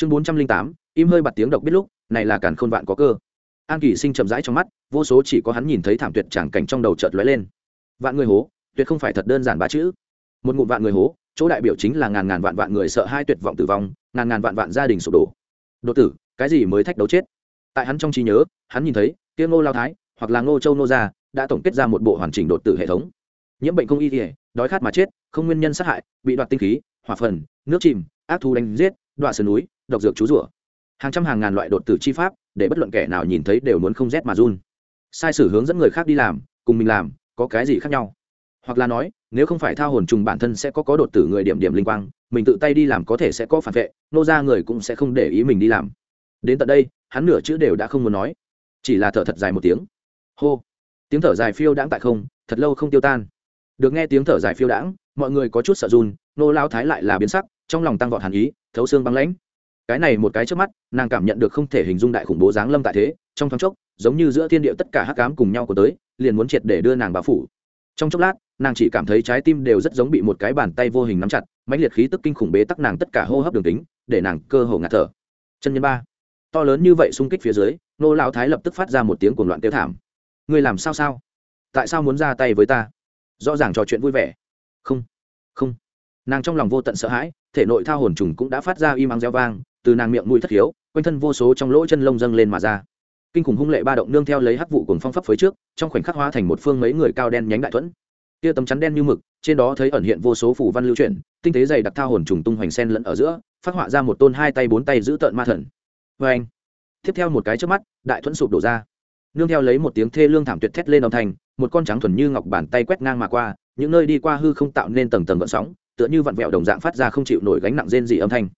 chương bốn trăm linh tám, im hơi bặt tiếng độc biết lúc, này là càn khôn vạn có cơ. An kỳ sinh chậm rãi trong mắt, vô số chỉ có hắn nhìn thấy thảm tuyệt tràng cảnh trong đầu chợt lóe lên. Vạn người hố, tuyệt không phải thật đơn giản ba chữ. Một ngụm vạn người hố, chỗ đại biểu chính là ngàn ngàn vạn vạn người sợ hai tuyệt vọng tử vong, ngàn ngàn vạn vạn gia đình sụp đổ. Đột tử, cái gì mới thách đấu chết? Tại hắn trong trí nhớ, hắn nhìn thấy tiếng ngô lao thái, hoặc là ngô châu nô gia, đã tổng kết ra một bộ hoàn chỉnh đột tử hệ thống. Nhiễm bệnh không y thể đói khát mà chết, không nguyên nhân sát hại, bị đoạt tinh khí, hỏa phần, nước chìm, ác thú đánh giết đoạn sườn núi độc dược chú rủa. Hàng trăm hàng ngàn loại đột tử chi pháp, để bất luận kẻ nào nhìn thấy đều muốn không rét mà run. Sai sử hướng dẫn người khác đi làm, cùng mình làm, có cái gì khác nhau? Hoặc là nói, nếu không phải thao hồn trùng bản thân sẽ có có đột tử người điểm điểm linh quang, mình tự tay đi làm có thể sẽ có phản vệ, nô ra người cũng sẽ không để ý mình đi làm. Đến tận đây, hắn nửa chữ đều đã không muốn nói. Chỉ là thở thật dài một tiếng. Hô. Tiếng thở dài phiêu đãng tại không, thật lâu không tiêu tan. Được nghe tiếng thở dài phiêu đãng, mọi người có chút sợ run, nô lao thái lại là biến sắc, trong lòng tăng vọt hàn ý, thấu xương băng lãnh cái này một cái trước mắt, nàng cảm nhận được không thể hình dung đại khủng bố giáng lâm tại thế, trong thoáng chốc, giống như giữa thiên địa tất cả hắc cám cùng nhau của tới, liền muốn triệt để đưa nàng bao phủ. Trong chốc lát, nàng chỉ cảm thấy trái tim đều rất giống bị một cái bàn tay vô hình nắm chặt, mãnh liệt khí tức kinh khủng bế tắc nàng tất cả hô hấp đường tính để nàng cơ hồ ngạt thở. Chân nhân ba. To lớn như vậy xung kích phía dưới, nô lão thái lập tức phát ra một tiếng cuồng loạn tiêu thảm. Ngươi làm sao sao? Tại sao muốn ra tay với ta? Rõ ràng trò chuyện vui vẻ. Không không. Nàng trong lòng vô tận sợ hãi, thể nội thao hồn trùng cũng đã phát ra im ắng reo vang từ nàng miệng mũi thất hiếu quanh thân vô số trong lỗ chân lông dâng lên mà ra. Kinh khủng hung lệ ba động nương theo lấy hắc vụ cùng phong pháp phới trước, trong khoảnh khắc hóa thành một phương mấy người cao đen nhánh đại thuẫn. Tia tấm chắn đen như mực, trên đó thấy ẩn hiện vô số phủ văn lưu chuyển, tinh tế dày đặc thao hồn trùng tung hoành sen lẫn ở giữa, phát họa ra một tôn hai tay bốn tay giữ tợn ma thần. Vê anh, tiếp theo một cái trước mắt, đại thuẫn sụp đổ ra. Nương theo lấy một tiếng thê lương thảm tuyệt thét lên âm thanh, một con trắng thuần như ngọc bàn tay quét ngang mà qua, những nơi đi qua hư không tạo nên tầng tầng gợn sóng, tựa như vặn vẹo đồng dạng phát ra không chịu nổi gánh nặng rên dị âm thanh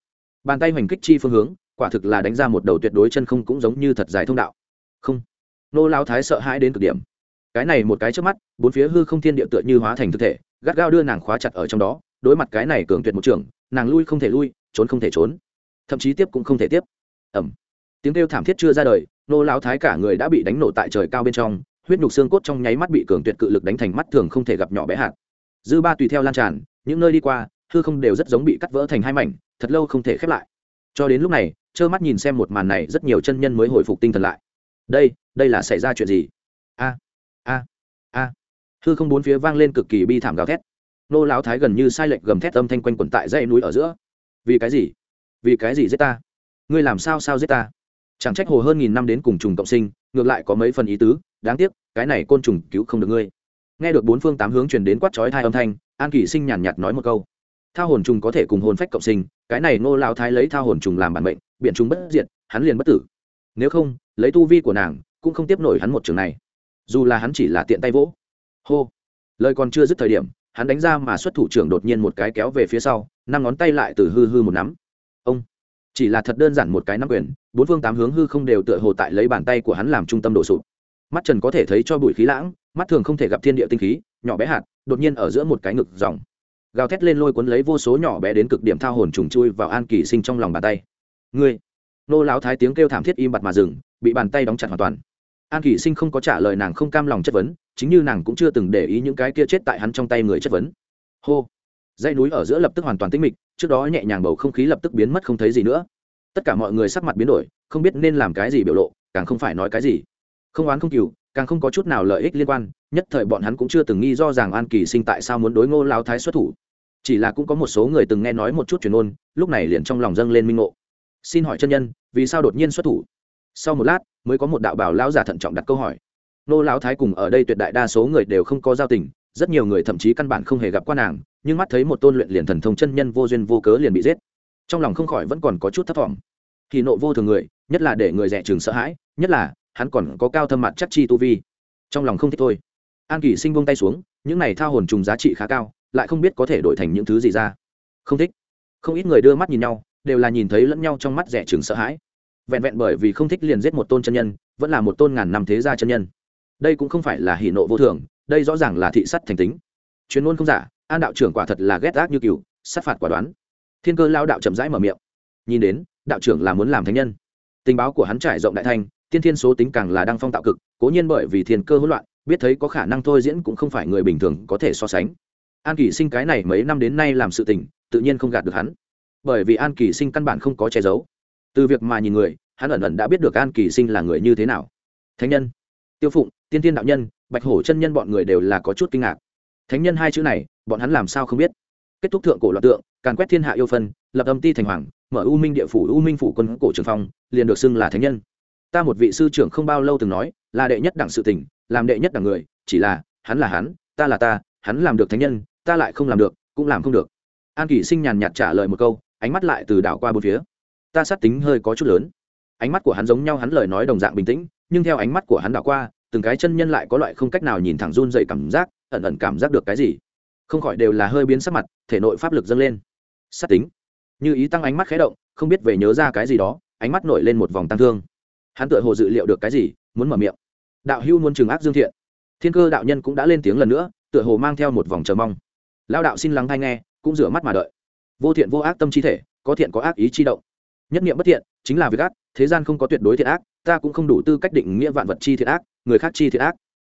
bàn tay hoành kích chi phương hướng, quả thực là đánh ra một đầu tuyệt đối chân không cũng giống như thật dài thông đạo. Không. Nô lao thái sợ hãi đến cực điểm. Cái này một cái trước mắt, bốn phía hư không thiên địa tựa như hóa thành thực thể, gắt gao đưa nàng khóa chặt ở trong đó, đối mặt cái này cường tuyệt một trường, nàng lui không thể lui, trốn không thể trốn. Thậm chí tiếp cũng không thể tiếp. Ẩm tiếng kêu thảm thiết chưa ra đời, nô lao thái cả người đã bị đánh nổ tại trời cao bên trong, huyết nhục xương cốt trong nháy mắt bị cường tuyệt cự lực đánh thành mắt thường không thể gặp nhỏ bé hạt. Dư ba tùy theo lan tràn, những nơi đi qua hư không đều rất giống bị cắt vỡ thành hai mảnh, thật lâu không thể khép lại. Cho đến lúc này, trơ mắt nhìn xem một màn này, rất nhiều chân nhân mới hồi phục tinh thần lại. Đây đây là xảy ra chuyện gì? A a a. Hư không bốn phía vang lên cực kỳ bi thảm gào thét. Nô lão thái gần như sai lệch gầm thét âm thanh quanh quẩn tại dãy núi ở giữa. Vì cái gì? Vì cái gì giết ta? Ngươi làm sao sao giết ta? Chẳng trách hồ hơn nghìn năm đến cùng trùng cộng sinh, ngược lại có mấy phần ý tứ, đáng tiếc, cái này côn trùng cứu không được ngươi. Nghe được bốn phương tám hướng truyền đến quát chói thai âm thanh, an kỷ sinh nhàn nhạt nói một câu thao hồn trùng có thể cùng hồn phách cộng sinh, cái này ngô lao thái lấy thao hồn trùng làm bản mệnh, biện chúng bất diệt, hắn liền bất tử. Nếu không, lấy tu vi của nàng, cũng không tiếp nổi hắn một trường này. Dù là hắn chỉ là tiện tay vỗ. Hô. Lời còn chưa dứt thời điểm, hắn đánh ra mà xuất thủ trưởng đột nhiên một cái kéo về phía sau, năm ngón tay lại từ hư hư một nắm. Ông. Chỉ là thật đơn giản một cái nắm quyền, bốn phương tám hướng hư không đều tựa hồ tại lấy bàn tay của hắn làm trung tâm đổ sụp. Mắt trần có thể thấy cho bụi khí lãng, mắt thường không thể gặp thiên địa tinh khí, nhỏ bé hạt, đột nhiên ở giữa một cái ngực dòng gào thét lên lôi cuốn lấy vô số nhỏ bé đến cực điểm thao hồn trùng chui vào an kỳ sinh trong lòng bàn tay. Ngươi! Nô lão thái tiếng kêu thảm thiết im bặt mà dừng, bị bàn tay đóng chặt hoàn toàn. An kỳ sinh không có trả lời nàng không cam lòng chất vấn, chính như nàng cũng chưa từng để ý những cái kia chết tại hắn trong tay người chất vấn. Hô! Dãy núi ở giữa lập tức hoàn toàn tĩnh mịch, trước đó nhẹ nhàng bầu không khí lập tức biến mất không thấy gì nữa. Tất cả mọi người sắc mặt biến đổi, không biết nên làm cái gì biểu lộ, càng không phải nói cái gì. Không oán không cừu, càng không có chút nào lợi ích liên quan nhất thời bọn hắn cũng chưa từng nghi do rằng an kỳ sinh tại sao muốn đối ngô lao thái xuất thủ. Chỉ là cũng có một số người từng nghe nói một chút truyền ôn lúc này liền trong lòng dâng lên minh ngộ. Xin hỏi chân nhân, vì sao đột nhiên xuất thủ? Sau một lát, mới có một đạo bảo lão giả thận trọng đặt câu hỏi. Nô lão thái cùng ở đây tuyệt đại đa số người đều không có giao tình, rất nhiều người thậm chí căn bản không hề gặp qua nàng, nhưng mắt thấy một tôn luyện liền thần thông chân nhân vô duyên vô cớ liền bị giết. Trong lòng không khỏi vẫn còn có chút thất vọng thì nộ vô thường người, nhất là để người rẻ trường sợ hãi, nhất là hắn còn có cao thâm mặt chắc chi tu vi. Trong lòng không thích thôi an kỳ sinh buông tay xuống, những này thao hồn trùng giá trị khá cao, lại không biết có thể đổi thành những thứ gì ra. Không thích. Không ít người đưa mắt nhìn nhau, đều là nhìn thấy lẫn nhau trong mắt rẻ chừng sợ hãi. Vẹn vẹn bởi vì không thích liền giết một tôn chân nhân, vẫn là một tôn ngàn năm thế gia chân nhân. Đây cũng không phải là hỉ nộ vô thường, đây rõ ràng là thị sắt thành tính. Chuyên môn không giả, an đạo trưởng quả thật là ghét ác như cừu, sát phạt quả đoán. Thiên cơ lao đạo chậm rãi mở miệng. Nhìn đến, đạo trưởng là muốn làm thánh nhân. Tình báo của hắn trải rộng đại thanh tiên thiên số tính càng là đang phong tạo cực, cố nhiên bởi vì thiên cơ hỗn loạn, biết thấy có khả năng thôi diễn cũng không phải người bình thường có thể so sánh. An kỳ sinh cái này mấy năm đến nay làm sự tình, tự nhiên không gạt được hắn. Bởi vì an kỳ sinh căn bản không có che giấu. Từ việc mà nhìn người, hắn ẩn ẩn đã biết được an kỳ sinh là người như thế nào. Thánh nhân, tiêu phụng, tiên tiên đạo nhân, bạch hổ chân nhân bọn người đều là có chút kinh ngạc. Thánh nhân hai chữ này, bọn hắn làm sao không biết? Kết thúc thượng cổ loạt tượng, càn quét thiên hạ yêu phân, lập âm ti thành hoàng, mở u minh địa phủ u minh phủ quân cổ trường phong, liền được xưng là thánh nhân ta một vị sư trưởng không bao lâu từng nói, là đệ nhất đẳng sự tỉnh làm đệ nhất đẳng người, chỉ là, hắn là hắn, ta là ta, hắn làm được thánh nhân, ta lại không làm được, cũng làm không được. An kỷ sinh nhàn nhạt trả lời một câu, ánh mắt lại từ đảo qua bốn phía. Ta sát tính hơi có chút lớn. Ánh mắt của hắn giống nhau, hắn lời nói đồng dạng bình tĩnh, nhưng theo ánh mắt của hắn đảo qua, từng cái chân nhân lại có loại không cách nào nhìn thẳng run dậy cảm giác, ẩn ẩn cảm giác được cái gì. Không khỏi đều là hơi biến sắc mặt, thể nội pháp lực dâng lên. Sát tính. Như ý tăng ánh mắt khé động, không biết về nhớ ra cái gì đó, ánh mắt nổi lên một vòng tăng thương hắn tựa hồ dự liệu được cái gì, muốn mở miệng. Đạo hưu muốn trừng ác dương thiện. Thiên cơ đạo nhân cũng đã lên tiếng lần nữa, tựa hồ mang theo một vòng chờ mong. Lao đạo xin lắng hay nghe, cũng rửa mắt mà đợi. Vô thiện vô ác tâm chi thể, có thiện có ác ý chi động. Nhất niệm bất thiện, chính là việc ác, thế gian không có tuyệt đối thiện ác, ta cũng không đủ tư cách định nghĩa vạn vật chi thiện ác, người khác chi thiện ác.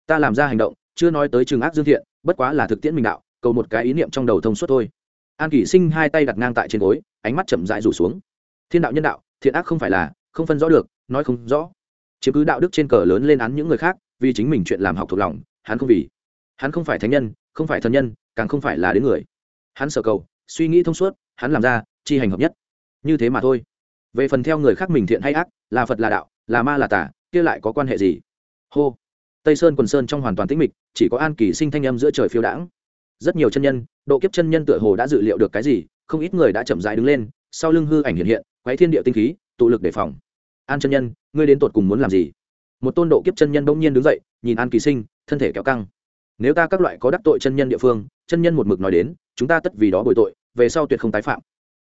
Ta làm ra hành động, chưa nói tới trường ác dương thiện, bất quá là thực tiễn mình đạo, cầu một cái ý niệm trong đầu thông suốt thôi. An kỷ sinh hai tay đặt ngang tại trên gối, ánh mắt chậm rãi rủ xuống. Thiên đạo nhân đạo, thiện ác không phải là, không phân rõ được nói không rõ. Chứ cứ đạo đức trên cờ lớn lên án những người khác, vì chính mình chuyện làm học thuộc lòng, hắn không vì. Hắn không phải thánh nhân, không phải thân nhân, càng không phải là đến người. Hắn sở cầu, suy nghĩ thông suốt, hắn làm ra, chi hành hợp nhất. Như thế mà thôi. Về phần theo người khác mình thiện hay ác, là phật là đạo, là ma là tả kia lại có quan hệ gì? Hô. Tây sơn quần sơn trong hoàn toàn tĩnh mịch, chỉ có an kỳ sinh thanh âm giữa trời phiêu đãng. Rất nhiều chân nhân, độ kiếp chân nhân tựa hồ đã dự liệu được cái gì, không ít người đã chậm rãi đứng lên, sau lưng hư ảnh hiện hiện, quấy thiên địa tinh khí, tụ lực đề phòng an chân nhân, ngươi đến tột cùng muốn làm gì? Một tôn độ kiếp chân nhân bỗng nhiên đứng dậy, nhìn an kỳ sinh, thân thể kéo căng. Nếu ta các loại có đắc tội chân nhân địa phương, chân nhân một mực nói đến, chúng ta tất vì đó bồi tội, về sau tuyệt không tái phạm.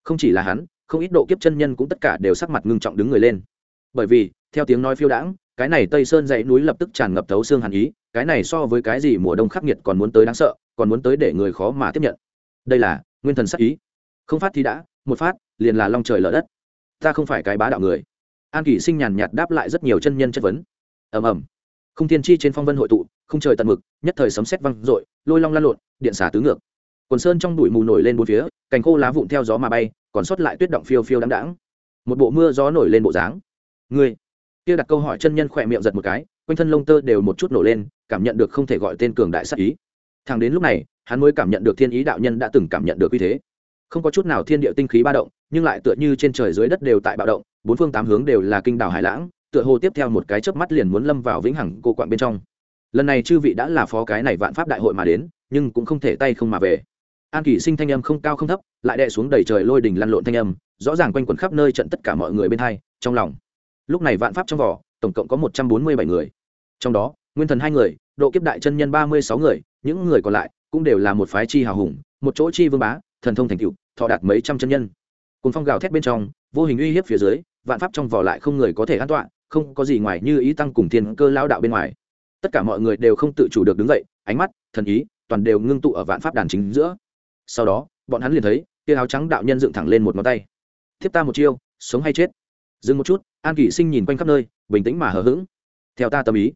Không chỉ là hắn, không ít độ kiếp chân nhân cũng tất cả đều sắc mặt ngưng trọng đứng người lên. Bởi vì, theo tiếng nói phiêu đãng, cái này tây sơn dãy núi lập tức tràn ngập thấu xương hàn ý, cái này so với cái gì mùa đông khắc nghiệt còn muốn tới đáng sợ, còn muốn tới để người khó mà tiếp nhận. Đây là nguyên thần sắc ý. Không phát thì đã, một phát, liền là long trời lở đất. Ta không phải cái bá đạo người an kỷ sinh nhàn nhạt đáp lại rất nhiều chân nhân chất vấn. Ầm ầm. Không thiên chi trên phong vân hội tụ, không trời tận mực, nhất thời sấm sét văng rội lôi long lan lộn, điện xả tứ ngược. Quần sơn trong đùi mù nổi lên bốn phía, cành khô lá vụn theo gió mà bay, còn sót lại tuyết động phiêu phiêu đáng đáng một bộ mưa gió nổi lên bộ dáng. Ngươi, kia đặt câu hỏi chân nhân khỏe miệng giật một cái, quanh thân lông tơ đều một chút nổ lên, cảm nhận được không thể gọi tên cường đại sắc ý. Thằng đến lúc này, hắn mới cảm nhận được thiên ý đạo nhân đã từng cảm nhận được uy thế. Không có chút nào thiên địa tinh khí ba động, nhưng lại tựa như trên trời dưới đất đều tại bạo động bốn phương tám hướng đều là kinh đảo hải lãng, tựa hồ tiếp theo một cái chớp mắt liền muốn lâm vào vĩnh hằng cô quạng bên trong. Lần này chư vị đã là phó cái này vạn pháp đại hội mà đến, nhưng cũng không thể tay không mà về. An kỷ sinh thanh âm không cao không thấp, lại đè xuống đầy trời lôi đình lăn lộn thanh âm, rõ ràng quanh quẩn khắp nơi trận tất cả mọi người bên hai, trong lòng. Lúc này vạn pháp trong vỏ, tổng cộng có một trăm bốn mươi bảy người. Trong đó, nguyên thần hai người, độ kiếp đại chân nhân ba mươi sáu người, những người còn lại cũng đều là một phái chi hào hùng, một chỗ chi vương bá, thần thông thành cựu thọ đạt mấy trăm chân nhân. Cùng phong gào thét bên trong, vô hình uy hiếp phía dưới vạn pháp trong vỏ lại không người có thể an tọa, không có gì ngoài như ý tăng cùng thiên cơ lao đạo bên ngoài. Tất cả mọi người đều không tự chủ được đứng dậy, ánh mắt, thần ý, toàn đều ngưng tụ ở vạn pháp đàn chính giữa. Sau đó, bọn hắn liền thấy tia áo trắng đạo nhân dựng thẳng lên một ngón tay. Thiếp ta một chiêu, sống hay chết? Dừng một chút, an kỷ sinh nhìn quanh khắp nơi, bình tĩnh mà hờ hững. Theo ta tâm ý.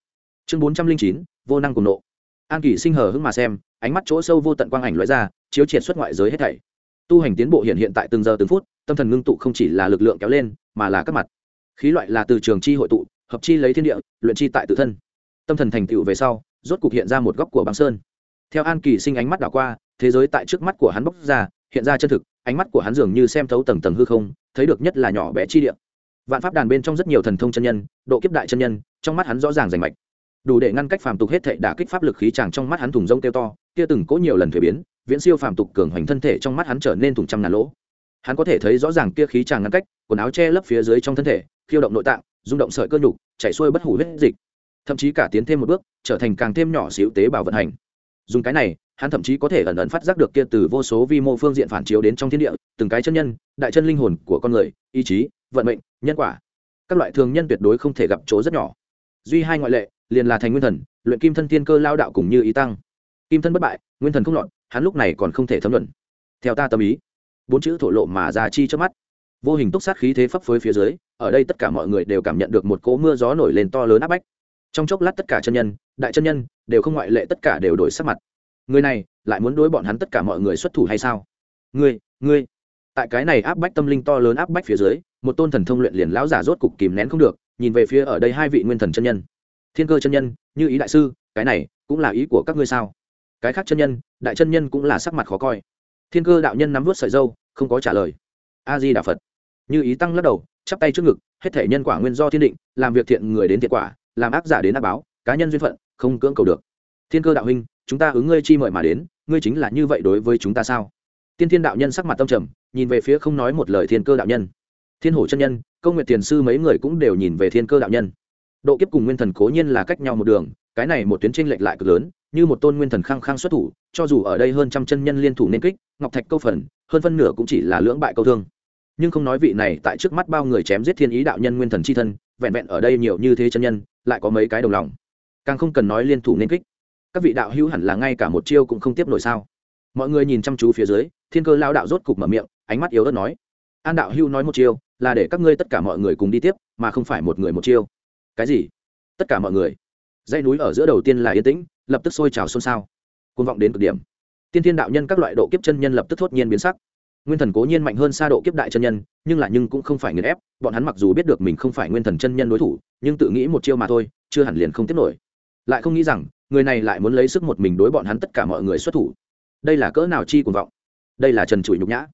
Chương bốn trăm linh chín, vô năng cùng nộ. An kỷ sinh hờ hững mà xem, ánh mắt chỗ sâu vô tận quang ảnh loại ra, chiếu triệt xuất ngoại giới hết thảy. Tu hành tiến bộ hiện hiện tại từng giờ từng phút, tâm thần ngưng tụ không chỉ là lực lượng kéo lên mà là các mặt. Khí loại là từ trường chi hội tụ, hợp chi lấy thiên địa, luyện chi tại tự thân. Tâm thần thành tựu về sau, rốt cục hiện ra một góc của băng sơn. Theo an kỳ sinh ánh mắt đảo qua, thế giới tại trước mắt của hắn bốc ra, hiện ra chân thực, ánh mắt của hắn dường như xem thấu tầng tầng hư không, thấy được nhất là nhỏ bé chi địa. Vạn pháp đàn bên trong rất nhiều thần thông chân nhân, độ kiếp đại chân nhân, trong mắt hắn rõ ràng rành mạch. Đủ để ngăn cách phàm tục hết thệ đả kích pháp lực khí tràng trong mắt hắn thùng rông kêu to, kia từng cố nhiều lần thuế biến, viễn siêu phàm tục cường hoành thân thể trong mắt hắn trở nên thùng trăm ngàn lỗ hắn có thể thấy rõ ràng kia khí tràng ngăn cách, quần áo che lấp phía dưới trong thân thể, khiêu động nội tạng, rung động sợi cơ nhục, chảy xuôi bất hủ huyết dịch. Thậm chí cả tiến thêm một bước, trở thành càng thêm nhỏ xíu tế bào vận hành. Dùng cái này, hắn thậm chí có thể ẩn ẩn phát giác được kia từ vô số vi mô phương diện phản chiếu đến trong thiên địa, từng cái chân nhân, đại chân linh hồn của con người, ý chí, vận mệnh, nhân quả. Các loại thường nhân tuyệt đối không thể gặp chỗ rất nhỏ. Duy hai ngoại lệ, liền là thành nguyên thần, luyện kim thân thiên cơ lao đạo cùng như ý tăng. Kim thân bất bại, nguyên thần không lọt, hắn lúc này còn không thể thấm luận. Theo ta tâm ý bốn chữ thổ lộ mà ra chi trước mắt. Vô hình túc sát khí thế phấp phới phía dưới, ở đây tất cả mọi người đều cảm nhận được một cỗ mưa gió nổi lên to lớn áp bách. Trong chốc lát tất cả chân nhân, đại chân nhân, đều không ngoại lệ tất cả đều đổi sắc mặt. Người này, lại muốn đối bọn hắn tất cả mọi người xuất thủ hay sao? Ngươi ngươi. Tại cái này áp bách tâm linh to lớn áp bách phía dưới, một tôn thần thông luyện liền lão giả rốt cục kìm nén không được, nhìn về phía ở đây hai vị nguyên thần chân nhân. Thiên cơ chân nhân, như ý đại sư, cái này cũng là ý của các ngươi sao? Cái khác chân nhân, đại chân nhân cũng là sắc mặt khó coi. Thiên cơ đạo nhân nắm vút sợi dâu không có trả lời. A di đà phật. Như ý tăng lắc đầu, chắp tay trước ngực, hết thể nhân quả nguyên do thiên định, làm việc thiện người đến thiện quả, làm ác giả đến ác báo, cá nhân duyên phận, không cưỡng cầu được. Thiên cơ đạo huynh, chúng ta ứng ngươi chi mời mà đến, ngươi chính là như vậy đối với chúng ta sao? Tiên thiên đạo nhân sắc mặt tâm trầm, nhìn về phía không nói một lời thiên cơ đạo nhân. Thiên hổ chân nhân công nguyện tiền sư mấy người cũng đều nhìn về thiên cơ đạo nhân. Độ kiếp cùng nguyên thần cố nhiên là cách nhau một đường, cái này một tuyến tranh lệch lại cực lớn, như một tôn nguyên thần khăng khăng xuất thủ, cho dù ở đây hơn trăm chân nhân liên thủ nên kích, ngọc thạch câu phần hơn phân nửa cũng chỉ là lưỡng bại câu thương. Nhưng không nói vị này tại trước mắt bao người chém giết thiên ý đạo nhân nguyên thần c h i thân, vẹn vẹn ở đây nhiều như thế chân nhân, lại có mấy cái đồng lòng. Càng không cần nói liên thủ nên kích. Các vị đạo hữu hẳn là ngay cả một chiêu cũng không tiếp nổi sao? Mọi người nhìn chăm chú phía dưới, thiên cơ lao đạo rốt cục mở miệng, ánh mắt yếu ớt nói, an đạo hữu nói một chiêu, là để các ngươi tất cả mọi người cùng đi tiếp, mà không phải một người một chiêu. Cái gì? Tất cả mọi người. Dãy núi ở giữa đầu tiên là yên tĩnh, lập tức sôi trào xôn xao. Côn vọng đến cực điểm tiên thiên đạo nhân các loại độ kiếp chân nhân lập tức thốt nhiên biến sắc. Nguyên thần cố nhiên mạnh hơn xa độ kiếp đại chân nhân, nhưng là nhưng cũng không phải nghiền ép, bọn hắn mặc dù biết được mình không phải nguyên thần chân nhân đối thủ, nhưng tự nghĩ một chiêu mà thôi, chưa hẳn liền không tiếp nổi. Lại không nghĩ rằng, người này lại muốn lấy sức một mình đối bọn hắn tất cả mọi người xuất thủ. Đây là cỡ nào chi cuồng vọng? Đây là trần trụi nhục nhã.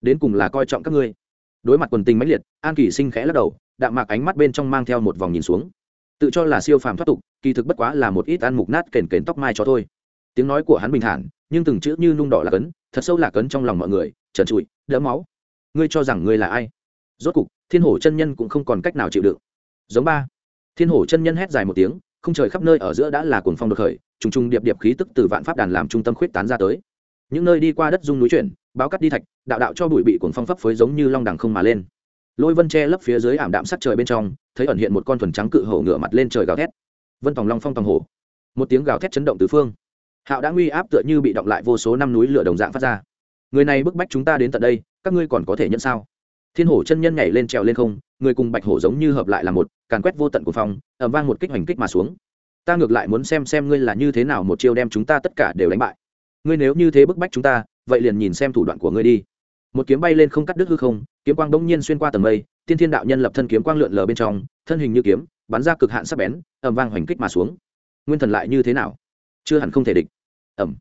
Đến cùng là coi trọng các ngươi. Đối mặt quần tình mãnh liệt, an kỳ sinh khẽ lắc đầu, đạm mạc ánh mắt bên trong mang theo một vòng nhìn xuống. Tự cho là siêu phàm thoát tục, kỳ thực bất quá là một ít ăn mục nát kền kền tóc mai cho thôi tiếng nói của hắn bình thản, nhưng từng chữ như nung đỏ là cấn, thật sâu là cấn trong lòng mọi người, trần trụi đỡ máu. Ngươi cho rằng ngươi là ai? Rốt cục, thiên hổ chân nhân cũng không còn cách nào chịu đựng. Giống ba. Thiên hổ chân nhân hét dài một tiếng, không trời khắp nơi ở giữa đã là cuồng phong đột khởi, trùng trùng điệp điệp khí tức từ vạn pháp đàn làm trung tâm khuyết tán ra tới. Những nơi đi qua đất dung núi chuyển, báo cắt đi thạch, đạo đạo cho bụi bị cuồng phong phấp phới giống như long đằng không mà lên. Lôi vân che lấp phía dưới ảm đạm sắc trời bên trong, thấy ẩn hiện một con thuần trắng cự hổ ngựa mặt lên trời gào thét. Vân tòng long phong tòng hổ. Một tiếng gào thét chấn động tứ phương hạo đã nguy áp tựa như bị động lại vô số năm núi lửa đồng dạng phát ra. Người này bức bách chúng ta đến tận đây các ngươi còn có thể nhận sao? Thiên hổ chân nhân nhảy lên trèo lên không người cùng bạch hổ giống như hợp lại là một càn quét vô tận của phòng, ẩm vang một kích hoành kích mà xuống. Ta ngược lại muốn xem xem ngươi là như thế nào một chiêu đem chúng ta tất cả đều đánh bại. Ngươi nếu như thế bức bách chúng ta vậy liền nhìn xem thủ đoạn của ngươi đi. Một kiếm bay lên không cắt đứt hư không kiếm quang đông nhiên xuyên qua tầng mây tiên thiên đạo nhân lập thân kiếm quang lượn lờ bên trong thân hình như kiếm bắn ra cực hạn sắc bén ẩm vang hoành kích mà xuống. Nguyên thần lại như thế nào? Chưa hẳn không thể địch. Ẩm.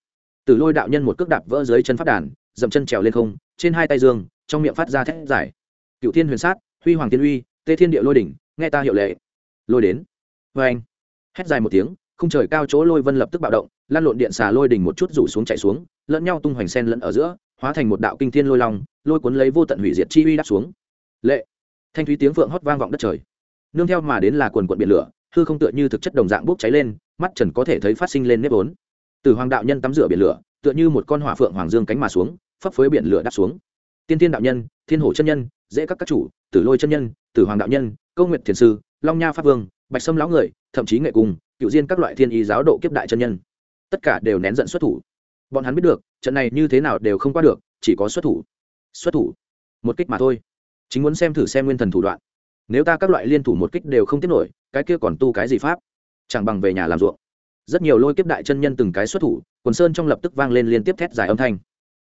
Từ lôi đạo nhân một cước đạp vỡ dưới chân phát đàn, dậm chân trèo lên không, trên hai tay dương, trong miệng phát ra thét giải cựu thiên huyền sát, huy hoàng tiên uy, tê thiên địa lôi đỉnh, nghe ta hiệu lệ. Lôi đến. Vê anh. Hét dài một tiếng, không trời cao chỗ lôi vân lập tức bạo động, lan lộn điện xà lôi đỉnh một chút rủ xuống chạy xuống, lẫn nhau tung hoành sen lẫn ở giữa, hóa thành một đạo kinh thiên lôi long, lôi cuốn lấy vô tận hủy diệt chi uy đáp xuống. Lệ. Thanh thúy tiếng phượng hót vang vọng đất trời. Nương theo mà đến là quần quận biển lửa hư không tựa như thực chất đồng dạng bốc cháy lên, mắt trần có thể thấy phát sinh lên nếp vốn. Từ hoàng đạo nhân tắm rửa biển lửa, tựa như một con hỏa phượng hoàng dương cánh mà xuống, phấp phới biển lửa đáp xuống. Tiên tiên đạo nhân, thiên hổ chân nhân, dễ các các chủ, tử lôi chân nhân, tử hoàng đạo nhân, câu nguyện thiền sư, long nha pháp vương, bạch sâm lão người, thậm chí nghệ cung, cựu diên các loại thiên ý giáo độ kiếp đại chân nhân. Tất cả đều nén giận xuất thủ. Bọn hắn biết được, trận này như thế nào đều không qua được, chỉ có xuất thủ. Xuất thủ. Một kích mà thôi. Chính muốn xem thử xem nguyên thần thủ đoạn. Nếu ta các loại liên thủ một kích đều không tiếp nổi cái kia còn tu cái gì pháp? Chẳng bằng về nhà làm ruộng. Rất nhiều lôi kiếp đại chân nhân từng cái xuất thủ, quần sơn trong lập tức vang lên liên tiếp thét dài âm thanh.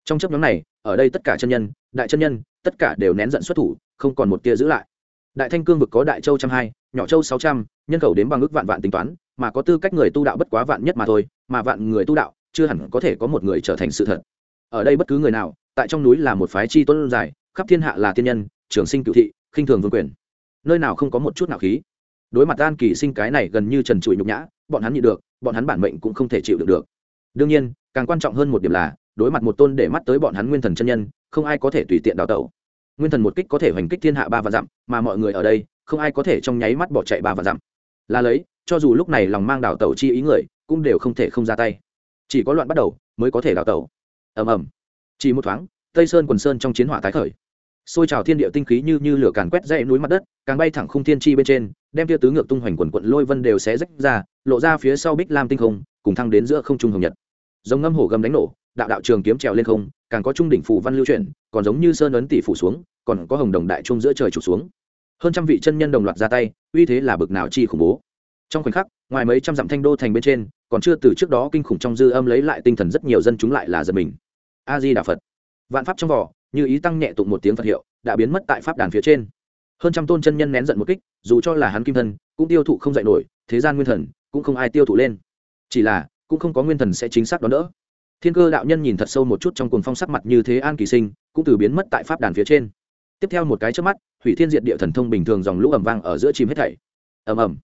Trong chấp nhóm này, ở đây tất cả chân nhân, đại chân nhân, tất cả đều nén giận xuất thủ, không còn một tia giữ lại. Đại thanh cương vực có đại châu trăm hai, nhỏ châu sáu trăm, nhân khẩu đến bằng ước vạn vạn tính toán, mà có tư cách người tu đạo bất quá vạn nhất mà thôi, mà vạn người tu đạo, chưa hẳn có thể có một người trở thành sự thật. Ở đây bất cứ người nào, tại trong núi là một phái chi tuấn dài, khắp thiên hạ là tiên nhân, trường sinh cựu thị, khinh thường vương quyền. Nơi nào không có một chút nào khí đối mặt an kỳ sinh cái này gần như trần trụi nhục nhã, bọn hắn nhịn được, bọn hắn bản mệnh cũng không thể chịu được được. Đương nhiên, càng quan trọng hơn một điểm là, đối mặt một tôn để mắt tới bọn hắn nguyên thần chân nhân, không ai có thể tùy tiện đào tẩu. Nguyên thần một kích có thể hoành kích thiên hạ ba và dặm, mà mọi người ở đây, không ai có thể trong nháy mắt bỏ chạy ba và dặm. Là lấy, cho dù lúc này lòng mang đào tẩu chi ý người, cũng đều không thể không ra tay. Chỉ có loạn bắt đầu, mới có thể đào tẩu. Ầm ầm. Chỉ một thoáng, tây sơn quần sơn trong chiến hỏa tái khởi xôi trào thiên địa tinh khí như như lửa càn quét dãy núi mặt đất, càng bay thẳng khung thiên chi bên trên, đem tia tứ ngược tung hoành quần quận lôi vân đều xé rách ra, lộ ra phía sau bích lam tinh không, cùng thăng đến giữa không trung hồng nhật. Giống ngâm hổ gầm đánh nổ, đạo đạo trường kiếm trèo lên không, càng có trung đỉnh phủ văn lưu chuyển, còn giống như sơn ấn tỷ phủ xuống, còn có hồng đồng đại trung giữa trời trục xuống. Hơn trăm vị chân nhân đồng loạt ra tay, uy thế là bực nào chi khủng bố. Trong khoảnh khắc, ngoài mấy trăm dặm thanh đô thành bên trên, còn chưa từ trước đó kinh khủng trong dư âm lấy lại tinh thần rất nhiều dân chúng lại là giật mình. A di đà phật. Vạn pháp trong vỏ như ý tăng nhẹ tụng một tiếng phật hiệu, đã biến mất tại pháp đàn phía trên. Hơn trăm tôn chân nhân nén giận một kích, dù cho là hắn kim thân, cũng tiêu thụ không dạy nổi, thế gian nguyên thần, cũng không ai tiêu thụ lên. Chỉ là, cũng không có nguyên thần sẽ chính xác đón đỡ. Thiên cơ đạo nhân nhìn thật sâu một chút trong cuồng phong sắc mặt như thế an kỳ sinh, cũng từ biến mất tại pháp đàn phía trên. Tiếp theo một cái chớp mắt, hủy thiên diệt địa thần thông bình thường dòng lũ ầm vang ở giữa chìm hết thảy. Ầm ầm.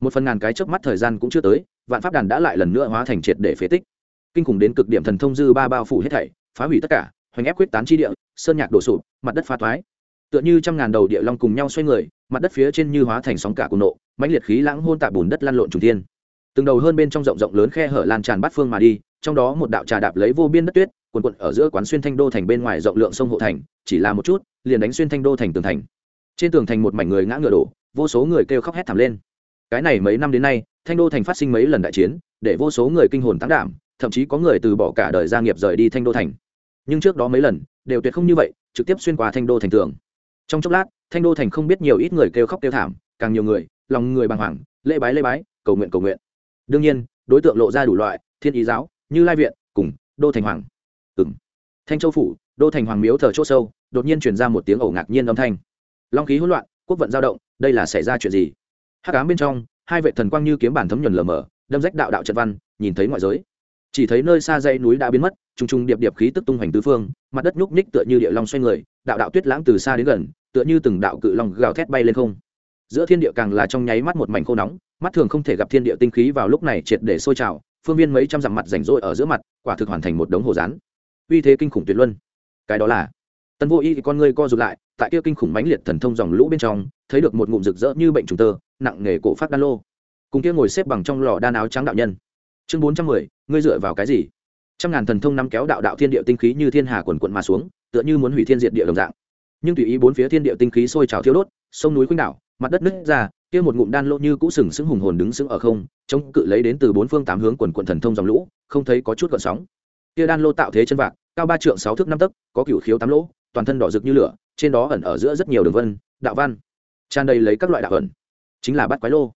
Một phần ngàn cái chớp mắt thời gian cũng chưa tới, vạn pháp đàn đã lại lần nữa hóa thành triệt để phế tích. Kinh khủng đến cực điểm thần thông dư ba bao phủ hết thảy, phá hủy tất cả hoành ép quyết tán chi địa, sơn nhạc đổ sụp, mặt đất pha toái tựa như trăm ngàn đầu địa long cùng nhau xoay người, mặt đất phía trên như hóa thành sóng cả cùng nộ, mãnh liệt khí lãng hôn tạ bùn đất lăn lộn trùng thiên. Từng đầu hơn bên trong rộng rộng lớn khe hở lan tràn bát phương mà đi, trong đó một đạo trà đạp lấy vô biên đất tuyết quần quận ở giữa quán xuyên thanh đô thành bên ngoài rộng lượng sông hộ thành, chỉ là một chút, liền đánh xuyên thanh đô thành tường thành. Trên tường thành một mảnh người ngã ngựa đổ, vô số người kêu khóc hét thảm lên. Cái này mấy năm đến nay, thanh đô thành phát sinh mấy lần đại chiến, để vô số người kinh hồn tăng đảm, thậm chí có người từ bỏ cả đời gia nghiệp rời đi thanh đô thành nhưng trước đó mấy lần, đều tuyệt không như vậy, trực tiếp xuyên qua thanh đô thành tường. Trong chốc lát, thanh đô thành không biết nhiều ít người kêu khóc kêu thảm, càng nhiều người, lòng người bàng hoàng, lễ bái lễ bái, cầu nguyện cầu nguyện. Đương nhiên, đối tượng lộ ra đủ loại, thiên ý giáo, như lai viện, cùng đô thành hoàng. Ừng thanh châu phủ, đô thành hoàng miếu thờ c h ỗ sâu, đột nhiên truyền ra một tiếng ẩu ngạc nhiên âm thanh. Long khí hỗn loạn, quốc vận giao động, đây là xảy ra chuyện gì? Hát cám bên trong, hai vệ thần quang như kiếm bản thấm nhuần lờ mờ, đâm rách đạo đạo trận văn, nhìn thấy ngoại giới chỉ thấy nơi xa dãy núi đã biến mất, trùng trùng điệp điệp khí tức tung hoành tứ phương, mặt đất nhúc nhích tựa như địa long xoay người, đạo đạo tuyết lãng từ xa đến gần, tựa như từng đạo cự long gào thét bay lên không. Giữa thiên địa càng là trong nháy mắt một mảnh khô nóng, mắt thường không thể gặp thiên địa tinh khí vào lúc này triệt để sôi trào, phương viên mấy trăm dặm mặt rảnh rỗi ở giữa mặt, quả thực hoàn thành một đống hồ rán uy thế kinh khủng tuyệt luân. Cái đó là tân vô y thì con ngươi co rụt lại, tại kia kinh khủng mãnh liệt thần thông dòng lũ bên trong, thấy được một ngụm rực rỡ như bệnh trùng tơ, nặng nghề cổ phát đan lô. Cùng kia ngồi xếp bằng trong lò đan áo trắng đạo nhân chương bốn trăm mười, ngươi dựa vào cái gì? Trăm ngàn thần thông nắm kéo đạo đạo thiên địa tinh khí như thiên hà quần quận mà xuống, tựa như muốn hủy thiên diệt địa đồng dạng. Nhưng tùy ý bốn phía thiên địa tinh khí sôi trào thiêu đốt, sông núi khuynh đảo, mặt đất nứt ra, kia một ngụm đan lô như cũ sừng sững hùng hồn đứng sững ở không, chống cự lấy đến từ bốn phương tám hướng quần quận thần thông dòng lũ, không thấy có chút gợn sóng. Kia đan lô tạo thế chân vạc, cao ba trượng sáu thước năm tấc, có cửu khiếu tám lỗ, toàn thân đỏ rực như lửa, trên đó ẩn ở giữa rất nhiều đường vân, đạo văn, tràn đầy lấy các loại đạo ẩn. Chính là bắt quái lô.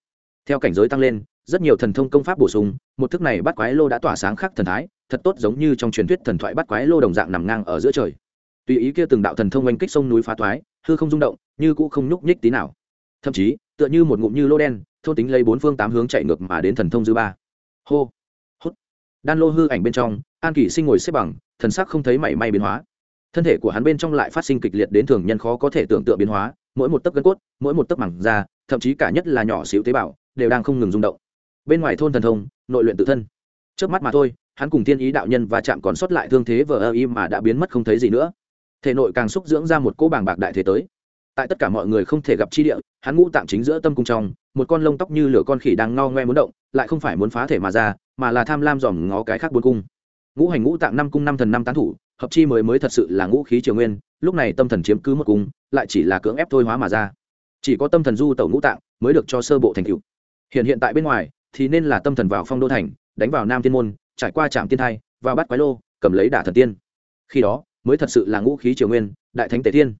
Theo cảnh giới tăng lên rất nhiều thần thông công pháp bổ sung, một thức này bắt quái lô đã tỏa sáng khắc thần thái, thật tốt giống như trong truyền thuyết thần thoại bắt quái lô đồng dạng nằm ngang ở giữa trời. Tùy ý kia từng đạo thần thông oanh kích sông núi phá thoái hư không rung động, như cũ không nhúc nhích tí nào. Thậm chí, tựa như một ngụm như lô đen, thôn tính lấy bốn phương tám hướng chạy ngược mà đến thần thông dư ba. Hô hốt. đan lô hư ảnh bên trong, an kỷ sinh ngồi xếp bằng, thần sắc không thấy mảy may biến hóa. Thân thể của hắn bên trong lại phát sinh kịch liệt đến thường nhân khó có thể tưởng tượng biến hóa, mỗi một tấc gân cốt, mỗi một tấc mảng da, thậm chí cả nhất là nhỏ xíu tế bào, đều đang không ngừng rung động bên ngoài thôn thần thông, nội luyện tự thân. Trước mắt mà thôi, hắn cùng thiên ý đạo nhân và chạm còn sót lại thương thế vờ ơ y mà đã biến mất không thấy gì nữa. Thể nội càng xúc dưỡng ra một cỗ bàng bạc đại thế tới. Tại tất cả mọi người không thể gặp chi địa, hắn ngũ tạm chính giữa tâm cung trong, một con lông tóc như lửa con khỉ đang ngao ngoe muốn động, lại không phải muốn phá thể mà ra, mà là tham lam dòm ngó cái khác bốn cung. Ngũ hành ngũ tạng năm cung năm thần năm tán thủ, hợp chi mới mới thật sự là ngũ khí triều nguyên, lúc này tâm thần chiếm cứ một cung, lại chỉ là cưỡng ép thôi hóa mà ra. Chỉ có tâm thần du tẩu ngũ tạng mới được cho sơ bộ thành cựu hiện hiện tại bên ngoài thì nên là tâm thần vào phong đô thành, đánh vào nam thiên môn, trải qua trạm tiên thai, vào bắt quái lô, cầm lấy đả thần tiên. Khi đó, mới thật sự là ngũ khí triều nguyên, đại thánh tề thiên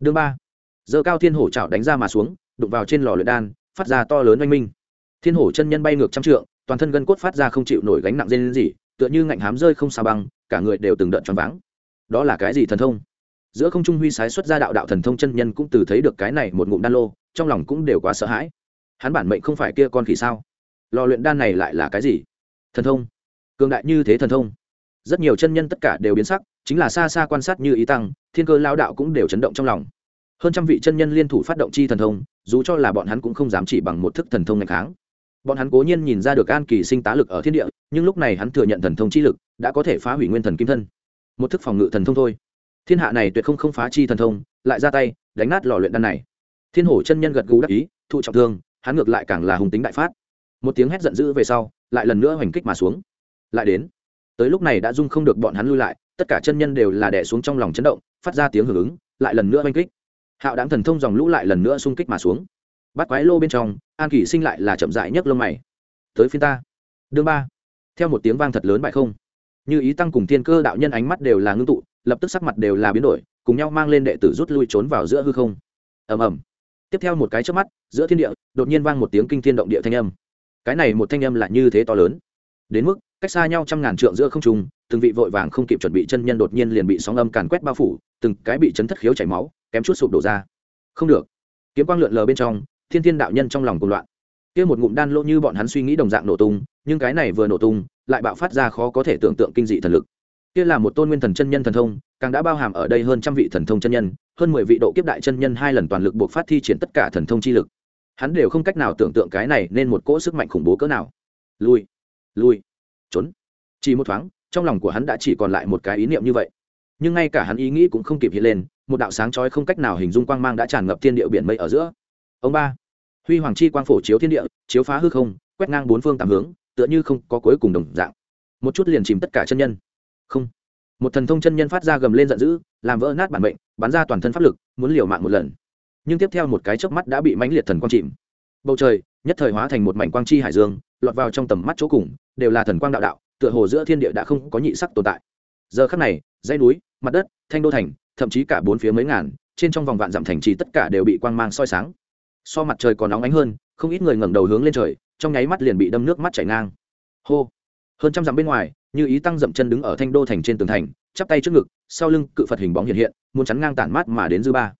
đương ba. Giờ cao thiên hổ chảo đánh ra mà xuống, đụng vào trên lò luyện đan, phát ra to lớn oanh minh. Thiên hổ chân nhân bay ngược trăm trượng, toàn thân gân cốt phát ra không chịu nổi gánh nặng dây gì tựa như ngạnh hám rơi không xa băng, cả người đều từng đợt choáng váng. Đó là cái gì thần thông? Giữa không trung huy sái xuất ra đạo đạo thần thông chân nhân cũng từ thấy được cái này một ngụm đan lô, trong lòng cũng đều quá sợ hãi. Hắn bản mệnh không phải kia con khỉ sao? Lò luyện đan này lại là cái gì? Thần thông. Cường đại như thế thần thông. Rất nhiều chân nhân tất cả đều biến sắc, chính là xa xa quan sát như ý tăng, thiên cơ lao đạo cũng đều chấn động trong lòng. Hơn trăm vị chân nhân liên thủ phát động chi thần thông, dù cho là bọn hắn cũng không dám chỉ bằng một thức thần thông ngày kháng. Bọn hắn cố nhiên nhìn ra được an kỳ sinh tá lực ở thiên địa, nhưng lúc này hắn thừa nhận thần thông chi lực, đã có thể phá hủy nguyên thần kim thân. Một thức phòng ngự thần thông thôi. Thiên hạ này tuyệt không không phá chi thần thông, lại ra tay, đánh nát lò luyện đan này. Thiên hổ chân nhân gật gù đắc ý, thụ trọng thương, hắn ngược lại càng là hùng tính đại phát một tiếng hét giận dữ về sau, lại lần nữa hoành kích mà xuống. Lại đến. Tới lúc này đã dung không được bọn hắn lui lại, tất cả chân nhân đều là đẻ xuống trong lòng chấn động, phát ra tiếng hưởng ứng, lại lần nữa hoành kích. Hạo đáng thần thông dòng lũ lại lần nữa xung kích mà xuống. Bắt quái lô bên trong, an kỷ sinh lại là chậm dại nhất lông mày. Tới phiên ta. Đương ba. Theo một tiếng vang thật lớn bại không. Như ý tăng cùng thiên cơ đạo nhân ánh mắt đều là ngưng tụ, lập tức sắc mặt đều là biến đổi, cùng nhau mang lên đệ tử rút lui trốn vào giữa hư không. Ầm ầm. Tiếp theo một cái trước mắt, giữa thiên địa, đột nhiên vang một tiếng kinh thiên động địa thanh âm cái này một thanh âm là như thế to lớn. Đến mức, cách xa nhau trăm ngàn trượng giữa không trung, từng vị vội vàng không kịp chuẩn bị chân nhân đột nhiên liền bị sóng âm càn quét bao phủ, từng cái bị chấn thất khiếu chảy máu, kém chút sụp đổ ra. Không được. Kiếm quang lượn lờ bên trong, thiên thiên đạo nhân trong lòng cùng loạn. Kia một ngụm đan lỗ như bọn hắn suy nghĩ đồng dạng nổ tung, nhưng cái này vừa nổ tung, lại bạo phát ra khó có thể tưởng tượng kinh dị thần lực. Kia là một tôn nguyên thần chân nhân thần thông, càng đã bao hàm ở đây hơn trăm vị thần thông chân nhân, hơn mười vị độ kiếp đại chân nhân hai lần toàn lực buộc phát thi triển tất cả thần thông chi lực hắn đều không cách nào tưởng tượng cái này nên một cỗ sức mạnh khủng bố cỡ nào. Lui lui, trốn. Chỉ một thoáng, trong lòng của hắn đã chỉ còn lại một cái ý niệm như vậy. Nhưng ngay cả hắn ý nghĩ cũng không kịp hiện lên, một đạo sáng chói không cách nào hình dung quang mang đã tràn ngập thiên địa biển mây ở giữa. Ông ba, huy hoàng chi quang phổ chiếu thiên địa, chiếu phá hư không, quét ngang bốn phương tám hướng, tựa như không có cuối cùng đồng dạng. Một chút liền chìm tất cả chân nhân. Không. Một thần thông chân nhân phát ra gầm lên giận dữ, làm vỡ nát bản mệnh, bắn ra toàn thân pháp lực, muốn liều mạng một lần nhưng tiếp theo một cái chớp mắt đã bị mãnh liệt thần quang chìm. Bầu trời, nhất thời hóa thành một mảnh quang chi hải dương, lọt vào trong tầm mắt chỗ cùng, đều là thần quang đạo đạo, tựa hồ giữa thiên địa đã không có nhị sắc tồn tại. Giờ khắc này, dãy núi, mặt đất, thanh đô thành, thậm chí cả bốn phía mấy ngàn, trên trong vòng vạn dặm thành trì tất cả đều bị quang mang soi sáng. So mặt trời còn nóng ánh hơn, không ít người ngẩng đầu hướng lên trời, trong nháy mắt liền bị đâm nước mắt chảy ngang. Hô! Hơn trăm dặm bên ngoài, như ý tăng dậm chân đứng ở thanh đô thành trên tường thành, chắp tay trước ngực, sau lưng cự phật hình bóng hiện hiện, muốn chắn ngang tản mát mà đến dư ba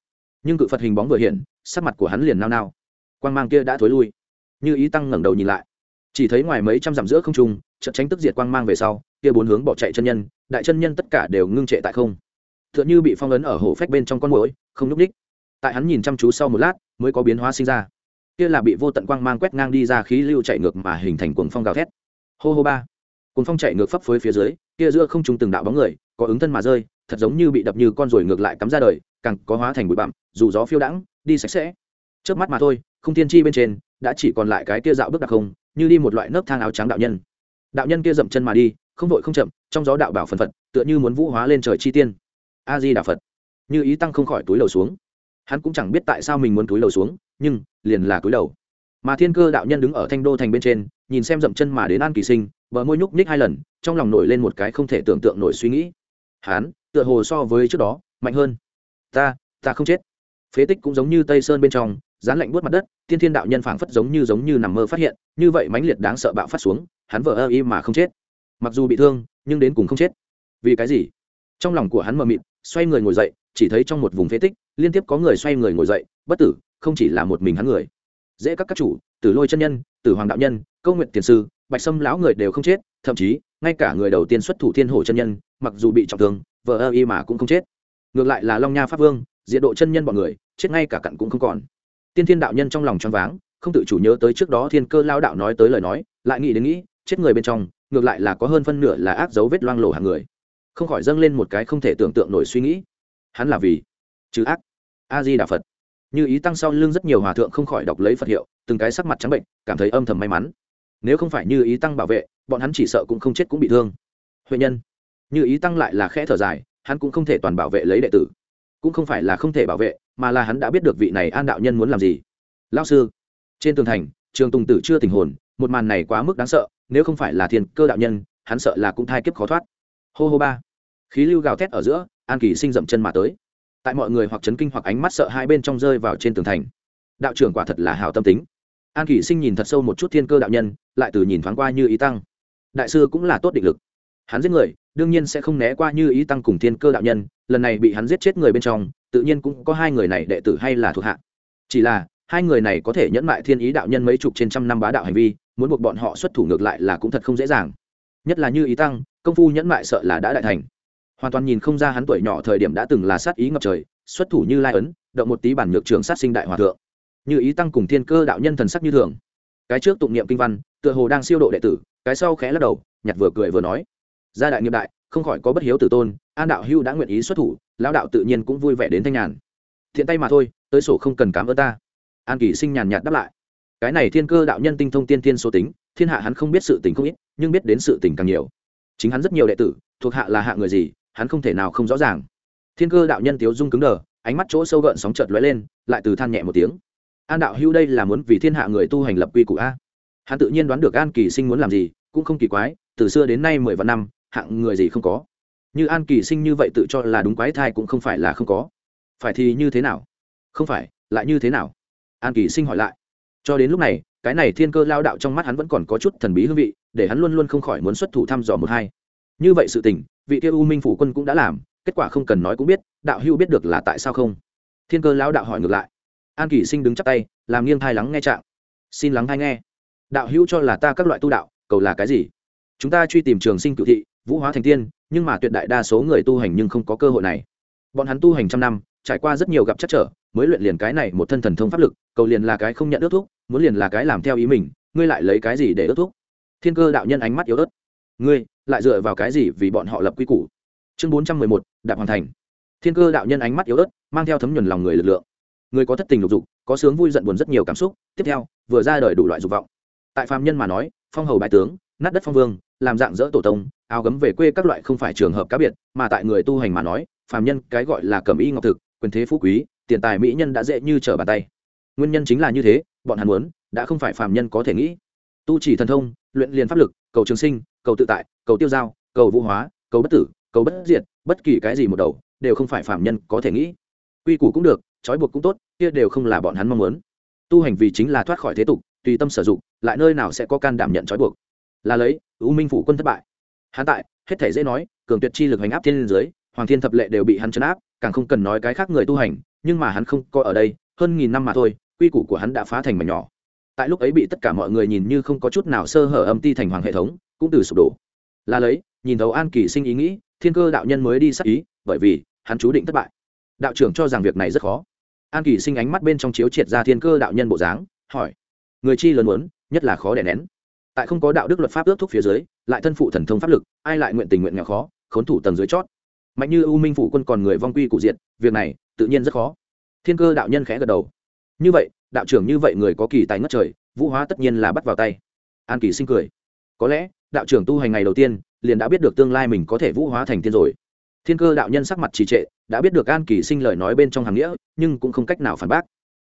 nhưng cự phật hình bóng vừa hiện, sắc mặt của hắn liền nao nao. Quang mang kia đã thối lui. Như ý tăng ngẩng đầu nhìn lại. Chỉ thấy ngoài mấy trăm dặm giữa không trung trận tránh tức diệt quang mang về sau, kia bốn hướng bỏ chạy chân nhân, đại chân nhân tất cả đều ngưng trệ tại không. T h ư ợ n như bị phong ấn ở hổ phách bên trong con mũi không n ú c ních tại hắn nhìn chăm chú sau một lát, mới có biến hóa sinh ra. Kia là bị vô tận quang mang quét ngang đi ra khí lưu chạy ngược mà hình thành cuồng phong gào thét. Hô hô ba. Cuồng phong chạy ngược phấp phới phía dưới, kia giữa không trung từng đạo bóng người, có ứng thân mà rơi, thật giống như bị đập như con ruồi ngược lại cắm ra đời càng có hóa thành bụi bặm, dù gió phiêu đãng, đi sạch sẽ. Trước mắt mà thôi không tiên tri bên trên, đã chỉ còn lại cái kia dạo bước đặc không như đi một loại nấc thang áo trắng đạo nhân. Đạo nhân kia dậm chân mà đi, không vội không chậm, trong gió đạo bảo phần phật, tựa như muốn vũ hóa lên trời chi tiên. A di đà phật. Như ý tăng không khỏi túi đầu xuống. Hắn cũng chẳng biết tại sao mình muốn túi đầu xuống, nhưng, liền là túi đầu mà thiên cơ đạo nhân đứng ở thanh đô thành bên trên, nhìn xem dậm chân mà đến an kỳ sinh, bờ môi nhúc nhích hai lần, trong lòng nổi lên một cái không thể tưởng tượng nổi suy nghĩ. Hắn, tựa hồ so với trước đó, mạnh hơn ta ta không chết. Phế tích cũng giống như tây sơn bên trong, dán lạnh buốt mặt đất thiên thiên đạo nhân phảng phất giống như giống như nằm mơ phát hiện, như vậy mãnh liệt đáng sợ bạo phát xuống, hắn vỡ ơ y mà không chết. Mặc dù bị thương, nhưng đến cùng không chết. Vì cái gì? Trong lòng của hắn mờ mịt, xoay người ngồi dậy, chỉ thấy trong một vùng phế tích, liên tiếp có người xoay người ngồi dậy, bất tử, không chỉ là một mình hắn người. Dễ các các chủ, tử lôi chân nhân, tử hoàng đạo nhân, câu nguyện tiền sư, bạch sâm lão người đều không chết, thậm chí, ngay cả người đầu tiên xuất thủ thiên hồ chân nhân, mặc dù bị trọng thương vợ ơ y mà cũng không chết ngược lại là long nha pháp vương diện độ chân nhân bọn người chết ngay cả cặn cũng không còn tiên thiên đạo nhân trong lòng choáng váng, không tự chủ nhớ tới trước đó thiên cơ lao đạo nói tới lời nói, lại nghĩ đến nghĩ, chết người bên trong, ngược lại là có hơn phân nửa là ác dấu vết loang lổ hàng người. Không khỏi dâng lên một cái không thể tưởng tượng nổi suy nghĩ. Hắn là vì chứ ác. A di đà phật. Như ý tăng sau lưng rất nhiều hòa thượng không khỏi đọc lấy phật hiệu, từng cái sắc mặt trắng bệnh, cảm thấy âm thầm may mắn. Nếu không phải như ý tăng bảo vệ, bọn hắn chỉ sợ cũng không chết cũng bị thương. Huệ nhân. Như ý tăng lại là khẽ thở dài hắn cũng không thể toàn bảo vệ lấy đệ tử. Cũng không phải là không thể bảo vệ, mà là hắn đã biết được vị này an đạo nhân muốn làm gì. Lao sư, trên tường thành, trường tùng tử chưa tình hồn, một màn này quá mức đáng sợ, nếu không phải là thiên cơ đạo nhân, hắn sợ là cũng thai kiếp khó thoát. Hô hô ba. Khí lưu gào thét ở giữa, an kỳ sinh dậm chân mà tới. Tại mọi người hoặc chấn kinh hoặc ánh mắt sợ hai bên trong rơi vào trên tường thành. Đạo trưởng quả thật là hào tâm tính. An kỳ sinh nhìn thật sâu một chút thiên cơ đạo nhân, lại từ nhìn thoáng qua như ý tăng. Đại sư cũng là tốt định lực. Hắn giết người đương nhiên sẽ không né qua như ý tăng cùng thiên cơ đạo nhân, lần này bị hắn giết chết người bên trong, tự nhiên cũng có hai người này đệ tử hay là thuộc hạ. Chỉ là, hai người này có thể nhẫn mại thiên ý đạo nhân mấy chục trên trăm năm bá đạo hành vi, muốn buộc bọn họ xuất thủ ngược lại là cũng thật không dễ dàng. Nhất là như ý tăng, công phu nhẫn mại sợ là đã đại thành. Hoàn toàn nhìn không ra hắn tuổi nhỏ thời điểm đã từng là sát ý ngập trời, xuất thủ như lai ấn, động một tí bản nhược trường sát sinh đại hòa thượng. Như ý tăng cùng thiên cơ đạo nhân thần sắc như thường. Cái trước tụng niệm kinh văn, tựa hồ đang siêu độ đệ tử, cái sau khẽ lắc đầu, nhặt vừa cười vừa nói gia đại nghiệp đại, không khỏi có bất hiếu tử tôn, an đạo hưu đã nguyện ý xuất thủ, lão đạo tự nhiên cũng vui vẻ đến thanh nhàn. Thiện tay mà thôi, tới sổ không cần cảm ơn ta. An kỳ sinh nhàn nhạt đáp lại. Cái này thiên cơ đạo nhân tinh thông tiên tiên số tính, thiên hạ hắn không biết sự tình không ít, nhưng biết đến sự tình càng nhiều. Chính hắn rất nhiều đệ tử, thuộc hạ là hạ người gì, hắn không thể nào không rõ ràng. Thiên cơ đạo nhân tiếu dung cứng đờ, ánh mắt chỗ sâu gợn sóng chợt lóe lên, lại từ than nhẹ một tiếng. An đạo hưu đây là muốn vì thiên hạ người tu hành lập quy củ a. Hắn tự nhiên đoán được an kỳ sinh muốn làm gì, cũng không kỳ quái, từ xưa đến nay mười vạn năm hạng người gì không có. Như an kỳ sinh như vậy tự cho là đúng quái thai cũng không phải là không có. Phải thì như thế nào? Không phải, lại như thế nào? An kỳ sinh hỏi lại. Cho đến lúc này, cái này thiên cơ lao đạo trong mắt hắn vẫn còn có chút thần bí hương vị, để hắn luôn luôn không khỏi muốn xuất thủ thăm dò một hai. Như vậy sự tình, vị tiêu u minh phủ quân cũng đã làm, kết quả không cần nói cũng biết, đạo hưu biết được là tại sao không? Thiên cơ lao đạo hỏi ngược lại. An kỳ sinh đứng chắp tay, làm nghiêng thai lắng nghe trạng. Xin lắng hay nghe. Đạo hữu cho là ta các loại tu đạo, cầu là cái gì? Chúng ta truy tìm trường sinh cựu thị vũ hóa thành tiên, nhưng mà tuyệt đại đa số người tu hành nhưng không có cơ hội này. Bọn hắn tu hành trăm năm, trải qua rất nhiều gặp chắc trở, mới luyện liền cái này một thân thần thông pháp lực, cầu liền là cái không nhận ước thuốc, muốn liền là cái làm theo ý mình, ngươi lại lấy cái gì để ước thuốc? Thiên cơ đạo nhân ánh mắt yếu ớt. Ngươi, lại dựa vào cái gì vì bọn họ lập quy củ? Chương bốn trăm mười một, đạp hoàn thành. Thiên cơ đạo nhân ánh mắt yếu ớt, mang theo thấm nhuần lòng người lực lượng. Người có thất tình lục dục, có sướng vui giận buồn rất nhiều cảm xúc, tiếp theo, vừa ra đời đủ loại dục vọng. Tại phạm nhân mà nói, phong hầu bại tướng, nát đất phong vương làm dạng dỡ tổ tông, áo gấm về quê các loại không phải trường hợp cá biệt, mà tại người tu hành mà nói, phàm nhân cái gọi là cầm y ngọc thực, quyền thế phú quý, tiền tài mỹ nhân đã dễ như trở bàn tay. Nguyên nhân chính là như thế, bọn hắn muốn, đã không phải phàm nhân có thể nghĩ. Tu chỉ thần thông, luyện liền pháp lực, cầu trường sinh, cầu tự tại, cầu tiêu giao, cầu vũ hóa, cầu bất tử, cầu bất diệt, bất kỳ cái gì một đầu, đều không phải phàm nhân có thể nghĩ. Quy củ cũng được, trói buộc cũng tốt, kia đều không là bọn hắn mong muốn. Tu hành vì chính là thoát khỏi thế tục, tùy tâm sử dụng, lại nơi nào sẽ có can đảm nhận trói buộc. Là lấy u minh phủ quân thất bại. Hắn tại, hết thể dễ nói, cường tuyệt chi lực hành áp thiên dưới hoàng thiên thập lệ đều bị hắn chấn áp, càng không cần nói cái khác người tu hành, nhưng mà hắn không có ở đây, hơn nghìn năm mà thôi, quy củ của hắn đã phá thành mảnh nhỏ. Tại lúc ấy bị tất cả mọi người nhìn như không có chút nào sơ hở âm ti thành hoàng hệ thống, cũng từ sụp đổ. Là lấy, nhìn thấu an kỳ sinh ý nghĩ, thiên cơ đạo nhân mới đi sắc ý, bởi vì, hắn chú định thất bại. Đạo trưởng cho rằng việc này rất khó. An kỳ sinh ánh mắt bên trong chiếu triệt ra thiên cơ đạo nhân bộ dáng, hỏi, người chi lớn muốn, nhất là khó đè nén tại không có đạo đức luật pháp ước thúc phía dưới, lại thân phụ thần thông pháp lực, ai lại nguyện tình nguyện nghèo khó, khốn thủ tầng dưới chót. Mạnh như u minh phụ quân còn người vong quy cụ diện việc này, tự nhiên rất khó. Thiên cơ đạo nhân khẽ gật đầu. Như vậy, đạo trưởng như vậy người có kỳ tài ngất trời, vũ hóa tất nhiên là bắt vào tay. An kỳ sinh cười. Có lẽ, đạo trưởng tu hành ngày đầu tiên, liền đã biết được tương lai mình có thể vũ hóa thành tiên rồi. Thiên cơ đạo nhân sắc mặt trì trệ, đã biết được an kỳ sinh lời nói bên trong hàng nghĩa, nhưng cũng không cách nào phản bác.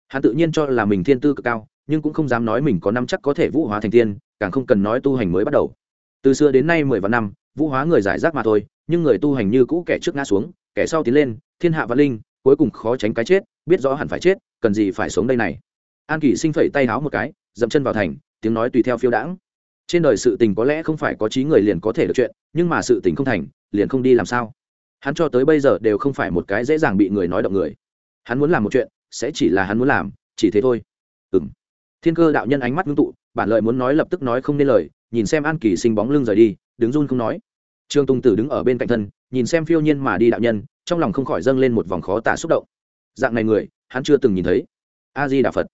Hắn tự nhiên cho là mình thiên tư cực cao, nhưng cũng không dám nói mình có năm chắc có thể vũ hóa thành tiên càng không cần nói tu hành mới bắt đầu. Từ xưa đến nay mười vạn năm, vũ hóa người giải rác mà thôi, nhưng người tu hành như cũ kẻ trước ngã xuống, kẻ sau tiến lên, thiên hạ văn linh, cuối cùng khó tránh cái chết, biết rõ hẳn phải chết, cần gì phải sống đây này. An kỷ sinh phẩy tay háo một cái, dậm chân vào thành, tiếng nói tùy theo phiêu đãng. Trên đời sự tình có lẽ không phải có trí người liền có thể được chuyện, nhưng mà sự tình không thành, liền không đi làm sao? Hắn cho tới bây giờ đều không phải một cái dễ dàng bị người nói động người. Hắn muốn làm một chuyện, sẽ chỉ là hắn muốn làm, chỉ thế thôi. Ừ m thiên cơ đạo nhân ánh mắt ngưng tụ bản lợi muốn nói lập tức nói không nên lời, nhìn xem an kỳ sinh bóng lưng rời đi, đứng run không nói. Trương tùng tử đứng ở bên cạnh thân, nhìn xem phiêu nhiên mà đi đạo nhân, trong lòng không khỏi dâng lên một vòng khó tả xúc động. Dạng này người, hắn chưa từng nhìn thấy. A di đà phật.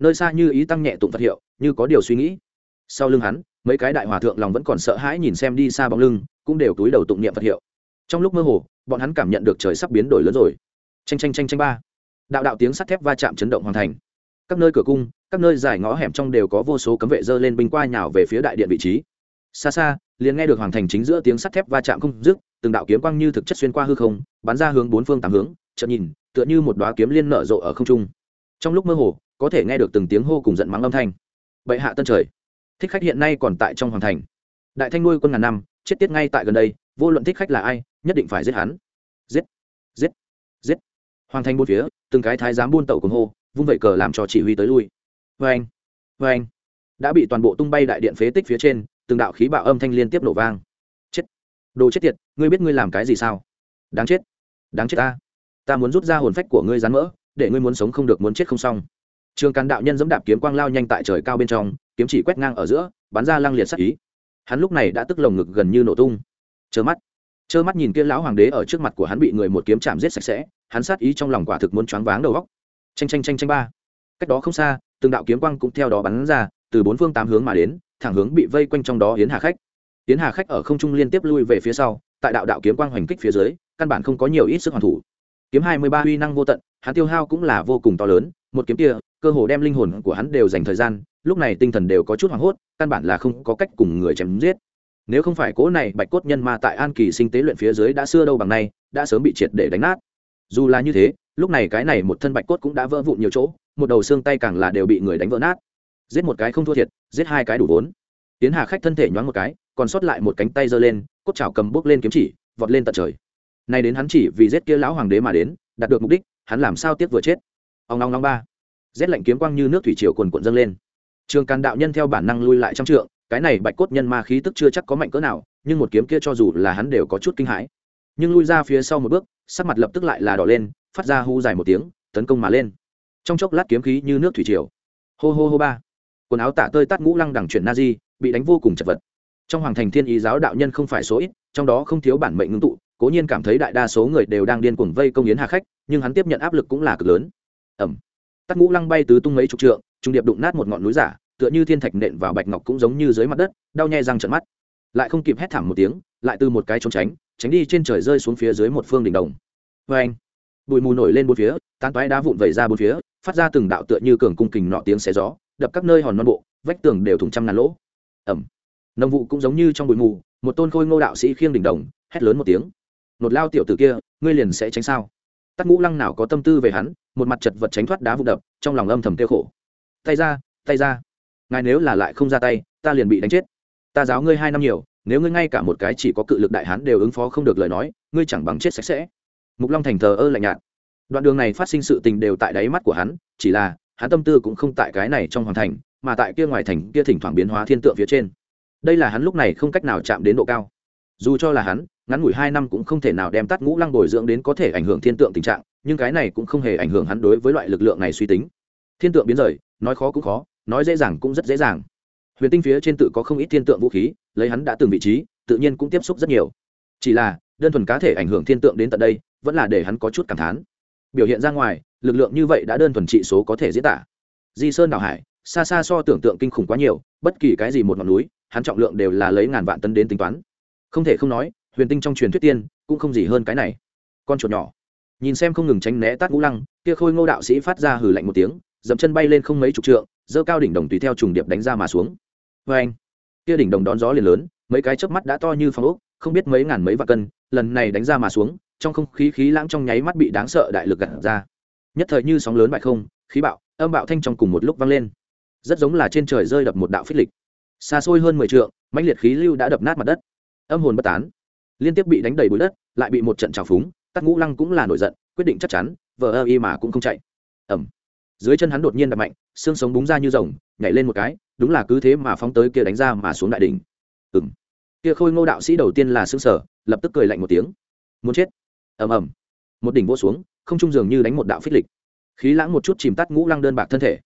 Nơi xa như ý tăng nhẹ tụng phật hiệu, như có điều suy nghĩ. Sau lưng hắn, mấy cái đại hòa thượng lòng vẫn còn sợ hãi nhìn xem đi xa bóng lưng, cũng đều túi đầu tụng niệm phật hiệu. Trong lúc mơ hồ, bọn hắn cảm nhận được trời sắp biến đổi lớn rồi. Tranh tranh tranh tranh ba. Đạo đạo tiếng sắt thép va chạm chấn động hoàn thành các nơi cửa cung, các nơi dài ngõ hẻm trong đều có vô số cấm vệ dơ lên binh qua nhào về phía đại điện vị trí. Xa xa, liền nghe được hoàng thành chính giữa tiếng sắt thép va chạm không dứt, từng đạo kiếm quang như thực chất xuyên qua hư không, bắn ra hướng bốn phương tám hướng, chợt nhìn, tựa như một đoá kiếm liên nở rộ ở không trung. Trong lúc mơ hồ, có thể nghe được từng tiếng hô cùng giận mắng âm thanh. Bệ hạ tân trời, thích khách hiện nay còn tại trong hoàng thành. Đại thanh nuôi quân ngàn năm, chết tiết ngay tại gần đây, vô luận thích khách là ai, nhất định phải giết hắn. Giết giết giết. Hoàng thành bốn phía, từng cái thái giám buôn tẩu cùng hô vung vẩy cờ làm cho chỉ huy tới lui. Vê anh vê anh đã bị toàn bộ tung bay đại điện phế tích phía trên, từng đạo khí bạo âm thanh liên tiếp nổ vang. Chết. Đồ chết tiệt, ngươi biết ngươi làm cái gì sao? Đáng chết. Đáng chết ta. Ta muốn rút ra hồn phách của ngươi rán mỡ, để ngươi muốn sống không được muốn chết không xong. Trường càn đạo nhân dẫm đạp kiếm quang lao nhanh tại trời cao bên trong, kiếm chỉ quét ngang ở giữa, bắn ra lăng liệt sắc ý. Hắn lúc này đã tức lồng ngực gần như nổ tung. Trơ mắt. Trơ mắt nhìn kia lão hoàng đế ở trước mặt của hắn bị người một kiếm chạm giết sạch sẽ, hắn sát ý trong lòng quả thực muốn choáng váng đầu góc tranh tranh tranh tranh ba. Cách đó không xa, từng đạo kiếm quang cũng theo đó bắn ra, từ bốn phương tám hướng mà đến, thẳng hướng bị vây quanh trong đó yến hà khách. Yến hà khách ở không trung liên tiếp lui về phía sau, tại đạo đạo kiếm quang hoành kích phía dưới, căn bản không có nhiều ít sức hoàn thủ. Kiếm hai mươi ba uy năng vô tận, hắn tiêu hao cũng là vô cùng to lớn, một kiếm kia, cơ hồ đem linh hồn của hắn đều dành thời gian, lúc này tinh thần đều có chút hoảng hốt, căn bản là không có cách cùng người chém giết. Nếu không phải cố này bạch cốt nhân ma tại an kỳ sinh tế luyện phía dưới đã xưa đâu bằng nay, đã sớm bị triệt để đánh nát. Dù là như thế lúc này cái này một thân bạch cốt cũng đã vỡ vụn nhiều chỗ, một đầu xương tay càng là đều bị người đánh vỡ nát. Giết một cái không thua thiệt, giết hai cái đủ vốn. Tiến hà khách thân thể nhoáng một cái, còn sót lại một cánh tay giơ lên, cốt chảo cầm bước lên kiếm chỉ, vọt lên tận trời. Nay đến hắn chỉ vì giết kia lão hoàng đế mà đến, đạt được mục đích, hắn làm sao tiếc vừa chết. Ông long long ba. Rét lạnh kiếm quang như nước thủy triều cuồn cuộn dâng lên. Trường càn đạo nhân theo bản năng lui lại trong trượng, cái này bạch cốt nhân ma khí tức chưa chắc có mạnh cỡ nào, nhưng một kiếm kia cho dù là hắn đều có chút kinh hãi. Nhưng lui ra phía sau một bước, sắc mặt lập tức lại là đỏ lên phát ra hu dài một tiếng, tấn công mà lên. Trong chốc lát kiếm khí như nước thủy triều. Hô hô hô ba. Quần áo tả tơi tắt ngũ lăng đằng chuyển na di, bị đánh vô cùng chật vật. Trong hoàng thành thiên ý giáo đạo nhân không phải số ít, trong đó không thiếu bản mệnh ngưng tụ, cố nhiên cảm thấy đại đa số người đều đang điên cuồng vây công yến hà khách, nhưng hắn tiếp nhận áp lực cũng là cực lớn. Ẩm. Tắt ngũ lăng bay tứ tung mấy chục trượng, trung điệp đụng nát một ngọn núi giả, tựa như thiên thạch nện vào bạch ngọc cũng giống như dưới mặt đất, đau nhè răng trận mắt. Lại không kịp hét thảm một tiếng, lại từ một cái trốn tránh tránh đi trên trời rơi xuống phía dưới một phương đỉnh đồng. Vê anh bụi mù nổi lên bốn phía, tán toái đá vụn vẩy ra bốn phía, phát ra từng đạo tựa như cường cung kình nọ tiếng xé gió, đập các nơi hòn non bộ, vách tường đều thủng trăm ngàn lỗ. Ẩm nông vụ cũng giống như trong bụi mù, một tôn khôi ngô đạo sĩ khiêng đỉnh đồng, hét lớn một tiếng. Nột lao tiểu tử kia, ngươi liền sẽ tránh sao? Tắt ngũ lăng nào có tâm tư về hắn, một mặt chật vật tránh thoát đá vụ đập, trong lòng âm thầm kêu khổ. Tay ra tay ra. Ngài nếu là lại không ra tay, ta liền bị đánh chết. Ta giáo ngươi hai năm nhiều, nếu ngươi ngay cả một cái chỉ có cự lực đại hán đều ứng phó không được lời nói, ngươi chẳng bằng chết sạch sẽ mục long thành thờ ơ lạnh nhạt. Đoạn đường này phát sinh sự tình đều tại đáy mắt của hắn, chỉ là, hắn tâm tư cũng không tại cái này trong hoàng thành, mà tại kia ngoài thành kia thỉnh thoảng biến hóa thiên tượng phía trên. Đây là hắn lúc này không cách nào chạm đến độ cao. Dù cho là hắn, ngắn ngủi hai năm cũng không thể nào đem tắt ngũ lăng bồi dưỡng đến có thể ảnh hưởng thiên tượng tình trạng, nhưng cái này cũng không hề ảnh hưởng hắn đối với loại lực lượng này suy tính. Thiên tượng biến rời, nói khó cũng khó, nói dễ dàng cũng rất dễ dàng. Huyền tinh phía trên tự có không ít thiên tượng vũ khí, lấy hắn đã từng vị trí, tự nhiên cũng tiếp xúc rất nhiều. Chỉ là, đơn thuần cá thể ảnh hưởng thiên tượng đến tận đây vẫn là để hắn có chút cảm thán. Biểu hiện ra ngoài, lực lượng như vậy đã đơn thuần trị số có thể diễn tả. Di sơn đảo hải, xa xa so tưởng tượng kinh khủng quá nhiều, bất kỳ cái gì một ngọn núi, hắn trọng lượng đều là lấy ngàn vạn tấn đến tính toán. Không thể không nói, huyền tinh trong truyền thuyết tiên, cũng không gì hơn cái này. Con chuột nhỏ. Nhìn xem không ngừng tránh né tát ngũ lăng, kia khôi ngô đạo sĩ phát ra hừ lạnh một tiếng, dậm chân bay lên không mấy chục trượng, giơ cao đỉnh đồng tùy theo trùng điệp đánh ra mà xuống. Vê anh kia đỉnh đồng đón gió liền lớn, mấy cái chớp mắt đã to như phong ốc, không biết mấy ngàn mấy vạn cân, lần này đánh ra mà xuống trong không khí khí lãng trong nháy mắt bị đáng sợ đại lực gạt ra. Nhất thời như sóng lớn bại không, khí bạo, âm bạo thanh trong cùng một lúc vang lên. Rất giống là trên trời rơi đập một đạo phích lịch. Xa xôi hơn mười trượng, mãnh liệt khí lưu đã đập nát mặt đất. Âm hồn bất tán. Liên tiếp bị đánh đầy bụi đất, lại bị một trận trào phúng, tắc ngũ lăng cũng là nổi giận, quyết định chắc chắn, vờ ơ y mà cũng không chạy. Ẩm dưới chân hắn đột nhiên đập mạnh, xương sống búng ra như rồng, nhảy lên một cái, đúng là cứ thế mà phóng tới kia đánh ra mà xuống đại đỉnh. Ừng kia khôi ngô đạo sĩ đầu tiên là xương sở lập tức cười lạnh một tiếng. Muốn chết ầm ầm. Một đỉnh vỗ xuống, không trung dường như đánh một đạo phích lịch. Khí lãng một chút chìm tắt ngũ lăng đơn bạc thân thể.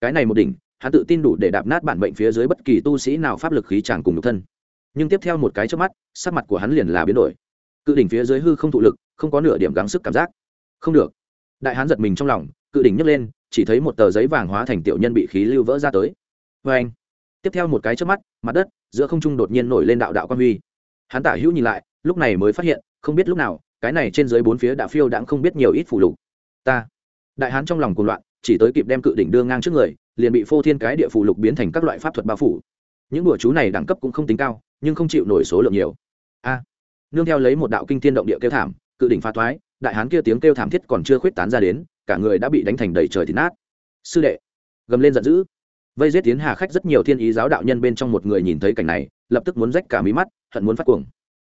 Cái này một đỉnh, hắn tự tin đủ để đạp nát bản bệnh phía dưới bất kỳ tu sĩ nào pháp lực khí tràng cùng nhục thân. Nhưng tiếp theo một cái trước mắt, sắc mặt của hắn liền là biến đổi. Cự đỉnh phía dưới hư không thụ lực, không có nửa điểm gắng sức cảm giác. Không được. Đại hán giật mình trong lòng, cự đỉnh nhấc lên, chỉ thấy một tờ giấy vàng hóa thành tiểu nhân bị khí lưu vỡ ra tới. Vê anh, tiếp theo một cái trước mắt, mặt đất, giữa không trung đột nhiên nổi lên đạo đạo quan huy. Hắn tả hữu nhìn lại, lúc này mới phát hiện, không biết lúc nào cái này trên dưới bốn phía đã phiêu đãng không biết nhiều ít phủ lục. Ta, đại hán trong lòng cuồng loạn, chỉ tới kịp đem cự đỉnh đưa ngang trước người, liền bị phô thiên cái địa phủ lục biến thành các loại pháp thuật bao phủ. Những đùa chú này đẳng cấp cũng không tính cao, nhưng không chịu nổi số lượng nhiều. A, nương theo lấy một đạo kinh thiên động địa kêu thảm, cự đỉnh pha thoái, đại hán kia tiếng kêu thảm thiết còn chưa khuyết tán ra đến, cả người đã bị đánh thành đầy trời thịt nát. Sư đệ, gầm lên giận dữ. Vây giết tiến hà khách rất nhiều thiên ý giáo đạo nhân bên trong một người nhìn thấy cảnh này, lập tức muốn rách cả mí mắt, hận muốn phát cuồng.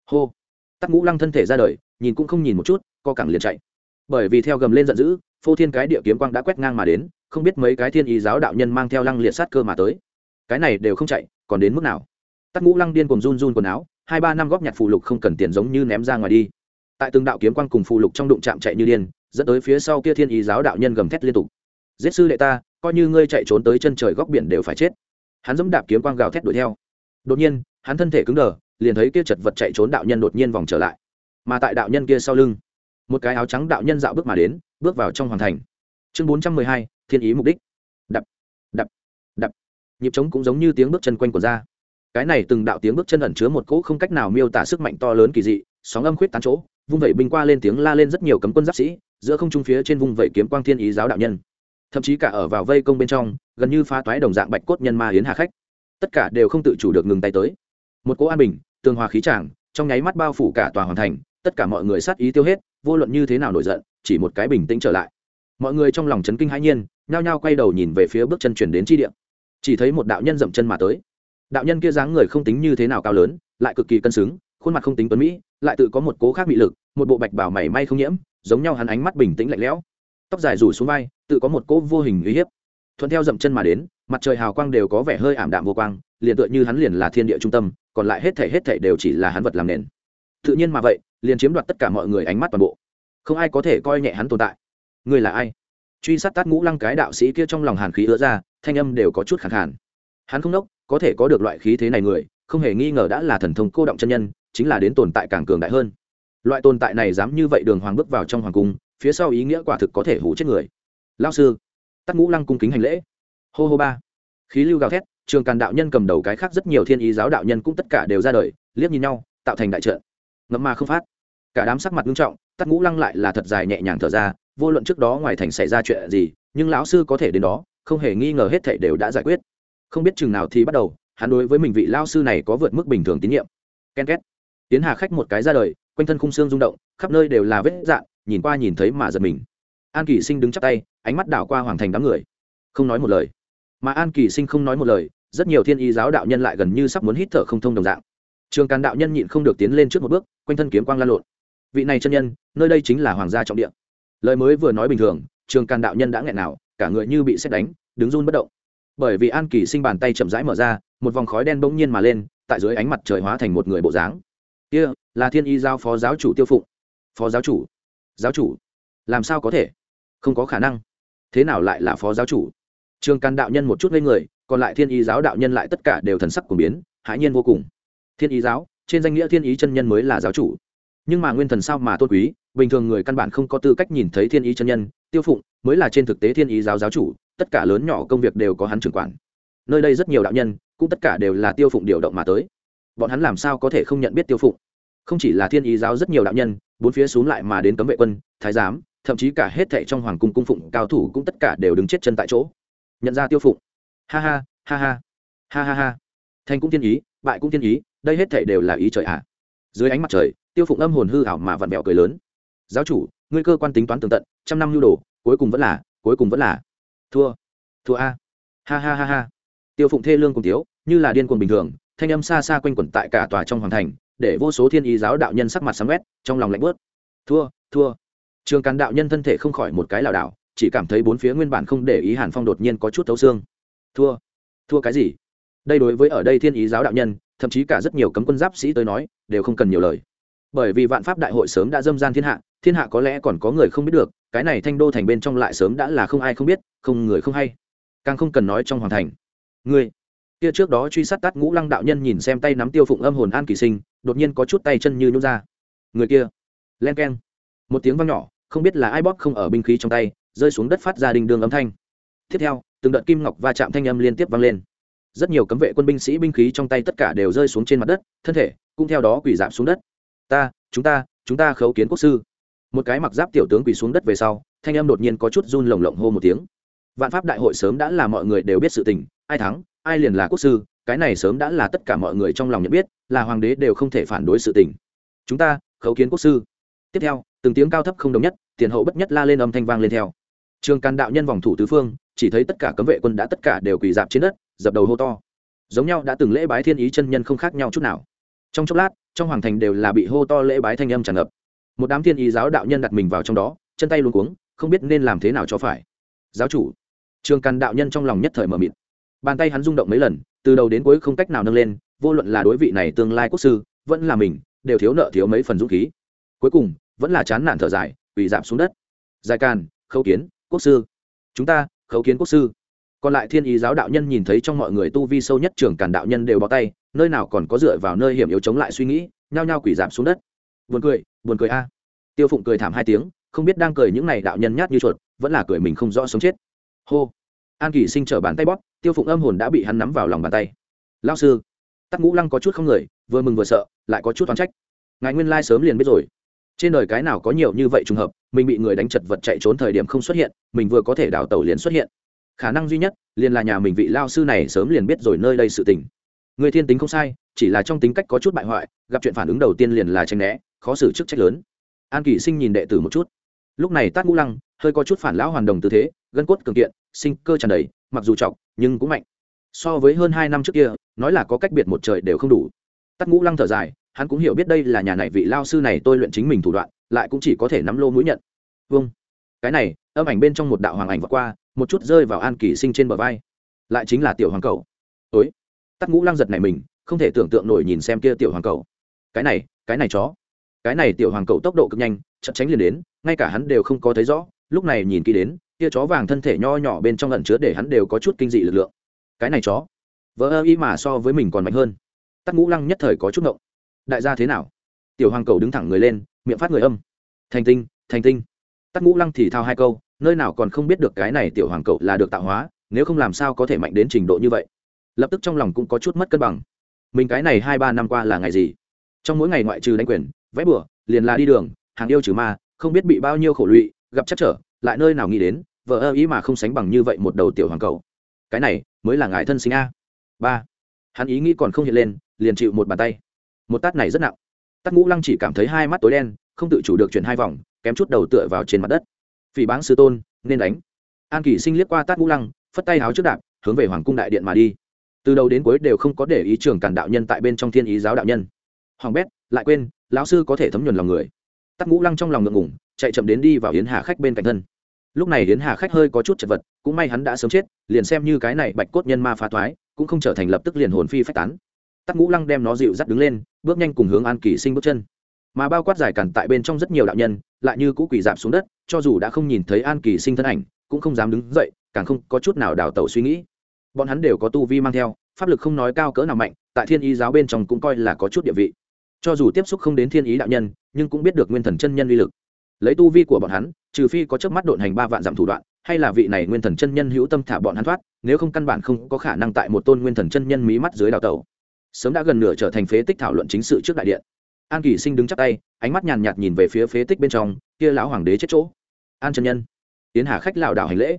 Hô tắc ngũ lăng thân thể ra đời, nhìn cũng không nhìn một chút, co cẳng liền chạy. Bởi vì theo gầm lên giận dữ, phô thiên cái địa kiếm quang đã quét ngang mà đến, không biết mấy cái thiên ý giáo đạo nhân mang theo lăng liệt sát cơ mà tới. Cái này đều không chạy, còn đến mức nào? Tắc ngũ lăng điên cùng run run quần áo, hai ba năm góp nhặt phù lục không cần tiền giống như ném ra ngoài đi. Tại từng đạo kiếm quang cùng phù lục trong đụng chạm chạy như điên, dẫn tới phía sau kia thiên ý giáo đạo nhân gầm thét liên tục. Giết sư đệ ta, coi như ngươi chạy trốn tới chân trời góc biển đều phải chết. Hắn dẫm đạp kiếm quang gào thét đuổi theo. Đột nhiên, hắn thân thể cứng đờ liền thấy kia chật vật chạy trốn đạo nhân đột nhiên vòng trở lại. Mà tại đạo nhân kia sau lưng, một cái áo trắng đạo nhân dạo bước mà đến, bước vào trong hoàng thành. Chương bốn trăm mười hai, thiên ý mục đích. Đập đập đập. Nhịp trống cũng giống như tiếng bước chân quanh của ra cái này từng đạo tiếng bước chân ẩn chứa một cỗ không cách nào miêu tả sức mạnh to lớn kỳ dị, sóng âm khuyết tán chỗ, vung vẩy binh qua lên tiếng la lên rất nhiều cấm quân giáp sĩ, giữa không trung phía trên vung vẩy kiếm quang thiên ý giáo đạo nhân. Thậm chí cả ở vào vây công bên trong, gần như phá toái đồng dạng bạch cốt nhân ma hiến hà khách. Tất cả đều không tự chủ được ngừng tay tới một cỗ an bình, tường hòa khí tràng, trong nháy mắt bao phủ cả tòa hoàn thành, tất cả mọi người sát ý tiêu hết, vô luận như thế nào nổi giận, chỉ một cái bình tĩnh trở lại. Mọi người trong lòng chấn kinh hãi nhiên, nhao nhao quay đầu nhìn về phía bước chân chuyển đến chi địa. Chỉ thấy một đạo nhân dậm chân mà tới. Đạo nhân kia dáng người không tính như thế nào cao lớn, lại cực kỳ cân xứng, khuôn mặt không tính tuấn mỹ, lại tự có một cố khác bị lực, một bộ bạch bảo mảy may không nhiễm, giống nhau hắn ánh mắt bình tĩnh lạnh lẽo. Tóc dài rủ xuống vai, tự có một cố vô hình uy hiếp. Thuận theo dậm chân mà đến, mặt trời hào quang đều có vẻ hơi ảm đạm vô quang, liền tựa như hắn liền là thiên địa trung tâm còn lại hết thể hết thể đều chỉ là hắn vật làm nền. Tự nhiên mà vậy, liền chiếm đoạt tất cả mọi người ánh mắt toàn bộ. Không ai có thể coi nhẹ hắn tồn tại. Ngươi là ai? Truy sát tát ngũ lăng cái đạo sĩ kia trong lòng hàn khí ứa ra, thanh âm đều có chút khẳng hẳn hắn không đốc, có thể có được loại khí thế này người, không hề nghi ngờ đã là thần thông cô động chân nhân, chính là đến tồn tại càng cường đại hơn. Loại tồn tại này dám như vậy đường hoàng bước vào trong hoàng cung, phía sau ý nghĩa quả thực có thể hủ chết người. Lao sư tắt ngũ lăng cung kính hành lễ. Hô hô ba. Khí lưu gào thét trường càn đạo nhân cầm đầu cái khác rất nhiều thiên ý giáo đạo nhân cũng tất cả đều ra đời, liếc nhìn nhau, tạo thành đại trợ ngậm ma không phát. Cả đám sắc mặt nghiêm trọng tắt ngũ lăng lại là thật dài nhẹ nhàng thở ra, vô luận trước đó ngoài thành xảy ra chuyện gì, nhưng lão sư có thể đến đó, không hề nghi ngờ hết thảy đều đã giải quyết. Không biết chừng nào thì bắt đầu, hắn đối với mình vị lao sư này có vượt mức bình thường tín nhiệm. Ken két. Tiến hà khách một cái ra đời, quanh thân khung xương rung động, khắp nơi đều là vết dạn nhìn qua nhìn thấy mà giật mình. An kỳ sinh đứng chắp tay, ánh mắt đảo qua hoàng thành đám người. Không nói một lời. Mà an kỳ sinh không nói một lời rất nhiều thiên y giáo đạo nhân lại gần như sắp muốn hít thở không thông đồng dạng. Trường càn đạo nhân nhịn không được tiến lên trước một bước, quanh thân kiếm quang lan lộn. Vị này chân nhân, nơi đây chính là hoàng gia trọng địa. Lời mới vừa nói bình thường, trường càn đạo nhân đã nghẹn nào, cả người như bị xét đánh, đứng run bất động. Bởi vì an kỳ sinh bàn tay chậm rãi mở ra, một vòng khói đen bỗng nhiên mà lên, tại dưới ánh mặt trời hóa thành một người bộ dáng. Kia, là thiên y giao phó giáo chủ tiêu phụng. Phó giáo chủ? Giáo chủ? Làm sao có thể? Không có khả năng. Thế nào lại là phó giáo chủ? Trường can đạo nhân một chút lên người còn lại thiên y giáo đạo nhân lại tất cả đều thần sắc của biến, hãi nhiên vô cùng. Thiên y giáo, trên danh nghĩa thiên ý chân nhân mới là giáo chủ. Nhưng mà nguyên thần sao mà tôn quý, bình thường người căn bản không có tư cách nhìn thấy thiên ý chân nhân, tiêu phụng mới là trên thực tế thiên ý giáo giáo chủ, tất cả lớn nhỏ công việc đều có hắn trưởng quản. Nơi đây rất nhiều đạo nhân, cũng tất cả đều là tiêu phụng điều động mà tới. Bọn hắn làm sao có thể không nhận biết tiêu phụng? Không chỉ là thiên ý giáo rất nhiều đạo nhân, bốn phía xuống lại mà đến cấm vệ quân, thái giám, thậm chí cả hết thệ trong hoàng cung cung phụng cao thủ cũng tất cả đều đứng chết chân tại chỗ. Nhận ra tiêu phụng ha ha ha ha. Ha ha ha. Thành cũng thiên ý, bại cũng thiên ý, đây hết thệ đều là ý trời ạ. À. dưới ánh mặt trời, tiêu phụng âm hồn hư ảo mà vặn vẹo cười lớn. Giáo chủ, ngươi cơ quan tính toán tường tận, trăm năm nhu đồ, cuối cùng vẫn là, cuối cùng vẫn là. Thua. Thua a. Ha ha ha ha. Tiêu phụng thê lương cùng tiếu như là điên cuồng bình thường, thanh âm xa xa quanh quẩn tại cả tòa trong hoàng thành, để vô số thiên ý giáo đạo nhân sắc mặt sáng quét, trong lòng lạnh bớt thua thua. Trường càn đạo nhân thân thể không khỏi một cái lảo đảo, chỉ cảm thấy bốn phía nguyên bản không để ý hàn phong đột nhiên có chút thấu xương thua. Thua cái gì? Đây đối với ở đây thiên ý giáo đạo nhân thậm chí cả rất nhiều cấm quân giáp sĩ tới nói đều không cần nhiều lời. Bởi vì vạn pháp đại hội sớm đã dâm gian thiên hạ thiên hạ có lẽ còn có người không biết được cái này thanh đô thành bên trong lại sớm đã là không ai không biết không người không hay. Càng không cần nói trong hoàng thành. Người, kia trước đó truy sát tát ngũ lăng đạo nhân nhìn xem tay nắm tiêu phụng âm hồn an kỳ sinh đột nhiên có chút tay chân như nhút ra. Người kia len keng. Một tiếng vang nhỏ không biết là ai bóp không ở binh khí trong tay rơi xuống đất phát ra đình đường âm thanh tiếp theo, từng đợt kim ngọc va chạm thanh âm liên tiếp vang lên. Rất nhiều cấm vệ quân binh sĩ binh khí trong tay tất cả đều rơi xuống trên mặt đất, thân thể cũng theo đó quỳ giảm xuống đất. Ta, chúng ta chúng ta khấu kiến quốc sư. Một cái mặc giáp tiểu tướng quỳ xuống đất về sau, thanh âm đột nhiên có chút run lồng lộng hô một tiếng. Vạn pháp đại hội sớm đã là mọi người đều biết sự tình, ai thắng, ai liền là quốc sư, cái này sớm đã là tất cả mọi người trong lòng nhận biết, là hoàng đế đều không thể phản đối sự tình. Chúng ta, khấu kiến quốc sư. Tiếp theo, từng tiếng cao thấp không đồng nhất, tiền hậu bất nhất la lên âm thanh vang lên theo trường can đạo nhân vòng thủ tứ phương, chỉ thấy tất cả cấm vệ quân đã tất cả đều quỳ dạp trên đất, dập đầu hô to. Giống nhau đã từng lễ bái thiên ý chân nhân không khác nhau chút nào. Trong chốc lát, trong hoàng thành đều là bị hô to lễ bái thanh âm tràn ngập. Một đám thiên ý giáo đạo nhân đặt mình vào trong đó, chân tay luôn cuống, không biết nên làm thế nào cho phải. Giáo chủ. Trường càn đạo nhân trong lòng nhất thời mờ mịt. Bàn tay hắn rung động mấy lần, từ đầu đến cuối không cách nào nâng lên, vô luận là đối vị này tương lai quốc sư, vẫn là mình, đều thiếu nợ thiếu mấy phần dũng khí. Cuối cùng, vẫn là chán nản thở dài, quỳ giảm xuống đất. Dài càn khâu kiến quốc sư. Chúng ta, khấu kiến quốc sư. Còn lại thiên ý giáo đạo nhân nhìn thấy trong mọi người tu vi sâu nhất trường càn đạo nhân đều bó tay, nơi nào còn có dựa vào nơi hiểm yếu chống lại suy nghĩ, nhao nhao quỷ giảm xuống đất. Buồn cười buồn cười a. Tiêu phụng cười thảm hai tiếng, không biết đang cười những này đạo nhân nhát như chuột, vẫn là cười mình không rõ sống chết. Hô. An kỳ sinh trở bàn tay bóp, tiêu phụng âm hồn đã bị hắn nắm vào lòng bàn tay. Lao sư, tắc ngũ lăng có chút không người, vừa mừng vừa sợ, lại có chút toán trách. Ngài nguyên lai sớm liền biết rồi trên đời cái nào có nhiều như vậy trùng hợp, mình bị người đánh chật vật chạy trốn thời điểm không xuất hiện, mình vừa có thể đào tàu liền xuất hiện. Khả năng duy nhất, liền là nhà mình vị lao sư này sớm liền biết rồi nơi đây sự tình. Người thiên tính không sai, chỉ là trong tính cách có chút bại hoại, gặp chuyện phản ứng đầu tiên liền là tranh né, khó xử chức trách lớn. An kỷ sinh nhìn đệ tử một chút. Lúc này tát ngũ lăng hơi có chút phản lão hoàn đồng tư thế, gân cốt cường kiện, sinh cơ tràn đầy, mặc dù chọc, nhưng cũng mạnh. So với hơn hai năm trước kia, nói là có cách biệt một trời đều không đủ. Tát ngũ lăng thở dài hắn cũng hiểu biết đây là nhà này vị lao sư này tôi luyện chính mình thủ đoạn, lại cũng chỉ có thể nắm lô mũi nhận. Vâng. Cái này, âm ảnh bên trong một đạo hoàng ảnh vượt qua, một chút rơi vào an kỳ sinh trên bờ vai. Lại chính là tiểu hoàng cầu. Ối tắt ngũ lăng giật này mình, không thể tưởng tượng nổi nhìn xem kia tiểu hoàng cầu. Cái này cái này chó. Cái này tiểu hoàng cầu tốc độ cực nhanh chậm tránh liền đến, ngay cả hắn đều không có thấy rõ, lúc này nhìn kỹ đến, kia chó vàng thân thể nho nhỏ bên trong lẩn chứa để hắn đều có chút kinh dị lực lượng. Cái này chó. Vỡ ơ ý mà so với mình còn mạnh hơn. Tắt ngũ lăng nhất thời có chút ngộng đại gia thế nào? Tiểu hoàng cầu đứng thẳng người lên, miệng phát người âm. Thành tinh thành tinh. Tắt ngũ lăng thì thao hai câu, nơi nào còn không biết được cái này tiểu hoàng cậu là được tạo hóa, nếu không làm sao có thể mạnh đến trình độ như vậy? Lập tức trong lòng cũng có chút mất cân bằng. Mình cái này hai ba năm qua là ngày gì? Trong mỗi ngày ngoại trừ đánh quyền, vẽ bừa, liền là đi đường, hàng yêu trừ ma, không biết bị bao nhiêu khổ lụy, gặp chắc trở, lại nơi nào nghĩ đến vợ ơ ý mà không sánh bằng như vậy một đầu tiểu hoàng cầu. Cái này mới là ngài thân sinh a. Ba. Hắn ý nghĩ còn không hiện lên, liền chịu một bàn tay một tát này rất nặng. Tát ngũ lăng chỉ cảm thấy hai mắt tối đen, không tự chủ được chuyển hai vòng, kém chút đầu tựa vào trên mặt đất. Phỉ báng sư tôn, nên đánh. An kỷ sinh liếc qua tát ngũ lăng, phất tay háo trước đạp, hướng về hoàng cung đại điện mà đi. Từ đầu đến cuối đều không có để ý trường cản đạo nhân tại bên trong thiên ý giáo đạo nhân. Hoàng bét, lại quên, lão sư có thể thấm nhuần lòng người. Tắc ngũ lăng trong lòng ngượng ngủng chạy chậm đến đi vào yến hà khách bên cạnh thân. Lúc này yến hà khách hơi có chút chật vật, cũng may hắn đã sớm chết, liền xem như cái này bạch cốt nhân ma phá thoái, cũng không trở thành lập tức liền hồn phi phách tán tắc ngũ lăng đem nó dịu dắt đứng lên, bước nhanh cùng hướng an kỳ sinh bước chân. Mà bao quát dài cản tại bên trong rất nhiều đạo nhân, lại như cũ quỳ dạp xuống đất, cho dù đã không nhìn thấy an kỳ sinh thân ảnh, cũng không dám đứng dậy, càng không có chút nào đào tẩu suy nghĩ. Bọn hắn đều có tu vi mang theo, pháp lực không nói cao cỡ nào mạnh, tại thiên ý giáo bên trong cũng coi là có chút địa vị. Cho dù tiếp xúc không đến thiên ý đạo nhân, nhưng cũng biết được nguyên thần chân nhân uy lực. Lấy tu vi của bọn hắn, trừ phi có trước mắt độn hành ba vạn dặm thủ đoạn, hay là vị này nguyên thần chân nhân hữu tâm thả bọn hắn thoát, nếu không căn bản không có khả năng tại một tôn nguyên thần chân nhân mí mắt dưới đào tẩu sớm đã gần nửa trở thành phế tích thảo luận chính sự trước đại điện. An kỳ sinh đứng chắc tay, ánh mắt nhàn nhạt nhìn về phía phế tích bên trong, kia lão hoàng đế chết chỗ. An chân nhân, tiến hà khách lảo đảo hành lễ.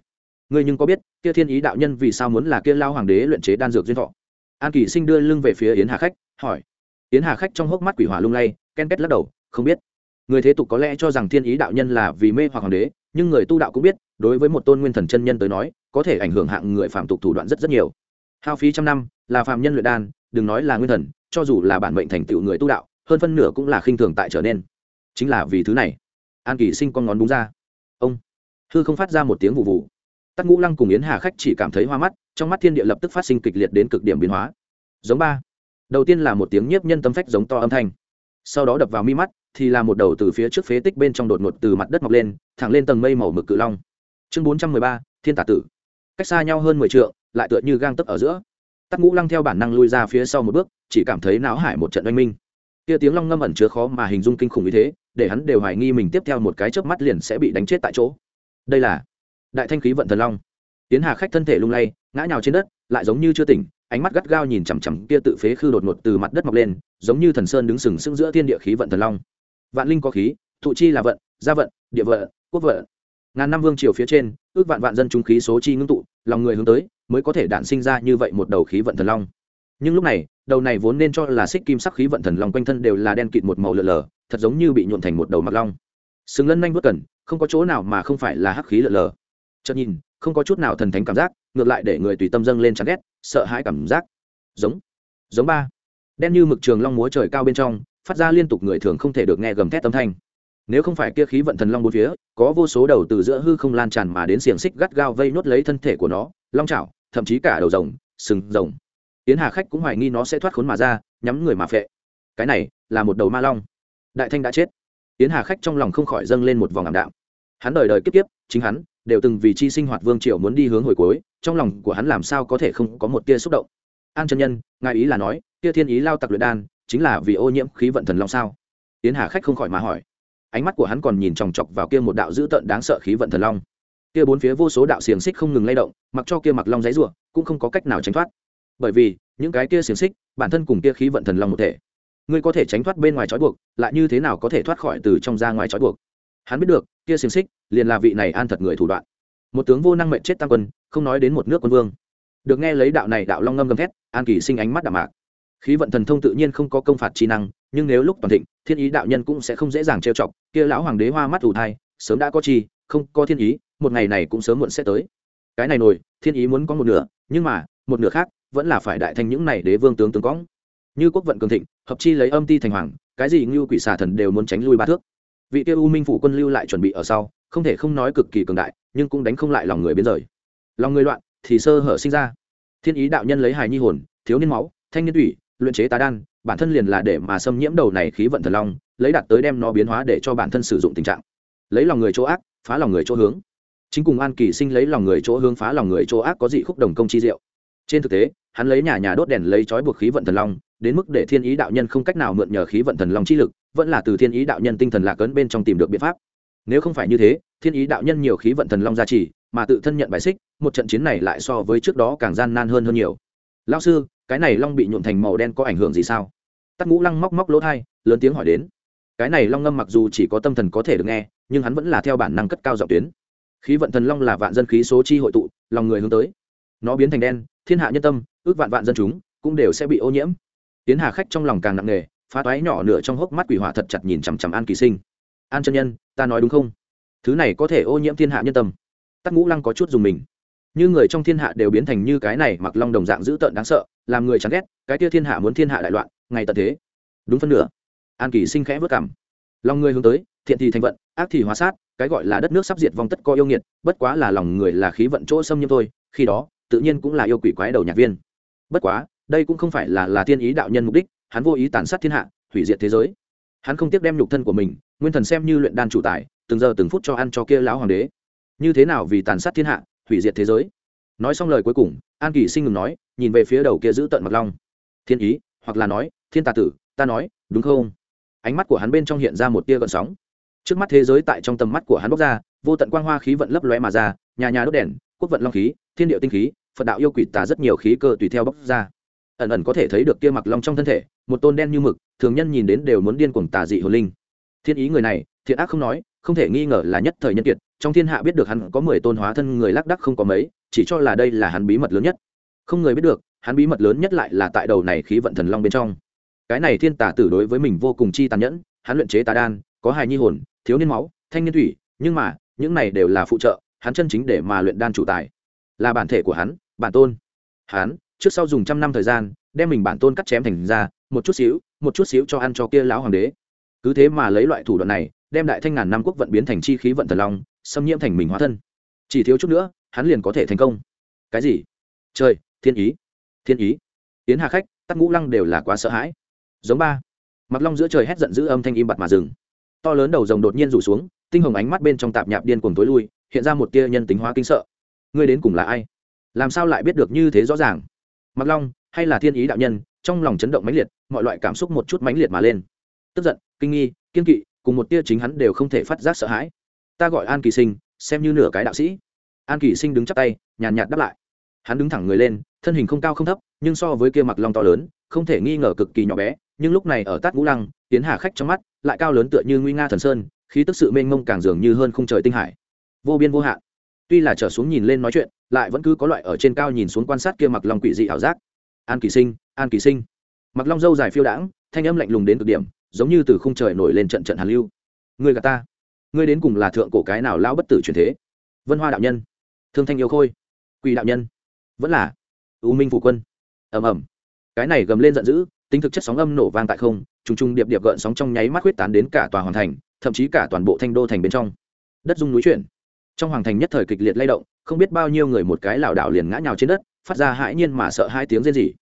Ngươi nhưng có biết, kia thiên ý đạo nhân vì sao muốn là kia lao hoàng đế luyện chế đan dược duyên thọ? An kỳ sinh đưa lưng về phía yến hà khách, hỏi. Yến hà khách trong hốc mắt quỷ hỏa lung lay, ken két lắc đầu, không biết. Người thế tục có lẽ cho rằng thiên ý đạo nhân là vì mê hoặc hoàng đế, nhưng người tu đạo cũng biết, đối với một tôn nguyên thần chân nhân tới nói, có thể ảnh hưởng hạng người phạm tục thủ đoạn rất rất nhiều. Hao phí trăm năm, là phạm nhân luyện đan đừng nói là nguyên thần, cho dù là bản mệnh thành tựu người tu đạo, hơn phân nửa cũng là khinh thường tại trở nên. Chính là vì thứ này, an kỳ sinh con ngón đúng ra. Ông, hư không phát ra một tiếng vụ vụ. Tắc ngũ lăng cùng yến hà khách chỉ cảm thấy hoa mắt, trong mắt thiên địa lập tức phát sinh kịch liệt đến cực điểm biến hóa. Giống ba. Đầu tiên là một tiếng nhiếp nhân tâm phách giống to âm thanh. Sau đó đập vào mi mắt, thì là một đầu từ phía trước phế tích bên trong đột ngột từ mặt đất mọc lên, thẳng lên tầng mây màu mực cự long. Chương bốn trăm mười ba, thiên tả tử. Cách xa nhau hơn mười t lại tựa như gang tấp ở giữa tắc ngũ lăng theo bản năng lui ra phía sau một bước, chỉ cảm thấy náo hải một trận oanh minh. Kia tiếng long ngâm ẩn chứa khó mà hình dung kinh khủng như thế, để hắn đều hoài nghi mình tiếp theo một cái chớp mắt liền sẽ bị đánh chết tại chỗ. Đây là đại thanh khí vận thần long. Tiến hà khách thân thể lung lay, ngã nhào trên đất, lại giống như chưa tỉnh, ánh mắt gắt gao nhìn chằm chằm kia tự phế khư đột ngột từ mặt đất mọc lên, giống như thần sơn đứng sừng sững giữa thiên địa khí vận thần long. Vạn linh có khí, thụ chi là vận, gia vận, địa vận, quốc vận. Ngàn năm vương triều phía trên, ước vạn vạn dân chúng khí số chi ngưng tụ, lòng người hướng tới mới có thể đản sinh ra như vậy một đầu khí vận thần long. Nhưng lúc này, đầu này vốn nên cho là xích kim sắc khí vận thần long quanh thân đều là đen kịt một màu lờ lờ, thật giống như bị nhuộn thành một đầu mặt long. Sừng lân nhanh vớt cần không có chỗ nào mà không phải là hắc khí lờ lờ. Chợt nhìn, không có chút nào thần thánh cảm giác, ngược lại để người tùy tâm dâng lên chán ghét, sợ hãi cảm giác. Giống giống ba. Đen như mực trường long múa trời cao bên trong, phát ra liên tục người thường không thể được nghe gầm thét âm thanh. Nếu không phải kia khí vận thần long bốn phía, có vô số đầu từ giữa hư không lan tràn mà đến xiềng xích gắt gao vây nốt lấy thân thể của nó, long chảo thậm chí cả đầu rồng, sừng rồng. Yến hà khách cũng hoài nghi nó sẽ thoát khốn mà ra, nhắm người mà phệ. Cái này là một đầu ma long. Đại thanh đã chết. Yến hà khách trong lòng không khỏi dâng lên một vòng ảm đạm. Hắn đời đời kiếp kiếp, chính hắn, đều từng vì chi sinh hoạt vương triều muốn đi hướng hồi cuối, trong lòng của hắn làm sao có thể không có một tia xúc động? An chân nhân, ngài ý là nói tia thiên ý lao tặc luyện đan, chính là vì ô nhiễm khí vận thần long sao? Yến hà khách không khỏi mà hỏi. Ánh mắt của hắn còn nhìn chòng chọc vào kia một đạo dữ tợn đáng sợ khí vận thần long kia bốn phía vô số đạo xiềng xích không ngừng lay động, mặc cho kia mặc long giấy rủa cũng không có cách nào tránh thoát. Bởi vì, những cái kia xiềng xích, bản thân cùng kia khí vận thần long một thể. Ngươi có thể tránh thoát bên ngoài trói buộc, lại như thế nào có thể thoát khỏi từ trong ra ngoài trói buộc? Hắn biết được, kia xiềng xích liền là vị này an thật người thủ đoạn. Một tướng vô năng mệnh chết tăng quân, không nói đến một nước quân vương. Được nghe lấy đạo này đạo long ngâm gầm thét, an kỳ sinh ánh mắt đạm mạc. Khí vận thần thông tự nhiên không có công phạt trí năng, nhưng nếu lúc toàn thịnh, thiên ý đạo nhân cũng sẽ không dễ dàng trêu chọc. Kia lão hoàng đế hoa mắt ủ thai, sớm đã có chi, không có thiên ý một ngày này cũng sớm muộn sẽ tới. Cái này nổi thiên ý muốn có một nửa, nhưng mà, một nửa khác, vẫn là phải đại thành những này đế vương tướng tướng cõng. Như quốc vận cường thịnh, hợp chi lấy âm ti thành hoàng, cái gì như quỷ xà thần đều muốn tránh lui ba thước. Vị kia u minh phủ quân lưu lại chuẩn bị ở sau, không thể không nói cực kỳ cường đại, nhưng cũng đánh không lại lòng người biến rời. Lòng người loạn, thì sơ hở sinh ra. Thiên ý đạo nhân lấy hài nhi hồn, thiếu niên máu, thanh niên thủy luyện chế tá đan, bản thân liền là để mà xâm nhiễm đầu này khí vận thần long, lấy đạt tới đem nó biến hóa để cho bản thân sử dụng tình trạng. Lấy lòng người chỗ ác, phá lòng người chỗ hướng chính cùng an kỳ sinh lấy lòng người chỗ hướng phá lòng người chỗ ác có dị khúc đồng công chi diệu. Trên thực tế, hắn lấy nhà nhà đốt đèn lấy trói buộc khí vận thần long, đến mức để thiên ý đạo nhân không cách nào mượn nhờ khí vận thần long chi lực, vẫn là từ thiên ý đạo nhân tinh thần lạc ấn bên trong tìm được biện pháp. Nếu không phải như thế, thiên ý đạo nhân nhiều khí vận thần long gia trì, mà tự thân nhận bài xích, một trận chiến này lại so với trước đó càng gian nan hơn hơn nhiều. Lao sư, cái này long bị nhuộn thành màu đen có ảnh hưởng gì sao? Tắc ngũ lăng móc móc lỗ thai, lớn tiếng hỏi đến. Cái này long ngâm mặc dù chỉ có tâm thần có thể được nghe, nhưng hắn vẫn là theo bản năng cất cao giọng tuyến khí vận thần long là vạn dân khí số chi hội tụ, lòng người hướng tới. Nó biến thành đen, thiên hạ nhân tâm, ước vạn vạn dân chúng cũng đều sẽ bị ô nhiễm. Tiến hà khách trong lòng càng nặng nề, phá toái nhỏ nửa trong hốc mắt quỷ hỏa thật chặt nhìn chằm chằm an kỳ sinh. An chân nhân, ta nói đúng không? Thứ này có thể ô nhiễm thiên hạ nhân tâm. Tắc ngũ lăng có chút dùng mình. Như người trong thiên hạ đều biến thành như cái này mặc long đồng dạng dữ tợn đáng sợ, làm người chán ghét, cái kia thiên hạ muốn thiên hạ đại loạn, ngày tận thế. Đúng phân nửa. An kỳ sinh khẽ vất cảm. Lòng người hướng tới, thiện thì thành vận, ác thì hóa sát cái gọi là đất nước sắp diệt vong tất có yêu nghiệt, bất quá là lòng người là khí vận chỗ xâm nhiễm thôi, khi đó, tự nhiên cũng là yêu quỷ quái đầu nhạc viên. Bất quá, đây cũng không phải là là thiên ý đạo nhân mục đích, hắn vô ý tàn sát thiên hạ, hủy diệt thế giới. Hắn không tiếc đem nhục thân của mình, nguyên thần xem như luyện đan chủ tài, từng giờ từng phút cho ăn cho kia lão hoàng đế. Như thế nào vì tàn sát thiên hạ, hủy diệt thế giới? Nói xong lời cuối cùng, an kỳ sinh ngừng nói, nhìn về phía đầu kia giữ tận mặt long. Thiên ý, hoặc là nói, thiên tà tử, ta nói, đúng không? Ánh mắt của hắn bên trong hiện ra một tia gợn sóng trước mắt thế giới tại trong tầm mắt của hắn bốc ra, vô tận quang hoa khí vận lấp lóe mà ra, nhà nhà đốt đèn, quốc vận long khí, thiên điệu tinh khí, phật đạo yêu quỷ tà rất nhiều khí cơ tùy theo bốc ra. Ẩn ẩn có thể thấy được kia mặc long trong thân thể, một tôn đen như mực, thường nhân nhìn đến đều muốn điên cuồng tà dị hồn linh. Thiên ý người này, thiện ác không nói, không thể nghi ngờ là nhất thời nhân kiệt, trong thiên hạ biết được hắn có mười tôn hóa thân, người lác đắc không có mấy, chỉ cho là đây là hắn bí mật lớn nhất. Không người biết được, hắn bí mật lớn nhất lại là tại đầu này khí vận thần long bên trong. Cái này thiên tà tử đối với mình vô cùng chi tàn nhẫn, hắn luyện chế tà đan, có hài nhi hồn thiếu niên máu, thanh niên thủy, nhưng mà, những này đều là phụ trợ, hắn chân chính để mà luyện đan chủ tài. Là bản thể của hắn, bản tôn. Hắn, trước sau dùng trăm năm thời gian, đem mình bản tôn cắt chém thành ra, một chút xíu, một chút xíu cho ăn cho kia lão hoàng đế. Cứ thế mà lấy loại thủ đoạn này, đem đại thanh ngàn năm quốc vận biến thành chi khí vận thần long, xâm nhiễm thành mình hóa thân. Chỉ thiếu chút nữa, hắn liền có thể thành công. Cái gì? Trời, thiên ý. Thiên ý. Tiến hà khách, tắc ngũ lăng đều là quá sợ hãi. Giống ba. Mặc long giữa trời hét giận dữ âm thanh im bặt mà dừng to lớn đầu rồng đột nhiên rủ xuống, tinh hồng ánh mắt bên trong tạp nhạp điên cuồng tối lui, hiện ra một tia nhân tính hóa kinh sợ. Ngươi đến cùng là ai? Làm sao lại biết được như thế rõ ràng? Mặc long, hay là thiên ý đạo nhân, trong lòng chấn động mãnh liệt, mọi loại cảm xúc một chút mãnh liệt mà lên. Tức giận, kinh nghi, kiên kỵ, cùng một tia chính hắn đều không thể phát giác sợ hãi. Ta gọi an kỳ sinh, xem như nửa cái đạo sĩ. An kỳ sinh đứng chắp tay, nhàn nhạt đáp lại. Hắn đứng thẳng người lên, thân hình không cao không thấp, nhưng so với kia mặc long to lớn, không thể nghi ngờ cực kỳ nhỏ bé, nhưng lúc này ở tát ngũ lăng tiến hà khách trong mắt lại cao lớn tựa như nguy nga thần sơn, khí tức sự mênh mông càng dường như hơn khung trời tinh hải. Vô biên vô hạn. Tuy là trở xuống nhìn lên nói chuyện, lại vẫn cứ có loại ở trên cao nhìn xuống quan sát kia mặc long quỷ dị ảo giác. An kỳ sinh, an kỳ sinh. Mặc long dâu dài phiêu đãng, thanh âm lạnh lùng đến cực điểm, giống như từ khung trời nổi lên trận trận hàn lưu. Người gà ta. Ngươi đến cùng là thượng cổ cái nào lão bất tử truyền thế? Vân hoa đạo nhân. Thương thanh yêu khôi. Quỷ đạo nhân. Vẫn là. U minh phụ quân. Ầm ầm. Cái này gầm lên giận dữ tính thực chất sóng âm nổ vang tại không, trùng trùng điệp điệp gợn sóng trong nháy mắt huyết tán đến cả tòa hoàng thành, thậm chí cả toàn bộ thanh đô thành bên trong. Đất dung núi chuyển. Trong hoàng thành nhất thời kịch liệt lay động, không biết bao nhiêu người một cái lảo đảo liền ngã nhào trên đất, phát ra hãi nhiên mà sợ hai tiếng rên rỉ.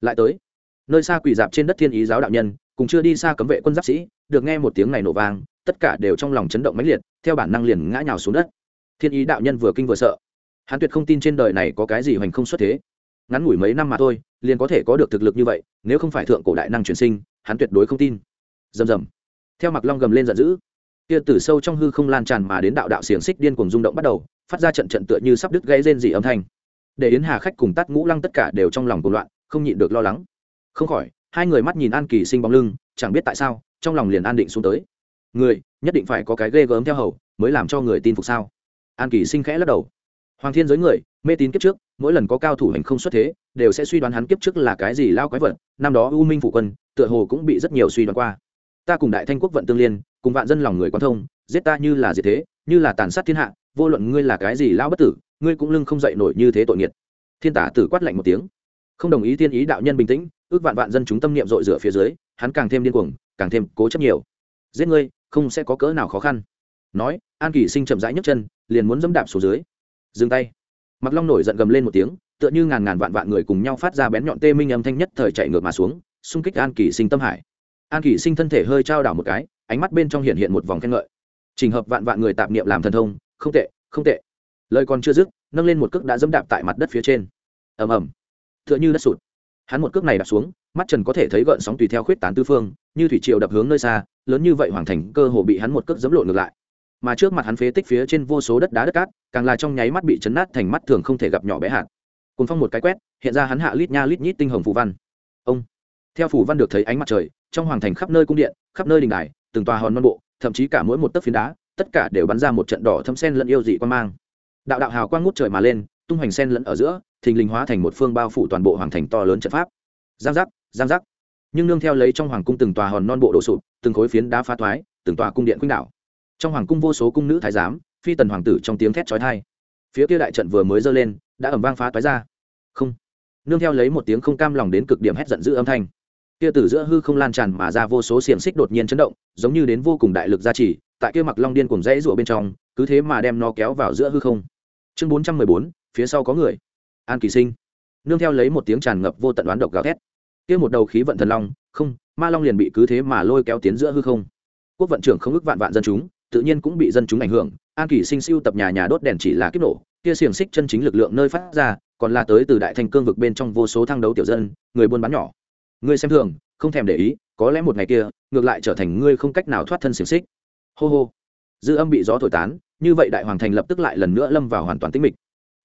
Lại tới, nơi xa quỳ dạp trên đất thiên ý giáo đạo nhân, cùng chưa đi xa cấm vệ quân giáp sĩ, được nghe một tiếng này nổ vang, tất cả đều trong lòng chấn động mãnh liệt, theo bản năng liền ngã nhào xuống đất. Thiên ý đạo nhân vừa kinh vừa sợ. Hắn tuyệt không tin trên đời này có cái gì hoành không xuất thế ngắn ngủi mấy năm mà thôi, liền có thể có được thực lực như vậy, nếu không phải thượng cổ đại năng truyền sinh, hắn tuyệt đối không tin. Rầm rầm. Theo mặc long gầm lên giận dữ. Kia từ sâu trong hư không lan tràn mà đến đạo đạo xiềng xích điên cuồng rung động bắt đầu, phát ra trận trận tựa như sắp đứt gãy rên dị âm thanh. Để yến hà khách cùng tắt ngũ lăng tất cả đều trong lòng cuồng loạn, không nhịn được lo lắng. Không khỏi, hai người mắt nhìn an kỳ sinh bóng lưng, chẳng biết tại sao, trong lòng liền an định xuống tới. Người, nhất định phải có cái ghê gớm theo hầu, mới làm cho người tin phục sao? An kỳ sinh khẽ lắc đầu. Hoàng thiên giới người, mê tín kiếp trước mỗi lần có cao thủ hành không xuất thế, đều sẽ suy đoán hắn kiếp trước là cái gì lao quái vật, năm đó u minh phủ quân, tựa hồ cũng bị rất nhiều suy đoán qua. Ta cùng đại thanh quốc vận tương liên, cùng vạn dân lòng người quan thông, giết ta như là diệt thế, như là tàn sát thiên hạ, vô luận ngươi là cái gì lao bất tử, ngươi cũng lưng không dậy nổi như thế tội nghiệt. Thiên tả tử quát lạnh một tiếng. Không đồng ý thiên ý đạo nhân bình tĩnh, ước vạn vạn dân chúng tâm niệm dội rửa phía dưới, hắn càng thêm điên cuồng, càng thêm cố chấp nhiều. Giết ngươi, không sẽ có cỡ nào khó khăn. Nói, an kỳ sinh chậm rãi nhấc chân, liền muốn dẫm đạp xuống dưới. Dừng tay mặc long nổi giận gầm lên một tiếng, tựa như ngàn ngàn vạn vạn người cùng nhau phát ra bén nhọn tê minh âm thanh nhất thời chạy ngược mà xuống, xung kích an kỳ sinh tâm hải. An kỳ sinh thân thể hơi trao đảo một cái, ánh mắt bên trong hiện hiện một vòng khen ngợi. Trình hợp vạn vạn người tạp niệm làm thần thông, không tệ không tệ. Lời còn chưa dứt, nâng lên một cước đã dẫm đạp tại mặt đất phía trên. Ầm ầm. Tựa như đất sụt. Hắn một cước này đạp xuống, mắt trần có thể thấy gợn sóng tùy theo khuyết tán tư phương, như thủy triều đập hướng nơi xa, lớn như vậy hoàng thành cơ hồ bị hắn một cước dẫm lộn ngược lại mà trước mặt hắn phế tích phía trên vô số đất đá đất cát, càng là trong nháy mắt bị chấn nát thành mắt thường không thể gặp nhỏ bé hạt. Cùng phong một cái quét, hiện ra hắn hạ lít nha lít nhít tinh hồng phù văn. Ông! Theo phù văn được thấy ánh mặt trời, trong hoàng thành khắp nơi cung điện, khắp nơi đình đài, từng tòa hòn non bộ, thậm chí cả mỗi một tấc phiến đá, tất cả đều bắn ra một trận đỏ thâm sen lẫn yêu dị quan mang. Đạo đạo hào quang ngút trời mà lên, tung hoành sen lẫn ở giữa, thình lình hóa thành một phương bao phủ toàn bộ hoàng thành to lớn trận pháp. Giang giác giang giác. Nhưng nương theo lấy trong hoàng cung từng tòa hòn non bộ đổ sụp, từng khối phiến đá phá thoái, từng tòa cung điện khuynh đảo trong hoàng cung vô số cung nữ thái giám, phi tần hoàng tử trong tiếng thét chói thai phía kia đại trận vừa mới dơ lên, đã ẩm vang phá toái ra. Không. Nương theo lấy một tiếng không cam lòng đến cực điểm hét giận dữ âm thanh. Kia từ giữa hư không lan tràn mà ra vô số xiềng xích đột nhiên chấn động, giống như đến vô cùng đại lực gia trì, tại kia mặc long điên cùng rẽ rụa bên trong, cứ thế mà đem nó kéo vào giữa hư không. Chương bốn trăm mười bốn, phía sau có người. An kỳ sinh. Nương theo lấy một tiếng tràn ngập vô tận đoán độc gào thét. Kia một đầu khí vận thần long, không, ma long liền bị cứ thế mà lôi kéo tiến giữa hư không. Quốc vận trưởng không ước vạn vạn dân chúng tự nhiên cũng bị dân chúng ảnh hưởng. An kỳ sinh siêu tập nhà nhà đốt đèn chỉ là kiếp nổ, kia xiềng xích chân chính lực lượng nơi phát ra, còn là tới từ đại thành cương vực bên trong vô số thăng đấu tiểu dân, người buôn bán nhỏ. Người xem thường, không thèm để ý, có lẽ một ngày kia, ngược lại trở thành ngươi không cách nào thoát thân xiềng xích. Hô hô. Dư âm bị gió thổi tán, như vậy đại hoàng thành lập tức lại lần nữa lâm vào hoàn toàn tĩnh mịch.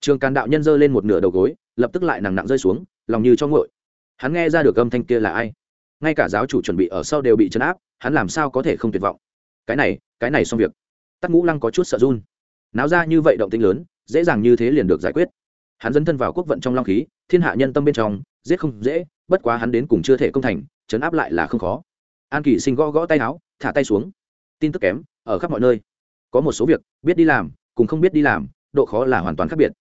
Trường càn đạo nhân giơ lên một nửa đầu gối, lập tức lại nặng nặng rơi xuống, lòng như cho ngội hắn nghe ra được âm thanh kia là ai? Ngay cả giáo chủ chuẩn bị ở sau đều bị chấn áp, hắn làm sao có thể không tuyệt vọng? Cái này cái này xong việc. Tắc ngũ lăng có chút sợ run. Náo ra như vậy động tinh lớn, dễ dàng như thế liền được giải quyết. Hắn dấn thân vào quốc vận trong long khí, thiên hạ nhân tâm bên trong, giết không dễ, bất quá hắn đến cùng chưa thể công thành chấn áp lại là không khó. An kỳ sinh gõ gõ tay áo, thả tay xuống. Tin tức kém, ở khắp mọi nơi. Có một số việc, biết đi làm, cùng không biết đi làm, độ khó là hoàn toàn khác biệt.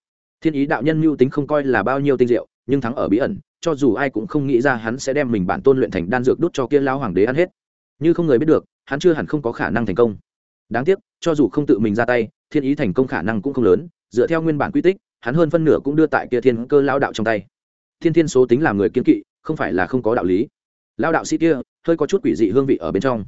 Thiên ý đạo nhân mưu tính không coi là bao nhiêu tinh diệu, nhưng thắng ở bí ẩn, cho dù ai cũng không nghĩ ra hắn sẽ đem mình bản tôn luyện thành đan dược đút cho kia lao hoàng đế ăn hết như không người biết được, hắn chưa hẳn không có khả năng thành công. Đáng tiếc, cho dù không tự mình ra tay, thiên ý thành công khả năng cũng không lớn, dựa theo nguyên bản quy tích, hắn hơn phân nửa cũng đưa tại kia thiên cơ lao đạo trong tay. Thiên thiên số tính làm người kiên kỵ, không phải là không có đạo lý. Lao đạo sĩ kia, hơi có chút quỷ dị hương vị ở bên trong.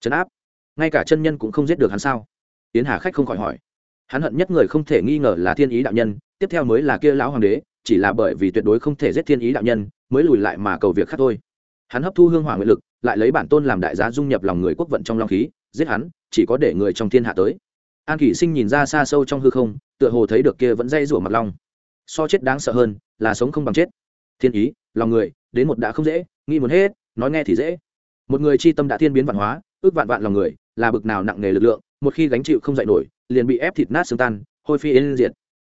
Trấn áp. Ngay cả chân nhân cũng không giết được hắn sao? Yến hà khách không khỏi hỏi. Hắn hận nhất người không thể nghi ngờ là thiên ý đạo nhân, tiếp theo mới là kia lão hoàng đế, chỉ là bởi vì tuyệt đối không thể giết thiên ý đạo nhân, mới lùi lại mà cầu việc khác thôi. Hắn hấp thu hương hỏa nguyện lực lại lấy bản tôn làm đại giá dung nhập lòng người quốc vận trong long khí, giết hắn, chỉ có để người trong thiên hạ tới. An kỷ sinh nhìn ra xa sâu trong hư không, tựa hồ thấy được kia vẫn dây rủa mặt long. So chết đáng sợ hơn là sống không bằng chết. Thiên ý, lòng người, đến một đã không dễ, nghĩ muốn hết, nói nghe thì dễ. Một người chi tâm đã thiên biến vạn hóa, ước vạn vạn lòng người, là bực nào nặng nề lực lượng, một khi gánh chịu không dạy nổi, liền bị ép thịt nát xương tan, hôi phi yên diệt.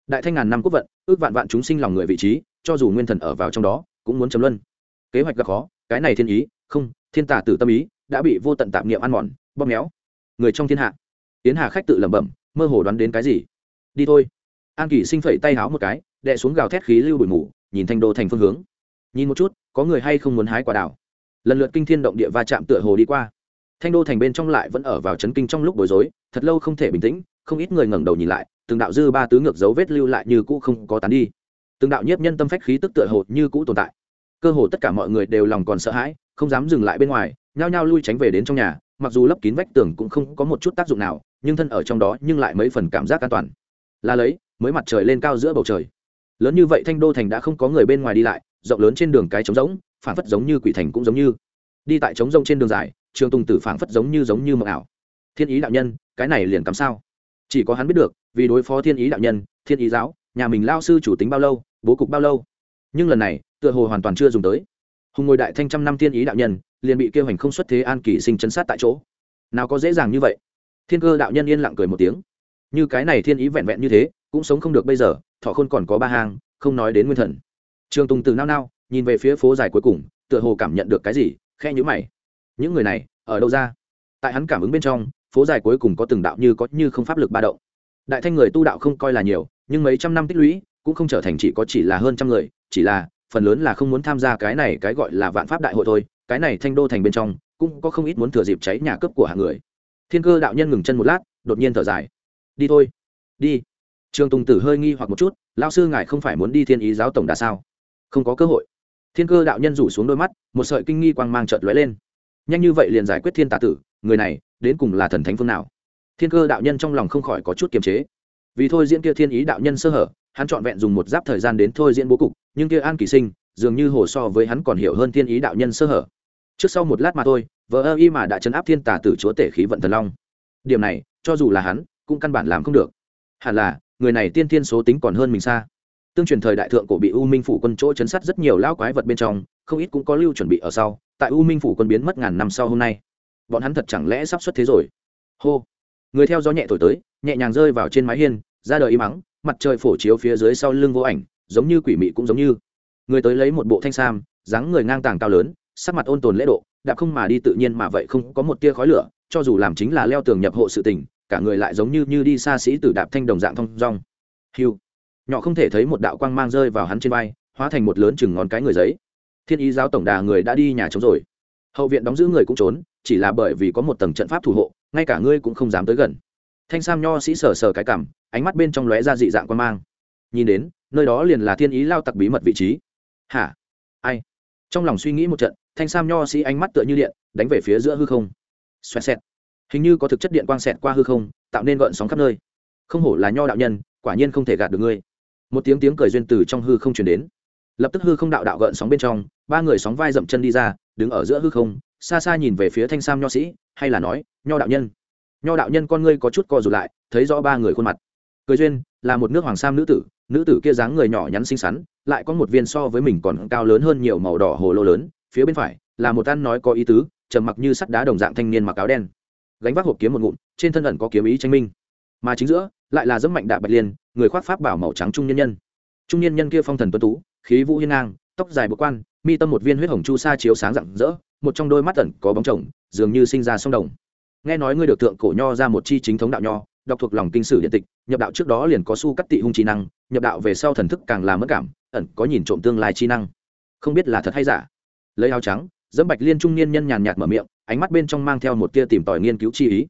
Đại thanh ngàn năm quốc vận, ước vạn vạn chúng sinh lòng người vị trí, cho dù nguyên thần ở vào trong đó, cũng muốn chấm luân. Kế hoạch gặp khó, cái này thiên ý, không thiên tả tử tâm ý, đã bị vô tận tạp niệm ăn mòn, bóp méo. Người trong thiên hạ. Tiến hà khách tự lẩm bẩm, mơ hồ đoán đến cái gì? Đi thôi. An kỷ sinh phẩy tay háo một cái đệ xuống gào thét khí lưu bụi mù, nhìn thanh đô thành phương hướng. Nhìn một chút, có người hay không muốn hái quả đào? Lần lượt kinh thiên động địa va chạm tựa hồ đi qua. Thanh đô thành bên trong lại vẫn ở vào chấn kinh trong lúc bối rối, thật lâu không thể bình tĩnh, không ít người ngẩng đầu nhìn lại, từng đạo dư ba tứ ngược dấu vết lưu lại như cũ không có tán đi. Từng đạo nhiếp nhân tâm phách khí tức tựa hồ như cũ tồn tại. Cơ hồ tất cả mọi người đều lòng còn sợ hãi không dám dừng lại bên ngoài, nhao nhao lui tránh về đến trong nhà, mặc dù lấp kín vách tường cũng không có một chút tác dụng nào, nhưng thân ở trong đó nhưng lại mấy phần cảm giác an toàn. Là lấy, mới mặt trời lên cao giữa bầu trời. Lớn như vậy thanh đô thành đã không có người bên ngoài đi lại, rộng lớn trên đường cái trống rỗng phản phất giống như quỷ thành cũng giống như. Đi tại trống rông trên đường dài, trường tùng tử phản phất giống như giống như mộng ảo. Thiên ý đạo nhân, cái này liền cắm sao? Chỉ có hắn biết được, vì đối phó thiên ý đạo nhân, thiên ý giáo, nhà mình lao sư chủ tính bao lâu, bố cục bao lâu. Nhưng lần này, tựa hồ hoàn toàn chưa dùng tới hùng ngồi đại thanh trăm năm tiên ý đạo nhân, liền bị kêu hành không xuất thế an kỳ sinh chấn sát tại chỗ. Nào có dễ dàng như vậy? Thiên cơ đạo nhân yên lặng cười một tiếng. Như cái này thiên ý vẹn vẹn như thế, cũng sống không được bây giờ, thọ khôn còn có ba hang, không nói đến nguyên thần. Trường tùng từ nao nao, nhìn về phía phố dài cuối cùng, tựa hồ cảm nhận được cái gì khe nhữ mày. Những người này, ở đâu ra? Tại hắn cảm ứng bên trong, phố dài cuối cùng có từng đạo như có như không pháp lực ba động. Đại thanh người tu đạo không coi là nhiều, nhưng mấy trăm năm tích lũy, cũng không trở thành chỉ có chỉ là hơn trăm người, chỉ là phần lớn là không muốn tham gia cái này cái gọi là vạn pháp đại hội thôi, cái này thanh đô thành bên trong cũng có không ít muốn thừa dịp cháy nhà cướp của hàng người. Thiên cơ đạo nhân ngừng chân một lát, đột nhiên thở dài. Đi thôi, đi. Trường tùng tử hơi nghi hoặc một chút lao sư ngài không phải muốn đi thiên ý giáo tổng đà sao? Không có cơ hội. Thiên cơ đạo nhân rủ xuống đôi mắt, một sợi kinh nghi quang mang trợt lóe lên. Nhanh như vậy liền giải quyết thiên tà tử, người này đến cùng là thần thánh phương nào? Thiên cơ đạo nhân trong lòng không khỏi có chút kiềm chế. Vì thôi diễn kia thiên ý đạo nhân sơ hở, hắn trọn vẹn dùng một giáp thời gian đến thôi diễn bố cục nhưng kia an kỳ sinh, dường như hồ so với hắn còn hiểu hơn thiên ý đạo nhân sơ hở. Trước sau một lát mà thôi vợ ơ y mà đã chấn áp thiên tà tử chúa tể khí vận thần long. Điểm này, cho dù là hắn, cũng căn bản làm không được. Hẳn là, người này tiên thiên số tính còn hơn mình xa. Tương truyền thời đại thượng cổ bị u minh phủ quân chỗ chấn sát rất nhiều lão quái vật bên trong, không ít cũng có lưu chuẩn bị ở sau, tại u minh phủ quân biến mất ngàn năm sau hôm nay. Bọn hắn thật chẳng lẽ sắp xuất thế rồi? Hô! Người theo gió nhẹ thổi tới, nhẹ nhàng rơi vào trên mái hiên, ra đời im mắng, mặt trời phổ chiếu phía dưới sau lưng vô ảnh giống như quỷ mị cũng giống như. Người tới lấy một bộ thanh sam, dáng người ngang tàng cao lớn, sắc mặt ôn tồn lễ độ đã không mà đi tự nhiên mà vậy không có một tia khói lửa, cho dù làm chính là leo tường nhập hộ sự tình, cả người lại giống như như đi xa sĩ từ đạp thanh đồng dạng thông rong hiu nhỏ không thể thấy một đạo quang mang rơi vào hắn trên vai, hóa thành một lớn chừng ngón cái người giấy. Thiên ý giáo tổng đà người đã đi nhà trống rồi. Hậu viện đóng giữ người cũng trốn, chỉ là bởi vì có một tầng trận pháp thủ hộ, ngay cả ngươi cũng không dám tới gần. Thanh sam nho sĩ sờ sờ cái cảm ánh mắt bên trong lóe ra dị dạng quan mang. Nhìn đến nơi đó liền là thiên ý lao tặc bí mật vị trí. Hả? Ai? Trong lòng suy nghĩ một trận, thanh sam nho sĩ ánh mắt tựa như điện, đánh về phía giữa hư không. Xoẹt xẹt. Hình như có thực chất điện quang xẹt qua hư không, tạo nên gợn sóng khắp nơi. Không hổ là nho đạo nhân, quả nhiên không thể gạt được ngươi. Một tiếng tiếng cười duyên từ trong hư không chuyển đến. Lập tức hư không đạo đạo gợn sóng bên trong, ba người sóng vai dậm chân đi ra, đứng ở giữa hư không, xa xa nhìn về phía thanh sam nho sĩ, hay là nói, nho đạo nhân. Nho đạo nhân con ngươi có chút co rụt lại, thấy rõ ba người khuôn mặt. Cười duyên, là một nước hoàng sam nữ tử nữ tử kia dáng người nhỏ nhắn xinh xắn, lại có một viên so với mình còn cao lớn hơn nhiều màu đỏ hồ lô lớn, phía bên phải là một ăn nói có ý tứ, trầm mặc như sắt đá đồng dạng thanh niên mặc áo đen. Gánh vác hộp kiếm một ngụm, trên thân ẩn có kiếm ý tranh minh. Mà chính giữa, lại là dẫm mạnh đạ bạch liên, người khoác pháp bảo màu trắng trung nhân nhân. Trung nhân nhân kia phong thần tuấn tú, khí vũ hiên ngang, tóc dài bộ quan, mi tâm một viên huyết hồng chu sa chiếu sáng rạng rỡ, một trong đôi mắt ẩn có bóng chồng, dường như sinh ra sông đồng. Nghe nói ngươi được thượng cổ nho ra một chi chính thống đạo nho đọc thuộc lòng kinh sử điện tịch, nhập đạo trước đó liền có su cắt tị hung trí năng, nhập đạo về sau thần thức càng làm mất cảm, ẩn có nhìn trộm tương lai chi năng. Không biết là thật hay giả. Lấy áo trắng, dẫm bạch liên trung niên nhân nhàn nhạt mở miệng, ánh mắt bên trong mang theo một tia tìm tòi nghiên cứu chi ý.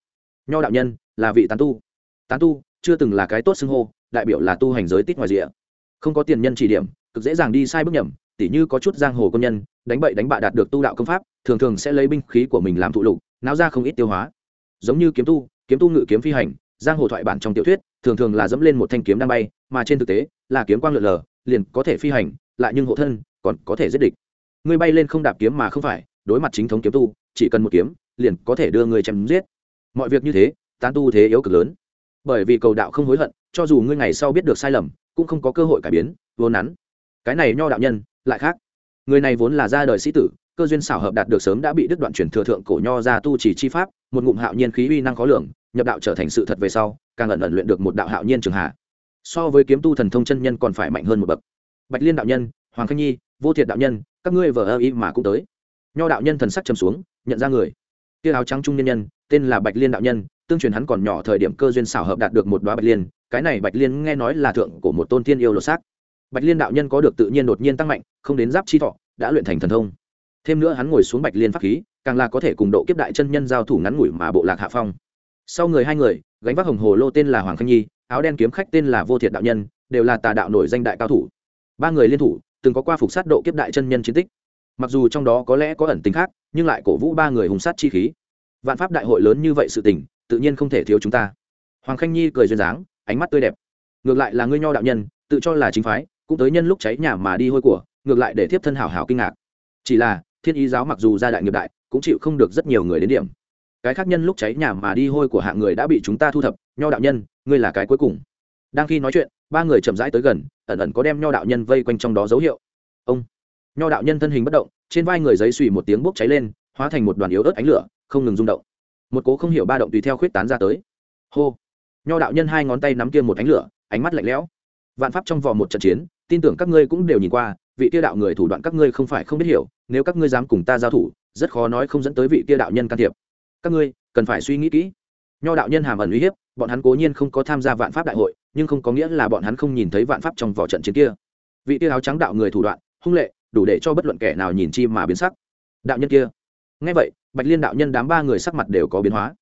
Nho đạo nhân, là vị tán tu. Tán tu, chưa từng là cái tốt xưng hô, đại biểu là tu hành giới tích ngoài rìa. Không có tiền nhân chỉ điểm, cực dễ dàng đi sai bước nhầm, tỉ như có chút giang hồ công nhân, đánh bậy đánh bạ đạt được tu đạo công pháp, thường thường sẽ lấy binh khí của mình làm thụ lục, náo ra không ít tiêu hóa. Giống như kiếm tu kiếm tu ngự kiếm phi hành giang hồ thoại bản trong tiểu thuyết, thường thường là dẫm lên một thanh kiếm đang bay, mà trên thực tế, là kiếm quang lượn lờ, liền có thể phi hành, lại nhưng hộ thân còn có thể giết địch. Ngươi bay lên không đạp kiếm mà không phải, đối mặt chính thống kiếm tu, chỉ cần một kiếm, liền có thể đưa người chém giết. Mọi việc như thế, tán tu thế yếu cực lớn. Bởi vì cầu đạo không hối hận, cho dù ngươi ngày sau biết được sai lầm, cũng không có cơ hội cải biến vốn nắn. Cái này nho đạo nhân, lại khác. Người này vốn là ra đời sĩ tử, cơ duyên xảo hợp đạt được sớm đã bị đứt đoạn chuyển thừa thượng cổ nho ra tu chỉ chi pháp, một ngụm hạo nhiên khí uy năng khó lường nhập đạo trở thành sự thật về sau, càng ẩn ẩn luyện được một đạo hạo nhiên trường hạ. So với kiếm tu thần thông chân nhân còn phải mạnh hơn một bậc. Bạch liên đạo nhân, hoàng khanh nhi, vô thiệt đạo nhân, các ngươi vờ ơ y mà cũng tới. Nho đạo nhân thần sắc trầm xuống, nhận ra người. Kia áo trắng trung nhân nhân, tên là bạch liên đạo nhân, tương truyền hắn còn nhỏ thời điểm cơ duyên xảo hợp đạt được một đoá bạch liên, cái này bạch liên nghe nói là thượng của một tôn thiên yêu lột xác. Bạch liên đạo nhân có được tự nhiên đột nhiên tăng mạnh, không đến giáp chi thọ, đã luyện thành thần thông. Thêm nữa hắn ngồi xuống bạch liên pháp khí, càng là có thể cùng độ kiếp đại chân nhân giao thủ ngắn ngủi mà bộ lạc hạ phong sau người hai người, gánh vác hồng hồ lô tên là hoàng khanh nhi, áo đen kiếm khách tên là vô thiệt đạo nhân, đều là tà đạo nổi danh đại cao thủ. Ba người liên thủ, từng có qua phục sát độ kiếp đại chân nhân chiến tích. Mặc dù trong đó có lẽ có ẩn tính khác, nhưng lại cổ vũ ba người hùng sát chi khí. Vạn pháp đại hội lớn như vậy sự tình, tự nhiên không thể thiếu chúng ta. Hoàng khanh nhi cười duyên dáng, ánh mắt tươi đẹp. Ngược lại là ngươi nho đạo nhân, tự cho là chính phái, cũng tới nhân lúc cháy nhà mà đi hôi của, ngược lại để tiếp thân hảo hảo kinh ngạc. Chỉ là, thiên ý giáo mặc dù gia đại nghiệp đại, cũng chịu không được rất nhiều người đến điểm cái khác nhân lúc cháy nhà mà đi hôi của hạng người đã bị chúng ta thu thập, nho đạo nhân, ngươi là cái cuối cùng. Đang khi nói chuyện, ba người chậm rãi tới gần, ẩn ẩn có đem nho đạo nhân vây quanh trong đó dấu hiệu. Ông. Nho đạo nhân thân hình bất động, trên vai người giấy xùy một tiếng bốc cháy lên, hóa thành một đoàn yếu ớt ánh lửa, không ngừng rung động. Một cố không hiểu ba động tùy theo khuyết tán ra tới. Hô. Nho đạo nhân hai ngón tay nắm kia một ánh lửa, ánh mắt lạnh lẽo. Vạn pháp trong vò một trận chiến, tin tưởng các ngươi cũng đều nhìn qua, vị tia đạo người thủ đoạn các ngươi không phải không biết hiểu, nếu các ngươi dám cùng ta giao thủ, rất khó nói không dẫn tới vị tia đạo nhân can thiệp các ngươi, cần phải suy nghĩ kỹ. Nho đạo nhân hàm ẩn uy hiếp, bọn hắn cố nhiên không có tham gia vạn pháp đại hội, nhưng không có nghĩa là bọn hắn không nhìn thấy vạn pháp trong vỏ trận chiến kia. Vị tiêu áo trắng đạo người thủ đoạn, hung lệ, đủ để cho bất luận kẻ nào nhìn chi mà biến sắc. Đạo nhân kia. Ngay vậy, bạch liên đạo nhân đám ba người sắc mặt đều có biến hóa.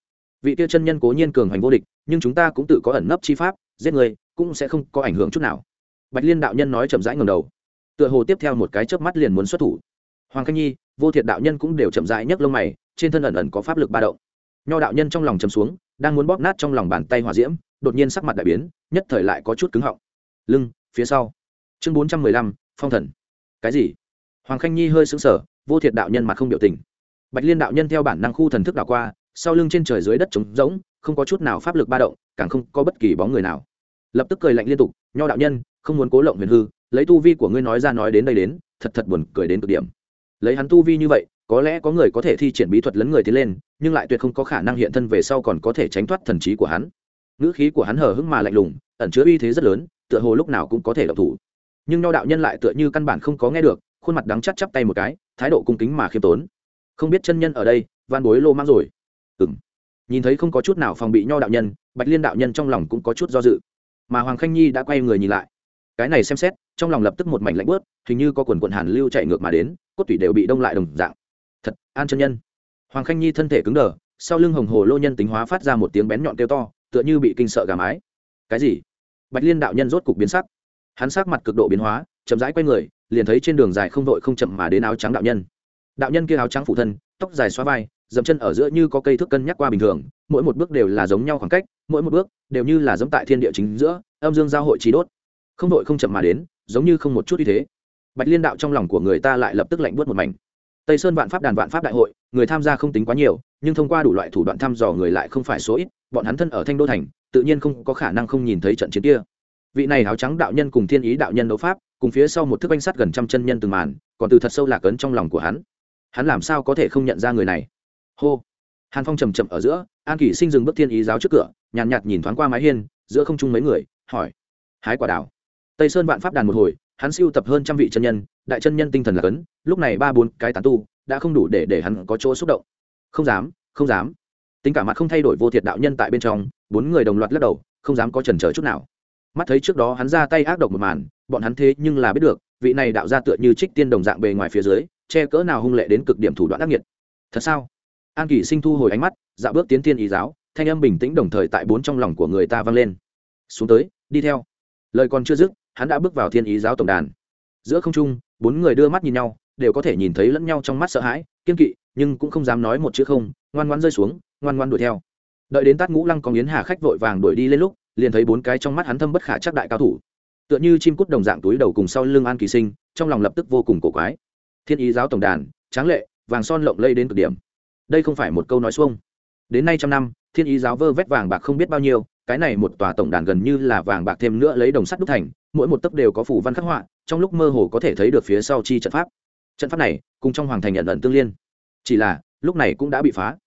Vị tiêu chân nhân cố nhiên cường hành vô địch, nhưng chúng ta cũng tự có ẩn nấp chi pháp, giết người, cũng sẽ không có ảnh hưởng chút nào. Bạch liên đạo nhân nói chậm rãi ngầm đầu. Tựa hồ tiếp theo một cái chớp mắt liền muốn xuất thủ. Hoàng khanh nhi, vô thiệt đạo nhân cũng đều chậm rãi nhấc lông mày trên thân ẩn ẩn có pháp lực ba động. Nho đạo nhân trong lòng chầm xuống, đang muốn bóp nát trong lòng bàn tay hỏa diễm, đột nhiên sắc mặt đại biến, nhất thời lại có chút cứng họng. Lưng, phía sau. Chương bốn trăm mười lăm, phong thần. Cái gì? Hoàng khanh nhi hơi sững sờ, vô thiệt đạo nhân mặt không biểu tình. Bạch liên đạo nhân theo bản năng khu thần thức đảo qua, sau lưng trên trời dưới đất trống rỗng, không có chút nào pháp lực ba động, càng không có bất kỳ bóng người nào. Lập tức cười lạnh liên tục, nho đạo nhân, không muốn cố lộng huyền hư, lấy tu vi của ngươi nói ra nói đến đây đến, thật thật buồn cười đến cực điểm. Lấy hắn tu vi như vậy có lẽ có người có thể thi triển bí thuật lấn người tiến lên, nhưng lại tuyệt không có khả năng hiện thân về sau còn có thể tránh thoát thần trí của hắn. Ngữ khí của hắn hờ hững mà lạnh lùng, ẩn chứa uy thế rất lớn, tựa hồ lúc nào cũng có thể độc thủ. Nhưng nho đạo nhân lại tựa như căn bản không có nghe được, khuôn mặt đắng chắt chắp tay một cái, thái độ cung kính mà khiêm tốn. Không biết chân nhân ở đây, van bối lô mang rồi. Ừ m nhìn thấy không có chút nào phòng bị nho đạo nhân, bạch liên đạo nhân trong lòng cũng có chút do dự. Mà hoàng khanh nhi đã quay người nhìn lại. Cái này xem xét, trong lòng lập tức một mảnh lạnh bớt, hình như có quần quần hàn lưu chạy ngược mà đến, cốt tủy đều bị đông lại đồng dạng thật, an chân nhân. Hoàng khanh nhi thân thể cứng đờ, sau lưng hồng hồ lô nhân tính hóa phát ra một tiếng bén nhọn kêu to, tựa như bị kinh sợ gà mái. Cái gì? Bạch liên đạo nhân rốt cục biến sắc. Hắn sắc mặt cực độ biến hóa, chậm rãi quay người, liền thấy trên đường dài không vội không chậm mà đến áo trắng đạo nhân. Đạo nhân kia áo trắng phụ thân, tóc dài xóa vai, dậm chân ở giữa như có cây thước cân nhắc qua bình thường, mỗi một bước đều là giống nhau khoảng cách, mỗi một bước đều như là giống tại thiên địa chính giữa, âm dương giao hội trí đốt. Không vội không chậm mà đến, giống như không một chút như thế. Bạch liên đạo trong lòng của người ta lại lập tức lạnh buốt một mảnh tây sơn vạn pháp đàn vạn pháp đại hội người tham gia không tính quá nhiều nhưng thông qua đủ loại thủ đoạn thăm dò người lại không phải số ít bọn hắn thân ở thanh đô thành tự nhiên không có khả năng không nhìn thấy trận chiến kia. Vị này áo trắng đạo nhân cùng thiên ý đạo nhân đấu pháp cùng phía sau một thức banh sắt gần trăm chân nhân từng màn còn từ thật sâu lạc ấn trong lòng của hắn. Hắn làm sao có thể không nhận ra người này? Hô! Hàn phong trầm chậm ở giữa an kỷ sinh dừng bước thiên ý giáo trước cửa nhàn nhạt, nhạt nhìn thoáng qua mái hiên giữa không trung mấy người hỏi hái quả đảo tây sơn vạn pháp đàn một hồi hắn siêu tập hơn trăm vị chân nhân, đại chân nhân tinh thần là cấn, lúc này ba bốn cái tán tu đã không đủ để để hắn có chỗ xúc động. Không dám không dám. Tính cả mặt không thay đổi vô thiệt đạo nhân tại bên trong, bốn người đồng loạt lắc đầu, không dám có chần chờ chút nào. Mắt thấy trước đó hắn ra tay ác độc một màn, bọn hắn thế nhưng là biết được, vị này đạo ra tựa như trích tiên đồng dạng bề ngoài phía dưới, che cỡ nào hung lệ đến cực điểm thủ đoạn ác nghiệt. Thật sao? An kỷ sinh thu hồi ánh mắt dạo bước tiến tiên ý giáo, thanh âm bình tĩnh đồng thời tại bốn trong lòng của người ta vang lên. Xuống tới, đi theo. Lời còn chưa dứt hắn đã bước vào thiên ý giáo tổng đàn. Giữa không trung, bốn người đưa mắt nhìn nhau, đều có thể nhìn thấy lẫn nhau trong mắt sợ hãi kiên kỵ, nhưng cũng không dám nói một chữ không, ngoan ngoan rơi xuống, ngoan ngoan đuổi theo. Đợi đến tát ngũ lăng có yến hà khách vội vàng đuổi đi lên lúc, liền thấy bốn cái trong mắt hắn thâm bất khả chắc đại cao thủ. Tựa như chim cút đồng dạng túi đầu cùng sau lưng an kỳ sinh, trong lòng lập tức vô cùng cổ quái. Thiên ý giáo tổng đàn, tráng lệ, vàng son lộng lây đến cực điểm. Đây không phải một câu nói xuông. Đến nay trăm năm, thiên ý giáo vơ vét vàng bạc không biết bao nhiêu, cái này một tòa tổng đàn gần như là vàng bạc thêm nữa lấy đồng sắt đúc thành mỗi một tấc đều có phủ văn khắc họa, trong lúc mơ hồ có thể thấy được phía sau chi trận pháp. Trận pháp này, cùng trong hoàng thành nhận ẩn tương liên. Chỉ là, lúc này cũng đã bị phá.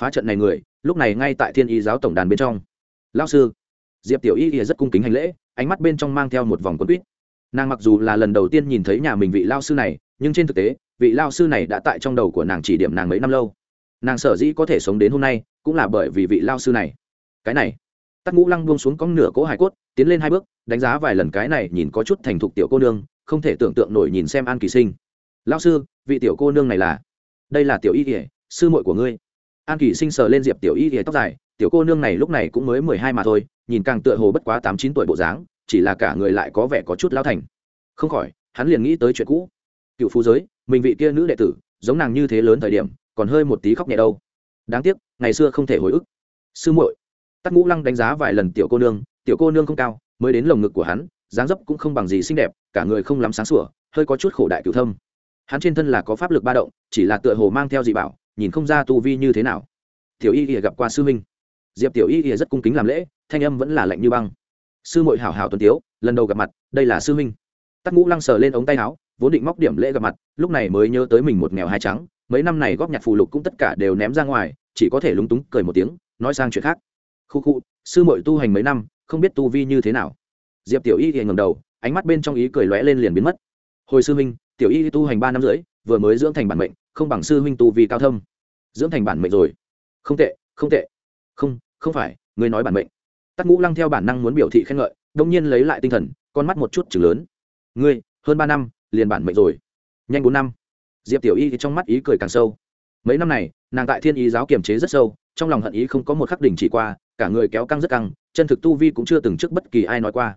Phá trận này người, lúc này ngay tại thiên y giáo tổng đàn bên trong. Lao sư, diệp tiểu y ỉa rất cung kính hành lễ, ánh mắt bên trong mang theo một vòng quân quýt. Nàng mặc dù là lần đầu tiên nhìn thấy nhà mình vị lao sư này, nhưng trên thực tế, vị lao sư này đã tại trong đầu của nàng chỉ điểm nàng mấy năm lâu. Nàng sở dĩ có thể sống đến hôm nay, cũng là bởi vì vị lao sư này. Cái này tắt ngũ lăng buông xuống cong nửa cỗ hải cốt, tiến lên hai bước, đánh giá vài lần cái này nhìn có chút thành thục tiểu cô nương, không thể tưởng tượng nổi nhìn xem an kỳ sinh. Lao sư, vị tiểu cô nương này là? Đây là tiểu y kỉa sư muội của ngươi. An kỳ sinh sờ lên diệp tiểu y kỉa tóc dài, tiểu cô nương này lúc này cũng mới mười hai mà thôi, nhìn càng tựa hồ bất quá tám chín tuổi bộ dáng, chỉ là cả người lại có vẻ có chút lao thành. Không khỏi, hắn liền nghĩ tới chuyện cũ. Cựu phú giới, mình vị kia nữ đệ tử, giống nàng như thế lớn thời điểm, còn hơi một tí khóc nhẹ đâu. Đáng tiếc, ngày xưa không thể hồi ức. Sư muội tắc ngũ lăng đánh giá vài lần tiểu cô nương, tiểu cô nương không cao, mới đến lồng ngực của hắn, dáng dấp cũng không bằng gì xinh đẹp, cả người không lắm sáng sủa, hơi có chút khổ đại cựu thâm. Hắn trên thân là có pháp lực ba động, chỉ là tựa hồ mang theo dị bảo, nhìn không ra tu vi như thế nào. Tiểu y ỉa gặp qua sư minh diệp tiểu y ỉa rất cung kính làm lễ, thanh âm vẫn là lạnh như băng. Sư mội hảo hảo tuần tiếu, lần đầu gặp mặt, đây là sư minh tắc ngũ lăng sờ lên ống tay áo, vốn định móc điểm lễ gặp mặt, lúc này mới nhớ tới mình một nghèo hai trắng, mấy năm này góp nhặt phù lục cũng tất cả đều ném ra ngoài, chỉ có thể lúng túng cười một tiếng, nói sang chuyện khác khu khu, sư mội tu hành mấy năm, không biết tu vi như thế nào. Diệp tiểu y thì ngầm đầu, ánh mắt bên trong ý cười lóe lên liền biến mất. Hồi sư huynh, tiểu y tu hành ba năm rưỡi, vừa mới dưỡng thành bản mệnh, không bằng sư huynh tu vi cao thâm. Dưỡng thành bản mệnh rồi. Không tệ không tệ. Không không phải, ngươi nói bản mệnh. Tắc ngũ lăng theo bản năng muốn biểu thị khen ngợi đông nhiên lấy lại tinh thần, con mắt một chút chừng lớn. Ngươi, hơn ba năm, liền bản mệnh rồi. Nhanh bốn năm. Diệp tiểu y thì trong mắt ý cười càng sâu. Mấy năm này, nàng tại thiên ý giáo kiềm chế rất sâu, trong lòng hận ý không có một khắc đỉnh chỉ qua cả người kéo căng rất căng, chân thực tu vi cũng chưa từng trước bất kỳ ai nói qua.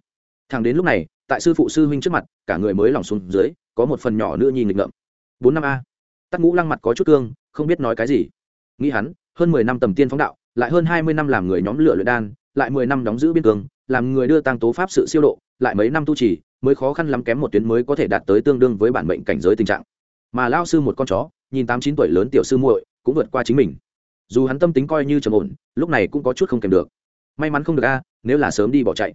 Thằng đến lúc này, tại sư phụ sư huynh trước mặt, cả người mới lòng xuống dưới, có một phần nhỏ nữa nhìn nghịch ngợm. Bốn năm a. Tắc ngũ lăng mặt có chút cương, không biết nói cái gì. Nghĩ hắn, hơn mười năm tầm tiên phóng đạo, lại hơn hai mươi năm làm người nhóm lửa luyện đan, lại mười năm đóng giữ biên cương, làm người đưa tăng tố pháp sự siêu độ, lại mấy năm tu trì, mới khó khăn lắm kém một tuyến mới có thể đạt tới tương đương với bản mệnh cảnh giới tình trạng. Mà lao sư một con chó, nhìn tám chín tuổi lớn tiểu sư muội, cũng vượt qua chính mình dù hắn tâm tính coi như trầm ổn, lúc này cũng có chút không kèm được. May mắn không được a, nếu là sớm đi bỏ chạy.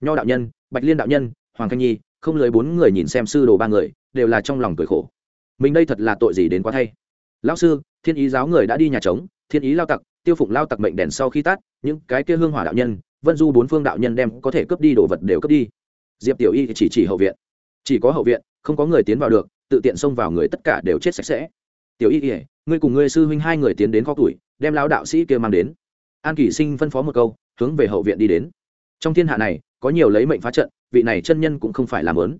Nho đạo nhân, bạch liên đạo nhân, hoàng thanh nhi, không lười bốn người nhìn xem sư đồ ba người, đều là trong lòng cười khổ. Mình đây thật là tội gì đến quá thay. Lão sư, thiên ý giáo người đã đi nhà trống, thiên ý lao tặc, tiêu phụng lao tặc mệnh đèn sau khi tắt, những cái kia hương hỏa đạo nhân, vân du bốn phương đạo nhân đem có thể cướp đi đồ vật đều cướp đi. Diệp tiểu y chỉ chỉ hậu viện. Chỉ có hậu viện, không có người tiến vào được, tự tiện xông vào người tất cả đều chết sạch sẽ. Tiểu y ỉa ngươi cùng ngươi sư huynh hai người tiến đến kho tuổi đem lão đạo sĩ kia mang đến. An kỷ sinh phân phó một câu hướng về hậu viện đi đến. Trong thiên hạ này có nhiều lấy mệnh phá trận vị này chân nhân cũng không phải làm lớn.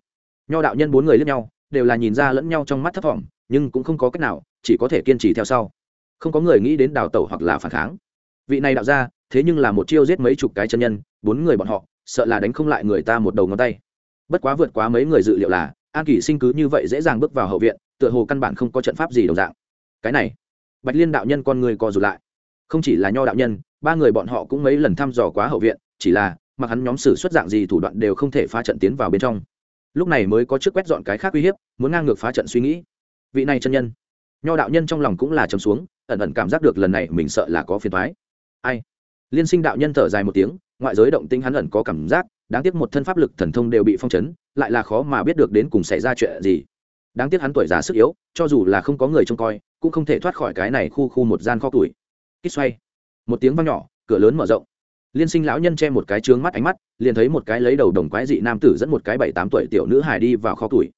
Nho đạo nhân bốn người lẫn nhau đều là nhìn ra lẫn nhau trong mắt thất vọng, nhưng cũng không có cách nào chỉ có thể kiên trì theo sau. Không có người nghĩ đến đào tẩu hoặc là phản kháng. Vị này đạo ra thế nhưng là một chiêu giết mấy chục cái chân nhân bốn người bọn họ sợ là đánh không lại người ta một đầu ngón tay. Bất quá vượt quá mấy người dự liệu là an kỷ sinh cứ như vậy dễ dàng bước vào hậu viện tựa hồ căn bản không có trận pháp gì đồng dạng. Cái này bạch liên đạo nhân con người co rụt lại. Không chỉ là nho đạo nhân, ba người bọn họ cũng mấy lần thăm dò quá hậu viện, chỉ là, mặc hắn nhóm xử xuất dạng gì thủ đoạn đều không thể phá trận tiến vào bên trong. Lúc này mới có trước quét dọn cái khác uy hiếp, muốn ngang ngược phá trận suy nghĩ. Vị này chân nhân. Nho đạo nhân trong lòng cũng là trầm xuống, ẩn ẩn cảm giác được lần này mình sợ là có phiền thoái ai? Liên sinh đạo nhân thở dài một tiếng, ngoại giới động tinh hắn ẩn có cảm giác, đáng tiếc một thân pháp lực thần thông đều bị phong chấn, lại là khó mà biết được đến cùng xảy ra chuyện gì. Đáng tiếc hắn tuổi già sức yếu, cho dù là không có người trông coi cũng không thể thoát khỏi cái này khu khu một gian kho tuổi kích xoay. Một tiếng vang nhỏ, cửa lớn mở rộng. Liên sinh lão nhân che một cái trướng mắt ánh mắt, liền thấy một cái lấy đầu đồng quái dị nam tử dẫn một cái bảy tám tuổi tiểu nữ hài đi vào kho tuổi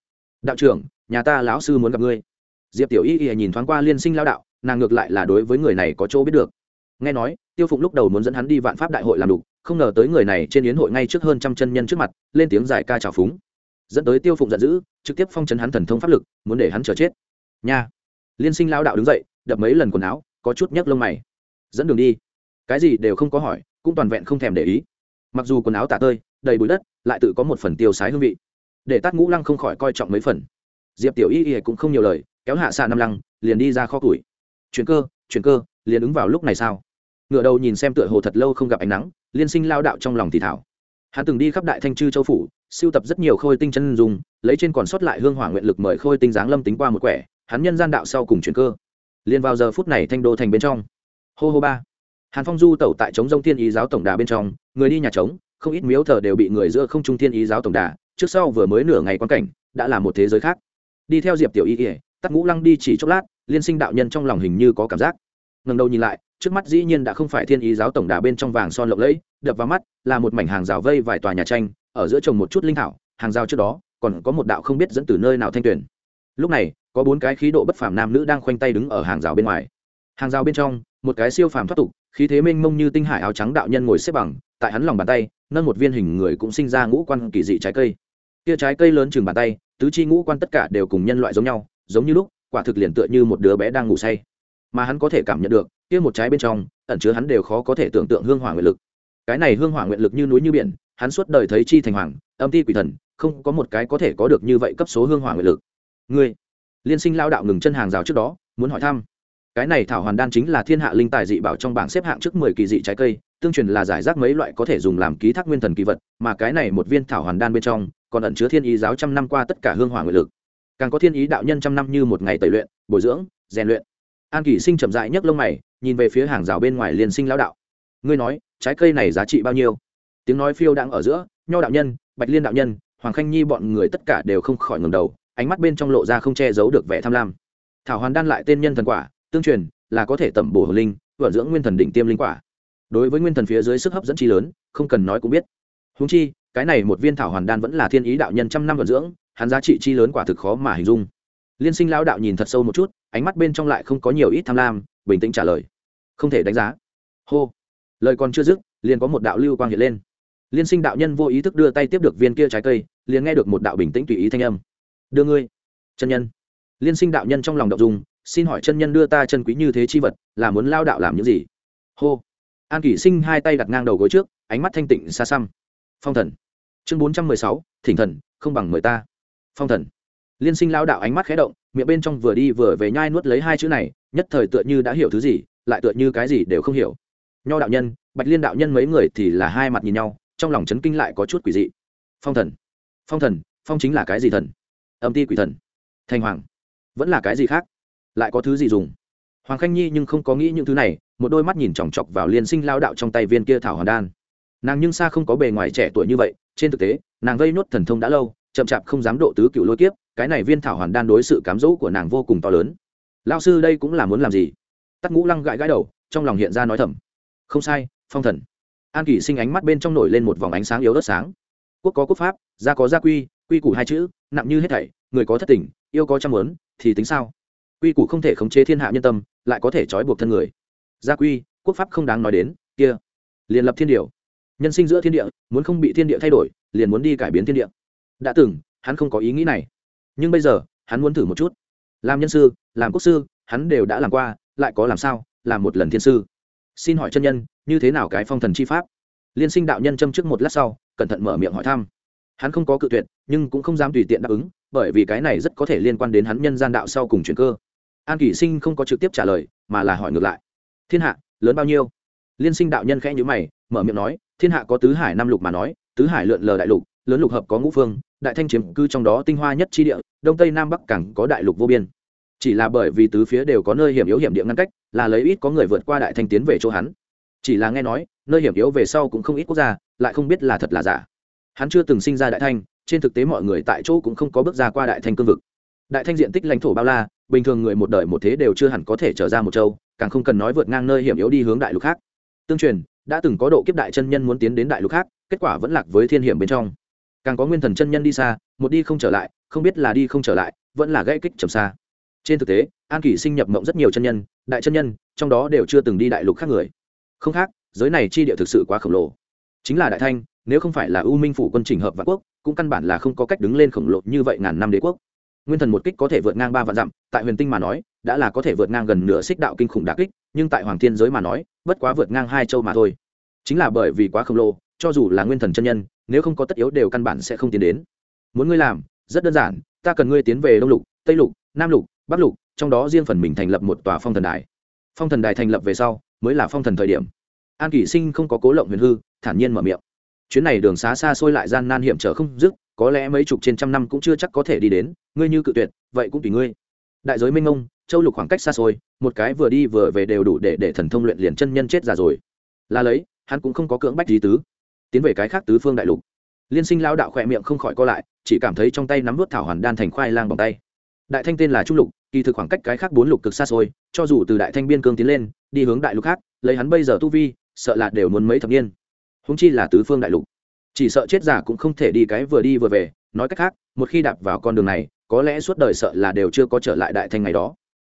đạo trưởng, nhà ta lão sư muốn gặp ngươi. Diệp tiểu y y nhìn thoáng qua liên sinh lao đạo, nàng ngược lại là đối với người này có chỗ biết được. Nghe nói, tiêu phụng lúc đầu muốn dẫn hắn đi vạn pháp đại hội làm đủ, không ngờ tới người này trên yến hội ngay trước hơn trăm chân nhân trước mặt, lên tiếng giải ca trào phúng. Dẫn tới tiêu phụng giận dữ, trực tiếp phong trấn hắn thần thông pháp lực, muốn để hắn chờ chết. Nha! Liên sinh lao đạo đứng dậy, đập mấy lần quần áo, có chút nhấc lông mày. Dẫn đường đi. Cái gì đều không có hỏi, cũng toàn vẹn không thèm để ý. Mặc dù quần áo tả tơi, đầy bụi đất, lại tự có một phần tiêu sái hương vị. Để tát ngũ lăng không khỏi coi trọng mấy phần. Diệp tiểu y y cũng không nhiều lời, kéo hạ xạ năm lăng, liền đi ra kho củi. Chuyển cơ chuyển cơ, liền ứng vào lúc này sao? Ngựa đầu nhìn xem tựa hồ thật lâu không gặp ánh nắng, liên sinh lao đạo trong lòng thì thảo hắn từng đi khắp đại thanh chư châu phủ siêu tập rất nhiều khôi tinh chân dùng lấy trên còn sót lại hương hỏa nguyện lực mời khôi tinh giáng lâm tính qua một quẻ hắn nhân gian đạo sau cùng chuyển cơ. Liền vào giờ phút này thanh đô thành bên trong. Hô hô ba. Hàn phong du tẩu tại trống dông thiên ý giáo tổng đà bên trong, người đi nhà trống, không ít miếu thờ đều bị người giữa không trung thiên ý giáo tổng đà, trước sau vừa mới nửa ngày quan cảnh, đã là một thế giới khác. Đi theo diệp tiểu y ỉa tắt ngũ lăng đi chỉ chốc lát, liên sinh đạo nhân trong lòng hình như có cảm giác. Ngần đầu nhìn lại, trước mắt dĩ nhiên đã không phải thiên ý giáo tổng đà bên trong vàng son lộng lẫy, đập vào mắt, là một mảnh hàng rào vây vài tòa nhà tranh, ở giữa trồng một chút linh thảo, hàng rào trước đó, còn có một đạo không biết dẫn từ nơi nào thanh tuyển. Lúc này có bốn cái khí độ bất phàm nam nữ đang khoanh tay đứng ở hàng rào bên ngoài. Hàng rào bên trong, một cái siêu phàm thoát tục, khí thế mênh mông như tinh hải áo trắng đạo nhân ngồi xếp bằng, tại hắn lòng bàn tay, nâng một viên hình người cũng sinh ra ngũ quan kỳ dị trái cây. Kia trái cây lớn chừng bàn tay, tứ chi ngũ quan tất cả đều cùng nhân loại giống nhau, giống như lúc, quả thực liền tựa như một đứa bé đang ngủ say. Mà hắn có thể cảm nhận được, kia một trái bên trong, ẩn chứa hắn đều khó có thể tưởng tượng hương hỏa nguyện lực. Cái này hương hỏa nguyện lực như núi như biển, hắn suốt đời thấy chi thành hoàng, âm ti quỷ thần, không có một cái có thể có được như vậy cấp số hương hỏa nguyện lực. Ngươi liên sinh lao đạo ngừng chân hàng rào trước đó, muốn hỏi thăm. Cái này thảo hoàn đan chính là thiên hạ linh tài dị bảo trong bảng xếp hạng trước mười kỳ dị trái cây, tương truyền là giải rác mấy loại có thể dùng làm ký thác nguyên thần kỳ vật, mà cái này một viên thảo hoàn đan bên trong, còn ẩn chứa thiên ý giáo trăm năm qua tất cả hương hỏa nguyện lực. Càng có thiên ý đạo nhân trăm năm như một ngày tẩy luyện, bồi dưỡng, rèn luyện. An kỷ sinh chậm dại nhấc lông mày, nhìn về phía hàng rào bên ngoài liền sinh lão đạo. Ngươi nói, trái cây này giá trị bao nhiêu? Tiếng nói phiêu đang ở giữa, nho đạo nhân, bạch liên đạo nhân, hoàng khanh nhi bọn người tất cả đều không khỏi ngầm đầu ánh mắt bên trong lộ ra không che giấu được vẻ tham lam. Thảo hoàn đan lại tên nhân thần quả, tương truyền, là có thể tẩm bổ hồn linh, vận dưỡng nguyên thần đỉnh tiêm linh quả. Đối với nguyên thần phía dưới sức hấp dẫn chi lớn, không cần nói cũng biết. Húng chi, cái này một viên thảo hoàn đan vẫn là thiên ý đạo nhân trăm năm vận dưỡng, hắn giá trị chi lớn quả thực khó mà hình dung. Liên sinh lão đạo nhìn thật sâu một chút, ánh mắt bên trong lại không có nhiều ít tham lam, bình tĩnh trả lời. Không thể đánh giá. Hô. Lời còn chưa dứt, liền có một đạo lưu quang hiện lên. Liên sinh đạo nhân vô ý thức đưa tay tiếp được viên kia trái cây, liền nghe được một đạo bình tĩnh tùy ý thanh âm đưa ngươi. Chân nhân. Liên sinh đạo nhân trong lòng đạo dùng xin hỏi chân nhân đưa ta chân quý như thế chi vật, là muốn lao đạo làm những gì? Hô. An kỷ sinh hai tay đặt ngang đầu gối trước, ánh mắt thanh tịnh xa xăm. Phong thần. Chương bốn trăm mười sáu, thỉnh thần, không bằng mời ta. Phong thần. Liên sinh lao đạo ánh mắt khé động, miệng bên trong vừa đi vừa về nhai nuốt lấy hai chữ này, nhất thời tựa như đã hiểu thứ gì, lại tựa như cái gì đều không hiểu. Nho đạo nhân, bạch liên đạo nhân mấy người thì là hai mặt nhìn nhau, trong lòng chấn kinh lại có chút quỷ dị. Phong thần. Phong thần, phong chính là cái gì thần? Âm ti quỷ thần. Thành hoàng, vẫn là cái gì khác? Lại có thứ gì dùng? Hoàng khanh nhi nhưng không có nghĩ những thứ này, một đôi mắt nhìn chòng chọc vào liên sinh lao đạo trong tay viên kia thảo hoàn đan. Nàng nhưng xa không có bề ngoài trẻ tuổi như vậy, trên thực tế, nàng gây nhốt thần thông đã lâu, chậm chạp không dám độ tứ cựu lôi kiếp, cái này viên thảo hoàn đan đối sự cám dỗ của nàng vô cùng to lớn. Lao sư đây cũng là muốn làm gì? Tắc ngũ lăng gãi gãi đầu, trong lòng hiện ra nói thầm. Không sai, phong thần. An kỷ sinh ánh mắt bên trong nổi lên một vòng ánh sáng yếu ớt sáng. Quốc có quốc pháp, gia có gia quy quy củ hai chữ, nặng như hết thảy, người có thất tình, yêu có trăm muốn, thì tính sao? Quy củ không thể khống chế thiên hạ nhân tâm, lại có thể trói buộc thân người. Gia quy, quốc pháp không đáng nói đến, kia. Liền lập thiên điều. Nhân sinh giữa thiên địa, muốn không bị thiên địa thay đổi, liền muốn đi cải biến thiên địa. Đã từng, hắn không có ý nghĩ này. Nhưng bây giờ, hắn muốn thử một chút. Làm nhân sư, làm quốc sư, hắn đều đã làm qua, lại có làm sao? Làm một lần thiên sư. Xin hỏi chân nhân, như thế nào cái phong thần chi pháp? Liên sinh đạo nhân châm trước một lát sau, cẩn thận mở miệng hỏi thăm hắn không có cự tuyệt, nhưng cũng không dám tùy tiện đáp ứng, bởi vì cái này rất có thể liên quan đến hắn nhân gian đạo sau cùng chuyển cơ. An kỷ sinh không có trực tiếp trả lời, mà là hỏi ngược lại. Thiên hạ, lớn bao nhiêu? Liên sinh đạo nhân khẽ nhữ mày, mở miệng nói, thiên hạ có tứ hải năm lục mà nói, tứ hải lượn lờ đại lục, lớn lục hợp có ngũ phương, đại thanh chiếm cư trong đó tinh hoa nhất chi địa, đông tây nam bắc cẳng có đại lục vô biên. Chỉ là bởi vì tứ phía đều có nơi hiểm yếu hiểm địa ngăn cách, là lấy ít có người vượt qua đại thanh tiến về chỗ hắn. Chỉ là nghe nói, nơi hiểm yếu về sau cũng không ít quốc gia, lại không biết là thật là giả hắn chưa từng sinh ra đại thanh, trên thực tế mọi người tại chỗ cũng không có bước ra qua đại thanh cương vực. Đại thanh diện tích lãnh thổ bao la, bình thường người một đời một thế đều chưa hẳn có thể trở ra một châu, càng không cần nói vượt ngang nơi hiểm yếu đi hướng đại lục khác. Tương truyền, đã từng có độ kiếp đại chân nhân muốn tiến đến đại lục khác, kết quả vẫn lạc với thiên hiểm bên trong. Càng có nguyên thần chân nhân đi xa, một đi không trở lại, không biết là đi không trở lại, vẫn là gây kích trầm xa. Trên thực tế, an kỷ sinh nhập mộng rất nhiều chân nhân, đại chân nhân, trong đó đều chưa từng đi đại lục khác người. Không khác, giới này chi địa thực sự quá khổng lồ. Chính là đại thanh nếu không phải là u minh phủ quân chỉnh hợp vạn quốc, cũng căn bản là không có cách đứng lên khổng lồ như vậy ngàn năm đế quốc. Nguyên thần một kích có thể vượt ngang ba vạn dặm, tại huyền tinh mà nói, đã là có thể vượt ngang gần nửa xích đạo kinh khủng đà kích, nhưng tại hoàng thiên giới mà nói, bất quá vượt ngang hai châu mà thôi. Chính là bởi vì quá khổng lồ, cho dù là nguyên thần chân nhân, nếu không có tất yếu đều căn bản sẽ không tiến đến. Muốn ngươi làm, rất đơn giản, ta cần ngươi tiến về đông lục, tây lục, nam lục, bắc lục, trong đó riêng phần mình thành lập một tòa phong thần đài. Phong thần đài thành lập về sau, mới là phong thần thời điểm. An kỷ sinh không có cố lộng huyền hư, thản nhiên mở miệng chuyến này đường xá xa xôi lại gian nan hiểm trở không dứt, có lẽ mấy chục trên trăm năm cũng chưa chắc có thể đi đến, ngươi như cự tuyệt, vậy cũng tùy ngươi. Đại giới minh ông châu lục khoảng cách xa xôi, một cái vừa đi vừa về đều đủ để để thần thông luyện liền chân nhân chết già rồi. Là lấy, hắn cũng không có cưỡng bách gì tứ. Tiến về cái khác tứ phương đại lục. Liên sinh lao đạo khỏe miệng không khỏi co lại, chỉ cảm thấy trong tay nắm vớt thảo hoàn đan thành khoai lang bằng tay. Đại thanh tên là trung lục, kỳ thực khoảng cách cái khác bốn lục cực xa xôi, cho dù từ đại thanh biên cương tiến lên, đi hướng đại lục khác, lấy hắn bây giờ tu vi, sợ là đều muốn mấy thập niên húng chi là tứ phương đại lục. Chỉ sợ chết giả cũng không thể đi cái vừa đi vừa về, nói cách khác, một khi đạp vào con đường này, có lẽ suốt đời sợ là đều chưa có trở lại đại thanh ngày đó.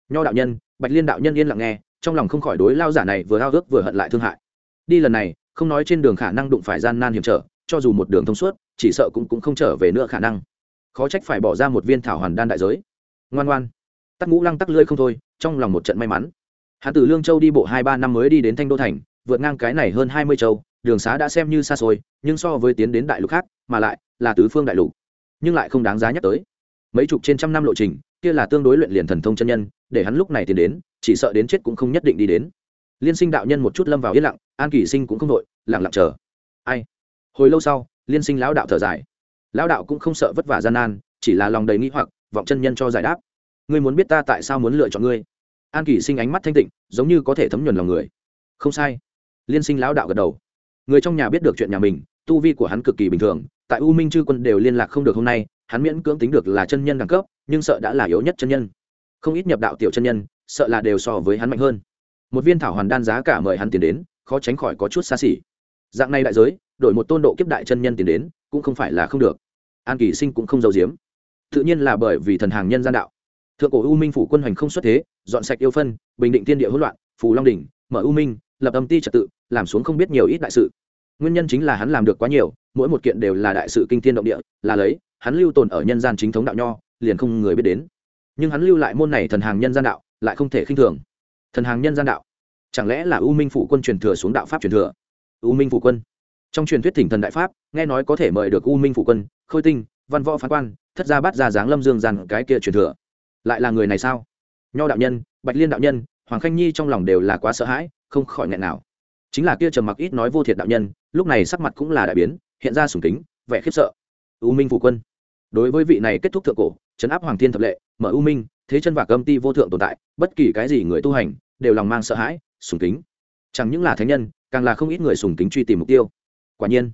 Nho đạo nhân, bạch liên đạo nhân yên lặng nghe, trong lòng không khỏi đối lao giả này vừa hao ước vừa hận lại thương hại. Đi lần này, không nói trên đường khả năng đụng phải gian nan hiểm trở, cho dù một đường thông suốt, chỉ sợ cũng cũng không trở về nữa khả năng. Khó trách phải bỏ ra một viên thảo hoàn đan đại giới. Ngoan ngoan. Tắc ngũ lăng tắc lưỡi không thôi, trong lòng một trận may mắn. Hắn từ lương châu đi bộ hai ba năm mới đi đến thanh đô thành, vượt ngang cái này hơn hai mươi châu đường xá đã xem như xa xôi, nhưng so với tiến đến đại lục khác, mà lại là tứ phương đại lục, nhưng lại không đáng giá nhắc tới. Mấy chục trên trăm năm lộ trình, kia là tương đối luyện liền thần thông chân nhân, để hắn lúc này tiến đến, chỉ sợ đến chết cũng không nhất định đi đến. Liên sinh đạo nhân một chút lâm vào yên lặng, an kỷ sinh cũng không đội lặng lặng chờ. Ai? Hồi lâu sau, liên sinh lão đạo thở dài. Lão đạo cũng không sợ vất vả gian nan, chỉ là lòng đầy nghĩ hoặc, vọng chân nhân cho giải đáp. Ngươi muốn biết ta tại sao muốn lựa chọn ngươi? An kỷ sinh ánh mắt thanh tịnh, giống như có thể thấm nhuần lòng người. Không sai. Liên sinh lão đạo gật đầu người trong nhà biết được chuyện nhà mình, tu vi của hắn cực kỳ bình thường, tại u minh chư quân đều liên lạc không được hôm nay, hắn miễn cưỡng tính được là chân nhân đẳng cấp, nhưng sợ đã là yếu nhất chân nhân. Không ít nhập đạo tiểu chân nhân, sợ là đều so với hắn mạnh hơn. Một viên thảo hoàn đan giá cả mời hắn tiền đến, khó tránh khỏi có chút xa xỉ. Dạng này đại giới, đổi một tôn độ kiếp đại chân nhân tiền đến, cũng không phải là không được. An kỳ sinh cũng không giấu giếm. Tự nhiên là bởi vì thần hàng nhân gian đạo. Thượng cổ u minh phủ quân hoành không xuất thế, dọn sạch yêu phân, bình định tiên địa hỗn loạn, phù long đỉnh, mở u minh, lập âm ti trật tự làm xuống không biết nhiều ít đại sự. Nguyên nhân chính là hắn làm được quá nhiều, mỗi một kiện đều là đại sự kinh thiên động địa, là lấy, hắn lưu tồn ở nhân gian chính thống đạo nho, liền không người biết đến. Nhưng hắn lưu lại môn này thần hàng nhân gian đạo, lại không thể khinh thường. Thần hàng nhân gian đạo, chẳng lẽ là u minh phủ quân truyền thừa xuống đạo pháp truyền thừa? U minh phủ quân. Trong truyền thuyết thỉnh thần đại pháp, nghe nói có thể mời được u minh phủ quân, khôi tinh, văn võ phán quan, thất gia bắt ra dáng lâm dương dàn cái kia truyền thừa. Lại là người này sao? Nho đạo nhân, bạch liên đạo nhân, hoàng khanh nhi trong lòng đều là quá sợ hãi, không khỏi nghẹn nào chính là kia trầm mặc ít nói vô thiệt đạo nhân, lúc này sắc mặt cũng là đại biến, hiện ra sùng kính, vẻ khiếp sợ. U minh phủ quân. Đối với vị này kết thúc thượng cổ chấn áp hoàng thiên thập lệ, mở u minh, thế chân và âm ti vô thượng tồn tại, bất kỳ cái gì người tu hành, đều lòng mang sợ hãi, sùng kính. Chẳng những là thánh nhân, càng là không ít người sùng kính truy tìm mục tiêu. Quả nhiên,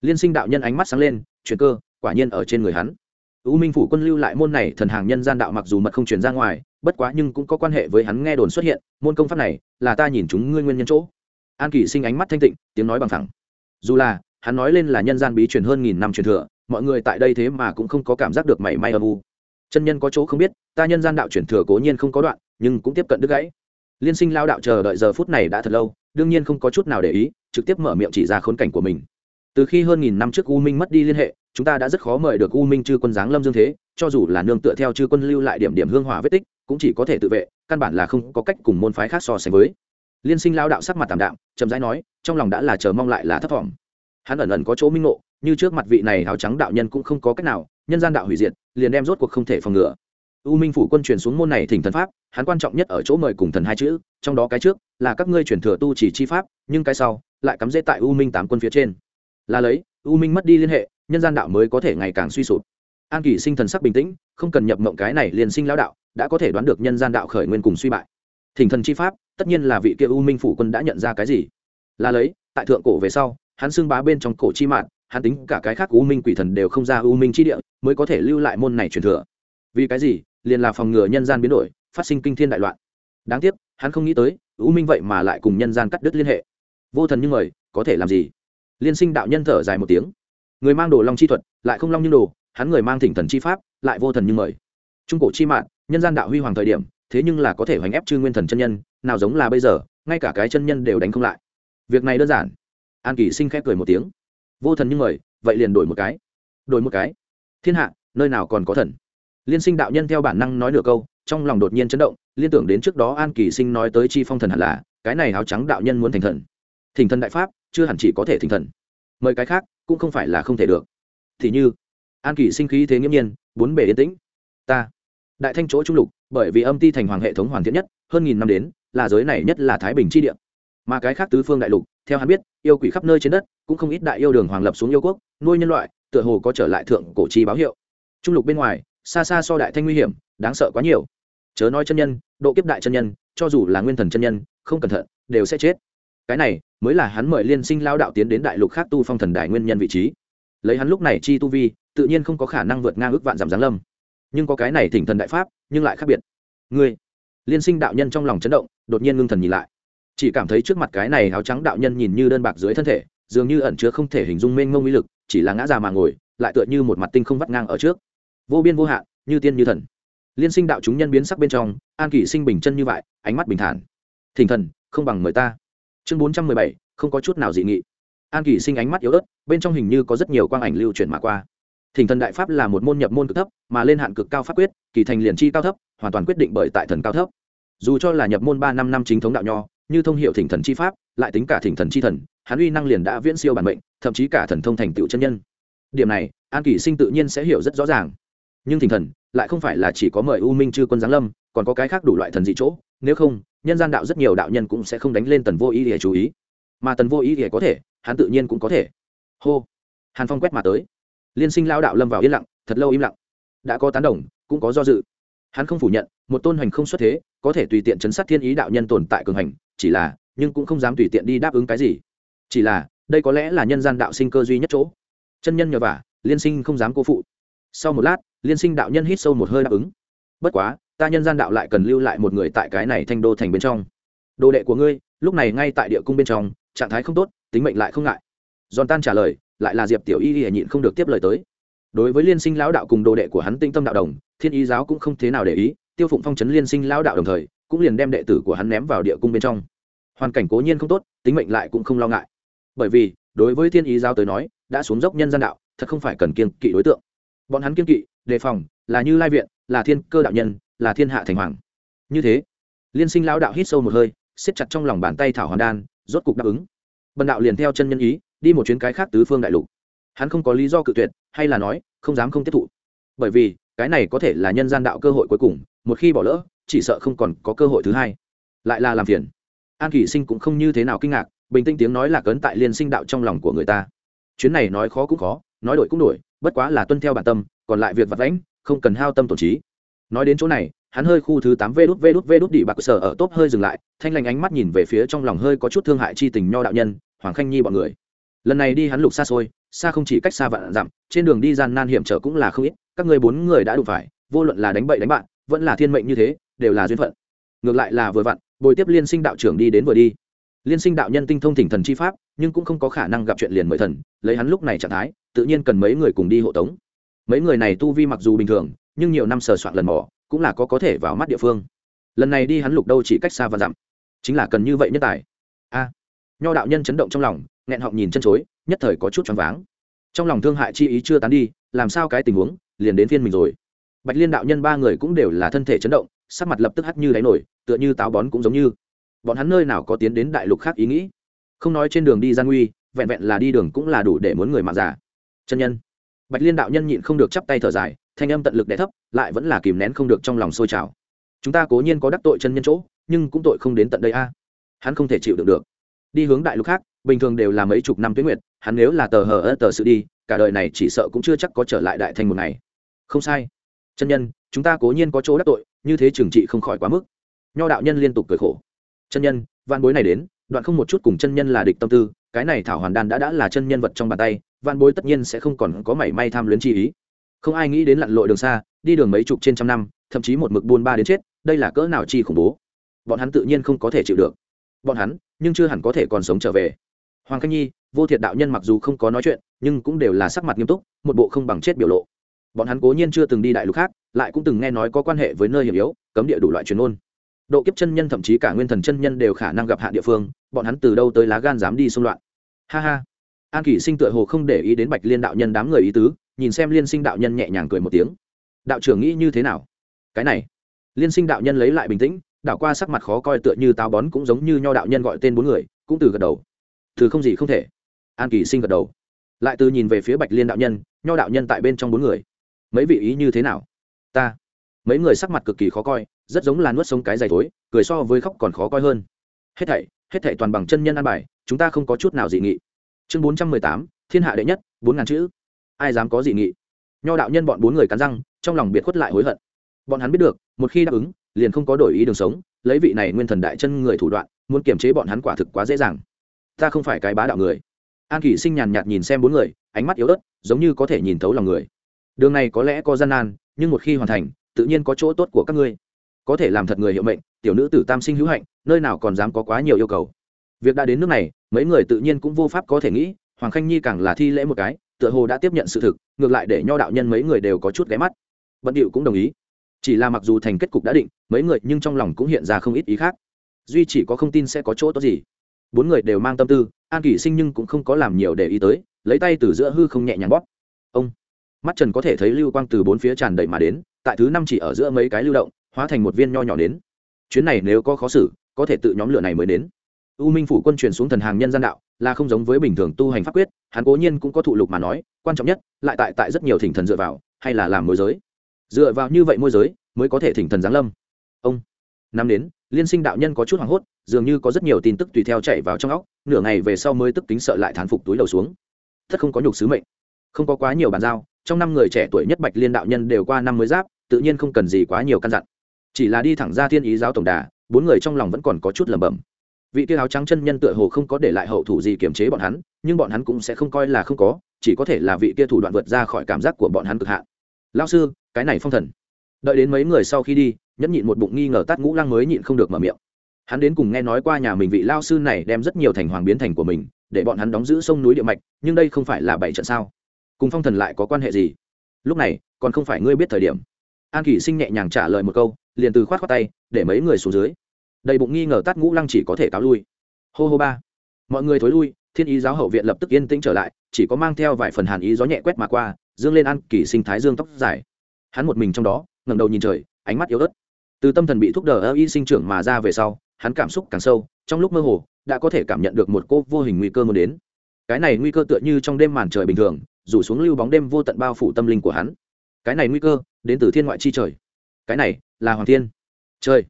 liên sinh đạo nhân ánh mắt sáng lên, chuyện cơ, quả nhiên ở trên người hắn. U minh phủ quân lưu lại môn này thần hàng nhân gian đạo mặc dù mật không truyền ra ngoài, bất quá nhưng cũng có quan hệ với hắn nghe đồn xuất hiện, môn công pháp này là ta nhìn chúng ngươi nguyên nhân chỗ an Kỳ sinh ánh mắt thanh tịnh, tiếng nói bằng thẳng dù là, hắn nói lên là nhân gian bí truyền hơn nghìn năm truyền thừa, mọi người tại đây thế mà cũng không có cảm giác được mảy may âm u. Chân nhân có chỗ không biết, ta nhân gian đạo truyền thừa cố nhiên không có đoạn, nhưng cũng tiếp cận đứt gãy. Liên sinh lao đạo chờ đợi giờ phút này đã thật lâu, đương nhiên không có chút nào để ý, trực tiếp mở miệng chỉ ra khốn cảnh của mình. Từ khi hơn nghìn năm trước u minh mất đi liên hệ, chúng ta đã rất khó mời được u minh chư quân giáng lâm dương thế, cho dù là nương tựa theo chư quân lưu lại điểm điểm hương hỏa vết tích, cũng chỉ có thể tự vệ, căn bản là không có cách cùng môn phái khác so sánh với liên sinh lao đạo sắc mặt tạm đạm, chậm rãi nói, trong lòng đã là chờ mong lại là thất vọng. Hắn ẩn ẩn có chỗ minh ngộ, như trước mặt vị này áo trắng đạo nhân cũng không có cách nào, nhân gian đạo hủy diệt, liền đem rốt cuộc không thể phòng ngừa. U minh phủ quân truyền xuống môn này thỉnh thần pháp, hắn quan trọng nhất ở chỗ mời cùng thần hai chữ, trong đó cái trước, là các ngươi truyền thừa tu chỉ chi pháp, nhưng cái sau, lại cắm rễ tại u minh tám quân phía trên. Là lấy, u minh mất đi liên hệ, nhân gian đạo mới có thể ngày càng suy sụp. An kỳ sinh thần sắc bình tĩnh, không cần nhập mộng cái này liền sinh lão đạo, đã có thể đoán được nhân gian đạo khởi nguyên cùng suy bại thỉnh thần chi pháp, tất nhiên là vị kia u minh phủ quân đã nhận ra cái gì. Là lấy, tại thượng cổ về sau, hắn xưng bá bên trong cổ chi mạng hắn tính cả cái khác u minh quỷ thần đều không ra u minh chi địa, mới có thể lưu lại môn này truyền thừa. Vì cái gì? Liền là phòng ngừa nhân gian biến đổi, phát sinh kinh thiên đại loạn. Đáng tiếc, hắn không nghĩ tới, u minh vậy mà lại cùng nhân gian cắt đứt liên hệ. Vô thần như người có thể làm gì? Liên sinh đạo nhân thở dài một tiếng. Người mang đồ long chi thuật, lại không long như đồ, hắn người mang thỉnh thần chi pháp, lại vô thần như mời. Trung cổ chi mạng nhân gian đạo huy hoàng thời điểm thế nhưng là có thể hoành ép chư nguyên thần chân nhân, nào giống là bây giờ, ngay cả cái chân nhân đều đánh không lại. Việc này đơn giản. An kỳ sinh khép cười một tiếng. Vô thần như mời, vậy liền đổi một cái. Đổi một cái. Thiên hạ, nơi nào còn có thần? Liên sinh đạo nhân theo bản năng nói nửa câu, trong lòng đột nhiên chấn động, liên tưởng đến trước đó an kỳ sinh nói tới chi phong thần hẳn là, cái này áo trắng đạo nhân muốn thành thần. Thỉnh thần đại pháp, chưa hẳn chỉ có thể thỉnh thần. Mời cái khác, cũng không phải là không thể được. Thì như, an kỳ sinh khí thế nghiêm nhiên, bốn bể yên tĩnh. Ta đại thanh chỗ trung lục, bởi vì âm ti thành hoàng hệ thống hoàn thiện nhất, hơn nghìn năm đến, là giới này nhất là thái bình chi địa. Mà cái khác tứ phương đại lục, theo hắn biết, yêu quỷ khắp nơi trên đất, cũng không ít đại yêu đường hoàng lập xuống yêu quốc, nuôi nhân loại, tựa hồ có trở lại thượng cổ chi báo hiệu. Trung lục bên ngoài, xa xa so đại thanh nguy hiểm, đáng sợ quá nhiều. Chớ nói chân nhân, độ kiếp đại chân nhân, cho dù là nguyên thần chân nhân, không cẩn thận, đều sẽ chết. Cái này, mới là hắn mời liên sinh lao đạo tiến đến đại lục khác tu phong thần đại nguyên nhân vị trí. Lấy hắn lúc này chi tu vi, tự nhiên không có khả năng vượt ngang ước vạn giảm giáng lâm nhưng có cái này thỉnh thần đại pháp, nhưng lại khác biệt. Ngươi, liên sinh đạo nhân trong lòng chấn động, đột nhiên ngưng thần nhìn lại. Chỉ cảm thấy trước mặt cái này áo trắng đạo nhân nhìn như đơn bạc dưới thân thể, dường như ẩn chứa không thể hình dung mênh mông uy lực, chỉ là ngã già mà ngồi, lại tựa như một mặt tinh không vắt ngang ở trước. Vô biên vô hạn, như tiên như thần. Liên sinh đạo chúng nhân biến sắc bên trong, an kỷ sinh bình chân như vậy, ánh mắt bình thản. Thỉnh thần, không bằng mời ta. Chương bốn trăm mười bảy, không có chút nào dị nghị. An kỷ sinh ánh mắt yếu ớt, bên trong hình như có rất nhiều quang ảnh lưu chuyển mà qua thỉnh thần đại pháp là một môn nhập môn cực thấp, mà lên hạn cực cao pháp quyết, kỳ thành liền chi cao thấp, hoàn toàn quyết định bởi tại thần cao thấp. Dù cho là nhập môn ba năm năm chính thống đạo nho, như thông hiệu thỉnh thần chi pháp, lại tính cả thỉnh thần chi thần, hắn uy năng liền đã viễn siêu bản mệnh, thậm chí cả thần thông thành tựu chân nhân. Điểm này, an kỷ sinh tự nhiên sẽ hiểu rất rõ ràng. Nhưng thỉnh thần, lại không phải là chỉ có mời u minh chư quân giáng lâm, còn có cái khác đủ loại thần dị chỗ, nếu không, nhân gian đạo rất nhiều đạo nhân cũng sẽ không đánh lên tần vô ý để chú ý. Mà tần vô ý để có thể, hắn tự nhiên cũng có thể. Hô. Hàn phong quét mà tới liên sinh lao đạo lâm vào yên lặng, thật lâu im lặng. Đã có tán đồng, cũng có do dự. Hắn không phủ nhận, một tôn hành không xuất thế, có thể tùy tiện chấn sát thiên ý đạo nhân tồn tại cường hành, chỉ là, nhưng cũng không dám tùy tiện đi đáp ứng cái gì. Chỉ là, đây có lẽ là nhân gian đạo sinh cơ duy nhất chỗ. Chân nhân nhờ vả, liên sinh không dám cô phụ. Sau một lát, liên sinh đạo nhân hít sâu một hơi đáp ứng. Bất quá, ta nhân gian đạo lại cần lưu lại một người tại cái này thanh đô thành bên trong. Đồ đệ của ngươi, lúc này ngay tại địa cung bên trong, trạng thái không tốt, tính mệnh lại không ngại. Giòn tan trả lời lại là diệp tiểu y y nhịn không được tiếp lời tới. Đối với liên sinh lão đạo cùng đồ đệ của hắn tinh tâm đạo đồng, thiên Y giáo cũng không thế nào để ý, tiêu phụng phong chấn liên sinh lão đạo đồng thời, cũng liền đem đệ tử của hắn ném vào địa cung bên trong. Hoàn cảnh cố nhiên không tốt, tính mệnh lại cũng không lo ngại. Bởi vì, đối với thiên ý giáo tới nói, đã xuống dốc nhân gian đạo, thật không phải cần kiên kỵ đối tượng. Bọn hắn kiên kỵ, đề phòng, là như lai viện, là thiên cơ đạo nhân, là thiên hạ thành hoàng. Như thế, liên sinh lão đạo hít sâu một hơi, siết chặt trong lòng bàn tay thảo hoàn đan, rốt cục đáp ứng. Bần đạo liền theo chân nhân ý đi một chuyến cái khác tứ phương đại lục. Hắn không có lý do cự tuyệt, hay là nói, không dám không tiếp thụ. Bởi vì, cái này có thể là nhân gian đạo cơ hội cuối cùng, một khi bỏ lỡ, chỉ sợ không còn có cơ hội thứ hai. Lại là làm phiền. An kỷ sinh cũng không như thế nào kinh ngạc, bình tĩnh tiếng nói là cấn tại liên sinh đạo trong lòng của người ta. Chuyến này nói khó cũng khó, nói đổi cũng đổi, bất quá là tuân theo bản tâm, còn lại việc vặt lãnh không cần hao tâm tổn trí. Nói đến chỗ này, hắn hơi khu thứ tám vê đút vê đút vê đút đỉ bạc sở ở tốp hơi dừng lại, thanh lành ánh mắt nhìn về phía trong lòng hơi có chút thương hại chi tình nho đạo nhân, hoàng khanh nhi bọn người lần này đi hắn lục xa xôi, xa không chỉ cách xa vạn dặm, trên đường đi gian nan hiểm trở cũng là không ít, các người bốn người đã đủ phải, vô luận là đánh bậy đánh bạn, vẫn là thiên mệnh như thế, đều là duyên phận. Ngược lại là vừa vặn bồi tiếp liên sinh đạo trưởng đi đến vừa đi. Liên sinh đạo nhân tinh thông thỉnh thần chi pháp, nhưng cũng không có khả năng gặp chuyện liền mời thần, lấy hắn lúc này trạng thái, tự nhiên cần mấy người cùng đi hộ tống. Mấy người này tu vi mặc dù bình thường, nhưng nhiều năm sờ soạn lần mỏ cũng là có có thể vào mắt địa phương. Lần này đi hắn lục đâu chỉ cách xa và dặm. Chính là cần như vậy nhân tài. A. Nho đạo nhân chấn động trong lòng nghẹn họng nhìn chân chối, nhất thời có chút choáng váng. Trong lòng thương hại chi ý chưa tán đi, làm sao cái tình huống, liền đến phiên mình rồi. Bạch liên đạo nhân ba người cũng đều là thân thể chấn động, sắc mặt lập tức hắt như đáy nổi, tựa như táo bón cũng giống như. Bọn hắn nơi nào có tiến đến đại lục khác ý nghĩ? Không nói trên đường đi gian nguy, vẹn vẹn là đi đường cũng là đủ để muốn người mà giả chân nhân. Bạch liên đạo nhân nhịn không được chắp tay thở dài, thanh âm tận lực đẻ thấp, lại vẫn là kìm nén không được trong lòng sôi trào. Chúng ta cố nhiên có đắc tội chân nhân chỗ, nhưng cũng tội không đến tận đây a. Hắn không thể chịu được được. Đi hướng đại lục khác bình thường đều là mấy chục năm tuyến nguyệt, hắn nếu là tờ hờ ơ tờ sự đi, cả đời này chỉ sợ cũng chưa chắc có trở lại đại thành một ngày. Không sai. Chân nhân, chúng ta cố nhiên có chỗ đắc tội, như thế trừng trị không khỏi quá mức. Nho đạo nhân liên tục cười khổ. Chân nhân văn bối này đến, đoạn không một chút cùng chân nhân là địch tâm tư, cái này thảo hoàn đan đã đã là chân nhân vật trong bàn tay văn bối tất nhiên sẽ không còn có mảy may tham luyến chi ý. Không ai nghĩ đến lặn lội đường xa, đi đường mấy chục trên trăm năm, thậm chí một mực buôn ba đến chết, đây là cỡ nào chi khủng bố. Bọn hắn tự nhiên không có thể chịu được. Bọn hắn, nhưng chưa hẳn có thể còn sống trở về hoàng khanh nhi, vô thiệt đạo nhân mặc dù không có nói chuyện, nhưng cũng đều là sắc mặt nghiêm túc, một bộ không bằng chết biểu lộ. Bọn hắn cố nhiên chưa từng đi đại lục khác, lại cũng từng nghe nói có quan hệ với nơi hiểm yếu, cấm địa đủ loại truyền ôn độ kiếp chân nhân thậm chí cả nguyên thần chân nhân đều khả năng gặp hạ địa phương, bọn hắn từ đâu tới lá gan dám đi xung loạn. Ha ha. An kỷ sinh tựa hồ không để ý đến bạch liên đạo nhân đám người ý tứ, nhìn xem liên sinh đạo nhân nhẹ nhàng cười một tiếng. Đạo trưởng nghĩ như thế nào? Cái này. Liên sinh đạo nhân lấy lại bình tĩnh đạo qua sắc mặt khó coi tựa như táo bón cũng giống như nho đạo nhân gọi tên bốn người, cũng từ gật đầu từ không gì không thể. An kỳ sinh gật đầu. Lại từ nhìn về phía bạch liên đạo nhân, nho đạo nhân tại bên trong bốn người. Mấy vị ý như thế nào? Ta. Mấy người sắc mặt cực kỳ khó coi, rất giống là nuốt sống cái dày thối, cười so với khóc còn khó coi hơn. Hết thảy hết thảy toàn bằng chân nhân an bài, chúng ta không có chút nào dị nghị. Chương bốn trăm mười tám, thiên hạ đệ nhất, bốn ngàn chữ. Ai dám có dị nghị? Nho đạo nhân bọn bốn người cắn răng, trong lòng biệt khuất lại hối hận. Bọn hắn biết được, một khi đáp ứng, liền không có đổi ý đường sống, lấy vị này nguyên thần đại chân người thủ đoạn, muốn kiềm chế bọn hắn quả thực quá dễ dàng ta không phải cái bá đạo người. An kỷ sinh nhàn nhạt nhìn xem bốn người, ánh mắt yếu ớt, giống như có thể nhìn thấu lòng người. Đường này có lẽ có gian nan, nhưng một khi hoàn thành, tự nhiên có chỗ tốt của các ngươi. Có thể làm thật người hiệu mệnh, tiểu nữ tử tam sinh hữu hạnh, nơi nào còn dám có quá nhiều yêu cầu. Việc đã đến nước này, mấy người tự nhiên cũng vô pháp có thể nghĩ, hoàng khanh nhi càng là thi lễ một cái, tựa hồ đã tiếp nhận sự thực, ngược lại để nho đạo nhân mấy người đều có chút ghé mắt. Bận điệu cũng đồng ý. Chỉ là mặc dù thành kết cục đã định, mấy người nhưng trong lòng cũng hiện ra không ít ý khác. Duy chỉ có không tin sẽ có chỗ tốt gì bốn người đều mang tâm tư, an kỷ sinh nhưng cũng không có làm nhiều để ý tới, lấy tay từ giữa hư không nhẹ nhàng bóp. Ông, mắt trần có thể thấy lưu quang từ bốn phía tràn đầy mà đến, tại thứ năm chỉ ở giữa mấy cái lưu động, hóa thành một viên nho nhỏ đến. Chuyến này nếu có khó xử, có thể tự nhóm lửa này mới đến. U minh phủ quân truyền xuống thần hàng nhân gian đạo, là không giống với bình thường tu hành pháp quyết, hắn cố nhiên cũng có thụ lục mà nói, quan trọng nhất, lại tại tại rất nhiều thỉnh thần dựa vào, hay là làm môi giới. Dựa vào như vậy môi giới, mới có thể thỉnh thần giáng lâm. Ông, năm đến, liên sinh đạo nhân có chút hoảng hốt dường như có rất nhiều tin tức tùy theo chạy vào trong óc, nửa ngày về sau mới tức tính sợ lại thán phục túi đầu xuống. Thật không có nhục sứ mệnh. Không có quá nhiều bàn giao, trong năm người trẻ tuổi nhất bạch liên đạo nhân đều qua năm mới giáp, tự nhiên không cần gì quá nhiều căn dặn. Chỉ là đi thẳng ra thiên ý giáo tổng đà, bốn người trong lòng vẫn còn có chút lẩm bẩm. Vị kia áo trắng chân nhân tựa hồ không có để lại hậu thủ gì kiềm chế bọn hắn, nhưng bọn hắn cũng sẽ không coi là không có, chỉ có thể là vị kia thủ đoạn vượt ra khỏi cảm giác của bọn hắn cực hạn. Lao sư, cái này phong thần. Đợi đến mấy người sau khi đi, nhẫn nhịn một bụng nghi ngờ tát ngũ lăng mới nhịn không được mở miệng hắn đến cùng nghe nói qua nhà mình vị lao sư này đem rất nhiều thành hoàng biến thành của mình, để bọn hắn đóng giữ sông núi địa mạch, nhưng đây không phải là bảy trận sao? Cùng phong thần lại có quan hệ gì? Lúc này, còn không phải ngươi biết thời điểm. An kỷ sinh nhẹ nhàng trả lời một câu, liền từ khoát khoát tay, để mấy người xuống dưới. Đầy bụng nghi ngờ tát ngũ lăng chỉ có thể cáo lui. Hô hô ba. Mọi người thối lui, thiên ý giáo hậu viện lập tức yên tĩnh trở lại, chỉ có mang theo vài phần hàn ý gió nhẹ quét mà qua, dương lên an kỷ sinh thái dương tóc dài. Hắn một mình trong đó, ngẩng đầu nhìn trời, ánh mắt yếu ớt. Từ tâm thần bị thúc đờ ơ y sinh trưởng mà ra về sau hắn cảm xúc càng sâu, trong lúc mơ hồ, đã có thể cảm nhận được một cô vô hình nguy cơ muốn đến. Cái này nguy cơ tựa như trong đêm màn trời bình thường, rủ xuống lưu bóng đêm vô tận bao phủ tâm linh của hắn. Cái này nguy cơ, đến từ thiên ngoại chi trời. Cái này, là hoàng thiên. Trời!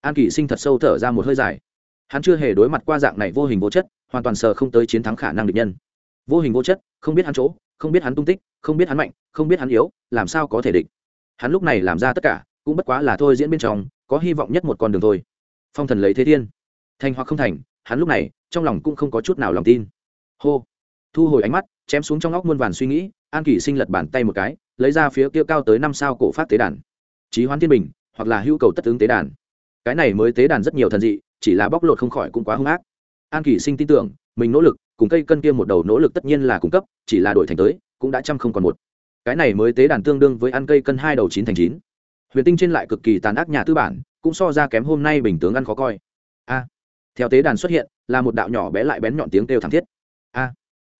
An kỷ sinh thật sâu thở ra một hơi dài. Hắn chưa hề đối mặt qua dạng này vô hình vô chất, hoàn toàn sờ không tới chiến thắng khả năng địch nhân. Vô hình vô chất, không biết hắn chỗ, không biết hắn tung tích, không biết hắn mạnh, không biết hắn yếu, làm sao có thể địch. Hắn lúc này làm ra tất cả, cũng bất quá là thôi diễn bên trong, có hy vọng nhất một con đường thôi phong thần lấy thế thiên. Thành hoặc không thành, hắn lúc này, trong lòng cũng không có chút nào lòng tin. Hô. Thu hồi ánh mắt, chém xuống trong óc muôn vàn suy nghĩ, an kỷ sinh lật bàn tay một cái, lấy ra phía kia cao tới năm sao cổ phát tế đàn. Trí hoán thiên bình, hoặc là hữu cầu tất ứng tế đàn. Cái này mới tế đàn rất nhiều thần dị, chỉ là bóc lột không khỏi cũng quá hung ác. An kỷ sinh tin tưởng, mình nỗ lực, cùng cây cân kia một đầu nỗ lực tất nhiên là cung cấp, chỉ là đổi thành tới, cũng đã trăm không còn một. Cái này mới tế đàn tương đương với ăn cây cân hai đầu chín thành chín. Huyền tinh trên lại cực kỳ tàn ác nhà tư bản cũng so ra kém hôm nay bình tướng ăn khó coi. A, theo tế đàn xuất hiện, là một đạo nhỏ bé lại bén nhọn tiếng kêu thảm thiết. A,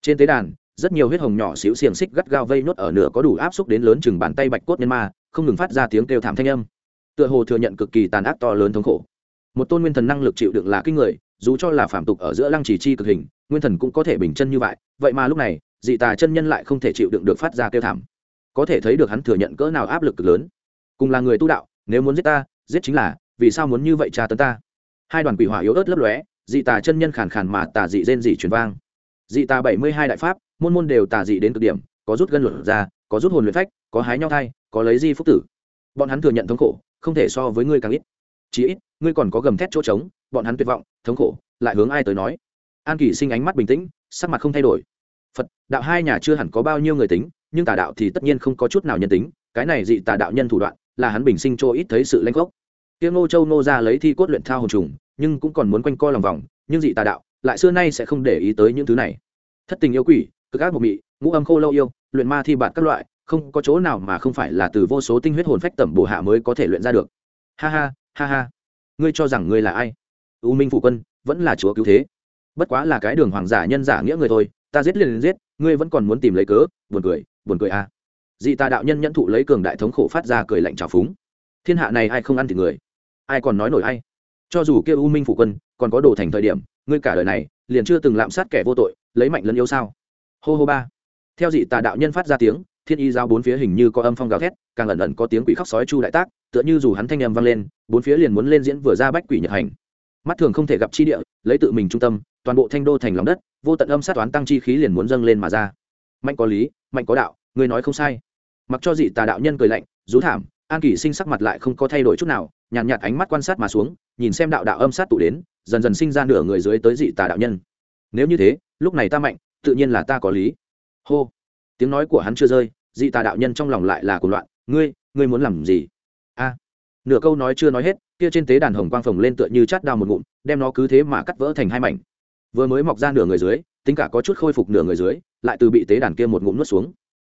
trên tế đàn, rất nhiều huyết hồng nhỏ xíu xiềng xích gắt gao vây nốt ở nửa có đủ áp xúc đến lớn chừng bàn tay bạch cốt nhân ma, không ngừng phát ra tiếng kêu thảm thanh âm. Tựa hồ thừa nhận cực kỳ tàn ác to lớn thống khổ. Một tôn nguyên thần năng lực chịu đựng là kinh người, dù cho là phạm tục ở giữa lăng chỉ chi cực hình, nguyên thần cũng có thể bình chân như vậy vậy mà lúc này, dị tà chân nhân lại không thể chịu đựng được phát ra kêu thảm. Có thể thấy được hắn thừa nhận cỡ nào áp lực cực lớn. Cùng là người tu đạo, nếu muốn giết ta giết chính là, vì sao muốn như vậy tra tấn ta? Hai đoàn quỷ hỏa yếu ớt lấp lóe, dị tà chân nhân khàn khàn mà tà dị rên dị truyền vang. Dị tà bảy mươi hai đại pháp, môn môn đều tà dị đến cực điểm, có rút gân luận ra, có rút hồn luyện phách, có hái nhau thai, có lấy di phúc tử. Bọn hắn thừa nhận thống khổ, không thể so với ngươi càng ít. Chí ít, ngươi còn có gầm thét chỗ trống, bọn hắn tuyệt vọng, thống khổ, lại hướng ai tới nói? An kỳ sinh ánh mắt bình tĩnh, sắc mặt không thay đổi. Phật, đạo hai nhà chưa hẳn có bao nhiêu người tính, nhưng tà đạo thì tất nhiên không có chút nào nhân tính, cái này dị tà đạo nhân thủ đoạn là hắn bình sinh chỗ ít thấy sự lanh gốc tiêu ngô châu nô ra lấy thi cốt luyện thao hồn trùng, nhưng cũng còn muốn quanh co lòng vòng, nhưng dị tà đạo, lại xưa nay sẽ không để ý tới những thứ này. Thất tình yêu quỷ, cực ác một mị, ngũ âm khô lâu yêu, luyện ma thi bạt các loại, không có chỗ nào mà không phải là từ vô số tinh huyết hồn phách tẩm bổ hạ mới có thể luyện ra được. Ha ha ha ha. Ngươi cho rằng ngươi là ai? U minh phủ quân, vẫn là chúa cứu thế. Bất quá là cái đường hoàng giả nhân giả nghĩa người thôi, ta giết liền giết, ngươi vẫn còn muốn tìm lấy cớ, buồn cười buồn cười à dị ta đạo nhân nhẫn thụ lấy cường đại thống khổ phát ra cười lạnh trào phúng. Thiên hạ này ai không ăn thì người? Ai còn nói nổi ai? Cho dù kêu u minh phủ quân, còn có đồ thành thời điểm, ngươi cả đời này liền chưa từng lạm sát kẻ vô tội, lấy mạnh lẫn yêu sao? Hô hô ba. Theo dị tà đạo nhân phát ra tiếng, thiên y giao bốn phía hình như có âm phong gào thét, càng ẩn ẩn có tiếng quỷ khóc sói chu đại tác, tựa như dù hắn thanh âm vang lên, bốn phía liền muốn lên diễn vừa ra bách quỷ nhật hành. Mắt thường không thể gặp chi địa, lấy tự mình trung tâm, toàn bộ thanh đô thành lòng đất, vô tận âm sát toán tăng chi khí liền muốn dâng lên mà ra. Mạnh có lý, mạnh có đạo người nói không sai mặc cho dị tà đạo nhân cười lạnh rú thảm an kỷ sinh sắc mặt lại không có thay đổi chút nào nhàn nhạt, nhạt ánh mắt quan sát mà xuống nhìn xem đạo đạo âm sát tụ đến dần dần sinh ra nửa người dưới tới dị tà đạo nhân. Nếu như thế lúc này ta mạnh tự nhiên là ta có lý. Hô. Tiếng nói của hắn chưa rơi dị tà đạo nhân trong lòng lại là cuộc loạn ngươi ngươi muốn làm gì? A. Nửa câu nói chưa nói hết kia trên tế đàn hồng quang phồng lên tựa như chát đao một ngụm đem nó cứ thế mà cắt vỡ thành hai mảnh. Vừa mới mọc ra nửa người dưới tính cả có chút khôi phục nửa người dưới lại từ bị tế đàn kia một ngụm nuốt xuống.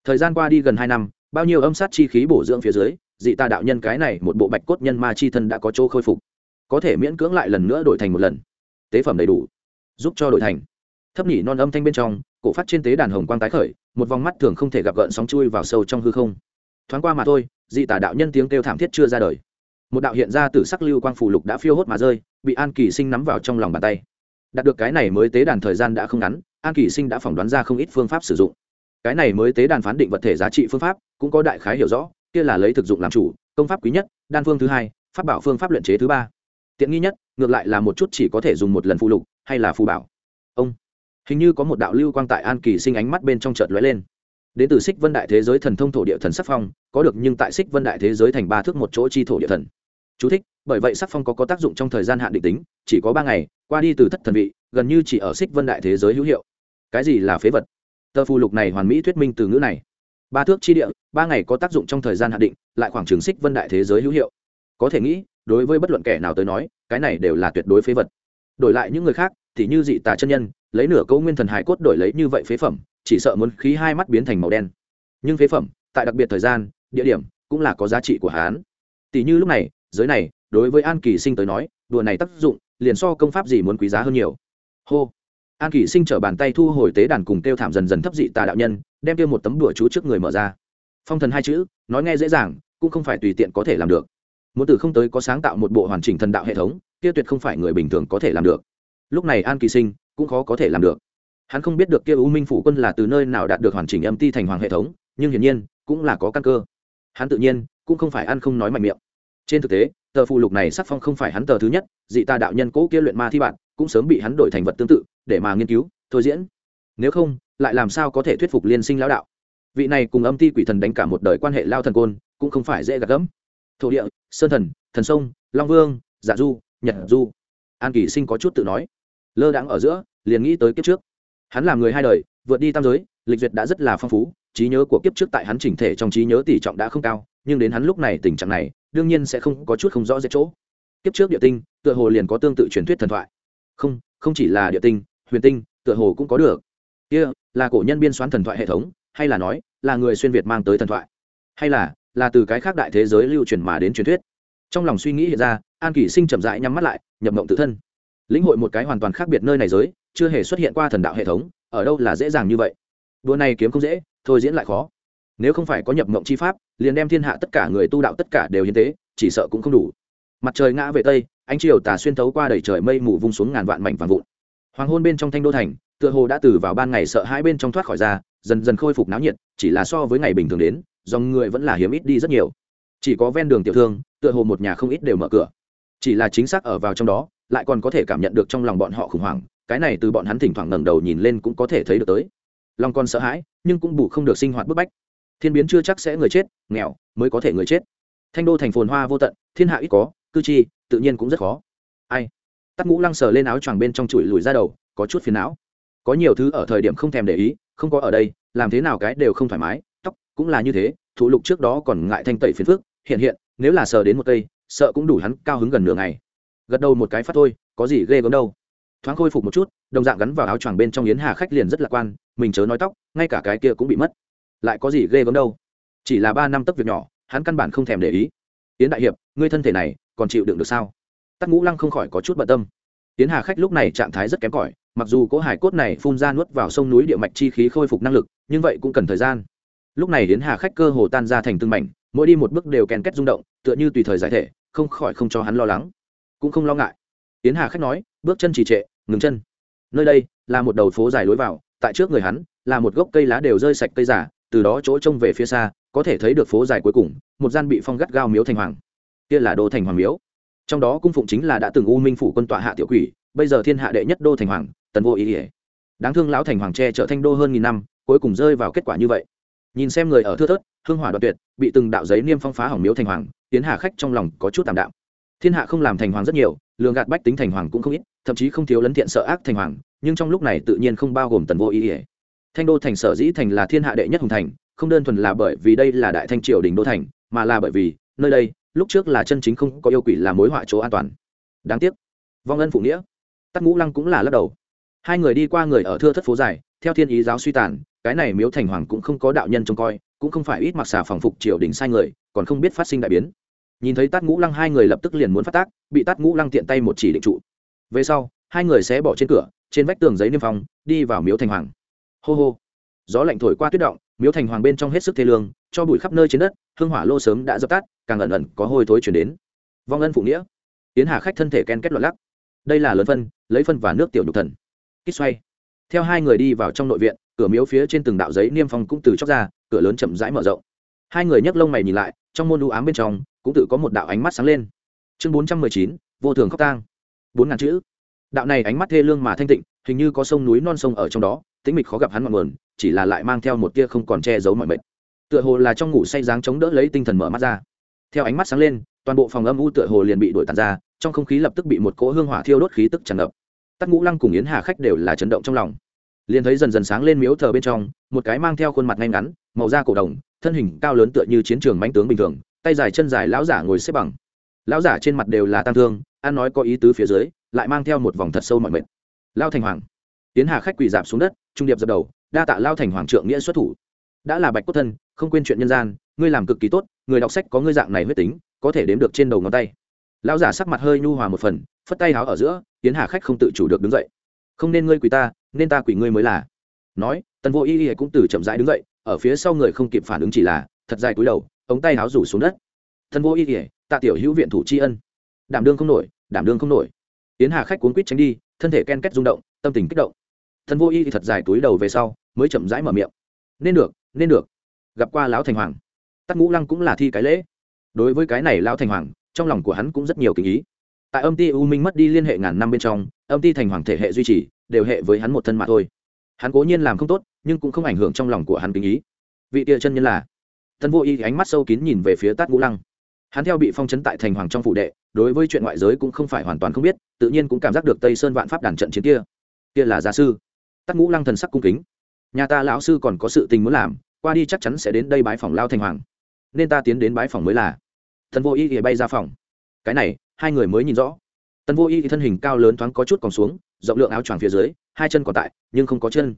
Thời gian qua đi gần hai năm bao nhiêu âm sát chi khí bổ dưỡng phía dưới, dị ta đạo nhân cái này một bộ bạch cốt nhân ma chi thân đã có chỗ khôi phục. Có thể miễn cưỡng lại lần nữa đổi thành một lần. Tế phẩm đầy đủ. Giúp cho đổi thành. Thấp nhỉ non âm thanh bên trong, cổ phát trên tế đàn hồng quang tái khởi, một vòng mắt thường không thể gặp gợn sóng chui vào sâu trong hư không. Thoáng qua mà thôi, dị tả đạo nhân tiếng kêu thảm thiết chưa ra đời. Một đạo hiện ra từ sắc lưu quang phủ lục đã phiêu hốt mà rơi, bị an kỳ sinh nắm vào trong lòng bàn tay. Đạt được cái này mới tế đàn thời gian đã không ngắn, an kỳ sinh đã phỏng đoán ra không ít phương pháp sử dụng. Cái này mới tế đàn phán định vật thể giá trị phương pháp cũng có đại khái hiểu rõ kia là lấy thực dụng làm chủ công pháp quý nhất đan phương thứ hai pháp bảo phương pháp luyện chế thứ ba. Tiện nghi nhất ngược lại là một chút chỉ có thể dùng một lần phụ lục hay là phù bảo. Ông hình như có một đạo lưu quang tại an kỳ sinh ánh mắt bên trong chợt lóe lên. Đến từ xích vân đại thế giới thần thông thổ địa thần sắc phong có được nhưng tại xích vân đại thế giới thành ba thước một chỗ chi thổ địa thần. Chú thích, bởi vậy sắc phong có có tác dụng trong thời gian hạn định tính chỉ có ba ngày qua đi từ thất thần vị gần như chỉ ở xích vân đại thế giới hữu hiệu. Cái gì là phế vật? Tờ phù lục này hoàn mỹ thuyết minh từ ngữ này ba thước chi địa, ba ngày có tác dụng trong thời gian hạn định, lại khoảng trường xích vân đại thế giới hữu hiệu. Có thể nghĩ, đối với bất luận kẻ nào tới nói, cái này đều là tuyệt đối phế vật. Đổi lại những người khác, thì như dị tà chân nhân, lấy nửa câu nguyên thần hải cốt đổi lấy như vậy phế phẩm, chỉ sợ muốn khí hai mắt biến thành màu đen. Nhưng phế phẩm, tại đặc biệt thời gian, địa điểm, cũng là có giá trị của hán tỷ như lúc này, giới này, đối với an kỳ sinh tới nói, đùa này tác dụng, liền so công pháp gì muốn quý giá hơn nhiều. Hô. An kỳ sinh trở bàn tay thu hồi tế đàn cùng kêu thảm dần dần thấp dị tà đạo nhân đem kia một tấm đùa chú trước người mở ra. Phong thần hai chữ, nói nghe dễ dàng, cũng không phải tùy tiện có thể làm được. Muốn từ không tới có sáng tạo một bộ hoàn chỉnh thần đạo hệ thống, kia tuyệt không phải người bình thường có thể làm được. Lúc này an kỳ sinh cũng khó có thể làm được. Hắn không biết được kia u minh phủ quân là từ nơi nào đạt được hoàn chỉnh âm ti thành hoàng hệ thống, nhưng hiển nhiên cũng là có căn cơ. Hắn tự nhiên cũng không phải ăn không nói mạnh miệng. Trên thực tế, tờ phụ lục này sắc phong không phải hắn tờ thứ nhất, dị Ta đạo nhân cố kia luyện ma thi bạn, cũng sớm bị hắn đổi thành vật tương tự, để mà nghiên cứu, thôi diễn. Nếu không lại làm sao có thể thuyết phục liên sinh lão đạo? Vị này cùng âm ti quỷ thần đánh cả một đời quan hệ lao thần côn, cũng không phải dễ gạt gẫm. Thổ địa, sơn thần thần sông, long vương dạ du, nhật du. An kỳ sinh có chút tự nói. Lơ đãng ở giữa, liền nghĩ tới kiếp trước. Hắn làm người hai đời, vượt đi tam giới, lịch duyệt đã rất là phong phú, trí nhớ của kiếp trước tại hắn chỉnh thể trong trí nhớ tỷ trọng đã không cao, nhưng đến hắn lúc này tình trạng này, đương nhiên sẽ không có chút không rõ rệt chỗ. Kiếp trước địa tinh, tựa hồ liền có tương tự truyền thuyết thần thoại. Không không chỉ là địa tinh, huyền tinh, tựa hồ cũng có được. Kia là cổ nhân biên soán thần thoại hệ thống, hay là nói, là người xuyên việt mang tới thần thoại? Hay là là từ cái khác đại thế giới lưu truyền mà đến truyền thuyết? Trong lòng suy nghĩ hiện ra, an kỷ sinh chậm rãi nhắm mắt lại, nhập mộng tự thân. Lĩnh hội một cái hoàn toàn khác biệt nơi này giới, chưa hề xuất hiện qua thần đạo hệ thống, ở đâu là dễ dàng như vậy? Đua này kiếm không dễ, thôi diễn lại khó. Nếu không phải có nhập mộng chi pháp, liền đem thiên hạ tất cả người tu đạo tất cả đều hiến tế, chỉ sợ cũng không đủ. Mặt trời ngã về tây, ánh chiều tà xuyên thấu qua đầy trời mây mù vung xuống ngàn vạn mảnh vàng vụn. Hoàng hôn bên trong thanh đô thành tựa hồ đã từ vào ban ngày sợ hai bên trong thoát khỏi ra, dần dần khôi phục náo nhiệt, chỉ là so với ngày bình thường đến, dòng người vẫn là hiếm ít đi rất nhiều. Chỉ có ven đường tiểu thương, tựa hồ một nhà không ít đều mở cửa. Chỉ là chính xác ở vào trong đó, lại còn có thể cảm nhận được trong lòng bọn họ khủng hoảng, cái này từ bọn hắn thỉnh thoảng ngẩng đầu nhìn lên cũng có thể thấy được tới. Lòng còn sợ hãi, nhưng cũng bù không được sinh hoạt bức bách. Thiên biến chưa chắc sẽ người chết, nghèo, mới có thể người chết. Thanh đô thành phồn hoa vô tận, thiên hạ ít có, cư chi, tự nhiên cũng rất khó. Ai? Tắt ngũ lăng sờ lên áo choàng bên trong chùi lùi ra đầu, có chút phiền não có nhiều thứ ở thời điểm không thèm để ý, không có ở đây, làm thế nào cái đều không thoải mái, tóc cũng là như thế, thủ lục trước đó còn ngại thanh tẩy phiền phước hiện hiện, nếu là sờ đến một cây, sợ cũng đủ hắn cao hứng gần nửa ngày. Gật đầu một cái phát thôi, có gì ghê gớm đâu. Thoáng khôi phục một chút, đồng dạng gắn vào áo choàng bên trong yến hà khách liền rất lạc quan, mình chớ nói tóc, ngay cả cái kia cũng bị mất. Lại có gì ghê gớm đâu. Chỉ là ba năm tấc việc nhỏ, hắn căn bản không thèm để ý. Yến đại hiệp, ngươi thân thể này còn chịu đựng được sao? Tắc ngũ lăng không khỏi có chút bận tâm. Yến hà khách lúc này trạng thái rất kém cỏi mặc dù cỗ hải cốt này phun ra nuốt vào sông núi địa mạch chi khí khôi phục năng lực, nhưng vậy cũng cần thời gian. Lúc này đến hà khách cơ hồ tan ra thành từng mảnh, mỗi đi một bước đều kèn kết rung động, tựa như tùy thời giải thể, không khỏi không cho hắn lo lắng. Cũng không lo ngại. Yến hà khách nói, bước chân trì trệ, ngừng chân. Nơi đây là một đầu phố dài lối vào, tại trước người hắn là một gốc cây lá đều rơi sạch cây giả từ đó chỗ trông về phía xa, có thể thấy được phố dài cuối cùng, một gian bị phong gắt gao miếu thành hoàng. Kia là đô thành hoàng miếu. Trong đó cung phụng chính là đã từng u minh phủ quân tọa hạ tiểu quỷ bây giờ thiên hạ đệ nhất đô thành hoàng, tần vô ý ỉa đáng thương lão thành hoàng tre trở thanh đô hơn nghìn năm, cuối cùng rơi vào kết quả như vậy. Nhìn xem người ở thưa thớt, hương hỏa đoạn tuyệt, bị từng đạo giấy niêm phong phá hỏng miếu thành hoàng, tiến hạ khách trong lòng có chút tạm đạo thiên hạ không làm thành hoàng rất nhiều, lường gạt bách tính thành hoàng cũng không ít, thậm chí không thiếu lấn thiện sợ ác thành hoàng, nhưng trong lúc này tự nhiên không bao gồm tần vô ý ỉa thanh đô thành sở dĩ thành là thiên hạ đệ nhất hùng thành, không đơn thuần là bởi vì đây là đại thanh triều đình đô thành, mà là bởi vì, nơi đây, lúc trước là chân chính không có yêu quỷ là mối họa chỗ an toàn. Đáng tiếc. Vong ân phụ nghĩa tắc ngũ lăng cũng là lắc đầu. Hai người đi qua người ở thưa thất phố dài, theo thiên ý giáo suy tàn, cái này miếu thành hoàng cũng không có đạo nhân trông coi, cũng không phải ít mặc xà phòng phục triều đình sai người, còn không biết phát sinh đại biến. Nhìn thấy tát ngũ lăng, hai người lập tức liền muốn phát tác, bị tát ngũ lăng tiện tay một chỉ định trụ. Về sau, hai người sẽ bỏ trên cửa, trên vách tường giấy niêm phong, đi vào miếu thành hoàng. Hô hô. Gió lạnh thổi qua tuyết động, miếu thành hoàng bên trong hết sức thê lương, cho bụi khắp nơi trên đất, hương hỏa lô sớm đã dập tắt, càng ẩn ẩn có hôi thối chuyển đến. Vong ân phụ nghĩa. Tiến hà khách thân thể ken kết loạn lắc đây là lớn phân, lấy phân và nước tiểu nhục thần. Kích xoay. Theo hai người đi vào trong nội viện, cửa miếu phía trên từng đạo giấy niêm phong cũng từ chóc ra, cửa lớn chậm rãi mở rộng. Hai người nhấc lông mày nhìn lại, trong môn u ám bên trong, cũng tự có một đạo ánh mắt sáng lên. Chương bốn trăm mười chín, vô thường khóc tang. Bốn ngàn chữ. Đạo này ánh mắt thê lương mà thanh tịnh, hình như có sông núi non sông ở trong đó, tĩnh mịch khó gặp hắn ngọn nguồn, chỉ là lại mang theo một tia không còn che giấu mọi mệt. Tựa hồ là trong ngủ say dáng chống đỡ lấy tinh thần mở mắt ra. Theo ánh mắt sáng lên, toàn bộ phòng âm u tựa hồ liền bị đổi tàn ra trong không khí lập tức bị một cỗ hương hỏa thiêu đốt khí tức tràn ngập. Tắc ngũ lăng cùng yến hà khách đều là chấn động trong lòng. Liền thấy dần dần sáng lên miếu thờ bên trong, một cái mang theo khuôn mặt ngay ngắn, màu da cổ đồng, thân hình cao lớn tựa như chiến trường mãnh tướng bình thường, tay dài chân dài lão giả ngồi xếp bằng. Lão giả trên mặt đều là tang thương, ăn nói có ý tứ phía dưới, lại mang theo một vòng thật sâu mọi mệt. Lao thành hoàng. Tiến hà khách quỳ dạp xuống đất, trung điệp dập đầu, đa tạ lao thành hoàng trượng nghĩa xuất thủ. Đã là bạch cốt thân, không quên chuyện nhân gian, ngươi làm cực kỳ tốt, người đọc sách có ngươi dạng này huyết tính, có thể đếm được trên đầu ngón tay lão giả sắc mặt hơi nhu hòa một phần, phất tay háo ở giữa tiến hà khách không tự chủ được đứng dậy. Không nên ngươi quỳ ta, nên ta quỳ ngươi mới là. Nói, tần vô y y cũng từ chậm rãi đứng dậy, ở phía sau người không kịp phản ứng chỉ là, thật dài cúi đầu, ống tay háo rủ xuống đất. Thân vô y y, tạ tiểu hữu viện thủ tri ân. Đảm đương không nổi, đảm đương không nổi. Tiến hà khách cuốn quýt tránh đi, thân thể ken két rung động, tâm tình kích động. Thân vô y thì thật dài túi đầu về sau, mới chậm rãi mở miệng. Nên được nên được. Gặp qua lão thành hoàng. Tắc ngũ lăng cũng là thi cái lễ. Đối với cái này lão thành hoàng trong lòng của hắn cũng rất nhiều kinh ý. Tại âm ti u minh mất đi liên hệ ngàn năm bên trong, âm ti thành hoàng thể hệ duy trì, đều hệ với hắn một thân mà thôi. Hắn cố nhiên làm không tốt, nhưng cũng không ảnh hưởng trong lòng của hắn kính ý. Vị tia chân nhân là tân vô y, ánh mắt sâu kín nhìn về phía tát ngũ lăng. Hắn theo bị phong chấn tại thành hoàng trong phụ đệ, đối với chuyện ngoại giới cũng không phải hoàn toàn không biết, tự nhiên cũng cảm giác được tây sơn vạn pháp đàn trận chiến kia. Kia là gia sư. Tát ngũ lăng thần sắc cung kính. Nhà ta lão sư còn có sự tình muốn làm, qua đi chắc chắn sẽ đến đây bái phòng lao thành hoàng. Nên ta tiến đến bái phòng mới là thần vô y thì bay ra phòng. Cái này, hai người mới nhìn rõ. Tần vô y thì thân hình cao lớn thoáng có chút còn xuống, rộng lượng áo choàng phía dưới, hai chân còn tại, nhưng không có chân.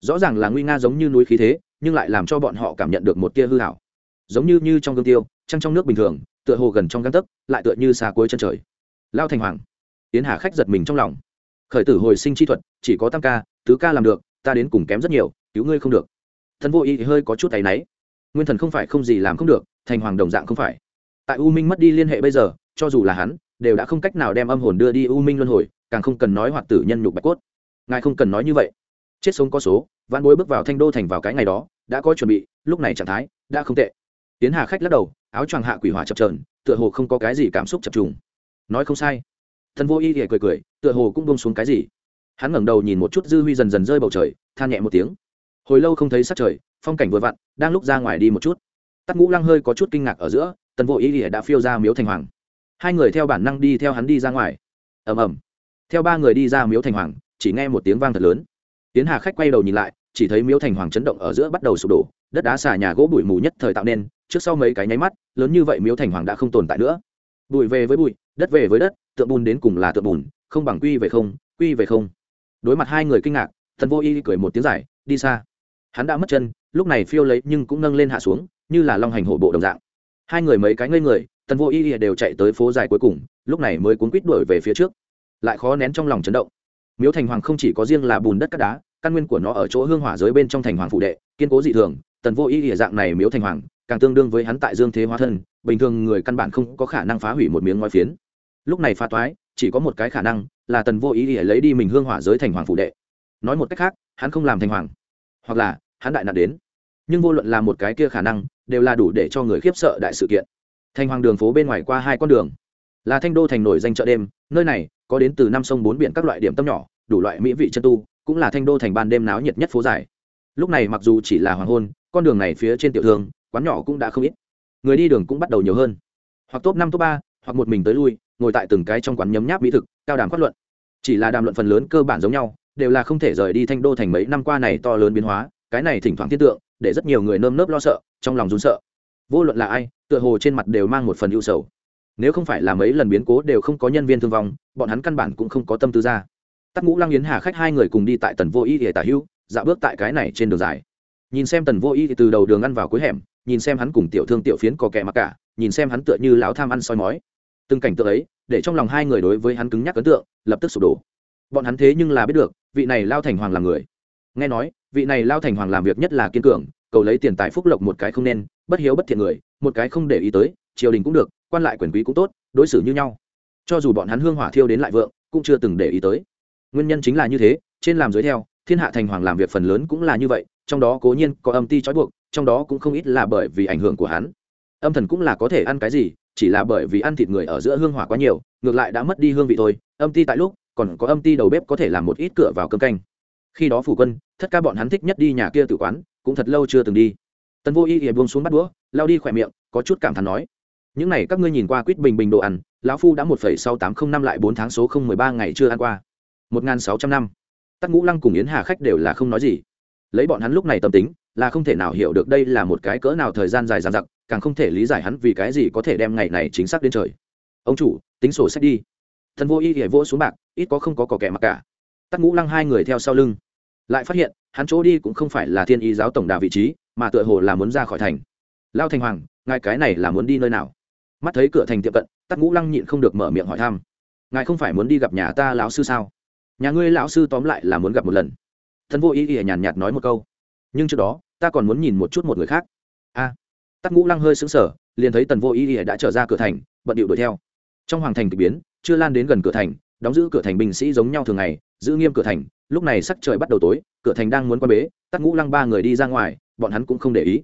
Rõ ràng là nguy nga giống như núi khí thế, nhưng lại làm cho bọn họ cảm nhận được một tia hư hảo giống như như trong gương tiêu, trăng trong nước bình thường, tựa hồ gần trong găng tấc, lại tựa như xa cuối chân trời. Lao thành hoàng. Tiến hà khách giật mình trong lòng. Khởi tử hồi sinh chi thuật, chỉ có tam ca, tứ ca làm được, ta đến cùng kém rất nhiều, cứu ngươi không được. Thần vô y thì hơi có chút tay náy. Nguyên thần không phải không gì làm không được, thành hoàng đồng dạng không phải tại u minh mất đi liên hệ bây giờ, cho dù là hắn, đều đã không cách nào đem âm hồn đưa đi u minh luân hồi, càng không cần nói hoạt tử nhân nhục bạch cốt. Ngài không cần nói như vậy. Chết sống có số văn bối bước vào thanh đô thành vào cái ngày đó, đã có chuẩn bị, lúc này trạng thái đã không tệ. Tiến hà khách lắc đầu, áo choàng hạ quỷ hỏa chập trờn tựa hồ không có cái gì cảm xúc chập trùng. Nói không sai. Thần vô y thì cười cười, tựa hồ cũng bông xuống cái gì. Hắn ngẩng đầu nhìn một chút dư huy dần dần rơi bầu trời, than nhẹ một tiếng. Hồi lâu không thấy sắc trời, phong cảnh vừa vặn, đang lúc ra ngoài đi một chút. Tắt ngũ lăng hơi có chút kinh ngạc ở giữa tần vô ý ỉa đã phiêu ra miếu thành hoàng. Hai người theo bản năng đi theo hắn đi ra ngoài. Ầm ầm. Theo ba người đi ra miếu thành hoàng, chỉ nghe một tiếng vang thật lớn. Tiến hà khách quay đầu nhìn lại, chỉ thấy miếu thành hoàng chấn động ở giữa bắt đầu sụp đổ, đất đá xà nhà gỗ bụi mù nhất thời tạo nên, trước sau mấy cái nháy mắt, lớn như vậy miếu thành hoàng đã không tồn tại nữa. Bụi về với bụi, đất về với đất, tượng bùn đến cùng là tượng bùn, không bằng quy về không, quy về không. Đối mặt hai người kinh ngạc thần vô y cười một tiếng giải, đi xa. Hắn đã mất chân, lúc này phiêu lấy nhưng cũng nâng lên hạ xuống, như là long hành hổ bộ đồng dạng hai người mấy cái ngây người, tần vô y đều chạy tới phố dài cuối cùng, lúc này mới cuốn quýt đuổi về phía trước. Lại khó nén trong lòng chấn động. Miếu thành hoàng không chỉ có riêng là bùn đất cát đá, căn nguyên của nó ở chỗ hương hỏa giới bên trong thành hoàng phụ đệ, kiên cố dị thường, tần vô y địa dạng này miếu thành hoàng, càng tương đương với hắn tại dương thế hóa thân, bình thường người căn bản không có khả năng phá hủy một miếng ngói phiến. Lúc này phá toái, chỉ có một cái khả năng, là tần vô ý địa lấy đi mình hương hỏa giới thành hoàng phụ đệ. Nói một cách khác, hắn không làm thành hoàng, hoặc là hắn đại nạn đến. Nhưng vô luận là một cái kia khả năng đều là đủ để cho người khiếp sợ đại sự kiện. Thành hoàng đường phố bên ngoài qua hai con đường. Là thanh đô thành nổi danh chợ đêm, nơi này có đến từ năm sông bốn biển các loại điểm tâm nhỏ, đủ loại mỹ vị chân tu, cũng là thanh đô thành ban đêm náo nhiệt nhất phố dài. Lúc này mặc dù chỉ là hoàng hôn, con đường này phía trên tiểu thương, quán nhỏ cũng đã không ít. Người đi đường cũng bắt đầu nhiều hơn. Hoặc top năm, top ba, hoặc một mình tới lui, ngồi tại từng cái trong quán nhấm nháp mỹ thực, cao đàm phát luận. Chỉ là đàm luận phần lớn cơ bản giống nhau, đều là không thể rời đi thanh đô thành mấy năm qua này to lớn biến hóa, cái này thỉnh thoảng thiết tượng, để rất nhiều người nơm nớp lo sợ trong lòng run sợ. Vô luận là ai, tựa hồ trên mặt đều mang một phần ưu sầu. Nếu không phải là mấy lần biến cố đều không có nhân viên thương vong, bọn hắn căn bản cũng không có tâm tư ra. Tắc ngũ lăng yến hà khách hai người cùng đi tại tần vô y thì tả hữu dạo bước tại cái này trên đường dài. Nhìn xem tần vô y thì từ đầu đường ăn vào cuối hẻm, nhìn xem hắn cùng tiểu thương tiểu phiến có kẻ mặc cả, nhìn xem hắn tựa như lão tham ăn soi mói. Từng cảnh tượng ấy, để trong lòng hai người đối với hắn cứng nhắc ấn tượng, lập tức sụp đổ. Bọn hắn thế nhưng là biết được, vị này lao thành hoàng là người. Nghe nói, vị này lao thành hoàng làm việc nhất là kiên cường cầu lấy tiền tài phúc lộc một cái không nên, bất hiếu bất thiện người, một cái không để ý tới, triều đình cũng được, quan lại quyền quý cũng tốt, đối xử như nhau. Cho dù bọn hắn hương hỏa thiêu đến lại vượng, cũng chưa từng để ý tới. Nguyên nhân chính là như thế, trên làm dưới theo, thiên hạ thành hoàng làm việc phần lớn cũng là như vậy, trong đó cố nhiên có âm ti trói buộc, trong đó cũng không ít là bởi vì ảnh hưởng của hắn. Âm thần cũng là có thể ăn cái gì, chỉ là bởi vì ăn thịt người ở giữa hương hỏa quá nhiều, ngược lại đã mất đi hương vị thôi, âm ti tại lúc, còn có âm ti đầu bếp có thể làm một ít cửa vào cơm canh. Khi đó phủ quân, thất ca bọn hắn thích nhất đi nhà kia tự quán cũng thật lâu chưa từng đi. Tần vô y ỉa buông xuống bắt đũa lao đi khỏe miệng, có chút cảm thán nói, những này các ngươi nhìn qua quýt bình bình đồ ăn, lão phu đã một phẩy sáu tám không năm lại bốn tháng số không mười ba ngày chưa ăn qua. Một n g h n sáu trăm năm. Tắc ngũ lăng cùng yến hà khách đều là không nói gì. Lấy bọn hắn lúc này tâm tính, là không thể nào hiểu được đây là một cái cỡ nào thời gian dài dàn dặc, càng không thể lý giải hắn vì cái gì có thể đem ngày này chính xác đến trời. Ông chủ, tính sổ sách đi. Thần vô y hề vỗ xuống bạc, ít có không có cỏ kẻ mặc cả. Tắc ngũ lăng hai người theo sau lưng lại phát hiện hắn chỗ đi cũng không phải là thiên y giáo tổng đà vị trí mà tựa hồ là muốn ra khỏi thành. Lao thành hoàng ngài cái này là muốn đi nơi nào? Mắt thấy cửa thành tiệm cận tắc ngũ lăng nhịn không được mở miệng hỏi thăm. Ngài không phải muốn đi gặp nhà ta lão sư sao? Nhà ngươi lão sư tóm lại là muốn gặp một lần. Thân vô ý ỉa nhàn nhạt nói một câu. Nhưng trước đó ta còn muốn nhìn một chút một người khác. A. À, tắc ngũ lăng hơi xứng sở liền thấy tần vô ý ỉa đã trở ra cửa thành bận điệu đuổi theo. Trong hoàng thành k ỳ biến chưa lan đến gần cửa thành đóng giữ cửa thành binh sĩ giống nhau thường ngày giữ nghiêm cửa thành, lúc này sắc trời bắt đầu tối, cửa thành đang muốn qua bế, tắc ngũ lăng ba người đi ra ngoài, bọn hắn cũng không để ý.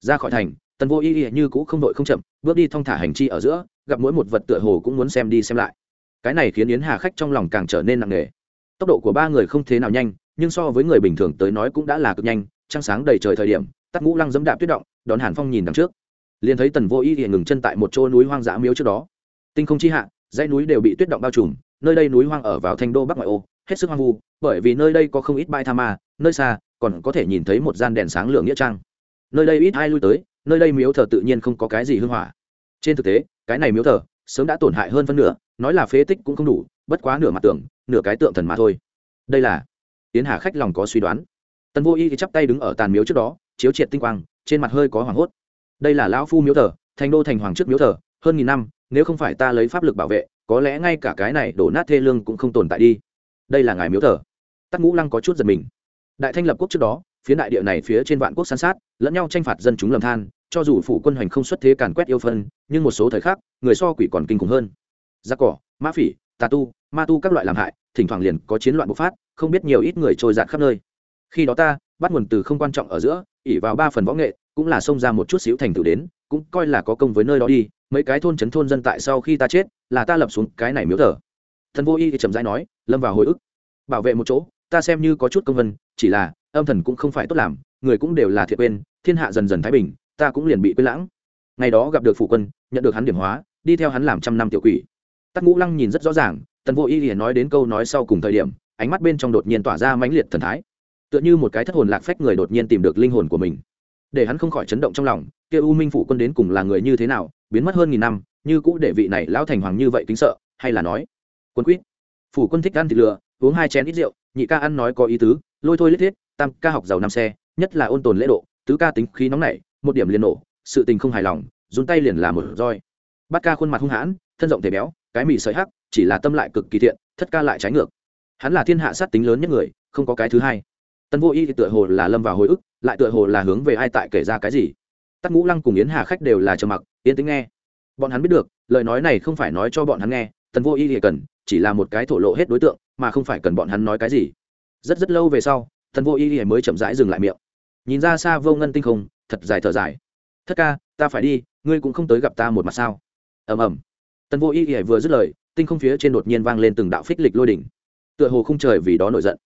Ra khỏi thành, tần vô y y như cũ không đội không chậm, bước đi thong thả hành chi ở giữa, gặp mỗi một vật tựa hồ cũng muốn xem đi xem lại. Cái này khiến yến hà khách trong lòng càng trở nên nặng nề. Tốc độ của ba người không thế nào nhanh, nhưng so với người bình thường tới nói cũng đã là cực nhanh, trăng sáng đầy trời thời điểm tắt ngũ lăng dẫm đạp tuyết động, đón hàn phong nhìn đằng trước. Liền thấy tần vô y y ngừng chân tại một chỗ núi hoang dã miếu trước đó. Tinh không chi hạ, dãy núi đều bị tuyết động bao trùm, nơi đây núi hoang ở vào thành đô bắc ngoại ô hết sức hoang vu, bởi vì nơi đây có không ít bãi tha ma, nơi xa còn có thể nhìn thấy một gian đèn sáng lượng nghĩa trang. Nơi đây ít ai lui tới, nơi đây miếu thờ tự nhiên không có cái gì hưng hỏa. Trên thực tế, cái này miếu thờ sớm đã tổn hại hơn phân nửa, nói là phế tích cũng không đủ, bất quá nửa mặt tượng, nửa cái tượng thần mà thôi. Đây là tiến hà khách lòng có suy đoán. Tần vô y thì chắp tay đứng ở tàn miếu trước đó, chiếu triệt tinh quang, trên mặt hơi có hoảng hốt. Đây là lão phu miếu thờ, thành đô thành hoàng trước miếu thờ, hơn nghìn năm, nếu không phải ta lấy pháp lực bảo vệ, có lẽ ngay cả cái này đổ nát thê lương cũng không tồn tại đi đây là ngài miếu thờ. Tắc ngũ lăng có chút giật mình. Đại thanh lập quốc trước đó, phía đại địa này phía trên vạn quốc san sát, lẫn nhau tranh phạt dân chúng lầm than, cho dù phủ quân hoành không xuất thế càn quét yêu phân, nhưng một số thời khắc, người so quỷ còn kinh khủng hơn. Giặc cỏ, ma phỉ, tà tu, ma tu các loại làm hại, thỉnh thoảng liền có chiến loạn bộc phát, không biết nhiều ít người trôi giạt khắp nơi. Khi đó ta, bắt nguồn từ không quan trọng ở giữa ỉ vào ba phần võ nghệ, cũng là xông ra một chút xíu thành tựu đến, cũng coi là có công với nơi đó đi, mấy cái thôn trấn thôn dân tại sau khi ta chết, là ta lập xuống cái này miếu thờ thần vô y thì chậm rãi nói, lâm vào hồi ức. Bảo vệ một chỗ, ta xem như có chút công vân, chỉ là, âm thần cũng không phải tốt làm, người cũng đều là thiệt quên, thiên hạ dần dần thái bình, ta cũng liền bị quên lãng. Ngày đó gặp được phủ quân, nhận được hắn điểm hóa, đi theo hắn làm trăm năm tiểu quỷ. Tắc ngũ lăng nhìn rất rõ ràng tần vô y liền nói đến câu nói sau cùng thời điểm, ánh mắt bên trong đột nhiên tỏa ra mãnh liệt thần thái. Tựa như một cái thất hồn lạc phách người đột nhiên tìm được linh hồn của mình. Để hắn không khỏi chấn động trong lòng, kia u minh phủ quân đến cùng là người như thế nào, biến mất hơn nghìn năm, như cũ để vị này lão thành hoàng như vậy kính sợ, hay là nói quân quýt. Phủ quân thích ăn thịt lừa, uống hai chén ít rượu, nhị ca ăn nói có ý tứ, lôi thôi lết thiết, tam ca học giàu năm xe, nhất là ôn tồn lễ độ, tứ ca tính khí nóng nảy, một điểm liền nổ, sự tình không hài lòng, run tay liền là một roi. Bát ca khuôn mặt hung hãn, thân rộng thể béo, cái mì sợi hắc, chỉ là tâm lại cực kỳ thiện, thất ca lại trái ngược. Hắn là thiên hạ sát tính lớn nhất người, không có cái thứ hai. Tân vô y thì tựa hồ là lâm vào hồi ức, lại tựa hồ là hướng về ai tại kể ra cái gì. Tắc ngũ lăng cùng yến hà khách đều là trầm mặc, yến tính nghe. Bọn hắn biết được, lời nói này không phải nói cho bọn hắn nghe tần vô y thì cần, chỉ là một cái thổ lộ hết đối tượng, mà không phải cần bọn hắn nói cái gì. Rất rất lâu về sau, tần vô y thì mới chậm rãi dừng lại miệng. Nhìn ra xa vô ngân tinh không, thật dài thở dài. Thất ca, ta phải đi, ngươi cũng không tới gặp ta một mặt sao? Ầm ầm. Tần vô y thì vừa dứt lời, tinh không phía trên đột nhiên vang lên từng đạo phích lịch lôi đỉnh. Tựa hồ không trời vì đó nổi giận.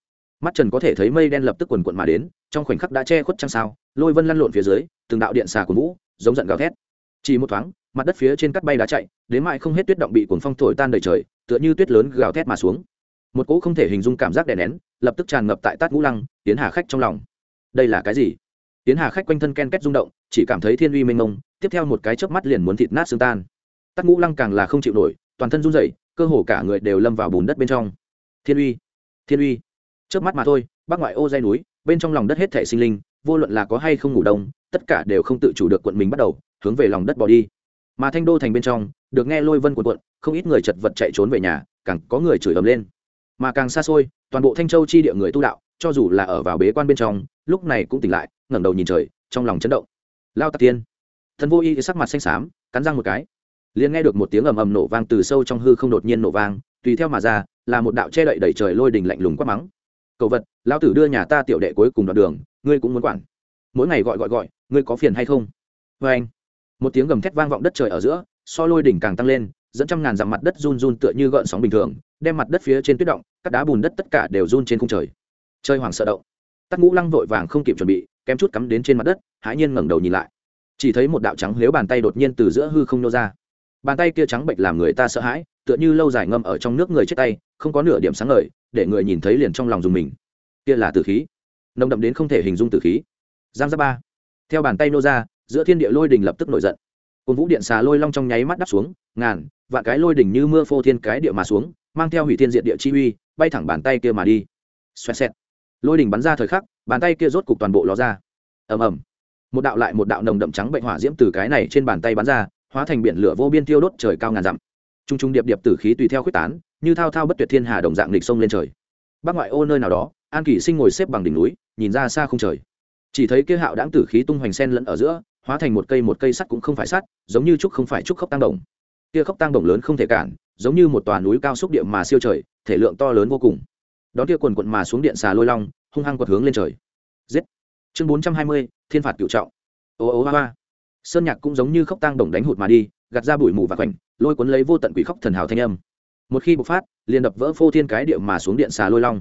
Mắt trần có thể thấy mây đen lập tức quần quận mà đến, trong khoảnh khắc đã che khuất trăng sao, lôi vân lăn lộn phía dưới, từng đạo điện xà của vũ, giống giận gào thét. Chỉ một thoáng mặt đất phía trên cắt bay đá chạy, đến mãi không hết tuyết động bị cuồng phong thổi tan đầy trời, tựa như tuyết lớn gào thét mà xuống. Một cỗ không thể hình dung cảm giác đè nén, lập tức tràn ngập tại tát ngũ lăng, tiến hà khách trong lòng. Đây là cái gì? Tiến hà khách quanh thân ken két rung động, chỉ cảm thấy thiên uy mênh mông, tiếp theo một cái chớp mắt liền muốn thịt nát xương tan. Tát ngũ lăng càng là không chịu nổi, toàn thân run rẩy, cơ hồ cả người đều lâm vào bùn đất bên trong. Thiên uy thiên uy. Chớp mắt mà thôi, bác ngoại ô dây núi, bên trong lòng đất hết thể sinh linh, vô luận là có hay không ngủ đông, tất cả đều không tự chủ được quận mình bắt đầu, hướng về lòng đất bỏ đi mà thanh đô thành bên trong được nghe lôi vân cuộn cuộn, không ít người chật vật chạy trốn về nhà càng có người chửi ầm lên. Mà càng xa xôi toàn bộ thanh châu chi địa người tu đạo cho dù là ở vào bế quan bên trong lúc này cũng tỉnh lại ngẩng đầu nhìn trời trong lòng chấn động. Lao tạc tiên. Thần vô y sắc mặt xanh xám cắn răng một cái. Liền nghe được một tiếng ầm ầm nổ vang từ sâu trong hư không đột nhiên nổ vang tùy theo mà ra là một đạo che đậy đẩy trời lôi đình lạnh lùng quát mắng. Cầu vật lão tử đưa nhà ta tiểu đệ cuối cùng đoạn đường ngươi cũng muốn quản. Mỗi ngày gọi gọi gọi ngươi có phiền hay không? Vê anh một tiếng gầm thét vang vọng đất trời ở giữa, so lôi đỉnh càng tăng lên, dẫn trăm ngàn dặm mặt đất run run tựa như gợn sóng bình thường, đem mặt đất phía trên tuyết động các đá bùn đất tất cả đều run trên khung trời. Chơi hoàng sợ động. Tắt ngũ lăng vội vàng không kịp chuẩn bị, kém chút cắm đến trên mặt đất, hãi nhiên ngẩng đầu nhìn lại. Chỉ thấy một đạo trắng nếu bàn tay đột nhiên từ giữa hư không nô ra. Bàn tay kia trắng bệnh làm người ta sợ hãi, tựa như lâu dài ngâm ở trong nước người chết tay, không có nửa điểm sáng ngời, để người nhìn thấy liền trong lòng dùng mình. Kia là tử khí. Nồng đậm đến không thể hình dung tử khí. Giang ra ba. Theo bàn tay nô ra giữa thiên địa lôi đình lập tức nổi giận. Cồn vũ điện xà lôi long trong nháy mắt đắp xuống, ngàn, vạn cái lôi đỉnh như mưa phô thiên cái địa mà xuống, mang theo hủy thiên diện địa chi uy, bay thẳng bàn tay kia mà đi. Xoẹt xẹt. Lôi đỉnh bắn ra thời khắc, bàn tay kia rốt cục toàn bộ ló ra. Ầm ầm. Một đạo lại một đạo nồng đậm trắng bệnh hỏa diễm từ cái này trên bàn tay bắn ra, hóa thành biển lửa vô biên tiêu đốt trời cao ngàn dặm. T r u n g t r u n g điệp điệp tử khí tùy theo quyết tán, như thao thao bất tuyệt thiên hà đồng dạng lịch sông lên trời. Bác ngoại ô nơi nào đó, an kỷ sinh ngồi xếp bằng đỉnh núi, nhìn ra xa không trời. Chỉ thấy kia hạo đáng tử khí tung hoành sen lẫn ở giữa hóa thành một cây một cây sắt cũng không phải sắt, giống như trúc không phải trúc khốc tăng đồng. Kia khốc tăng đồng lớn không thể cản, giống như một tòa núi cao xúc điện mà siêu trời, thể lượng to lớn vô cùng. Đón kia quần quận mà xuống điện xà lôi long, hung hăng quật hướng lên trời. Giết. Chương bốn trăm hai mươi, thiên phạt cựu trọng. Ô ô hoa hoa sơn nhạc cũng giống như khốc tăng đồng đánh hụt mà đi, gạt ra bụi mù và khoảnh, lôi cuốn lấy vô tận quỷ khóc thần hào thanh âm. Một khi bộc phát, liền đập vỡ phô thiên cái địa mà xuống điện xà lôi long.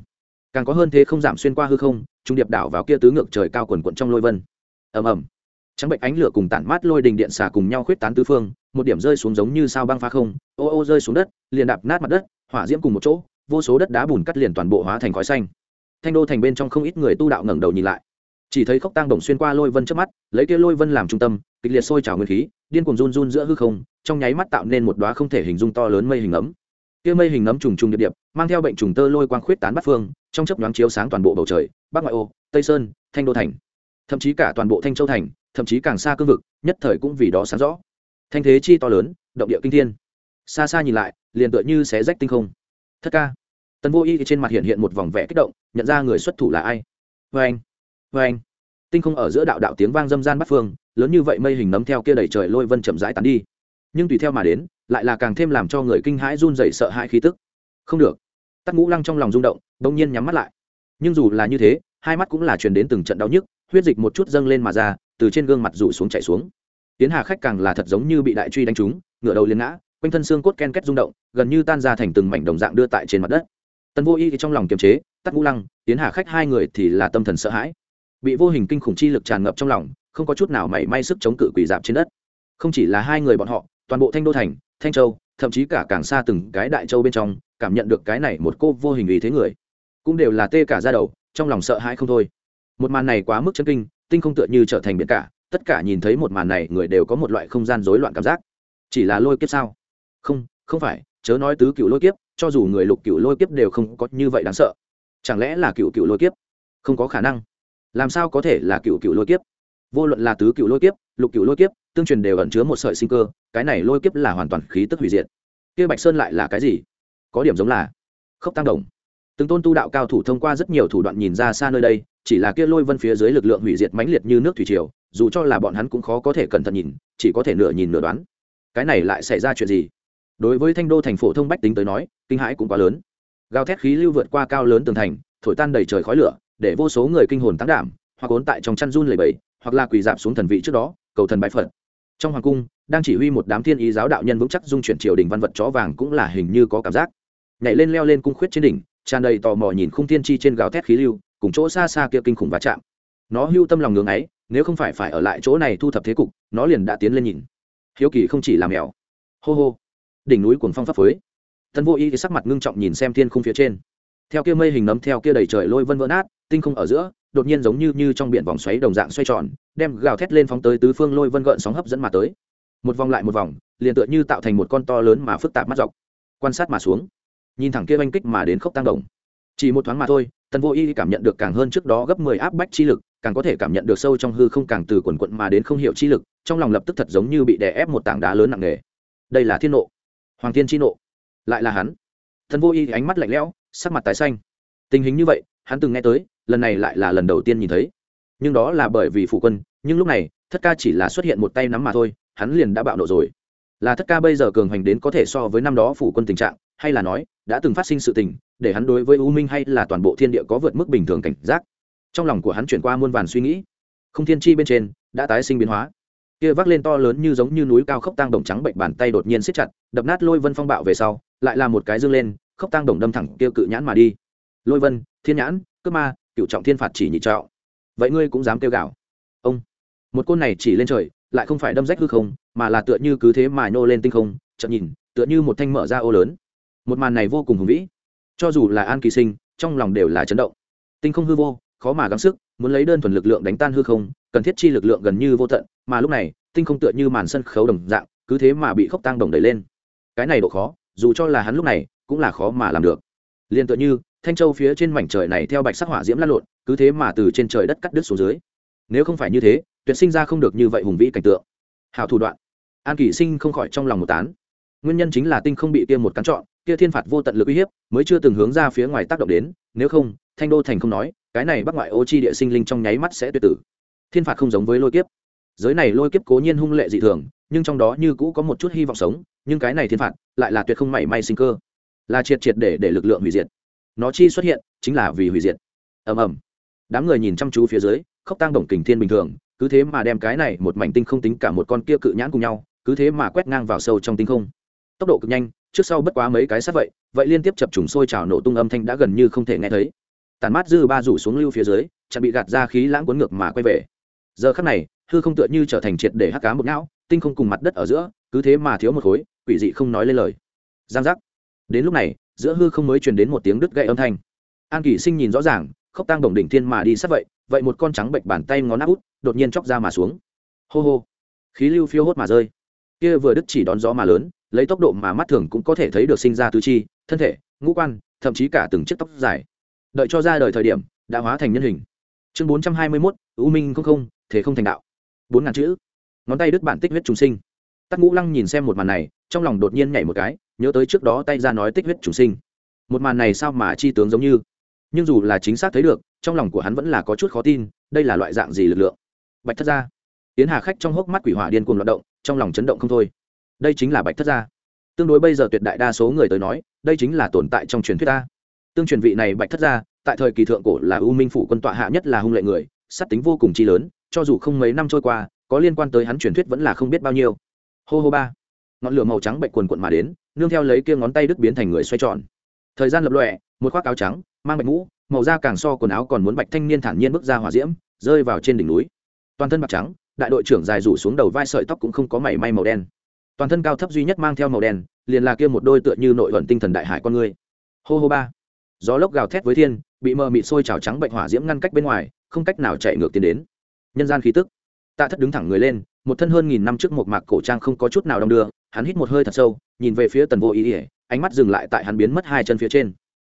Càng có hơn thế không giảm xuyên qua hư không, trung điệp đảo vào kia tứ ngược trời cao quần quận trong lôi vân. Ầm ầm trắng bệnh ánh lửa cùng tản mát lôi đình điện xả cùng nhau khuyết tán tứ phương, một điểm rơi xuống giống như sao băng phá không, ô ô rơi xuống đất, liền đạp nát mặt đất, hỏa diễm cùng một chỗ, vô số đất đá bùn cắt liền toàn bộ hóa thành khói xanh. Thanh đô thành bên trong không ít người tu đạo ngẩng đầu nhìn lại. Chỉ thấy khốc tăng đồng xuyên qua lôi vân trước mắt, lấy kia lôi vân làm trung tâm, kịch liệt sôi trào nguyên khí, điên cuồng run run giữa hư không, trong nháy mắt tạo nên một đóa không thể hình dung to lớn mây hình ấm. Kia mây hình nấm trùng trùng điệp điệp, mang theo bệnh trùng tơ lôi quang khuyết tán bát phương, trong chớp nhoáng chiếu sáng toàn bộ bầu trời, bắc ngoại ô, tây sơn, thanh đô thành, thậm chí cả toàn bộ thanh châu thành thậm chí càng xa cương vực, nhất thời cũng vì đó sáng rõ. Thanh thế chi to lớn, động địa kinh thiên. Xa xa nhìn lại, liền tựa như xé rách tinh không. Thất ca. Tần vô y trên mặt hiện hiện một vòng vẽ kích động, nhận ra người xuất thủ là ai. Vê anh. Vê anh. Tinh không ở giữa đạo đạo tiếng vang dâm gian bắt phương, lớn như vậy mây hình nấm theo kia đẩy trời lôi vân chậm rãi tán đi. Nhưng tùy theo mà đến, lại là càng thêm làm cho người kinh hãi run dậy sợ hãi khí tức. Không được. Tắc ngũ lăng trong lòng rung động đông nhiên nhắm mắt lại. Nhưng dù là như thế, hai mắt cũng là truyền đến từng trận đau nhức, huyết dịch một chút dâng lên mà ra từ trên gương mặt rủ xuống chạy xuống. Tiến hà khách càng là thật giống như bị đại truy đánh trúng ngựa đầu liền ngã, quanh thân xương cốt ken két rung động, gần như tan ra thành từng mảnh đồng dạng đưa tại trên mặt đất. Tần vô y thì trong lòng kiềm chế tắc ngũ lăng, tiến hà khách hai người thì là tâm thần sợ hãi. Bị vô hình kinh khủng chi lực tràn ngập trong lòng, không có chút nào mảy may sức chống cự quỷ dạp trên đất. Không chỉ là hai người bọn họ, toàn bộ thanh đô thành, thanh châu, thậm chí cả càng xa từng cái đại châu bên trong, cảm nhận được cái này một cô vô hình ý thế người, cũng đều là tê cả ra đầu, trong lòng sợ hãi không thôi. Một màn này quá mức chân kinh tinh không tựa như trở thành biển cả, tất cả nhìn thấy một màn này, người đều có một loại không gian rối loạn cảm giác. Chỉ là lôi kiếp sao? Không không phải, chớ nói tứ cựu lôi kiếp, cho dù người lục cựu lôi kiếp đều không có như vậy đáng sợ. Chẳng lẽ là cựu cựu lôi kiếp? Không có khả năng. Làm sao có thể là cựu cựu lôi kiếp? Vô luận là tứ cựu lôi kiếp, lục cựu lôi kiếp, tương truyền đều ẩn chứa một sợi sinh cơ, cái này lôi kiếp là hoàn toàn khí tức hủy diệt. Kia bạch sơn lại là cái gì? Có điểm giống là khốc tăng đồng. Từng tôn tu đạo cao thủ thông qua rất nhiều thủ đoạn nhìn ra xa nơi đây chỉ là kia lôi vân phía dưới lực lượng hủy diệt mãnh liệt như nước thủy triều, dù cho là bọn hắn cũng khó có thể cẩn thận nhìn, chỉ có thể nửa nhìn nửa đoán. Cái này lại xảy ra chuyện gì? Đối với thanh đô thành phổ thông bách tính tới nói, kinh hãi cũng quá lớn. Gào thét khí lưu vượt qua cao lớn tường thành, thổi tan đầy trời khói lửa, để vô số người kinh hồn tăng đảm, hoặc ốn tại trong chăn run lầy bẫy hoặc là quỳ dạp xuống thần vị trước đó, cầu thần bái phật. Trong hoàng cung, đang chỉ huy một đám thiên ý giáo đạo nhân vững chắc dung chuyển triều đình văn vật chó vàng cũng là hình như có cảm giác. Nhảy lên leo lên cung khuyết trên đỉnh, tràn đầy tò mò nhìn khung thiên chi trên gào thét khí lưu cùng chỗ xa xa kia kinh khủng va chạm. Nó hưu tâm lòng ngưỡng ấy nếu không phải phải ở lại chỗ này thu thập thế cục, nó liền đã tiến lên nhìn. Hiếu kỳ không chỉ làm mèo. Hô hô. Đỉnh núi cuồng phong pháp phới. Tân vô y sắc mặt ngưng trọng nhìn xem thiên khung phía trên. Theo kia mây hình nấm, theo kia đầy trời lôi vân vỡ nát, tinh không ở giữa, đột nhiên giống như như trong biển vòng xoáy đồng dạng xoay tròn, đem gào thét lên phóng tới tứ phương lôi vân gợn sóng hấp dẫn mà tới. Một vòng lại một vòng, liền tựa như tạo thành một con to lớn mà phức tạp mắt dọc. Quan sát mà xuống. Nhìn thẳng kia oanh kích mà đến khốc tăng đồng chỉ một thoáng mà thôi, tần vô y cảm nhận được càng hơn trước đó gấp mười áp bách chi lực, càng có thể cảm nhận được sâu trong hư không càng từ quần quận mà đến không hiểu chi lực, trong lòng lập tức thật giống như bị đè ép một tảng đá lớn nặng nề. Đây là thiên nộ. Hoàng thiên chi nộ. Lại là hắn. Thần vô y ánh mắt lạnh lẽo, sắc mặt tái xanh. Tình hình như vậy, hắn từng nghe tới, lần này lại là lần đầu tiên nhìn thấy. Nhưng đó là bởi vì phụ quân, nhưng lúc này, thất ca chỉ là xuất hiện một tay nắm mà thôi, hắn liền đã bạo nộ rồi. Là thất ca bây giờ cường hành đến có thể so với năm đó phủ quân tình trạng hay là nói, đã từng phát sinh sự tình, để hắn đối với u minh hay là toàn bộ thiên địa có vượt mức bình thường cảnh giác. Trong lòng của hắn chuyển qua muôn vàn suy nghĩ. Không thiên chi bên trên, đã tái sinh biến hóa. Kia vác lên to lớn như giống như núi cao khốc tăng đồng trắng bệnh bàn tay đột nhiên siết chặt, đập nát lôi vân phong bạo về sau, lại là một cái dương lên, khốc tăng đồng đâm thẳng kia cự nhãn mà đi. Lôi vân, thiên nhãn, cướp ma cựu trọng thiên phạt chỉ nhị trọng. Vậy ngươi cũng dám kêu gào? Ông. Một côn này chỉ lên trời, lại không phải đâm rách hư không, mà là tựa như cứ thế mà nhô lên tinh không chậm nhìn, tựa như một thanh mở ra ô lớn một màn này vô cùng hùng vĩ. Cho dù là an kỳ sinh, trong lòng đều là chấn động. Tinh không hư vô, khó mà gắng sức, muốn lấy đơn thuần lực lượng đánh tan hư không, cần thiết chi lực lượng gần như vô tận, mà lúc này, tinh không tựa như màn sân khấu đồng dạng, cứ thế mà bị khốc tăng đồng đẩy lên. Cái này độ khó, dù cho là hắn lúc này, cũng là khó mà làm được. Liền tựa như, thanh châu phía trên mảnh trời này theo bạch sắc hỏa diễm lăn lộn, cứ thế mà từ trên trời đất cắt đứt xuống dưới. Nếu không phải như thế, tuyệt sinh ra không được như vậy hùng vĩ cảnh tượng. Hảo thủ đoạn. An kỷ sinh không khỏi trong lòng một tán. Nguyên nhân chính là tinh không bị tiêm một cắn trọn kia thiên phạt vô tận lực uy hiếp, mới chưa từng hướng ra phía ngoài tác động đến, nếu không, thanh đô thành không nói, cái này bắc ngoại ô chi địa sinh linh trong nháy mắt sẽ tuyệt tử. Thiên phạt không giống với lôi kiếp. Giới này lôi kiếp cố nhiên hung lệ dị thường, nhưng trong đó như cũ có một chút hy vọng sống, nhưng cái này thiên phạt lại là tuyệt không mảy may sinh cơ. Là triệt triệt để để lực lượng hủy diệt. Nó chi xuất hiện, chính là vì hủy diệt. Ầm ầm. Đám người nhìn chăm chú phía dưới khốc tăng đồng kình thiên bình thường, cứ thế mà đem cái này một mảnh tinh không tính cả một con kia cự nhãn cùng nhau, cứ thế mà quét ngang vào sâu trong tinh không. Tốc độ cực nhanh trước sau bất quá mấy cái sát vậy vậy liên tiếp chập trùng sôi trào nổ tung âm thanh đã gần như không thể nghe thấy. Tàn mát dư ba rủ xuống lưu phía dưới, chặn bị gạt ra khí lãng cuốn ngược mà quay về. Giờ khắc này, hư không tựa như trở thành triệt để hắc cá một não, tinh không cùng mặt đất ở giữa, cứ thế mà thiếu một khối, quỷ dị không nói lên lời. Giang giác. Đến lúc này, giữa hư không mới truyền đến một tiếng đứt gãy âm thanh. An kỷ sinh nhìn rõ ràng, khóc tang đồng đỉnh thiên mà đi sát vậy vậy một con trắng bệnh bàn tay ngón áp út, đột nhiên chóc ra mà xuống. Hô hô. Khí lưu phiêu hốt mà rơi. Kia vừa đứt chỉ đón gió mà lớn lấy tốc độ mà mắt thường cũng có thể thấy được sinh ra tứ chi, thân thể, ngũ quan, thậm chí cả từng chiếc tóc dài. Đợi cho ra đời thời điểm, đã hóa thành nhân hình. Chương bốn trăm hai mươi mốt, u minh không không, thế không thành đạo. Bốn ngàn chữ. Ngón tay đứt bản tích huyết trùng sinh. Tắc ngũ lăng nhìn xem một màn này, trong lòng đột nhiên nhảy một cái, nhớ tới trước đó tay ra nói tích huyết trùng sinh. Một màn này sao mà chi tướng giống như? Nhưng dù là chính xác thấy được, trong lòng của hắn vẫn là có chút khó tin, đây là loại dạng gì lực lượng? Bạch thất gia. Tiến hà khách trong hốc mắt quỷ hỏa điên cuồng loạt động, trong lòng chấn động không thôi đây chính là bạch thất gia. Tương đối bây giờ tuyệt đại đa số người tới nói, đây chính là tồn tại trong truyền thuyết ta. Tương truyền vị này bạch thất gia, tại thời kỳ thượng cổ là u minh phủ quân tọa hạ nhất là hung lệ người, sát tính vô cùng chi lớn, cho dù không mấy năm trôi qua, có liên quan tới hắn truyền thuyết vẫn là không biết bao nhiêu. Hô hô ba. Ngọn lửa màu trắng bệnh quần quận mà đến, nương theo lấy kia ngón tay đứt biến thành người xoay tròn. Thời gian lập lọe một khoác áo trắng, mang bạch mũ, màu da càng so quần áo còn muốn bạch thanh niên thản nhiên bước ra hỏa diễm, rơi vào trên đỉnh núi. Toàn thân bạc trắng, đại đội trưởng dài rủ xuống đầu vai sợi tóc cũng không có mảy may màu đen toàn thân cao thấp duy nhất mang theo màu đen, liền là kia một đôi tựa như nội ẩn tinh thần đại hải con người. Hô hô ba. Gió lốc gào thét với thiên, bị mờ mịt sôi trào trắng bệnh hỏa diễm ngăn cách bên ngoài, không cách nào chạy ngược tiến đến. Nhân gian khí tức. Tạ thất đứng thẳng người lên, một thân hơn nghìn năm trước một mạc cổ trang không có chút nào đong đưa, hắn hít một hơi thật sâu, nhìn về phía tần vô ý ỉa ánh mắt dừng lại tại hắn biến mất hai chân phía trên.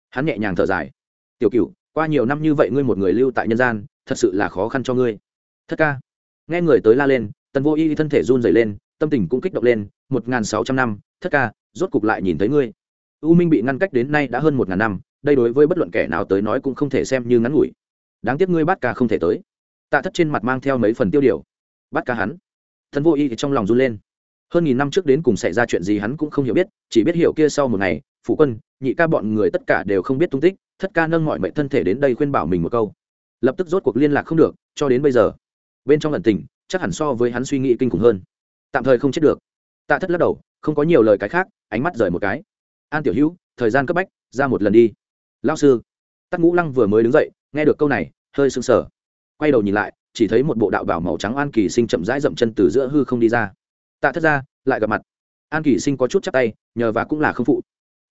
Hắn nhẹ nhàng thở dài. Tiểu cựu qua nhiều năm như vậy ngươi một người lưu tại nhân gian, thật sự là khó khăn cho ngươi. Thất ca. Nghe người tới la lên, tần vô y thân thể run dày lên tâm tình cũng kích động lên, một n g h n sáu trăm năm, thất ca, rốt cục lại nhìn thấy ngươi. U minh bị ngăn cách đến nay đã hơn một ngàn năm, đây đối với bất luận kẻ nào tới nói cũng không thể xem như ngắn ngủi. Đáng tiếc ngươi bát ca không thể tới. Tạ thất trên mặt mang theo mấy phần tiêu điều. Bắt ca hắn. Thần vô y thì trong lòng run lên. Hơn nghìn năm trước đến cùng xảy ra chuyện gì hắn cũng không hiểu biết, chỉ biết hiểu kia sau một ngày phụ quân, nhị ca bọn người tất cả đều không biết tung tích, thất ca nâng mọi mệnh thân thể đến đây khuyên bảo mình một câu. Lập tức rốt cuộc liên lạc không được, cho đến bây giờ. Bên trong lần tình, chắc hẳn so với hắn suy nghĩ kinh khủng hơn tạm thời không chết được. Tạ thất lắc đầu, không có nhiều lời cái khác, ánh mắt rời một cái. An tiểu hữu, thời gian cấp bách, ra một lần đi. Lao sư. Tắc ngũ lăng vừa mới đứng dậy, nghe được câu này, hơi sưng sờ. Quay đầu nhìn lại, chỉ thấy một bộ đạo bảo màu trắng an kỳ sinh chậm rãi dậm chân từ giữa hư không đi ra. Tạ thất ra, lại gặp mặt. An kỳ sinh có chút chắc tay, nhờ và cũng là không phụ.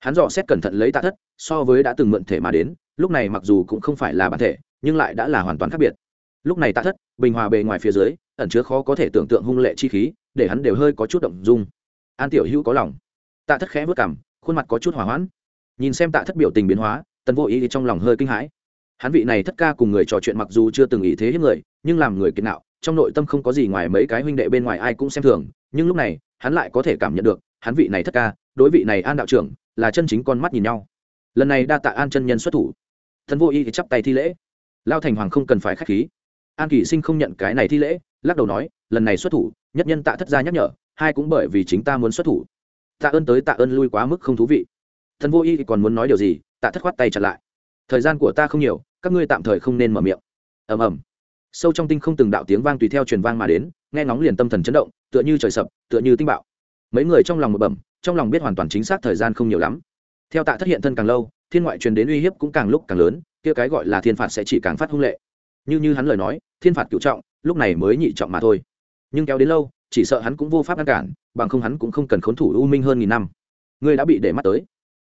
Hắn dò xét cẩn thận lấy tạ thất, so với đã từng mượn thể mà đến, lúc này mặc dù cũng không phải là bản thể, nhưng lại đã là hoàn toàn khác biệt. Lúc này tạ thất, bình hòa bề ngoài phía dưới ẩn chứa khó có thể tưởng tượng hung lệ chi khí, để hắn đều hơi có chút động dung. An tiểu hữu có lòng. Tạ thất khẽ vất cảm khuôn mặt có chút hỏa hoãn. Nhìn xem tạ thất biểu tình biến hóa, tần vô ý thì trong lòng hơi kinh hãi. Hắn vị này thất ca cùng người trò chuyện mặc dù chưa từng ý thế hiếp người, nhưng làm người kiệt nạo, trong nội tâm không có gì ngoài mấy cái huynh đệ bên ngoài ai cũng xem thường, nhưng lúc này, hắn lại có thể cảm nhận được, hắn vị này thất ca, đối vị này an đạo trưởng, là chân chính con mắt nhìn nhau. Lần này đa tạ an chân nhân xuất thủ. Thần vô y thì chắp tay thi lễ. Lao thành hoàng không cần phải k h á c h khí an kỳ sinh không nhận cái này thi lễ, lắc đầu nói, lần này xuất thủ, nhất nhân tạ thất gia nhắc nhở, hai cũng bởi vì chính ta muốn xuất thủ. Tạ ơn tới tạ ơn lui quá mức không thú vị. Thần vô y còn muốn nói điều gì, tạ thất khoát tay chặt lại. Thời gian của ta không nhiều, các ngươi tạm thời không nên mở miệng. Ầm ầm. Sâu trong tinh không từng đạo tiếng vang tùy theo truyền vang mà đến, nghe ngóng liền tâm thần chấn động, tựa như trời sập, tựa như tinh bạo. Mấy người trong lòng một bẩm, trong lòng biết hoàn toàn chính xác thời gian không nhiều lắm. Theo tạ thất hiện thân càng lâu, thiên ngoại truyền đến uy hiếp cũng càng lúc càng lớn, kia cái gọi là thiên phạt sẽ chỉ càng phát hung lệ như như hắn lời nói, thiên phạt cựu trọng, lúc này mới nhị trọng mà thôi. Nhưng kéo đến lâu, chỉ sợ hắn cũng vô pháp ngăn cản, bằng không hắn cũng không cần khốn thủ u minh hơn nghìn năm. Ngươi đã bị để mắt tới.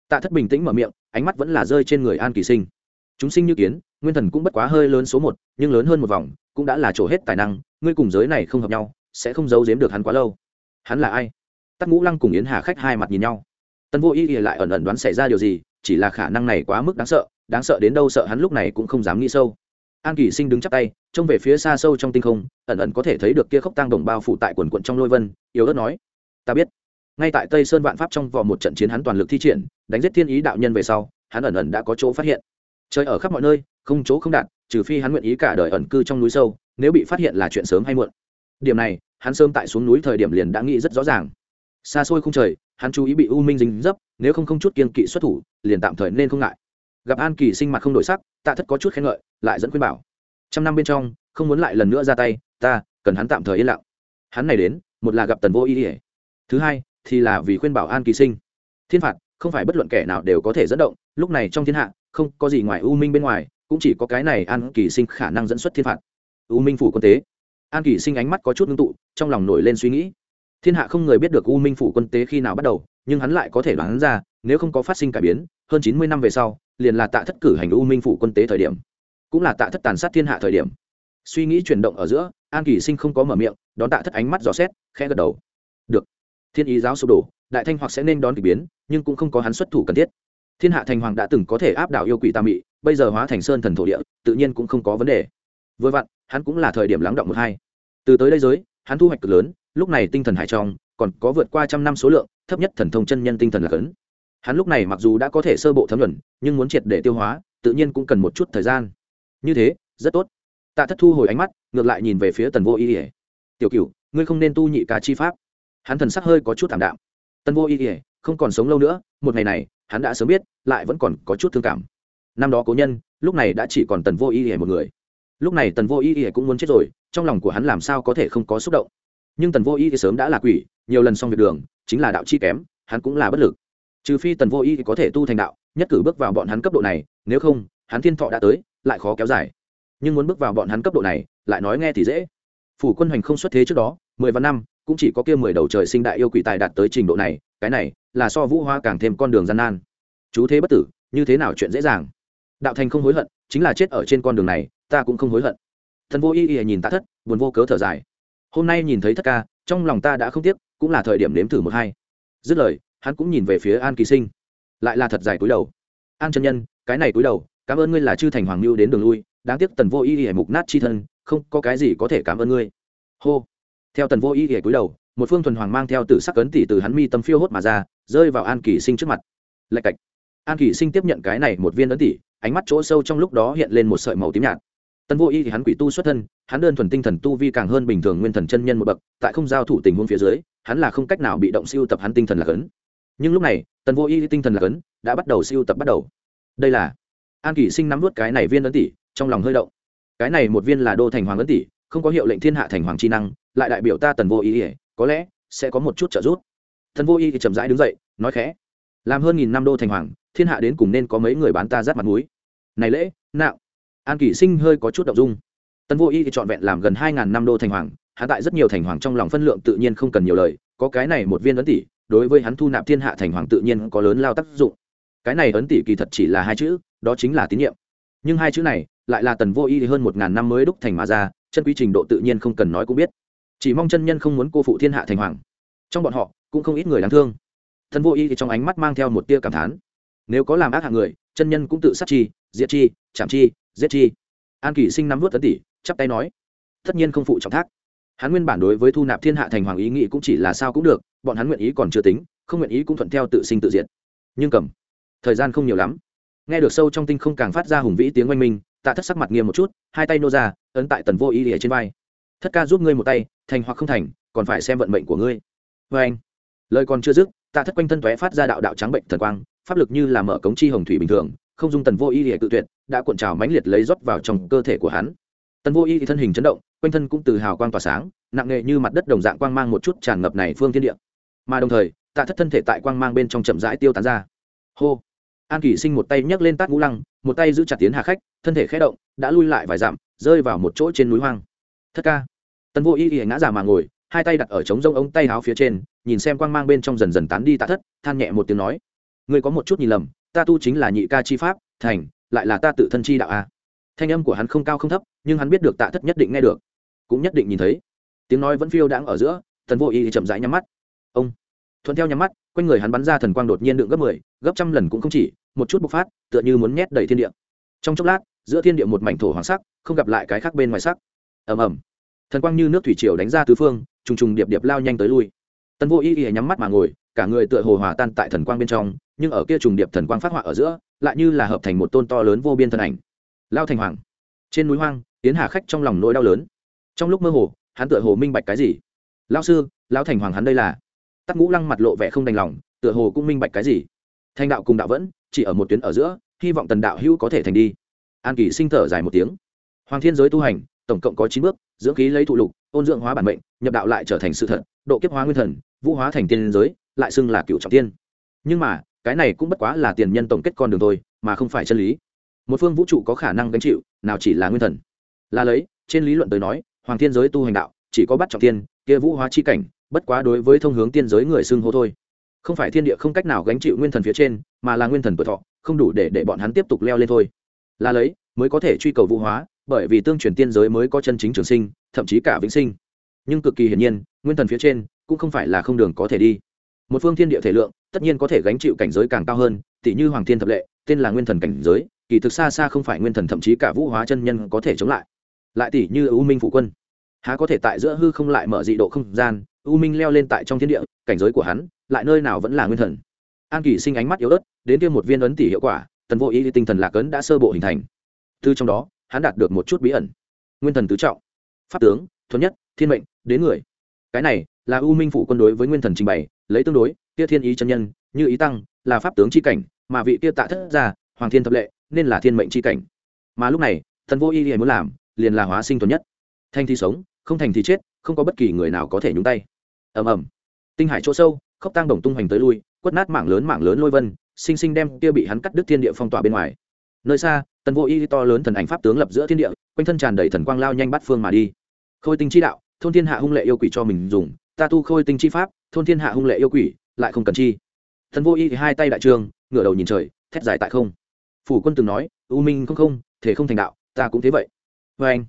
Tạ thất bình tĩnh mở miệng, ánh mắt vẫn là rơi trên người an kỳ sinh. Chúng sinh như kiến, nguyên thần cũng bất quá hơi lớn số một, nhưng lớn hơn một vòng, cũng đã là trổ hết tài năng, ngươi cùng giới này không hợp nhau, sẽ không giấu giếm được hắn quá lâu. Hắn là ai? Tắc ngũ lăng cùng yến hà khách hai mặt nhìn nhau. Tân vô ý ỉa lại ẩn ẩn đoán xảy ra điều gì, chỉ là khả năng này quá mức đáng sợ đáng sợ đến đâu sợ hắn lúc này cũng không dám nghĩ sâu an kỳ sinh đứng chắp tay, trông về phía xa sâu trong tinh không, ẩn ẩn có thể thấy được kia khốc tang đồng bao phủ tại quần quận trong lôi vân, yếu ớt nói, ta biết. Ngay tại tây sơn vạn pháp trong vòng một trận chiến hắn toàn lực thi triển, đánh giết thiên ý đạo nhân về sau, hắn ẩn ẩn đã có chỗ phát hiện. Trời ở khắp mọi nơi, không chỗ không đạt, trừ phi hắn nguyện ý cả đời ẩn cư trong núi sâu, nếu bị phát hiện là chuyện sớm hay muộn. Điểm này, hắn sớm tại xuống núi thời điểm liền đã nghĩ rất rõ ràng. Xa xôi không trời, hắn chú ý bị u minh dính dấp, nếu không không chút kiên kỵ xuất thủ, liền tạm thời nên không ngại gặp an kỳ sinh mặt không đổi sắc, tạ thất có chút khen ngợi, lại dẫn khuyên bảo. Trăm năm bên trong, không muốn lại lần nữa ra tay, ta cần hắn tạm thời yên lặng. Hắn này đến, một là gặp tần vô ý ỉa thứ hai, thì là vì khuyên bảo an kỳ sinh. Thiên phạt, không phải bất luận kẻ nào đều có thể dẫn động, lúc này trong thiên hạ, không có gì ngoài u minh bên ngoài, cũng chỉ có cái này an kỳ sinh khả năng dẫn xuất thiên phạt. U minh phủ quân tế. An kỳ sinh ánh mắt có chút ngưng tụ, trong lòng nổi lên suy nghĩ. Thiên hạ không người biết được u minh phủ quân tế khi nào bắt đầu, nhưng hắn lại có thể đoán ra, nếu không có phát sinh cải biến, hơn chín mươi năm về sau liền là tạ thất cử hành u minh phủ quân tế thời điểm, cũng là tạ thất tàn sát thiên hạ thời điểm. Suy nghĩ chuyển động ở giữa, an kỳ sinh không có mở miệng, đón tạ thất ánh mắt dò xét, khẽ gật đầu. Được. Thiên ý giáo sụp đổ, đại thanh hoặc sẽ nên đón k ỳ biến, nhưng cũng không có hắn xuất thủ cần thiết. Thiên hạ thành hoàng đã từng có thể áp đảo yêu quỷ tam mị, bây giờ hóa thành sơn thần thổ địa, tự nhiên cũng không có vấn đề. Vừa vặn, hắn cũng là thời điểm lắng động một hai. Từ tới đây giới, hắn thu hoạch cực lớn, lúc này tinh thần hải trong, còn có vượt qua trăm năm số lượng, thấp nhất thần thông chân nhân tinh thần là cấn hắn lúc này mặc dù đã có thể sơ bộ thấm nhuần, nhưng muốn triệt để tiêu hóa, tự nhiên cũng cần một chút thời gian. Như thế, rất tốt. Tạ thất thu hồi ánh mắt, ngược lại nhìn về phía tần vô y ỉa tiểu cửu, ngươi không nên tu nhị ca chi pháp. Hắn thần sắc hơi có chút thảm đạm. Tần vô y ỉa không còn sống lâu nữa, một ngày này, hắn đã sớm biết, lại vẫn còn có chút thương cảm. Năm đó cố nhân, lúc này đã chỉ còn tần vô y ỉa một người. Lúc này tần vô y ỉa cũng muốn chết rồi, trong lòng của hắn làm sao có thể không có xúc động. Nhưng tần vô y thì sớm đã là quỷ, nhiều lần xong việc đường, chính là đạo chi kém, hắn cũng là bất lực trừ phi tần vô y có thể tu thành đạo, nhất cử bước vào bọn hắn cấp độ này, nếu không, hắn thiên thọ đã tới, lại khó kéo dài. Nhưng muốn bước vào bọn hắn cấp độ này, lại nói nghe thì dễ. Phủ quân hoành không xuất thế trước đó, mười vạn năm, cũng chỉ có kia mười đầu trời sinh đại yêu quỷ tài đạt tới trình độ này, cái này là so vũ hoa càng thêm con đường gian nan. Chú thế bất tử, như thế nào chuyện dễ dàng? Đạo thành không hối hận, chính là chết ở trên con đường này, ta cũng không hối hận. Thần vô y y nhìn tạ thất, buồn vô cớ thở dài. Hôm nay nhìn thấy thất ca, trong lòng ta đã không tiếc, cũng là thời điểm nếm thử một hai. Dứt lời hắn cũng nhìn về phía an kỳ sinh. Lại là thật dài cúi đầu. An chân nhân, cái này cúi đầu, cảm ơn ngươi là chư thành hoàng mưu đến đường lui, đáng tiếc tần vô y hề mục nát chi thân, không có cái gì có thể cảm ơn ngươi. Hô. Theo tần vô y hề cúi đầu, một phương thuần hoàng mang theo tử sắc cấn tỷ từ hắn mi tâm phiêu hốt mà ra, rơi vào an kỳ sinh trước mặt. Lạch cạch. An kỳ sinh tiếp nhận cái này một viên ấn tỷ, ánh mắt chỗ sâu trong lúc đó hiện lên một sợi màu tím nhạt. Tần vô y thì hắn quỷ tu xuất thân, hắn đơn thuần tinh thần tu vi càng hơn bình thường nguyên thần chân nhân một bậc, tại không giao thủ tình huống phía dưới, hắn là không cách nào bị động siêu tập hắn tinh thần là cấn nhưng lúc này, tần vô y tinh thần là cấn, đã bắt đầu siêu tập bắt đầu. Đây là an kỷ sinh nắm vút cái này viên ấn tỷ, trong lòng hơi động. Cái này một viên là đô thành hoàng ấn tỷ, không có hiệu lệnh thiên hạ thành hoàng chi năng, lại đại biểu ta tần vô y có lẽ sẽ có một chút trợ giúp. Thần vô y thì chậm rãi đứng dậy, nói khẽ. Làm hơn nghìn năm đô thành hoàng, thiên hạ đến cùng nên có mấy người bán ta rát mặt mũi. Này lễ, nạo. An kỷ sinh hơi có chút động dung. Tần vô y thì trọn vẹn làm gần hai ngàn năm đô thành hoàng, hạ tại rất nhiều thành hoàng trong lòng phân lượng tự nhiên không cần nhiều lời, có cái này một viên ấn tỷ đối với hắn thu nạp thiên hạ thành hoàng tự nhiên có lớn lao tác dụng. Cái này ấn tỷ kỳ thật chỉ là hai chữ, đó chính là tín nhiệm. Nhưng hai chữ này lại là tần vô y hơn một ngàn năm mới đúc thành mà ra, chân quy trình độ tự nhiên không cần nói cũng biết. Chỉ mong chân nhân không muốn cô phụ thiên hạ thành hoàng. Trong bọn họ, cũng không ít người đáng thương. Thần vô y thì trong ánh mắt mang theo một tia cảm thán. Nếu có làm ác hạng người, chân nhân cũng tự sát chi, diệt chi, chạm chi, giết chi. An kỷ sinh nắm vớt tấn tỷ, chắp tay nói, tất nhiên không phụ trọng thác hắn nguyên bản đối với thu nạp thiên hạ thành hoàng ý nghĩ cũng chỉ là sao cũng được, bọn hắn nguyện ý còn chưa tính, không nguyện ý cũng thuận theo tự sinh tự diệt. Nhưng cầm, thời gian không nhiều lắm. Nghe được sâu trong tinh không càng phát ra hùng vĩ tiếng oanh minh, tạ thất sắc mặt nghiêm một chút, hai tay nô ra, ấn tại tần vô ý ỉa trên vai. Thất ca giúp ngươi một tay, thành hoặc không thành, còn phải xem vận mệnh của ngươi. Vê anh, lời còn chưa dứt, tạ thất quanh thân tóe phát ra đạo đạo trắng bệnh thần quang, pháp lực như là mở cống chi hồng thủy bình thường, không dung tần vô ý ỉa tự tuyệt, đã cuộn trào mãnh liệt lấy rót vào trong cơ thể của hắn. Tần vô ý thì thân hình chấn động quanh thân cũng từ hào quang tỏa sáng, nặng nề như mặt đất đồng dạng quang mang một chút tràn ngập này phương thiên địa. Mà đồng thời, tạ thất thân thể tại quang mang bên trong chậm rãi tiêu tán ra. Hô! An kỷ sinh một tay nhấc lên tát ngũ lăng, một tay giữ chặt tiến hà khách, thân thể khé động, đã lui lại vài dặm, rơi vào một chỗ trên núi hoang. Thất ca! Tần vô y y ngã già mà ngồi, hai tay đặt ở trống rông ống tay áo phía trên, nhìn xem quang mang bên trong dần dần tán đi tạ thất, than nhẹ một tiếng nói. Người có một chút nhìn lầm, ta tu chính là nhị ca chi pháp, thành, lại là ta tự thân chi đạo a. Thanh âm của hắn không cao không thấp, nhưng hắn biết được tạ thất nhất định nghe được cũng nhất định nhìn thấy. Tiếng nói vẫn phiêu đãng ở giữa tần vô y chậm rãi nhắm mắt. Ông thuận theo nhắm mắt quanh người hắn bắn ra thần quang đột nhiên đựng gấp mười 10, gấp trăm lần cũng không chỉ một chút bộc phát tựa như muốn nhét đầy thiên địa. Trong chốc lát giữa thiên địa một mảnh thổ hoàng sắc không gặp lại cái khác bên ngoài sắc. Ầm ầm. Thần quang như nước thủy triều đánh ra tứ phương trùng trùng điệp điệp lao nhanh tới lui. Tần vô y y nhắm mắt mà ngồi cả người tựa hồ hòa tan tại thần quang bên trong nhưng ở kia trùng điệp thần quang phát họa ở giữa lại như là hợp thành một tôn to lớn vô biên thân ảnh. Lao thành hoàng. Trên núi hoang tiến hà khách trong lòng nỗi đau lớn trong lúc mơ hồ, hắn tựa hồ minh bạch cái gì? Lao sư lao thành hoàng hắn đây là. Tắc ngũ lăng mặt lộ vẻ không đành lòng, tựa hồ cũng minh bạch cái gì. Thanh đạo cùng đạo vẫn, chỉ ở một tuyến ở giữa, hy vọng tần đạo hữu có thể thành đi. An kỳ sinh thở dài một tiếng. Hoàng thiên giới tu hành, tổng cộng có chín bước, dưỡng khí lấy thụ lục, ôn dưỡng hóa bản mệnh, nhập đạo lại trở thành sự thật, độ kiếp hóa nguyên thần, vũ hóa thành tiên giới, lại xưng là cựu trọng tiên. Nhưng mà, cái này cũng bất quá là tiền nhân tổng kết con đường thôi, mà không phải chân lý. Một phương vũ trụ có khả năng gánh chịu, nào chỉ là nguyên thần. Là lấy, trên lý luận tới nói hoàng thiên giới tu hành đạo, chỉ có bắt trọng tiên kia vũ hóa chi cảnh, bất quá đối với thông hướng tiên giới người xưng hô thôi. Không phải thiên địa không cách nào gánh chịu nguyên thần phía trên, mà là nguyên thần tuổi thọ, không đủ để để bọn hắn tiếp tục leo lên thôi. Là lấy, mới có thể truy cầu vũ hóa, bởi vì tương truyền tiên giới mới có chân chính trường sinh, thậm chí cả vĩnh sinh. Nhưng cực kỳ hiển nhiên, nguyên thần phía trên cũng không phải là không đường có thể đi. Một phương thiên địa thể lượng, tất nhiên có thể gánh chịu cảnh giới càng cao hơn tỷ như hoàng thiên thập lệ, tên là nguyên thần cảnh giới, kỳ thực xa xa không phải nguyên thần, thậm chí cả vũ hóa chân nhân có thể chống lại. Lại tỷ như u minh phụ quân há có thể tại giữa hư không lại mở dị độ không gian u minh leo lên tại trong thiên địa cảnh giới của hắn lại nơi nào vẫn là nguyên thần. An kỳ sinh ánh mắt yếu ớt đến tiêm một viên ấn tỷ hiệu quả tần vô ý tinh thần lạc ấn đã sơ bộ hình thành. Từ trong đó hắn đạt được một chút bí ẩn. Nguyên thần tứ trọng. Pháp tướng thuần nhất thiên mệnh đến người. Cái này là u minh phụ quân đối với nguyên thần trình bày lấy tương đối kia thiên ý chân nhân như ý tăng là pháp tướng c h i cảnh mà vị kia tạ thất gia, hoàng thiên thập lệ nên là thiên mệnh c h i cảnh. Mà lúc này thần vô y muốn làm liền là hóa sinh thuần nhất thành thì sống, không thành thì chết, không có bất kỳ người nào có thể nhúng tay. Ầm ầm. Tinh hải chỗ sâu, khốc tăng đồng tung hoành tới lui, quất nát mảng lớn mảng lớn lôi vân, sinh sinh đem kia bị hắn cắt đứt thiên địa phong tỏa bên ngoài. Nơi xa, tần vô y to lớn thần ảnh pháp tướng lập giữa thiên địa, quanh thân tràn đầy thần quang lao nhanh bắt phương mà đi. Khôi tinh chi đạo, thôn thiên hạ hung lệ yêu quỷ cho mình dùng, ta tu khôi tinh chi pháp, thôn thiên hạ hung lệ yêu quỷ, lại không cần chi. Thần vô y thì hai tay đại trường, ngửa đầu nhìn trời, thét dài tại không. Phủ quân từng nói, u minh không không, thể không thành đạo, ta cũng thế vậy. Vê anh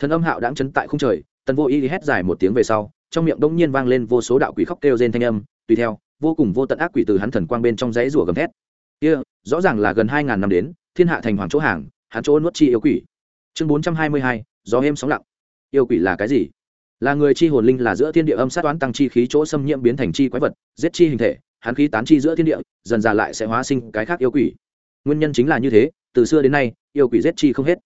thần âm hạo đáng chấn tại không trời, tần vô y thì hét dài một tiếng về sau, trong miệng đông nhiên vang lên vô số đạo quỷ khóc kêu rên thanh âm, tùy theo, vô cùng vô tận ác quỷ từ hắn thần quang bên trong dãy rủa gầm thét. Kia, rõ ràng là gần hai ngàn năm đến, thiên hạ thành hoàng chỗ hàng, hắn chỗ nuốt chi yêu quỷ. Chương bốn trăm hai mươi hai, gió êm sóng lặng. Yêu quỷ là cái gì? Là người chi hồn linh là giữa thiên địa âm sát toán tăng chi khí chỗ xâm nhiễm biến thành chi quái vật, giết chi hình thể, hắn khí tán chi giữa thiên địa, dần dà lại sẽ hóa sinh cái khác yêu quỷ. Nguyên nhân chính là như thế, từ xưa đến nay, yêu quỷ giết chi không hết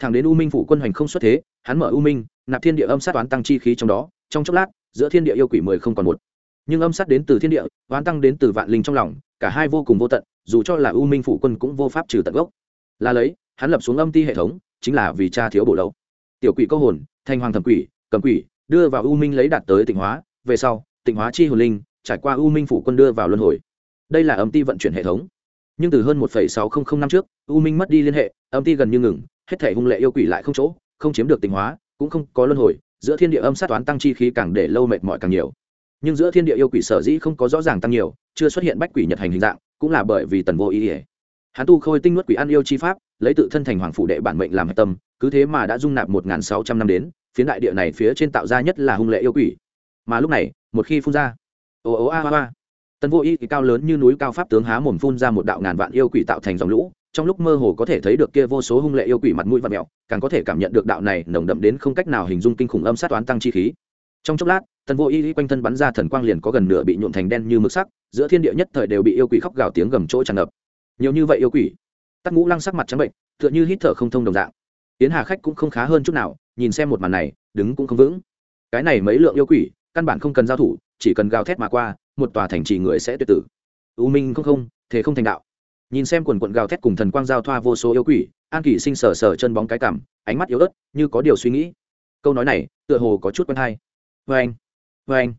thẳng đến u minh phủ quân hoành không xuất thế, hắn mở u minh, nạp thiên địa âm sát toán tăng chi khí trong đó, trong chốc lát, giữa thiên địa yêu quỷ mười không còn một. Nhưng âm sát đến từ thiên địa, oán tăng đến từ vạn linh trong lòng, cả hai vô cùng vô tận, dù cho là u minh phủ quân cũng vô pháp trừ tận gốc. Là lấy, hắn lập xuống âm ti hệ thống, chính là vì cha thiếu bổ lậu. Tiểu quỷ câu hồn thanh hoàng thẩm quỷ, cầm quỷ, đưa vào u minh lấy đạt tới tịnh hóa, về sau, tịnh hóa chi hồn linh, trải qua u minh phủ quân đưa vào luân hồi. Đây là âm ti vận chuyển hệ thống. Nhưng từ hơn một sáu trăm linh năm trước, u minh mất đi liên hệ, âm ti gần như ngừng hết thể hung lệ yêu quỷ lại không chỗ, không chiếm được tình hóa, cũng không có luân hồi, giữa thiên địa âm sát toán tăng chi khí càng để lâu mệt mỏi càng nhiều. Nhưng giữa thiên địa yêu quỷ sở dĩ không có rõ ràng tăng nhiều, chưa xuất hiện bách quỷ nhật hành hình dạng, cũng là bởi vì tần vô ý ỉa hắn tu khôi tinh nuốt quỷ ăn yêu chi pháp, lấy tự thân thành hoàng phủ đệ bản mệnh làm hạch tâm, cứ thế mà đã dung nạp một sáu trăm năm đến, phiến đại địa này phía trên tạo ra nhất là hung lệ yêu quỷ. Mà lúc này, một khi phun ra, ồ ồ a a a, tần vô ý cao lớn như núi cao pháp tướng há mồm phun ra một đạo ngàn vạn yêu quỷ tạo thành dòng lũ trong lúc mơ hồ có thể thấy được kia vô số hung lệ yêu quỷ mặt mũi và mẹo càng có thể cảm nhận được đạo này nồng đậm đến không cách nào hình dung kinh khủng âm sát toán tăng chi khí. Trong chốc lát tần vô y quanh thân bắn ra thần quang liền có gần nửa bị nhuộn thành đen như mực sắc, giữa thiên địa nhất thời đều bị yêu quỷ khóc gào tiếng gầm chỗ tràn ngập. Nhiều như vậy yêu quỷ, tắc ngũ lăng sắc mặt trắng bệnh, tựa như hít thở không thông đồng dạng. Yến hà khách cũng không khá hơn chút nào, nhìn xem một màn này, đứng cũng không vững. Cái này mấy lượng yêu quỷ, căn bản không cần giao thủ, chỉ cần gào thét mà qua, một tòa thành trì người sẽ tuyệt tử. U minh không không, thế không thành đạo nhìn xem quần quận gào thét cùng thần quang giao thoa vô số yêu quỷ, an kỷ sinh sờ sờ chân bóng cái cảm, ánh mắt yếu ớt, như có điều suy nghĩ. Câu nói này, tựa hồ có chút quen hay. Vê anh vê anh.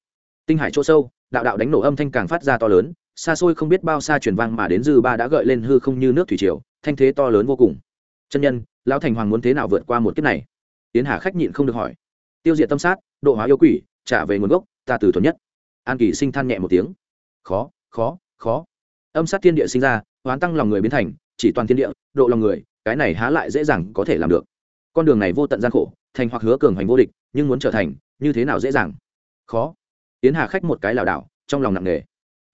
Tinh hải chỗ sâu, đạo đạo đánh nổ âm thanh càng phát ra to lớn, xa xôi không biết bao xa truyền vang mà đến dư ba đã gợi lên hư không như nước thủy triều, thanh thế to lớn vô cùng. Chân nhân, lão thành hoàng muốn thế nào vượt qua một kiếp này? Tiến hà khách nhịn không được hỏi. Tiêu diệt tâm sát, độ hóa yêu quỷ, trả về nguồn gốc, ta từ thuần nhất. An kỳ sinh than nhẹ một tiếng. Khó khó khó. Âm sát thiên địa sinh ra hoán tăng lòng người biến thành, chỉ toàn thiên địa, độ lòng người, cái này há lại dễ dàng có thể làm được. Con đường này vô tận gian khổ, thành hoặc hứa cường hành vô địch, nhưng muốn trở thành, như thế nào dễ dàng? Khó. Tiến hà khách một cái lảo đảo, trong lòng nặng nề.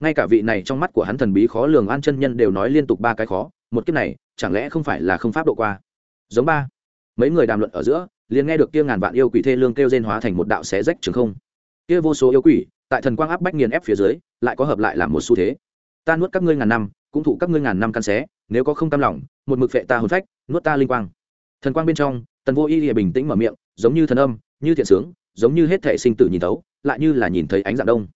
Ngay cả vị này trong mắt của hắn thần bí khó lường an chân nhân đều nói liên tục ba cái khó, một kiếp này, chẳng lẽ không phải là không pháp độ qua? Giống ba. Mấy người đàm luận ở giữa, liền nghe được kia ngàn vạn yêu quỷ thê lương kêu rên hóa thành một đạo xé rách trường không. Kia vô số yêu quỷ, tại thần quang áp bách nghiền ép phía dưới, lại có hợp lại làm một xu thế. Ta nuốt các ngươi ngàn năm cũng thụ các ngươi ngàn năm căn xé, nếu có không tam lòng, một mực phệ ta hồn phách, nuốt ta linh quang. Thần quang bên trong, tần vô y lìa bình tĩnh mở miệng, giống như thần âm, như thiện sướng, giống như hết thể sinh tử nhìn tấu lại như là nhìn thấy ánh dạng đông.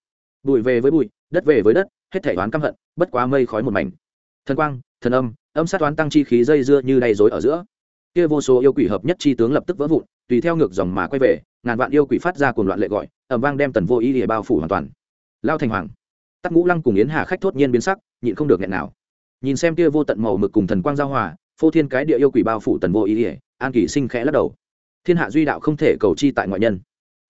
Bụi về với bụi, đất về với đất, hết thể đoán căm hận, bất quá mây khói một mảnh. Thần quang, thần âm âm sát toán tăng chi khí dây dưa như đầy rối ở giữa. Kia vô số yêu quỷ hợp nhất chi tướng lập tức vỡ vụn, tùy theo ngược dòng mà quay về, ngàn vạn yêu quỷ phát ra cuồng loạn lệ gọi ẩm vang đem tần vô ý địa bao phủ hoàn toàn. Lao thành hoàng tắc ngũ lăng cùng yến hà khách thốt nhiên biến sắc, nhịn không được nghẹn nào. Nhìn xem kia vô tận màu mực cùng thần quang giao hòa, phô thiên cái địa yêu quỷ bao phủ tần vô ý ỉa an kỷ sinh khẽ lắc đầu. Thiên hạ duy đạo không thể cầu chi tại ngoại nhân.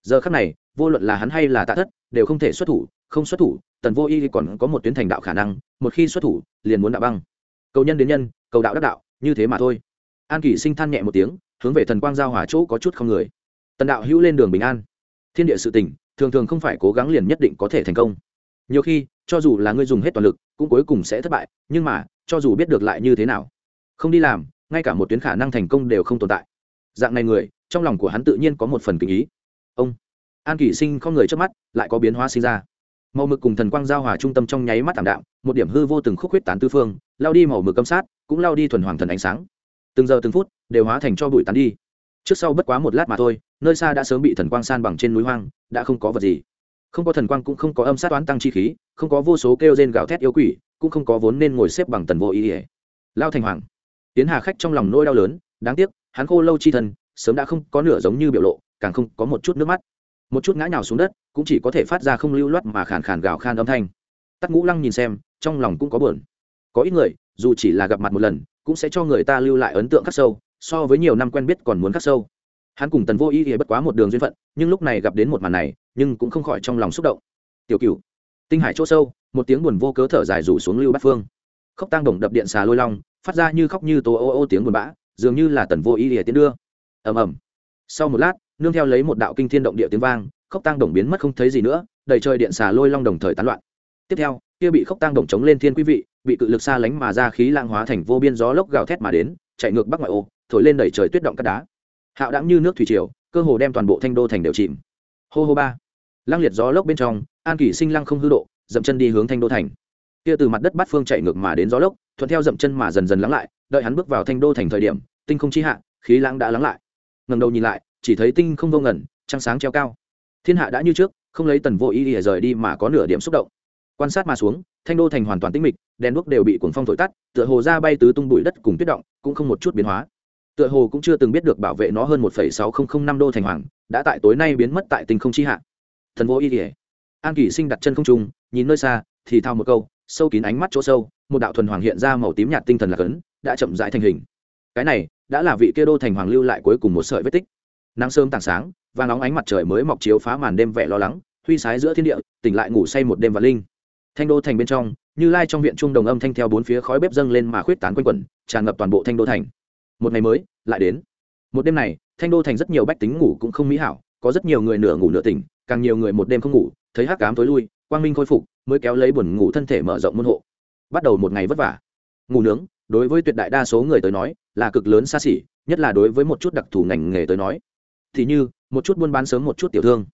Giờ khắc này, vô luận là hắn hay là tạ thất, đều không thể xuất thủ, không xuất thủ, tần vô y còn có một tuyến thành đạo khả năng, một khi xuất thủ, liền muốn đạo băng. Cầu nhân đến nhân, cầu đạo đắc đạo, như thế mà thôi. An kỷ sinh than nhẹ một tiếng, hướng về thần quang giao hòa chỗ có chút không người. Tần đạo hữu lên đường bình an. Thiên địa sự tình, thường thường không phải cố gắng liền nhất định có thể thành công nhiều khi, cho dù là ngươi dùng hết toàn lực, cũng cuối cùng sẽ thất bại, nhưng mà, cho dù biết được lại như thế nào, không đi làm, ngay cả một tuyến khả năng thành công đều không tồn tại. Dạng này người, trong lòng của hắn tự nhiên có một phần kinh ý. Ông, an kỷ sinh không người trước mắt, lại có biến hóa sinh ra. Màu mực cùng thần quang giao hòa trung tâm trong nháy mắt tảm đạm, một điểm hư vô từng khúc huyết tán tư phương, lao đi màu mực câm sát, cũng lao đi thuần hoàng thần ánh sáng. Từng giờ từng phút, đều hóa thành cho bụi tán đi. Trước sau bất quá một lát mà thôi, nơi xa đã sớm bị thần quang san bằng trên núi hoang, đã không có vật gì không có thần quang cũng không có âm sát toán tăng chi khí, không có vô số kêu rên gào thét yêu quỷ, cũng không có vốn nên ngồi xếp bằng tần vô ý ỉa lao thành hoàng. Tiến hà khách trong lòng nỗi đau lớn, đáng tiếc, hắn khô lâu chi thân, sớm đã không có nửa giống như biểu lộ, càng không có một chút nước mắt. Một chút ngã nhào xuống đất, cũng chỉ có thể phát ra không lưu loát mà khàn khàn gào khan âm thanh. Tắc ngũ lăng nhìn xem, trong lòng cũng có buồn. Có ít người, dù chỉ là gặp mặt một lần, cũng sẽ cho người ta lưu lại ấn tượng khắc sâu, so với nhiều năm quen biết còn muốn khắc sâu. Hắn cùng tần vô ý thì bất quá một đường duyên phận, nhưng lúc này gặp đến một màn này nhưng cũng không khỏi trong lòng xúc động. Tiểu cửu, tinh hải chỗ sâu, một tiếng buồn vô cớ thở dài rủ xuống lưu bát phương. Khóc tang đồng đập điện xà lôi long, phát ra như khóc như tố ô ô tiếng buồn bã, dường như là tần vô ý ỉa tiến đưa. Ầm ầm. Sau một lát, nương theo lấy một đạo kinh thiên động địa tiếng vang, khóc tang đồng biến mất không thấy gì nữa, đầy trời điện xà lôi long đồng thời tán loạn. Tiếp theo, kia bị khóc tang đồng chống lên thiên quý vị, bị cự lực xa lánh mà ra khí lang hóa thành vô biên gió lốc gào thét mà đến, chạy ngược bắc ngoại ô, thổi lên đẩy trời tuyết động cát đá. Hạo đãng như nước thủy triều, cơ hồ đem toàn bộ thanh đô thành đều chìm. Hô hô ba lăng liệt gió lốc bên trong, an kỷ sinh lăng không hư độ, dậm chân đi hướng thanh đô thành. Kia từ mặt đất bát phương chạy ngược mà đến gió lốc, thuận theo dậm chân mà dần dần lắng lại, đợi hắn bước vào thanh đô thành thời điểm, tinh không chi hạ, khí lãng đã lắng lại. Ngầm đầu nhìn lại, chỉ thấy tinh không vô ngẩn trăng sáng treo cao. Thiên hạ đã như trước, không lấy tần vô ý để rời đi mà có nửa điểm xúc động. Quan sát mà xuống, thanh đô thành hoàn toàn tĩnh mịch, đèn đuốc đều bị cuồng phong thổi tắt, tựa hồ ra bay tứ tung bụi đất cùng tuyết động, cũng không một chút biến hóa. Tựa hồ cũng chưa từng biết được bảo vệ nó hơn một sáu nghìn năm đô thành hoàng, đã tại tối nay biến mất tại tinh không chi hạ thần vô ý ỉa an kỷ sinh đặt chân không trung, nhìn nơi xa, thì thao một câu, sâu kín ánh mắt chỗ sâu, một đạo thuần hoàng hiện ra màu tím nhạt tinh thần lạc ấn đã chậm rãi thành hình. Cái này, đã là vị kia đô thành hoàng lưu lại cuối cùng một sợi vết tích. Nắng sớm tảng sáng và nóng ánh mặt trời mới mọc chiếu phá màn đêm vẻ lo lắng, huy sái giữa thiên địa, tỉnh lại ngủ say một đêm và linh. Thanh đô thành bên trong, như lai trong viện trung đồng âm thanh theo bốn phía khói bếp dâng lên mà khuyết tán quanh quẩn, tràn ngập toàn bộ thanh đô thành. Một ngày mới, lại đến. Một đêm này, thanh đô thành rất nhiều bách tính ngủ cũng không mỹ hảo, có rất nhiều người nửa ngủ nửa tỉnh càng nhiều người một đêm không ngủ, thấy hắc cám tối lui, quang minh khôi phục, mới kéo lấy buồn ngủ thân thể mở rộng môn hộ. Bắt đầu một ngày vất vả. Ngủ nướng, đối với tuyệt đại đa số người tới nói, là cực lớn xa xỉ, nhất là đối với một chút đặc thù ngành nghề tới nói. Thì như, một chút buôn bán sớm một chút tiểu thương.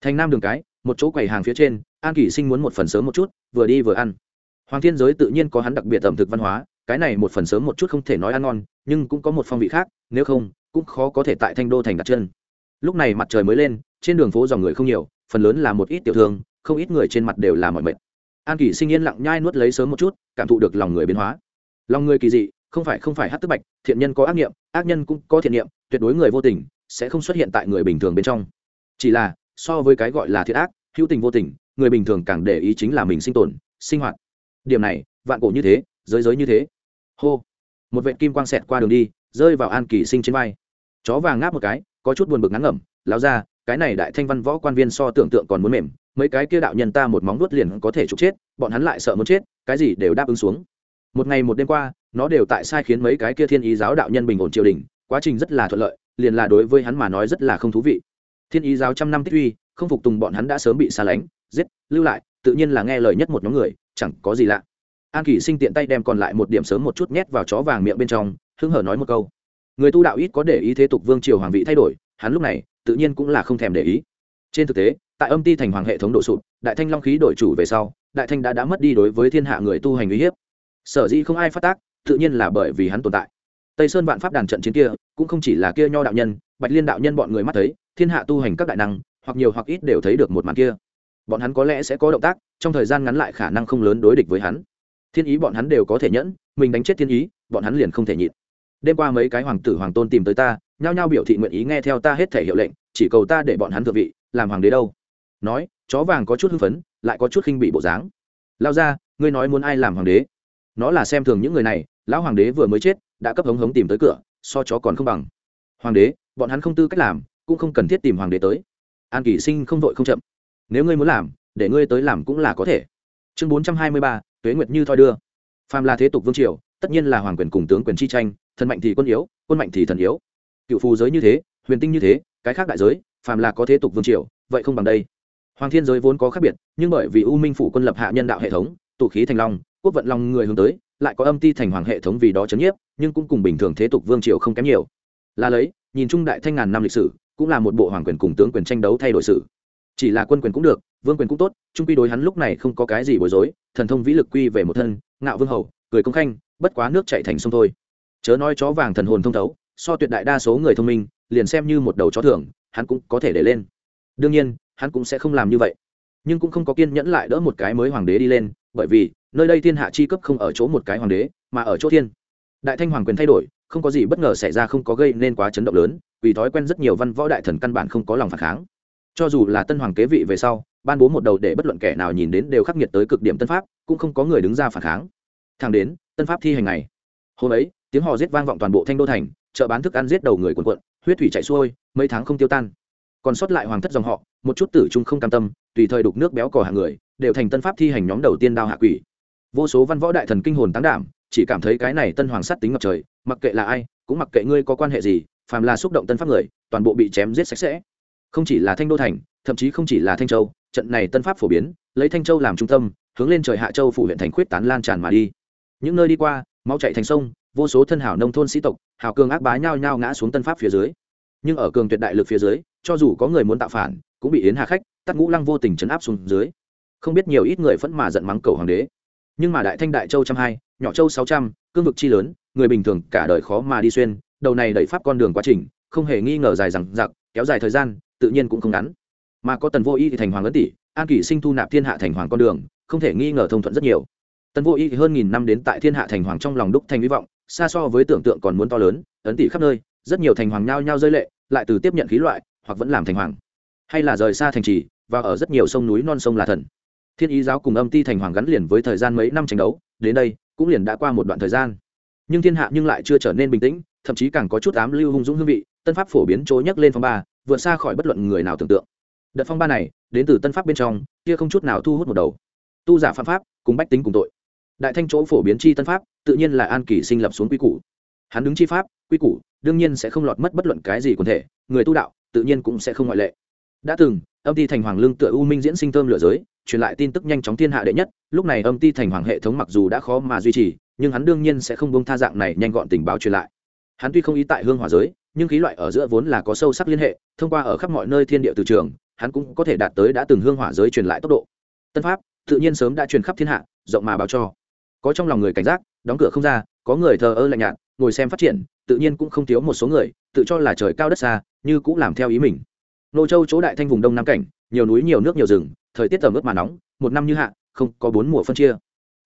Thành nam đường cái, một chỗ quầy hàng phía trên, an kỷ sinh muốn một phần sớm một chút, vừa đi vừa ăn. Hoàng thiên giới tự nhiên có hắn đặc biệt ẩm thực văn hóa, cái này một phần sớm một chút không thể nói ăn ngon, nhưng cũng có một phong vị khác, nếu không, cũng khó có thể tại thanh đô thành đặt chân lúc này mặt trời mới lên, trên đường phố dòng người không nhiều, phần lớn là một ít tiểu thương, không ít người trên mặt đều là mọi mệt. An kỷ sinh yên lặng nhai nuốt lấy sớm một chút, cảm thụ được lòng người biến hóa. Lòng người kỳ dị, không phải không phải hát tức bạch, thiện nhân có ác nghiệm ác nhân cũng có thiện nghiệm tuyệt đối người vô tình sẽ không xuất hiện tại người bình thường bên trong. Chỉ là, so với cái gọi là thiện ác, hữu tình vô tình, người bình thường càng để ý chính là mình sinh tồn, sinh hoạt. Điểm này, vạn cổ như thế, giới giới như thế. Hô. Một vệ kim quang xẹt qua đường đi, rơi vào an kỳ sinh trên vai. Chó vàng ngáp một cái có chút buồn bực ngắn ngẩm láo ra cái này đại thanh văn võ quan viên so tưởng tượng còn muốn mềm, mấy cái kia đạo nhân ta một móng vuốt liền có thể trục chết, bọn hắn lại sợ muốn chết, cái gì đều đáp ứng xuống. Một ngày một đêm qua, nó đều tại sai khiến mấy cái kia thiên ý giáo đạo nhân bình ổn triều đình, quá trình rất là thuận lợi, liền là đối với hắn mà nói rất là không thú vị. Thiên ý giáo trăm năm tích uy, không phục tùng bọn hắn đã sớm bị xa lánh, giết, lưu lại, tự nhiên là nghe lời nhất một nhóm người, chẳng có gì lạ. An kỷ sinh tiện tay đem còn lại một điểm sớm một chút nhét vào chó vàng miệng bên trong hưng hở nói một câu người tu đạo ít có để ý thế tục vương triều hoàng vị thay đổi, hắn lúc này, tự nhiên cũng là không thèm để ý. Trên thực tế, tại âm ti thành hoàng hệ thống độ sụp, đại thanh long khí đổi chủ về sau, đại thanh đã đã mất đi đối với thiên hạ người tu hành uy hiếp. Sở dĩ không ai phát tác, tự nhiên là bởi vì hắn tồn tại. Tây sơn vạn pháp đàn trận chiến kia, cũng không chỉ là kia nho đạo nhân, bạch liên đạo nhân bọn người mắt thấy, thiên hạ tu hành các đại năng, hoặc nhiều hoặc ít đều thấy được một màn kia. Bọn hắn có lẽ sẽ có động tác, trong thời gian ngắn lại khả năng không lớn đối địch với hắn. Thiên ý bọn hắn đều có thể nhẫn, mình đánh chết thiên ý, bọn hắn liền không thể nhịn đêm qua mấy cái hoàng tử hoàng tôn tìm tới ta, nhao nhao biểu thị nguyện ý nghe theo ta hết thể hiệu lệnh, chỉ cầu ta để bọn hắn thượng vị, làm hoàng đế đâu. Nói, chó vàng có chút hưng phấn, lại có chút khinh bị bộ dáng. Lao ra, ngươi nói muốn ai làm hoàng đế? Nó là xem thường những người này, lão hoàng đế vừa mới chết, đã cấp hống hống tìm tới cửa, so chó còn không bằng. Hoàng đế, bọn hắn không tư cách làm, cũng không cần thiết tìm hoàng đế tới. An kỷ sinh không vội không chậm. Nếu ngươi muốn làm, để ngươi tới làm cũng là có thể. Chương bốn trăm hai mươi ba, tuế nguyệt như thoi đưa. Phàm là thế tục vương triều, tất nhiên là hoàng quyền cùng tướng quyền chi tranh thần mạnh thì quân yếu, quân mạnh thì thần yếu. Cựu phù giới như thế, huyền tinh như thế, cái khác đại giới, phàm là có thế tục vương triều, vậy không bằng đây. Hoàng thiên giới vốn có khác biệt, nhưng bởi vì u minh phủ quân lập hạ nhân đạo hệ thống, tụ khí thành long, quốc vận long người hướng tới, lại có âm ti thành hoàng hệ thống vì đó chấn nhiếp, nhưng cũng cùng bình thường thế tục vương triều không kém nhiều. Là lấy, nhìn chung đại thanh ngàn năm lịch sử, cũng là một bộ hoàng quyền cùng tướng quyền tranh đấu thay đổi sử chỉ là quân quyền cũng được, vương quyền cũng tốt, trung quy đối hắn lúc này không có cái gì bối rối, thần thông vĩ lực quy về một thân, ngạo vương hầu, cười công khanh, bất quá nước chạy thành sông thôi chớ nói chó vàng thần hồn thông thấu, so tuyệt đại đa số người thông minh, liền xem như một đầu chó thường, hắn cũng có thể để lên. Đương nhiên, hắn cũng sẽ không làm như vậy. Nhưng cũng không có kiên nhẫn lại đỡ một cái mới hoàng đế đi lên, bởi vì, nơi đây thiên hạ chi cấp không ở chỗ một cái hoàng đế, mà ở chỗ thiên. Đại thanh hoàng quyền thay đổi, không có gì bất ngờ xảy ra không có gây nên quá chấn động lớn, vì thói quen rất nhiều văn võ đại thần căn bản không có lòng phản kháng. Cho dù là tân hoàng kế vị về sau, ban bố một đầu để bất luận kẻ nào nhìn đến đều khắc nghiệt tới cực điểm tân pháp, cũng không có người đứng ra phản kháng. Thẳng đến, tân pháp thi hành này hôm ấy tiếng hò giết vang vọng toàn bộ thanh đô thành, chợ bán thức ăn giết đầu người quần quận huyết thủy chạy xuôi, mấy tháng không tiêu tan. Còn sót lại hoàng thất dòng họ, một chút tử trung không cam tâm, tùy thời đục nước béo cò hàng người, đều thành tân pháp thi hành nhóm đầu tiên đao hạ quỷ. Vô số văn võ đại thần kinh hồn tán đảm, chỉ cảm thấy cái này tân hoàng sắt tính ngập trời, mặc kệ là ai, cũng mặc kệ ngươi có quan hệ gì, phàm là xúc động tân pháp người, toàn bộ bị chém giết sạch sẽ. Không chỉ là thanh đô thành, thậm chí không chỉ là thanh châu, trận này tân pháp phổ biến, lấy thanh châu làm trung tâm, hướng lên trời hạ châu phủ huyện thành khuyết tán lan tràn mà đi. Những nơi đi qua, máu chạy thành sông vô số thân hảo nông thôn sĩ tộc hào cường ác bá nhao nhao ngã xuống tân pháp phía dưới. Nhưng ở cường tuyệt đại lực phía dưới, cho dù có người muốn tạo phản, cũng bị yến hà khách tắt ngũ lăng vô tình chấn áp xuống dưới. Không biết nhiều ít người phẫn mà giận mắng cầu hoàng đế. Nhưng mà đại thanh đại châu trăm hai, nhỏ châu sáu trăm, cương vực chi lớn, người bình thường cả đời khó mà đi xuyên, đầu này đẩy pháp con đường quá trình, không hề nghi ngờ dài rằng giặc kéo dài thời gian, tự nhiên cũng không ngắn. Mà có tần vô y thì thành hoàng ấn tỷ, an kỷ sinh thu nạp thiên hạ thành hoàng con đường, không thể nghi ngờ thông thuận rất nhiều. Tần vô y hơn nghìn năm đến tại thiên hạ thành hoàng trong lòng đúc thành hy vọng xa so với tưởng tượng còn muốn to lớn, ấn tỷ khắp nơi, rất nhiều thành hoàng nhao nhao rơi lệ, lại từ tiếp nhận khí loại, hoặc vẫn làm thành hoàng. Hay là rời xa thành trì, và ở rất nhiều sông núi non sông là thần. Thiên ý giáo cùng âm ti thành hoàng gắn liền với thời gian mấy năm tranh đấu, đến đây, cũng liền đã qua một đoạn thời gian. Nhưng thiên hạ nhưng lại chưa trở nên bình tĩnh, thậm chí càng có chút ám lưu hung dũng hương vị, tân pháp phổ biến trôi nhắc lên phong ba, vượt xa khỏi bất luận người nào tưởng tượng. Đợt phong ba này, đến từ tân pháp bên trong, kia không chút nào thu hút một đầu. Tu giả phạm pháp, cùng bách tính cùng tội đại thanh chỗ phổ biến chi tân pháp, tự nhiên là an kỳ sinh lập xuống quy củ. Hắn đứng chi pháp, quy củ, đương nhiên sẽ không lọt mất bất luận cái gì quần thể, người tu đạo, tự nhiên cũng sẽ không ngoại lệ. Đã từng, âm ty thành hoàng lương tựa u minh diễn sinh thơm lửa giới, truyền lại tin tức nhanh chóng thiên hạ đệ nhất, lúc này âm ty thành hoàng hệ thống mặc dù đã khó mà duy trì, nhưng hắn đương nhiên sẽ không bông tha dạng này nhanh gọn tình báo truyền lại. Hắn tuy không ý tại hương hỏa giới, nhưng khí loại ở giữa vốn là có sâu sắc liên hệ, thông qua ở khắp mọi nơi thiên địa từ trường, hắn cũng có thể đạt tới đã từng hương hỏa giới truyền lại tốc độ. Tân pháp, tự nhiên sớm đã truyền khắp thiên hạ, rộng mà báo cho có trong lòng người cảnh giác, đóng cửa không ra, có người thờ ơ lạnh nhạt, ngồi xem phát triển, tự nhiên cũng không thiếu một số người, tự cho là trời cao đất xa, như cũng làm theo ý mình. Nô châu chỗ đại thanh vùng đông nam cảnh, nhiều núi, nhiều nước, nhiều rừng, thời tiết tầm ướt mà nóng, một năm như hạ, không có bốn mùa phân chia.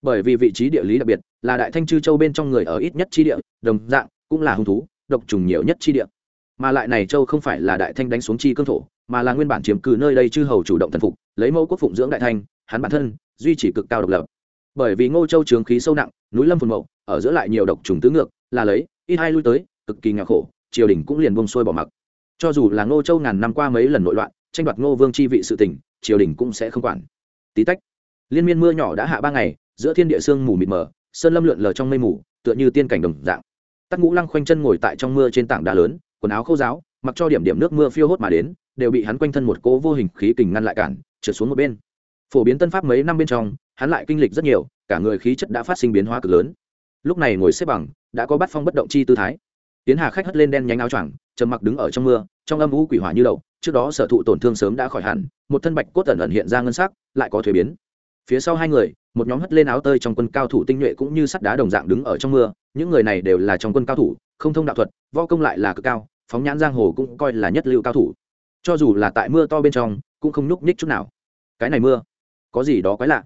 Bởi vì vị trí địa lý đặc biệt, là đại thanh chư châu bên trong người ở ít nhất chi địa, đồng dạng, cũng là hung thú, độc trùng nhiều nhất chi địa. Mà lại này châu không phải là đại thanh đánh xuống chi cương thổ, mà là nguyên bản chiếm cứ nơi đây chư hầu chủ động thần phục, lấy mẫu quốc phụng dưỡng đại thanh, hắn bản thân, duy trì cực cao độc lập bởi vì ngô châu trướng khí sâu nặng, núi lâm phồn mậu, ở giữa lại nhiều độc trùng tứ ngược, là lấy, ít hai lui tới, cực kỳ nghèo khổ, triều đình cũng liền bông xuôi bỏ mặc. Cho dù là ngô châu ngàn năm qua mấy lần nội loạn, tranh đoạt ngô vương chi vị sự tỉnh triều đình cũng sẽ không quản. Tí tách, liên miên mưa nhỏ đã hạ ba ngày, giữa thiên địa sương mù mịt mờ, sơn lâm lượn lờ trong mây mù, tựa như tiên cảnh đồng dạng. Tắc ngũ lăng khoanh chân ngồi tại trong mưa trên tảng đá lớn, quần áo khô giáo mặc cho điểm điểm nước mưa phiêu hốt mà đến, đều bị hắn quanh thân một cỗ vô hình khí kình ngăn lại cản, trượt xuống một bên. Phổ biến tân pháp mấy năm bên trong hắn lại kinh lịch rất nhiều, cả người khí chất đã phát sinh biến hóa cực lớn. Lúc này ngồi xếp bằng, đã có bắt phong bất động chi tư thái. Tiến hà khách hất lên đen nhánh áo choàng, trầm mặc đứng ở trong mưa, trong âm u quỷ hỏa như đậu trước đó sở thụ tổn thương sớm đã khỏi hẳn, một thân bạch cốt ẩn ẩn hiện ra ngân sắc, lại có thuế biến. Phía sau hai người, một nhóm hất lên áo tơi trong quân cao thủ tinh nhuệ cũng như sắt đá đồng dạng đứng ở trong mưa, những người này đều là trong quân cao thủ, không thông đạo thuật, võ công lại là cực cao, phóng nhãn giang hồ cũng coi là nhất lưu cao thủ. Cho dù là tại mưa to bên trong, cũng không nhúc nhích chút nào. Cái này mưa, có gì đó quái lạ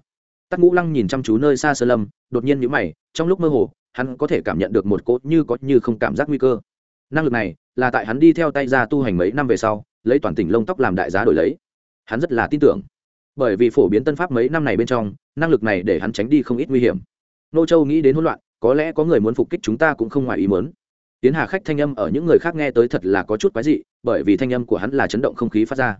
tắc ngũ lăng nhìn chăm chú nơi xa sơ lâm, đột nhiên nhíu mày, trong lúc mơ hồ, hắn có thể cảm nhận được một cốt như có như không cảm giác nguy cơ. Năng lực này là tại hắn đi theo tay ra tu hành mấy năm về sau, lấy toàn tỉnh lông tóc làm đại giá đổi lấy. Hắn rất là tin tưởng. Bởi vì phổ biến tân pháp mấy năm này bên trong, năng lực này để hắn tránh đi không ít nguy hiểm. Nô châu nghĩ đến hỗn loạn, có lẽ có người muốn phục kích chúng ta cũng không ngoài ý muốn. Tiến hà khách thanh âm ở những người khác nghe tới thật là có chút quái dị, bởi vì thanh âm của hắn là chấn động không khí phát ra.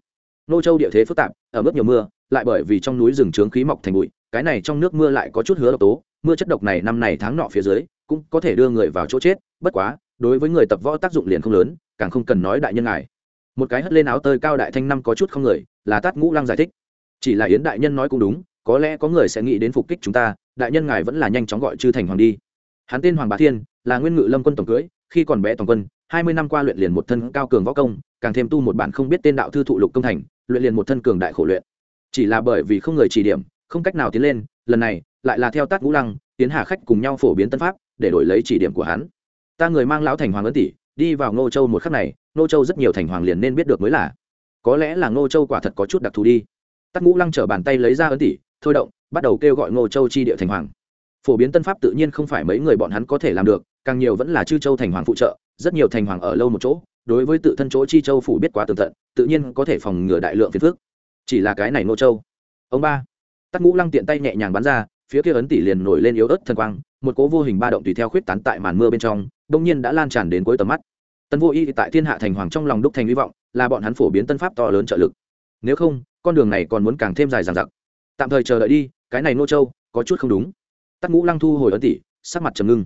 Nô châu địa thế phức tạp, ở mức nhiều mưa, lại bởi vì trong núi rừng trướng khí mọc thành bụi cái này trong nước mưa lại có chút hứa độc tố, mưa chất độc này năm này tháng nọ phía dưới, cũng có thể đưa người vào chỗ chết, bất quá, đối với người tập võ tác dụng liền không lớn, càng không cần nói đại nhân ngài. Một cái hất lên áo tơi cao đại thanh năm có chút không người, là tát ngũ lăng giải thích. Chỉ là yến đại nhân nói cũng đúng, có lẽ có người sẽ nghĩ đến phục kích chúng ta, đại nhân ngài vẫn là nhanh chóng gọi chư thành hoàng đi. Hắn tên hoàng bá thiên, là nguyên ngự lâm quân tổng cưới, khi còn bé tổng quân, hai mươi năm qua luyện liền một thân cao cường võ công, càng thêm tu một bản không biết tên đạo thư thụ lục công thành, luyện liền một thân cường đại khổ luyện. Chỉ là bởi vì không người chỉ điểm không cách nào tiến lên, lần này, lại là theo tát ngũ lăng tiến hà khách cùng nhau phổ biến tân pháp, để đổi lấy chỉ điểm của hắn. Ta người mang lão thành hoàng ấn tỷ, đi vào ngô châu một khắc này, ngô châu rất nhiều thành hoàng liền nên biết được mới là. Có lẽ là ngô châu quả thật có chút đặc thù đi. Tắc ngũ lăng trở bàn tay lấy ra ấn tỷ, thôi động, bắt đầu kêu gọi ngô châu chi địa thành hoàng. Phổ biến tân pháp tự nhiên không phải mấy người bọn hắn có thể làm được, càng nhiều vẫn là chư châu thành hoàng phụ trợ, rất nhiều thành hoàng ở lâu một chỗ, đối với tự thân chỗ chi châu phủ biết quá tường tận, tự nhiên có thể phòng ngừa đại lượng phiền phước chỉ là cái này ngô châu. Ông ba tắc ngũ lăng tiện tay nhẹ nhàng bắn ra, phía kia ấn tỷ liền nổi lên yếu ớt thần quang, một cố vô hình ba động tùy theo khuyết tán tại màn mưa bên trong đông nhiên đã lan tràn đến cuối tầm mắt. Tân vô y tại thiên hạ thành hoàng trong lòng đúc thành hy vọng, là bọn hắn phổ biến tân pháp to lớn trợ lực. Nếu không, con đường này còn muốn càng thêm dài dằng dặc. Tạm thời chờ đợi đi, cái này nô châu, có chút không đúng. Tắc ngũ lăng thu hồi ấn tỷ, sắc mặt trầm ngưng.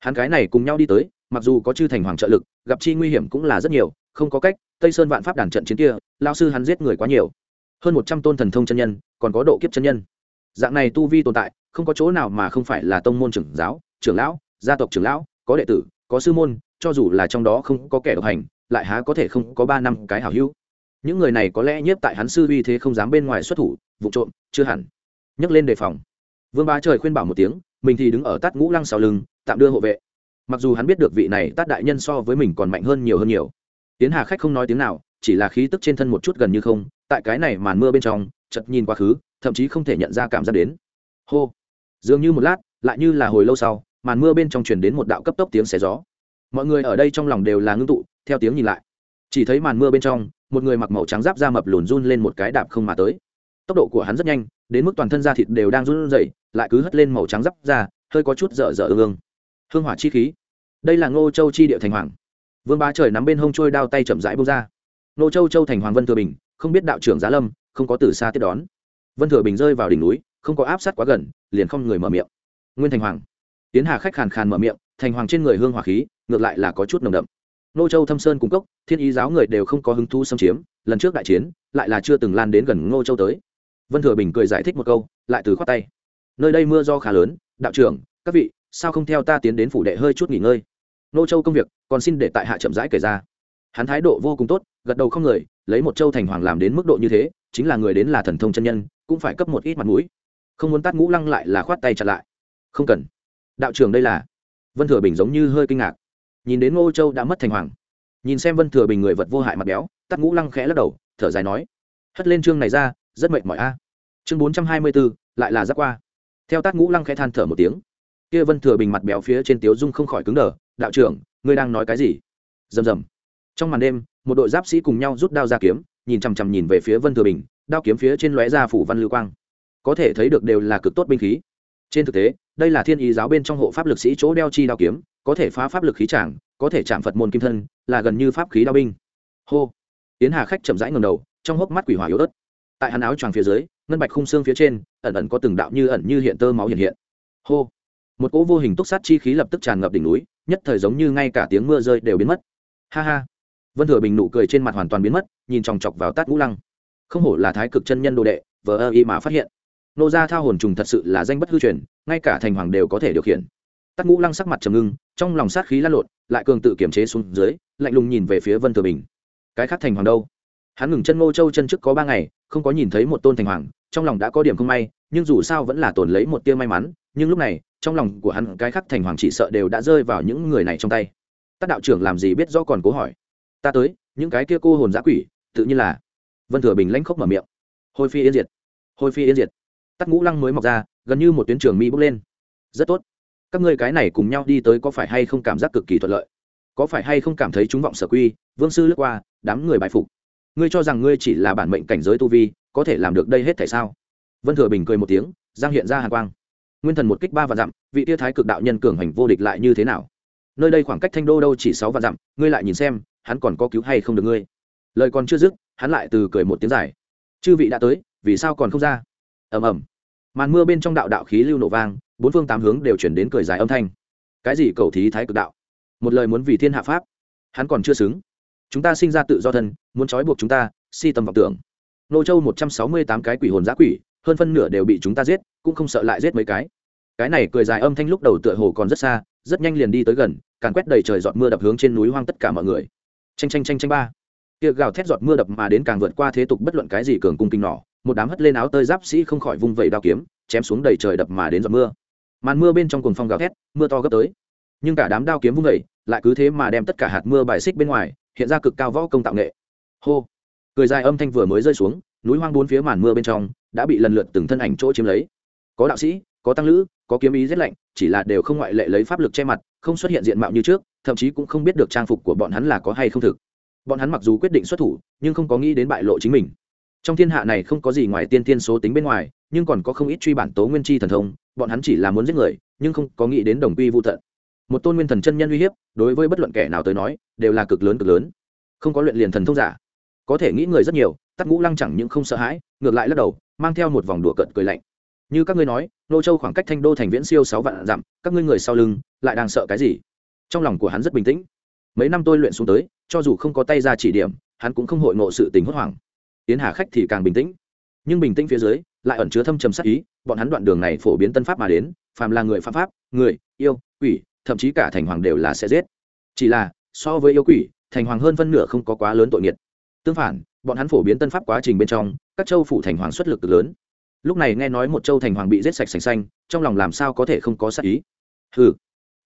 Hắn cái này cùng nhau đi tới, mặc dù có chư thành hoàng trợ lực, gặp chi nguy hiểm cũng là rất nhiều, không có cách, tây sơn vạn pháp đàn trận chiến kia lao sư hắn giết người quá nhiều hơn một trăm tôn thần thông chân nhân, còn có độ kiếp chân nhân. Dạng này tu vi tồn tại, không có chỗ nào mà không phải là tông môn trưởng giáo, trưởng lão, gia tộc trưởng lão, có đệ tử, có sư môn, cho dù là trong đó không có kẻ độc hành, lại há có thể không có ba năm cái hảo hữu. Những người này có lẽ nhiếp tại hắn sư uy thế không dám bên ngoài xuất thủ, vụ trộm, chưa hẳn. Nhấc lên đề phòng. Vương bá trời khuyên bảo một tiếng, mình thì đứng ở tát ngũ lăng sau lưng, tạm đưa hộ vệ. Mặc dù hắn biết được vị này tát đại nhân so với mình còn mạnh hơn nhiều hơn nhiều. Tiến hà khách không nói tiếng nào, chỉ là khí tức trên thân một chút gần như không tại cái này màn mưa bên trong chật nhìn quá khứ, thậm chí không thể nhận ra cảm giác đến. Hô. Dường như một lát, lại như là hồi lâu sau, màn mưa bên trong truyền đến một đạo cấp tốc tiếng xé gió. Mọi người ở đây trong lòng đều là ngưng tụ, theo tiếng nhìn lại. Chỉ thấy màn mưa bên trong, một người mặc màu trắng giáp da mập lùn run lên một cái đạp không mà tới. Tốc độ của hắn rất nhanh, đến mức toàn thân da thịt đều đang run rẩy, lại cứ hất lên màu trắng giáp da, hơi có chút dở dở ương ương. Hương hỏa chi khí. Đây là ngô châu chi địa thành hoàng. Vương bá trời nắm bên hông trôi đao tay chậm rãi bông ra. Ngô châu châu thành hoàng vân thừa bình không biết đạo trưởng giá lâm không có từ xa tiếp đón. Vân thừa bình rơi vào đỉnh núi, không có áp sát quá gần, liền không người mở miệng. Nguyên thành hoàng. Tiến hà khách khàn khàn mở miệng, thành hoàng trên người hương hỏa khí, ngược lại là có chút nồng đậm. Nô châu thâm sơn cung cốc, thiên ý giáo người đều không có hứng thu xâm chiếm, lần trước đại chiến, lại là chưa từng lan đến gần ngô châu tới. Vân thừa bình cười giải thích một câu, lại từ khoát tay. Nơi đây mưa do khá lớn, đạo trưởng, các vị, sao không theo ta tiến đến phủ đệ hơi chút nghỉ ngơi? Nô châu công việc, còn xin để tại hạ chậm rãi kể ra hắn thái độ vô cùng tốt, gật đầu không người, lấy một châu thành hoàng làm đến mức độ như thế, chính là người đến là thần thông chân nhân, cũng phải cấp một ít mặt mũi. Không muốn tát ngũ lăng lại là khoát tay chặt lại. Không cần. Đạo trưởng đây là. Vân thừa bình giống như hơi kinh ngạc. Nhìn đến ngô châu đã mất thành hoàng. Nhìn xem vân thừa bình người vật vô hại mặt béo tắt ngũ lăng khẽ lắc đầu, thở dài nói. Hất lên chương này ra, rất mệt mỏi a. Chương bốn trăm hai mươi bốn lại là giáp qua. Theo tát ngũ lăng khẽ than thở một tiếng. Kia vân thừa bình mặt béo phía trên tiếu dung không khỏi cứng đờ. Đạo trưởng, ngươi đang nói cái gì? Rầm rầm trong màn đêm, một đội giáp sĩ cùng nhau rút đao ra kiếm, nhìn chằm chằm nhìn về phía vân thừa bình, đao kiếm phía trên lóe ra phủ văn lưu quang. Có thể thấy được đều là cực tốt binh khí. Trên thực tế, đây là thiên ý giáo bên trong hộ pháp lực sĩ chỗ đeo chi đao kiếm, có thể phá pháp lực khí trảng có thể chạm phật môn kim thân, là gần như pháp khí đao binh. Hô! Tiến hà khách chậm rãi ngầm đầu, trong hốc mắt quỷ hỏa yếu ớt. Tại hắn áo choàng phía dưới, ngân bạch khung xương phía trên, ẩn ẩn có từng đạo như ẩn như hiện tơ máu hiện hiện. Hô! Một cỗ vô hình túc sát chi khí lập tức tràn ngập đỉnh núi, nhất thời giống như ngay cả tiếng mưa rơi đều biến mất. Ha ha! Vân thừa bình nụ cười trên mặt hoàn toàn biến mất, nhìn chòng chọc vào tát ngũ lăng. Không hổ là thái cực chân nhân đồ đệ, vờ ơ y mà phát hiện. Nô gia thao hồn trùng thật sự là danh bất hư truyền, ngay cả thành hoàng đều có thể điều khiển. Tát ngũ lăng sắc mặt trầm ngưng, trong lòng sát khí lan lộn, lại cường tự kiểm chế xuống dưới, lạnh lùng nhìn về phía vân thừa bình. Cái khác thành hoàng đâu? Hắn ngừng chân ngô châu chân trước có ba ngày, không có nhìn thấy một tôn thành hoàng, trong lòng đã có điểm không may, nhưng dù sao vẫn là tồn lấy một tia may mắn, nhưng lúc này, trong lòng của hắn cái khác thành hoàng chỉ sợ đều đã rơi vào những người này trong tay. Tác đạo trưởng làm gì biết rõ còn cố hỏi ta tới, những cái kia cô hồn giã quỷ, tự nhiên là. Vân thừa bình lãnh khốc mở miệng. Hôi phi yên diệt. Hôi phi yên diệt. Tắt ngũ lăng mới mọc ra, gần như một tuyến trường mỹ bước lên. Rất tốt. Các ngươi cái này cùng nhau đi tới có phải hay không cảm giác cực kỳ thuận lợi? Có phải hay không cảm thấy chúng vọng sở quy, vương sư lướt qua, đám người bài phục. Ngươi cho rằng ngươi chỉ là bản mệnh cảnh giới tu vi, có thể làm được đây hết tại sao? Vân thừa bình cười một tiếng, giang hiện ra hàn quang. Nguyên thần một kích ba và dặm, vị tia thái cực đạo nhân cường hành vô địch lại như thế nào? Nơi đây khoảng cách thanh đô đâu chỉ sáu vạn dặm, ngươi lại nhìn xem hắn còn có cứu hay không được ngươi? Lời còn chưa dứt, hắn lại từ cười một tiếng dài. Chư vị đã tới, vì sao còn không ra? Ầm ầm. Màn mưa bên trong đạo đạo khí lưu nổ vang, bốn phương tám hướng đều chuyển đến cười dài âm thanh. Cái gì cầu thí thái cực đạo? Một lời muốn vì thiên hạ pháp. Hắn còn chưa xứng. Chúng ta sinh ra tự do thân, muốn trói buộc chúng ta, si tầm vọng tưởng. Nô châu một trăm sáu mươi tám cái quỷ hồn giã quỷ, hơn phân nửa đều bị chúng ta giết, cũng không sợ lại giết mấy cái. Cái này cười dài âm thanh lúc đầu tựa hồ còn rất xa, rất nhanh liền đi tới gần, càn quét đầy trời giọt mưa đập hướng trên núi hoang tất cả mọi người tranh tranh tranh tranh ba. Kia gào thét giọt mưa đập mà đến càng vượt qua thế tục bất luận cái gì cường cung kinh nỏ, một đám hất lên áo tơi giáp sĩ không khỏi vung vẩy đao kiếm, chém xuống đầy trời đập mà đến giọt mưa. Màn mưa bên trong cuồng phong gào thét, mưa to gấp tới. Nhưng cả đám đao kiếm vung vẩy, lại cứ thế mà đem tất cả hạt mưa bài xích bên ngoài, hiện ra cực cao võ công tạo nghệ. Hô. Cười dài âm thanh vừa mới rơi xuống, núi hoang bốn phía màn mưa bên trong đã bị lần lượt từng thân ảnh chỗ chiếm lấy. Có đạo sĩ, có tăng lữ, có kiếm ý rét lạnh, chỉ là đều không ngoại lệ lấy pháp lực che mặt, không xuất hiện diện mạo như trước thậm chí cũng không biết được trang phục của bọn hắn là có hay không thực. Bọn hắn mặc dù quyết định xuất thủ, nhưng không có nghĩ đến bại lộ chính mình. Trong thiên hạ này không có gì ngoài tiên tiên số tính bên ngoài, nhưng còn có không ít truy bản tố nguyên chi thần thông, bọn hắn chỉ là muốn giết người, nhưng không có nghĩ đến đồng quy vô tận. Một tôn nguyên thần chân nhân uy hiếp, đối với bất luận kẻ nào tới nói, đều là cực lớn cực lớn. Không có luyện liền thần thông giả. Có thể nghĩ người rất nhiều, tắc ngũ lăng chẳng những không sợ hãi, ngược lại lắc đầu, mang theo một vòng đùa cợt cười lạnh. Như các ngươi nói, nô châu khoảng cách thanh đô thành viễn siêu sáu vạn dặm, các ngươi người sau lưng, lại đang sợ cái gì? Trong lòng của hắn rất bình tĩnh. Mấy năm tôi luyện xuống tới, cho dù không có tay ra chỉ điểm, hắn cũng không hội ngộ sự tình hốt hoảng. Tiến hà khách thì càng bình tĩnh. Nhưng bình tĩnh phía dưới, lại ẩn chứa thâm trầm sắc ý, bọn hắn đoạn đường này phổ biến tân pháp mà đến, phàm là người phạm pháp, người, yêu, quỷ, thậm chí cả thành hoàng đều là sẽ giết. Chỉ là, so với yêu quỷ, thành hoàng hơn phân nửa không có quá lớn tội nghiệt. Tương phản, bọn hắn phổ biến tân pháp quá trình bên trong, các châu phủ thành hoàng xuất lực cực lớn. Lúc này nghe nói một châu thành hoàng bị giết sạch sành xanh, trong lòng làm sao có thể không có sắc ý? Ừ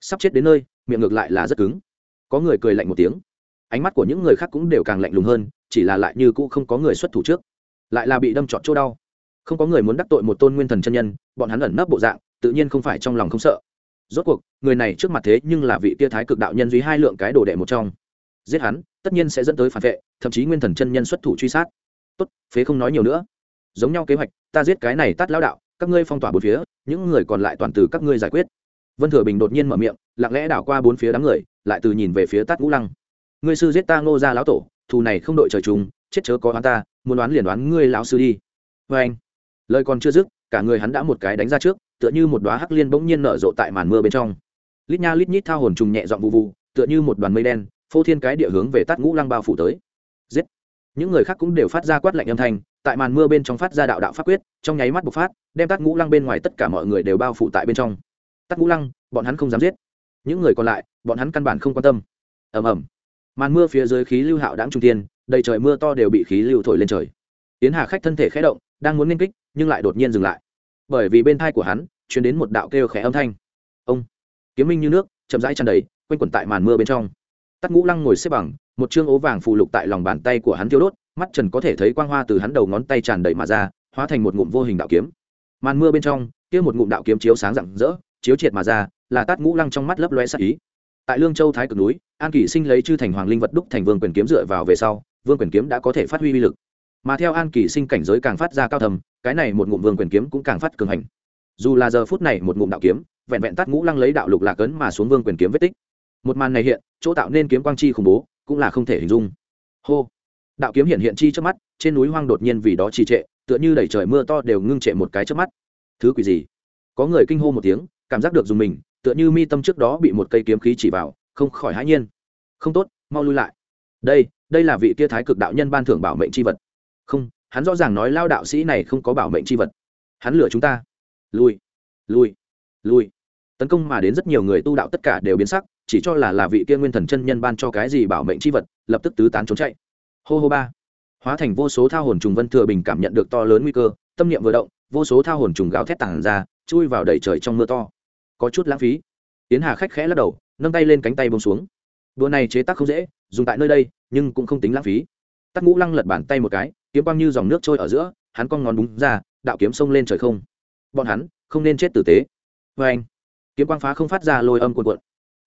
sắp chết đến nơi, miệng ngược lại là rất cứng. Có người cười lạnh một tiếng. Ánh mắt của những người khác cũng đều càng lạnh lùng hơn, chỉ là lại như cũ không có người xuất thủ trước. Lại là bị đâm trọt chỗ đau. Không có người muốn đắc tội một tôn nguyên thần chân nhân, bọn hắn ẩn nấp bộ dạng, tự nhiên không phải trong lòng không sợ. Rốt cuộc, người này trước mặt thế nhưng là vị tia thái cực đạo nhân duy hai lượng cái đồ đệ một trong. Giết hắn, tất nhiên sẽ dẫn tới phản vệ, thậm chí nguyên thần chân nhân xuất thủ truy sát. Tốt, phế không nói nhiều nữa. Giống nhau kế hoạch, ta giết cái này tắt lão đạo, các ngươi phong tỏa bốn phía, những người còn lại toàn từ các ngươi giải quyết vân thừa bình đột nhiên mở miệng lặng lẽ đảo qua bốn phía đám người lại từ nhìn về phía tát ngũ lăng. Ngươi sư giết ta ngô ra lão tổ thù này không đội trời chúng, chết chớ có oán ta muốn đoán liền đoán ngươi lão sư đi. Vê anh lời còn chưa dứt cả người hắn đã một cái đánh ra trước tựa như một đoá hắc liên bỗng nhiên nở rộ tại màn mưa bên trong. Lít nha lít nhít thao hồn trùng nhẹ dọn vụ vụ tựa như một đoàn mây đen phô thiên cái địa hướng về tát ngũ lăng bao phủ tới. Giết! Những người khác cũng đều phát ra quát lạnh âm thanh tại màn mưa bên trong phát ra đạo đạo pháp quyết trong nháy mắt bộc phát đem tát ngũ lăng bên ngoài tất cả mọi người đều bao phủ tại bên trong tát ngũ lăng, bọn hắn không dám giết. Những người còn lại, bọn hắn căn bản không quan tâm. Ầm ầm. Màn mưa phía dưới khí lưu hạo đáng trung tiên đầy trời mưa to đều bị khí lưu thổi lên trời. Yến hà khách thân thể khẽ động, đang muốn nên kích, nhưng lại đột nhiên dừng lại. Bởi vì bên thai của hắn chuyển đến một đạo kêu khẽ âm thanh. Ông! Kiếm minh như nước, chậm rãi tràn đầy, quanh quẩn tại màn mưa bên trong. Tắt ngũ lăng ngồi xếp bằng, một chương ố vàng phù lục tại lòng bàn tay của hắn thiêu đốt, mắt trần có thể thấy quang hoa từ hắn đầu ngón tay tràn đầy mà ra, hóa thành một ngụm vô hình đạo kiếm. Màn mưa bên trong, kia một ngụm đạo kiếm chiếu sáng rạng rỡ chiếu triệt mà ra, là tát ngũ lăng trong mắt lấp loe sắc ý. Tại lương châu thái cực núi, an kỷ sinh lấy chư thành hoàng linh vật đúc thành vương quyền kiếm dựa vào về sau, vương quyền kiếm đã có thể phát huy uy lực. Mà theo an kỷ sinh cảnh giới càng phát ra cao thầm, cái này một ngụm vương quyền kiếm cũng càng phát cường hành. Dù là giờ phút này một ngụm đạo kiếm, vẹn vẹn tát ngũ lăng lấy đạo lục lạc ấn mà xuống vương quyền kiếm vết tích. Một màn này hiện, chỗ tạo nên kiếm quang chi khủng bố, cũng là không thể hình dung. Hô! Đạo kiếm hiện hiện chi trước mắt, trên núi hoang đột nhiên vì đó trì trệ, tựa như đẩy trời mưa to đều ngưng trệ một cái trước mắt. Thứ quỷ gì? Có người kinh hô một tiếng cảm giác được dùng mình, tựa như mi tâm trước đó bị một cây kiếm khí chỉ vào, không khỏi hãi nhiên. Không tốt, mau lui lại. Đây đây là vị kia thái cực đạo nhân ban thưởng bảo mệnh c h i vật. Không, hắn rõ ràng nói lao đạo sĩ này không có bảo mệnh c h i vật. Hắn lừa chúng ta. Lui lui lui. Tấn công mà đến rất nhiều người tu đạo tất cả đều biến sắc, chỉ cho là là vị kia nguyên thần chân nhân ban cho cái gì bảo mệnh c h i vật, lập tức tứ tán trốn chạy. Hô hô ba. Hóa thành vô số thao hồn trùng vân thừa bình cảm nhận được to lớn nguy cơ, tâm niệm vừa động, vô số thao hồn trùng gáo thét tàn ra, chui vào đầy trời trong mưa to có chút lãng phí. Tiến hà khách khẽ lắc đầu, nâng tay lên cánh tay bông xuống. Đùa này chế tác không dễ, dùng tại nơi đây, nhưng cũng không tính lãng phí. Tắt ngũ lăng lật bàn tay một cái, kiếm quang như dòng nước trôi ở giữa, hắn con ngón búng ra, đạo kiếm xông lên trời không. Bọn hắn không nên chết tử tế. Vê anh, kiếm quang phá không phát ra lôi âm cuộn cuộn.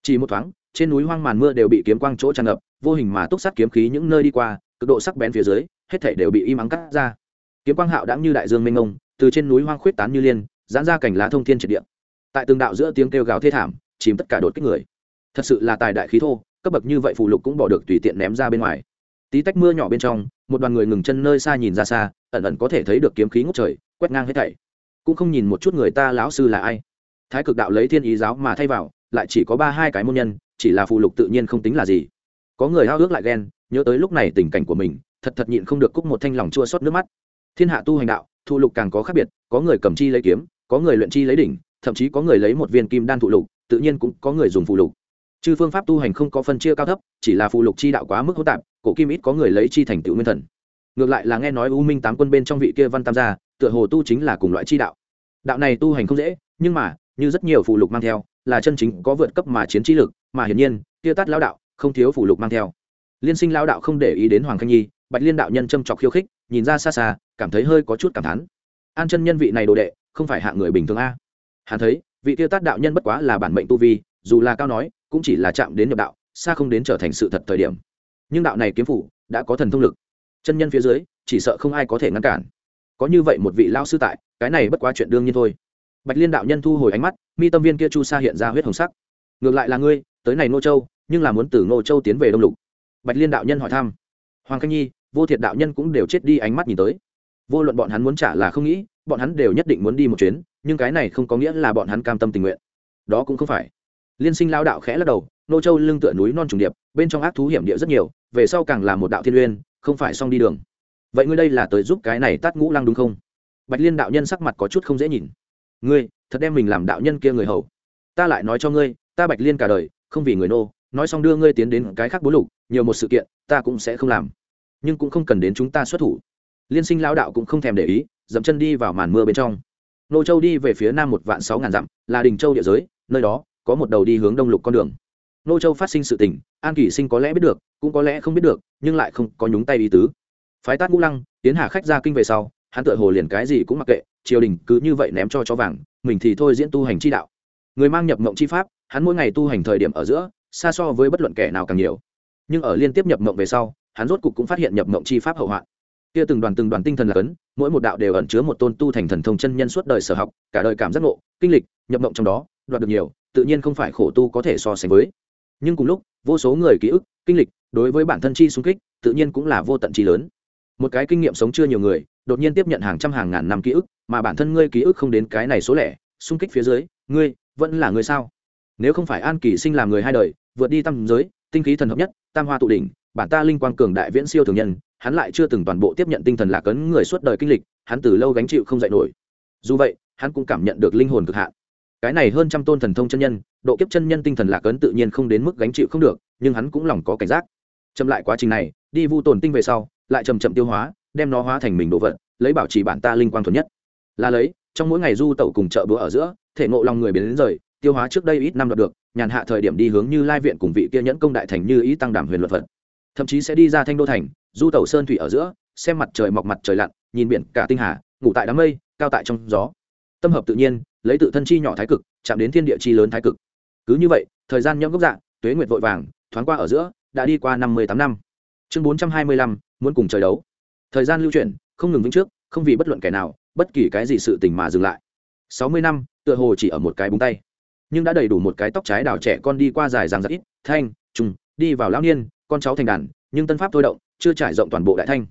Chỉ một thoáng, trên núi hoang màn mưa đều bị kiếm quang chỗ tràn ngập, vô hình mà túc sát kiếm khí những nơi đi qua, cực độ sắc bén phía dưới, hết thảy đều bị im ắng cắt ra. Kiếm quang hạo đã như đại dương mênh mông, từ trên núi hoang khuyết tán như liên, giãn ra cảnh lá thông thiên triệt địa tại từng đạo giữa tiếng kêu gào thê thảm, chìm tất cả đột kích người. Thật sự là tài đại khí thô, cấp bậc như vậy phù lục cũng bỏ được tùy tiện ném ra bên ngoài. Tí tách mưa nhỏ bên trong, một đoàn người ngừng chân nơi xa nhìn ra xa, ẩn ẩn có thể thấy được kiếm khí ngút trời, quét ngang hết thảy. Cũng không nhìn một chút người ta lão sư là ai. Thái cực đạo lấy thiên ý giáo mà thay vào, lại chỉ có ba hai cái môn nhân, chỉ là phù lục tự nhiên không tính là gì. Có người hao ước lại ghen, nhớ tới lúc này tình cảnh của mình, thật thật nhịn không được cúc một thanh lòng chua xót nước mắt. Thiên hạ tu hành đạo thu lục càng có khác biệt, có người cầm chi lấy kiếm, có người luyện chi lấy đỉnh thậm chí có người lấy một viên kim đan thụ lục, tự nhiên cũng có người dùng phụ lục. Chứ phương pháp tu hành không có phân chia cao thấp, chỉ là phụ lục chi đạo quá mức hỗn tạp, cổ kim ít có người lấy chi thành tựu nguyên thần. Ngược lại là nghe nói u minh tám quân bên trong vị kia văn tam gia, tựa hồ tu chính là cùng loại chi đạo. Đạo này tu hành không dễ, nhưng mà, như rất nhiều phụ lục mang theo, là chân chính có vượt cấp mà chiến trí lực, mà hiển nhiên, kia tát lão đạo không thiếu phụ lục mang theo. Liên sinh lão đạo không để ý đến hoàng khanh nhi, bạch liên đạo nhân châm chọc khiêu khích, nhìn ra xa xa, cảm thấy hơi có chút cảm thán. An chân nhân vị này đồ đệ, không phải hạ người bình thường a hắn thấy, vị tiêu tát đạo nhân bất quá là bản mệnh tu vi, dù là cao nói, cũng chỉ là chạm đến nhập đạo, xa không đến trở thành sự thật thời điểm. Nhưng đạo này kiếm phủ đã có thần thông lực. Chân nhân phía dưới, chỉ sợ không ai có thể ngăn cản. Có như vậy một vị lao sư tại, cái này bất quá chuyện đương nhiên thôi. Bạch liên đạo nhân thu hồi ánh mắt, mi tâm viên kia chu sa hiện ra huyết hồng sắc. Ngược lại là ngươi, tới này nô châu, nhưng là muốn từ nô châu tiến về đông lục. Bạch liên đạo nhân hỏi thăm. Hoàng khanh nhi, vô thiệt đạo nhân cũng đều chết đi ánh mắt nhìn tới. Vô luận bọn hắn muốn trả là không nghĩ bọn hắn đều nhất định muốn đi một chuyến, nhưng cái này không có nghĩa là bọn hắn cam tâm tình nguyện. Đó cũng không phải. Liên sinh lao đạo khẽ lắc đầu, nô châu lưng tựa núi non trùng điệp, bên trong ác thú hiểm địa rất nhiều, về sau càng là một đạo thiên uyên, không phải xong đi đường. Vậy ngươi đây là tới giúp cái này tát ngũ lăng đúng không? Bạch liên đạo nhân sắc mặt có chút không dễ nhìn. Ngươi, thật đem mình làm đạo nhân kia người hầu. Ta lại nói cho ngươi, ta bạch liên cả đời, không vì người nô, nói xong đưa ngươi tiến đến cái khác bố lục, nhiều một sự kiện, ta cũng sẽ không làm. Nhưng cũng không cần đến chúng ta xuất thủ. Liên sinh lao đạo cũng không thèm để ý dậm chân đi vào màn mưa bên trong. Nô châu đi về phía nam một vạn sáu ngàn dặm, là đình châu địa giới, nơi đó có một đầu đi hướng đông lục con đường. Nô châu phát sinh sự tình, an kỷ sinh có lẽ biết được, cũng có lẽ không biết được, nhưng lại không có nhúng tay ý tứ. Phái tát ngũ lăng, tiến hà khách ra kinh về sau, hắn tựa hồ liền cái gì cũng mặc kệ, triều đình cứ như vậy ném cho chó vàng, mình thì thôi diễn tu hành chi đạo. Người mang nhập mộng chi pháp, hắn mỗi ngày tu hành thời điểm ở giữa, xa so với bất luận kẻ nào càng nhiều. Nhưng ở liên tiếp nhập mộng về sau, hắn rốt cục cũng phát hiện nhập mộng chi pháp hậu hoạn kia từng đoàn từng đoàn tinh thần là cấn, mỗi một đạo đều ẩn chứa một tôn tu thành thần thông chân nhân suốt đời sở học, cả đời cảm giác ngộ, kinh lịch, nhập mộng trong đó, đoạt được nhiều, tự nhiên không phải khổ tu có thể so sánh với. Nhưng cùng lúc, vô số người ký ức, kinh lịch, đối với bản thân chi xung kích, tự nhiên cũng là vô tận chi lớn. Một cái kinh nghiệm sống chưa nhiều người, đột nhiên tiếp nhận hàng trăm hàng ngàn năm ký ức, mà bản thân ngươi ký ức không đến cái này số lẻ, xung kích phía dưới, ngươi, vẫn là người sao? Nếu không phải an kỳ sinh làm người hai đời, vượt đi tam giới, tinh khí thần hợp nhất, tam hoa tụ đỉnh, bản ta linh quang cường đại viễn siêu thường nhân hắn lại chưa từng toàn bộ tiếp nhận tinh thần lạc ấn người suốt đời kinh lịch, hắn từ lâu gánh chịu không dạy nổi. Dù vậy, hắn cũng cảm nhận được linh hồn cực hạn. Cái này hơn trăm tôn thần thông chân nhân, độ kiếp chân nhân tinh thần lạc ấn tự nhiên không đến mức gánh chịu không được, nhưng hắn cũng lòng có cảnh giác. Chậm lại quá trình này, đi vu tồn tinh về sau, lại chầm chậm tiêu hóa, đem nó hóa thành mình đồ vật, lấy bảo trì bản ta linh quang thuần nhất. Là lấy, trong mỗi ngày du tẩu cùng chợ bữa ở giữa, thể ngộ lòng người biến đến rời, tiêu hóa trước đây ít năm đạt được, nhàn hạ thời điểm đi hướng như lai viện cùng vị kia nhẫn công đại thành như ý tăng đảm huyền luật phật. Thậm chí sẽ đi ra thanh đô thành du tẩu sơn thủy ở giữa, xem mặt trời mọc mặt trời lặn, nhìn biển cả tinh hà, ngủ tại đám mây, cao tại trong gió. Tâm hợp tự nhiên, lấy tự thân chi nhỏ thái cực, chạm đến thiên địa chi lớn thái cực. Cứ như vậy, thời gian nhâm gốc dạng tuế nguyệt vội vàng, thoáng qua ở giữa, đã đi qua năm mươi tám năm. Chương bốn trăm hai mươi lăm, muốn cùng trời đấu. Thời gian lưu chuyển, không ngừng vĩnh trước, không vì bất luận kẻ nào, bất kỳ cái gì sự tình mà dừng lại. Sáu mươi năm, tựa hồ chỉ ở một cái búng tay. Nhưng đã đầy đủ một cái tóc trái đào trẻ con đi qua dài ràng rất ít, thanh, trùng, đi vào lão niên, con cháu thành đàn, nhưng tân pháp thôi động chưa trải rộng toàn bộ đại thanh.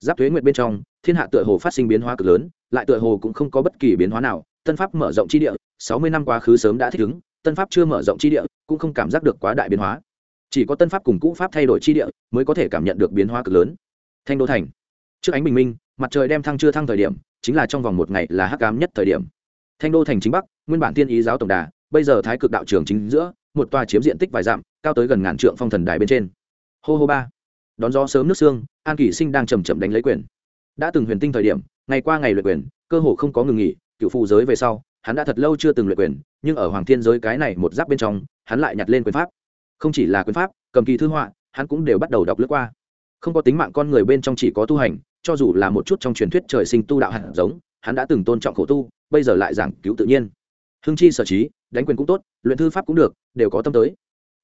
Giáp thuế nguyệt bên trong, thiên hạ tựa hồ phát sinh biến hóa cực lớn, lại tựa hồ cũng không có bất kỳ biến hóa nào. Tân pháp mở rộng chi địa, sáu mươi năm quá khứ sớm đã thích ứng, tân pháp chưa mở rộng chi địa, cũng không cảm giác được quá đại biến hóa. Chỉ có tân pháp cùng cũ pháp thay đổi chi địa, mới có thể cảm nhận được biến hóa cực lớn. Thanh đô thành. Trước ánh bình minh, mặt trời đem thăng chưa thăng thời điểm, chính là trong vòng một ngày là hắc cám nhất thời điểm. Thanh đô thành chính bắc, nguyên bản tiên ý giáo tổng đà, bây giờ thái cực đạo trường chính giữa, một tòa chiếm diện tích vài dặm, cao tới gần ngàn trượng phong thần đài bên trên. Hô hô ba đón gió sớm nước sương, an kỷ sinh đang chầm chậm đánh lấy quyền. Đã từng huyền tinh thời điểm, ngày qua ngày luyện quyền, cơ hồ không có ngừng nghỉ, cựu phụ giới về sau, hắn đã thật lâu chưa từng luyện quyền, nhưng ở hoàng thiên giới cái này một giáp bên trong, hắn lại nhặt lên quyền pháp. Không chỉ là quyền pháp, cầm kỳ thư họa, hắn cũng đều bắt đầu đọc lướt qua. Không có tính mạng con người bên trong chỉ có tu hành, cho dù là một chút trong truyền thuyết trời sinh tu đạo hạt giống, hắn đã từng tôn trọng khổ tu, bây giờ lại giảng cứu tự nhiên. Hưng chi sở trí, đánh quyền cũng tốt, luyện thư pháp cũng được, đều có tâm tới.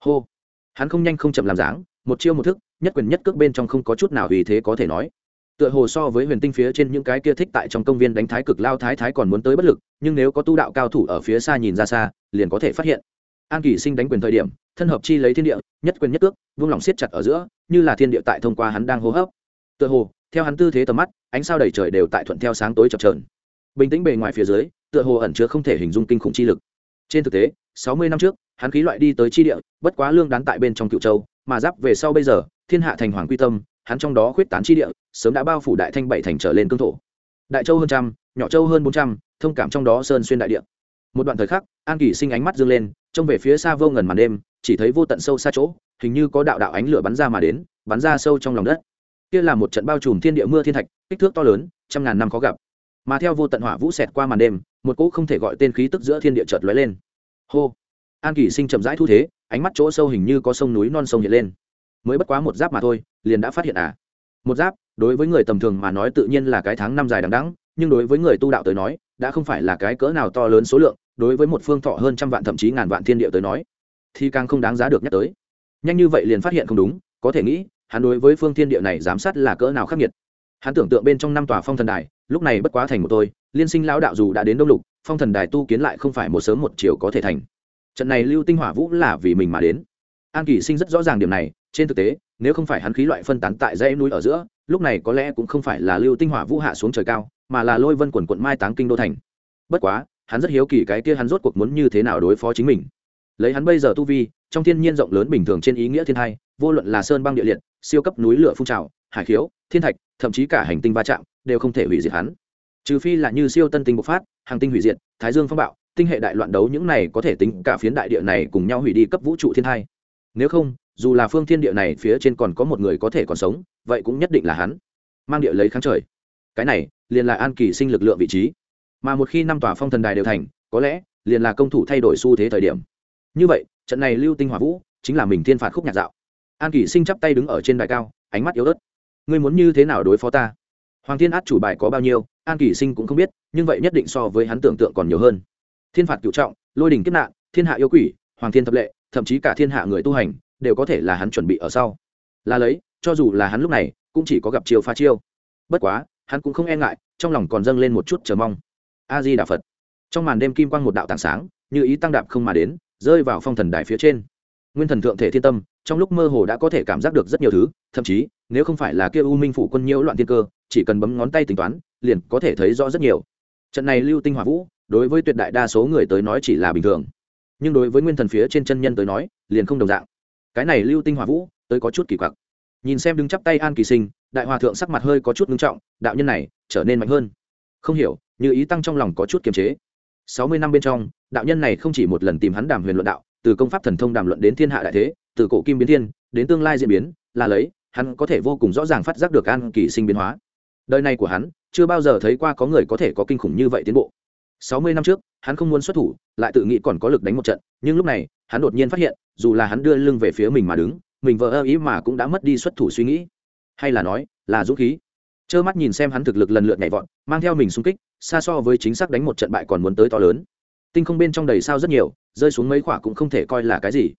Hô. Hắn không nhanh không chậm làm dáng, một chiêu một thức nhất quyền nhất cước bên trong không có chút nào vì thế có thể nói. Tựa hồ so với huyền tinh phía trên những cái kia thích tại trong công viên đánh thái cực lao thái thái còn muốn tới bất lực, nhưng nếu có tu đạo cao thủ ở phía xa nhìn ra xa, liền có thể phát hiện. An kỷ sinh đánh quyền thời điểm, thân hợp chi lấy thiên địa, nhất quyền nhất cước, vung lòng siết chặt ở giữa, như là thiên địa tại thông qua hắn đang hô hấp. Tựa hồ, theo hắn tư thế tầm mắt, ánh sao đầy trời đều tại thuận theo sáng tối chập trờn bình tĩnh bề ngoài phía dưới, tựa hồ ẩn chứa không thể hình dung kinh khủng chi lực. Trên thực tế, sáu mươi năm trước, hắn khí loại đi tới chi địa, bất quá lương đán tại bên trong cựu châu, mà giáp về sau bây giờ thiên hạ thành hoàng quy tâm, hắn trong đó khuyết tán chi địa, sớm đã bao phủ đại thanh bảy thành trở lên cương thổ. Đại châu hơn trăm, nhỏ châu hơn bốn trăm, thông cảm trong đó sơn xuyên đại địa. Một đoạn thời khắc, an kỳ sinh ánh mắt dương lên, trông về phía xa vô ngần màn đêm, chỉ thấy vô tận sâu xa chỗ, hình như có đạo đạo ánh lửa bắn ra mà đến, bắn ra sâu trong lòng đất. Kia là một trận bao trùm thiên địa mưa thiên thạch, kích thước to lớn, trăm ngàn năm khó gặp. Mà theo vô tận hỏa vũ xẹt qua màn đêm, một cỗ không thể gọi tên khí tức giữa thiên địa chợt lóe lên. Hô! An kỳ sinh chậm rãi thu thế, ánh mắt chỗ sâu hình như có sông núi non sông hiện lên mới bất quá một giáp mà thôi, liền đã phát hiện à. Một giáp, đối với người tầm thường mà nói tự nhiên là cái tháng năm dài đằng đẵng, nhưng đối với người tu đạo tới nói, đã không phải là cái cỡ nào to lớn số lượng, đối với một phương thọ hơn trăm vạn thậm chí ngàn vạn thiên địa tới nói, thì càng không đáng giá được nhắc tới. Nhanh như vậy liền phát hiện không đúng, có thể nghĩ, hắn đối với phương thiên địa này giám sát là cỡ nào khắc nghiệt. Hắn tưởng tượng bên trong năm tòa phong thần đài, lúc này bất quá thành một tôi liên sinh lão đạo dù đã đến đông lục, phong thần đài tu kiến lại không phải một sớm một chiều có thể thành. Trận này lưu tinh hỏa vũ là vì mình mà đến. An kỳ sinh rất rõ ràng điểm này trên thực tế, nếu không phải hắn khí loại phân tán tại dãy núi ở giữa, lúc này có lẽ cũng không phải là lưu tinh hỏa vũ hạ xuống trời cao, mà là lôi vân quần quận mai táng kinh đô thành. Bất quá, hắn rất hiếu kỳ cái kia hắn rốt cuộc muốn như thế nào đối phó chính mình. Lấy hắn bây giờ tu vi, trong thiên nhiên rộng lớn bình thường trên ý nghĩa thiên hai, vô luận là sơn băng địa liệt, siêu cấp núi lửa phun trào, hải khiếu, thiên thạch, thậm chí cả hành tinh va chạm, đều không thể hủy diệt hắn. Trừ phi là như siêu tân tinh bộc phát, hàng tinh hủy diệt, thái dương phong bạo, tinh hệ đại loạn đấu những này có thể tính cả phiến đại địa này cùng nhau hủy đi cấp vũ trụ thiên hai. Nếu không dù là phương thiên địa này phía trên còn có một người có thể còn sống, vậy cũng nhất định là hắn. Mang địa lấy kháng trời. Cái này, liền là an kỳ sinh lực lượng vị trí. Mà một khi năm tòa phong thần đài đều thành, có lẽ, liền là công thủ thay đổi xu thế thời điểm. Như vậy, trận này lưu tinh hỏa vũ, chính là mình thiên phạt khúc nhạc dạo. An kỳ sinh chắp tay đứng ở trên đài cao, ánh mắt yếu ớt. Ngươi muốn như thế nào đối phó ta? Hoàng thiên át chủ bài có bao nhiêu, an kỳ sinh cũng không biết, nhưng vậy nhất định so với hắn tưởng tượng còn nhiều hơn. Thiên phạt cựu trọng, lôi đình kiếp nạn, thiên hạ yêu quỷ, hoàng thiên thập lệ, thậm chí cả thiên hạ người tu hành đều có thể là hắn chuẩn bị ở sau. Là lấy, cho dù là hắn lúc này, cũng chỉ có gặp chiêu pha chiêu. Bất quá, hắn cũng không e ngại, trong lòng còn dâng lên một chút chờ mong. A di đà phật. Trong màn đêm kim quang một đạo tảng sáng, như ý tăng đạp không mà đến, rơi vào phong thần đài phía trên. Nguyên thần thượng thể thiên tâm, trong lúc mơ hồ đã có thể cảm giác được rất nhiều thứ, thậm chí, nếu không phải là kia u minh phủ quân nhiễu loạn thiên cơ, chỉ cần bấm ngón tay tính toán, liền có thể thấy rõ rất nhiều. Trận này lưu tinh hỏa vũ, đối với tuyệt đại đa số người tới nói chỉ là bình thường. Nhưng đối với nguyên thần phía trên chân nhân tới nói, liền không đồng dạng cái này lưu tinh hỏa vũ, tới có chút kỳ quặc. Nhìn xem đứng chắp tay an kỳ sinh, đại hòa thượng sắc mặt hơi có chút ngưng trọng, đạo nhân này trở nên mạnh hơn. Không hiểu, như ý tăng trong lòng có chút kiềm chế. Sáu mươi năm bên trong, đạo nhân này không chỉ một lần tìm hắn đàm huyền luận đạo, từ công pháp thần thông đàm luận đến thiên hạ đại thế, từ cổ kim biến thiên, đến tương lai diễn biến, là lấy, hắn có thể vô cùng rõ ràng phát giác được an kỳ sinh biến hóa. Đời này của hắn, chưa bao giờ thấy qua có người có thể có kinh khủng như vậy tiến bộ. Sáu mươi năm trước, hắn không muốn xuất thủ, lại tự nghĩ còn có lực đánh một trận, nhưng lúc này hắn đột nhiên phát hiện, dù là hắn đưa lưng về phía mình mà đứng, mình vỡ ơ ý mà cũng đã mất đi xuất thủ suy nghĩ. Hay là nói, là dũng khí. Trơ mắt nhìn xem hắn thực lực lần lượt nhảy vọt, mang theo mình xung kích, xa so với chính xác đánh một trận bại còn muốn tới to lớn. Tinh không bên trong đầy sao rất nhiều, rơi xuống mấy quả cũng không thể coi là cái gì.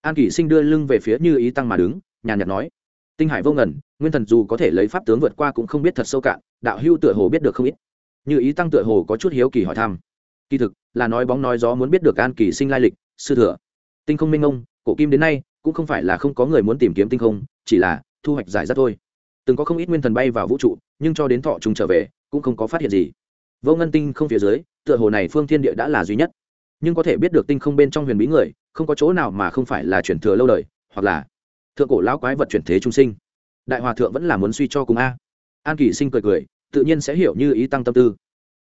An kỷ sinh đưa lưng về phía như ý tăng mà đứng, nhàn nhạt nói, tinh hải vô ngần, nguyên thần dù có thể lấy pháp tướng vượt qua cũng không biết thật sâu cạn, đạo hưu tựa hồ biết được không ít. Như ý tăng tựa hồ có chút hiếu kỳ hỏi thăm, kỳ thực, là nói bóng nói gió muốn biết được an kỳ sinh lai lịch, sư thừa tinh không minh ông, cổ kim đến nay, cũng không phải là không có người muốn tìm kiếm tinh không, chỉ là thu hoạch giải rác thôi. Từng có không ít nguyên thần bay vào vũ trụ, nhưng cho đến thọ trùng trở về, cũng không có phát hiện gì. Vô ngân tinh không phía dưới, tựa hồ này phương thiên địa đã là duy nhất. Nhưng có thể biết được tinh không bên trong huyền bí người, không có chỗ nào mà không phải là chuyển thừa lâu đời, hoặc là thượng cổ lão quái vật chuyển thế trung sinh. Đại hòa thượng vẫn là muốn suy cho cùng a. An kỳ sinh cười cười, tự nhiên sẽ hiểu như ý tăng tâm tư.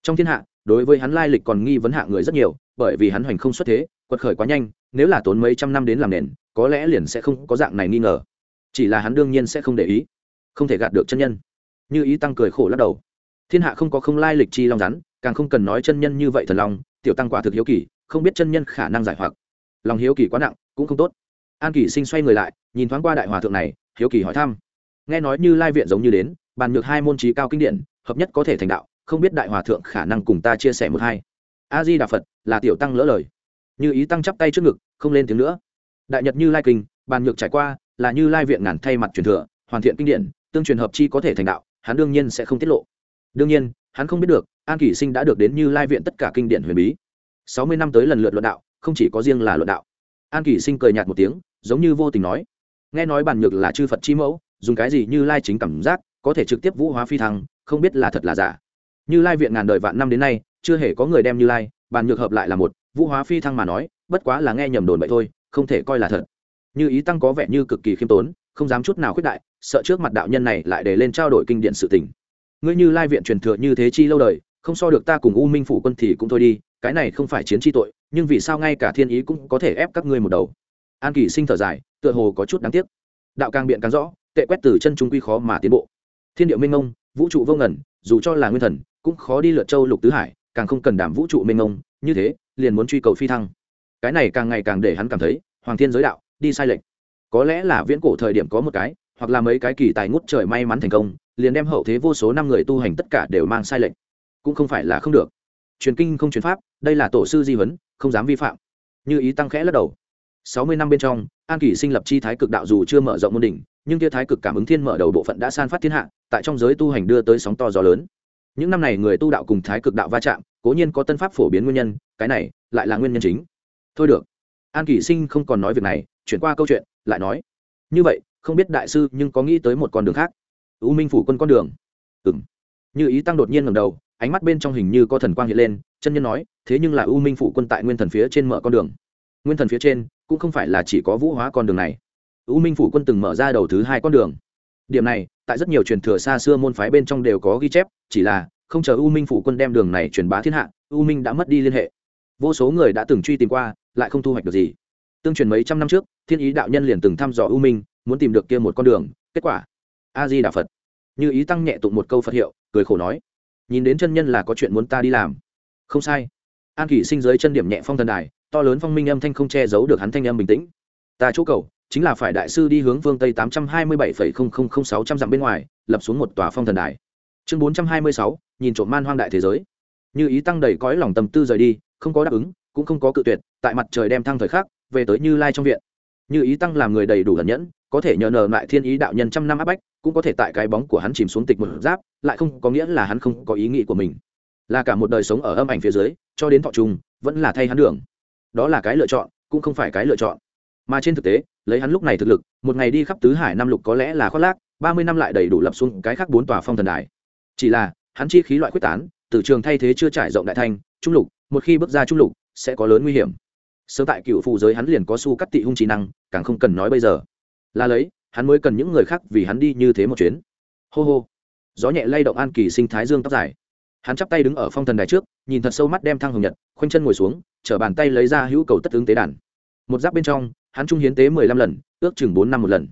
Trong thiên hạ, đối với hắn lai lịch còn nghi vấn hạ người rất nhiều bởi vì hắn hoành không xuất thế, quật khởi quá nhanh, nếu là tốn mấy trăm năm đến làm nền, có lẽ liền sẽ không có dạng này nghi ngờ. Chỉ là hắn đương nhiên sẽ không để ý, không thể gạt được chân nhân. Như ý tăng cười khổ lắc đầu. Thiên hạ không có không lai lịch chi long rắn, càng không cần nói chân nhân như vậy thần long, tiểu tăng quả thực hiếu kỳ, không biết chân nhân khả năng giải hoặc. Lòng hiếu kỳ quá nặng, cũng không tốt. An kỳ sinh xoay người lại, nhìn thoáng qua đại hòa thượng này, hiếu kỳ hỏi thăm. Nghe nói như lai viện giống như đến, bàn nhược hai môn trí cao kinh điển, hợp nhất có thể thành đạo, không biết đại hòa thượng khả năng cùng ta chia sẻ một hai a di đà phật là tiểu tăng lỡ lời. Như ý tăng chắp tay trước ngực, không lên tiếng nữa. Đại nhật như lai kinh, bàn nhược trải qua, là như lai viện ngàn thay mặt truyền thừa, hoàn thiện kinh điển, tương truyền hợp chi có thể thành đạo, hắn đương nhiên sẽ không tiết lộ. Đương nhiên, hắn không biết được, an kỷ sinh đã được đến như lai viện tất cả kinh điển huyền bí. Sáu mươi năm tới lần lượt luận đạo, không chỉ có riêng là luận đạo. An kỷ sinh cười nhạt một tiếng, giống như vô tình nói, nghe nói bản nhược là chư phật chi mẫu, dùng cái gì như lai chính cảm giác, có thể trực tiếp vũ hóa phi thăng, không biết là thật là giả. Như lai viện ngàn đời vạn năm đến nay chưa hề có người đem như lai, bàn nhược hợp lại là một, vũ hóa phi thăng mà nói, bất quá là nghe nhầm đồn vậy thôi, không thể coi là thật. Như ý tăng có vẻ như cực kỳ khiêm tốn, không dám chút nào khuyết đại, sợ trước mặt đạo nhân này lại để lên trao đổi kinh điển sự tình. Ngươi như lai viện truyền thừa như thế chi lâu đời, không so được ta cùng u minh phủ quân thì cũng thôi đi, cái này không phải chiến chi tội, nhưng vì sao ngay cả thiên ý cũng có thể ép các ngươi một đầu? An kỳ sinh thở dài, tựa hồ có chút đáng tiếc. Đạo càng biện càng rõ, tệ quét từ chân trung quy khó mà tiến bộ. Thiên điệu minh ông vũ trụ vô ngẩn dù cho là nguyên thần, cũng khó đi lượt châu lục tứ hải càng không cần đảm vũ trụ minh mông, như thế, liền muốn truy cầu phi thăng. Cái này càng ngày càng để hắn cảm thấy, hoàng thiên giới đạo, đi sai lệch. Có lẽ là viễn cổ thời điểm có một cái, hoặc là mấy cái kỳ tài ngút trời may mắn thành công, liền đem hậu thế vô số năm người tu hành tất cả đều mang sai lệch. Cũng không phải là không được. Truyền kinh không truyền pháp, đây là tổ sư di huấn, không dám vi phạm. Như ý tăng khẽ lắc đầu. Sáu mươi năm bên trong, an kỷ sinh lập chi thái cực đạo dù chưa mở rộng môn đỉnh, nhưng kia thái cực cảm ứng thiên mở đầu bộ phận đã san phát thiên hạ, tại trong giới tu hành đưa tới sóng to gió lớn những năm này người tu đạo cùng thái cực đạo va chạm, cố nhiên có tân pháp phổ biến nguyên nhân, cái này lại là nguyên nhân chính. Thôi được. An kỷ sinh không còn nói việc này, chuyển qua câu chuyện, lại nói. Như vậy, không biết đại sư nhưng có nghĩ tới một con đường khác? U minh phủ quân con đường. Ừ m như ý tăng đột nhiên ngầm đầu, ánh mắt bên trong hình như có thần quang hiện lên, chân nhân nói, thế nhưng là u minh phủ quân tại nguyên thần phía trên mở con đường. Nguyên thần phía trên, cũng không phải là chỉ có vũ hóa con đường này. U minh phủ quân từng mở ra đầu thứ hai con đường điểm này, tại rất nhiều truyền thừa xa xưa môn phái bên trong đều có ghi chép, chỉ là, không chờ u minh phủ quân đem đường này truyền bá thiên hạ, u minh đã mất đi liên hệ. Vô số người đã từng truy tìm qua, lại không thu hoạch được gì. Tương truyền mấy trăm năm trước, thiên ý đạo nhân liền từng thăm dò u minh, muốn tìm được kia một con đường, kết quả a di đà phật. Như ý tăng nhẹ tụng một câu phật hiệu, cười khổ nói, nhìn đến chân nhân là có chuyện muốn ta đi làm. Không sai. An kỷ sinh giới chân điểm nhẹ phong thần đài, to lớn phong minh âm thanh không che giấu được hắn thanh âm bình tĩnh. Ta chỗ cầu chính là phải đại sư đi hướng phương tây tám trăm hai mươi bảy sáu trăm dặm bên ngoài, lập xuống một tòa phong thần đài. Chương bốn trăm hai mươi sáu, nhìn trộm man hoang đại thế giới. Như ý tăng đầy cõi lòng tâm tư rời đi, không có đáp ứng, cũng không có cự tuyệt, tại mặt trời đem thăng thời khắc, về tới như lai trong viện. Như ý tăng làm người đầy đủ ẩn nhẫn, có thể nhờ nờ lại thiên ý đạo nhân trăm năm áp bách, cũng có thể tại cái bóng của hắn chìm xuống tịch một giáp, lại không có nghĩa là hắn không có ý nghĩ của mình. Là cả một đời sống ở âm ảnh phía dưới, cho đến thọ trùng, vẫn là thay hắn đường. Đó là cái lựa chọn, cũng không phải cái lựa chọn. Mà trên thực tế lấy hắn lúc này thực lực, một ngày đi khắp tứ hải năm lục có lẽ là khoác lác, ba mươi năm lại đầy đủ lập xuống cái khác bốn tòa phong thần đài. Chỉ là, hắn chi khí loại quyết tán, từ trường thay thế chưa trải rộng đại thanh, trung lục, một khi bước ra trung lục, sẽ có lớn nguy hiểm. Sớm tại cựu phụ giới hắn liền có su cắt tị hung trí năng, càng không cần nói bây giờ. Là lấy, hắn mới cần những người khác vì hắn đi như thế một chuyến. Hô hô. Gió nhẹ lay động an kỳ sinh thái dương tóc dài. Hắn chắp tay đứng ở phong thần đài trước, nhìn thật sâu mắt đem thang hồng nhật, khoanh chân ngồi xuống, chở bàn tay lấy ra hữu cầu tất ứng tế đàn. Một giáp bên trong hắn trung hiến tế mười lăm lần, ước chừng bốn năm một lần.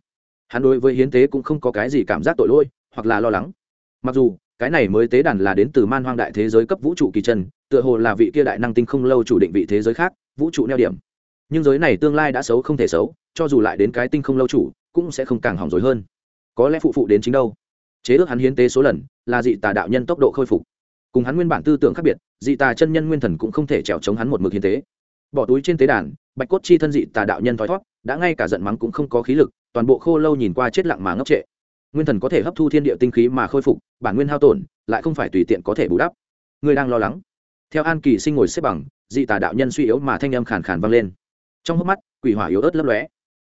Hắn đối với hiến tế cũng không có cái gì cảm giác tội lỗi, hoặc là lo lắng. Mặc dù, cái này mới tế đàn là đến từ man hoang đại thế giới cấp vũ trụ kỳ chân, tựa hồ là vị kia đại năng tinh không lâu chủ định vị thế giới khác, vũ trụ neo điểm. Nhưng giới này tương lai đã xấu không thể xấu, cho dù lại đến cái tinh không lâu chủ, cũng sẽ không càng hỏng rồi hơn. Có lẽ phụ phụ đến chính đâu? Chế ước hắn hiến tế số lần, là dị tà đạo nhân tốc độ khôi phục. Cùng hắn nguyên bản tư tưởng khác biệt, dị tà chân nhân nguyên thần cũng không thể trèo chống hắn một mực hiến tế. Bỏ túi trên tế đàn bạch cốt chi thân dị tà đạo nhân thói thoát đã ngay cả giận mắng cũng không có khí lực, toàn bộ khô lâu nhìn qua chết lặng mà ngốc trệ. Nguyên thần có thể hấp thu thiên địa tinh khí mà khôi phục, bản nguyên hao tổn, lại không phải tùy tiện có thể bù đắp. Người đang lo lắng. Theo an kỳ sinh ngồi xếp bằng, dị tà đạo nhân suy yếu mà thanh âm khàn khàn vang lên. Trong hốc mắt, quỷ hỏa yếu ớt lấp lóe.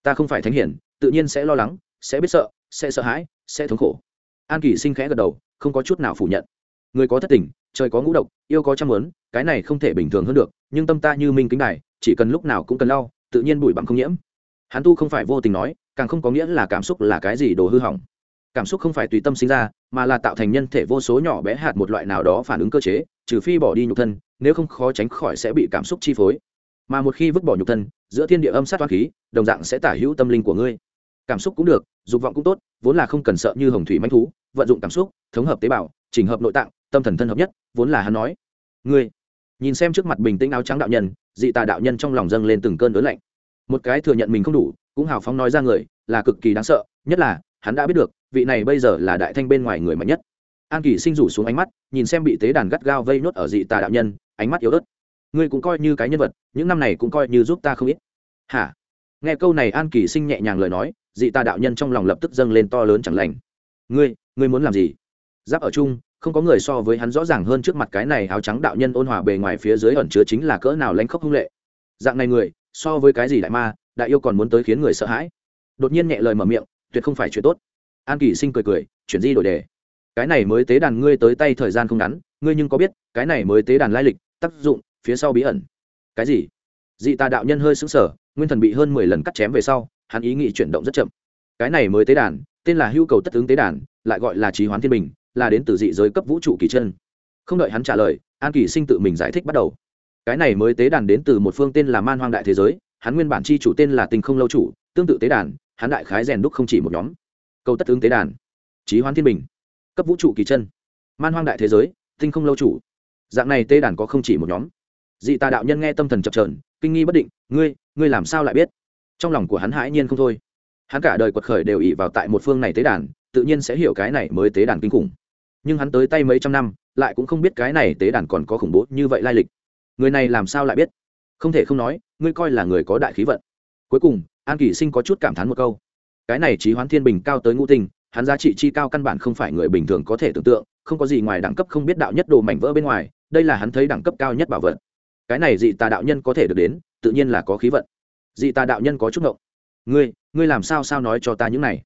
Ta không phải thánh hiển, tự nhiên sẽ lo lắng, sẽ biết sợ, sẽ sợ hãi, sẽ thống khổ. An kỳ sinh khẽ gật đầu, không có chút nào phủ nhận. Người có thất tình, trời có ngũ độc, yêu có trăm lớn cái này không thể bình thường hơn được, nhưng tâm ta như minh kính này chỉ cần lúc nào cũng cần lau, tự nhiên bụi bặm không nhiễm. Hắn tu không phải vô tình nói, càng không có nghĩa là cảm xúc là cái gì đồ hư hỏng. Cảm xúc không phải tùy tâm sinh ra, mà là tạo thành nhân thể vô số nhỏ bé hạt một loại nào đó phản ứng cơ chế, trừ phi bỏ đi nhục thân, nếu không khó tránh khỏi sẽ bị cảm xúc chi phối. Mà một khi vứt bỏ nhục thân, giữa thiên địa âm sát toa khí, đồng dạng sẽ tả hữu tâm linh của ngươi. Cảm xúc cũng được, dục vọng cũng tốt, vốn là không cần sợ như hồng thủy manh thú, vận dụng cảm xúc, thống hợp tế bào, chỉnh hợp nội tạng, tâm thần thân hợp nhất, vốn là hắn nói. Ngươi, nhìn xem trước mặt bình tĩnh áo trắng đạo nhân dị tà đạo nhân trong lòng dâng lên từng cơn ớn lạnh. Một cái thừa nhận mình không đủ, cũng hào phóng nói ra người, là cực kỳ đáng sợ, nhất là, hắn đã biết được, vị này bây giờ là đại thanh bên ngoài người mạnh nhất. An kỳ sinh rủ xuống ánh mắt, nhìn xem bị tế đàn gắt gao vây nhốt ở dị tà đạo nhân, ánh mắt yếu ớt. Ngươi cũng coi như cái nhân vật, những năm này cũng coi như giúp ta không ít. Hả? Nghe câu này, an kỳ sinh nhẹ nhàng lời nói, dị tà đạo nhân trong lòng lập tức dâng lên to lớn chẳng lành. Ngươi ngươi muốn làm gì? Giáp ở chung không có người so với hắn rõ ràng hơn trước mặt cái này áo trắng đạo nhân ôn hòa bề ngoài phía dưới ẩn chứa chính là cỡ nào lanh khốc hung lệ. Dạng này người, so với cái gì đại ma, đại yêu còn muốn tới khiến người sợ hãi. Đột nhiên nhẹ lời mở miệng, tuyệt không phải chuyện tốt. An kỳ sinh cười cười, chuyển di đổi đề. Cái này mới tế đàn ngươi tới tay thời gian không ngắn, ngươi nhưng có biết, cái này mới tế đàn lai lịch, tác dụng, phía sau bí ẩn. Cái gì? Dị tà đạo nhân hơi sững sờ, nguyên thần bị hơn mười lần cắt chém về sau, hắn ý nghĩ chuyển động rất chậm. Cái này mới tế đàn, tên là hưu cầu tất ứng tế đàn, lại gọi là trí hoán thiên bình là đến từ dị giới cấp vũ trụ kỳ chân. Không đợi hắn trả lời, an kỳ sinh tự mình giải thích bắt đầu. Cái này mới tế đàn đến từ một phương tên là man hoang đại thế giới, hắn nguyên bản chi chủ tên là tình không lâu chủ, tương tự tế đàn, hắn đại khái rèn đúc không chỉ một nhóm. Câu tất ứng tế đàn. Trí hoán thiên bình. Cấp vũ trụ kỳ chân. Man hoang đại thế giới, tinh không lâu chủ. Dạng này tế đàn có không chỉ một nhóm. Dị tà đạo nhân nghe tâm thần chập trờn kinh nghi bất định, ngươi ngươi làm sao lại biết? Trong lòng của hắn hãi nhiên không thôi. Hắn cả đời quật khởi đều ỉ vào tại một phương này tế đàn, tự nhiên sẽ hiểu cái này mới tế đàn kinh khủng nhưng hắn tới tay mấy trăm năm, lại cũng không biết cái này tế đàn còn có khủng bố như vậy lai lịch. Người này làm sao lại biết? Không thể không nói, ngươi coi là người có đại khí vận. Cuối cùng, an kỷ sinh có chút cảm thán một câu. Cái này trí hoán thiên bình cao tới ngũ tinh, hắn giá trị chi cao căn bản không phải người bình thường có thể tưởng tượng, không có gì ngoài đẳng cấp không biết đạo nhất đồ mảnh vỡ bên ngoài, đây là hắn thấy đẳng cấp cao nhất bảo vật. Cái này dị tà đạo nhân có thể được đến, tự nhiên là có khí vận. Dị tà đạo nhân có chút ngộng. Ngươi ngươi làm sao sao nói cho ta những này?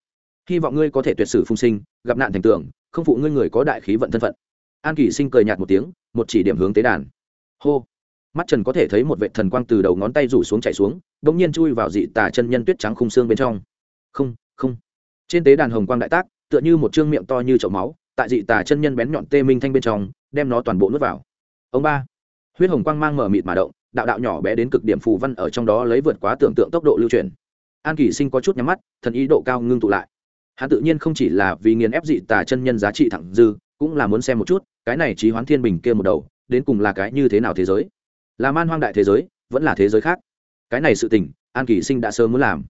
Hy vọng ngươi có thể tuyệt sử phung sinh, gặp nạn thành tượng không phụ ngươi người có đại khí vận thân phận. An kỷ sinh cười nhạt một tiếng, một chỉ điểm hướng tế đàn. Hô. Mắt trần có thể thấy một vệ thần quang từ đầu ngón tay rủ xuống chạy xuống đ ỗ n g nhiên chui vào dị tà chân nhân tuyết trắng khung xương bên trong. Không không. Trên tế đàn hồng quang đại tác, tựa như một chương miệng to như chậu máu, tại dị tà chân nhân bén nhọn tê minh thanh bên trong, đem nó toàn bộ nuốt vào. Ông ba. Huyết hồng quang mang mở mịt mà động, đạo đạo nhỏ bé đến cực điểm phù văn ở trong đó lấy vượt quá tưởng tượng tốc độ lưu truyền. An kỷ sinh có chút nhắm mắt, thần ý độ cao ngưng tụ lại hắn tự nhiên không chỉ là vì nghiền ép dị tà chân nhân giá trị thẳng dư, cũng là muốn xem một chút, cái này trí hoán thiên bình kia một đầu, đến cùng là cái như thế nào thế giới? Là man hoang đại thế giới, vẫn là thế giới khác? Cái này sự tình, an kỳ sinh đã sớm muốn làm.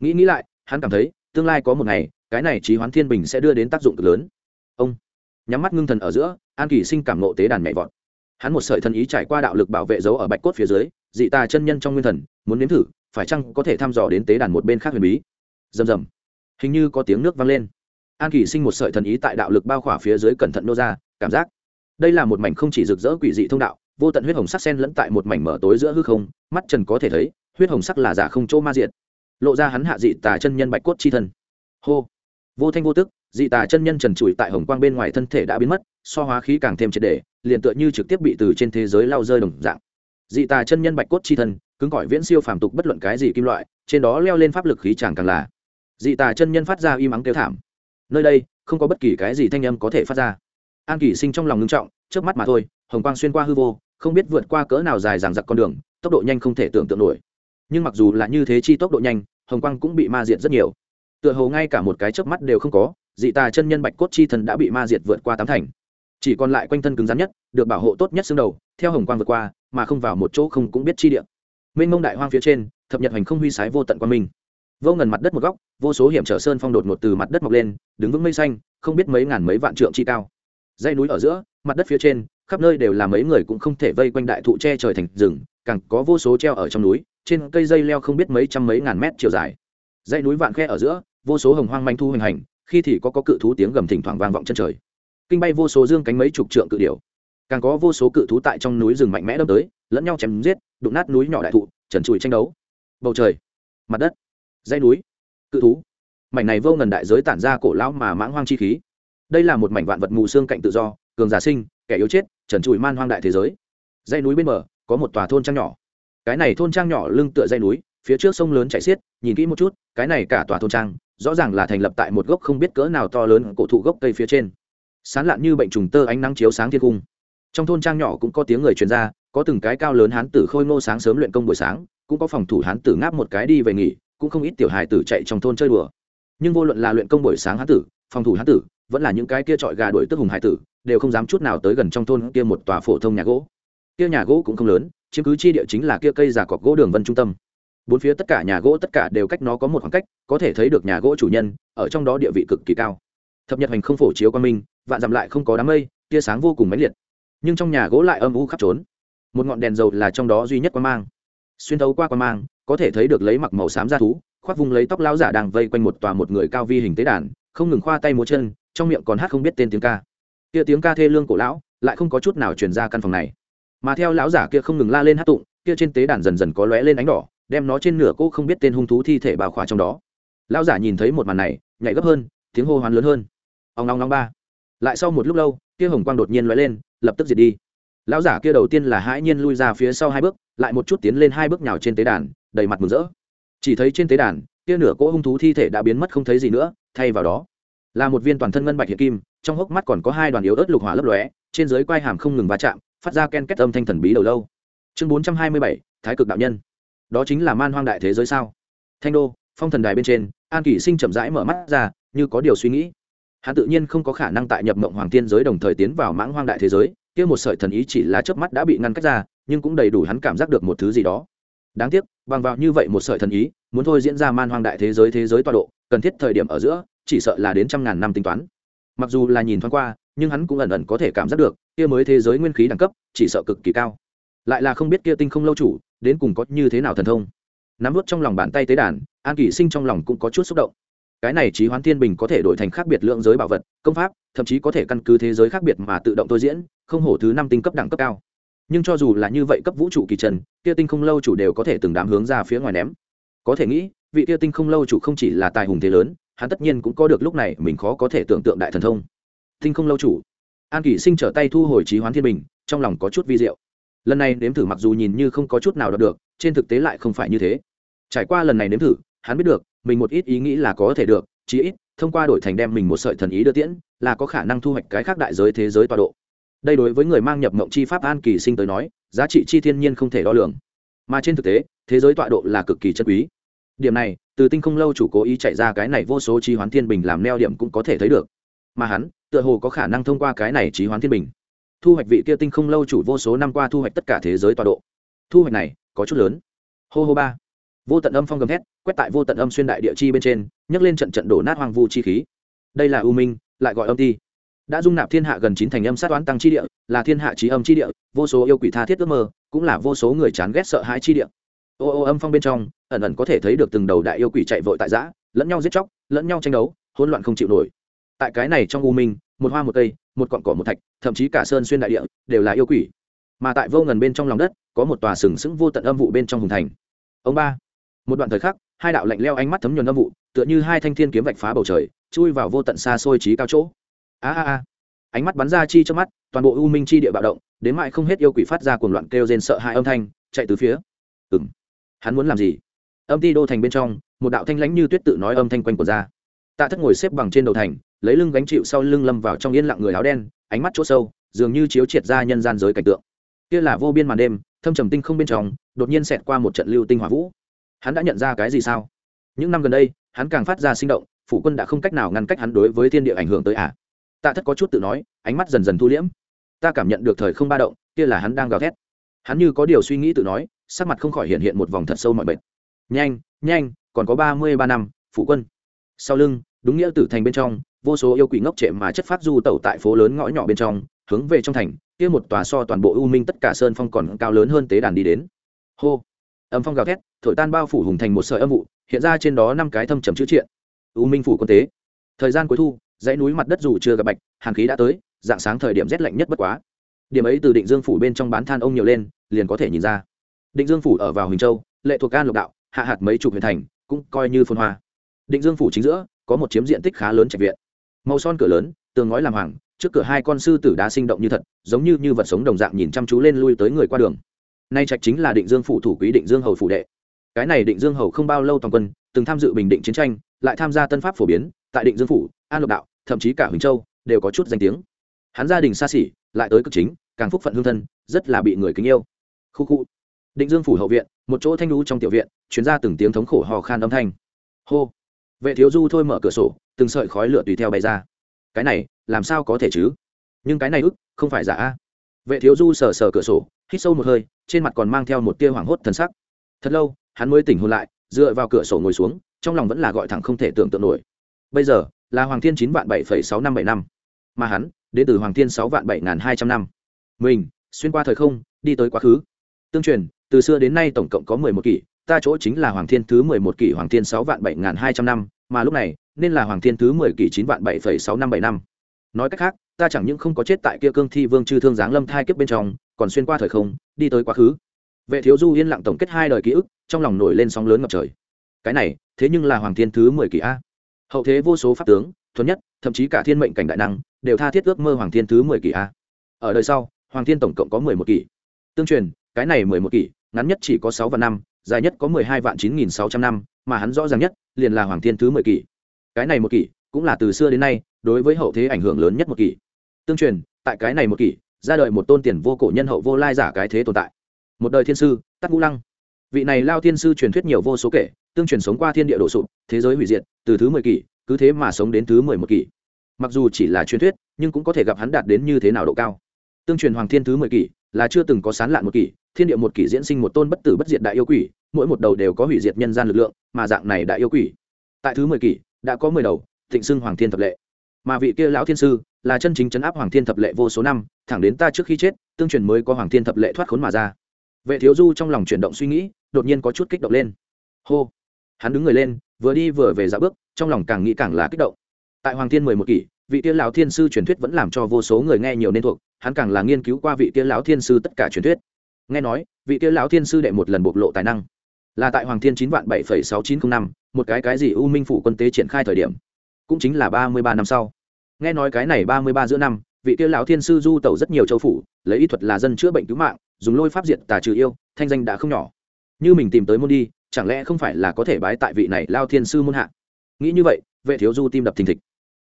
Nghĩ nghĩ lại, hắn cảm thấy, tương lai có một ngày, cái này trí hoán thiên bình sẽ đưa đến tác dụng cực lớn. Ông nhắm mắt ngưng thần ở giữa, an kỳ sinh cảm nộ tế đàn mẹ vọt. Hắn một sợi thần ý trải qua đạo lực bảo vệ dấu ở bạch cốt phía dưới, dị tà chân nhân trong nguyên thần, muốn nếm thử, phải chăng có thể thăm dò đến tế đàn một bên khác huyền bí? Dầm dầm hình như có tiếng nước vang lên. An kỳ sinh một sợi thần ý tại đạo lực bao khỏa phía dưới cẩn thận nô ra, cảm giác đây là một mảnh không chỉ rực rỡ quỷ dị thông đạo, vô tận huyết hồng sắc sen lẫn tại một mảnh mở tối giữa hư không, mắt trần có thể thấy, huyết hồng sắc là giả không chỗ ma diện lộ ra hắn hạ dị tà chân nhân bạch cốt chi thân. Hô! Vô thanh vô tức, dị tà chân nhân trần trụi tại hồng quang bên ngoài thân thể đã biến mất, so hóa khí càng thêm triệt đề liền tựa như trực tiếp bị từ trên thế giới lao rơi đồng dạng. Dị tà chân nhân bạch cốt chi thân, cứng cỏi viễn siêu phàm tục bất luận cái gì kim loại, trên đó leo lên pháp lực khí chàng càng là dị tà chân nhân phát ra y mắng kêu thảm. Nơi đây, không có bất kỳ cái gì thanh âm có thể phát ra. An kỷ sinh trong lòng ngưng trọng trước mắt mà thôi, hồng quang xuyên qua hư vô, không biết vượt qua cỡ nào dài dằng dặc con đường, tốc độ nhanh không thể tưởng tượng nổi. Nhưng mặc dù là như thế chi tốc độ nhanh, hồng quang cũng bị ma diệt rất nhiều. Tựa hồ ngay cả một cái chớp mắt đều không có, dị tà chân nhân bạch cốt chi thần đã bị ma diệt vượt qua tám thành. Chỉ còn lại quanh thân cứng rắn nhất, được bảo hộ tốt nhất xương đầu, theo hồng quang vượt qua, mà không vào một chỗ không cũng biết chi địa. Mênh mông đại hoang phía trên, thập nhật hành không huy sái vô tận quan minh vô ngần mặt đất một góc, vô số hiểm trở sơn phong đột ngột từ mặt đất mọc lên, đứng vững mây xanh, không biết mấy ngàn mấy vạn trượng chi cao. Dãy núi ở giữa, mặt đất phía trên, khắp nơi đều là mấy người cũng không thể vây quanh đại thụ che trời thành rừng, càng có vô số treo ở trong núi, trên cây dây leo không biết mấy trăm mấy ngàn mét chiều dài. Dãy núi vạn khe ở giữa, vô số hồng hoang manh thu hoành hành, khi thì có có cự thú tiếng gầm thỉnh thoảng vang vọng chân trời. Kinh bay vô số dương cánh mấy chục trượng cự điểu. Càng có vô số cự thú tại trong núi rừng mạnh mẽ đâm tới, lẫn nhau chém giết, đụng nát núi nhỏ đại thụ, trần trụi tranh đấu. Bầu trời, mặt đất dây núi. Cự thú. Mảnh này vô ngần đại giới tản ra cổ lão mà mãng hoang chi khí. Đây là một mảnh vạn vật mù xương cạnh tự do, cường giả sinh, kẻ yếu chết, trần trụi man hoang đại thế giới. Dây núi bên bờ, có một tòa thôn trang nhỏ. Cái này thôn trang nhỏ lưng tựa dây núi, phía trước sông lớn chảy xiết, nhìn kỹ một chút, cái này cả tòa thôn trang, rõ ràng là thành lập tại một gốc không biết cỡ nào to lớn cổ thụ gốc cây phía trên. Sán lạn như bệnh trùng tơ ánh nắng chiếu sáng thiên cung. Trong thôn trang nhỏ cũng có tiếng người truyền ra, có từng cái cao lớn hán tử khôi ngô sáng sớm luyện công buổi sáng, cũng có phòng thủ hán tử ngáp một cái đi về nghỉ cũng không ít tiểu hài tử chạy trong thôn chơi đùa. Nhưng vô luận là luyện công buổi sáng hán tử, phòng thủ hán tử, vẫn là những cái kia trọi gà đuổi tức hùng hải tử, đều không dám chút nào tới gần trong thôn kia một tòa phổ thông nhà gỗ. Kia nhà gỗ cũng không lớn, chiếm cứ chi địa chính là kia cây giả cọc gỗ đường vân trung tâm. Bốn phía tất cả nhà gỗ tất cả đều cách nó có một khoảng cách, có thể thấy được nhà gỗ chủ nhân, ở trong đó địa vị cực kỳ cao. Thập nhật hành không phổ chiếu quan minh, vạn dặm lại không có đám mây, tia sáng vô cùng mãnh liệt. Nhưng trong nhà gỗ lại âm u khắp trốn. Một ngọn đèn dầu là trong đó duy nhất quan mang xuyên thấu qua quan mang, có thể thấy được lấy mặc màu xám ra thú, khoác vùng lấy tóc lão giả đang vây quanh một tòa một người cao vi hình tế đàn, không ngừng khoa tay múa chân, trong miệng còn hát không biết tên tiếng ca. Kia tiếng ca thê lương cổ lão, lại không có chút nào truyền ra căn phòng này. Mà theo lão giả kia không ngừng la lên hát tụng, kia trên tế đàn dần dần có lóe lên ánh đỏ, đem nó trên nửa cỗ không biết tên hung thú thi thể bào khỏa trong đó. Lão giả nhìn thấy một màn này, nhảy gấp hơn, tiếng hô hoán lớn hơn. Ông long long ba. Lại sau một lúc lâu, kia hồng quang đột nhiên lóe lên, lập tức diệt đi. Lão giả kia đầu tiên là hãi nhiên lui ra phía sau hai bước lại một chút tiến lên hai bước nhào trên tế đàn, đầy mặt mừng rỡ. Chỉ thấy trên tế đàn kia nửa cỗ hung thú thi thể đã biến mất không thấy gì nữa, thay vào đó, là một viên toàn thân ngân bạch hiện kim, trong hốc mắt còn có hai đoàn yếu ớt lục hỏa lấp lóe, trên dưới quai hàm không ngừng va chạm, phát ra ken kết âm thanh thần bí đầu lâu. Chương bốn trăm hai mươi bảy, thái cực đạo nhân. Đó chính là man hoang đại thế giới sao? Thanh đô, phong thần đài bên trên, an kỷ sinh chậm rãi mở mắt ra, như có điều suy nghĩ. Hắn tự nhiên không có khả năng tại nhập mộng hoàng tiên giới đồng thời tiến vào mãng hoang đại thế giới, kia một sợi thần ý chỉ là chớp mắt đã bị ngăn cách ra nhưng cũng đầy đủ hắn cảm giác được một thứ gì đó. Đáng tiếc, bằng vào như vậy một sợi thần ý, muốn thôi diễn ra man hoang đại thế giới thế giới tọa độ, cần thiết thời điểm ở giữa, chỉ sợ là đến trăm ngàn năm tính toán. Mặc dù là nhìn thoáng qua, nhưng hắn cũng ẩn ẩn có thể cảm giác được, kia mới thế giới nguyên khí đẳng cấp, chỉ sợ cực kỳ cao. Lại là không biết kia tinh không lâu chủ, đến cùng có như thế nào thần thông. Nắm vút trong lòng bàn tay tế đàn, an kỷ sinh trong lòng cũng có chút xúc động. Cái này trí hoán thiên bình có thể đổi thành khác biệt lượng giới bảo vật, công pháp, thậm chí có thể căn cứ thế giới khác biệt mà tự động tôi diễn, không hổ thứ năm tinh cấp đẳng cấp cao nhưng cho dù là như vậy cấp vũ trụ kỳ trần, kia tinh không lâu chủ đều có thể từng đám hướng ra phía ngoài ném. Có thể nghĩ, vị kia tinh không lâu chủ không chỉ là tài hùng thế lớn, hắn tất nhiên cũng có được lúc này mình khó có thể tưởng tượng đại thần thông. Tinh không lâu chủ. An kỷ sinh trở tay thu hồi trí hoán thiên bình, trong lòng có chút vi diệu. Lần này nếm thử mặc dù nhìn như không có chút nào đọc được, trên thực tế lại không phải như thế. Trải qua lần này nếm thử, hắn biết được, mình một ít ý nghĩ là có thể được, chí ít, thông qua đổi thành đem mình một sợi thần ý đưa tiễn, là có khả năng thu hoạch cái khác đại giới thế giới tọa độ đây đối với người mang nhập mộng chi pháp an kỳ sinh tới nói, giá trị chi thiên nhiên không thể đo lường. Mà trên thực tế, thế giới tọa độ là cực kỳ chân quý. Điểm này, từ tinh không lâu chủ cố ý chạy ra cái này vô số chi hoán thiên bình làm neo điểm cũng có thể thấy được. Mà hắn, tựa hồ có khả năng thông qua cái này trí hoán thiên bình, thu hoạch vị kia tinh không lâu chủ vô số năm qua thu hoạch tất cả thế giới tọa độ. Thu hoạch này, có chút lớn. Hô hô ba. Vô tận âm phong gầm thét, quét tại vô tận âm xuyên đại địa chi bên trên, nhấc lên trận trận đổ nát hoang vu chi khí. Đây là u minh, lại gọi âm ti đã dung nạp thiên hạ gần chín thành âm sát toán tăng chi địa, là thiên hạ trí âm chi địa, vô số yêu quỷ tha thiết ước mơ, cũng là vô số người chán ghét sợ hãi chi địa. Ô ô âm phong bên trong, ẩn ẩn có thể thấy được từng đầu đại yêu quỷ chạy vội tại giã, lẫn nhau giết chóc, lẫn nhau tranh đấu, hỗn loạn không chịu nổi. Tại cái này trong u minh, một hoa một cây, một cọn cỏ một thạch, thậm chí cả sơn xuyên đại địa, đều là yêu quỷ. Mà tại vô ngần bên trong lòng đất, có một tòa sừng sững vô tận âm vụ bên trong hùng thành. Ông ba. Một đoạn thời khắc, hai đạo lạnh leo ánh mắt thấm nhuần âm vụ, tựa như hai thanh thiên kiếm vạch phá bầu trời, chui vào vô tận xa xôi trí cao chỗ a a a. Ánh mắt bắn ra chi trong mắt, toàn bộ u minh chi địa bạo động, đến mại không hết yêu quỷ phát ra cuồng loạn kêu rên sợ hãi âm thanh, chạy từ phía. Ừng hắn muốn làm gì? Âm ti đô thành bên trong, một đạo thanh lãnh như tuyết tự nói âm thanh quanh của ra. Tạ thất ngồi xếp bằng trên đầu thành, lấy lưng gánh chịu sau lưng lâm vào trong yên lặng người áo đen, ánh mắt chỗ sâu, dường như chiếu triệt ra nhân gian giới cảnh tượng. Kia là vô biên màn đêm, thâm trầm tinh không bên trong, đột nhiên xẹt qua một trận lưu tinh hỏa vũ. Hắn đã nhận ra cái gì sao? Những năm gần đây, hắn càng phát ra sinh động, phủ quân đã không cách nào ngăn cách hắn đối với thiên địa ảnh hưởng tới ả à tạ thất có chút tự nói, ánh mắt dần dần thu liễm. Ta cảm nhận được thời không ba động, kia là hắn đang gào thét. Hắn như có điều suy nghĩ tự nói, sắc mặt không khỏi hiện hiện một vòng thật sâu mọi bệnh nhanh nhanh, còn có ba mươi ba năm, phụ quân. Sau lưng, đúng nghĩa tử thành bên trong, vô số yêu quỷ ngốc trệ mà chất phát du tẩu tại phố lớn ngõ nhỏ bên trong, hướng về trong thành, kia một tòa so toàn bộ u minh tất cả sơn phong còn cao lớn hơn tế đàn đi đến. Hô! Âm phong gào thét, thổi tan bao phủ hùng thành một sợi âm vụ, hiện ra trên đó năm cái thâm trầm chữ triện. U minh phủ quân tế. Thời gian cuối thu dãy núi mặt đất dù chưa gặp bạch, hàn khí đã tới, dạng sáng thời điểm rét lạnh nhất bất quá. Điểm ấy từ định dương phủ bên trong bán than ông nhiều lên, liền có thể nhìn ra. Định dương phủ ở vào huỳnh châu, lệ thuộc an lục đạo, hạ hạt mấy chục huyện thành, cũng coi như phôn hoa. Định dương phủ chính giữa, có một chiếm diện tích khá lớn trạch viện. Màu son cửa lớn, tường ngói làm hoàng, trước cửa hai con sư tử đá sinh động như thật, giống như như vật sống đồng dạng nhìn chăm chú lên lui tới người qua đường. Nay trạch chính là định dương phủ thủ quý định dương hầu phủ đệ. Cái này định dương hầu không bao lâu toàn quân, từng tham dự bình định chiến tranh, lại tham gia tân pháp phổ biến, tại định dương phủ, an lộc đạo thậm chí cả huỳnh châu đều có chút danh tiếng. Hắn gia đình xa xỉ, lại tới cực chính, càng phúc phận hương thân, rất là bị người kính yêu. Khu khu. Định dương phủ hậu viện, một chỗ thanh lũ trong tiểu viện chuyến ra từng tiếng thống khổ hò khan âm thanh. Hô. Vệ thiếu du thôi mở cửa sổ, từng sợi khói lửa tùy theo bay ra. Cái này, làm sao có thể chứ? Nhưng cái này ức, không phải giả. A vệ thiếu du sờ sờ cửa sổ, hít sâu một hơi, trên mặt còn mang theo một tia hoảng hốt thần sắc. Thật lâu, hắn mới tỉnh hôn lại, dựa vào cửa sổ ngồi xuống, trong lòng vẫn là gọi thẳng không thể tưởng tượng nổi. Bây giờ là hoàng thiên chín vạn bảy phẩy sáu năm bảy năm. Mà hắn, đến từ hoàng thiên sáu vạn bảy n g h n hai trăm năm. Mình, xuyên qua thời không, đi tới quá khứ. Tương truyền, từ xưa đến nay tổng cộng có mười một kỷ, ta chỗ chính là hoàng thiên thứ mười một kỷ hoàng thiên sáu vạn bảy n g h n hai trăm năm, mà lúc này, nên là hoàng thiên thứ mười kỷ chín vạn bảy phẩy sáu năm bảy năm. Nói cách khác, ta chẳng những không có chết tại kia cương thi vương chư thương giáng lâm thai kiếp bên trong, còn xuyên qua thời không, đi tới quá khứ. Vệ thiếu du yên lặng tổng kết hai đời ký ức, trong lòng nổi lên sóng lớn ngập trời. Cái này, thế nhưng là hoàng thiên thứ mười kỷ a hậu thế vô số pháp tướng, thuần nhất, thậm chí cả thiên mệnh cảnh đại năng, đều tha thiết ước mơ hoàng thiên thứ mười kỷ a. Ở đời sau, hoàng thiên tổng cộng có mười một kỷ. Tương truyền, cái này mười một kỷ, ngắn nhất chỉ có sáu vạn năm, dài nhất có mười hai vạn chín nghìn sáu trăm năm, mà hắn rõ ràng nhất, liền là hoàng thiên thứ mười kỷ. Cái này một kỷ, cũng là từ xưa đến nay, đối với hậu thế ảnh hưởng lớn nhất một kỷ. Tương truyền, tại cái này một kỷ, ra đời một tôn tiền vô cổ nhân hậu vô lai giả cái thế tồn tại. Một đời thiên sư tắc ngũ lăng. Vị này lao thiên sư truyền thuyết nhiều vô số kể tương truyền sống qua thiên địa đổ sụp, thế giới hủy diệt, từ thứ mười kỷ, cứ thế mà sống đến thứ mười một kỷ. Mặc dù chỉ là truyền thuyết, nhưng cũng có thể gặp hắn đạt đến như thế nào độ cao. Tương truyền hoàng thiên thứ mười kỷ là chưa từng có sán lạn một kỷ, thiên địa một kỷ diễn sinh một tôn bất tử bất diệt đại yêu quỷ, mỗi một đầu đều có hủy diệt nhân gian lực lượng, mà dạng này đại yêu quỷ. Tại thứ mười kỷ, đã có mười đầu, thịnh xưng hoàng thiên thập lệ. Mà vị kia lão thiên sư là chân chính chấn áp hoàng thiên thập lệ vô số năm, thẳng đến ta trước khi chết, tương truyền mới có hoàng thiên thập lệ thoát khốn mà ra. Vệ thiếu du trong lòng chuyển động suy nghĩ, đột nhiên có chút kích động lên. Hô! Hắn đứng người lên, vừa đi vừa về dạo bước, trong lòng càng nghĩ càng là kích động. Tại hoàng thiên mười một kỷ, vị tiên lão thiên sư truyền thuyết vẫn làm cho vô số người nghe nhiều nên thuộc, hắn càng là nghiên cứu qua vị tiên lão thiên sư tất cả truyền thuyết. Nghe nói, vị tiên lão thiên sư đệ một lần bộc lộ tài năng. Là tại hoàng thiên chín vạn bảy phẩy sáu chín t r ă n h năm, một cái cái gì u minh phủ quân tế triển khai thời điểm. Cũng chính là ba mươi ba năm sau. Nghe nói cái này ba mươi ba giữa năm, vị tiên lão thiên sư du tẩu rất nhiều châu phủ, lấy y thuật là dân chữa bệnh cứu mạng, dùng lôi pháp diệt tà trừ yêu, thanh danh đã không nhỏ. Như mình tìm tới môn đi chẳng lẽ không phải là có thể bái tại vị này lao thiên sư môn hạ? Nghĩ như vậy, vệ thiếu du tim đập thình thịch.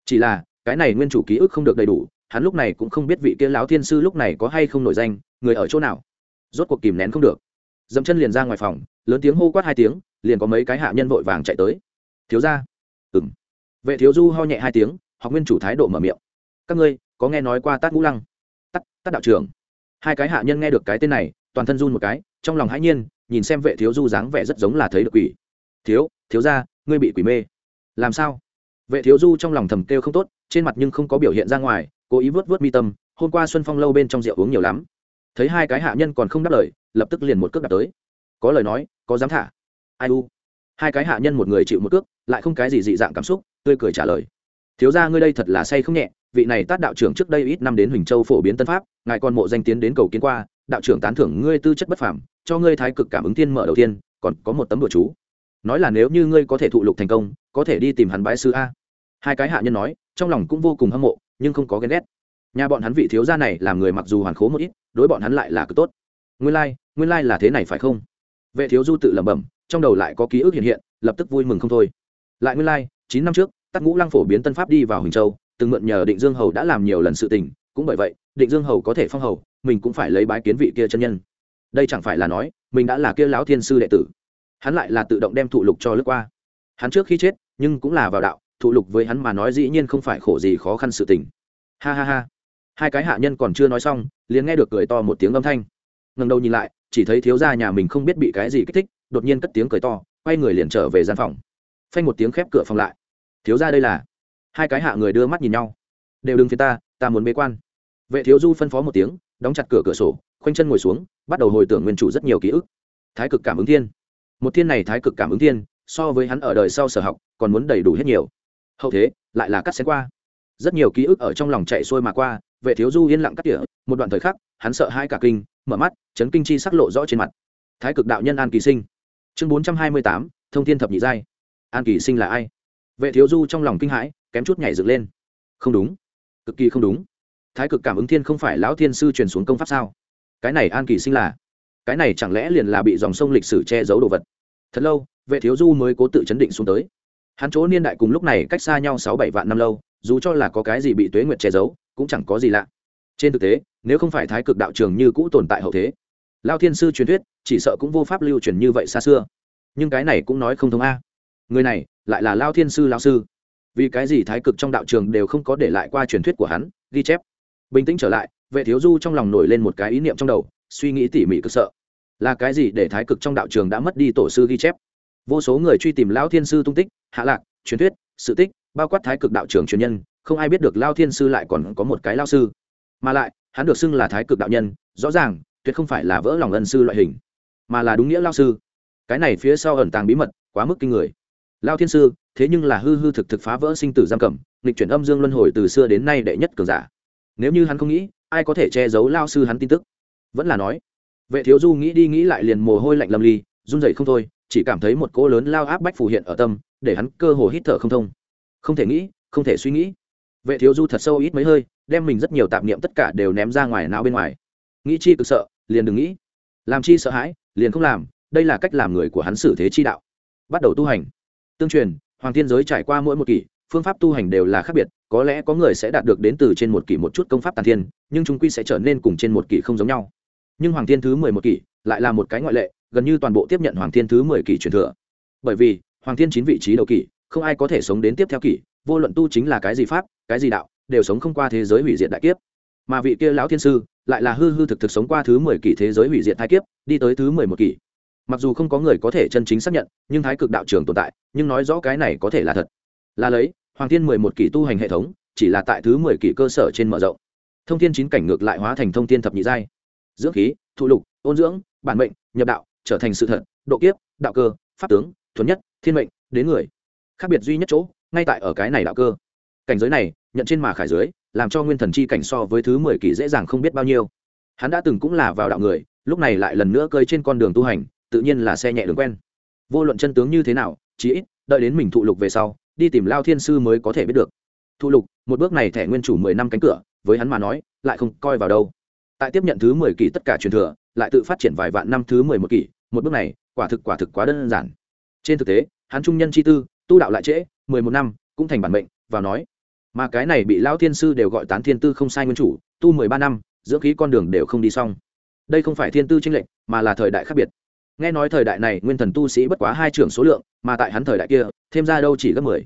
Chỉ là, cái này nguyên chủ ký ức không được đầy đủ, hắn lúc này cũng không biết vị kia lão thiên sư lúc này có hay không nổi danh, người ở chỗ nào. Rốt cuộc kìm nén không được. Dẫm chân liền ra ngoài phòng, lớn tiếng hô quát hai tiếng, liền có mấy cái hạ nhân vội vàng chạy tới. Thiếu ra ừ m vệ thiếu du ho nhẹ hai tiếng, học nguyên chủ thái độ mở miệng. Các ngươi, có nghe nói qua tát ngũ lăng? Tắt tắt đạo trưởng. Hai cái hạ nhân nghe được cái tên này toàn thân run một cái, trong lòng hãi nhiên, nhìn xem vệ thiếu du dáng vẻ rất giống là thấy được quỷ. Thiếu thiếu ra ngươi bị quỷ mê. Làm sao? Vệ thiếu du trong lòng thầm kêu không tốt, trên mặt nhưng không có biểu hiện ra ngoài, cố ý vớt vớt mi tâm, hôm qua xuân phong lâu bên trong rượu uống nhiều lắm. Thấy hai cái hạ nhân còn không đáp lời, lập tức liền một cước đạp tới. Có lời nói, có dám thả. Ai u? Hai cái hạ nhân một người chịu một cước, lại không cái gì dị dạng cảm xúc, tươi cười trả lời. Thiếu ra ngươi đây thật là say không nhẹ, vị này tát đạo trưởng trước đây ít năm đến huỳnh châu phổ biến tân pháp, ngài còn mộ danh tiến đến cầu kiến qua đạo trưởng tán thưởng ngươi tư chất bất phàm, cho ngươi thái cực cảm ứng tiên mở đầu tiên còn có một tấm đồ chú. Nói là nếu như ngươi có thể thụ lục thành công có thể đi tìm hắn bái sư a. Hai cái hạ nhân nói trong lòng cũng vô cùng hâm mộ nhưng không có ghen ghét. Nhà bọn hắn vị thiếu gia này làm người mặc dù hoàn khố một ít đối bọn hắn lại là cực tốt. Nguyên lai、like, nguyên lai、like、là thế này phải không? Vệ thiếu du tự lẩm bẩm trong đầu lại có ký ức hiện hiện lập tức vui mừng không thôi. Lại nguyên lai、like, chín năm trước tắc ngũ lăng phổ biến tân pháp đi vào huỳnh châu từng mượn nhờ định dương hầu đã làm nhiều lần sự tình cũng bởi vậy định dương hầu có thể phong hầu mình cũng phải lấy bái kiến vị kia chân nhân. Đây chẳng phải là nói, mình đã là kia lão thiên sư đệ tử. Hắn lại là tự động đem thụ lục cho lướt qua. Hắn trước khi chết, nhưng cũng là vào đạo, thụ lục với hắn mà nói dĩ nhiên không phải khổ gì khó khăn sự tình. Ha ha ha. Hai cái hạ nhân còn chưa nói xong, liền nghe được cười to một tiếng âm thanh. Ngần đầu nhìn lại, chỉ thấy thiếu gia nhà mình không biết bị cái gì kích thích, đột nhiên cất tiếng cười to, quay người liền trở về gian phòng. Phanh một tiếng khép cửa phòng lại. Thiếu gia đây là. Hai cái hạ người đưa mắt nhìn nhau. Đều đừng phía ta ta muốn bế quan. Vệ thiếu du phân phó một tiếng đóng chặt cửa cửa sổ, khoanh chân ngồi xuống, bắt đầu hồi tưởng nguyên chủ rất nhiều ký ức. Thái cực cảm ứng thiên. Một thiên này thái cực cảm ứng thiên, so với hắn ở đời sau sở học, còn muốn đầy đủ hết nhiều. Hậu thế, lại là cắt xén qua. Rất nhiều ký ức ở trong lòng chạy xuôi mà qua, vệ thiếu du yên lặng cắt tỉa, một đoạn thời khắc, hắn sợ hai cả kinh, mở mắt, chấn kinh chi sắc lộ rõ trên mặt. Thái cực đạo nhân an kỳ sinh. Chương bốn trăm hai mươi tám, thông thiên thập nhị giai. An kỳ sinh là ai? Vệ thiếu du trong lòng kinh hãi, kém chút nhảy dựng lên. Không đúng. Cực kỳ không đúng thái cực cảm ứng thiên không phải lão thiên sư truyền xuống công pháp sao? Cái này an kỳ sinh là, cái này chẳng lẽ liền là bị dòng sông lịch sử che giấu đồ vật? Thật lâu, vệ thiếu du mới cố tự chấn định xuống tới. Hắn chỗ niên đại cùng lúc này cách xa nhau sáu bảy vạn năm lâu, dù cho là có cái gì bị tuế nguyệt che giấu, cũng chẳng có gì lạ. Trên thực tế, nếu không phải thái cực đạo trường như cũ tồn tại hậu thế lao thiên sư truyền thuyết, chỉ sợ cũng vô pháp lưu truyền như vậy xa xưa. Nhưng cái này cũng nói không thông a. Người này, lại là lao thiên sư lao sư. Vì cái gì thái cực trong đạo trường đều không có để lại qua truyền thuyết của hắn, ghi chép? Bình tĩnh trở lại, vệ thiếu du trong lòng nổi lên một cái ý niệm trong đầu, suy nghĩ tỉ mỉ cực sợ. Là cái gì để thái cực trong đạo trường đã mất đi tổ sư ghi chép? Vô số người truy tìm lao thiên sư tung tích, hạ lạc, truyền thuyết, sự tích, bao quát thái cực đạo trường truyền nhân, không ai biết được lao thiên sư lại còn có một cái lao sư. Mà lại, hắn được xưng là thái cực đạo nhân, rõ ràng, tuyệt không phải là vỡ lòng ân sư loại hình, mà là đúng nghĩa lao sư. Cái này phía sau ẩn tàng bí mật, quá mức kinh người. Lao thiên sư, thế nhưng là hư hư thực thực phá vỡ sinh tử giam cầm, nghịch chuyển âm dương luân hồi từ xưa đến nay đệ nhất cường giả nếu như hắn không nghĩ, ai có thể che giấu lao sư hắn tin tức? Vẫn là nói, vệ thiếu du nghĩ đi nghĩ lại liền mồ hôi lạnh lâm ly run rẩy không thôi, chỉ cảm thấy một cỗ lớn lao áp bách phù hiện ở tâm, để hắn cơ hồ hít thở không thông. Không thể nghĩ, không thể suy nghĩ. Vệ thiếu du thật sâu ít mấy hơi, đem mình rất nhiều tạp niệm tất cả đều ném ra ngoài não bên ngoài. Nghĩ chi cực sợ, liền đừng nghĩ. Làm chi sợ hãi, liền không làm, đây là cách làm người của hắn xử thế chi đạo. Bắt đầu tu hành. Tương truyền, hoàng thiên giới trải qua mỗi một kỷ phương pháp tu hành đều là khác biệt, có lẽ có người sẽ đạt được đến từ trên một kỷ một chút công pháp tàn thiên, nhưng chúng quy sẽ trở nên cùng trên một kỷ không giống nhau. Nhưng hoàng thiên thứ mười một kỷ lại là một cái ngoại lệ, gần như toàn bộ tiếp nhận hoàng thiên thứ mười kỷ truyền thừa. Bởi vì, hoàng thiên chín vị trí đầu kỷ, không ai có thể sống đến tiếp theo kỷ, vô luận tu chính là cái gì pháp, cái gì đạo, đều sống không qua thế giới hủy diệt đại kiếp. Mà vị kia lão thiên sư lại là hư hư thực thực sống qua thứ mười kỷ thế giới hủy diệt thái kiếp, đi tới thứ mười một kỷ. Mặc dù không có người có thể chân chính xác nhận, nhưng thái cực đạo trường tồn tại, nhưng nói rõ cái này có thể là thật. Là lấy hoàng thiên mười một kỷ tu hành hệ thống, chỉ là tại thứ mười kỷ cơ sở trên mở rộng. Thông thiên chín cảnh ngược lại hóa thành thông thiên thập nhị giai. Dưỡng khí, thụ lục, ôn dưỡng, bản mệnh, nhập đạo, trở thành sự thật, độ kiếp, đạo cơ, pháp tướng, thuần nhất, thiên mệnh, đến người. Khác biệt duy nhất chỗ, ngay tại ở cái này đạo cơ. Cảnh giới này, nhận trên mà khải dưới, làm cho nguyên thần chi cảnh so với thứ mười kỷ dễ dàng không biết bao nhiêu. Hắn đã từng cũng là vào đạo người, lúc này lại lần nữa cơi trên con đường tu hành, tự nhiên là xe nhẹ đường quen. Vô luận chân tướng như thế nào, chí ít, đợi đến mình thụ lục về sau đi tìm lao thiên sư mới có thể biết được. Thụ lục, một bước này thẻ nguyên chủ mười năm cánh cửa, với hắn mà nói, lại không coi vào đâu. Tại tiếp nhận thứ mười kỷ tất cả truyền thừa, lại tự phát triển vài vạn năm thứ mười một kỷ, một bước này, quả thực quả thực quá đơn giản. Trên thực tế, hắn trung nhân chi tư, tu đạo lại trễ, mười một năm, cũng thành bản mệnh, và nói, mà cái này bị lão thiên sư đều gọi tán thiên tư không sai nguyên chủ, tu mười ba năm giữa khí con đường đều không đi xong. Đây không phải thiên tư tranh lệch, mà là thời đại khác biệt nghe nói thời đại này nguyên thần tu sĩ bất quá hai trưởng số lượng mà tại hắn thời đại kia thêm ra đâu chỉ gấp mười.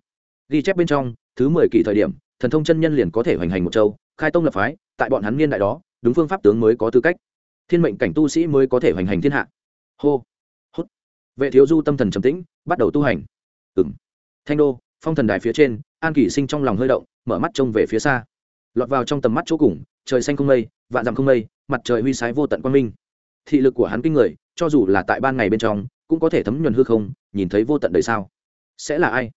Ghi chép bên trong thứ mười kỷ thời điểm thần thông chân nhân liền có thể hoành hành một châu khai tông lập phái tại bọn hắn niên đại đó đúng phương pháp tướng mới có tư cách. Thiên mệnh cảnh tu sĩ mới có thể hoành hành thiên hạ. Hô hốt, vệ thiếu du tâm thần trầm tĩnh bắt đầu tu hành. Ừng thanh đô phong thần đài phía trên an kỷ sinh trong lòng hơi động mở mắt trông về phía xa. Lọt vào trong tầm mắt chỗ cùng trời xanh không mây vạn dặm không mây mặt trời huy sái vô tận quang minh. Thị lực của hắn kinh người cho dù là tại ban ngày bên trong, cũng có thể thấm nhuần hư không, nhìn thấy vô tận đời sao? Sẽ là ai?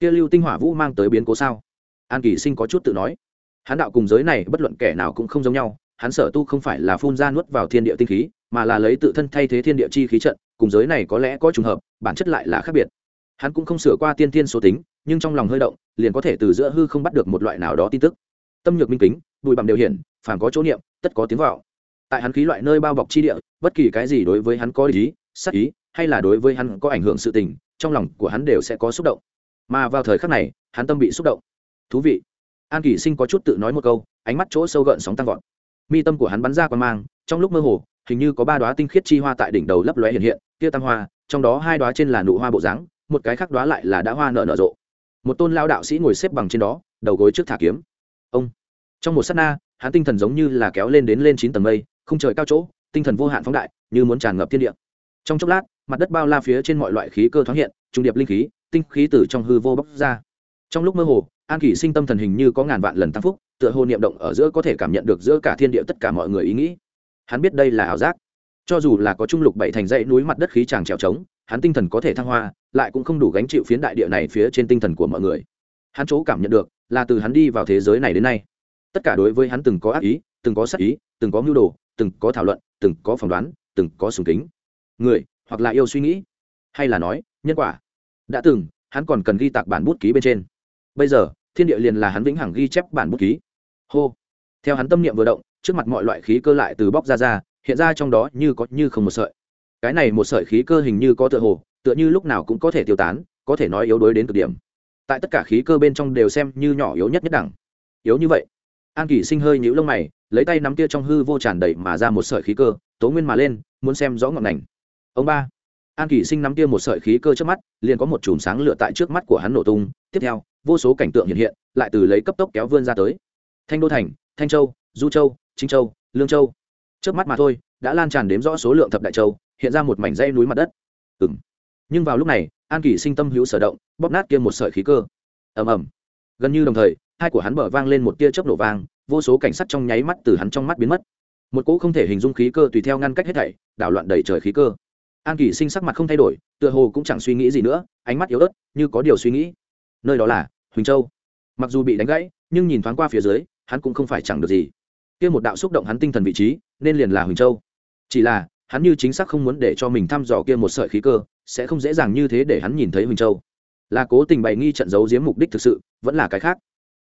Kia lưu tinh hỏa vũ mang tới biến cố sao? An kỳ sinh có chút tự nói. Hắn đạo cùng giới này bất luận kẻ nào cũng không giống nhau, hắn sở tu không phải là phun ra nuốt vào thiên địa tinh khí, mà là lấy tự thân thay thế thiên địa chi khí trận, cùng giới này có lẽ có trùng hợp, bản chất lại là khác biệt. Hắn cũng không sửa qua tiên tiên số tính, nhưng trong lòng hơi động, liền có thể từ giữa hư không bắt được một loại nào đó tin tức. Tâm nhược minh kính bụi bặm đều hiển phản có chỗ niệm, tất có tiếng vào tại hắn khí loại nơi bao bọc chi địa, bất kỳ cái gì đối với hắn có ý sắc ý, hay là đối với hắn có ảnh hưởng sự tình, trong lòng của hắn đều sẽ có xúc động. Mà vào thời khắc này, hắn tâm bị xúc động. Thú vị. An kỷ sinh có chút tự nói một câu, ánh mắt chỗ sâu gợn sóng tăng vọt. Mi tâm của hắn bắn ra quan mang, trong lúc mơ hồ, hình như có ba đoá tinh khiết chi hoa tại đỉnh đầu lấp lóe hiện hiện, kia tam hoa, trong đó hai đoá trên là nụ hoa bộ dáng, một cái khác đoá lại là đã hoa nở nở rộ. Một tôn lao đạo sĩ ngồi xếp bằng trên đó, đầu gối trước thả kiếm. Ông. Trong một s á t na, hắn tinh thần giống như là kéo lên đến lên chín tầng mây không trời cao chỗ, tinh thần vô hạn phóng đại, như muốn tràn ngập thiên địa. Trong chốc lát, mặt đất bao la phía trên mọi loại khí cơ thoáng hiện, trung điệp linh khí, tinh khí từ trong hư vô bốc ra. Trong lúc mơ hồ, an kỷ sinh tâm thần hình như có ngàn vạn lần tăng phúc, tựa hồ niệm động ở giữa có thể cảm nhận được giữa cả thiên địa tất cả mọi người ý nghĩ. Hắn biết đây là ảo giác. Cho dù là có trung lục bảy thành dãy núi mặt đất khí tràng trèo trống, hắn tinh thần có thể thăng hoa, lại cũng không đủ gánh chịu phiến đại địa này phía trên tinh thần của mọi người. Hắn chỗ cảm nhận được, là từ hắn đi vào thế giới này đến nay. Tất cả đối với hắn từng có ác ý, từng có sắc ý, từng có mưu đồ từng có thảo luận, từng có phỏng đoán, từng có sùng kính. Người, hoặc là yêu suy nghĩ, hay là nói, nhân quả. Đã từng, hắn còn cần ghi tạc bản bút ký bên trên. Bây giờ, thiên địa liền là hắn vĩnh hằng ghi chép bản bút ký. Hô. Theo hắn tâm niệm vừa động, trước mặt mọi loại khí cơ lại từ bóc ra ra, hiện ra trong đó như có như không một sợi. Cái này một sợi khí cơ hình như có tựa hồ, tựa như lúc nào cũng có thể tiêu tán, có thể nói yếu đuối đến cực điểm. Tại tất cả khí cơ bên trong đều xem như nhỏ yếu nhất nhất đẳng. Yếu như vậy an kỷ sinh hơi nhũ lông mày, lấy tay nắm tia trong hư vô tràn đầy mà ra một sợi khí cơ, tố nguyên mà lên, muốn xem rõ ngọn ngành. Ông ba. An kỷ sinh nắm tia một sợi khí cơ trước mắt, liền có một chùm sáng lửa tại trước mắt của hắn nổ tung. Tiếp theo, vô số cảnh tượng hiện hiện, lại từ lấy cấp tốc kéo vươn ra tới. Thanh đô thành, thanh châu, du châu, chính châu, lương châu. Trước mắt mà thôi, đã lan tràn đếm rõ số lượng thập đại châu, hiện ra một mảnh dây núi mặt đất. Ừng nhưng vào lúc này, an kỷ sinh tâm hữu sở động, bóp nát kia một sợi khí cơ. Ầm ầm. Gần như đồng thời hai của hắn bờ vang lên một tia chớp nổ vang, vô số cảnh sát trong nháy mắt từ hắn trong mắt biến mất. Một cỗ không thể hình dung khí cơ tùy theo ngăn cách hết thảy, đảo loạn đầy trời khí cơ. An kỳ sinh sắc mặt không thay đổi, tựa hồ cũng chẳng suy nghĩ gì nữa, ánh mắt yếu ớt, như có điều suy nghĩ. Nơi đó là huỳnh châu. Mặc dù bị đánh gãy, nhưng nhìn thoáng qua phía dưới, hắn cũng không phải chẳng được gì. Kia một đạo xúc động hắn tinh thần vị trí, nên liền là huỳnh châu. Chỉ là, hắn như chính xác không muốn để cho mình thăm dò kia một sợi khí cơ, sẽ không dễ dàng như thế để hắn nhìn thấy huỳnh châu. Là cố tình bày nghi trận giấu giếm mục đích thực sự, vẫn là cái khác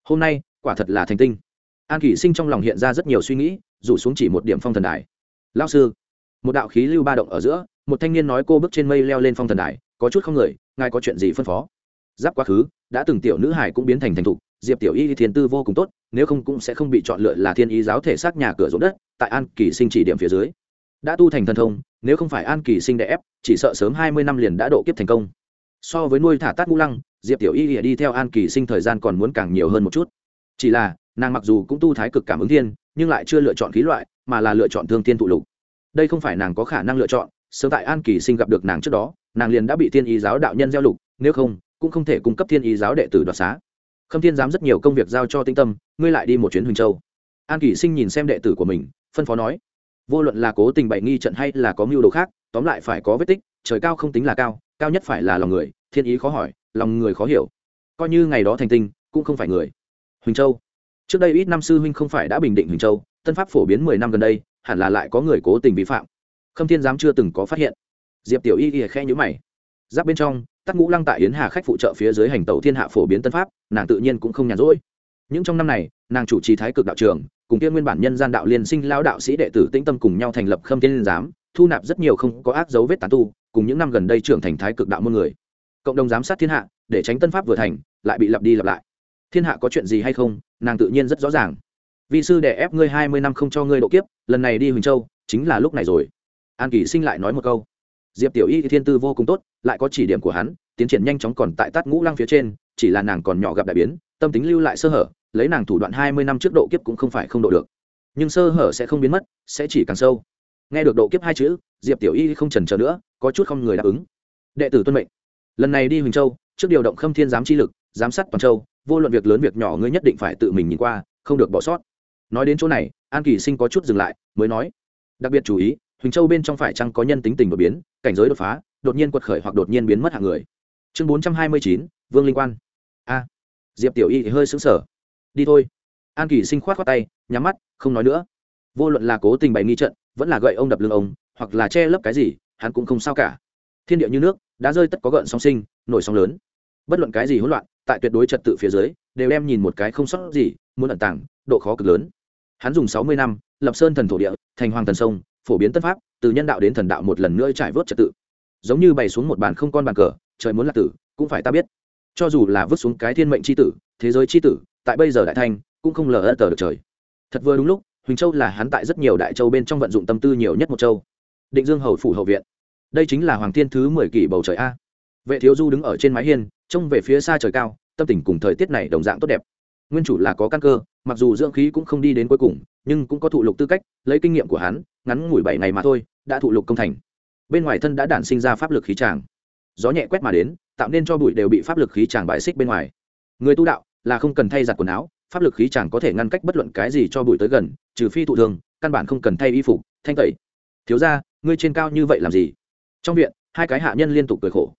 hôm nay, quả thật là thành tinh. An kỷ sinh trong lòng hiện ra rất nhiều suy nghĩ, rủ xuống chỉ một điểm phong thần đài. Lao sư, một đạo khí lưu ba động ở giữa, một thanh niên nói cô bước trên mây leo lên phong thần đài, có chút không người, ngài có chuyện gì phân phó? Giáp quá khứ, đã từng tiểu nữ hải cũng biến thành thành thục, diệp tiểu y thiên tư vô cùng tốt, nếu không cũng sẽ không bị chọn lựa là thiên ý giáo thể xác nhà cửa rốn đất, tại an kỳ sinh chỉ điểm phía dưới. Đã tu thành thần thông, nếu không phải an kỳ sinh đẻ ép, chỉ sợ sớm hai mươi năm liền đã độ kiếp thành công. So với nuôi thả tát ngũ lăng diệp tiểu y đi theo an kỳ sinh thời gian còn muốn càng nhiều hơn một chút. Chỉ là, nàng mặc dù cũng tu thái cực cảm ứng thiên, nhưng lại chưa lựa chọn khí loại, mà là lựa chọn thương thiên thụ lục. Đây không phải nàng có khả năng lựa chọn, sớm tại an kỳ sinh gặp được nàng trước đó, nàng liền đã bị thiên ý giáo đạo nhân gieo lục, nếu không, cũng không thể cung cấp thiên ý giáo đệ tử đoạt xá. Khâm thiên giám rất nhiều công việc giao cho tinh tâm, ngươi lại đi một chuyến huỳnh châu. An kỳ sinh nhìn xem đệ tử của mình, phân phó nói, vô luận là cố tình bày nghi trận hay là có mưu đồ khác, tóm lại phải có vết tích, trời cao không tính là cao cao nhất phải là lòng người thiên ý khó hỏi, lòng người khó hiểu. Coi như ngày đó thành tinh, cũng không phải người. Huỳnh châu. Trước đây ít năm sư huynh không phải đã bình định huỳnh châu, tân pháp phổ biến mười năm gần đây, hẳn là lại có người cố tình vi phạm. Khâm thiên giám chưa từng có phát hiện. Diệp tiểu y y khe nhữ mày. Giáp bên trong, tắc ngũ lăng tại yến hà khách phụ trợ phía dưới hành tàu thiên hạ phổ biến tân pháp, nàng tự nhiên cũng không nhàn rỗi. Những trong năm này, nàng chủ trì thái cực đạo trường, cùng kia nguyên bản nhân gian đạo liên sinh lao đạo sĩ đệ tử tĩnh tâm cùng nhau thành lập khâm thiên giám, thu nạp rất nhiều không có ác dấu vết tán tu, cùng những năm gần đây trưởng thành thái cực đạo môn người cộng đồng giám sát thiên hạ, để tránh tân pháp vừa thành, lại bị lặp đi lặp lại. Thiên hạ có chuyện gì hay không, nàng tự nhiên rất rõ ràng. Vị sư để ép ngươi hai mươi năm không cho ngươi độ kiếp, lần này đi huỳnh châu, chính là lúc này rồi. An kỳ sinh lại nói một câu. Diệp tiểu y thiên tư vô cùng tốt, lại có chỉ điểm của hắn, tiến triển nhanh chóng còn tại tát ngũ lăng phía trên, chỉ là nàng còn nhỏ gặp đại biến, tâm tính lưu lại sơ hở, lấy nàng thủ đoạn hai mươi năm trước độ kiếp cũng không phải không độ được. Nhưng sơ hở sẽ không biến mất, sẽ chỉ càng sâu. Nghe được độ kiếp hai chữ, diệp tiểu y không trần trờ nữa, có chút không người đáp ứng. Đệ tử tuân mệnh lần này đi huỳnh châu, trước điều động khâm thiên giám chi lực, giám sát toàn châu, vô luận việc lớn việc nhỏ ngươi nhất định phải tự mình nhìn qua, không được bỏ sót. Nói đến chỗ này, an kỳ sinh có chút dừng lại, mới nói, đặc biệt chú ý, huỳnh châu bên trong phải chăng có nhân tính tình đột biến, cảnh giới đột phá, đột nhiên quật khởi hoặc đột nhiên biến mất hạng người. Chương bốn trăm hai mươi chín, vương linh quan. A, diệp tiểu y thì hơi xứng sở đi thôi. An kỳ sinh khoát khoát tay, nhắm mắt, không nói nữa. Vô luận là cố tình bày nghi trận, vẫn là gậy ông đập lưng ông, hoặc là che lấp cái gì, hắn cũng không sao cả. Thiên địa như nước đã rơi tất có gợn sóng sinh, nổi sóng lớn. Bất luận cái gì hỗn loạn, tại tuyệt đối trật tự phía dưới, đều đem nhìn một cái không sót gì, muốn ẩn tàng, độ khó cực lớn. Hắn dùng sáu mươi năm, lập sơn thần thổ địa, thành hoàng thần sông, phổ biến tân pháp, từ nhân đạo đến thần đạo một lần nữa trải vớt trật tự. Giống như bày xuống một bàn không con bàn cờ, trời muốn là tử, cũng phải ta biết. Cho dù là vứt xuống cái thiên mệnh c h i tử, thế giới c h i tử, tại bây giờ đại thanh cũng không lờ ơ tờ được trời. Thật vừa đúng lúc, huỳnh châu là hắn tại rất nhiều đại châu bên trong vận dụng tâm tư nhiều nhất một châu. Định dương hầu phủ hậu viện đây chính là hoàng thiên thứ mười kỷ bầu trời a. Vệ thiếu du đứng ở trên mái hiên, trông về phía xa trời cao, tâm tình cùng thời tiết này đồng dạng tốt đẹp. Nguyên chủ là có căn cơ, mặc dù dưỡng khí cũng không đi đến cuối cùng, nhưng cũng có thụ lục tư cách, lấy kinh nghiệm của hắn, ngắn ngủi bảy ngày mà thôi, đã thụ lục công thành. Bên ngoài thân đã đản sinh ra pháp lực khí tràng. Gió nhẹ quét mà đến, tạo nên cho bụi đều bị pháp lực khí tràng bãi xích bên ngoài. Người tu đạo, là không cần thay giặt quần áo, pháp lực khí tràng có thể ngăn cách bất luận cái gì cho bụi tới gần, trừ phi thụ thường căn bản không cần thay y phục, thanh tẩy. Thiếu ra ngươi trên cao như vậy làm gì? Trong viện, hai cái hạ nhân liên tục cười khổ.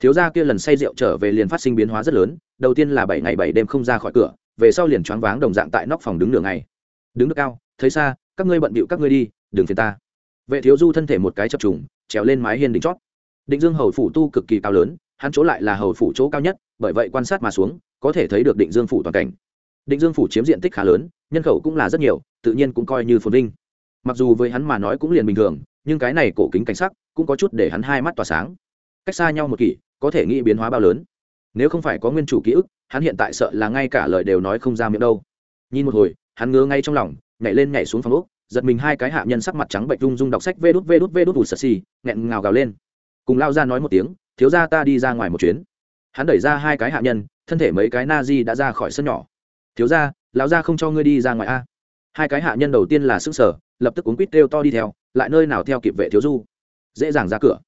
Thiếu gia kia lần say rượu trở về liền phát sinh biến hóa rất lớn, đầu tiên là bảy ngày bảy đêm không ra khỏi cửa, về sau liền choáng váng đồng dạng tại nóc phòng đứng đường ngày. Đứng được cao, thấy xa, các ngươi bận bịu các ngươi đi, đừng phiền ta. Vệ thiếu du thân thể một cái chập trùng, trèo lên mái hiên đỉnh chót. Định dương hầu phủ tu cực kỳ cao lớn, hắn chỗ lại là hầu phủ chỗ cao nhất, bởi vậy quan sát mà xuống, có thể thấy được định dương phủ toàn cảnh. Định dương phủ chiếm diện tích khá lớn, nhân khẩu cũng là rất nhiều, tự nhiên cũng coi như phồn vinh. Mặc dù với hắn mà nói cũng liền bình thường nhưng cái này cổ kính cảnh sắc cũng có chút để hắn hai mắt tỏa sáng. Cách xa nhau một kỷ, có thể nghĩ biến hóa bao lớn. Nếu không phải có nguyên chủ ký ức, hắn hiện tại sợ là ngay cả lời đều nói không ra miệng đâu. Nhìn một hồi, hắn ngứa ngay trong lòng, nhảy lên nhảy xuống phòng úc giật mình hai cái hạ nhân sắc mặt trắng bệnh rung rung đọc sách vê đút vê đút vê đút vụt sật xì, nghẹn ngào gào lên. Cùng lao ra nói một tiếng, thiếu ra ta đi ra ngoài một chuyến. Hắn đẩy ra hai cái hạ nhân, thân thể mấy cái na di đã ra khỏi sân nhỏ. Thiếu ra lão ra không cho ngươi đi ra ngoài a. Hai cái hạ nhân đầu tiên là sức sở lập tức uống quýt kêu to đi theo lại nơi nào theo kịp vệ thiếu du? Dễ dàng ra cửa.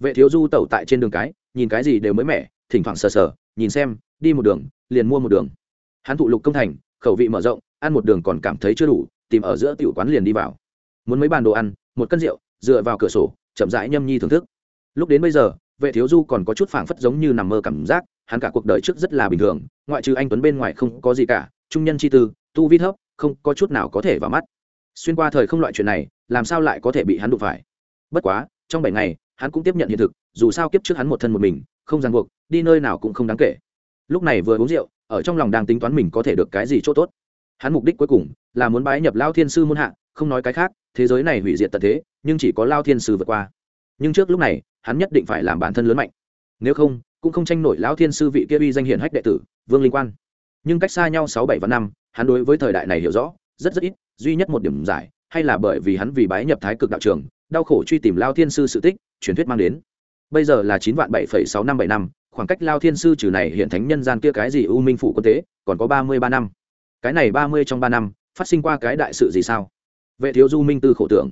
Vệ thiếu du tẩu tại trên đường cái, nhìn cái gì đều mới mẻ, thỉnh thoảng sờ sờ, nhìn xem, đi một đường, liền mua một đường. Hắn thụ lục công thành, khẩu vị mở rộng, ăn một đường còn cảm thấy chưa đủ, tìm ở giữa tiểu quán liền đi vào. Muốn mấy bàn đồ ăn, một cân rượu, dựa vào cửa sổ, chậm rãi nhâm nhi thưởng thức. Lúc đến bây giờ, vệ thiếu du còn có chút phảng phất giống như nằm mơ cảm giác, hắn cả cuộc đời trước rất là bình thường, ngoại trừ anh tuấn bên ngoài không có gì cả, trung nhân chi tư, tu vi thấp, không có chút nào có thể vào mắt. Xuyên qua thời không loại chuyện này làm sao lại có thể bị hắn đụng phải? Bất quá, trong bảy ngày, hắn cũng tiếp nhận hiện thực, dù sao kiếp trước hắn một thân một mình, không ràng buộc, đi nơi nào cũng không đáng kể. Lúc này vừa uống rượu, ở trong lòng đang tính toán mình có thể được cái gì c h ỗ t ố t hắn mục đích cuối cùng là muốn bái nhập lao thiên sư muôn hạ, không nói cái khác, thế giới này hủy diệt tận thế, nhưng chỉ có lao thiên sư vượt qua. Nhưng trước lúc này, hắn nhất định phải làm bản thân lớn mạnh. Nếu không, cũng không tranh nổi lão thiên sư vị kia uy danh hiển hách đệ tử, vương linh quan. Nhưng cách xa nhau sáu bảy và năm, hắn đối với thời đại này hiểu rõ, rất rất ít, duy nhất một điểm giải hay là bởi vì hắn vì bái nhập thái cực đạo trường, đau khổ truy tìm lao thiên sư sự tích, truyền thuyết mang đến. Bây giờ là chín vạn bảy phẩy sáu năm bảy năm, khoảng cách lao thiên sư trừ này hiện thánh nhân gian kia cái gì u minh phụ quân tế, còn có ba mươi ba năm. Cái này ba mươi trong ba năm, phát sinh qua cái đại sự gì sao? Vệ thiếu du minh tư khổ tưởng.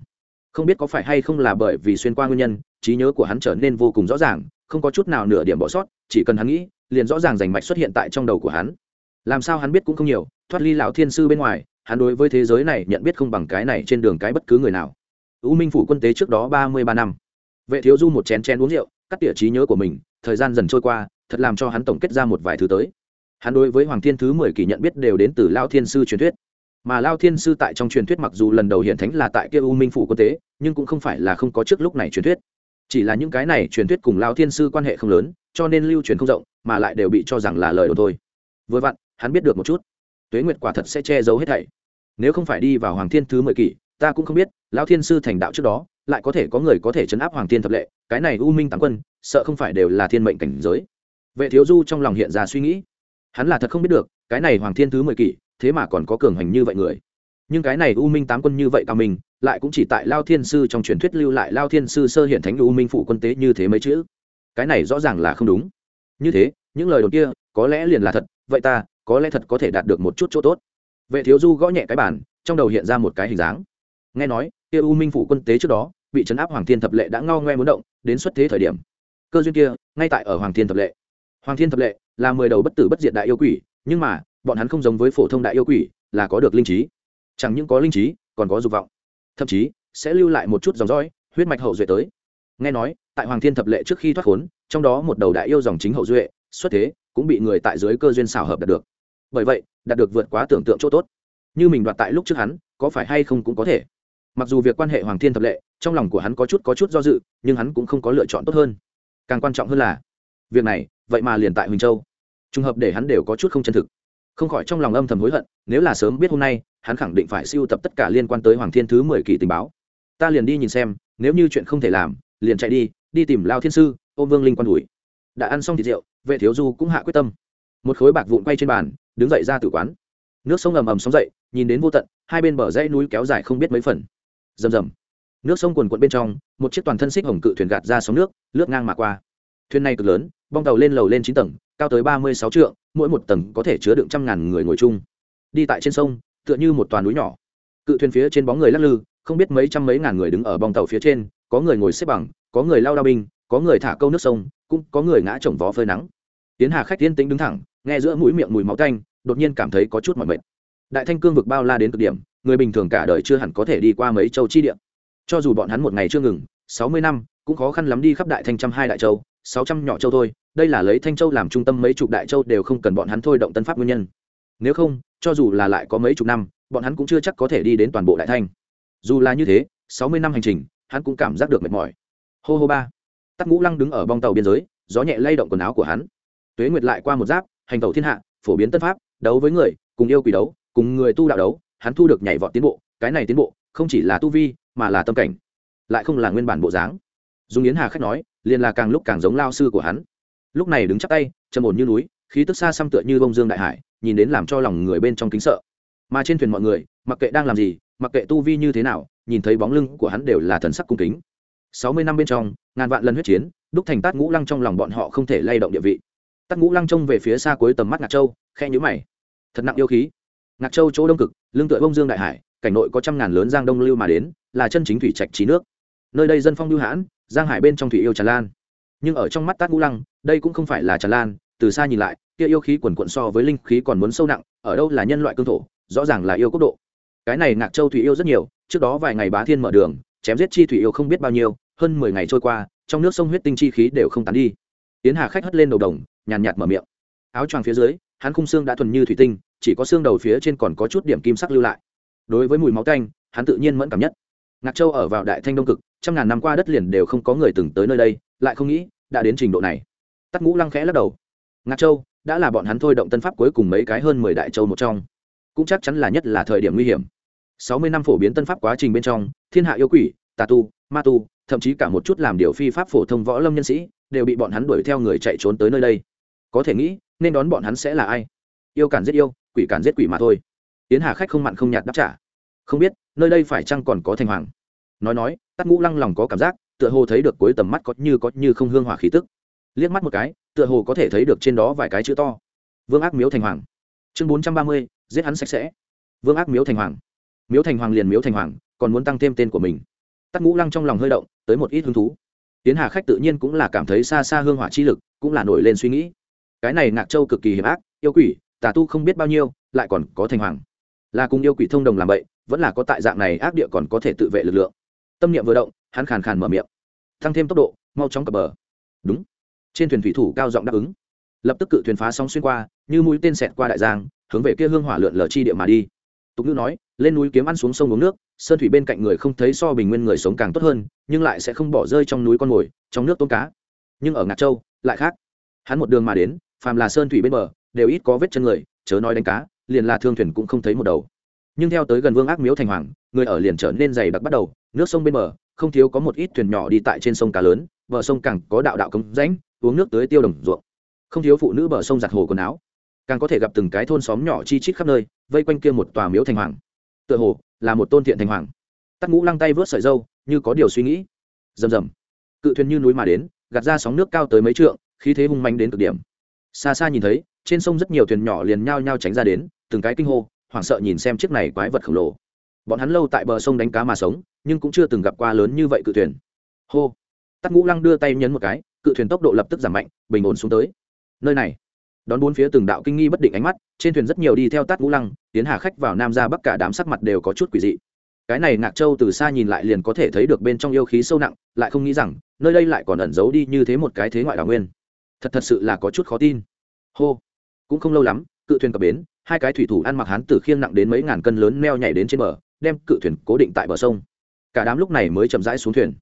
Không biết có phải hay không là bởi vì xuyên qua nguyên nhân, trí nhớ của hắn trở nên vô cùng rõ ràng, không có chút nào nửa điểm bỏ sót, chỉ cần hắn nghĩ, liền rõ ràng rành mạch xuất hiện tại trong đầu của hắn. Làm sao hắn biết cũng không nhiều, thoát ly lão thiên sư bên ngoài hắn đối với thế giới này nhận biết không bằng cái này trên đường cái bất cứ người nào. U minh phủ quân tế trước đó ba mươi ba năm. Vệ thiếu du một chén chén uống rượu, cắt tỉa trí nhớ của mình, thời gian dần trôi qua, thật làm cho hắn tổng kết ra một vài thứ tới. Hắn đối với hoàng thiên thứ mười kỷ nhận biết đều đến từ lao thiên sư truyền thuyết. Mà lao thiên sư tại trong truyền thuyết mặc dù lần đầu hiện thánh là tại kia u minh phủ quân tế, nhưng cũng không phải là không có trước lúc này truyền thuyết. Chỉ là những cái này truyền thuyết cùng lao thiên sư quan hệ không lớn, cho nên lưu truyền không rộng, mà lại đều bị cho rằng là lời đồn thôi. Vừa vặn, hắn biết được một chút tuế nguyệt quả thật sẽ che giấu hết thảy. Nếu không phải đi vào hoàng thiên thứ mười kỷ, ta cũng không biết lao thiên sư thành đạo trước đó, lại có thể có người có thể chấn áp hoàng thiên thập lệ, cái này u minh tám quân, sợ không phải đều là thiên mệnh cảnh giới. Vệ thiếu du trong lòng hiện ra suy nghĩ. Hắn là thật không biết được, cái này hoàng thiên thứ mười kỷ, thế mà còn có cường hành như vậy người. Nhưng cái này u minh tám quân như vậy cao mình lại cũng chỉ tại lao thiên sư trong truyền thuyết lưu lại lao thiên sư sơ hiện thánh u minh phụ quân tế như thế mấy chữ. Cái này rõ ràng là không đúng. Như thế, những lời đồn kia, có lẽ liền là thật. Vậy ta có lẽ thật có thể đạt được một chút chỗ tốt. Vệ thiếu du gõ nhẹ cái bản trong đầu hiện ra một cái hình dáng. Nghe nói, kia u minh phụ quân tế trước đó, bị trấn áp hoàng thiên thập lệ đã ngao ngoe muốn động, đến xuất thế thời điểm. Cơ duyên kia, ngay tại ở hoàng thiên thập lệ. Hoàng thiên thập lệ là mười đầu bất tử bất diệt đại yêu quỷ, nhưng mà, bọn hắn không giống với phổ thông đại yêu quỷ, là có được linh trí. Chẳng những có linh trí, còn có dục vọng. Thậm chí, sẽ lưu lại một chút dòng dõi, huyết mạch hậu duệ tới. Nghe nói, tại hoàng thiên thập lệ trước khi thoát khốn, trong đó một đầu đại yêu dòng chính hậu duệ, xuất thế, cũng bị người tại dưới cơ duyên xảo hợp đạt được bởi vậy, đạt được vượt quá tưởng tượng chỗ tốt. Như mình đoạt tại lúc trước hắn, có phải hay không cũng có thể. Mặc dù việc quan hệ hoàng thiên thập lệ, trong lòng của hắn có chút có chút do dự, nhưng hắn cũng không có lựa chọn tốt hơn. Càng quan trọng hơn là, việc này, vậy mà liền tại huỳnh châu. Trùng hợp để hắn đều có chút không chân thực. Không khỏi trong lòng âm thầm hối hận, nếu là sớm biết hôm nay, hắn khẳng định phải siêu tập tất cả liên quan tới hoàng thiên thứ mười kỳ tình báo. Ta liền đi nhìn xem, nếu như chuyện không thể làm, liền chạy đi đi tìm lao thiên sư Ô vương linh quan đùi đã ăn xong thịt rượu, vệ thiếu du cũng hạ quyết tâm một khối bạc vụn quay trên bàn, đứng dậy ra tử quán. Nước sông ầm ầm sóng dậy, nhìn đến vô tận, hai bên bờ dãy núi kéo dài không biết mấy phần. Rầm rầm. Nước sông quần quận bên trong, một chiếc toàn thân xích hồng cự thuyền gạt ra sóng nước, lướt ngang mà qua. Thuyền này cực lớn, bong tàu lên lầu lên chín tầng, cao tới ba mươi sáu trượng, mỗi một tầng có thể chứa đựng trăm ngàn người ngồi chung. Đi tại trên sông, tựa như một toàn núi nhỏ. Cự thuyền phía trên bóng người lắc lư, không biết mấy trăm mấy ngàn người đứng ở bong tàu phía trên, có người ngồi xếp bằng, có người lao đao binh, có người thả câu nước sông, cũng có người ngã chồng vó phơi nắng. Tiến hà khách tiên tĩnh đứng thẳng nghe giữa mũi miệng mùi máu tanh, đột nhiên cảm thấy có chút mỏi mệt. Đại thanh cương vực bao la đến cực điểm, người bình thường cả đời chưa hẳn có thể đi qua mấy châu chi địa. Cho dù bọn hắn một ngày chưa ngừng, sáu mươi năm, cũng khó khăn lắm đi khắp đại thanh trăm hai đại châu, sáu trăm nhỏ châu thôi, đây là lấy thanh châu làm trung tâm mấy chục đại châu đều không cần bọn hắn thôi động tân pháp nguyên nhân. Nếu không, cho dù là lại có mấy chục năm, bọn hắn cũng chưa chắc có thể đi đến toàn bộ đại thanh. Dù là như thế, sáu mươi năm hành trình, hắn cũng cảm giác được mệt mỏi. Hô hô ba. Tắc ngũ lăng đứng ở bong tàu biên giới, gió nhẹ lay động quần áo của hắn. Tuế nguyệt lại qua một giáp hành tẩu thiên hạ, phổ biến tân pháp, đấu với người, cùng yêu quỷ đấu, cùng người tu đạo đấu, hắn thu được nhảy vọt tiến bộ, cái này tiến bộ, không chỉ là tu vi, mà là tâm cảnh. Lại không là nguyên bản bộ dáng. Dùng yến hà khách nói, liền là càng lúc càng giống lao sư của hắn. Lúc này đứng chắc tay, trầm ổn như núi, khí tức xa xăm tựa như bông dương đại hải, nhìn đến làm cho lòng người bên trong kính sợ. Mà trên thuyền mọi người, mặc kệ đang làm gì, mặc kệ tu vi như thế nào, nhìn thấy bóng lưng của hắn đều là thần sắc cung kính. Sáu mươi năm bên trong, ngàn vạn lần huyết chiến, đúc thành tát ngũ lăng trong lòng bọn họ không thể lay động địa vị tát ngũ lăng trông về phía xa cuối tầm mắt ngạc châu, khe nhữ mày. Thật nặng yêu khí. Ngạc châu chỗ đông cực, lưng tựa bông dương đại hải, cảnh nội có trăm ngàn lớn giang đông lưu mà đến, là chân chính thủy trạch trí nước. Nơi đây dân phong lưu hãn, giang hải bên trong thủy yêu tràn lan. Nhưng ở trong mắt tát ngũ lăng, đây cũng không phải là tràn lan, từ xa nhìn lại, kia yêu khí quần quận so với linh khí còn muốn sâu nặng, ở đâu là nhân loại cương thổ, rõ ràng là yêu quốc độ. Cái này ngạc châu thủy yêu rất nhiều, trước đó vài ngày bá thiên mở đường, chém giết chi thủy yêu không biết bao nhiêu, hơn mười ngày trôi qua, trong nước sông huyết tinh chi khí đều không tán đi. Tiến hà khách hất lên đầu đồng nhàn nhạt mở miệng. Áo choàng phía dưới, hắn khung xương đã thuần như thủy tinh, chỉ có xương đầu phía trên còn có chút điểm kim sắc lưu lại. Đối với mùi máu canh hắn tự nhiên mẫn cảm nhất. Ngạc châu ở vào đại thanh đông cực, trăm ngàn năm qua đất liền đều không có người từng tới nơi đây, lại không nghĩ, đã đến trình độ này. Tắt ngũ lăng khẽ lắc đầu. Ngạc châu, đã là bọn hắn thôi động tân pháp cuối cùng mấy cái hơn mười đại châu một trong. Cũng chắc chắn là nhất là thời điểm nguy hiểm. Sáu mươi năm phổ biến tân pháp quá trình bên trong, thiên hạ yêu quỷ, tà tu, ma tu, thậm chí cả một chút làm điều phi pháp phổ thông võ lâm nhân sĩ, đều bị bọn hắn đuổi theo người chạy trốn tới nơi đây có thể nghĩ, nên đón bọn hắn sẽ là ai? Yêu cản giết yêu, quỷ cản giết quỷ mà thôi. Tiến hà khách không mặn không nhạt đáp trả. Không biết, nơi đây phải chăng còn có thành hoàng? Nói nói tắt ngũ lăng lòng có cảm giác, tựa hồ thấy được cuối tầm mắt có như có như không hương hỏa khí tức. Liếc mắt một cái, tựa hồ có thể thấy được trên đó vài cái chữ to. Vương ác miếu thành hoàng. Chương bốn trăm ba mươi, giết hắn sạch sẽ. Vương ác miếu thành hoàng. Miếu thành hoàng liền miếu thành hoàng, còn muốn tăng thêm tên của mình. Tắt ngũ lăng trong lòng hơi động, tới một ít hứng thú. Tiến hà khách tự nhiên cũng là cảm thấy xa xa hương hỏa chi lực, cũng là nổi lên suy nghĩ cái này ngạc châu cực kỳ hiểm ác, yêu quỷ, tà tu không biết bao nhiêu, lại còn có thành hoàng. Là cùng yêu quỷ thông đồng làm vậy, vẫn là có tại dạng này ác địa còn có thể tự vệ lực lượng. Tâm niệm vừa động, hắn khàn khàn mở miệng. Tăng thêm tốc độ, mau chóng cập bờ. Đúng. Trên thuyền thủy thủ cao giọng đáp ứng. Lập tức cự thuyền phá sóng xuyên qua, như mũi tên xẹt qua đại giang, hướng về kia hương hỏa lượn lờ chi địa mà đi. Tục ngữ nói, lên núi kiếm ăn xuống sông uống nước, sơn thủy bên cạnh người không thấy so bình nguyên người sống càng tốt hơn, nhưng lại sẽ không bỏ rơi trong núi con mồi, trong nước tôm cá. Nhưng ở ngạc châu, lại khác. Hắn một đường mà đến phàm là sơn thủy bên bờ, đều ít có vết chân người, chớ nói đánh cá, liền là thương thuyền cũng không thấy một đầu. Nhưng theo tới gần vương ác miếu thành hoàng, người ở liền trở nên dày đặc bắt đầu, nước sông bên bờ, không thiếu có một ít thuyền nhỏ đi tại trên sông cá lớn, bờ sông càng có đạo đạo cống rãnh, uống nước tới tiêu đồng ruộng. Không thiếu phụ nữ bờ sông giặt hồ quần áo, càng có thể gặp từng cái thôn xóm nhỏ chi chít khắp nơi, vây quanh kia một tòa miếu thành hoàng. Tựa hồ là một tôn thiện thành hoàng. Tắt ngũ lăng tay vớt sợi dâu, như có điều suy nghĩ. Rầm rầm. Cự thuyền như núi mà đến, gạt ra sóng nước cao tới mấy trượng, khí thế hung manh đến cực điểm xa xa nhìn thấy, trên sông rất nhiều thuyền nhỏ liền nhao nhao tránh ra đến, từng cái kinh hô, hoảng sợ nhìn xem chiếc này quái vật khổng lồ. Bọn hắn lâu tại bờ sông đánh cá mà sống, nhưng cũng chưa từng gặp qua lớn như vậy cự thuyền. Hô! Tắc ngũ lăng đưa tay nhấn một cái, cự thuyền tốc độ lập tức giảm mạnh, bình ổn xuống tới. Nơi này, đón bốn phía từng đạo kinh nghi bất định ánh mắt, trên thuyền rất nhiều đi theo tát ngũ lăng, tiến hà khách vào nam ra bắc cả đám sắc mặt đều có chút quỷ dị. Cái này ngạc châu từ xa nhìn lại liền có thể thấy được bên trong yêu khí sâu nặng, lại không nghĩ rằng, nơi đây lại còn ẩn giấu đi như thế một cái thế ngoại đào nguyên thật thật sự là có chút khó tin. Hô. Cũng không lâu lắm, cự thuyền cập bến, hai cái thủy thủ ăn mặc hán tử khiêng nặng đến mấy ngàn cân lớn neo nhảy đến trên bờ, đem cự thuyền cố định tại bờ sông. Cả đám lúc này mới chậm rãi xuống thuyền.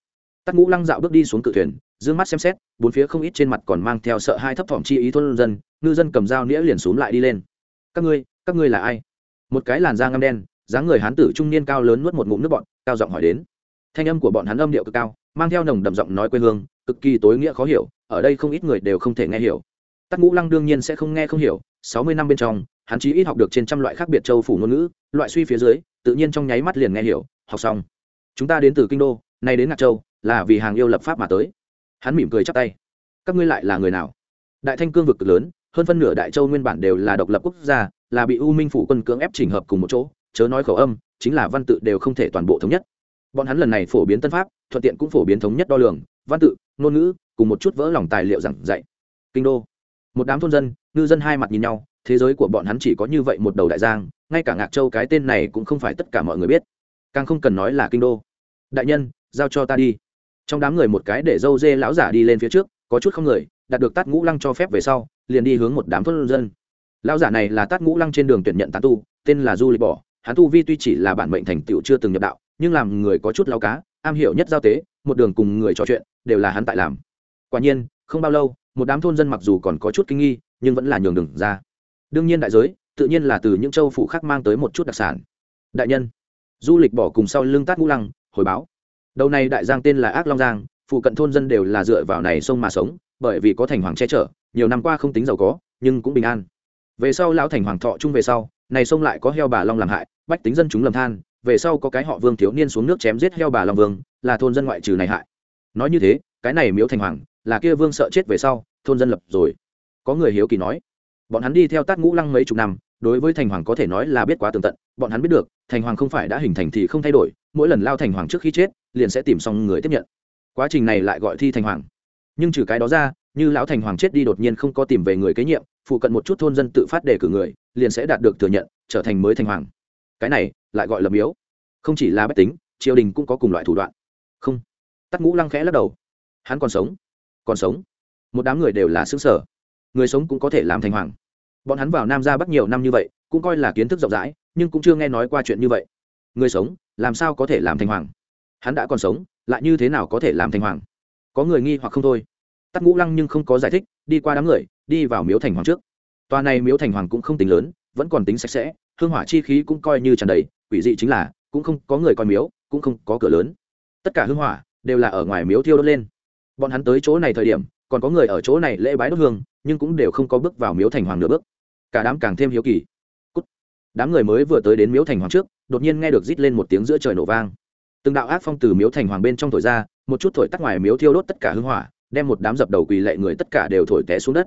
Tắt ngũ lăng dạo bước đi xuống cự thuyền d ư ơ n g mắt xem xét, bốn phía không ít trên mặt còn mang theo sợ hai thấp thỏm chi ý thôn dân, ngư dân cầm dao nĩa liền x lại đi lên. Các ngươi các ngươi là ai? Một cái làn da ngâm đen, dáng người hán tử trung niên cao lớn nuốt một ngụm nước bọn cao giọng hỏi đến. Thanh âm của bọn hắn âm điệu cực cao, mang theo nồng đậm giọng nói quê hương, cực kỳ tối nghĩa khó hiểu ở đây không ít người đều không thể nghe hiểu. Tắt ngũ lăng đương nhiên sẽ không nghe không hiểu, sáu mươi năm bên trong, hắn chí ít học được trên trăm loại khác biệt châu phủ ngôn ngữ, loại suy phía dưới, tự nhiên trong nháy mắt liền nghe hiểu, học xong. Chúng ta đến từ kinh đô, nay đến ngạc châu, là vì hàng yêu lập pháp mà tới. Hắn mỉm cười chắp tay. Các ngươi lại là người nào? Đại thanh cương vực cực lớn, hơn phân nửa đại châu nguyên bản đều là độc lập quốc gia, là bị u minh phủ quân cưỡng ép chỉnh hợp cùng một chỗ, chớ nói khẩu âm, chính là văn tự đều không thể toàn bộ thống nhất. Bọn hắn lần này phổ biến tân pháp, thuận tiện cũng phổ biến thống nhất đo lường, văn tự, ngôn ngữ cùng một chút vỡ lòng tài liệu giảng dạy. Kinh đô. Một đám thôn dân, ngư dân hai mặt nhìn nhau, thế giới của bọn hắn chỉ có như vậy một đầu đại giang, ngay cả ngạc châu cái tên này cũng không phải tất cả mọi người biết. Càng không cần nói là kinh đô. Đại nhân, giao cho ta đi. Trong đám người một cái để dâu dê lão giả đi lên phía trước, có chút không người, đạt được tát ngũ lăng cho phép về sau, liền đi hướng một đám thôn dân. Lão giả này là tát ngũ lăng trên đường tuyển nhận tán tu, tên là du lịch bỏ. Hắn tu vi tuy chỉ là bản mệnh thành tựu chưa từng nhập đạo, nhưng làm người có chút lao cá, am hiểu nhất giao tế, một đường cùng người trò chuyện, đều là hắn tại làm quả nhiên, không bao lâu, một đám thôn dân mặc dù còn có chút kinh nghi, nhưng vẫn là nhường đường ra. Đương nhiên đại giới, tự nhiên là từ những châu phụ khác mang tới một chút đặc sản. Đại nhân, du lịch bỏ cùng sau lưng tát ngũ lăng, hồi báo. Đầu này đại giang tên là ác long giang, phụ cận thôn dân đều là dựa vào này sông mà sống, bởi vì có thành hoàng che chở, nhiều năm qua không tính giàu có, nhưng cũng bình an. Về sau lão thành hoàng thọ chung về sau, này sông lại có heo bà long làm hại, bách tính dân chúng lầm than, về sau có cái họ vương thiếu niên xuống nước chém giết heo bà long vương, là thôn dân ngoại trừ này hại. Nói như thế, cái này miếu thành hoàng là kia vương sợ chết về sau, thôn dân lập rồi. Có người hiếu kỳ nói, bọn hắn đi theo tát ngũ lăng mấy chục năm, đối với thành hoàng có thể nói là biết quá tường tận, bọn hắn biết được, thành hoàng không phải đã hình thành thì không thay đổi, mỗi lần lao thành hoàng trước khi chết, liền sẽ tìm xong người tiếp nhận. Quá trình này lại gọi thi thành hoàng. Nhưng trừ cái đó ra, như lão thành hoàng chết đi đột nhiên không có tìm về người kế nhiệm, phụ cận một chút thôn dân tự phát đề cử người, liền sẽ đạt được thừa nhận, trở thành mới thành hoàng. Cái này, lại gọi là miếu. Không chỉ là bách tính, triều đình cũng có cùng loại thủ đoạn. Không. Tắt ngũ lăng khẽ lắc đầu. Hắn còn sống còn sống. Một đám người đều là xứ sở. Người sống cũng có thể làm thành hoàng. Bọn hắn vào nam ra bắc nhiều năm như vậy, cũng coi là kiến thức rộng rãi, nhưng cũng chưa nghe nói qua chuyện như vậy. Người sống, làm sao có thể làm thành hoàng? Hắn đã còn sống, lại như thế nào có thể làm thành hoàng? Có người nghi hoặc không thôi. Tắt ngũ lăng nhưng không có giải thích, đi qua đám người, đi vào miếu thành hoàng trước. Tòa này miếu thành hoàng cũng không tính lớn, vẫn còn tính sạch sẽ, hương hỏa chi khí cũng coi như tràn đầy, quỷ dị chính là, cũng không có người coi miếu, cũng không có cửa lớn. Tất cả hương hỏa đều là ở ngoài miếu thiêu đốt lên bọn hắn tới chỗ này thời điểm, còn có người ở chỗ này lễ bái đốt hương, nhưng cũng đều không có bước vào miếu thành hoàng nửa bước. Cả đám càng thêm hiếu kỳ. Cút. đám người mới vừa tới đến miếu thành hoàng trước, đột nhiên nghe được rít lên một tiếng giữa trời nổ vang. Từng đạo ác phong từ miếu thành hoàng bên trong thổi ra, một chút thổi tắt ngoài miếu thiêu đốt tất cả hương hỏa, đem một đám dập đầu quỳ lệ người tất cả đều thổi té xuống đất.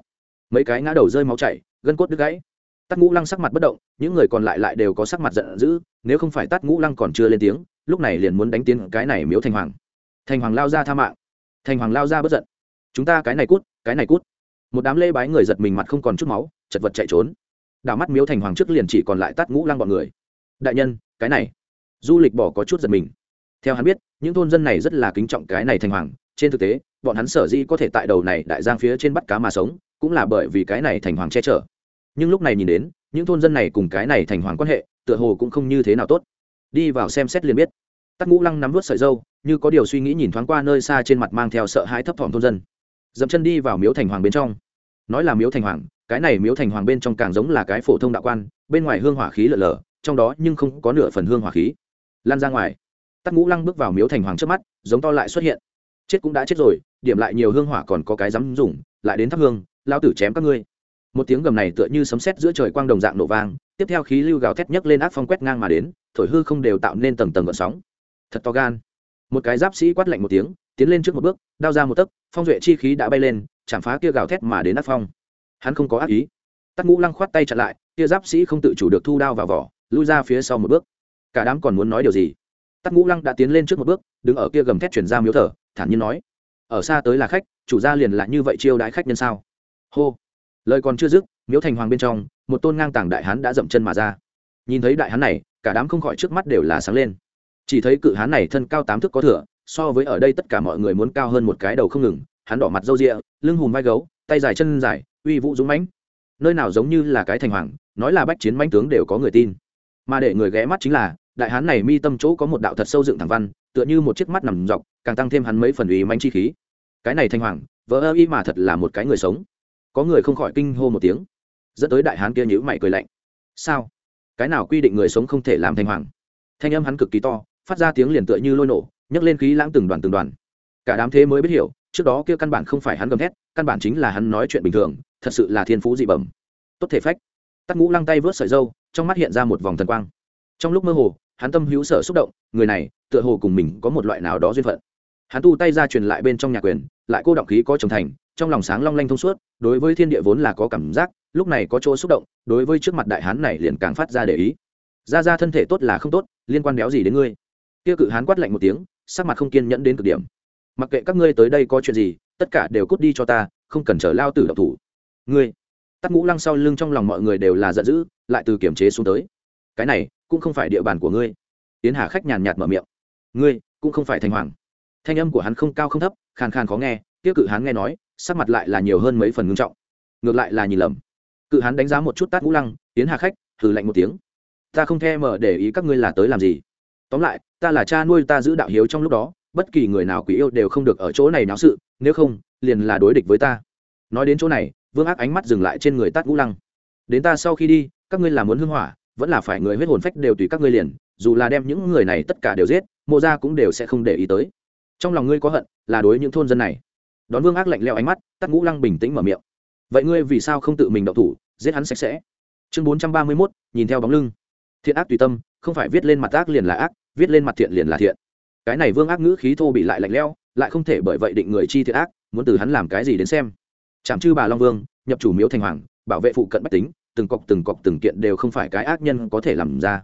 Mấy cái ngã đầu rơi máu chảy, gân cốt đứt gãy. Tắt ngũ lăng sắc mặt bất động, những người còn lại lại đều có sắc mặt giận dữ, nếu không phải tắt ngũ lăng còn chưa lên tiếng, lúc này liền muốn đánh tiến cái này miếu thành hoàng. Thành hoàng lao ra tha mạng thành hoàng lao ra bất giận. Chúng ta cái này cút, cái này cút. Một đám lê bái người giật mình mặt không còn chút máu, chật vật chạy trốn. Đảo mắt miếu thành hoàng trước liền chỉ còn lại tắt ngũ lăng bọn người. Đại nhân, cái này. Du lịch bỏ có chút giật mình. Theo hắn biết, những thôn dân này rất là kính trọng cái này thành hoàng. Trên thực tế, bọn hắn sở dĩ có thể tại đầu này đại giang phía trên bắt cá mà sống, cũng là bởi vì cái này thành hoàng che chở. Nhưng lúc này nhìn đến, những thôn dân này cùng cái này thành hoàng quan hệ, tựa hồ cũng không như thế nào tốt. Đi vào xem xét liền biết tắc ngũ lăng nắm vớt sợi dâu, như có điều suy nghĩ nhìn thoáng qua nơi xa trên mặt mang theo sợ hãi thấp thỏm thôn dân. Dậm chân đi vào miếu thành hoàng bên trong. Nói là miếu thành hoàng, cái này miếu thành hoàng bên trong càng giống là cái phổ thông đạo quan, bên ngoài hương hỏa khí lở lở, trong đó nhưng không có nửa phần hương hỏa khí. Lan ra ngoài, tắc ngũ lăng bước vào miếu thành hoàng trước mắt, giống to lại xuất hiện. Chết cũng đã chết rồi, điểm lại nhiều hương hỏa còn có cái dám dùng, lại đến thắp hương, lao tử chém các ngươi. Một tiếng gầm này tựa như sấm sét giữa trời quang đồng dạng nổ vang, tiếp theo khí lưu gào thét nhấc lên ác phong quét ngang mà đến, thổi hư không đều tạo nên tầng tầng gợn sóng thật to gan. Một cái giáp sĩ quát lạnh một tiếng, tiến lên trước một bước, đao ra một tấc, phong duệ chi khí đã bay lên, chạm phá kia gào thét mà đến ác phong. Hắn không có ác ý. Tắc ngũ lăng khoát tay chặn lại, kia giáp sĩ không tự chủ được thu đao vào vỏ, lui ra phía sau một bước. Cả đám còn muốn nói điều gì? Tắc ngũ lăng đã tiến lên trước một bước, đứng ở kia gầm thét chuyển ra miếu thở thản nhiên nói, ở xa tới là khách, chủ gia liền là như vậy chiêu đãi khách nhân sao? Hô. Lời còn chưa dứt, miếu thành hoàng bên trong, một tôn ngang tảng đại hán đã dậm chân mà ra. Nhìn thấy đại hán này, cả đám không khỏi trước mắt đều là sáng lên chỉ thấy cự hán này thân cao tám thước có thửa so với ở đây tất cả mọi người muốn cao hơn một cái đầu không ngừng, hắn đỏ mặt râu rịa lưng hùm vai gấu, tay dài chân dài, uy vũ dũng mãnh. Nơi nào giống như là cái thành hoàng, nói là bách chiến mãnh tướng đều có người tin. Mà để người ghé mắt chính là, đại hán này mi tâm chỗ có một đạo thật sâu dựng thẳng văn, tựa như một chiếc mắt nằm dọc, càng tăng thêm hắn mấy phần uy manh chi khí. Cái này thành hoàng vỡ ơ y mà thật là một cái người sống. Có người không khỏi kinh hô một tiếng. Dẫn tới đại hán kia nhữ mày cười lạnh. Sao? Cái nào quy định người sống không thể làm thành hoàng? Thanh âm hắn cực kỳ to phát ra tiếng liền tựa như lôi nổ, nhấc lên khí lãng từng đoàn từng đoàn. Cả đám thế mới biết hiểu, trước đó kia căn bản không phải hắn gầm thét, căn bản chính là hắn nói chuyện bình thường, thật sự là thiên phú dị bẩm. Tốt thể phách. Tắc ngũ lăng tay vớt sợi dâu, trong mắt hiện ra một vòng thần quang. Trong lúc mơ hồ, hắn tâm hữu sở xúc động, người này, tựa hồ cùng mình có một loại nào đó duyên phận. Hắn tu tay ra truyền lại bên trong nhà quyền, lại cô động khí có trồng thành, trong lòng sáng long lanh thông suốt, đối với thiên địa vốn là có cảm giác, lúc này có chỗ xúc động, đối với trước mặt đại hán này liền càng phát ra để ý. Ra ra thân thể tốt là không tốt, liên quan béo gì đến ngươi? Kia cự hán quát lạnh một tiếng, sắc mặt không kiên nhẫn đến cực điểm. Mặc kệ các ngươi tới đây có chuyện gì, tất cả đều cút đi cho ta, không cần chờ lao tử độc thủ. Ngươi, tắc ngũ lăng sau lưng trong lòng mọi người đều là giận dữ, lại từ kiểm chế xuống tới. Cái này, cũng không phải địa bàn của ngươi. Tiến hà khách nhàn nhạt mở miệng. Ngươi, cũng không phải thành hoàng. Thanh âm của hắn không cao không thấp, khàn khàn khó nghe tiếc cự Hán nghe nói, sắc mặt lại là nhiều hơn mấy phần ngưng trọng. Ngược lại là nhìn lầm. Cự Hán đánh giá một chút tát ngũ lăng, tiến hà khách thử lạnh một tiếng. Ta không thèm mở để ý các ngươi là tới làm gì. Tóm lại ta là cha nuôi ta giữ đạo hiếu trong lúc đó, bất kỳ người nào quỷ yêu đều không được ở chỗ này náo sự, nếu không, liền là đối địch với ta. Nói đến chỗ này, vương ác ánh mắt dừng lại trên người tát ngũ lăng. Đến ta sau khi đi, các ngươi làm muốn hưng hỏa, vẫn là phải người huyết hồn phách đều tùy các ngươi liền, dù là đem những người này tất cả đều giết, mộ ra cũng đều sẽ không để ý tới. Trong lòng ngươi có hận, là đối những thôn dân này. Đón vương ác lạnh leo ánh mắt tắt ngũ lăng bình tĩnh mở miệng. Vậy ngươi vì sao không tự mình đậu thủ, giết hắn sạch sẽ? Chương bốn trăm ba mươi mốt, nhìn theo bóng lưng. Thiện ác tùy tâm, không phải viết lên mặt ác liền là ác viết lên mặt thiện liền là thiện. Cái này vương ác ngữ khí thô bị lại lạnh leo lại không thể bởi vậy định người chi thiện ác, muốn từ hắn làm cái gì đến xem. Chạm chư bà long vương, nhập chủ miếu thành hoàng, bảo vệ phụ cận bách tính, từng cọc từng cọc từng kiện đều không phải cái ác nhân có thể làm ra.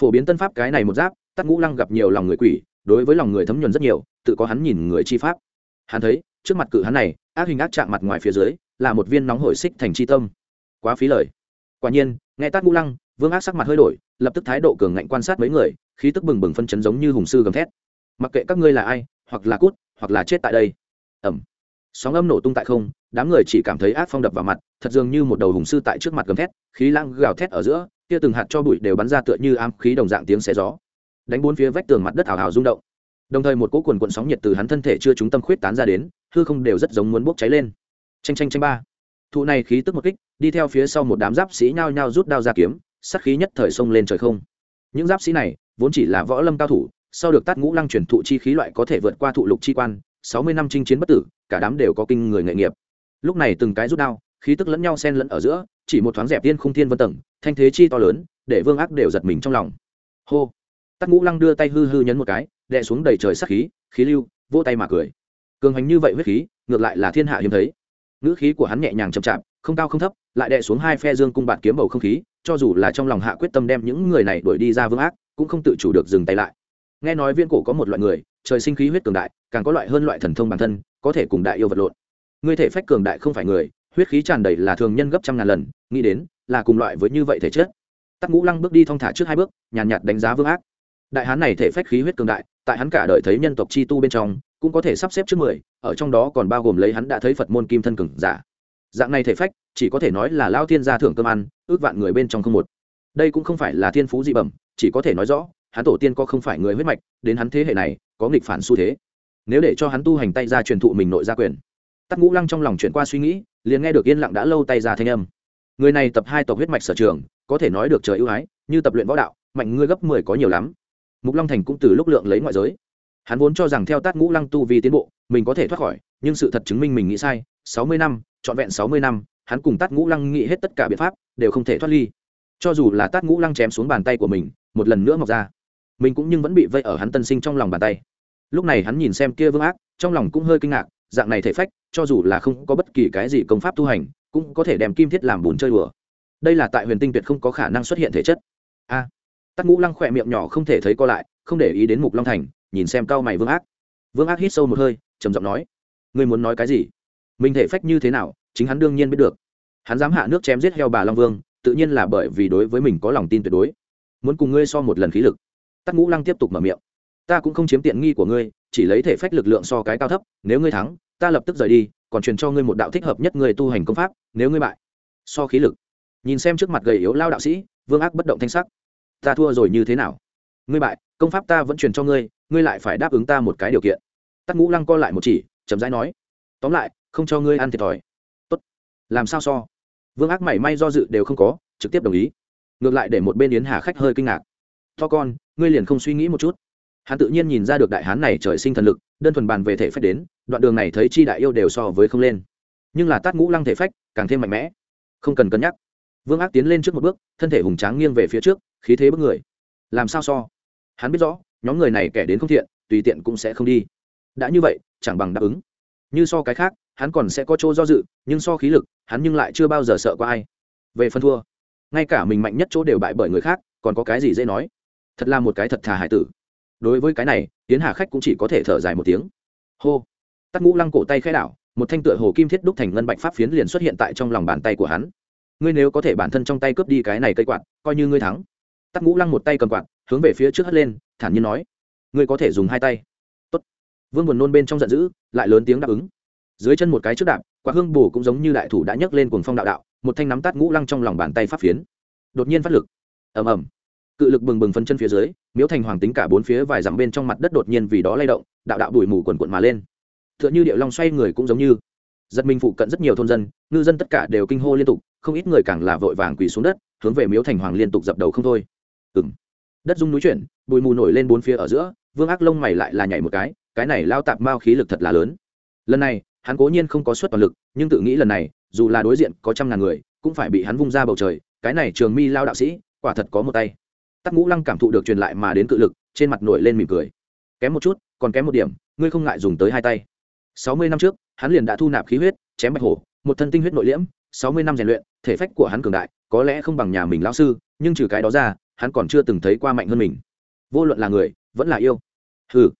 Phổ biến tân pháp cái này một giáp, tắc ngũ lăng gặp nhiều lòng người quỷ, đối với lòng người thấm nhuần rất nhiều, tự có hắn nhìn người chi pháp. Hắn thấy, trước mặt cự hắn này, ác hình ác chạm mặt ngoài phía dưới, là một viên nóng hổi xích thành chi tâm. Quá phí lời. Quả nhiên, nghe tát ngũ lăng vương ác sắc mặt hơi đổi, lập tức thái độ cường ngạnh quan sát mấy người, khí tức bừng bừng phân chấn giống như hùng sư gầm thét. Mặc kệ các ngươi là ai, hoặc là cút, hoặc là chết tại đây. Ẩm. Sóng âm nổ tung tại không, đám người chỉ cảm thấy ác phong đập vào mặt, thật dường như một đầu hùng sư tại trước mặt gầm thét, khí lang gào thét ở giữa, kia từng hạt cho bụi đều bắn ra tựa như ám khí đồng dạng tiếng xé gió. Đánh bốn phía vách tường mặt đất ảo hào rung động. Đồng thời một cỗ quần cuộn sóng nhiệt từ hắn thân thể chưa chúng tâm khuyết tán ra đến, hư không đều rất giống muốn bốc cháy lên. Tranh tranh tranh ba. Thụ này khí tức một kích, đi theo phía sau một đám giáp sĩ nhao nhao rút đao ra kiếm sát khí nhất thời xông lên trời không. Những giáp sĩ này, vốn chỉ là võ lâm cao thủ, sau được tát ngũ lăng chuyển thụ chi khí loại có thể vượt qua thụ lục chi quan, sáu mươi năm chinh chiến bất tử, cả đám đều có kinh người nghệ nghiệp. Lúc này từng cái rút đao, khí tức lẫn nhau xen lẫn ở giữa, chỉ một thoáng dẹp tiên khung thiên vân tầng, thanh thế chi to lớn, để vương ác đều giật mình trong lòng. Hô! Tát ngũ lăng đưa tay hư hư nhấn một cái, đè xuống đầy trời sắc khí khí lưu vô tay mà cười. Cường hành như vậy huyết khí, ngược lại là thiên hạ hiếm thấy. Ngữ khí của hắn nhẹ nhàng chậm chạp, không cao không thấp lại đè xuống hai phe dương cung bạt kiếm bầu không khí cho dù là trong lòng hạ quyết tâm đem những người này đuổi đi ra vương ác cũng không tự chủ được dừng tay lại. Nghe nói viên cổ có một loại người trời sinh khí huyết cường đại càng có loại hơn loại thần thông bản thân có thể cùng đại yêu vật lộn. Ngươi thể phách cường đại không phải người huyết khí tràn đầy là thường nhân gấp trăm ngàn lần nghĩ đến là cùng loại với như vậy thể chất. Tắc ngũ lăng bước đi thong thả trước hai bước nhàn nhạt, nhạt đánh giá vương ác. Đại hán này thể phách khí huyết cường đại tại hắn cả đời thấy nhân tộc chi tu bên trong cũng có thể sắp xếp trước mười ở trong đó còn bao gồm lấy hắn đã thấy phật môn kim thân cường giả. Dạng này thể phách chỉ có thể nói là lao thiên gia thưởng cơm ăn, ước vạn người bên trong không một. Đây cũng không phải là thiên phú dị bẩm, chỉ có thể nói rõ, hắn tổ tiên có không phải người huyết mạch, đến hắn thế hệ này, có nghịch phản xu thế. Nếu để cho hắn tu hành tay ra truyền thụ mình nội gia quyền. Tắc ngũ lăng trong lòng chuyển qua suy nghĩ, liền nghe được yên lặng đã lâu tay ra thanh âm. Người này tập hai tộc huyết mạch sở trường, có thể nói được trời ưu ái, như tập luyện võ đạo, mạnh ngươi gấp mười có nhiều lắm. Mục long thành cũng từ lúc lượng lấy ngoại giới. Hắn vốn cho rằng theo tát ngũ lăng tu vì tiến bộ, mình có thể thoát khỏi, nhưng sự thật chứng minh mình nghĩ sai, sáu mươi năm, trọn vẹn sáu mươi năm hắn cùng tát ngũ lăng nghĩ hết tất cả biện pháp đều không thể thoát ly. Cho dù là tát ngũ lăng chém xuống bàn tay của mình một lần nữa mọc ra mình cũng nhưng vẫn bị vây ở hắn tân sinh trong lòng bàn tay. Lúc này hắn nhìn xem kia vương ác trong lòng cũng hơi kinh ngạc dạng này thể phách cho dù là không có bất kỳ cái gì công pháp tu hành cũng có thể đem kim thiết làm bùn chơi đùa. Đây là tại huyền tinh tuyệt không có khả năng xuất hiện thể chất. A à, tắc ngũ lăng khỏe miệng nhỏ không thể thấy co lại không để ý đến mục long thành nhìn xem cao mày vương ác. Vương ác hít sâu một hơi trầm giọng nói ngươi muốn nói cái gì? Mình thể phách như thế nào chính hắn đương nhiên biết được. Hắn dám hạ nước chém giết heo bà long vương, tự nhiên là bởi vì đối với mình có lòng tin tuyệt đối. Muốn cùng ngươi so một lần khí lực. Tắc ngũ lăng tiếp tục mở miệng. Ta cũng không chiếm tiện nghi của ngươi, chỉ lấy thể phách lực lượng so cái cao thấp, nếu ngươi thắng, ta lập tức rời đi, còn truyền cho ngươi một đạo thích hợp nhất người tu hành công pháp, nếu ngươi bại. So khí lực. Nhìn xem trước mặt gầy yếu lao đạo sĩ, vương ác bất động thanh sắc. Ta thua rồi như thế nào? Ngươi bại, công pháp ta vẫn truyền cho ngươi ngươi lại phải đáp ứng ta một cái điều kiện. Tắc ngũ lăng co lại một chỉ, chậm rãi nói. Tóm lại, không cho ngươi ăn thiệt thòi làm sao so? Vương ác mảy may do dự đều không có, trực tiếp đồng ý. Ngược lại để một bên yến hà khách hơi kinh ngạc. To con, ngươi liền không suy nghĩ một chút? Hắn tự nhiên nhìn ra được đại hán này trời sinh thần lực, đơn thuần bàn về thể phách đến, đoạn đường này thấy chi đại yêu đều so với không lên. Nhưng là tát ngũ lăng thể phách, càng thêm mạnh mẽ. Không cần cân nhắc. Vương ác tiến lên trước một bước, thân thể hùng tráng nghiêng về phía trước, khí thế bức người. Làm sao so? Hắn biết rõ, nhóm người này kẻ đến không thiện, tùy tiện cũng sẽ không đi. Đã như vậy, chẳng bằng đáp ứng. Như so cái khác hắn còn sẽ có chỗ do dự, nhưng so khí lực, hắn nhưng lại chưa bao giờ sợ có ai. Về phân thua, ngay cả mình mạnh nhất chỗ đều bại bởi người khác, còn có cái gì dễ nói? Thật là một cái thật thà hải tử. Đối với cái này tiến hà khách cũng chỉ có thể thở dài một tiếng. Hô. Tắt ngũ lăng cổ tay khai đảo, một thanh tựa hồ kim thiết đúc thành ngân bạch pháp phiến liền xuất hiện tại trong lòng bàn tay của hắn. Ngươi nếu có thể bản thân trong tay cướp đi cái này cây quạt, coi như ngươi thắng. Tắt ngũ lăng một tay cầm quạt, hướng về phía trước hất lên, thản nhiên nói. Ngươi có thể dùng hai tay. Tốt. vương buồn nôn bên trong giận dữ, lại lớn tiếng đáp ứng dưới chân một cái trước đạp, quả hương bù cũng giống như đại thủ đã nhấc lên cuồng phong đạo đạo, một thanh nắm tát ngũ lăng trong lòng bàn tay pháp phiến. Đột nhiên phát lực. Ầm ầm. Cự lực bừng bừng phân chân phía dưới, miếu thành hoàng tính cả bốn phía vài dặm bên trong mặt đất đột nhiên vì đó lay động, đạo đạo đùi mù quần quận mà lên. Tựa như điệu long xoay người cũng giống như. Giật mình phụ cận rất nhiều thôn dân, ngư dân tất cả đều kinh hô liên tục, không ít người càng là vội vàng quỳ xuống đất, hướng về miếu thành hoàng liên tục dập đầu không thôi. Ừng đất dung núi chuyển, bụi mù nổi lên bốn phía ở giữa, vương ác lông mày lại là nhảy một cái cái này lao tạp mao khí lực thật là lớn. Lần này hắn cố nhiên không có suất toàn lực, nhưng tự nghĩ lần này, dù là đối diện có trăm ngàn người, cũng phải bị hắn vung ra bầu trời, cái này trường mi lao đạo sĩ, quả thật có một tay. Tắc ngũ lăng cảm thụ được truyền lại mà đến cự lực, trên mặt nổi lên mỉm cười. Kém một chút, còn kém một điểm, ngươi không ngại dùng tới hai tay. Sáu mươi năm trước, hắn liền đã thu nạp khí huyết, chém bạch hổ, một thân tinh huyết nội liễm, sáu mươi năm rèn luyện, thể phách của hắn cường đại, có lẽ không bằng nhà mình lão sư, nhưng trừ cái đó ra, hắn còn chưa từng thấy qua mạnh hơn mình. Vô luận là người, vẫn là yêu. Hừ.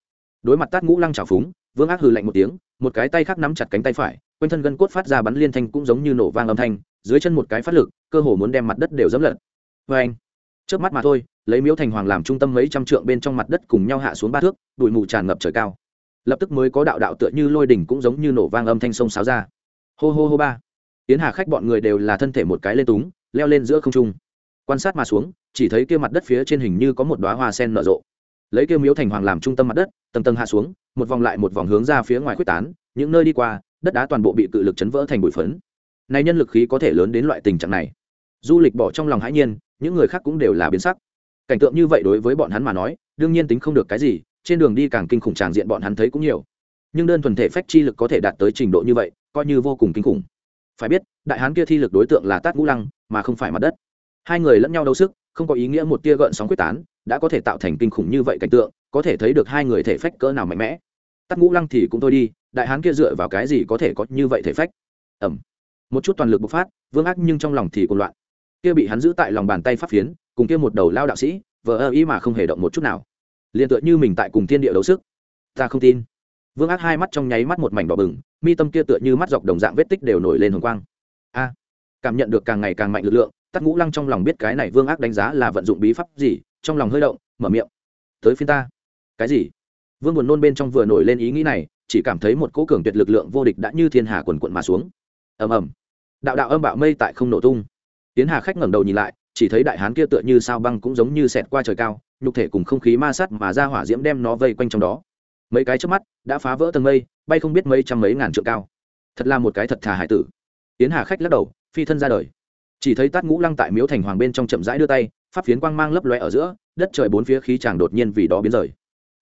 Đối mặt tát ngũ lăng trào phúng, vương ác hừ lạnh một tiếng một cái tay khác nắm chặt cánh tay phải, quanh thân gân cốt phát ra bắn liên thanh cũng giống như nổ vang âm thanh, dưới chân một cái phát lực, cơ hồ muốn đem mặt đất đều dẫm lật. Vê anh trước mắt mà thôi, lấy miếu thành hoàng làm trung tâm mấy trăm trượng bên trong mặt đất cùng nhau hạ xuống ba thước, bụi mù tràn ngập trời cao. Lập tức mới có đạo đạo tựa như lôi đỉnh cũng giống như nổ vang âm thanh sông sáo ra. Hô hô hô ba. Tiến hà khách bọn người đều là thân thể một cái lên túng, leo lên giữa không trung. Quan sát mà xuống, chỉ thấy kia mặt đất phía trên hình như có một đoá hoa sen nở rộ. Lấy kia miếu thành hoàng làm trung tâm mặt đất, tầng tầng hạ xuống một vòng lại một vòng hướng ra phía ngoài quyết tán, những nơi đi qua, đất đá toàn bộ bị cự lực chấn vỡ thành bụi phấn. Này nhân lực khí có thể lớn đến loại tình trạng này. Du lịch bỏ trong lòng hãi nhiên, những người khác cũng đều là biến sắc. Cảnh tượng như vậy đối với bọn hắn mà nói, đương nhiên tính không được cái gì, trên đường đi càng kinh khủng tràng diện bọn hắn thấy cũng nhiều. Nhưng đơn thuần thể phách chi lực có thể đạt tới trình độ như vậy, coi như vô cùng kinh khủng. Phải biết, đại hán kia thi lực đối tượng là tát ngũ lăng, mà không phải mặt đất. Hai người lẫn nhau đấu sức, không có ý nghĩa một tia gợn sóng quyết tán đã có thể tạo thành kinh khủng như vậy cảnh tượng, có thể thấy được hai người thể phách cỡ nào mạnh mẽ. Tắc ngũ lăng thì cũng thôi đi, đại hán kia dựa vào cái gì có thể có như vậy thể phách? Ẩm một chút toàn lực bộc phát, vương ác nhưng trong lòng thì cùng loạn. Kia bị hắn giữ tại lòng bàn tay pháp phiến, cùng kia một đầu lao đạo sĩ, vờ ơ ý mà không hề động một chút nào. Liền tựa như mình tại cùng thiên địa đấu sức. Ta không tin. Vương ác hai mắt trong nháy mắt một mảnh đỏ bừng, mi tâm kia tựa như mắt dọc đồng dạng vết tích đều nổi lên hồng quang. A. Cảm nhận được càng ngày càng mạnh lực lượng tắt ngũ lăng trong lòng biết cái này vương ác đánh giá là vận dụng bí pháp gì trong lòng hơi động, mở miệng. Tới phiên ta. Cái gì? Vương buồn nôn bên trong vừa nổi lên ý nghĩ này, chỉ cảm thấy một cỗ cường tuyệt lực lượng vô địch đã như thiên hà quần quận mà xuống. Ầm ầm. Đạo đạo âm bạo mây tại không nổ tung. Tiến hà khách ngẩng đầu nhìn lại, chỉ thấy đại hán kia tựa như sao băng cũng giống như xẹt qua trời cao, nhục thể cùng không khí ma sát mà ra hỏa diễm đem nó vây quanh trong đó. Mấy cái trước mắt, đã phá vỡ tầng mây, bay không biết mấy trăm mấy ngàn trượng cao. Thật là một cái thật thà hải tử. Tiến hà khách lắc đầu, phi thân ra đời. Chỉ thấy tát ngũ lăng tại miếu thành hoàng bên trong chậm rãi đưa tay pháp phiến quang mang lấp loe ở giữa, đất trời bốn phía khí chàng đột nhiên vì đó biến rời.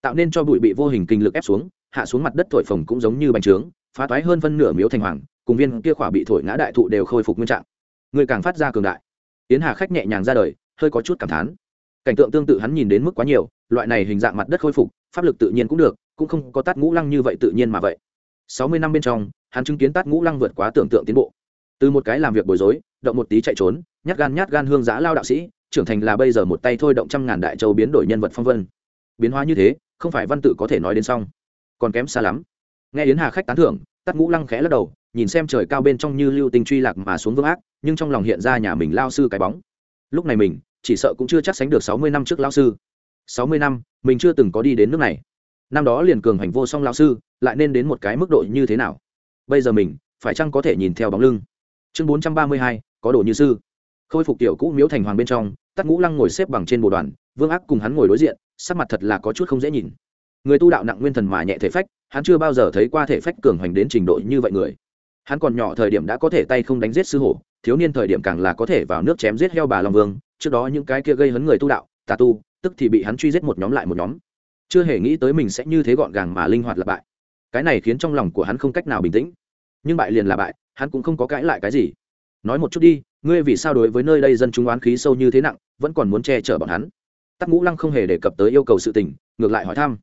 Tạo nên cho bụi bị vô hình kinh lực ép xuống, hạ xuống mặt đất thổi phồng cũng giống như bánh trướng, phá toái hơn phân nửa miếu thành hoàng, cùng viên kia khỏa bị thổi ngã đại thụ đều khôi phục nguyên trạng. Người càng phát ra cường đại. Tiến hà khách nhẹ nhàng ra đời, hơi có chút cảm thán. Cảnh tượng tương tự hắn nhìn đến mức quá nhiều, loại này hình dạng mặt đất khôi phục, pháp lực tự nhiên cũng được, cũng không có tát ngũ lăng như vậy tự nhiên mà vậy. Sáu mươi năm bên trong, hắn chứng kiến tát ngũ lăng vượt quá tưởng tượng tiến bộ. Từ một cái làm việc bối rối, động một tí chạy trốn, nhát gan nhát gan hương giã lao đạo sĩ trưởng thành là bây giờ một tay thôi động trăm ngàn đại châu biến đổi nhân vật phong vân. Biến hóa như thế, không phải văn tự có thể nói đến xong. Còn kém xa lắm. Nghe yến hà khách tán thưởng, tắt ngũ lăng khẽ lắc đầu, nhìn xem trời cao bên trong như lưu tinh truy lạc mà xuống vương ác, nhưng trong lòng hiện ra nhà mình lao sư cái bóng. Lúc này mình, chỉ sợ cũng chưa chắc sánh được sáu mươi năm trước lao sư. Sáu mươi năm, mình chưa từng có đi đến nước này. Năm đó liền cường hành vô song lao sư, lại nên đến một cái mức độ như thế nào? Bây giờ mình, phải chăng có thể nhìn theo bóng lưng? Chương bốn trăm ba mươi hai, có đồ như sư. Khôi phục tiểu cũ miếu thành hoàng bên trong tắc ngũ lăng ngồi xếp bằng trên bồ đoàn, vương ác cùng hắn ngồi đối diện, sắc mặt thật là có chút không dễ nhìn. Người tu đạo nặng nguyên thần mà nhẹ thể phách, hắn chưa bao giờ thấy qua thể phách cường hoành đến trình độ như vậy người. Hắn còn nhỏ thời điểm đã có thể tay không đánh giết sư hổ, thiếu niên thời điểm càng là có thể vào nước chém giết heo bà long vương, trước đó những cái kia gây hấn người tu đạo, tà tu, tức thì bị hắn truy giết một nhóm lại một nhóm. Chưa hề nghĩ tới mình sẽ như thế gọn gàng mà linh hoạt lặp bại. Cái này khiến trong lòng của hắn không cách nào bình tĩnh. Nhưng bại liền là bại, hắn cũng không có cãi lại cái gì. Nói một chút đi ngươi vì sao đối với nơi đây dân chúng oán khí sâu như thế nặng, vẫn còn muốn che chở bọn hắn? Tắc ngũ lăng không hề đề cập tới yêu cầu sự tình, ngược lại hỏi thăm.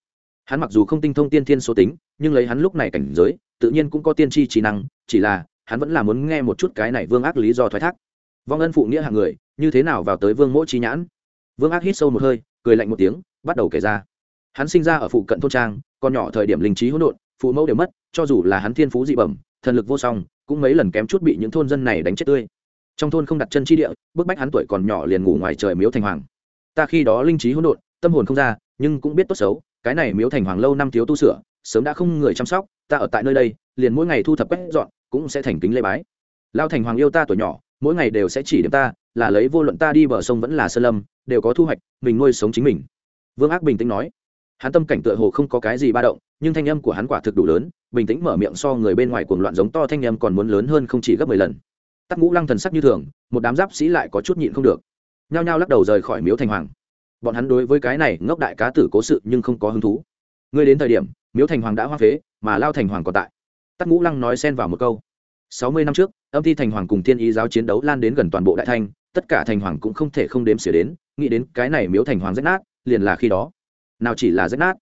Hắn mặc dù không tinh thông tiên thiên số tính, nhưng lấy hắn lúc này cảnh giới, tự nhiên cũng có tiên tri trí năng, chỉ là, hắn vẫn là muốn nghe một chút cái này vương ác lý do thoái thác. Vong ân phụ nghĩa hạng người, như thế nào vào tới vương mỗi trí nhãn? Vương ác hít sâu một hơi, cười lạnh một tiếng, bắt đầu kể ra. Hắn sinh ra ở phụ cận thôn trang, còn nhỏ thời điểm linh trí hỗn độn, phụ mẫu đều mất, cho dù là hắn thiên phú dị bẩm, thần lực vô song, cũng mấy lần kém chút bị những thôn dân này đánh chết tươi trong thôn không đặt chân chi địa, bức bách hắn tuổi còn nhỏ liền ngủ ngoài trời miếu thành hoàng. Ta khi đó linh trí hỗn độn, tâm hồn không ra, nhưng cũng biết tốt xấu, cái này miếu thành hoàng lâu năm thiếu tu sửa, sớm đã không người chăm sóc, ta ở tại nơi đây, liền mỗi ngày thu thập quét dọn, cũng sẽ thành kính lễ bái. Lao thành hoàng yêu ta tuổi nhỏ, mỗi ngày đều sẽ chỉ điểm ta, là lấy vô luận ta đi bờ sông vẫn là sơn lâm, đều có thu hoạch, mình nuôi sống chính mình. Vương ác bình tĩnh nói. Hắn tâm cảnh tựa hồ không có cái gì ba động, nhưng thanh âm của hắn quả thực đủ lớn, bình tĩnh mở miệng so người bên ngoài cuồng loạn giống to thanh âm còn muốn lớn hơn không chỉ gấp mười lần tắc ngũ lăng thần sắc như thường, một đám giáp sĩ lại có chút nhịn không được. Nhao nhao lắc đầu rời khỏi miếu thành hoàng. Bọn hắn đối với cái này ngốc đại cá tử cố sự nhưng không có hứng thú. Ngươi đến thời điểm, miếu thành hoàng đã hoa phế, mà lao thành hoàng còn tại. Tắc ngũ lăng nói xen vào một câu. Sáu mươi năm trước, âm thi thành hoàng cùng thiên ý giáo chiến đấu lan đến gần toàn bộ đại thanh tất cả thành hoàng cũng không thể không đếm xỉa đến, nghĩ đến cái này miếu thành hoàng rách nát, liền là khi đó. Nào chỉ là rách nát.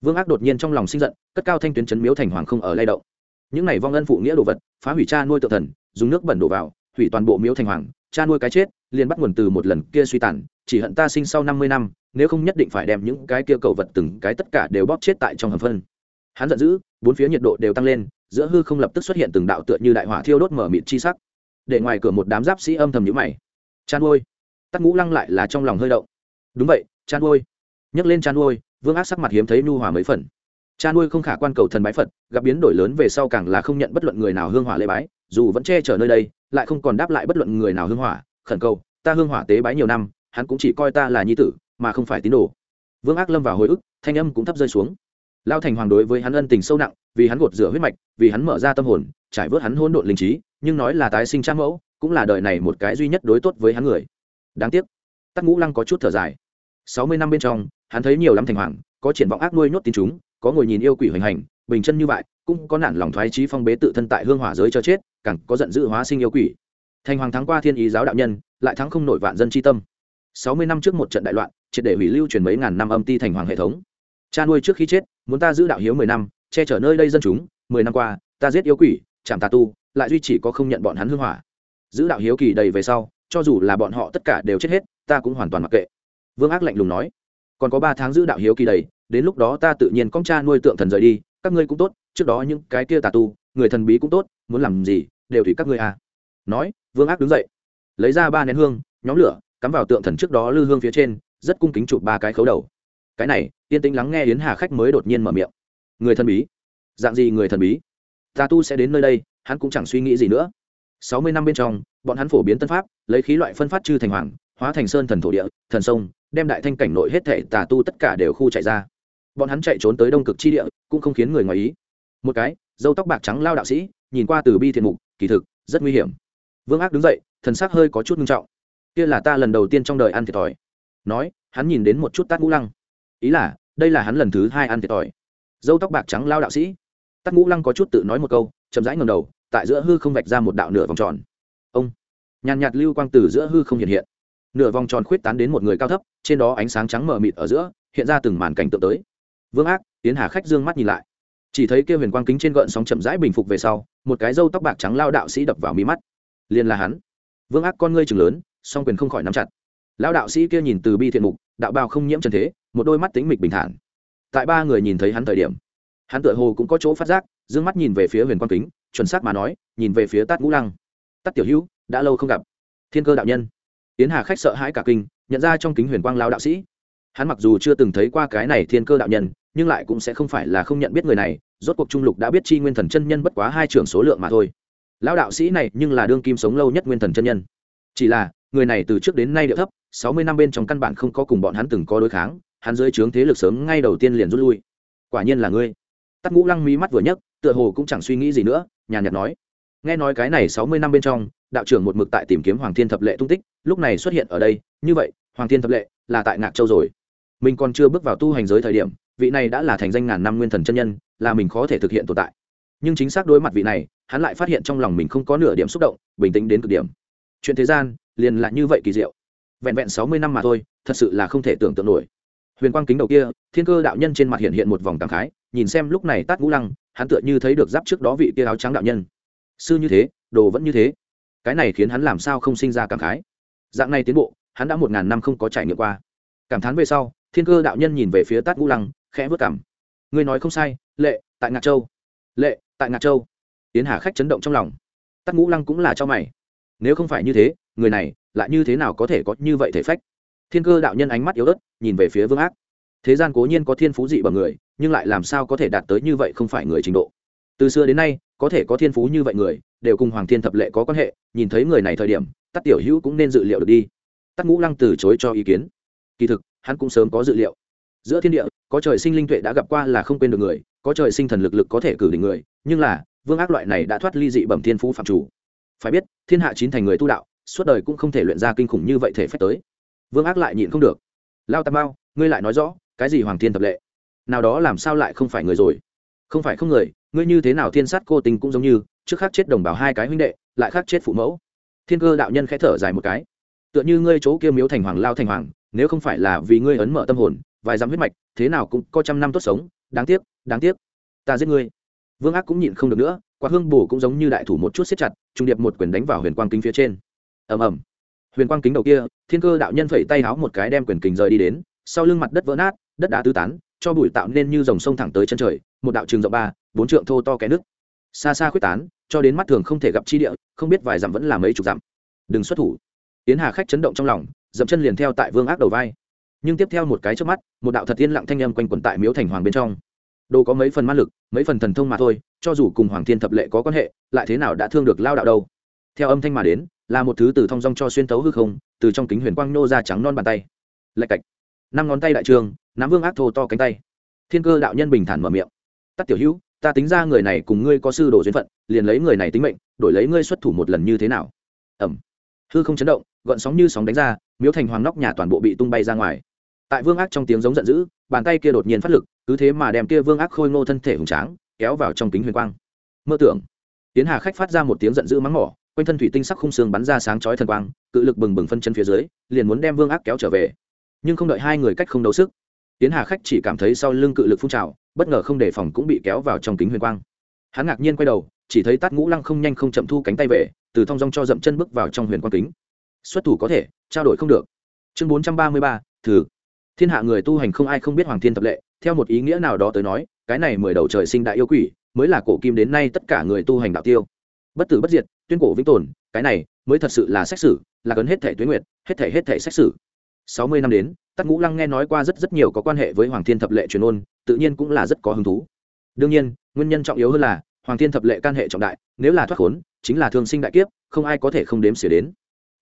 Vương ác đột nhiên trong lòng sinh giận, cất cao thanh tuyến chấn miếu thành hoàng không ở lay động những này vong ân phụ nghĩa đồ vật, phá hủy cha nuôi tự thần, dùng nước bẩn đổ vào, hủy toàn bộ miếu thành hoàng, cha nuôi cái chết, liền bắt nguồn từ một lần kia suy tàn, chỉ hận ta sinh sau năm mươi năm, nếu không nhất định phải đem những cái kia cầu vật từng cái tất cả đều bóp chết tại trong hầm phân. Hắn giận dữ, bốn phía nhiệt độ đều tăng lên, giữa hư không lập tức xuất hiện từng đạo tựa như đại hỏa thiêu đốt mở mịt chi sắc. Để ngoài cửa một đám giáp sĩ âm thầm nhữ mày. Chan nuôi. Tắt ngũ lăng lại là trong lòng hơi động. Đúng vậy chan nuôi. Nhấc lên chan nuôi, vương ác sắc mặt hiếm thấy nu hòa mấy phần cha nuôi không khả quan cầu thần bái phật gặp biến đổi lớn về sau càng là không nhận bất luận người nào hương hỏa lễ bái dù vẫn che chở nơi đây lại không còn đáp lại bất luận người nào hương hỏa khẩn cầu ta hương hỏa tế bái nhiều năm hắn cũng chỉ coi ta là nhi tử mà không phải tín đồ vương ác lâm vào hồi ức thanh âm cũng thấp rơi xuống lao thành hoàng đối với hắn ân tình sâu nặng vì hắn gột rửa huyết mạch vì hắn mở ra tâm hồn trải vớt hắn hôn độn linh trí nhưng nói là tái sinh cha mẫu cũng là đời này một cái duy nhất đối tốt với hắn người đáng tiếc tắc ngũ lăng có chút thở dài sáu mươi năm bên trong hắn thấy nhiều lắm thành hoàng có triển vọng ác nuôi nhốt tin chúng có ngồi nhìn yêu quỷ hoành hành, bình chân như vậy, cũng có nản lòng thoái trí phong bế tự thân tại hương hỏa giới cho chết, càng có giận dữ hóa sinh yêu quỷ. Thành hoàng thắng qua thiên ý giáo đạo nhân, lại thắng không nổi vạn dân chi tâm. Sáu mươi năm trước một trận đại loạn, triệt để hủy lưu truyền mấy ngàn năm âm ti thành hoàng hệ thống. Cha nuôi trước khi chết, muốn ta giữ đạo hiếu mười năm, che chở nơi đây dân chúng, mười năm qua, ta giết yêu quỷ, chạm tà tu, lại duy chỉ có không nhận bọn hắn hương hỏa. Giữ đạo hiếu kỳ đầy về sau, cho dù là bọn họ tất cả đều chết hết, ta cũng hoàn toàn mặc kệ. Vương ác lạnh lùng nói. Còn có ba tháng giữ đạo hiếu kỳ đầy đến lúc đó ta tự nhiên con cha nuôi tượng thần rời đi, các ngươi cũng tốt, trước đó những cái kia tà tu, người thần bí cũng tốt, muốn làm gì, đều tùy các ngươi à. Nói, vương ác đứng dậy, lấy ra ba nén hương, nhóm lửa, cắm vào tượng thần trước đó lư hương phía trên, rất cung kính chụp ba cái khấu đầu. Cái này, yên tĩnh lắng nghe yến hà khách mới đột nhiên mở miệng. Người thần bí? Dạng gì người thần bí? Tà tu sẽ đến nơi đây, hắn cũng chẳng suy nghĩ gì nữa. Sáu mươi năm bên trong, bọn hắn phổ biến tân pháp, lấy khí loại phân phát chư thành hoàng, hóa thành sơn thần thổ địa, thần sông, đem đại thanh cảnh nội hết thể tà tu tất cả đều khu chạy ra bọn hắn chạy trốn tới đông cực chi địa, cũng không khiến người ngoài ý. Một cái, dâu tóc bạc trắng lao đạo sĩ, nhìn qua từ bi thiện mục, kỳ thực, rất nguy hiểm. Vương ác đứng dậy, thần sắc hơi có chút nghiêm trọng. Kia là ta lần đầu tiên trong đời ăn thiệt thòi. Nói, hắn nhìn đến một chút tát ngũ lăng. Ý là, đây là hắn lần thứ hai ăn thiệt thòi. Dâu tóc bạc trắng lao đạo sĩ. Tát ngũ lăng có chút tự nói một câu, chậm rãi ngầm đầu, tại giữa hư không vạch ra một đạo nửa vòng tròn. Ông, nhàn nhạt lưu quang từ giữa hư không hiện hiện. Nửa vòng tròn khuyết tán đến một người cao thấp, trên đó ánh sáng trắng mờ mịt ở giữa, hiện ra từng màn cảnh tượng tới vương ác, tiến hà khách dương mắt nhìn lại. Chỉ thấy kia huyền quang kính trên gợn sóng chậm rãi bình phục về sau, một cái râu tóc bạc trắng lao đạo sĩ đập vào mí mắt. Liền là hắn. Vương ác con ngươi chừng lớn, song quyền không khỏi nắm chặt. Lao đạo sĩ kia nhìn từ bi thiện mục, đạo bào không nhiễm trần thế, một đôi mắt tính mịch bình thản. Tại ba người nhìn thấy hắn thời điểm, hắn tựa hồ cũng có chỗ phát giác d ư ơ n g mắt nhìn về phía huyền quang kính, chuẩn xác mà nói, nhìn về phía tát ngũ lăng. Tát tiểu hữu, đã lâu không gặp. Thiên cơ đạo nhân. Tiến hà khách sợ hãi cả kinh, nhận ra trong kính huyền quang lao đạo sĩ. Hắn mặc dù chưa từng thấy qua cái này thiên cơ đạo nhân nhưng lại cũng sẽ không phải là không nhận biết người này, rốt cuộc trung lục đã biết chi nguyên thần chân nhân bất quá hai trưởng số lượng mà thôi. Lão đạo sĩ này nhưng là đương kim sống lâu nhất nguyên thần chân nhân. Chỉ là, người này từ trước đến nay điệu thấp, sáu mươi năm bên trong căn bản không có cùng bọn hắn từng có đối kháng, hắn dưới trướng thế lực sớm ngay đầu tiên liền rút lui. Quả nhiên là ngươi. Tắc ngũ lăng mí mắt vừa nhấc, tựa hồ cũng chẳng suy nghĩ gì nữa, nhàn nhạt nói. Nghe nói cái này sáu mươi năm bên trong, đạo trưởng một mực tại tìm kiếm hoàng thiên thập lệ tung tích, lúc này xuất hiện ở đây, như vậy, hoàng thiên thập lệ là tại ngạc châu rồi. Mình còn chưa bước vào tu hành giới thời điểm vị này đã là thành danh ngàn năm nguyên thần chân nhân, là mình khó thể thực hiện tồn tại. Nhưng chính xác đối mặt vị này, hắn lại phát hiện trong lòng mình không có nửa điểm xúc động, bình tĩnh đến cực điểm. Chuyện thế gian, liền là như vậy kỳ diệu. Vẹn vẹn sáu mươi năm mà thôi, thật sự là không thể tưởng tượng nổi. Huyền quang kính đầu kia, thiên cơ đạo nhân trên mặt hiện hiện một vòng cảm khái, nhìn xem lúc này tát ngũ lăng, hắn tựa như thấy được giáp trước đó vị kia áo trắng đạo nhân. Sư như thế, đồ vẫn như thế. Cái này khiến hắn làm sao không sinh ra cảm khái. Dạng này tiến bộ, hắn đã một ngàn năm không có trải nghiệm qua. Cảm thán về sau, thiên cơ đạo nhân nhìn về phía tát ngũ lăng khẽ vớt cảm. Ngươi nói không sai, lệ, tại ngạc châu. Lệ, tại ngạc châu. Tiến hà khách chấn động trong lòng. Tát ngũ lăng cũng là cho mày. Nếu không phải như thế, người này lại như thế nào có thể có như vậy thể phách? Thiên cơ đạo nhân ánh mắt yếu ớt, nhìn về phía vương ác. Thế gian cố nhiên có thiên phú dị bằng người, nhưng lại làm sao có thể đạt tới như vậy không phải người trình độ? Từ xưa đến nay, có thể có thiên phú như vậy người, đều cùng hoàng thiên thập lệ có quan hệ, nhìn thấy người này thời điểm, tắc tiểu hữu cũng nên dự liệu được đi. Tắc ngũ lăng từ chối cho ý kiến. Kỳ thực, hắn cũng sớm có dự liệu. Giữa thiên địa có trời sinh linh tuệ đã gặp qua là không quên được người, có trời sinh thần lực lực có thể cử đỉnh người, nhưng là, vương ác loại này đã thoát ly dị bẩm thiên phú phạm chủ. Phải biết, thiên hạ chín thành người tu đạo, suốt đời cũng không thể luyện ra kinh khủng như vậy thể phép tới. Vương ác lại nhịn không được. Lao tam bao ngươi lại nói rõ, cái gì hoàng thiên thập lệ? Nào đó làm sao lại không phải người rồi? Không phải không người, ngươi như thế nào thiên sát cô tình cũng giống như, trước khác chết đồng bào hai cái huynh đệ, lại khác chết phụ mẫu. Thiên cơ đạo nhân khẽ thở dài một cái. Tựa như ngươi chỗ kia miếu thành hoàng, lao thành hoàng, nếu không phải là vì ngươi ấn mở tâm hồn vài dặm huyết mạch, thế nào cũng có trăm năm tốt sống, đáng tiếc đáng tiếc. Ta giết ngươi. Vương ác cũng nhịn không được nữa, quạt hương bổ cũng giống như đại thủ một chút siết chặt trung điệp một quyền đánh vào huyền quang kính phía trên. Ầm ầm. Huyền quang kính đầu kia, thiên cơ đạo nhân phẩy tay háo một cái đem quyền kình rời đi đến, sau lưng mặt đất vỡ nát, đất đá tứ tán, cho bụi tạo nên như dòng sông thẳng tới chân trời, một đạo trường rộng ba, bốn trượng thô to cái nước xa xa khuyết tán, cho đến mắt thường không thể gặp chi địa, không biết vài dặm vẫn là mấy chục dặm. Đừng xuất thủ. Tiến hà khách chấn động trong lòng, dậm chân liền theo tại vương ác đầu vai nhưng tiếp theo một cái trước mắt, một đạo thật tiên lặng thanh âm quanh quẩn tại miếu thành hoàng bên trong. Đồ có mấy phần ma lực, mấy phần thần thông mà thôi, cho dù cùng hoàng thiên thập lệ có quan hệ, lại thế nào đã thương được lao đạo đâu. Theo âm thanh mà đến, là một thứ từ thong dong cho xuyên tấu hư không, từ trong kính huyền quang nô ra trắng non bàn tay. Lạch cạch. Năm ngón tay đại trường nắm vương ác thô to cánh tay. Thiên cơ đạo nhân bình thản mở miệng. Tắt tiểu hữu, ta tính ra người này cùng ngươi có sư đồ duyên phận, liền lấy người này tính mệnh, đổi lấy ngươi xuất thủ một lần như thế nào? Ẩm hư không chấn động gợn sóng như sóng đánh ra, miếu thành hoàng nóc nhà toàn bộ bị tung bay ra ngoài tại vương ác trong tiếng giống giận dữ, bàn tay kia đột nhiên phát lực, cứ thế mà đem kia vương ác khôi ngô thân thể hùng tráng, kéo vào trong kính huyền quang. Mơ tưởng, tiến hà khách phát ra một tiếng giận dữ mắng mỏ, quanh thân thủy tinh sắc khung xương bắn ra sáng chói thần quang, cự lực bừng bừng phân chân phía dưới, liền muốn đem vương ác kéo trở về. Nhưng không đợi hai người cách không đấu sức, tiến hà khách chỉ cảm thấy sau lưng cự lực phun trào, bất ngờ không đề phòng cũng bị kéo vào trong kính huyền quang. Hắn ngạc nhiên quay đầu, chỉ thấy tát ngũ lăng không nhanh không chậm thu cánh tay về, từ thong dong cho dậm chân bước vào trong huyền quang kính. Xuất thủ có thể, trao đổi không được. Chương bốn trăm ba mươi ba, thử thiên hạ người tu hành không ai không biết hoàng thiên tập lệ, theo một ý nghĩa nào đó tới nói, cái này mười đầu trời sinh đại yêu quỷ, mới là cổ kim đến nay tất cả người tu hành đạo tiêu. Bất tử bất diệt, tuyên cổ vĩnh tồn, cái này mới thật sự là xét xử, là cấn hết thể tuyến nguyệt, hết thể hết thể xét xử. Sáu mươi năm đến, tắc ngũ lăng nghe nói qua rất rất nhiều có quan hệ với hoàng thiên thập lệ truyền ôn tự nhiên cũng là rất có hứng thú. Đương nhiên, nguyên nhân trọng yếu hơn là, hoàng thiên thập lệ can hệ trọng đại, nếu là thoát khốn, chính là thương sinh đại kiếp, không ai có thể không đếm xỉa đến.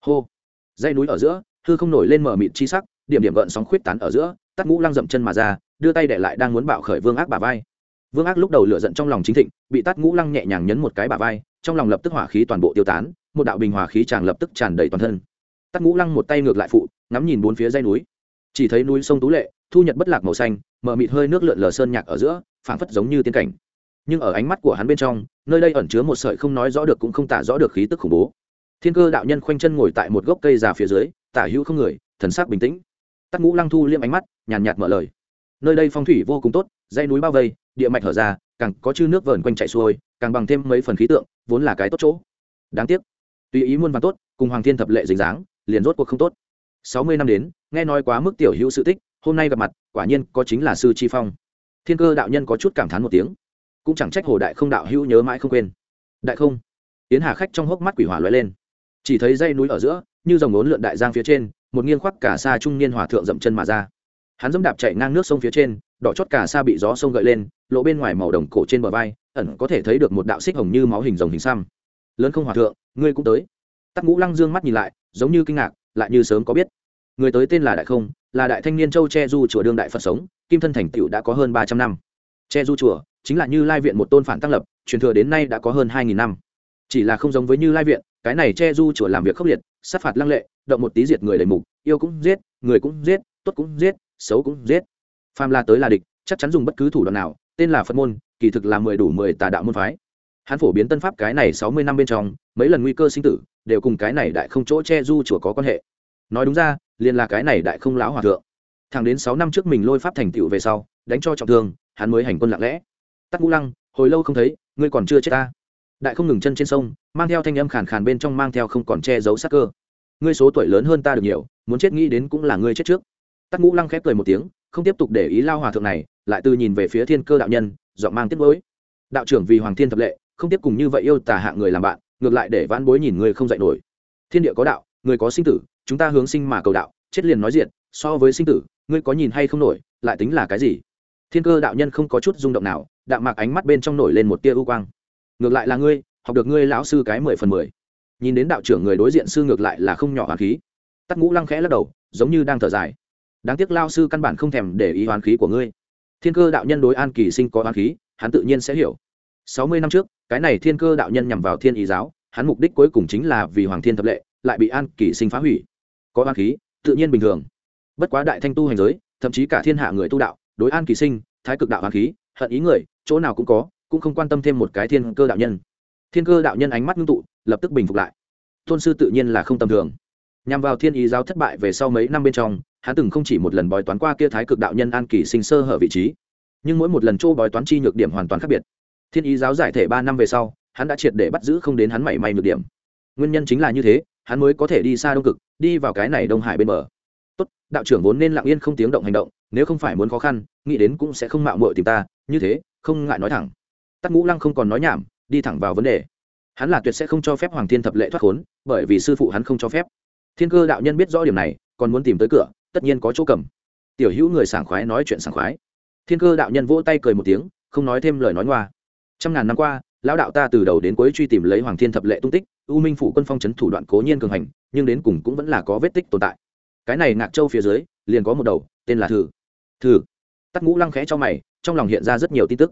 Hô. Dây núi ở giữa, hư không nổi lên mở mịt chi sắc điểm điểm gợn sóng khuyết tán ở giữa tắt ngũ lăng dậm chân mà ra, đưa tay để lại đang muốn bạo khởi vương ác bà vai. Vương ác lúc đầu lựa giận trong lòng chính thịnh, bị tắt ngũ lăng nhẹ nhàng nhấn một cái bà vai, trong lòng lập tức hỏa khí toàn bộ tiêu tán, một đạo bình hòa khí tràn lập tức tràn đầy toàn thân. Tắt ngũ lăng một tay ngược lại phụ, ngắm nhìn bốn phía dây núi. Chỉ thấy núi sông tú lệ, thu nhật bất lạc màu xanh mở mịt hơi nước lượn lờ sơn nhạc ở giữa, phảng phất giống như tiên cảnh. Nhưng ở ánh mắt của hắn bên trong, nơi đây ẩn chứa một sợi không nói rõ được cũng không tả rõ được khí tức khủng bố. Thiên cơ đạo nhân khoanh chân ngồi tại một gốc cây già phía dưới, tả hữu không người, thần sắc bình tĩnh tắc ngũ lăng thu liêm ánh mắt, nhàn nhạt mở lời. Nơi đây phong thủy vô cùng tốt dây núi bao vây, địa mạch hở ra, càng có chư nước vờn quanh chạy xuôi, càng bằng thêm mấy phần khí tượng, vốn là cái tốt chỗ. Đáng tiếc, tùy ý muôn vàn tốt, cùng hoàng thiên thập lệ dính dáng, liền rốt cuộc không tốt. Sáu mươi năm đến, nghe nói quá mức tiểu hữu sự tích, hôm nay gặp mặt, quả nhiên có chính là sư chi phong. Thiên cơ đạo nhân có chút cảm thán một tiếng. Cũng chẳng trách hồ đại không đạo hữu nhớ mãi không quên. Đại không tiến hà khách trong hốc mắt quỷ hỏa lóe lên. Chỉ thấy dây núi ở giữa, như dòng ốn lượn đại giang phía trên một nghiêng khoác cả xa trung niên hòa thượng dậm chân mà ra. Hắn dẫm đạp chạy ngang nước sông phía trên, đỏ chót cả xa bị gió sông gợi lên, lộ bên ngoài màu đồng cổ trên bờ vai, ẩn có thể thấy được một đạo xích hồng như máu hình rồng hình xăm. Lớn không hòa thượng, ngươi cũng tới. Tắc ngũ lăng dương mắt nhìn lại, giống như kinh ngạc, lại như sớm có biết. Người tới tên là đại không, là đại thanh niên châu che du chùa đương đại phật sống, kim thân thành tựu đã có hơn ba trăm năm. Che du chùa chính là như lai viện một tôn phản tăng lập, truyền thừa đến nay đã có hơn hai nghìn năm. Chỉ là không giống với như lai viện, cái này che du chùa làm việc khốc liệt, sát phạt lăng lệ động một tí diệt người đầy mục, yêu cũng giết, người cũng giết, tốt cũng giết, xấu cũng giết. Phàm la tới là địch, chắc chắn dùng bất cứ thủ đoạn nào, tên là phật môn, kỳ thực là mười đủ mười tà đạo môn phái. Hắn phổ biến tân pháp cái này sáu mươi năm bên trong, mấy lần nguy cơ sinh tử, đều cùng cái này đại không chỗ che du chùa có quan hệ. Nói đúng ra, liền là cái này đại không lão hòa thượng. Thẳng đến sáu năm trước mình lôi pháp thành tựu về sau, đánh cho trọng thương, hắn mới hành quân lặng lẽ. Tắt ngũ lăng, hồi lâu không thấy, ngươi còn chưa chết ta. Đại không ngừng chân trên sông, mang theo thanh âm khàn khàn bên trong mang theo không còn che giấu sắc cơ ngươi số tuổi lớn hơn ta được nhiều, muốn chết nghĩ đến cũng là ngươi chết trước. Tắc ngũ lăng khép cười một tiếng, không tiếp tục để ý lao hòa thượng này, lại từ nhìn về phía thiên cơ đạo nhân, giọng mang tiếp bối. đạo trưởng vì hoàng thiên thập lệ, không tiếp cùng như vậy yêu tà hạ người làm bạn, ngược lại để vãn bối nhìn ngươi không dạy nổi. Thiên địa có đạo, người có sinh tử, chúng ta hướng sinh mà cầu đạo, chết liền nói diện so với sinh tử, ngươi có nhìn hay không nổi, lại tính là cái gì? Thiên cơ đạo nhân không có chút rung động nào, đạm mạc ánh mắt bên trong nổi lên một tia ưu quang. Ngược lại là ngươi, học được ngươi lão sư cái mười phần mười nhìn đến đạo trưởng người đối diện sư ngược lại là không nhỏ hoàn khí. Tắc ngũ lăng khẽ lắc đầu, giống như đang thở dài. Đáng tiếc lao sư căn bản không thèm để ý hoàn khí của ngươi. Thiên cơ đạo nhân đối an kỳ sinh có hoàn khí, hắn tự nhiên sẽ hiểu. Sáu mươi năm trước, cái này thiên cơ đạo nhân nhằm vào thiên ý giáo, hắn mục đích cuối cùng chính là vì hoàng thiên thập lệ, lại bị an kỳ sinh phá hủy. Có hoàn khí, tự nhiên bình thường. Bất quá đại thanh tu hành giới, thậm chí cả thiên hạ người tu đạo, đối an kỳ sinh, thái cực đạo hoàn khí, hận ý người, chỗ nào cũng có, cũng không quan tâm thêm một cái thiên cơ đạo nhân thiên cơ đạo nhân ánh mắt ngưng tụ, lập tức bình phục lại. Tôn sư tự nhiên là không tầm thường. Nhằm vào thiên ý giáo thất bại về sau mấy năm bên trong, hắn từng không chỉ một lần bói toán qua kia thái cực đạo nhân an kỳ sinh sơ hở vị trí, nhưng mỗi một lần chỗ bói toán chi nhược điểm hoàn toàn khác biệt. Thiên ý giáo giải thể ba năm về sau, hắn đã triệt để bắt giữ không đến hắn mảy may nhược điểm. Nguyên nhân chính là như thế, hắn mới có thể đi xa đông cực, đi vào cái này đông hải bên bờ. Tốt, đạo trưởng vốn nên lặng yên không tiếng động hành động, nếu không phải muốn khó khăn, nghĩ đến cũng sẽ không mạo muội tìm ta, như thế, không ngại nói thẳng. Tắc ngũ lăng không còn nói nhảm đi thẳng vào vấn đề. Hắn là tuyệt sẽ không cho phép hoàng thiên thập lệ thoát khốn, bởi vì sư phụ hắn không cho phép. Thiên cơ đạo nhân biết rõ điểm này, còn muốn tìm tới cửa, tất nhiên có chỗ cầm. Tiểu hữu người sảng khoái nói chuyện sảng khoái. Thiên cơ đạo nhân vỗ tay cười một tiếng, không nói thêm lời nói ngoa. Trăm ngàn năm qua, lão đạo ta từ đầu đến cuối truy tìm lấy hoàng thiên thập lệ tung tích, u minh phủ quân phong c thủ đoạn cố nhiên cường hành, nhưng đến cùng cũng vẫn là có vết tích tồn tại. Cái này ngạc châu phía dưới, liền có một đầu, tên là thử. Thử. Tắt ngũ lăng khẽ cho mày, trong lòng hiện ra rất nhiều tin tức.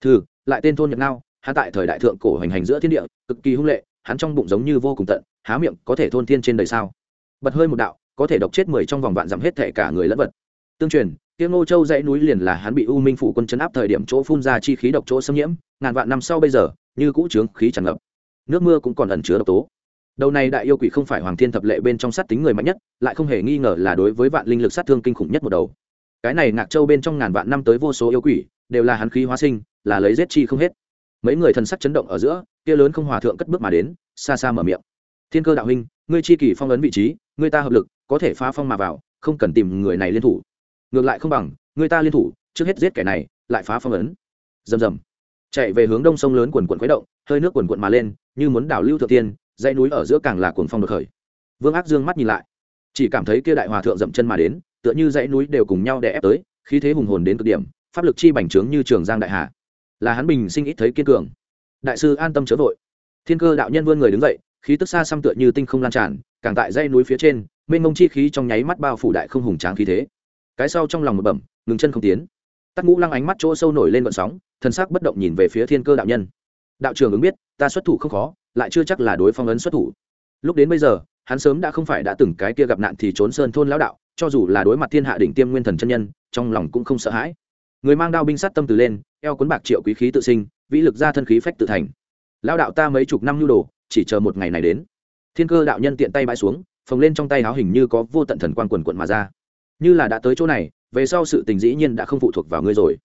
Thử, lại tên thôn nhật nao hắn tại thời đại thượng cổ hành hành giữa thiên địa, cực kỳ hung lệ, hắn trong bụng giống như vô cùng tận, há miệng có thể thôn thiên trên đời sao? Bật hơi một đạo, có thể độc chết mười trong vòng vạn dặm hết thệ cả người lẫn vật. Tương truyền tiếng ngô châu dãy núi liền là hắn bị u minh phủ quân chấn áp thời điểm chỗ phun ra chi khí độc chỗ xâm nhiễm, ngàn vạn năm sau bây giờ, như cũ trướng khí tràn ngập. Nước mưa cũng còn ẩn chứa độc tố. Đầu này đại yêu quỷ không phải hoàng thiên thập lệ bên trong sát tính người mạnh nhất, lại không hề nghi ngờ là đối với vạn linh lực sát thương kinh khủng nhất một đầu. Cái này ngạc châu bên trong ngàn vạn năm tới vô số yêu quỷ, đều là hắn khí hóa sinh, là lấy giết chi không hết mấy người thần sắc chấn động ở giữa, kia lớn không hòa thượng cất bước mà đến, xa xa mở miệng. Thiên cơ đạo huynh, ngươi chi kỷ phong ấn vị trí, ngươi ta hợp lực, có thể phá phong mà vào, không cần tìm người này liên thủ. Ngược lại không bằng người ta liên thủ, trước hết giết kẻ này, lại phá phong ấn. Rầm rầm. Chạy về hướng đông sông lớn quần quận khuấy động, hơi nước quần quận mà lên, như muốn đảo lưu thượng tiên, dãy núi ở giữa càng là cuồng phong được khởi. Vương ác dương mắt nhìn lại, chỉ cảm thấy kia đại hòa thượng dậm chân mà đến, tựa như dãy núi đều cùng nhau đè ép tới, khí thế hùng hồn đến cực điểm, pháp lực chi bành trướng như trường giang đại hà là hắn bình sinh ít thấy kiên cường. Đại sư an tâm chớ vội. Thiên cơ đạo nhân vươn người đứng dậy, khí tức xa xăm tựa như tinh không lan tràn, càng tại dãy núi phía trên, mênh mông chi khí trong nháy mắt bao phủ đại không hùng tráng khí thế. Cái sau trong lòng một bẩm, ngừng chân không tiến. Tắt ngũ lăng ánh mắt chỗ sâu nổi lên vận sóng thân sắc bất động nhìn về phía thiên cơ đạo nhân. Đạo trường ứng biết, ta xuất thủ không khó, lại chưa chắc là đối phong ấn xuất thủ. Lúc đến bây giờ, hắn sớm đã không phải đã từng cái kia gặp nạn thì trốn sơn thôn lão đạo, cho dù là đối mặt thiên hạ đỉnh tiêm nguyên thần chân nhân, trong lòng cũng không sợ hãi người mang đao binh sát tâm từ lên, eo cuốn bạc triệu quý khí tự sinh, vĩ lực ra thân khí phách tự thành. Lão đạo ta mấy chục năm nhu đồ, chỉ chờ một ngày này đến. Thiên cơ đạo nhân tiện tay bãi xuống, phồng lên trong tay háo hình như có vô tận thần quan quần quận mà ra. Như là đã tới chỗ này, về sau sự tình dĩ nhiên đã không phụ thuộc vào ngươi rồi.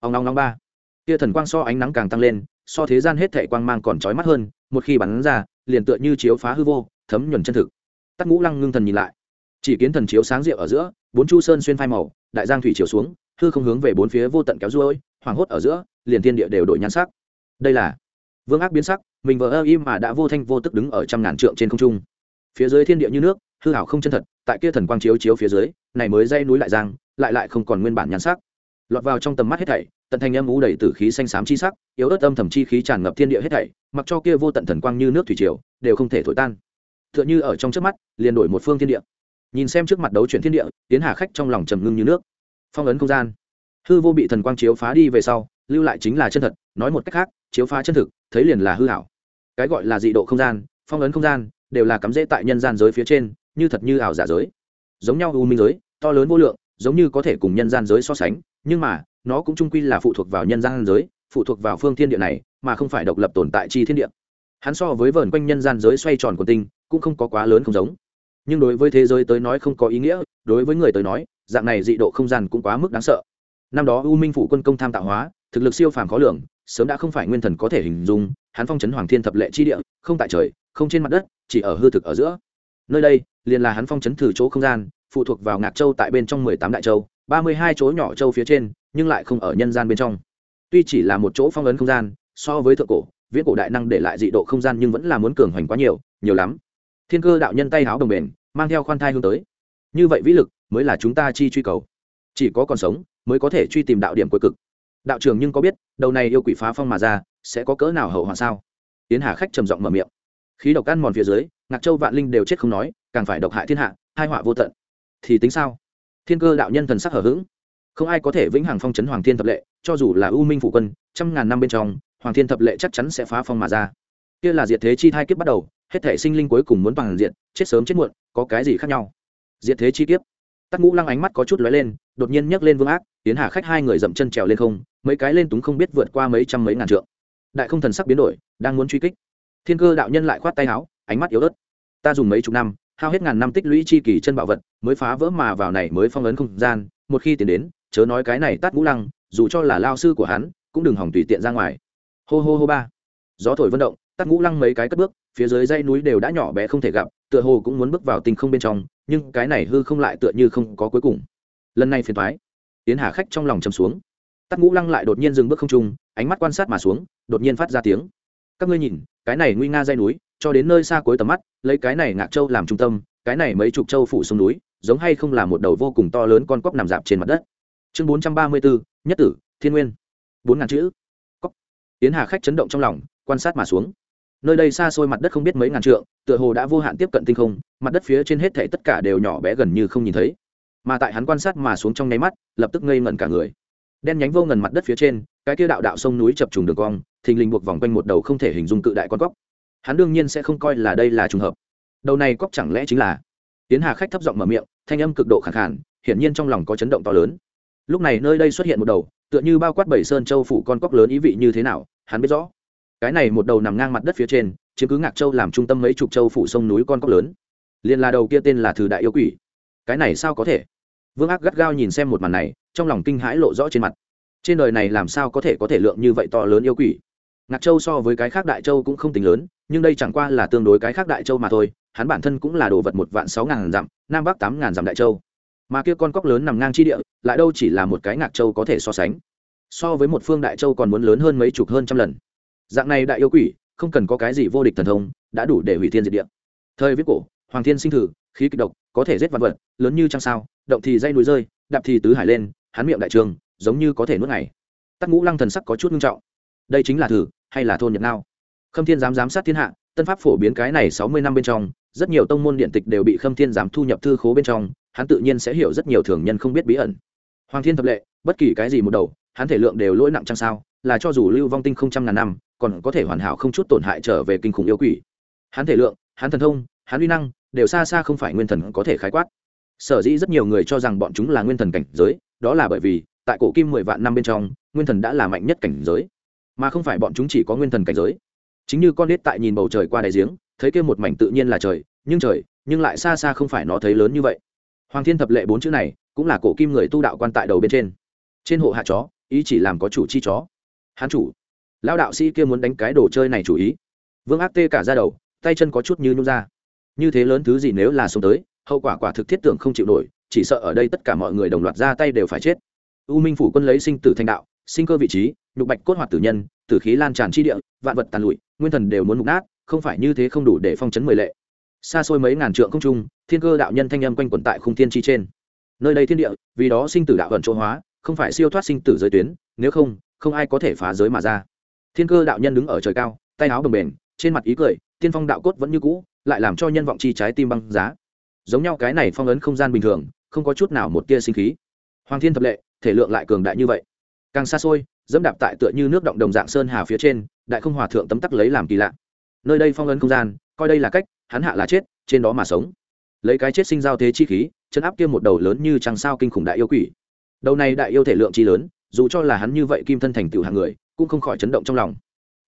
Ông long long ba. Kia thần quang so ánh nắng càng tăng lên, so thế gian hết thệ quang mang còn trói mắt hơn, một khi bắn ra, liền tựa như chiếu phá hư vô, thấm nhuần chân thực. Tắt ngũ lăng ngưng thần nhìn lại. Chỉ kiến thần chiếu sáng rượu ở giữa, bốn chu sơn xuyên phai màu, đại giang thủy chiều xuống hư không hướng về bốn phía vô tận kéo ruôi, hoảng hốt ở giữa, liền thiên địa đều đổi nhan sắc. Đây là vương ác biến sắc, mình vợ ơ im mà đã vô thanh vô tức đứng ở trăm ngàn trượng trên không trung. Phía dưới thiên địa như nước, hư hảo không chân thật, tại kia thần quang chiếu chiếu phía dưới, này mới dây núi lại giang, lại lại không còn nguyên bản nhan sắc. Lọt vào trong tầm mắt hết thảy, tận thành âm u đầy tử khí xanh xám chi sắc, yếu ớt âm thầm chi khí tràn ngập thiên địa hết thảy, mặc cho kia vô tận thần quang như nước thủy triều, đều không thể thổi tan. Tựa như ở trong trước mắt, liền đổi một phương thiên địa. Nhìn xem trước mặt đấu chuyển thiên địa tiến hà khách trong lòng trầm ngưng như nước phong ấn không gian. Hư vô bị thần quang chiếu phá đi về sau, lưu lại chính là chân thật, nói một cách khác, chiếu phá chân thực, thấy liền là hư hảo cái gọi là dị độ không gian, phong ấn không gian, đều là cắm rễ tại nhân gian giới phía trên, như thật như ảo giả giới. Giống nhau u minh giới, to lớn vô lượng, giống như có thể cùng nhân gian giới so sánh, nhưng mà, nó cũng trung quy là phụ thuộc vào nhân gian giới, phụ thuộc vào phương thiên địa này, mà không phải độc lập tồn tại chi thiên địa. Hắn so với vờn quanh nhân gian giới xoay tròn của tinh, cũng không có quá lớn không giống. Nhưng đối với thế giới tới nói không có ý nghĩa, đối với người tới nói dạng này dị độ không gian cũng quá mức đáng sợ. Năm đó u minh phủ quân công tham tạo hóa, thực lực siêu phàm khó lường, sớm đã không phải nguyên thần có thể hình dung, hắn phong trấn hoàng thiên thập lệ chi địa, không tại trời, không trên mặt đất, chỉ ở hư thực ở giữa. Nơi đây, liền là hắn phong trấn thử chỗ không gian, phụ thuộc vào ngạc châu tại bên trong mười tám đại châu, ba mươi hai chỗ nhỏ châu phía trên, nhưng lại không ở nhân gian bên trong. Tuy chỉ là một chỗ phong ấn không gian, so với thượng cổ, viễn cổ đại năng để lại dị độ không gian nhưng vẫn là muốn cường hoành quá nhiều nhiều lắm. Thiên cơ đạo nhân tay háo đồng bền, mang theo khoan thai hướng tới như vậy vĩ lực mới là chúng ta chi truy cầu. Chỉ có còn sống mới có thể truy tìm đạo điểm cuối cực. Đạo trưởng nhưng có biết, đầu này yêu quỷ phá phong mà ra, sẽ có cỡ nào hậu hoạn sao? Tiến hà khách trầm giọng mở miệng. Khí độc ăn mòn phía dưới, ngạc châu vạn linh đều chết không nói, càng phải độc hại thiên hạ, hai họa vô tận. Thì tính sao? Thiên cơ đạo nhân thần sắc hở h ữ g không ai có thể vĩnh hằng phong trấn hoàng thiên thập lệ, cho dù là u minh phụ quân, trăm ngàn năm bên trong, hoàng thiên thập lệ chắc chắn sẽ phá phong mà ra. Kia là diệt thế chi thai kiếp bắt đầu, hết thể sinh linh cuối cùng muốn bằng diện, chết sớm chết muộn, có cái gì khác nhau? Diệt thế chi kiếp. Tắc ngũ lăng ánh mắt có chút lóe lên, đột nhiên nhấc lên vương ác, tiến hà khách hai người dậm chân trèo lên không, mấy cái lên túng không biết vượt qua mấy trăm mấy ngàn trượng. Đại không thần sắc biến đổi, đang muốn truy kích. Thiên cơ đạo nhân lại khoát tay áo, ánh mắt yếu ớt. Ta dùng mấy chục năm, hao hết ngàn năm tích lũy chi kỳ chân bảo vật, mới phá vỡ mà vào này mới phong ấn không gian, một khi tiến đến, chớ nói cái này tát ngũ lăng, dù cho là lao sư của hắn, cũng đừng hỏng tùy tiện ra ngoài. Hô hô hô ba. Gió thổi vận động tát ngũ lăng mấy cái cất bước, phía dưới dãy núi đều đã nhỏ bé không thể gặp, tựa hồ cũng muốn bước vào tình không bên trong, nhưng cái này hư không lại tựa như không có cuối cùng. Lần này phiền thoái tiến hà khách trong lòng chầm xuống. Tát ngũ lăng lại đột nhiên dừng bước không trung, ánh mắt quan sát mà xuống, đột nhiên phát ra tiếng. Các ngươi nhìn, cái này nguy nga dây núi, cho đến nơi xa cuối tầm mắt, lấy cái này ngạc châu làm trung tâm, cái này mấy chục châu phủ sông núi, giống hay không là một đầu vô cùng to lớn con cóc nằm dạp trên mặt đất. Chương bốn trăm ba mươi bốn nhất tử, thiên nguyên. Bốn ngàn chữ. Cóc. Tiến hà khách chấn động trong lòng, quan sát mà xuống nơi đây xa xôi mặt đất không biết mấy ngàn trượng, tựa hồ đã vô hạn tiếp cận tinh không, mặt đất phía trên hết thảy tất cả đều nhỏ bé gần như không nhìn thấy. Mà tại hắn quan sát mà xuống trong nháy mắt, lập tức ngây ngẩn cả người. Đen nhánh vô ngần mặt đất phía trên, cái kia đạo đạo sông núi chập trùng đường cong, thình lình buộc vòng quanh một đầu không thể hình dung cự đại con cóc. Hắn đương nhiên sẽ không coi là đây là trùng hợp. Đầu này cóc chẳng lẽ chính là? Tiến hà khách thấp giọng mở miệng, thanh âm cực độ khẳng khản hiển nhiên trong lòng có chấn động to lớn. Lúc này nơi đây xuất hiện một đầu, tựa như bao quát bảy sơn châu phủ con cóc lớn ý vị như thế nào, hắn biết rõ cái này một đầu nằm ngang mặt đất phía trên, chiếm cứ ngạc châu làm trung tâm mấy chục châu phủ sông núi con cóc lớn. Liền là đầu kia tên là thử đại yêu quỷ. Cái này sao có thể? Vương ác gắt gao nhìn xem một màn này, trong lòng kinh hãi lộ rõ trên mặt. Trên đời này làm sao có thể có thể lượng như vậy to lớn yêu quỷ? Ngạc châu so với cái khác đại châu cũng không tính lớn, nhưng đây chẳng qua là tương đối cái khác đại châu mà thôi, hắn bản thân cũng là đồ vật một vạn sáu ngàn dặm, nam bắc tám ngàn dặm đại châu. Mà kia con cóc lớn nằm ngang chi địa, lại đâu chỉ là một cái ngạc châu có thể so sánh. So với một phương đại châu còn muốn lớn hơn mấy chục hơn trăm lần dạng này đại yêu quỷ, không cần có cái gì vô địch thần thông, đã đủ để hủy thiên diệt địa. Thời viết cổ, hoàng thiên sinh thử, khí kịch độc, có thể giết vật vật, lớn như trăng sao, động thì dây núi rơi, đạp thì tứ hải lên, hắn miệng đại trường, giống như có thể nuốt ngày. Tắc ngũ lăng thần sắc có chút nghiêm trọng. Đây chính là thử, hay là thôn nhật nao khâm thiên giám giám sát thiên hạ, tân pháp phổ biến cái này sáu mươi năm bên trong, rất nhiều tông môn điện tịch đều bị khâm thiên giám thu nhập thư khố bên trong, hắn tự nhiên sẽ hiểu rất nhiều thường nhân không biết bí ẩn. Hoàng thiên thập lệ, bất kỳ cái gì một đầu, hắn thể lượng đều lỗi nặng chăng sao, là cho dù lưu vong tinh không trăm ngàn năm còn có thể hoàn hảo không chút tổn hại trở về kinh khủng yêu quỷ. Hắn thể lượng, hắn thần thông, hắn uy năng, đều xa xa không phải nguyên thần có thể khái quát. Sở dĩ rất nhiều người cho rằng bọn chúng là nguyên thần cảnh giới, đó là bởi vì, tại cổ kim mười vạn năm bên trong, nguyên thần đã là mạnh nhất cảnh giới. Mà không phải bọn chúng chỉ có nguyên thần cảnh giới. Chính như con nết tại nhìn bầu trời qua đại giếng, thấy kia một mảnh tự nhiên là trời, nhưng trời, nhưng lại xa xa không phải nó thấy lớn như vậy. Hoàng thiên thập lệ bốn chữ này, cũng là cổ kim người tu đạo quan tại đầu bên trên. Trên hộ hạ chó, ý chỉ làm có chủ chi chó. Hán chủ Lão đạo sĩ kia muốn đánh cái đồ chơi này chủ ý. Vương ác tê cả ra đầu, tay chân có chút như nhung ra. Như thế lớn thứ gì nếu là sống tới, hậu quả quả thực thiết tưởng không chịu nổi, chỉ sợ ở đây tất cả mọi người đồng loạt ra tay đều phải chết. U minh phủ quân lấy sinh tử thanh đạo, sinh cơ vị trí, nhục bạch cốt hoạt tử nhân, tử khí lan tràn chi địa, vạn vật tàn lụi, nguyên thần đều muốn mục nát, không phải như thế không đủ để phong chấn mười lệ. Xa xôi mấy ngàn trượng không trung, thiên cơ đạo nhân thanh âm quanh quẩn tại khung thiên chi trên. Nơi đây thiên địa, vì đó sinh tử đạo ẩn chỗ hóa, không phải siêu thoát sinh tử giới tuyến, nếu không không ai có thể phá giới mà ra thiên cơ đạo nhân đứng ở trời cao, tay áo đồng bền trên mặt ý cười, tiên phong đạo cốt vẫn như cũ, lại làm cho nhân vọng chi trái tim băng giá. Giống nhau cái này phong ấn không gian bình thường, không có chút nào một tia sinh khí. Hoàng thiên thập lệ, thể lượng lại cường đại như vậy. Càng xa xôi, dẫm đạp tại tựa như nước động đồng dạng sơn hà phía trên, đại không hòa thượng tấm tắc lấy làm kỳ lạ. Nơi đây phong ấn không gian, coi đây là cách, hắn hạ là chết, trên đó mà sống. Lấy cái chết sinh giao thế chi khí, chân áp kia một đầu lớn như trăng sao kinh khủng đại yêu quỷ. Đầu này đại yêu thể lượng chi lớn, dù cho là hắn như vậy kim thân thành tựu hàng người cũng không khỏi chấn động trong lòng.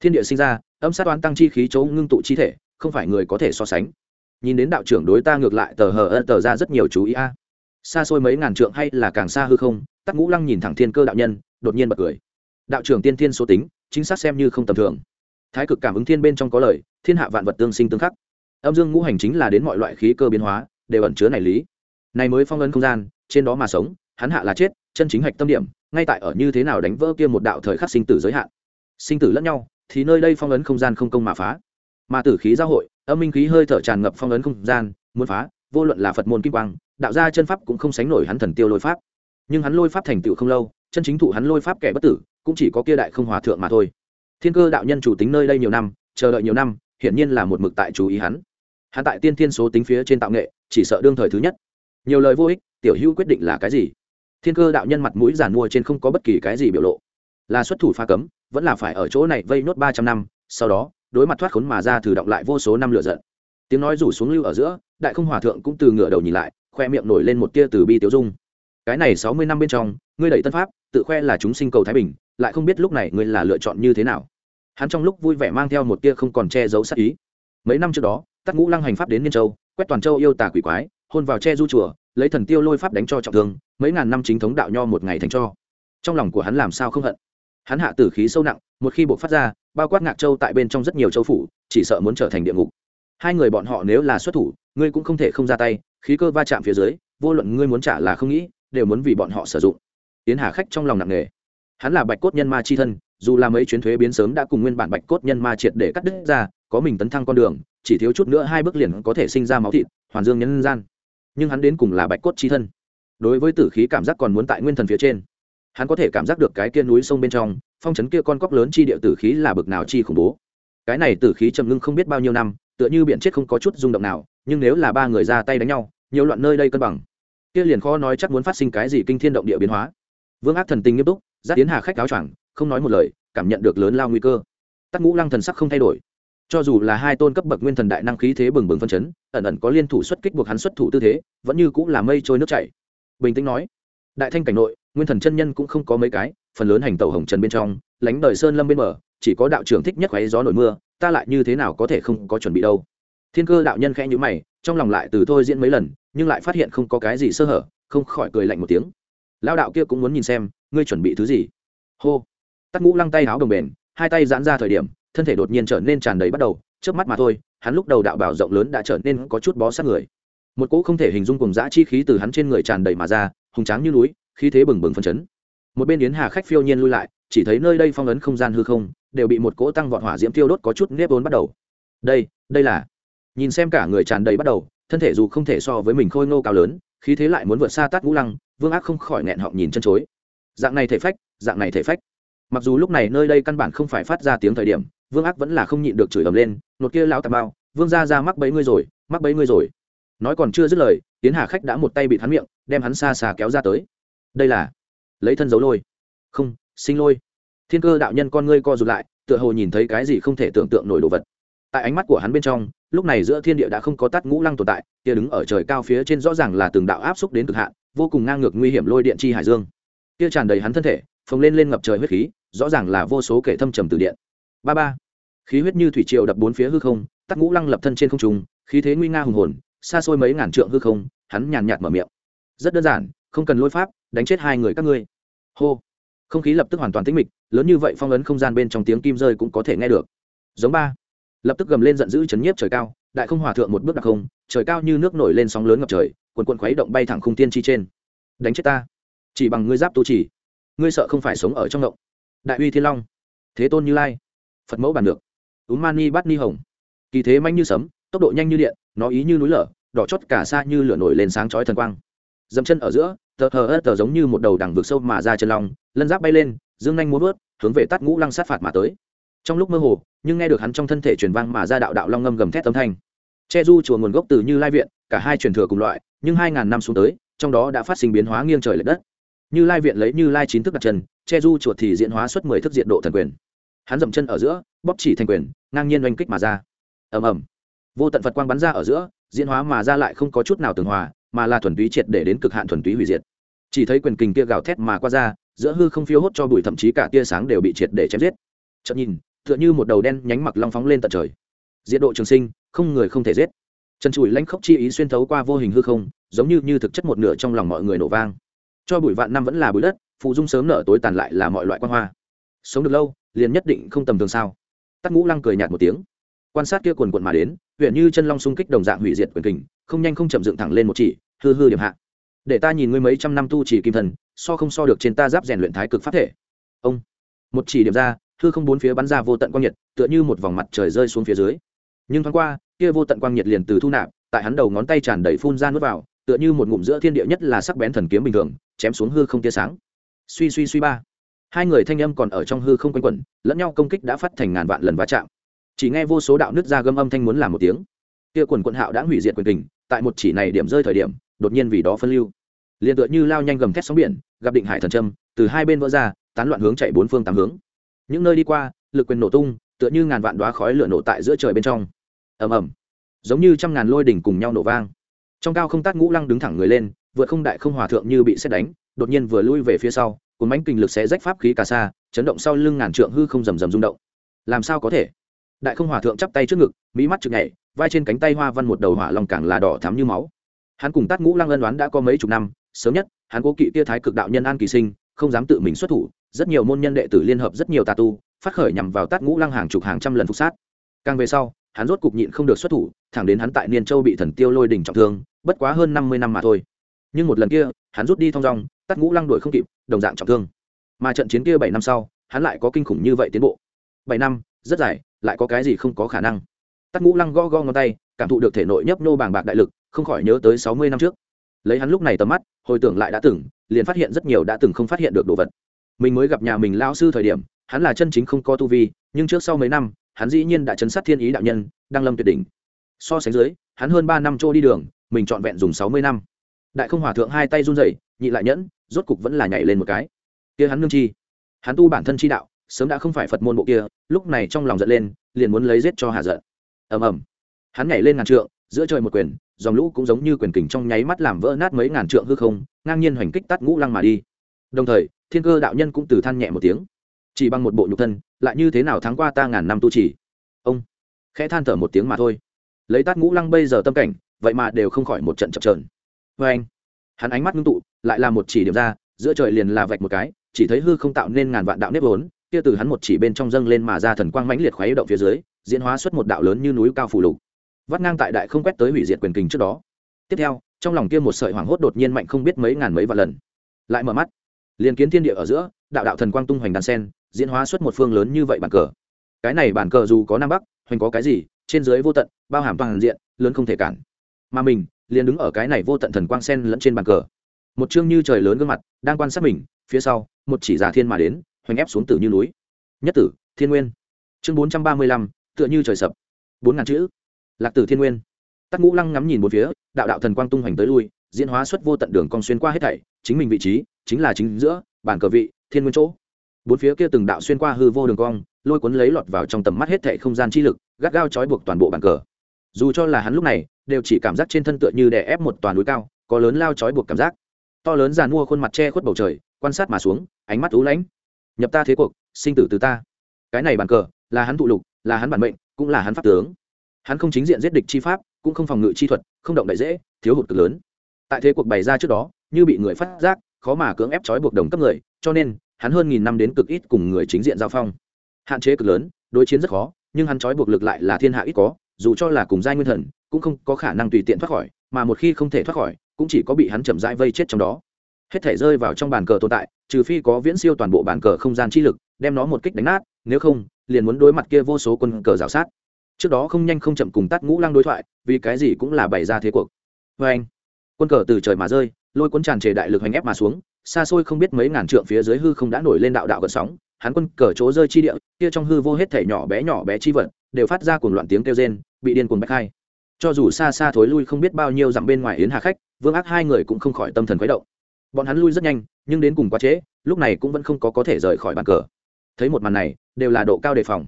Thiên địa sinh ra, âm sát toán tăng chi khí chỗ ngưng tụ chi thể, không phải người có thể so sánh. Nhìn đến đạo trưởng đối ta ngược lại, tờ hờ ân tờ ra rất nhiều chú ý a. Xa xôi mấy ngàn trượng hay là càng xa hư không, tắc ngũ lăng nhìn thẳng thiên cơ đạo nhân, đột nhiên bật cười. Đạo trưởng tiên thiên số tính, chính xác xem như không tầm thường. Thái cực cảm ứng thiên bên trong có lời, thiên hạ vạn vật tương sinh tương khắc. Âm dương ngũ hành chính là đến mọi loại khí cơ biến hóa, đều ẩn chứa này lý. Này mới phong ấn không gian, trên đó mà sống, hắn hạ là chết, chân chính hạch tâm điểm ngay tại ở như thế nào đánh vỡ kia một đạo thời khắc sinh tử giới hạn. Sinh tử lẫn nhau, thì nơi đây phong ấn không gian không công mà phá. Mà tử khí giao hội, âm minh khí hơi thở tràn ngập phong ấn không gian, muốn phá, vô luận là phật môn kim quang, đạo gia chân pháp cũng không sánh nổi hắn thần tiêu lôi pháp. Nhưng hắn lôi pháp thành tựu không lâu, chân chính thụ hắn lôi pháp kẻ bất tử, cũng chỉ có kia đại không hòa thượng mà thôi. Thiên cơ đạo nhân chủ tính nơi đây nhiều năm, chờ đợi nhiều năm, hiển nhiên là một mực tại chú ý hắn. Hắn tại tiên thiên số tính phía trên tạo nghệ, chỉ sợ đương thời thứ nhất. Nhiều lời vô ích, tiểu hữu quyết định là cái gì? Thiên cơ đạo nhân mặt mũi giàn mua trên không có bất kỳ cái gì biểu lộ. Là xuất thủ pha cấm, vẫn là phải ở chỗ này vây nốt ba trăm năm, sau đó, đối mặt thoát khốn mà ra thử động lại vô số năm lửa giận. Tiếng nói rủ xuống lưu ở giữa, đại không hòa thượng cũng từ ngửa đầu nhìn lại, khoe miệng nổi lên một tia từ bi tiêu dung. Cái này sáu mươi năm bên trong, ngươi đẩy tân pháp, tự khoe là chúng sinh cầu thái bình, lại không biết lúc này ngươi là lựa chọn như thế nào. Hắn trong lúc vui vẻ mang theo một tia không còn che giấu sát ý. Mấy năm trước đó, tắc ngũ lăng hành pháp đến niên châu, quét toàn châu yêu tà quỷ quái, hôn vào che du chùa lấy thần tiêu lôi pháp đánh cho trọng thương, mấy ngàn năm chính thống đạo nho một ngày thành cho. Trong lòng của hắn làm sao không hận? Hắn hạ tử khí sâu nặng, một khi buộc phát ra, bao quát ngạc châu tại bên trong rất nhiều châu phủ, chỉ sợ muốn trở thành địa ngục. Hai người bọn họ nếu là xuất thủ, ngươi cũng không thể không ra tay, khí cơ va chạm phía dưới, vô luận ngươi muốn trả là không nghĩ, đều muốn vì bọn họ sử dụng. Tiến hà khách trong lòng nặng nề. Hắn là bạch cốt nhân ma chi thân, dù là mấy chuyến thuế biến sớm đã cùng nguyên bản bạch cốt nhân ma triệt để cắt đứt ra, có mình tấn thăng con đường, chỉ thiếu chút nữa hai bước liền có thể sinh ra máu thịt, hoàn dương nhân gian nhưng hắn đến cùng là bạch cốt chi thân. Đối với tử khí cảm giác còn muốn tại nguyên thần phía trên. Hắn có thể cảm giác được cái kia núi sông bên trong, phong trấn kia con cóc lớn chi địa tử khí là bực nào chi khủng bố. Cái này tử khí trầm ngưng không biết bao nhiêu năm, tựa như biển chết không có chút rung động nào, nhưng nếu là ba người ra tay đánh nhau, nhiều loạn nơi đây cân bằng. Kia liền khó nói chắc muốn phát sinh cái gì kinh thiên động địa biến hóa. Vương ác thần tình nghiêm túc giáp tiến hà khách áo choàng, không nói một lời, cảm nhận được lớn lao nguy cơ. Tắc ngũ lăng thần sắc không thay đổi cho dù là hai tôn cấp bậc nguyên thần đại năng khí thế bừng bừng phân chấn ẩn ẩn có liên thủ xuất kích buộc hắn xuất thủ tư thế vẫn như cũng là mây trôi nước chảy. Bình tĩnh nói đại thanh cảnh nội nguyên thần chân nhân cũng không có mấy cái phần lớn hành tẩu hồng trần bên trong lánh đời sơn lâm bên mở, chỉ có đạo trưởng thích nhất khoáy gió nổi mưa ta lại như thế nào có thể không có chuẩn bị đâu? Thiên cơ đạo nhân khẽ nhữ mày trong lòng lại từ thôi diễn mấy lần nhưng lại phát hiện không có cái gì sơ hở không khỏi cười lạnh một tiếng. Lao đạo kia cũng muốn nhìn xem ngươi chuẩn bị thứ gì? Hô. Tắc ngũ lăng tay áo đồng bền hai tay giãn ra thời điểm thân thể đột nhiên trở nên tràn đầy bắt đầu trước mắt mà thôi, hắn lúc đầu đạo bảo rộng lớn đã trở nên có chút bó sát người. Một cỗ không thể hình dung cùng dã chi khí từ hắn trên người tràn đầy mà ra, hùng tráng như núi, khí thế bừng bừng phân chấn. Một bên yến hà khách phiêu nhiên lui lại, chỉ thấy nơi đây phong ấn không gian hư không, đều bị một cỗ tăng vọt hỏa diễm tiêu đốt có chút nếp vốn bắt đầu. Đây đây là. Nhìn xem cả người tràn đầy bắt đầu, thân thể dù không thể so với mình khôi ngô cao lớn, khí thế lại muốn vượt xa tát ngũ lăng, vương ác không khỏi nghẹn họng nhìn chân chối. Dạng này thể phách, dạng này thể phách. Mặc dù lúc này nơi đây căn bản không phải phát ra tiếng thời điểm vương ác vẫn là không nhịn được chửi ầm lên, nột kia lão tà bao vương ra ra mắc bấy ngươi rồi, mắc bấy ngươi rồi. Nói còn chưa dứt lời tiến hà khách đã một tay bị hắn miệng, đem hắn xa xa kéo ra tới. Đây là lấy thân dấu lôi. Không, sinh lôi. Thiên cơ đạo nhân con ngươi co rụt lại, tựa hồ nhìn thấy cái gì không thể tưởng tượng nổi đồ vật. Tại ánh mắt của hắn bên trong, lúc này giữa thiên địa đã không có tắt ngũ lăng tồn tại, kia đứng ở trời cao phía trên rõ ràng là từng đạo áp xúc đến cực hạn, vô cùng ngang ngược nguy hiểm lôi điện chi hải dương. Kia tràn đầy hắn thân thể, phồng lên lên ngập trời huyết khí, rõ ràng là vô số kể thâm trầm từ điện ba ba. Khí huyết như thủy triều đập bốn phía hư không, tắc ngũ lăng lập thân trên không trung, khí thế nguy nga hùng hồn, xa xôi mấy ngàn trượng hư không, hắn nhàn nhạt mở miệng. Rất đơn giản, không cần lôi pháp, đánh chết hai người các ngươi. Hô. Không khí lập tức hoàn toàn tĩnh mịch, lớn như vậy phong ấn không gian bên trong tiếng kim rơi cũng có thể nghe được. Giống ba. Lập tức gầm lên giận dữ chấn nhiếp trời cao, đại không hòa thượng một bước đặc không, trời cao như nước nổi lên sóng lớn ngập trời quần quần khuấy động bay thẳng khung tiên chi trên. Đánh chết ta. Chỉ bằng ngươi giáp tu chỉ. Ngươi sợ không phải sống ở trong động đại uy thiên long. Thế tôn như lai phật mẫu bàn được úm mani bát ni hồng. Kỳ thế manh như sấm tốc độ nhanh như điện nó ý như núi lở đỏ chót cả xa như lửa nổi lên sáng chói thần quang. Dẫm chân ở giữa tờ hờ ớt tờ giống như một đầu đằng vực sâu mà ra chân lòng, lân giáp bay lên dương nhanh muốn vớt hướng về tắt ngũ lăng sát phạt mà tới. Trong lúc mơ hồ nhưng nghe được hắn trong thân thể truyền vang mà ra đạo đạo long ngâm gầm thét âm thanh. Che du chùa nguồn gốc từ như lai viện cả hai truyền thừa cùng loại nhưng hai ngàn năm xuống tới trong đó đã phát sinh biến hóa nghiêng trời l ệ đất. Như lai viện lấy như lai chín thức đặt chân che du chuột thì diễn hóa suốt mười thức diện độ thần quyền hắn dậm chân ở giữa, bóp chỉ thành quyền, ngang nhiên oanh kích mà ra. Ầm ầm. Vô tận phật quang bắn ra ở giữa, diễn hóa mà ra lại không có chút nào tường hòa, mà là thuần túy triệt để đến cực hạn thuần túy hủy diệt. Chỉ thấy quyền kình kia gào thét mà qua ra, giữa hư không phiêu hốt cho bụi thậm chí cả tia sáng đều bị triệt để chém giết. Chợt nhìn, tựa như một đầu đen nhánh mặc long phóng lên tận trời. Diện độ trường sinh, không người không thể giết. Trần trụi lãnh khốc chi ý xuyên thấu qua vô hình hư không, giống như như thực chất một nửa trong lòng mọi người nổ vang. Cho bụi vạn năm vẫn là bụi đất, phụ dung sớm nở tối tàn lại là mọi loại quan hoa. Sống được lâu liền nhất định không tầm thường sao? Tắc ngũ lăng cười nhạt một tiếng. Quan sát kia quần quận mà đến huyện như chân long xung kích đồng dạng hủy diệt quyền kình, không nhanh không chậm dựng thẳng lên một chỉ, hư hư điểm hạ. Để ta nhìn ngươi mấy trăm năm tu chỉ kim thần, so không so được trên ta giáp rèn luyện thái cực pháp thể. Ông. Một chỉ điểm ra, hư không bốn phía bắn ra vô tận quang nhiệt, tựa như một vòng mặt trời rơi xuống phía dưới. Nhưng thoáng qua, kia vô tận quang nhiệt liền từ thu nạp, tại hắn đầu ngón tay tràn đầy phun ra nước vào, tựa như một ngụm giữa thiên địa nhất là sắc bén thần kiếm bình thường, chém xuống hư không tia sáng. Suy suy suy ba hai người thanh âm còn ở trong hư không quanh quẩn, lẫn nhau công kích đã phát thành ngàn vạn lần va chạm. Chỉ nghe vô số đạo nứt ra gâm âm thanh muốn làm một tiếng. Kia quần quận hạo đã hủy diệt quyền tình tại một chỉ này điểm rơi thời điểm, đột nhiên vì đó phân lưu. Liền tựa như lao nhanh gầm thét sóng biển, gặp định hải thần trâm từ hai bên vỡ ra, tán loạn hướng chạy bốn phương tám hướng. Những nơi đi qua, lực quyền nổ tung, tựa như ngàn vạn đoá khói lửa nổ tại giữa trời bên trong. Ầm ầm. Giống như trăm ngàn lôi đỉnh cùng nhau nổ vang. Trong cao không tác ngũ lăng đứng thẳng người lên, vượt không đại không hòa thượng như bị xét đánh, đột nhiên vừa lui về phía sau cuốn bánh kinh lực sẽ rách pháp khí cả xa, chấn động sau lưng ngàn trượng hư không rầm rầm rung động. Làm sao có thể? Đại không hòa thượng chắp tay trước ngực, mỹ mắt chực nhảy vai trên cánh tay hoa văn một đầu hỏa lòng càng là đỏ thắm như máu. Hắn cùng tát ngũ lăng ân đoán đã có mấy chục năm, sớm nhất, hắn cố kỵ tia thái cực đạo nhân an kỳ sinh, không dám tự mình xuất thủ, rất nhiều môn nhân đệ tử liên hợp rất nhiều tà tu, phát khởi nhằm vào tát ngũ lăng hàng chục hàng trăm lần phục sát. Càng về sau, hắn rốt cục nhịn không được xuất thủ, thẳng đến hắn tại niên châu bị thần tiêu lôi đỉnh trọng thương, bất quá hơn năm mươi năm mà thôi nhưng một lần kia, hắn rút đi thong dong, tắt ngũ lăng đuổi không kịp, đồng dạng trọng thương. Mà trận chiến kia bảy năm sau, hắn lại có kinh khủng như vậy tiến bộ. Bảy năm, rất dài, lại có cái gì không có khả năng. Tắt ngũ lăng go go ngón tay, cảm thụ được thể nội nhấp nô bàng bạc đại lực, không khỏi nhớ tới sáu mươi năm trước. Lấy hắn lúc này tầm mắt, hồi tưởng lại đã từng, liền phát hiện rất nhiều đã từng không phát hiện được đồ vật. Mình mới gặp nhà mình lao sư thời điểm, hắn là chân chính không có tu vi, nhưng trước sau mấy năm, hắn dĩ nhiên đã chấn sát thiên ý đạo nhân đang lâm tuyệt đỉnh. So sánh dưới, hắn hơn ba năm trôi đi đường, mình trọn vẹn dùng sáu mươi năm đại không hòa thượng hai tay run rẩy, nhị lại nhẫn, rốt cục vẫn là nhảy lên một cái. Kia hắn nương chi, hắn tu bản thân chi đạo, sớm đã không phải phật môn bộ kia, lúc này trong lòng giận lên, liền muốn lấy giết cho hà giận. Ầm ầm. Hắn nhảy lên ngàn trượng, giữa trời một quyền, dòng lũ cũng giống như quyền kình trong nháy mắt làm vỡ nát mấy ngàn trượng hư không, ngang nhiên hoành kích tắt ngũ lăng mà đi. Đồng thời, thiên cơ đạo nhân cũng từ than nhẹ một tiếng. Chỉ bằng một bộ nhục thân, lại như thế nào thắng qua ta ngàn năm tu chỉ? Ông, khẽ than thở một tiếng mà thôi. Lấy tát ngũ lăng bây giờ tâm cảnh, vậy mà đều không khỏi một trận chập trờn vê anh. Hắn ánh mắt ngưng tụ, lại là một chỉ điểm ra, giữa trời liền là vạch một cái, chỉ thấy hư không tạo nên ngàn vạn đạo nếp vốn, kia từ hắn một chỉ bên trong dâng lên mà ra thần quang mãnh liệt khoáy động phía dưới, diễn hóa xuất một đạo lớn như núi cao phủ lục. Vắt ngang tại đại không quét tới hủy diệt quyền kình trước đó. Tiếp theo, trong lòng kia một sợi hoảng hốt đột nhiên mạnh không biết mấy ngàn mấy vạn lần. Lại mở mắt, liền kiến thiên địa ở giữa, đạo đạo thần quang tung hoành đàn sen, diễn hóa xuất một phương lớn như vậy bản cờ. Cái này bản cờ dù có nam bắc, hoành có cái gì, trên dưới vô tận, bao hàm toàn diện, lớn không thể cản. Mà mình liền đứng ở cái này vô tận thần quang sen lẫn trên bàn cờ. Một chương như trời lớn gương mặt, đang quan sát mình, phía sau, một chỉ giả thiên mà đến, hoành ép xuống tử như núi. Nhất tử, thiên nguyên. Chương bốn trăm ba mươi lăm, tựa như trời sập. Bốn ngàn chữ. Lạc tử thiên nguyên. Tắc ngũ lăng ngắm nhìn một phía, đạo đạo thần quang tung hoành tới lui, diễn hóa xuất vô tận đường cong xuyên qua hết thảy, chính mình vị trí, chính là chính giữa bản cờ vị, thiên nguyên chỗ. Bốn phía kia từng đạo xuyên qua hư vô đường cong, lôi cuốn lấy lọt vào trong tầm mắt hết thảy không gian chi lực, gắt gao trói buộc toàn bộ bàn cờ dù cho là hắn lúc này đều chỉ cảm giác trên thân tựa như đè ép một toàn núi cao, có lớn lao trói buộc cảm giác. To lớn giàn mua khuôn mặt che khuất bầu trời, quan sát mà xuống, ánh mắt ú lãnh. Nhập ta thế cuộc, sinh tử từ ta. Cái này bàn cờ, là hắn thụ lục, là hắn bản mệnh, cũng là hắn pháp tướng. Hắn không chính diện giết địch chi pháp, cũng không phòng ngự chi thuật, không động đại dễ, thiếu hụt cực lớn. Tại thế cuộc bày ra trước đó, như bị người phát giác, khó mà cưỡng ép trói buộc đồng cấp người, cho nên, hắn hơn nghìn năm đến cực ít cùng người chính diện giao phong. Hạn chế cực lớn, đối chiến rất khó, nhưng hắn trói buộc lực lại là thiên hạ ít có dù cho là cùng giai nguyên thần, cũng không có khả năng tùy tiện thoát khỏi, mà một khi không thể thoát khỏi, cũng chỉ có bị hắn chậm rãi vây chết trong đó. Hết thể rơi vào trong bàn cờ tồn tại, trừ phi có viễn siêu toàn bộ bàn cờ không gian chi lực, đem nó một kích đánh nát, nếu không, liền muốn đối mặt kia vô số quân cờ rào sát. Trước đó không nhanh không chậm cùng tắt ngũ lăng đối thoại, vì cái gì cũng là bày ra thế cuộc. Vê anh, quân cờ từ trời mà rơi, lôi cuốn tràn trề đại lực hành ép mà xuống, xa xôi không biết mấy ngàn trượng phía dưới hư không đã nổi lên đạo đạo gần sóng, hắn quân cờ chỗ rơi chi địa, kia trong hư vô hết thể nhỏ bé nhỏ bé chi vật, đều phát ra cuồng loạn tiếng kêu rên bị điên cuồng bách hai. Cho dù xa xa thối lui không biết bao nhiêu dặm bên ngoài yến hà khách, vương ác hai người cũng không khỏi tâm thần khuấy động. Bọn hắn lui rất nhanh, nhưng đến cùng quá trễ, lúc này cũng vẫn không có có thể rời khỏi bàn cờ. Thấy một màn này, đều là độ cao đề phòng.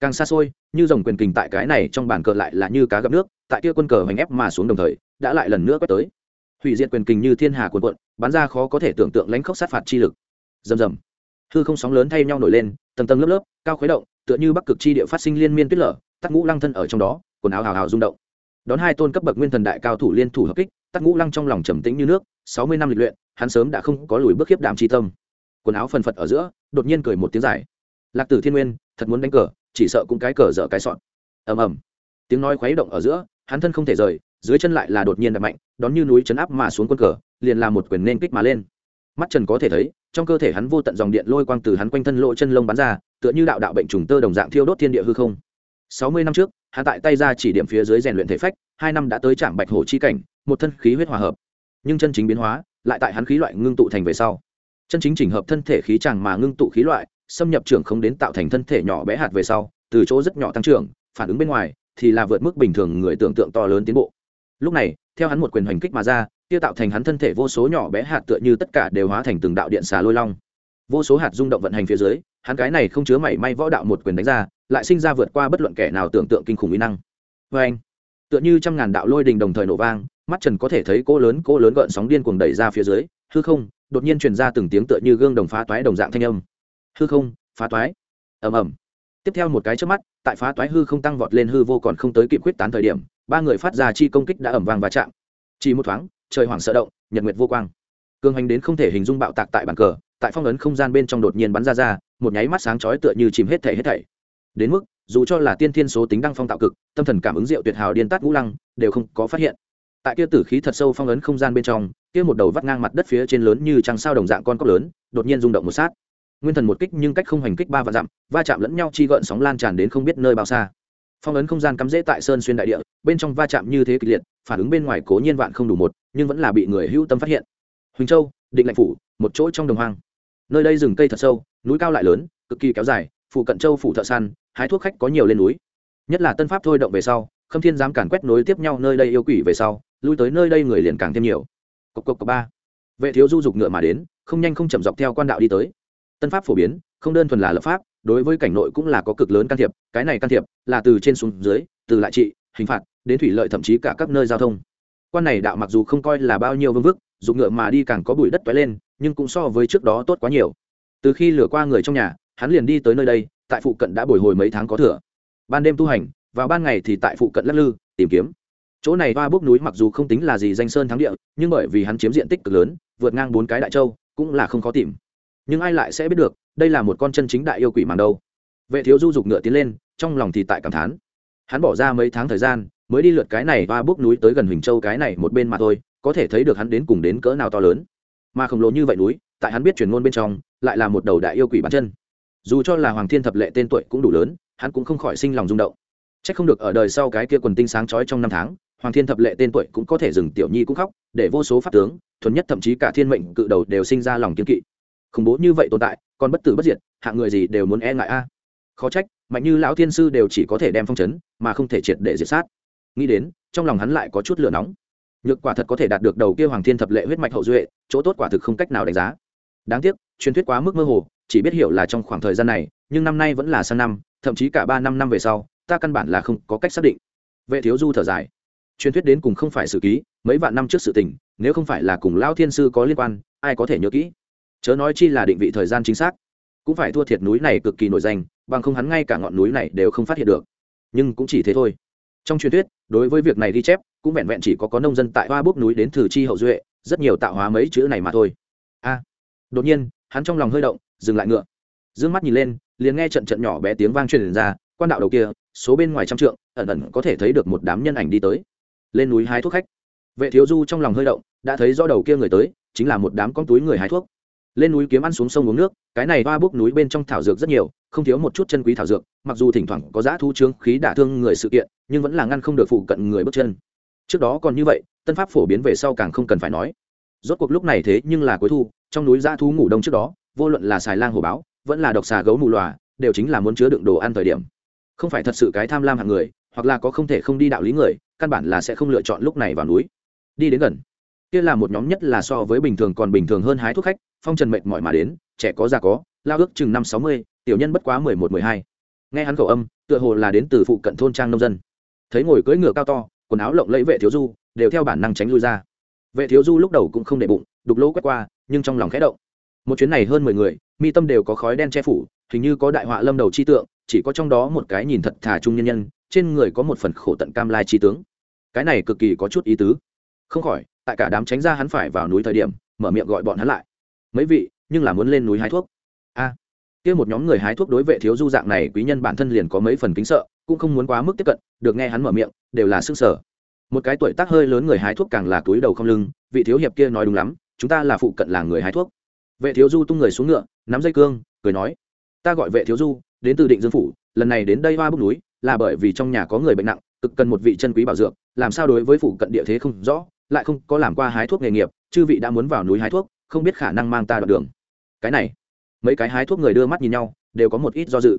Càng xa xôi, như dòng quyền kình tại cái này trong bàn cờ lại là như cá gặp nước, tại kia quân cờ hoành ép mà xuống đồng thời, đã lại lần nữa quét tới. Hủy diệt quyền kình như thiên hà cuồn cuộn, bắn ra khó có thể tưởng tượng lãnh khốc sát phạt chi lực. Rầm rầm. Hư không sóng lớn thay nhau nổi lên, tầng tầng lớp lớp, cao khuấy động, tựa như bắc cực chi địa phát sinh liên miên tuyết lở, tắc ngũ lăng thân ở trong đó quần áo hào hào rung động. Đón hai tôn cấp bậc nguyên thần đại cao thủ liên thủ hợp kích, tắc ngũ lăng trong lòng trầm tĩnh như nước, sáu mươi năm lịch luyện, hắn sớm đã không có lùi bước khiếp đảm chi tâm. Quần áo phần phật ở giữa, đột nhiên cười một tiếng dài. Lạc tử thiên nguyên, thật muốn đánh cờ, chỉ sợ cũng cái cờ dở cái sọn. Ầm ầm. Tiếng nói khuấy động ở giữa, hắn thân không thể rời, dưới chân lại là đột nhiên đập mạnh, đón như núi chấn áp mà xuống quân cờ, liền làm một quyền nên kích mà lên. Mắt trần có thể thấy, trong cơ thể hắn vô tận dòng điện lôi quang từ hắn quanh thân lỗ chân lông bắn ra, tựa như đạo đạo bệnh trùng tơ đồng dạng thiêu đốt thiên địa hư không. Sáu mươi năm trước hắn tại tay ra chỉ điểm phía dưới rèn luyện thể phách, hai năm đã tới trạm bạch hổ chi cảnh, một thân khí huyết hòa hợp. Nhưng chân chính biến hóa, lại tại hắn khí loại ngưng tụ thành về sau. Chân chính chỉnh hợp thân thể khí chàng mà ngưng tụ khí loại, xâm nhập trưởng không đến tạo thành thân thể nhỏ bé hạt về sau, từ chỗ rất nhỏ tăng trưởng, phản ứng bên ngoài thì là vượt mức bình thường người tưởng tượng to lớn tiến bộ. Lúc này, theo hắn một quyền hoành kích mà ra, kia tạo thành hắn thân thể vô số nhỏ bé hạt tựa như tất cả đều hóa thành từng đạo điện xà lôi long. Vô số hạt rung động vận hành phía dưới, hắn cái này không chứa mảy may võ đạo một quyền đánh ra lại sinh ra vượt qua bất luận kẻ nào tưởng tượng kinh khủng uy năng. Vê anh, tựa như trăm ngàn đạo lôi đình đồng thời nổ vang, mắt trần có thể thấy cỗ lớn cỗ lớn gợn sóng điên cuồng đẩy ra phía dưới, hư không, đột nhiên truyền ra từng tiếng tựa như gương đồng phá toái đồng dạng thanh âm. Hư không, phá toái. Ầm ầm. Tiếp theo một cái trước mắt, tại phá toái hư không tăng vọt lên hư vô còn không tới kịp quyết tán thời điểm, ba người phát ra chi công kích đã ẩm vang và chạm. Chỉ một thoáng, trời hoảng sợ động, nhật nguyệt vô quang. Cường hành đến không thể hình dung bạo tạc tại bàn cờ, tại phong ấn không gian bên trong đột nhiên bắn ra ra, một nháy mắt sáng chói tựa như chìm hết thảy hết thảy đến mức, dù cho là tiên thiên số tính đăng phong tạo cực, tâm thần cảm ứng diệu tuyệt hào điên tát ngũ lăng, đều không có phát hiện. Tại kia tử khí thật sâu phong ấn không gian bên trong, kia một đầu vắt ngang mặt đất phía trên lớn như trăng sao đồng dạng con cóc lớn, đột nhiên rung động một sát. Nguyên thần một kích nhưng cách không hành kích ba và dặm, va chạm lẫn nhau chi gợn sóng lan tràn đến không biết nơi bao xa. Phong ấn không gian cắm rễ tại sơn xuyên đại địa, bên trong va chạm như thế kịch liệt, phản ứng bên ngoài cố nhiên vạn không đủ một, nhưng vẫn là bị người hữu tâm phát hiện. Huỳnh châu, định lạnh phủ, một chỗ trong đồng hoang. Nơi đây rừng cây thật sâu, núi cao lại lớn, cực kỳ kéo dài phụ cận châu phủ thợ săn, hái thuốc khách có nhiều lên núi. Nhất là tân pháp thôi động về sau, khâm thiên dám càn quét nối tiếp nhau nơi đây yêu quỷ về sau, lui tới nơi đây người liền càng thêm nhiều. Cộc cộc cộc ba. Vệ thiếu du dục ngựa mà đến, không nhanh không chậm dọc theo quan đạo đi tới. Tân pháp phổ biến, không đơn thuần là lập pháp, đối với cảnh nội cũng là có cực lớn can thiệp, cái này can thiệp là từ trên xuống dưới, từ lại trị, hình phạt, đến thủy lợi thậm chí cả các nơi giao thông. Quan này đạo mặc dù không coi là bao nhiêu vương vức, dục ngựa mà đi càng có bụi đất toái lên, nhưng cũng so với trước đó tốt quá nhiều. Từ khi lửa qua người trong nhà hắn liền đi tới nơi đây, tại phụ cận đã bồi hồi mấy tháng có thừa. Ban đêm tu hành, vào ban ngày thì tại phụ cận lắc lư, tìm kiếm. Chỗ này toa bốc núi mặc dù không tính là gì danh sơn thắng địa, nhưng bởi vì hắn chiếm diện tích cực lớn, vượt ngang bốn cái đại châu, cũng là không khó tìm. Nhưng ai lại sẽ biết được, đây là một con chân chính đại yêu quỷ màng đâu. Vệ thiếu du dục ngựa tiến lên, trong lòng thì tại cảm thán. Hắn bỏ ra mấy tháng thời gian, mới đi lượt cái này ba bốc núi tới gần huỳnh châu cái này một bên mà thôi, có thể thấy được hắn đến cùng đến cỡ nào to lớn. Mà khổng lồ như vậy núi, tại hắn biết truyền ngôn bên trong, lại là một đầu đại yêu quỷ bàn chân dù cho là hoàng thiên thập lệ tên tuổi cũng đủ lớn, hắn cũng không khỏi sinh lòng rung động. C h ắ c không được ở đời sau cái kia quần tinh sáng trói trong năm tháng, hoàng thiên thập lệ tên tuổi cũng có thể dừng tiểu nhi cũng khóc, để vô số pháp tướng, thuần nhất thậm chí cả thiên mệnh cự đầu đều sinh ra lòng kiên kỵ. Khủng bố như vậy tồn tại, còn bất tử bất diệt, hạng người gì đều muốn e ngại a. À. Khó trách, mạnh như lão thiên sư đều chỉ có thể đem phong chấn, mà không thể triệt để diệt sát. Nghĩ đến, trong lòng hắn lại có chút lửa nóng. Nhược quả thật có thể đạt được đầu kia hoàng thiên thập lệ huyết mạch hậu duệ, chỗ tốt quả thực không cách nào đánh giá. Đáng tiếc, truyền thuyết quá mức mơ hồ chỉ biết hiểu là trong khoảng thời gian này, nhưng năm nay vẫn là sang năm, thậm chí cả ba năm năm về sau, ta căn bản là không có cách xác định. Vệ thiếu du thở dài. Truyền thuyết đến cùng không phải sự ký, mấy vạn năm trước sự tình, nếu không phải là cùng lao thiên sư có liên quan, ai có thể nhớ kỹ? Chớ nói chi là định vị thời gian chính xác, cũng phải thua thiệt núi này cực kỳ nổi danh, bằng không hắn ngay cả ngọn núi này đều không phát hiện được. Nhưng cũng chỉ thế thôi. Trong truyền thuyết, đối với việc này ghi chép, cũng vẹn vẹn chỉ có có nông dân tại hoa bốc núi đến thử chi hậu duệ, rất nhiều tạo hóa mấy chữ này mà thôi. A, đột nhiên, hắn trong lòng hơi động dừng lại ngựa. D ư ơ n g mắt nhìn lên, liền nghe trận trận nhỏ bé tiếng vang truyền ra, quan đạo đầu kia, số bên ngoài trăm trượng, ẩn ẩn có thể thấy được một đám nhân ảnh đi tới. Lên núi hái thuốc khách. Vệ thiếu du trong lòng hơi động, đã thấy do đầu kia người tới, chính là một đám con túi người hái thuốc. Lên núi kiếm ăn xuống sông uống nước, cái này hoa bốc núi bên trong thảo dược rất nhiều, không thiếu một chút chân quý thảo dược, mặc dù thỉnh thoảng có giá thu trướng khí đả thương người sự kiện, nhưng vẫn là ngăn không được phụ cận người bước chân. Trước đó còn như vậy, tân pháp phổ biến về sau càng không cần phải nói. Rốt cuộc lúc này thế nhưng là cuối thu, trong núi giá thú ngủ đông trước đó vô luận là xài lang hồ báo, vẫn là độc xà gấu mù lòa, đều chính là muốn chứa đựng đồ ăn thời điểm. Không phải thật sự cái tham lam hạng người, hoặc là có không thể không đi đạo lý người, căn bản là sẽ không lựa chọn lúc này vào núi. Đi đến gần. Kia là một nhóm nhất là so với bình thường còn bình thường hơn hái thuốc khách, phong trần mệt mỏi mà đến, trẻ có già có, lao ước chừng năm sáu mươi, tiểu nhân bất quá mười một, mười hai. Nghe hắn khẩu âm, tựa hồ là đến từ phụ cận thôn trang nông dân. Thấy ngồi cưỡi ngựa cao to, quần áo lộng lẫy vệ thiếu du, đều theo bản năng tránh lui ra. Vệ thiếu du lúc đầu cũng không để bụng, đục lỗ quét qua, nhưng trong lòng khẽ động một chuyến này hơn mười người, mi tâm đều có khói đen che phủ, hình như có đại họa lâm đầu chi tượng, chỉ có trong đó một cái nhìn thật thà trung nhân nhân, trên người có một phần khổ tận cam lai chi tướng. Cái này cực kỳ có chút ý tứ. Không khỏi, tại cả đám tránh ra hắn phải vào núi thời điểm, mở miệng gọi bọn hắn lại. Mấy vị, nhưng là muốn lên núi hái thuốc. A. Kia một nhóm người hái thuốc đối vệ thiếu du dạng này, quý nhân bản thân liền có mấy phần kính sợ, cũng không muốn quá mức tiếp cận, được nghe hắn mở miệng, đều là sức sở. Một cái tuổi tác hơi lớn người hái thuốc càng là túi đầu không lưng, vị thiếu hiệp kia nói đúng lắm, chúng ta là phụ cận là người hái thuốc vệ thiếu du tung người xuống ngựa, nắm dây cương, cười nói, ta gọi vệ thiếu du, đến từ định dương phủ, lần này đến đây hoa bốc núi, là bởi vì trong nhà có người bệnh nặng, cực cần một vị chân quý bảo dược, làm sao đối với phủ cận địa thế không rõ, lại không có làm qua hái thuốc nghề nghiệp, chư vị đã muốn vào núi hái thuốc, không biết khả năng mang ta đoạn đường. Cái này, mấy cái hái thuốc người đưa mắt nhìn nhau, đều có một ít do dự.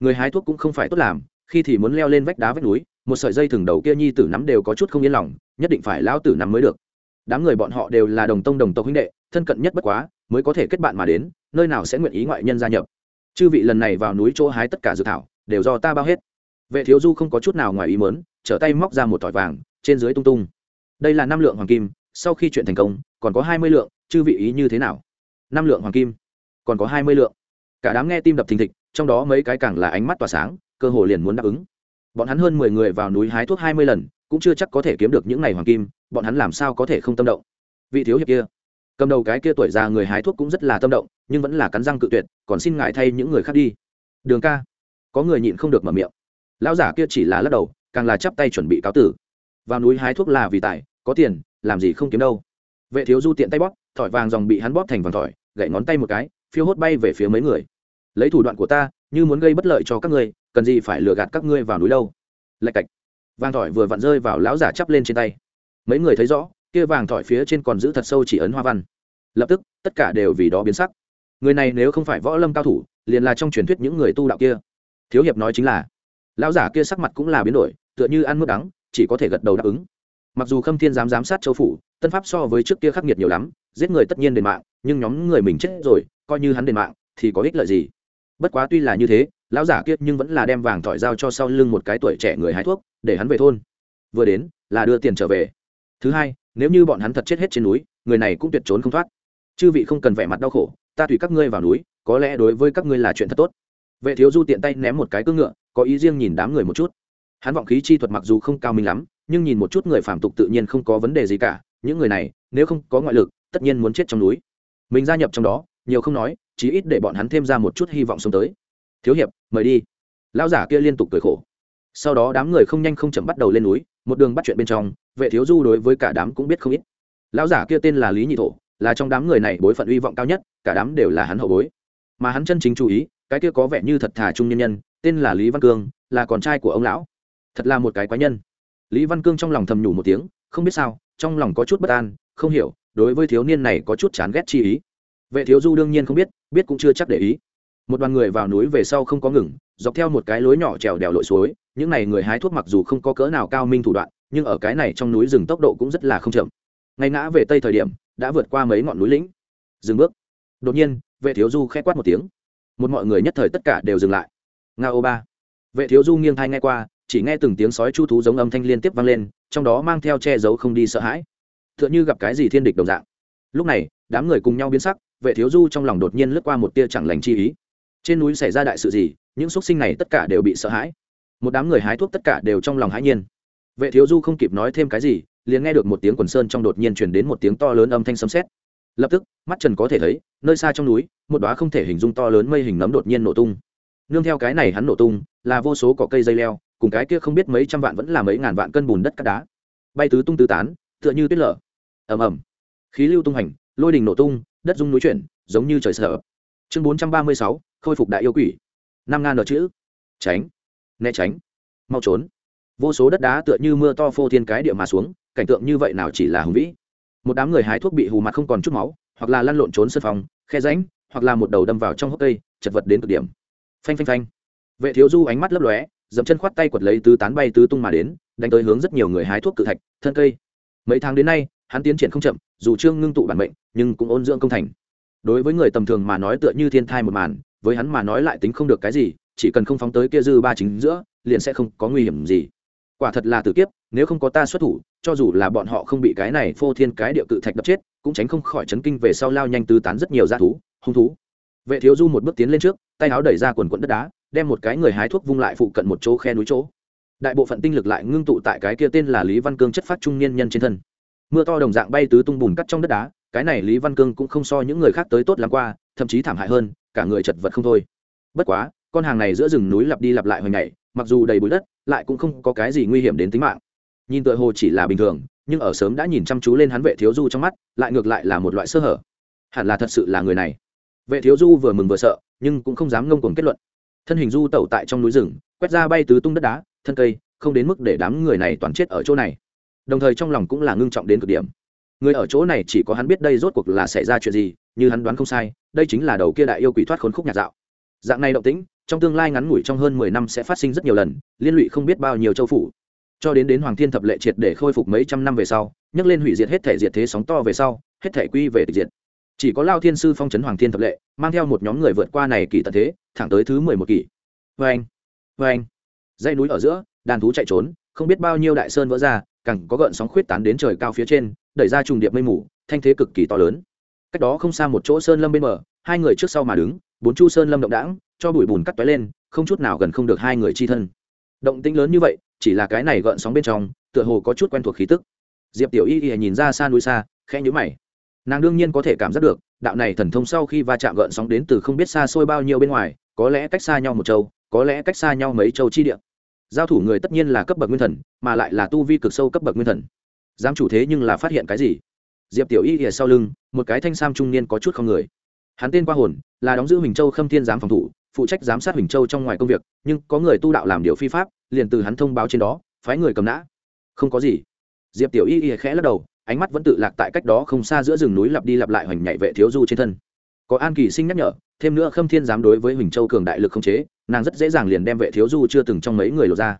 Người hái thuốc cũng không phải tốt làm, khi thì muốn leo lên vách đá vách núi, một sợi dây thừng đầu kia nhi tử nắm đều có chút không yên lòng, nhất định phải lão tử nắm mới được. Đám người bọn họ đều là đồng tông đồng tộc huynh đệ, thân cận nhất bất quá mới có thể kết bạn mà đến, nơi nào sẽ nguyện ý ngoại nhân gia nhập. Chư vị lần này vào núi chỗ hái tất cả dự thảo, đều do ta bao hết. Vệ thiếu du không có chút nào ngoài ý mớn trở tay móc ra một tỏi vàng, trên dưới tung tung. Đây là năm lượng hoàng kim, sau khi chuyện thành công, còn có hai mươi lượng, chư vị ý như thế nào? Năm lượng hoàng kim, còn có hai mươi lượng. Cả đám nghe tim đập thình thịch, trong đó mấy cái càng là ánh mắt tỏa sáng, cơ hồ liền muốn đáp ứng. Bọn hắn hơn mười người vào núi hái thuốc hai mươi lần, cũng chưa chắc có thể kiếm được những ngày hoàng kim, bọn hắn làm sao có thể không tâm động? Vị thiếu hiệp kia cầm đầu cái kia tuổi già người hái thuốc cũng rất là tâm động, nhưng vẫn là cắn răng cự tuyệt, còn xin ngại thay những người khác đi. Đường ca. Có người nhịn không được mở miệng. Lão giả kia chỉ là lắc đầu, càng là chắp tay chuẩn bị cáo tử. Vào núi hái thuốc là vì tài, có tiền, làm gì không kiếm đâu. Vệ thiếu du tiện tay bóp, thỏi vàng dòng bị hắn bóp thành vàng thỏi, gậy ngón tay một cái, phiêu hốt bay về phía mấy người. Lấy thủ đoạn của ta, như muốn gây bất lợi cho các ngươi, cần gì phải lừa gạt các ngươi vào núi đâu? Lạch cạch. Vàng thỏi vừa vặn rơi vào lão giả chắp lên trên tay. Mấy người thấy rõ kia vàng thỏi phía trên còn giữ thật sâu chỉ ấn hoa văn. Lập tức, tất cả đều vì đó biến sắc. Người này nếu không phải võ lâm cao thủ, liền là trong truyền thuyết những người tu đạo kia. Thiếu hiệp nói chính là, lão giả kia sắc mặt cũng là biến đổi, tựa như ăn mướp đắng, chỉ có thể gật đầu đáp ứng. Mặc dù khâm thiên dám giám sát châu phủ, tân pháp so với trước kia khắc nghiệt nhiều lắm, giết người tất nhiên đền mạng, nhưng nhóm người mình chết rồi, coi như hắn đền mạng, thì có ích lợi gì? Bất quá tuy là như thế, lão giả kia nhưng vẫn là đem vàng thỏi giao cho sau lưng một cái tuổi trẻ người hái thuốc, để hắn về thôn. Vừa đến, là đưa tiền trở về. Thứ hai nếu như bọn hắn thật chết hết trên núi, người này cũng tuyệt trốn không thoát. Chư vị không cần vẻ mặt đau khổ, ta tùy các ngươi vào núi, có lẽ đối với các ngươi là chuyện thật tốt. Vệ thiếu du tiện tay ném một cái cưỡng ngựa, có ý riêng nhìn đám người một chút. Hắn vọng khí chi thuật mặc dù không cao minh lắm, nhưng nhìn một chút người phạm tục tự nhiên không có vấn đề gì cả. Những người này, nếu không có ngoại lực, tất nhiên muốn chết trong núi. Mình gia nhập trong đó, nhiều không nói, chí ít để bọn hắn thêm ra một chút hy vọng sống tới. Thiếu hiệp, mời đi. Lão giả kia liên tục cười khổ. Sau đó đám người không nhanh không chậm bắt đầu lên núi, một đường bắt chuyện bên trong vệ thiếu du đối với cả đám cũng biết không ít. Lão giả kia tên là lý nhị thổ, là trong đám người này bối phận uy vọng cao nhất, cả đám đều là hắn hậu bối. Mà hắn chân chính chú ý, cái kia có vẻ như thật thà trung nhân nhân, tên là lý văn cương, là con trai của ông lão. Thật là một cái quái nhân. Lý văn cương trong lòng thầm nhủ một tiếng, không biết sao, trong lòng có chút bất an, không hiểu, đối với thiếu niên này có chút chán ghét chi ý. Vệ thiếu du đương nhiên không biết biết cũng chưa chắc để ý. Một đoàn người vào núi về sau không có ngừng, dọc theo một cái lối nhỏ trèo đèo lội suối, những n à y người hái thuốc mặc dù không có cỡ nào cao minh thủ đoạn nhưng ở cái này trong núi rừng tốc độ cũng rất là không chậm. Ngay ngã về tây thời điểm, đã vượt qua mấy ngọn núi lĩnh. Dừng bước. Đột nhiên, vệ thiếu du k h ẽ quát một tiếng. Một mọi người nhất thời tất cả đều dừng lại. Nga ô ba. Vệ thiếu du nghiêng thai ngay qua, chỉ nghe từng tiếng sói chu thú giống âm thanh liên tiếp vang lên, trong đó mang theo che giấu không đi sợ hãi. T h ư ợ n h ư gặp cái gì thiên địch đồng dạng. Lúc này, đám người cùng nhau biến sắc, vệ thiếu du trong lòng đột nhiên lướt qua một tia chẳng lành chi ý. Trên núi xảy ra đại sự gì, những xúc sinh này tất cả đều bị sợ hãi. Một đám người hái thuốc tất cả đều trong lòng hãi nhiên vệ thiếu du không kịp nói thêm cái gì, liền nghe được một tiếng quần sơn trong đột nhiên truyền đến một tiếng to lớn âm thanh sấm sét. Lập tức, mắt trần có thể thấy, nơi xa trong núi, một đóa không thể hình dung to lớn mây hình nấm đột nhiên nổ tung. Nương theo cái này hắn nổ tung, là vô số cỏ cây dây leo, cùng cái kia không biết mấy trăm vạn vẫn là mấy ngàn vạn cân bùn đất cát đá. Bay tứ tung tứ tán, tựa như tuyết lở. Ầm ầm. Khí lưu tung hành, lôi đình nổ tung, đất rung núi chuyển, giống như trời sợ. Chương bốn trăm ba mươi sáu, khôi phục đại yêu quỷ. Năm ngàn nở chữ. Tránh. Né tránh. Mau trốn vô số đất đá tựa như mưa to phô thiên cái địa mà xuống, cảnh tượng như vậy nào chỉ là hùng vĩ. Một đám người hái thuốc bị hù mặt không còn chút máu, hoặc là lăn lộn trốn sân phòng, khe ránh hoặc là một đầu đâm vào trong hốc cây, chật vật đến cực điểm. Phanh phanh phanh. Vệ thiếu du ánh mắt lấp lóe, dậm chân khoát tay quật lấy tứ tán bay tứ tung mà đến, đánh tới hướng rất nhiều người hái thuốc cự thạch, thân cây. Mấy tháng đến nay, hắn tiến triển không chậm, dù trương ngưng tụ bản mệnh, nhưng cũng ôn dưỡng công thành. Đối với người tầm thường mà nói tựa như thiên thai một màn, với hắn mà nói lại tính không được cái gì, chỉ cần không phóng tới kia dư ba chính giữa, liền sẽ không có nguy hiểm gì quả thật là tử kiếp, nếu không có ta xuất thủ, cho dù là bọn họ không bị cái này phô thiên cái địa cự thạch đập chết, cũng tránh không khỏi chấn kinh về sau lao nhanh tứ tán rất nhiều g thú, hung thú. Vệ thiếu du một bước tiến lên trước, tay áo đẩy ra quần quận đất đá, đem một cái người hái thuốc vung lại phụ cận một chỗ khe núi chỗ. Đại bộ phận tinh lực lại ngưng tụ tại cái kia tên là lý văn cương chất phát trung niên nhân trên thân. Mưa to đồng dạng bay tứ tung bùn cắt trong đất đá, cái này lý văn cương cũng không so những người khác tới tốt lắm qua, thậm chí thảm hại hơn, cả người chật vật không thôi. Bất quá, con hàng này giữa rừng núi lặp đi lặp lại hồi ngày, mặc dù đầy bụi đất lại cũng không có cái gì nguy hiểm đến tính mạng. Nhìn tựa hồ chỉ là bình thường, nhưng ở sớm đã nhìn chăm chú lên hắn vệ thiếu du trong mắt, lại ngược lại là một loại sơ hở. Hẳn là thật sự là người này. Vệ thiếu du vừa mừng vừa sợ, nhưng cũng không dám ngông cuồng kết luận. Thân hình du tẩu tại trong núi rừng, quét ra bay tứ tung đất đá, thân cây, không đến mức để đám người này toàn chết ở chỗ này. Đồng thời trong lòng cũng là ngưng trọng đến cực điểm. Người ở chỗ này chỉ có hắn biết đây rốt cuộc là xảy ra chuyện gì, như hắn đoán không sai, đây chính là đầu kia đại yêu quỷ thoát khốn khúc nhạt dạo. Dạng này động tĩnh trong tương lai ngắn ngủi trong hơn mười năm sẽ phát sinh rất nhiều lần, liên lụy không biết bao nhiêu châu phủ. Cho đến đến hoàng thiên thập lệ triệt để khôi phục mấy trăm năm về sau, nhấc lên hủy diệt hết thể diệt thế sóng to về sau, hết thể quy về tịch diệt. Chỉ có lao thiên sư phong trấn hoàng thiên thập lệ, mang theo một nhóm người vượt qua này kỳ tận thế, thẳng tới thứ mười một kỷ vê anh vê anh dãy núi ở giữa, đàn thú chạy trốn, không biết bao nhiêu đại sơn vỡ ra cẳng có gợn sóng khuyết tán đến trời cao phía trên, đẩy ra trùng điệp mây mù, thanh thế cực kỳ to lớn. Cách đó không xa một chỗ sơn lâm bên bờ, hai người trước sau mà đứng, bốn chu sơn lâm động đãng cho bụi bùn cắt tóe lên, không chút nào gần không được hai người chi thân. Động tĩnh lớn như vậy, chỉ là cái này gợn sóng bên trong, tựa hồ có chút quen thuộc khí tức. Diệp tiểu y y nhìn ra xa núi xa, khẽ nhíu mày. Nàng đương nhiên có thể cảm giác được, đạo này thần thông sau khi va chạm gợn sóng đến từ không biết xa xôi bao nhiêu bên ngoài, có lẽ cách xa nhau một châu, có lẽ cách xa nhau mấy châu chi địa. Giao thủ người tất nhiên là cấp bậc nguyên thần, mà lại là tu vi cực sâu cấp bậc nguyên thần. Dám chủ thế nhưng là phát hiện cái gì? Diệp tiểu y ỉa sau lưng, một cái thanh sam trung niên có chút không người. Hắn tên qua hồn, là đóng giữ huỳnh châu khâm thiên giám phòng thủ phụ trách giám sát huỳnh châu trong ngoài công việc, nhưng có người tu đạo làm điều phi pháp, liền từ hắn thông báo trên đó, phái người cầm nã. Không có gì. Diệp tiểu y y khẽ lắc đầu, ánh mắt vẫn tự lạc tại cách đó không xa giữa rừng núi lặp đi lặp lại hoành nhảy vệ thiếu du trên thân. Có an kỳ sinh nhắc nhở, thêm nữa khâm thiên dám đối với huỳnh châu cường đại lực không chế, nàng rất dễ dàng liền đem vệ thiếu du chưa từng trong mấy người lột ra.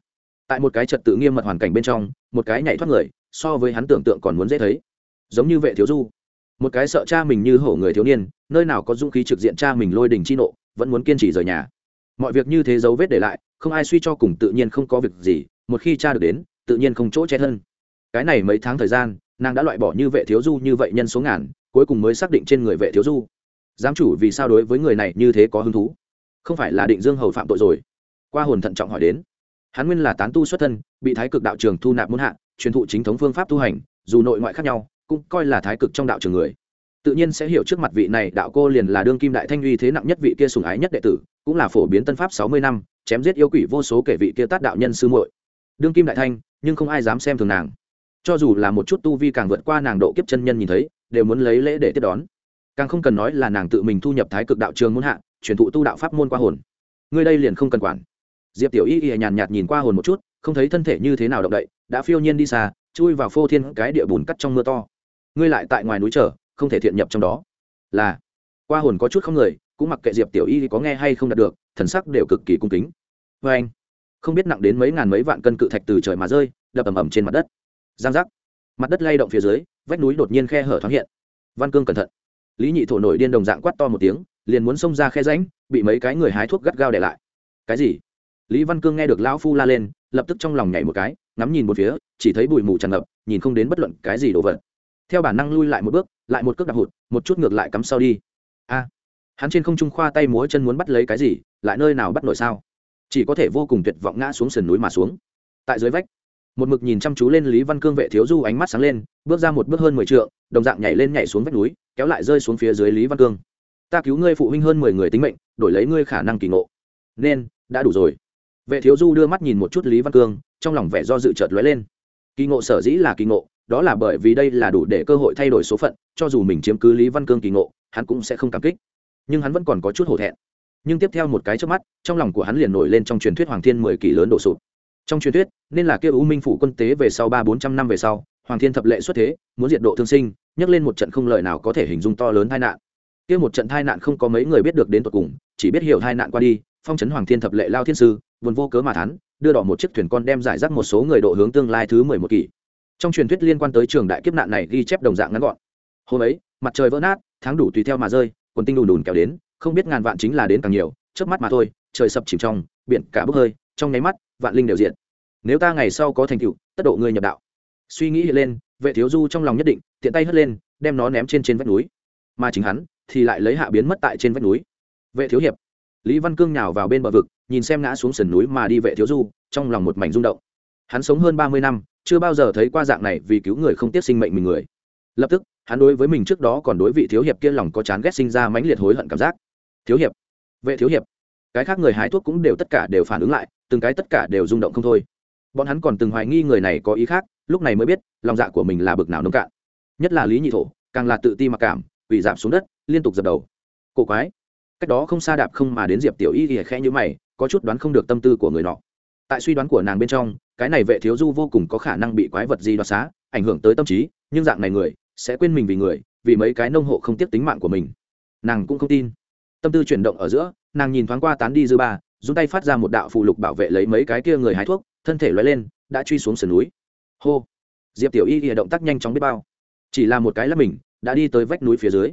Tại một cái trật tự nghiêm mật hoàn cảnh bên trong, một cái nhảy thoát người, so với hắn tưởng tượng còn muốn dễ thấy. Giống như vệ thiếu du, một cái sợ cha mình như hổ người thiếu niên, nơi nào có dũng khí trực diện cha mình lôi đình chi nộ vẫn muốn kiên trì rời nhà. Mọi việc như thế dấu vết để lại, không ai suy cho cùng tự nhiên không có việc gì, một khi cha được đến, tự nhiên không chỗ che thân. Cái này mấy tháng thời gian, nàng đã loại bỏ như vệ thiếu du như vậy nhân số ngàn, cuối cùng mới xác định trên người vệ thiếu du. Giám chủ vì sao đối với người này như thế có hứng thú? Không phải là định dương hầu phạm tội rồi. Qua hồn thận trọng hỏi đến. Hắn nguyên là tán tu xuất thân, bị thái cực đạo trường thu nạp muôn hạ, truyền thụ chính thống phương pháp tu hành, dù nội ngoại khác nhau, cũng coi là thái cực trong đạo trường người tự nhiên sẽ hiểu trước mặt vị này đạo cô liền là đương kim đại thanh uy thế nặng nhất vị kia sùng ái nhất đệ tử, cũng là phổ biến tân pháp sáu mươi năm, chém giết yêu quỷ vô số kể vị kia tát đạo nhân sư muội. Đương kim đại thanh, nhưng không ai dám xem thường nàng. Cho dù là một chút tu vi càng vượt qua nàng độ kiếp chân nhân nhìn thấy, đều muốn lấy lễ để tiếp đón. Càng không cần nói là nàng tự mình thu nhập thái cực đạo trường muốn hạ, truyền thụ tu đạo pháp môn qua hồn. Ngươi đây liền không cần quản. Diệp tiểu y y nhàn nhạt nhìn qua hồn một chút, không thấy thân thể như thế nào động đậy, đã phiêu nhiên đi xa, chui vào phô thiên cái địa bùn cắt trong mưa to. Ngươi lại tại ngoài núi chờ không thể thiện nhập trong đó. Là, qua hồn có chút không người, cũng mặc kệ diệp tiểu y có nghe hay không đạt được, thần sắc đều cực kỳ cung kính. Vê anh, không biết nặng đến mấy ngàn mấy vạn cân cự thạch từ trời mà rơi, đập ầm ầm trên mặt đất. Giang giác. Mặt đất lay động phía dưới, vách núi đột nhiên khe hở thoáng hiện. Văn cương cẩn thận. Lý nhị thổ nổi điên đồng dạng quát to một tiếng, liền muốn xông ra khe ránh bị mấy cái người hái thuốc gắt gao để lại. Cái gì? Lý văn cương nghe được lão phu la lên, lập tức trong lòng nhảy một cái, ngắm nhìn một phía, chỉ thấy bụi mù tràn ngập, nhìn không đến bất luận cái gì đồ vật theo bản năng lui lại một bước, lại một cước đạp hụt, một chút ngược lại cắm sau đi. A, hắn trên không trung khoa tay múa chân muốn bắt lấy cái gì, lại nơi nào bắt nổi sao? Chỉ có thể vô cùng tuyệt vọng ngã xuống sườn núi mà xuống. Tại dưới vách, một mực nhìn chăm chú lên lý văn cương vệ thiếu du ánh mắt sáng lên, bước ra một bước hơn mười t đồng dạng nhảy lên nhảy xuống vách núi, kéo lại rơi xuống phía dưới lý văn cương. Ta cứu ngươi phụ huynh hơn mười người tính mệnh, đổi lấy ngươi khả năng kỳ ngộ. Nên, đã đủ rồi. Vệ thiếu du đưa mắt nhìn một chút lý văn cương, trong lòng vẻ do dự chợt lóe lên. Kỳ ngộ sở dĩ là kỳ ngộ đó là bởi vì đây là đủ để cơ hội thay đổi số phận, cho dù mình chiếm cứ lý văn cương kỳ ngộ, hắn cũng sẽ không cảm kích. Nhưng hắn vẫn còn có chút hổ thẹn. Nhưng tiếp theo một cái trước mắt, trong lòng của hắn liền nổi lên trong truyền thuyết hoàng thiên mười kỷ lớn đổ sụp. Trong truyền thuyết, nên là Kêu u minh phủ quân tế về sau ba bốn trăm năm về sau, hoàng thiên thập lệ xuất thế, muốn diệt độ thương sinh, nhắc lên một trận không lời nào có thể hình dung to lớn tai nạn. Kia một trận tai nạn không có mấy người biết được đến tột cùng, chỉ biết hiểu tai nạn qua đi, phong trấn hoàng thiên thập lệ lao thiên sư, vốn vô cớ mà thắn đưa đỏ một chiếc thuyền con đem giải rác một số người độ hướng tương lai thứ mười một kỷ trong truyền thuyết liên quan tới trường đại kiếp nạn này ghi chép đồng dạng ngắn gọn. Hôm ấy, mặt trời vỡ nát, tháng đủ tùy theo mà rơi, quần tinh đùn đùn kéo đến, không biết ngàn vạn chính là đến càng nhiều trước mắt mà thôi, trời sập chìm trong, biển cả bốc hơi, trong nháy mắt, vạn linh đều diện nếu ta ngày sau có thành tựu, tất độ ngươi nhập đạo. Suy nghĩ hiện lên, vệ thiếu du trong lòng nhất định, tiện tay hất lên, đem nó ném trên trên vách núi. Mà chính hắn, thì lại lấy hạ biến mất tại trên vách núi. Vệ thiếu hiệp. Lý văn cương nhào vào bên bờ vực, nhìn xem ngã xuống sườn núi mà đi vệ thiếu du, trong lòng một mảnh rung động hắn sống hơn ba mươi năm, chưa bao giờ thấy qua dạng này vì cứu người không tiếc sinh mệnh mình người. Lập tức, hắn đối với mình trước đó còn đối vị thiếu hiệp kia lòng có chán ghét sinh ra mãnh liệt hối hận cảm giác. Thiếu hiệp, vệ thiếu hiệp. Cái khác người hái thuốc cũng đều tất cả đều phản ứng lại, từng cái tất cả đều rung động không thôi. Bọn hắn còn từng hoài nghi người này có ý khác, lúc này mới biết, lòng dạ của mình là bực nào nông cạn. Nhất là lý nhị thổ, càng là tự ti mặc cảm ủy giảm xuống đất, liên tục dập đầu. Cổ quái. Cách đó không xa đạp không mà đến diệp tiểu y thì khẽ như mày, có chút đoán không được tâm tư của người nọ. Tại suy đoán của nàng bên trong cái này vệ thiếu du vô cùng có khả năng bị quái vật gì đoạt xá, ảnh hưởng tới tâm trí, nhưng dạng này người sẽ quên mình vì người, vì mấy cái nông hộ không tiếc tính mạng của mình. Nàng cũng không tin. Tâm tư chuyển động ở giữa, nàng nhìn thoáng qua tán đi dư ba, dùng tay phát ra một đạo phù lục bảo vệ lấy mấy cái kia người hái thuốc, thân thể loay lên, đã truy xuống sườn núi. Hô! Diệp tiểu y hiện động tác nhanh chóng biết bao. Chỉ là một cái là mình, đã đi tới vách núi phía dưới.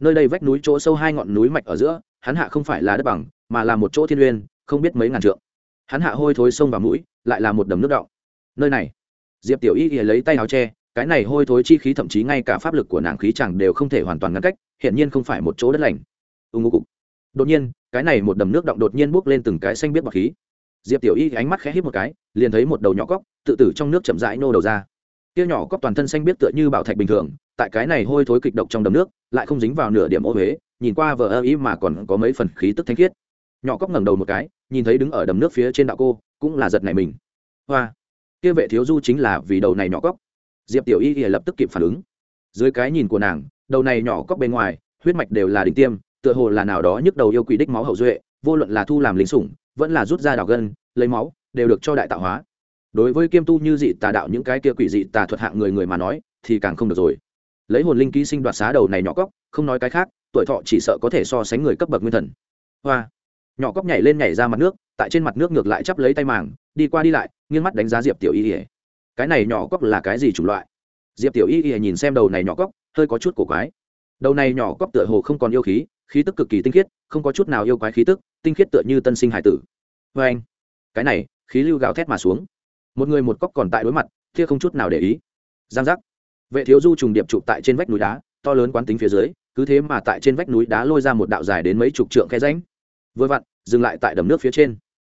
Nơi đây vách núi chỗ sâu hai ngọn núi mạch ở giữa, hắn hạ không phải là đất bằng, mà là một chỗ thiên uyên không biết mấy ngàn trượng. Hắn hạ hôi thối sông vào mũi lại là một đầm nước đọng nơi này, diệp tiểu y lấy tay áo che, cái này hôi thối chi khí thậm chí ngay cả pháp lực của nàng khí chẳng đều không thể hoàn toàn ngăn cách hiện nhiên không phải một chỗ đất lành. Ưng ngô cục. Đột nhiên, cái này một đầm nước động đột nhiên bốc lên từng cái xanh biết bọc khí. Diệp tiểu y ánh mắt khẽ hít một cái, liền thấy một đầu nhỏ cóc tự tử trong nước chậm rãi nô đầu ra. Kia nhỏ cóc toàn thân xanh biết tựa như bảo thạch bình thường, tại cái này hôi thối kịch độc trong đầm nước, lại không dính vào nửa điểm ô huế, nhìn qua vờ ơ ý mà còn có mấy phần khí tức thanh khiết. Nhỏ cóc ngẩng đầu một cái, nhìn thấy đứng ở đầm nước phía trên đạo cô cũng là giật này mình. Hoa, kia vệ thiếu du chính là vì đầu này nhỏ cóc. Diệp tiểu y lập tức kịp phản ứng. Dưới cái nhìn của nàng, đầu này nhỏ cóc bên ngoài, huyết mạch đều là đỉnh tiêm, tựa hồ là nào đó nhức đầu yêu quỷ đích máu hậu duệ, vô luận là thu làm lính sủng, vẫn là rút ra đào gân, lấy máu, đều được cho đại tạo hóa. Đối với kiêm tu như dị tà đạo những cái kia quỷ dị tà thuật hạng người người mà nói, thì càng không được rồi. Lấy hồn linh ký sinh đoạt xá đầu này nhỏ cóc, không nói cái khác, tuổi thọ chỉ sợ có thể so sánh người cấp bậc nguyên thần. Hoa, nhỏ cóc nhảy lên nhảy ra mặt nước tại trên mặt nước ngược lại chắp lấy tay màng, đi qua đi lại, nghiêng mắt đánh giá diệp tiểu y ỉa cái này nhỏ cóc là cái gì chủng loại? Diệp tiểu y ỉa nhìn xem đầu này nhỏ cóc hơi có chút cổ quái. Đầu này nhỏ cóc tựa hồ không còn yêu khí khí tức cực kỳ tinh khiết, không có chút nào yêu quái khí tức, tinh khiết tựa như tân sinh hải tử. Vê anh, cái này, khí lưu gào thét mà xuống. Một người một cóc còn tại đối mặt thia không chút nào để ý. Giang giác. Vệ thiếu du trùng điệp trụ tại trên vách núi đá, to lớn quán tính phía dưới, cứ thế mà tại trên vách núi đá lôi ra một đạo dài đến mấy chục trượng khe ránh vừa vặn, dừng lại tại đầm nước phía trên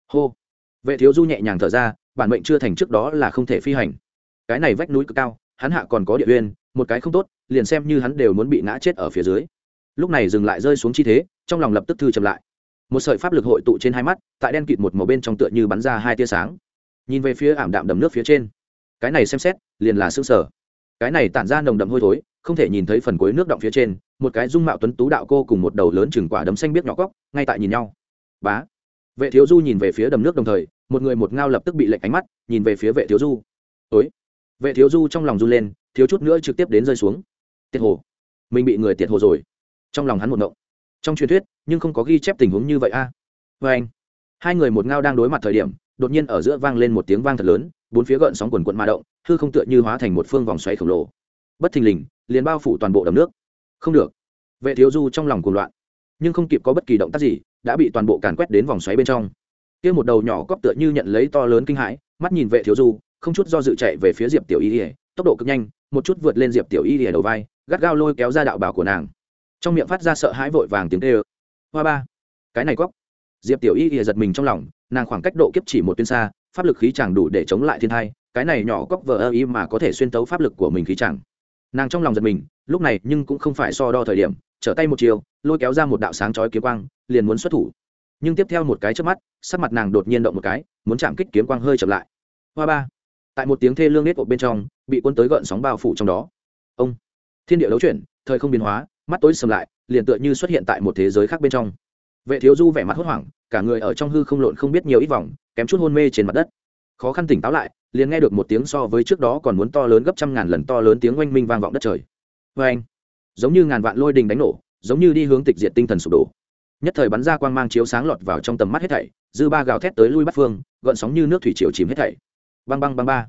hô. Vệ thiếu du nhẹ nhàng thở ra, bản mệnh chưa thành trước đó là không thể phi hành. Cái này vách núi cực cao, hắn hạ còn có địa uyên, một cái không tốt, liền xem như hắn đều muốn bị ngã chết ở phía dưới. Lúc này dừng lại rơi xuống chi thế, trong lòng lập tức thư chậm lại. Một sợi pháp lực hội tụ trên hai mắt, tại đen kịt một màu bên trong tựa như bắn ra hai tia sáng. Nhìn về phía ảm đạm đầm nước phía trên. Cái này xem xét, liền là xương sở cái này tản ra nồng đậm hôi thối, không thể nhìn thấy phần cuối nước động phía trên, một cái dung mạo tuấn tú đạo cô cùng một đầu lớn chừng quả đấm xanh biết nhỏ góc ngay tại nhìn nhau. Bá vệ thiếu du nhìn về phía đầm nước đồng thời, một người một ngao lập tức bị lệnh ánh mắt, nhìn về phía vệ thiếu du. Ối. Vệ thiếu du trong lòng run lên, thiếu chút nữa trực tiếp đến rơi xuống. Tiệt hồ, mình bị người tiệt hồ rồi. Trong lòng hắn một ngộng. Trong truyền thuyết, nhưng không có ghi chép tình huống như vậy a. À. vê anh, hai người một ngao đang đối mặt thời điểm, đột nhiên ở giữa vang lên một tiếng vang thật lớn, bốn phía gợn sóng quần quận ma động, hư không tựa như hóa thành một phương vòng xoáy khổng lồ. Bất thình lình, liền bao phủ toàn bộ đầm nước. Không được. Vệ thiếu du trong lòng cuồng loạn, nhưng không kịp có bất kỳ động tác gì đã bị toàn bộ càn quét đến vòng xoáy bên trong. Kia một đầu nhỏ cóp tựa như nhận lấy to lớn kinh hãi, mắt nhìn vệ thiếu du, không chút do dự chạy về phía diệp tiểu y ỉa tốc độ cực nhanh, một chút vượt lên diệp tiểu y ỉa đầu vai, gắt gao lôi kéo ra đạo bảo của nàng. Trong miệng phát ra sợ hãi vội vàng tiếng tê ơ hoa ba, cái này cóc diệp tiểu y ỉa giật mình trong lòng, nàng khoảng cách độ kiếp chỉ một tuyến xa, pháp lực khí chẳng đủ để chống lại thiên thai, cái này nhỏ cóc vờ ơ y mà có thể xuyên tấu pháp lực của mình khí chẳng nàng trong lòng giật mình, lúc này nhưng cũng không phải so đo thời điểm, trở tay một chiều, lôi kéo ra một đạo sáng chói kiếm quang, liền muốn xuất thủ. Nhưng tiếp theo một cái trước mắt, sắc mặt nàng đột nhiên động một cái, muốn chạm kích kiếm quang hơi chậm lại. Hoa ba. Tại một tiếng thê lương nết ộp bên trong, bị quân tới gợn sóng bao phủ trong đó. Ông. Thiên địa đấu chuyển, thời không biến hóa, mắt tối sầm lại, liền tựa như xuất hiện tại một thế giới khác bên trong. Vệ thiếu du vẻ mặt hốt hoảng, cả người ở trong hư không lộn không biết nhiều ít vòng, kém chút hôn mê trên mặt đất. Khó khăn tỉnh táo lại liền nghe được một tiếng so với trước đó còn muốn to lớn gấp trăm ngàn lần to lớn tiếng oanh minh vang vọng đất trời. Vê anh. Giống như ngàn vạn lôi đình đánh nổ, giống như đi hướng tịch diệt tinh thần sụp đổ. Nhất thời bắn ra quang mang chiếu sáng lọt vào trong tầm mắt hết thảy, dư ba gào thét tới lui bắt phương, gợn sóng như nước thủy triều chìm hết thảy. Băng băng băng ba.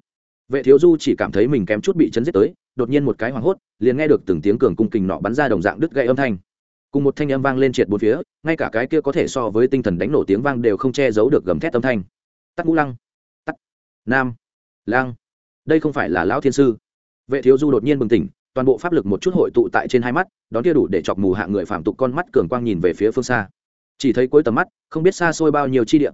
Vệ thiếu du chỉ cảm thấy mình kém chút bị chấn giết tới, đột nhiên một cái hoảng hốt, liền nghe được từng tiếng cường cung kình nọ bắn ra đồng dạng đứt gãy âm thanh. Cùng một thanh âm vang lên triệt bốn phía, ngay cả cái kia có thể so với tinh thần đánh nổ tiếng vang đều không che giấu được gầm thét âm thanh. Tắt ngũ lăng. Tắt nam lang, đây không phải là lão thiên sư. Vệ thiếu du đột nhiên bừng tỉnh, toàn bộ pháp lực một chút hội tụ tại trên hai mắt, đón kia đủ để chọc mù hạ người phạm tục con mắt cường quang nhìn về phía phương xa. Chỉ thấy cuối tầm mắt, không biết xa xôi bao nhiêu chi địa.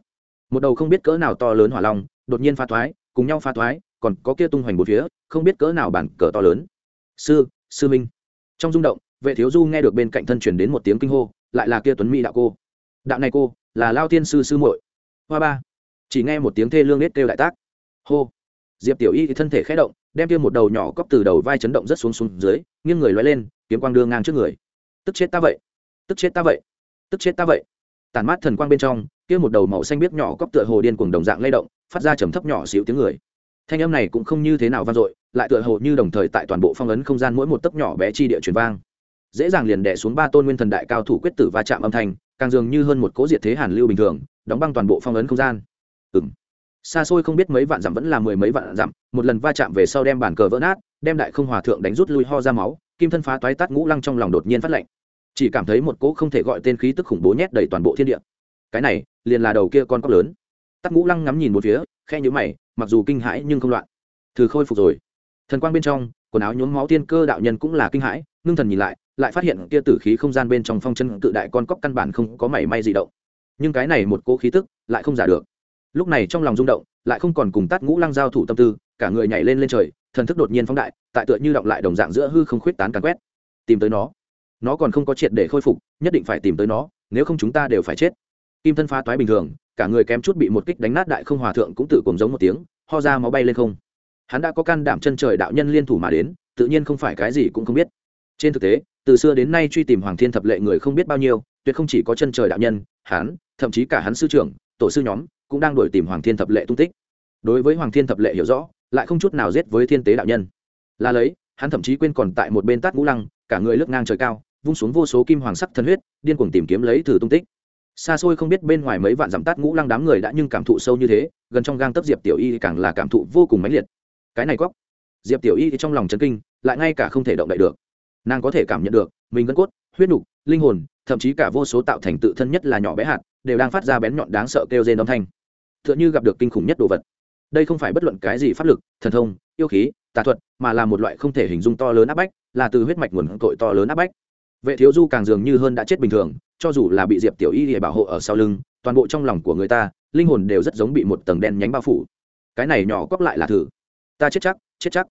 Một đầu không biết cỡ nào to lớn hỏa long, đột nhiên pha thoái, cùng nhau pha thoái, còn có kia tung hoành một phía, không biết cỡ nào bản cỡ to lớn. Sư sư minh. Trong rung động, vệ thiếu du nghe được bên cạnh thân truyền đến một tiếng kinh hô, lại là kia tuấn mỹ đạo cô. Đạo này cô, là lao tiên sư sư muội. Hoa ba. Chỉ nghe một tiếng thê lương nết kêu đại tác. Hô diệp tiểu y thì thân thể khẽ động, đem kia một đầu nhỏ cóc từ đầu vai chấn động rất xuống xuống dưới, nghiêng người loay lên, kiếm quang đưa ngang trước người. Tức chết ta vậy! Tức chết ta vậy! Tức chết ta vậy! Tàn mát thần quang bên trong, kia một đầu màu xanh biết nhỏ cóc tựa hồ điên cuồng đồng dạng lay động, phát ra trầm thấp nhỏ xíu tiếng người. Thanh âm này cũng không như thế nào vang dội, lại tựa hồ như đồng thời tại toàn bộ phong ấn không gian mỗi một tấc nhỏ bé chi địa truyền vang. Dễ dàng liền đè xuống ba tôn nguyên thần đại cao thủ quyết tử va chạm âm thanh, càng dường như hơn một cố diệt thế hàn lưu bình thường, đóng băng toàn bộ phong ấn không gian. Ừng xa xôi không biết mấy vạn dặm vẫn là mười mấy vạn dặm, một lần va chạm về sau đem bàn cờ vỡ nát, đem đại không hòa thượng đánh rút lui ho ra máu, kim thân phá toái tát ngũ lăng trong lòng đột nhiên phát lệnh chỉ cảm thấy một cỗ không thể gọi tên khí tức khủng bố nhét đầy toàn bộ thiên địa. Cái này, liền là đầu kia con cóc lớn. Tát ngũ lăng ngắm nhìn một phía, khe nhữ mày, mặc dù kinh hãi nhưng không loạn. Thử khôi phục rồi. Thần quang bên trong, quần áo nhuốm máu tiên cơ đạo nhân cũng là kinh hãi, ngưng thần nhìn lại lại phát hiện kia tử khí không gian bên trong phong chân cự đại con cóc căn bản không có mảy may gì động. Nhưng cái này một cỗ khí tức lại không giả được lúc này trong lòng rung động, lại không còn cùng tát ngũ lăng giao thủ tâm tư, cả người nhảy lên lên trời, thần thức đột nhiên phóng đại, tại tựa như động lại đồng dạng giữa hư không khuyết tán càn quét. Tìm tới nó. Nó còn không có triệt để khôi phục, nhất định phải tìm tới nó, nếu không chúng ta đều phải chết. Kim thân phá toái bình thường, cả người kém chút bị một kích đánh nát đại không hòa thượng cũng tự cùng giống một tiếng, ho ra máu bay lên không. Hắn đã có can đảm chân trời đạo nhân liên thủ mà đến, tự nhiên không phải cái gì cũng không biết. Trên thực tế, từ xưa đến nay truy tìm hoàng thiên thập lệ người không biết bao nhiêu, tuyệt không chỉ có chân trời đạo nhân, hắn, thậm chí cả hắn sư trưởng, tổ sư nhóm cũng đang đuổi tìm hoàng thiên thập lệ tung tích. Đối với hoàng thiên thập lệ hiểu rõ lại không chút nào giết với thiên tế đạo nhân. Là lấy hắn thậm chí quên còn tại một bên tát ngũ lăng cả người lướt ngang trời cao vung xuống vô số kim hoàng sắc thân huyết điên cuồng tìm kiếm lấy thử tung tích. Xa xôi không biết bên ngoài mấy vạn dặm tát ngũ lăng đám người đã nhưng cảm thụ sâu như thế gần trong gang tấp diệp tiểu y càng là cảm thụ vô cùng mãnh liệt. Cái này cóc, diệp tiểu y thì trong lòng chấn kinh lại ngay cả không thể động đậy được. Nàng có thể cảm nhận được mình gân cốt huyết nục linh hồn thậm chí cả vô số tạo thành tự thân nhất là nhỏ bé hạt đều đang phát ra bén nhọn đáng sợ kêu rên âm thanh t h ư ợ n h ư gặp được kinh khủng nhất đồ vật. Đây không phải bất luận cái gì pháp lực, thần thông, yêu khí, tà thuật, mà là một loại không thể hình dung to lớn áp bách, là từ huyết mạch nguồn tội to lớn áp bách. Vệ thiếu du càng dường như hơn đã chết bình thường, cho dù là bị diệp tiểu y để bảo hộ ở sau lưng, toàn bộ trong lòng của người ta, linh hồn đều rất giống bị một tầng đen nhánh bao phủ. Cái này nhỏ cóp lại là thử. Ta chết chắc chết chắc.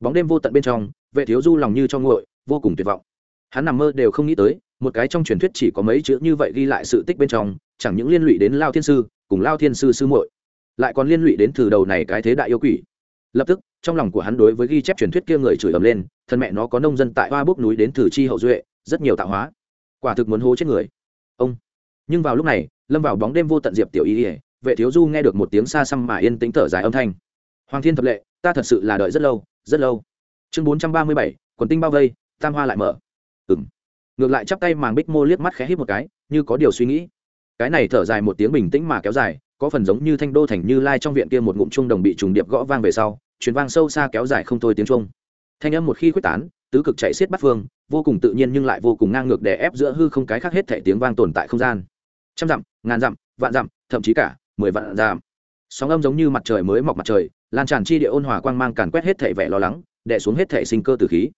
Bóng đêm vô tận bên trong, vệ thiếu du lòng như cho nguội, vô cùng tuyệt vọng. Hắn nằm mơ đều không nghĩ tới, một cái trong truyền thuyết chỉ có mấy chữ như vậy ghi lại sự tích bên trong, chẳng những liên lụy đến lao thiên sư cùng lao thiên sư sư muội. Lại còn liên lụy đến từ đầu này cái thế đại yêu quỷ. Lập tức, trong lòng của hắn đối với ghi chép truyền thuyết kia người chửi ầm lên, thân mẹ nó có nông dân tại hoa bốc núi đến từ chi hậu duệ, rất nhiều tạo hóa. Quả thực muốn hố chết người. Ông. Nhưng vào lúc này, lâm vào bóng đêm vô tận diệp tiểu y ỉa vệ thiếu du nghe được một tiếng xa xăm mà yên tĩnh thở dài âm thanh. Hoàng thiên thập lệ, ta thật sự là đợi rất lâu rất lâu. Chương bốn trăm ba mươi bảy, quần tinh bao vây, tam hoa lại mở. Ừng ngược lại chắp tay màng bích mô liếc mắt khẽ hít một cái, như có điều suy nghĩ cái này thở dài một tiếng bình tĩnh mà kéo dài, có phần giống như thanh đô thành như lai trong viện kia một ngụm trung đồng bị trùng điệp gõ vang về sau chuyến vang sâu xa kéo dài không thôi tiếng trung thanh âm một khi quyết tán, tứ cực chạy xiết bắt phương, vô cùng tự nhiên nhưng lại vô cùng ngang ngược đè ép giữa hư không cái khác hết thể tiếng vang tồn tại không gian. Trăm dặm, ngàn dặm, vạn dặm, thậm chí cả mười vạn dặm. Sóng âm giống như mặt trời mới mọc mặt trời, lan tràn chi địa ôn hòa quang mang càn quét hết thể vẻ lo lắng, đè xuống hết thể sinh cơ từ khí.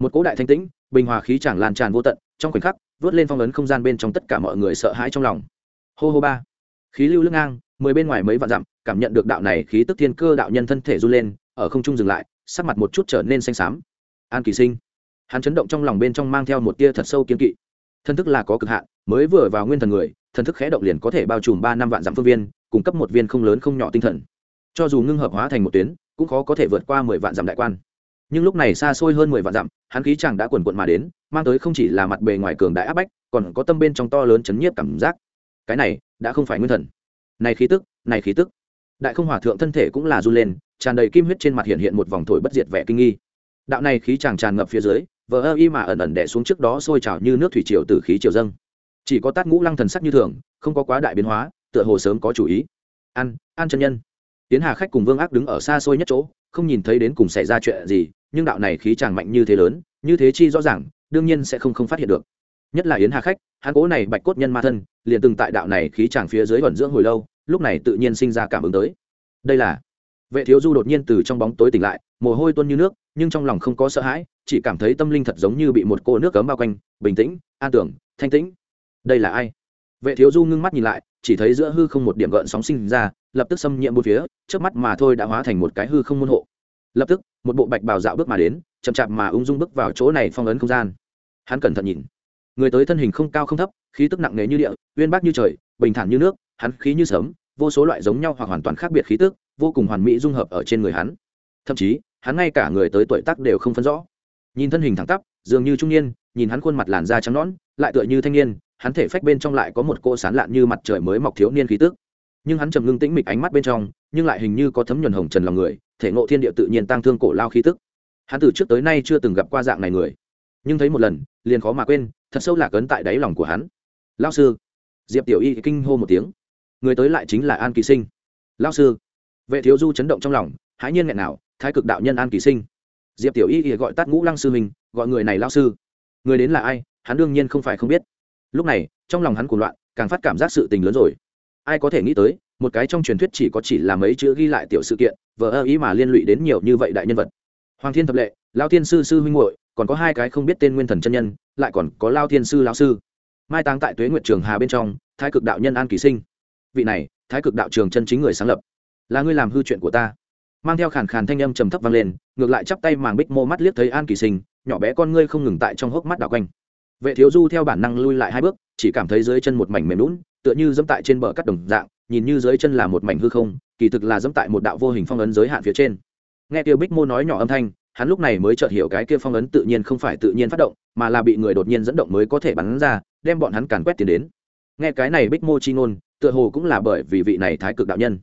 Một cỗ đại thanh tĩnh, bình hòa khí chẳng lan tràn vô tận, trong khoảnh khắc, vớt lên phong ấn không gian bên trong tất cả mọi người sợ hãi trong lòng hô hô ba. Khí lưu lưng ngang, mười bên ngoài mấy vạn dặm, cảm nhận được đạo này khí tức thiên cơ đạo nhân thân thể run lên, ở không trung dừng lại, sắc mặt một chút trở nên xanh xám. An kỳ sinh. Hắn chấn động trong lòng bên trong mang theo một tia thật sâu kiên kỵ. Thân thức là có cực hạn, mới vừa vào nguyên thần người, thân thức khẽ động liền có thể bao trùm ba năm vạn dặm phương viên, cung cấp một viên không lớn không nhỏ tinh thần. Cho dù ngưng hợp hóa thành một tuyến, cũng khó có thể vượt qua mười vạn dặm đại quan. Nhưng lúc này xa xôi hơn mười vạn dặm, hắn khí chàng đã quần quận mà đến, mang tới không chỉ là mặt bề ngoài cường đại áp bách, còn có tâm bên trong to lớn chấn nhiếp cảm giác cái này đã không phải nguyên thần. Này khí tức, này khí tức. Đại không hòa thượng thân thể cũng là run lên, tràn đầy kim huyết trên mặt hiện hiện một vòng thổi bất diệt vẻ kinh nghi. Đạo này khí chàng tràn ngập phía dưới, vờ ơ y mà ẩn ẩn đẻ xuống trước đó sôi trào như nước thủy triều từ khí triều dâng. Chỉ có tát ngũ lăng thần sắc như thường, không có quá đại biến hóa, tựa hồ sớm có chủ ý. Ăn ăn chân nhân. Tiến hà khách cùng vương ác đứng ở xa xôi nhất chỗ, không nhìn thấy đến cùng xảy ra chuyện gì, nhưng đạo này khí chàng mạnh như thế lớn, như thế chi rõ ràng, đương nhiên sẽ không không phát hiện được nhất là yến hà khách, hắn cố này bạch cốt nhân ma thân, liền từng tại đạo này khí chàng phía dưới vẩn dưỡng hồi lâu, lúc này tự nhiên sinh ra cảm ứng tới. Đây là, vệ thiếu du đột nhiên từ trong bóng tối tỉnh lại, mồ hôi tuôn như nước, nhưng trong lòng không có sợ hãi, chỉ cảm thấy tâm linh thật giống như bị một cô nước cấm bao quanh, bình tĩnh, an tưởng, thanh tĩnh. Đây là ai? Vệ thiếu du ngưng mắt nhìn lại, chỉ thấy giữa hư không một điểm gợn sóng sinh ra, lập tức xâm nhiễm bốn phía, trước mắt mà thôi đã hóa thành một cái hư không môn hộ. Lập tức, một bộ bạch bào dạo bước mà đến, chậm chạp mà ung dung bước vào chỗ này phong ấn không gian. Hắn cẩn thận nhìn người tới thân hình không cao không thấp, khí tức nặng nề như địa, uyên bác như trời, bình thản như nước, hắn khí như sớm vô số loại giống nhau hoặc hoàn toàn khác biệt khí tức, vô cùng hoàn mỹ dung hợp ở trên người hắn. Thậm chí, hắn ngay cả người tới tuổi tác đều không phân rõ. Nhìn thân hình thẳng tắp, dường như trung niên, nhìn hắn khuôn mặt làn da trắng nõn, lại tựa như thanh niên, hắn thể phách bên trong lại có một cô sán lạn như mặt trời mới mọc thiếu niên khí tức. Nhưng hắn trầm ngưng tĩnh mịch ánh mắt bên trong, nhưng lại hình như có thấm nhuần hồng trần lòng người, thể ngộ thiên địa tự nhiên tăng thương cổ lao khí tức. Hắn từ trước tới nay chưa từng gặp qua dạng này người. Nhưng thấy một lần, liền khó mà quên thật sâu lạc ấn tại đáy lòng của hắn. Lao sư. Diệp tiểu y kinh hô một tiếng. Người tới lại chính là an kỳ sinh. Lao sư. Vệ thiếu du chấn động trong lòng, hãi nhiên nghẹn nào, thái cực đạo nhân an kỳ sinh. Diệp tiểu y gọi tắt ngũ lăng sư mình gọi người này lao sư. Người đến là ai, hắn đương nhiên không phải không biết. Lúc này, trong lòng hắn cuồng loạn, càng phát cảm giác sự tình lớn rồi. Ai có thể nghĩ tới, một cái trong truyền thuyết chỉ có chỉ là mấy chữ ghi lại tiểu sự kiện, vờ ơ ý mà liên lụy đến nhiều như vậy đại nhân vật. Hoàng thiên thập lệ lao thiên sư sư huynh hội còn có hai cái không biết tên nguyên thần chân nhân lại còn có lao thiên sư lão sư. Mai táng tại tuế nguyện trường hà bên trong, thái cực đạo nhân an kỳ sinh. Vị này, thái cực đạo trường chân chính người sáng lập. Là ngươi làm hư chuyện của ta. Mang theo khàn khàn thanh âm trầm thấp vang lên, ngược lại chắp tay màng bích mô mắt liếc thấy an kỳ sinh, nhỏ bé con ngươi không ngừng tại trong hốc mắt đảo quanh. Vệ thiếu du theo bản năng lui lại hai bước, chỉ cảm thấy dưới chân một mảnh mềm lún tựa như dẫm tại trên bờ cắt đồng dạng, nhìn như dưới chân là một mảnh hư không, kỳ thực là dẫm tại một đạo vô hình phong ấn giới hạn phía trên. Nghe tiêu bích mô nói nhỏ âm thanh hắn lúc này mới chợt hiểu cái kia phong ấn tự nhiên không phải tự nhiên phát động, mà là bị người đột nhiên dẫn động mới có thể bắn ra, đem bọn hắn càn quét tiền đến. Nghe cái này bích mô chi ngôn, tựa hồ cũng là bởi vì vị này thái cực đạo nhân.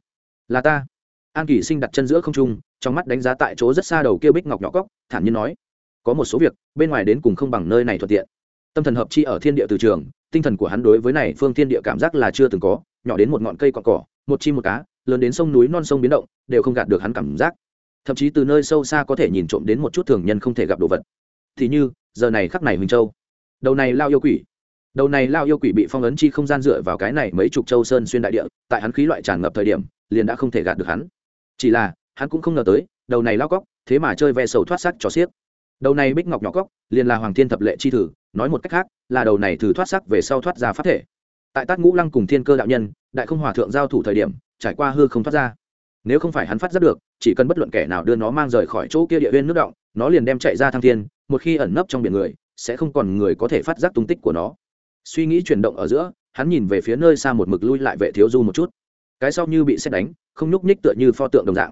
Là ta. An kỳ sinh đặt chân giữa không trung, trong mắt đánh giá tại chỗ rất xa đầu kia bích ngọc nhỏ cóc thản nhiên nói, có một số việc, bên ngoài đến cùng không bằng nơi này thuận tiện. Tâm thần hợp chi ở thiên địa từ trường, tinh thần của hắn đối với này phương thiên địa cảm giác là chưa từng có, nhỏ đến một ngọn cây cọn cỏ, một chim một cá, lớn đến sông núi non sông biến động, đều không gạt được hắn cảm giác thậm chí từ nơi sâu xa có thể nhìn trộm đến một chút thường nhân không thể gặp đồ vật. Thì như, giờ này khắc này huỳnh châu. Đầu này lao yêu quỷ. Đầu này lao yêu quỷ bị phong ấn chi không gian dựa vào cái này mấy chục châu sơn xuyên đại địa, tại hắn khí loại tràn ngập thời điểm, liền đã không thể gạt được hắn. Chỉ là, hắn cũng không ngờ tới, đầu này lao cóc, thế mà chơi ve sầu thoát sắc cho xiếc. Đầu này bích ngọc nhỏ cóc, liền là hoàng thiên thập lệ chi thử, nói một cách khác, là đầu này thử thoát sắc về sau thoát ra phát thể. Tại tát ngũ lăng cùng thiên cơ đạo nhân, đại không hòa thượng giao thủ thời điểm, trải qua hư không thoát ra nếu không phải hắn phát giác được, chỉ cần bất luận kẻ nào đưa nó mang rời khỏi chỗ kia địa huyên nước động, nó liền đem chạy ra thăng thiên, một khi ẩn nấp trong biển người, sẽ không còn người có thể phát giác tung tích của nó. Suy nghĩ chuyển động ở giữa, hắn nhìn về phía nơi xa một mực lui lại vệ thiếu du một chút. Cái sau như bị xét đánh, không nhúc nhích tựa như pho tượng đồng dạng.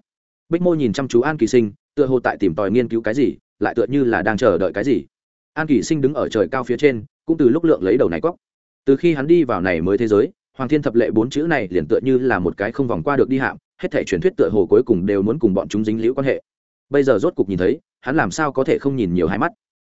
Bích mô nhìn chăm chú an kỳ sinh, tựa hồ tại tìm tòi nghiên cứu cái gì, lại tựa như là đang chờ đợi cái gì. An kỳ sinh đứng ở trời cao phía trên, cũng từ lúc lượng lấy đầu này cóc từ khi hắn đi vào này mới thế giới, hoàng thiên thập lệ bốn chữ này liền tựa như là một cái không vòng qua được đi hạm hết thể truyền thuyết tựa hồ cuối cùng đều muốn cùng bọn chúng dính liễu quan hệ. Bây giờ rốt cục nhìn thấy hắn làm sao có thể không nhìn nhiều hai mắt?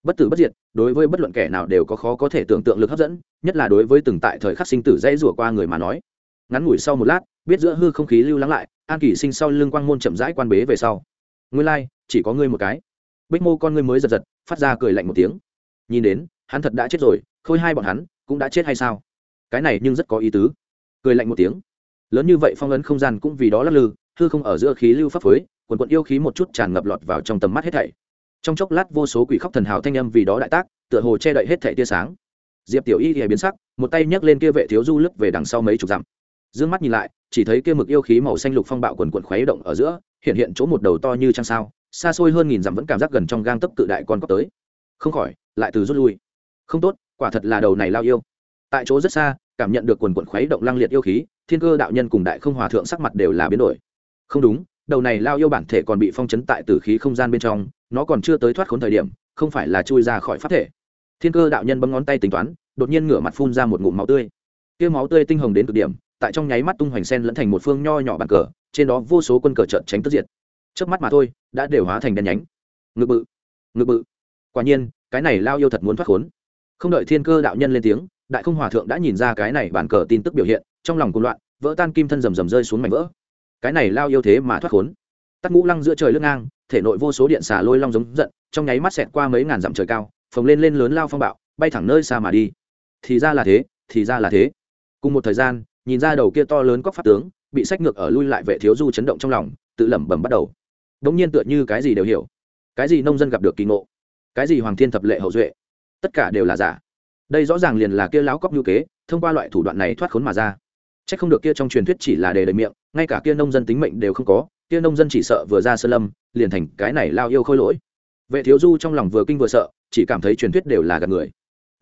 Bất tử bất diệt đối với bất luận kẻ nào đều có khó có thể tưởng tượng lực hấp dẫn nhất là đối với từng tại thời khắc sinh tử dễ rủa qua người mà nói. Ngắn ngủi sau một lát biết giữa hư không khí lưu lắng lại an kỷ sinh sau lưng quang môn chậm rãi quan bế về sau. Ngươi lai、like, chỉ có ngươi một cái. Bích mô con ngươi mới giật giật phát ra cười lạnh một tiếng. Nhìn đến hắn thật đã chết rồi khôi hai bọn hắn cũng đã chết hay sao? Cái này nhưng rất có ý tứ. Cười lạnh một tiếng lớn như vậy phong ấn không gian cũng vì đó lắc lư, hư không ở giữa khí lưu pháp phới quần quận yêu khí một chút tràn ngập lọt vào trong tầm mắt hết thảy. Trong chốc lát vô số quỷ khóc thần hào thanh âm vì đó đại tác, tựa hồ che đậy hết thảy tia sáng. Diệp tiểu y thì biến sắc, một tay nhấc lên kia vệ thiếu du lướt về đằng sau mấy chục dặm. Dương mắt nhìn lại, chỉ thấy kia mực yêu khí màu xanh lục phong bạo quần quần khuấy động ở giữa, hiện hiện chỗ một đầu to như trăng sao, xa xôi hơn nghìn dặm vẫn cảm giác gần trong gang tấc cự đại con cóc tới. Không khỏi, lại từ rút lui. Không tốt, quả thật là đầu này lao yêu. Tại chỗ rất xa cảm nhận được quần quần khuấy động lăng liệt yêu khí, thiên cơ đạo nhân cùng đại không hòa thượng sắc mặt đều là biến đổi. Không đúng, đầu này lao yêu bản thể còn bị phong chấn tại tử khí không gian bên trong, nó còn chưa tới thoát khốn thời điểm, không phải là chui ra khỏi pháp thể. Thiên cơ đạo nhân bấm ngón tay tính toán, đột nhiên ngửa mặt phun ra một ngụm máu tươi. Kia máu tươi tinh hồng đến cực điểm, tại trong nháy mắt tung hoành sen lẫn thành một phương nho nhỏ bàn cờ, trên đó vô số quân cờ trận tránh tức diệt. Trước mắt mà thôi, đã đều hóa thành đen nhánh. Ngự bự ngự bự. Quả nhiên, cái này lao yêu thật muốn thoát khốn. Không đợi thiên cơ đạo nhân lên tiếng đại không hòa thượng đã nhìn ra cái này bàn cờ tin tức biểu hiện, trong lòng cuồng loạn, vỡ tan kim thân rầm rầm rơi xuống mảnh vỡ. Cái này lao yêu thế mà thoát khốn. Tắt ngũ lăng giữa trời lưng ngang, thể nội vô số điện xà lôi long giống giận, trong nháy mắt xẹt qua mấy ngàn dặm trời cao, phồng lên lên lớn lao phong bạo, bay thẳng nơi xa mà đi. Thì ra là thế, thì ra là thế. Cùng một thời gian, nhìn ra đầu kia to lớn cóc pháp tướng, bị sách ngược ở lui lại vệ thiếu du chấn động trong lòng, tự lẩm bẩm bắt đầu. Bỗng nhiên tựa như cái gì đều hiểu. Cái gì nông dân gặp được kỳ ngộ? Cái gì hoàng thiên thập lệ hậu duệ? Tất cả đều là giả đây rõ ràng liền là kia láo cóc như kế, thông qua loại thủ đoạn này thoát khốn mà ra. C h ắ c không được kia trong truyền thuyết chỉ là đề đầy miệng, ngay cả kia nông dân tính mệnh đều không có, kia nông dân chỉ sợ vừa ra sơ lâm, liền thành cái này lao yêu khôi lỗi. Vệ thiếu du trong lòng vừa kinh vừa sợ, chỉ cảm thấy truyền thuyết đều là gạt người.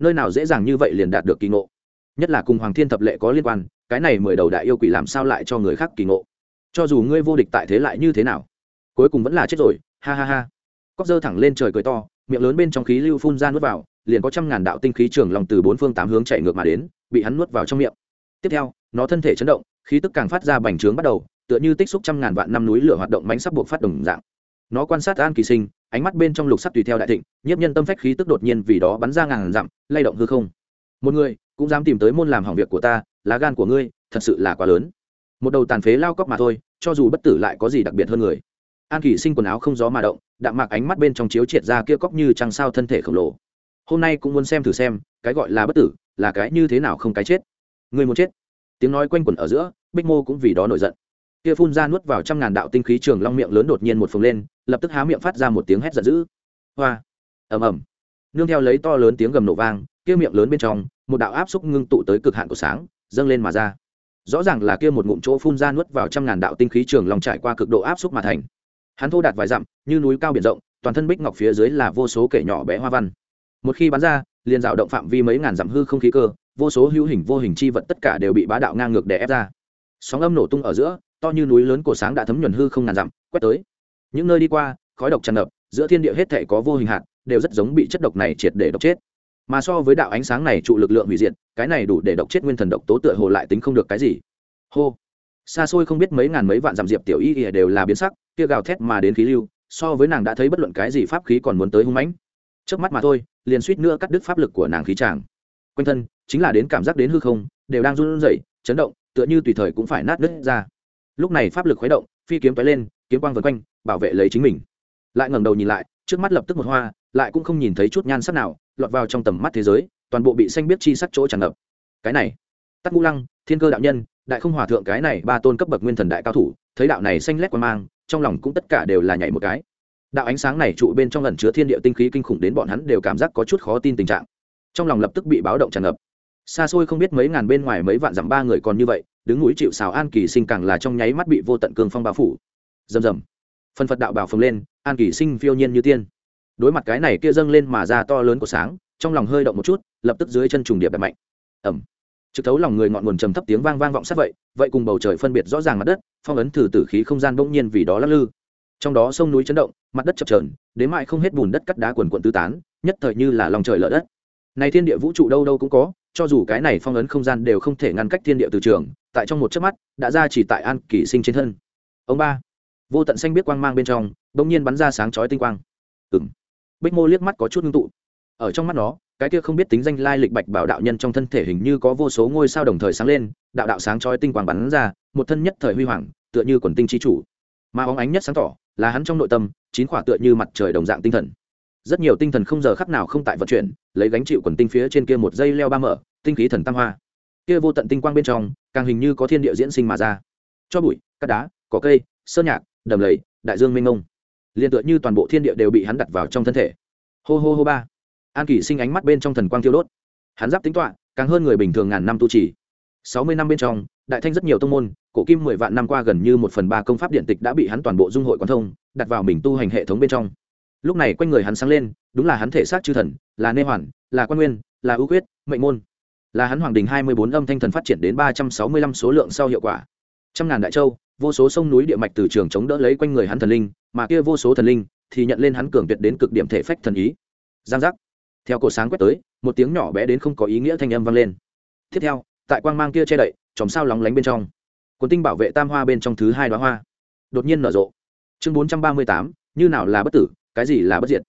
Nơi nào dễ dàng như vậy liền đạt được kỳ ngộ. Nhất là cùng hoàng thiên thập lệ có liên quan, cái này mười đầu đại yêu quỷ làm sao lại cho người khác kỳ ngộ? Cho dù ngươi vô địch tại thế lại như thế nào, cuối cùng vẫn là chết rồi, ha ha ha. Cóc dơ thẳng lên trời cười to, miệng lớn bên trong khí lưu phun ra nuốt vào liền có trăm ngàn đạo tinh khí trường lòng từ bốn phương tám hướng chạy ngược mà đến, bị hắn nuốt vào trong miệng. Tiếp theo, nó thân thể chấn động, khí tức càng phát ra bành trướng bắt đầu, tựa như tích xúc trăm ngàn vạn năm núi lửa hoạt động mánh sắp buộc phát đồng dạng. Nó quan sát an kỳ sinh, ánh mắt bên trong lục sắc tùy theo đại thịnh, nhiếp nhân tâm phách khí tức đột nhiên vì đó bắn ra ngàn dặm, lay động hư không. Một người cũng dám tìm tới môn làm hỏng việc của ta, lá gan của ngươi thật sự là quá lớn. Một đầu tàn phế lao cóc mà thôi, cho dù bất tử lại có gì đặc biệt hơn người. An kỳ sinh quần áo không gió mà động, đạm mạc ánh mắt bên trong chiếu triệt ra kia cóc như trăng sao thân thể khổng lồ hôm nay cũng muốn xem thử xem, cái gọi là bất tử, là cái như thế nào không cái chết. Người muốn chết. Tiếng nói quanh quẩn ở giữa, bích mô cũng vì đó nổi giận. Kia phun ra nuốt vào trăm ngàn đạo tinh khí trường long miệng lớn đột nhiên một phồng lên, lập tức há miệng phát ra một tiếng hét giận dữ. Hoa. Ầm ầm. Nương theo lấy to lớn tiếng gầm nổ vang, kia miệng lớn bên trong, một đạo áp xúc ngưng tụ tới cực hạn của sáng, dâng lên mà ra. Rõ ràng là kia một ngụm chỗ phun ra nuốt vào trăm ngàn đạo tinh khí trường long trải qua cực độ áp xúc mà thành. Hắn thô đạt vài dặm, như núi cao biển rộng, toàn thân bích ngọc phía dưới là vô số kẻ nhỏ bé hoa văn một khi bắn ra, liền dạo động phạm vi mấy ngàn dặm hư không khí cơ, vô số hữu hình vô hình chi vật tất cả đều bị bá đạo ngang ngược đè ép ra. Sóng âm nổ tung ở giữa, to như núi lớn cổ sáng đã thấm nhuần hư không ngàn dặm, quét tới. Những nơi đi qua, khói độc tràn ngập, giữa thiên địa hết thể có vô hình hạt, đều rất giống bị chất độc này triệt để độc chết. Mà so với đạo ánh sáng này trụ lực lượng hủy diệt, cái này đủ để độc chết nguyên thần độc tố tựa hồ lại tính không được cái gì. Hô. Xa xôi không biết mấy ngàn mấy vạn dặm diệp tiểu y ỉa đều là biến sắc, kia gào thét mà đến khí lưu, so với nàng đã thấy bất luận cái gì pháp khí còn muốn tới hung mãnh. Trước mắt mà thôi liền suýt nữa cắt đứt pháp lực của nàng khí tràng quanh thân, chính là đến cảm giác đến hư không, đều đang run rẩy, chấn động, tựa như tùy thời cũng phải nát đứt ra. Lúc này pháp lực khuấy động, phi kiếm tói lên, kiếm quang vần quanh, bảo vệ lấy chính mình. Lại ngẩng đầu nhìn lại, trước mắt lập tức một hoa, lại cũng không nhìn thấy chút nhan sắc nào, lọt vào trong tầm mắt thế giới, toàn bộ bị xanh biết chi sắc chỗ tràn ngập. Cái này, tắc ngũ lăng, thiên cơ đạo nhân, đại không hòa thượng cái này ba tôn cấp bậc nguyên thần đại cao thủ, thấy đạo này xanh lét qua mang, trong lòng cũng tất cả đều là nhảy một cái đạo ánh sáng này trụ bên trong lần chứa thiên địa tinh khí kinh khủng đến bọn hắn đều cảm giác có chút khó tin tình trạng. Trong lòng lập tức bị báo động tràn ngập. Xa xôi không biết mấy ngàn bên ngoài mấy vạn dặm ba người còn như vậy, đứng núi chịu xào an kỳ sinh càng là trong nháy mắt bị vô tận cương phong bao phủ. Rầm rầm. Phân phật đạo bảo phồng lên, an kỳ sinh phiêu nhiên như tiên. Đối mặt cái này kia dâng lên mà ra to lớn của sáng, trong lòng hơi động một chút, lập tức dưới chân trùng điệp đập mạnh. Ẩm trực thấu lòng người ngọn nguồn trầm thấp tiếng vang vang vọng sát vậy vậy cùng bầu trời phân biệt rõ ràng mặt đất, phong ấn thử tử khí không gian bỗng nhiên vì đó lắc lư trong đó sông núi chấn động, mặt đất chập trờn đến mại không hết bùn đất cắt đá quần quận tứ tán, nhất thời như là lòng trời lở đất. Này thiên địa vũ trụ đâu đâu cũng có, cho dù cái này phong ấn không gian đều không thể ngăn cách thiên địa từ trường, tại trong một chớp mắt, đã ra chỉ tại an kỳ sinh trên thân. Ông ba, vô tận xanh biết quang mang bên trong, bỗng nhiên bắn ra sáng chói tinh quang. Ừng bích mô liếc mắt có chút ngưng tụ. Ở trong mắt nó, cái kia không biết tính danh lai lịch bạch bảo đạo nhân trong thân thể hình như có vô số ngôi sao đồng thời sáng lên, đạo đạo sáng chói tinh quang bắn ra, một thân nhất thời huy hoàng, tựa như quần tinh chi chủ. Mà óng ánh nhất sáng tỏ là hắn trong nội tâm chín khỏa tựa như mặt trời đồng dạng tinh thần. Rất nhiều tinh thần không giờ khắc nào không tại vận chuyển lấy gánh chịu quần tinh phía trên kia một dây leo ba mở tinh khí thần tam hoa. Kia vô tận tinh quang bên trong càng hình như có thiên địa diễn sinh mà ra. Cho bụi cát đá cỏ cây sơn nhạc đầm lầy đại dương mênh mông, liền tựa như toàn bộ thiên địa đều bị hắn đặt vào trong thân thể. Hô hô hô ba. An kỷ sinh ánh mắt bên trong thần quang thiêu đốt. Hắn giáp tính toạ càng hơn người bình thường ngàn năm tu trì. Sáu mươi năm bên trong đại thanh rất nhiều tông môn, cổ kim mười vạn năm qua gần như một phần ba công pháp điện tịch đã bị hắn toàn bộ dung hội quán thông, đặt vào mình tu hành hệ thống bên trong. Lúc này quanh người hắn sáng lên, đúng là hắn thể xác chư thần, là nê hoàn, là quan nguyên, là ưu quyết, mệnh môn. Là hắn hoàng đình hai mươi bốn âm thanh thần phát triển đến ba trăm sáu mươi lăm số lượng sau hiệu quả. Trăm ngàn đại châu, vô số sông núi địa mạch từ trường chống đỡ lấy quanh người hắn thần linh, mà kia vô số thần linh thì nhận lên hắn cường tuyệt đến cực điểm thể phách thần ý. Giang giác. Theo cổ sáng quét tới, một tiếng nhỏ bé đến không có ý nghĩa thanh âm vang lên. Tiếp theo, tại quang mang kia che đậy chòm sao lóng lánh bên trong. Quần tinh bảo vệ tam hoa bên trong thứ hai đoá hoa. Đột nhiên nở rộ. Chương bốn trăm ba mươi tám, như nào là bất tử, cái gì là bất diệt?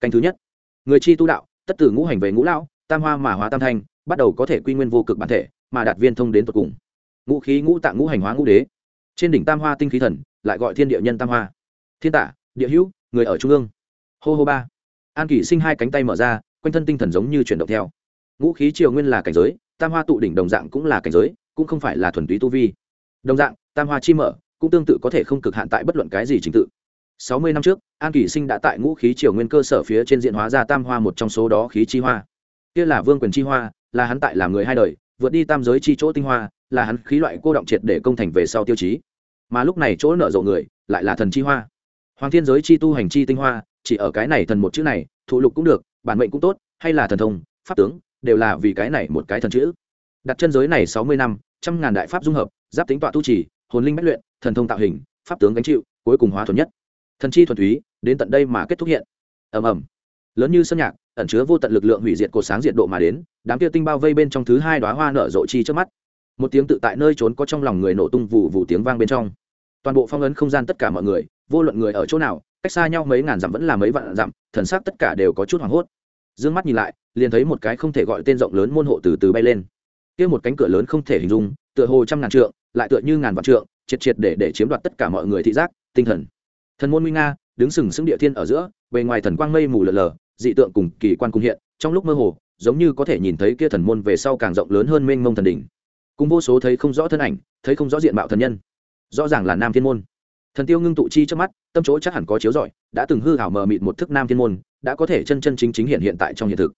Canh thứ nhất. Người chi tu đạo, tất tử ngũ hành về ngũ lão, tam hoa mà hóa tam thanh, bắt đầu có thể quy nguyên vô cực bản thể, mà đạt viên thông đến tột cùng. Ngũ khí ngũ tạng ngũ hành hóa ngũ đế. Trên đỉnh tam hoa tinh khí thần, lại gọi thiên địa nhân tam hoa. Thiên tả, địa hữu, người ở trung ương. Hô hô ba. An kỷ sinh hai cánh tay mở ra, quanh thân tinh thần giống như chuyển động theo. Ngũ khí triều nguyên là cảnh giới, tam hoa tụ đỉnh đồng dạng cũng là cảnh giới cũng không phải là thuần túy tu vi. Đồng dạng, tam hoa chi mở cũng tương tự có thể không cực hạn tại bất luận cái gì trình tự. Sáu mươi năm trước, an kỷ sinh đã tại ngũ khí triều nguyên cơ sở phía trên diện hóa ra tam hoa một trong số đó khí chi hoa. Kia là vương quyền chi hoa, là hắn tại làm người hai đời, vượt đi tam giới chi chỗ tinh hoa, là hắn khí loại cô động triệt để công thành về sau tiêu chí. Mà lúc này chỗ nở rộ người, lại là thần chi hoa. Hoàng thiên giới chi tu hành chi tinh hoa, chỉ ở cái này thần một chữ này, thụ lục cũng được, bản mệnh cũng tốt, hay là thần thông, pháp tướng, đều là vì cái này một cái thần chữ. Đặt chân giới này sáu mươi năm trăm ngàn đại pháp dung hợp, giáp tính tọa tu trì, hồn linh bách luyện, thần thông tạo hình, pháp tướng gánh chịu, cuối cùng hóa thuần nhất. Thần chi thuần túy, đến tận đây mà kết thúc hiện. Ầm ầm. Lớn như sân nhạc, ẩn chứa vô tận lực lượng hủy diệt cột sáng diệt độ mà đến, đám kia tinh bao vây bên trong thứ hai đoá hoa nở rộ chi trước mắt. Một tiếng tự tại nơi trốn có trong lòng người nổ tung vụ vụ tiếng vang bên trong. Toàn bộ phong ấn không gian tất cả mọi người, vô luận người ở chỗ nào, cách xa nhau mấy ngàn dặm vẫn là mấy vạn dặm, thần sắc tất cả đều có chút hoảng hốt. D ư ơ n g mắt nhìn lại, liền thấy một cái không thể gọi tên rộng lớn môn hộ từ từ bay lên kia một cánh cửa lớn không thể hình dung, tựa hồ trăm ngàn trượng, lại tựa như ngàn vạn trượng, triệt triệt để để chiếm đoạt tất cả mọi người thị giác, tinh thần. Thần môn nguy nga, đứng sừng sững địa thiên ở giữa, bề ngoài thần quang mây mù lờ lờ, dị tượng cùng kỳ quan cung hiện, trong lúc mơ hồ, giống như có thể nhìn thấy kia thần môn về sau càng rộng lớn hơn mênh mông thần đỉnh. Cùng vô số thấy không rõ thân ảnh, thấy không rõ diện mạo thần nhân. Rõ ràng là nam thiên môn. Thần tiêu ngưng tụ chi trước mắt, tâm chỗ chắc hẳn có chiếu rọi, đã từng hư hảo mờ mịt một thức nam thiên môn, đã có thể chân chân chính chính hiện hiện tại trong hiện thực.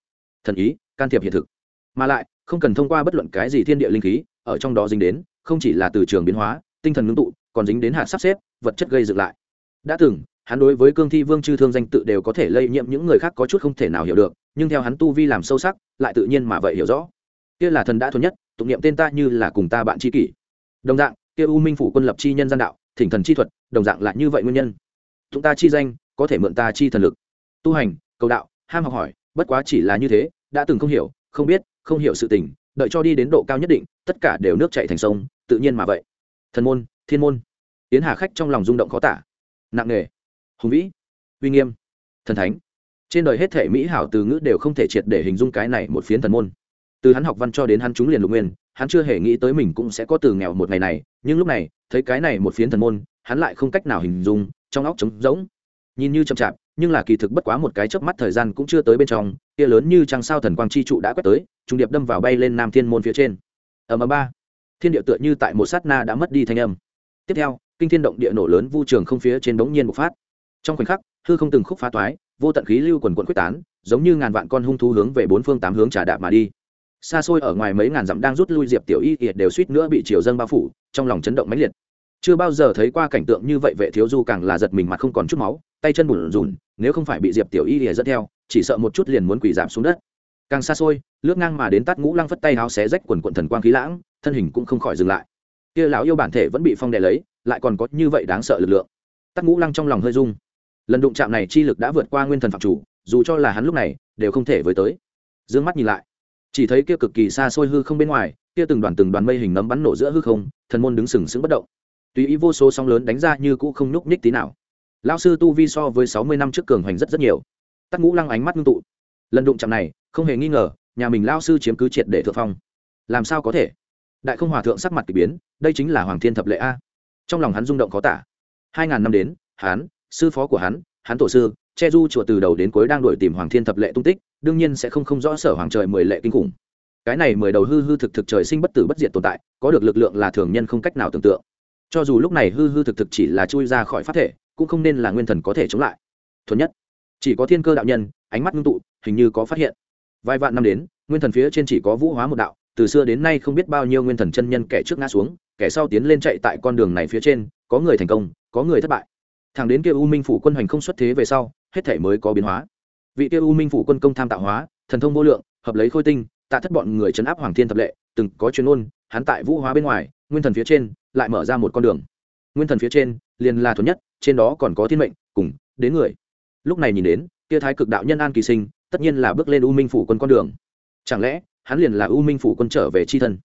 Thần ý, can thiệp hiện thực. Mà lại không cần thông qua bất luận cái gì thiên địa linh khí, ở trong đó dính đến, không chỉ là từ trường biến hóa, tinh thần ngưng tụ, còn dính đến hạt sắp xếp, vật chất gây dựng lại. Đã từng, hắn đối với cương thi vương chư thương danh tự đều có thể lây nhiễm, những người khác có chút không thể nào hiểu được, nhưng theo hắn tu vi làm sâu sắc, lại tự nhiên mà vậy hiểu rõ. Kia là thần đã thuần nhất, tụng niệm tên ta như là cùng ta bạn tri kỷ. Đồng dạng, kia u minh phủ quân lập chi nhân gian đạo, thỉnh thần chi thuật, đồng dạng là như vậy nguyên nhân. Chúng ta chi danh, có thể mượn ta chi thần lực. Tu hành, cầu đạo, ham học hỏi, bất quá chỉ là như thế, đã từng không hiểu không biết, không hiểu sự tình, đợi cho đi đến độ cao nhất định, tất cả đều nước chạy thành sông, tự nhiên mà vậy. Thần môn, thiên môn. Tiến hà khách trong lòng rung động khó tả. Nặng nề, hùng vĩ, uy nghiêm, thần thánh. Trên đời hết thể mỹ hảo từ ngữ đều không thể triệt để hình dung cái này một phiến thần môn. Từ hắn học văn cho đến hắn trúng liền lục nguyên, hắn chưa hề nghĩ tới mình cũng sẽ có từ nghèo một ngày này, nhưng lúc này, thấy cái này một phiến thần môn, hắn lại không cách nào hình dung, trong óc trống rỗng. Nhìn như chậm chạp nhưng là kỳ thực bất quá một cái chớp mắt thời gian cũng chưa tới bên trong, kia lớn như trăng sao thần quang chi trụ đã quét tới, trung điệp đâm vào bay lên nam thiên môn phía trên. Ầm ầm ba. Thiên địa tựa như tại một sát na đã mất đi thanh âm. Tiếp theo, kinh thiên động địa nổ lớn vu trường không phía trên đống nhiên bộc phát. Trong khoảnh khắc, hư không từng khúc phá toái, vô tận khí lưu quần quận quyết tán, giống như ngàn vạn con hung thú hướng về bốn phương tám hướng trả đạp mà đi. Xa xôi ở ngoài mấy ngàn dặm đang rút lui diệp tiểu y kiệt đều suýt nữa bị triều dân bao phủ, trong lòng chấn động mãnh liệt. Chưa bao giờ thấy qua cảnh tượng như vậy, vệ thiếu du càng là giật mình mặt không còn chút máu tay chân bùn rùn, nếu không phải bị diệp tiểu y lìa dẫn theo, chỉ sợ một chút liền muốn quỳ giảm xuống đất. Càng xa xôi, lướt ngang mà đến tắt ngũ lăng phất tay háo xé rách quần quận thần quang khí lãng, thân hình cũng không khỏi dừng lại. Kia lão yêu bản thể vẫn bị phong đè lấy, lại còn có như vậy đáng sợ lực lượng. Tắt ngũ lăng trong lòng hơi rung. Lần đụng chạm này chi lực đã vượt qua nguyên thần phạm chủ, dù cho là hắn lúc này, đều không thể với tới. D ư ơ n g mắt nhìn lại, chỉ thấy kia cực kỳ xa xôi hư không bên ngoài, kia từng đoàn từng đoàn mây hình nấm bắn nổ giữa hư không, thần môn đứng sừng sững bất động. Tùy ý vô số sóng lớn đánh ra như cũ không nhúc nhích tí nào lao sư tu vi so với sáu mươi năm trước cường hoành rất rất nhiều. Tắt ngũ lăng ánh mắt ngưng tụ. Lần đụng chạm này, không hề nghi ngờ, nhà mình lao sư chiếm cứ triệt để thượng phong. Làm sao có thể? Đại không hòa thượng sắc mặt k ỳ biến, đây chính là hoàng thiên thập lệ a. Trong lòng hắn rung động khó tả. Hai ngàn năm đến, hắn, sư phó của hắn hắn tổ sư, che du chùa từ đầu đến cuối đang đuổi tìm hoàng thiên thập lệ tung tích, đương nhiên sẽ không không rõ sở hoàng trời mười lệ kinh khủng. Cái này mười đầu hư hư thực thực trời sinh bất tử bất diệt tồn tại, có được lực lượng là thường nhân không cách nào tưởng tượng. Cho dù lúc này hư hư thực thực chỉ là chui ra khỏi phát thể cũng không nên là nguyên thần có thể chống lại. Thuần nhất, chỉ có thiên cơ đạo nhân, ánh mắt ngưng tụ, hình như có phát hiện. Vài vạn năm đến, nguyên thần phía trên chỉ có vũ hóa một đạo, từ xưa đến nay không biết bao nhiêu nguyên thần chân nhân kẻ trước ngã xuống, kẻ sau tiến lên chạy tại con đường này phía trên, có người thành công, có người thất bại. Thằng đến kia u minh phủ quân hành không xuất thế về sau, hết thể mới có biến hóa. Vị kia u minh phủ quân công tham tạo hóa, thần thông vô lượng, hợp lấy khôi tinh, tạ thất bọn người chấn áp hoàng thiên thập lệ, từng có chuyên ôn hắn tại vũ hóa bên ngoài, nguyên thần phía trên, lại mở ra một con đường. Nguyên thần phía trên, liền là thuần nhất trên đó còn có thiên mệnh, cùng đến người. Lúc này nhìn đến, kia thái cực đạo nhân an kỳ sinh, tất nhiên là bước lên u minh phủ quân con đường. Chẳng lẽ, hắn liền là u minh phủ quân trở về c h i thân?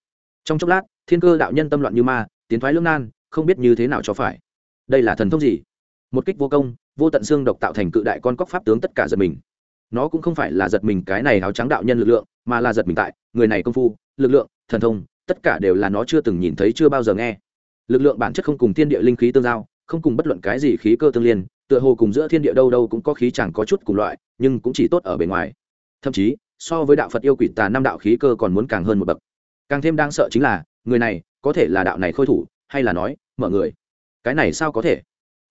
Trong chốc lát, thiên cơ đạo nhân tâm loạn như ma, tiến thoái lương nan, không biết như thế nào cho phải. Đây là thần thông gì? Một kích vô công, vô tận xương độc tạo thành cự đại con cóc pháp tướng tất cả giật mình. Nó cũng không phải là giật mình cái này áo trắng đạo nhân lực lượng, mà là giật mình tại, người này công phu, lực lượng, thần thông, tất cả đều là nó chưa từng nhìn thấy chưa bao giờ nghe. Lực lượng bản chất không cùng thiên địa linh khí tương giao không cùng bất luận cái gì khí cơ tương liên, tựa hồ cùng giữa thiên địa đâu đâu cũng có khí chẳng có chút cùng loại, nhưng cũng chỉ tốt ở bề ngoài. Thậm chí, so với đạo phật yêu quỷ tà năm đạo khí cơ còn muốn càng hơn một bậc. Càng thêm đang sợ chính là, người này, có thể là đạo này khôi thủ, hay là nói, mở người? Cái này sao có thể?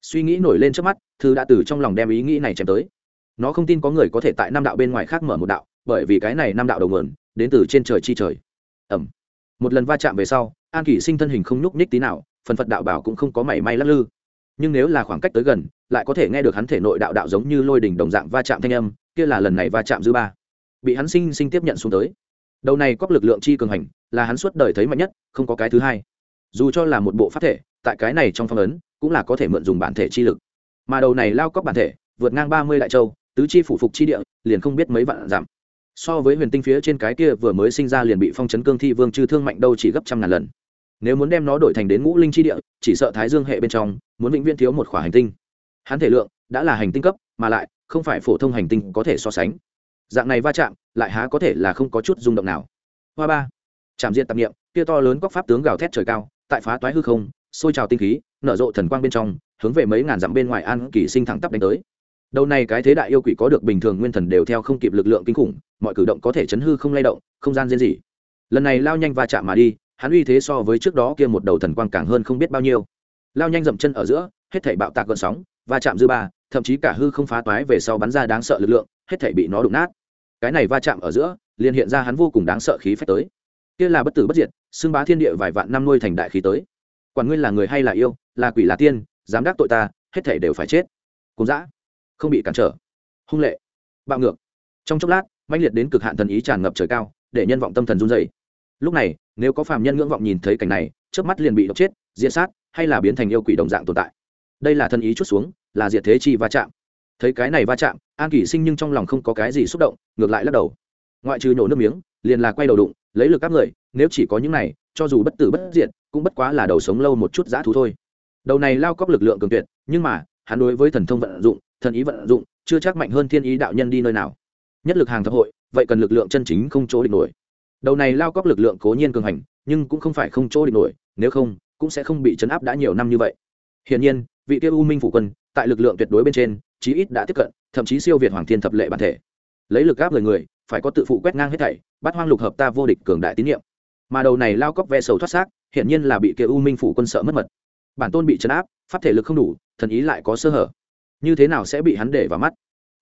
Suy nghĩ nổi lên trước mắt, thư đã từ trong lòng đem ý nghĩ này chém tới. Nó không tin có người có thể tại năm đạo bên ngoài khác mở một đạo, bởi vì cái này năm đạo đầu nguồn, đến từ trên trời chi trời. Ẩm. Một lần va chạm về sau, an kỷ sinh thân hình không nhúc nhích tí nào, phần phật đạo bảo cũng không có mảy may lắc lư nhưng nếu là khoảng cách tới gần, lại có thể nghe được hắn thể nội đạo đạo giống như lôi đỉnh đồng dạng va chạm thanh âm, kia là lần này va chạm dư ba. Bị hắn sinh sinh tiếp nhận xuống tới. Đầu này có lực lượng chi cường hành, là hắn suốt đời thấy mạnh nhất, không có cái thứ hai. Dù cho là một bộ pháp thể, tại cái này trong phong ấn, cũng là có thể mượn dùng bản thể chi lực. Mà đầu này lao cóc bản thể, vượt ngang ba mươi đại châu, tứ chi phủ phục chi địa, liền không biết mấy vạn giảm. So với huyền tinh phía trên cái kia vừa mới sinh ra liền bị phong chấn cương thi vương chư thương mạnh đâu chỉ gấp trăm ngàn lần nếu muốn đem nó đổi thành đến ngũ linh chi địa, chỉ sợ thái dương hệ bên trong, muốn vĩnh viễn thiếu một khỏa hành tinh. Hắn thể lượng đã là hành tinh cấp, mà lại, không phải phổ thông hành tinh có thể so sánh. Dạng này va chạm, lại há có thể là không có chút rung động nào. Hoa ba. Chạm diện tạp nghiệm kia to lớn góc pháp tướng gào thét trời cao, tại phá toái hư không xôi trào tinh khí, nở rộ thần quang bên trong, hướng về mấy ngàn dặm bên ngoài an kỳ sinh thẳng tắp đánh tới. Đầu này cái thế đại yêu quỷ có được bình thường nguyên thần đều theo không kịp lực lượng kinh khủng, mọi cử động có thể chấn hư không lay động, không gian riêng gì lần này lao nhanh va chạm mà đi hắn uy thế so với trước đó kia một đầu thần quang càng hơn không biết bao nhiêu. Lao nhanh dậm chân ở giữa, hết thảy bạo tạc gợn sóng, va chạm dư ba, thậm chí cả hư không phá toái về sau bắn ra đáng sợ lực lượng, hết thảy bị nó đụng nát. Cái này va chạm ở giữa, liền hiện ra hắn vô cùng đáng sợ khí phách tới. Kia là bất tử bất diệt, xưng bá thiên địa vài vạn năm nuôi thành đại khí tới. Quản ngươi là người hay là yêu, là quỷ là tiên, dám đắc tội ta, hết thảy đều phải chết. Cùng dã, không bị cản trở. Hung lệ, bạo ngược. Trong chốc lát, mãnh liệt đến cực hạn thần ý tràn ngập trời cao, để nhân vọng tâm thần run dày lúc này nếu có phàm nhân ngưỡng vọng nhìn thấy cảnh này trước mắt liền bị độc chết, diệt sát, hay là biến thành yêu quỷ đồng dạng tồn tại. Đây là thân ý chút xuống, là diệt thế chi va chạm. Thấy cái này va chạm, an kỷ sinh nhưng trong lòng không có cái gì xúc động, ngược lại lắc đầu. Ngoại trừ nhổ nước miếng, liền là quay đầu đụng, lấy lực các người, nếu chỉ có những này, cho dù bất tử bất diệt, cũng bất quá là đầu sống lâu một chút dã thú thôi. Đầu này lao cóc lực lượng cường tuyệt, nhưng mà, hắn đối với thần thông vận dụng, thần ý vận dụng, chưa chắc mạnh hơn thiên ý đạo nhân đi nơi nào. Nhất lực hàng thập hội, vậy cần lực lượng chân chính không chỗ địch nổi đầu này lao cóc lực lượng cố nhiên cường hành, nhưng cũng không phải không chỗ địch nổi, nếu không, cũng sẽ không bị chấn áp đã nhiều năm như vậy. Hiển nhiên, vị tiêu u minh phủ quân, tại lực lượng tuyệt đối bên trên, chí ít đã tiếp cận, thậm chí siêu việt hoàng thiên thập lệ bản thể. Lấy lực áp người người, phải có tự phụ quét ngang hết thảy, bắt hoang lục hợp ta vô địch cường đại tín nhiệm. Mà đầu này lao cóc ve sầu thoát xác, hiển nhiên là bị kia u minh phủ quân sợ mất mật. Bản tôn bị chấn áp, pháp thể lực không đủ, thần ý lại có sơ hở. Như thế nào sẽ bị hắn để vào mắt?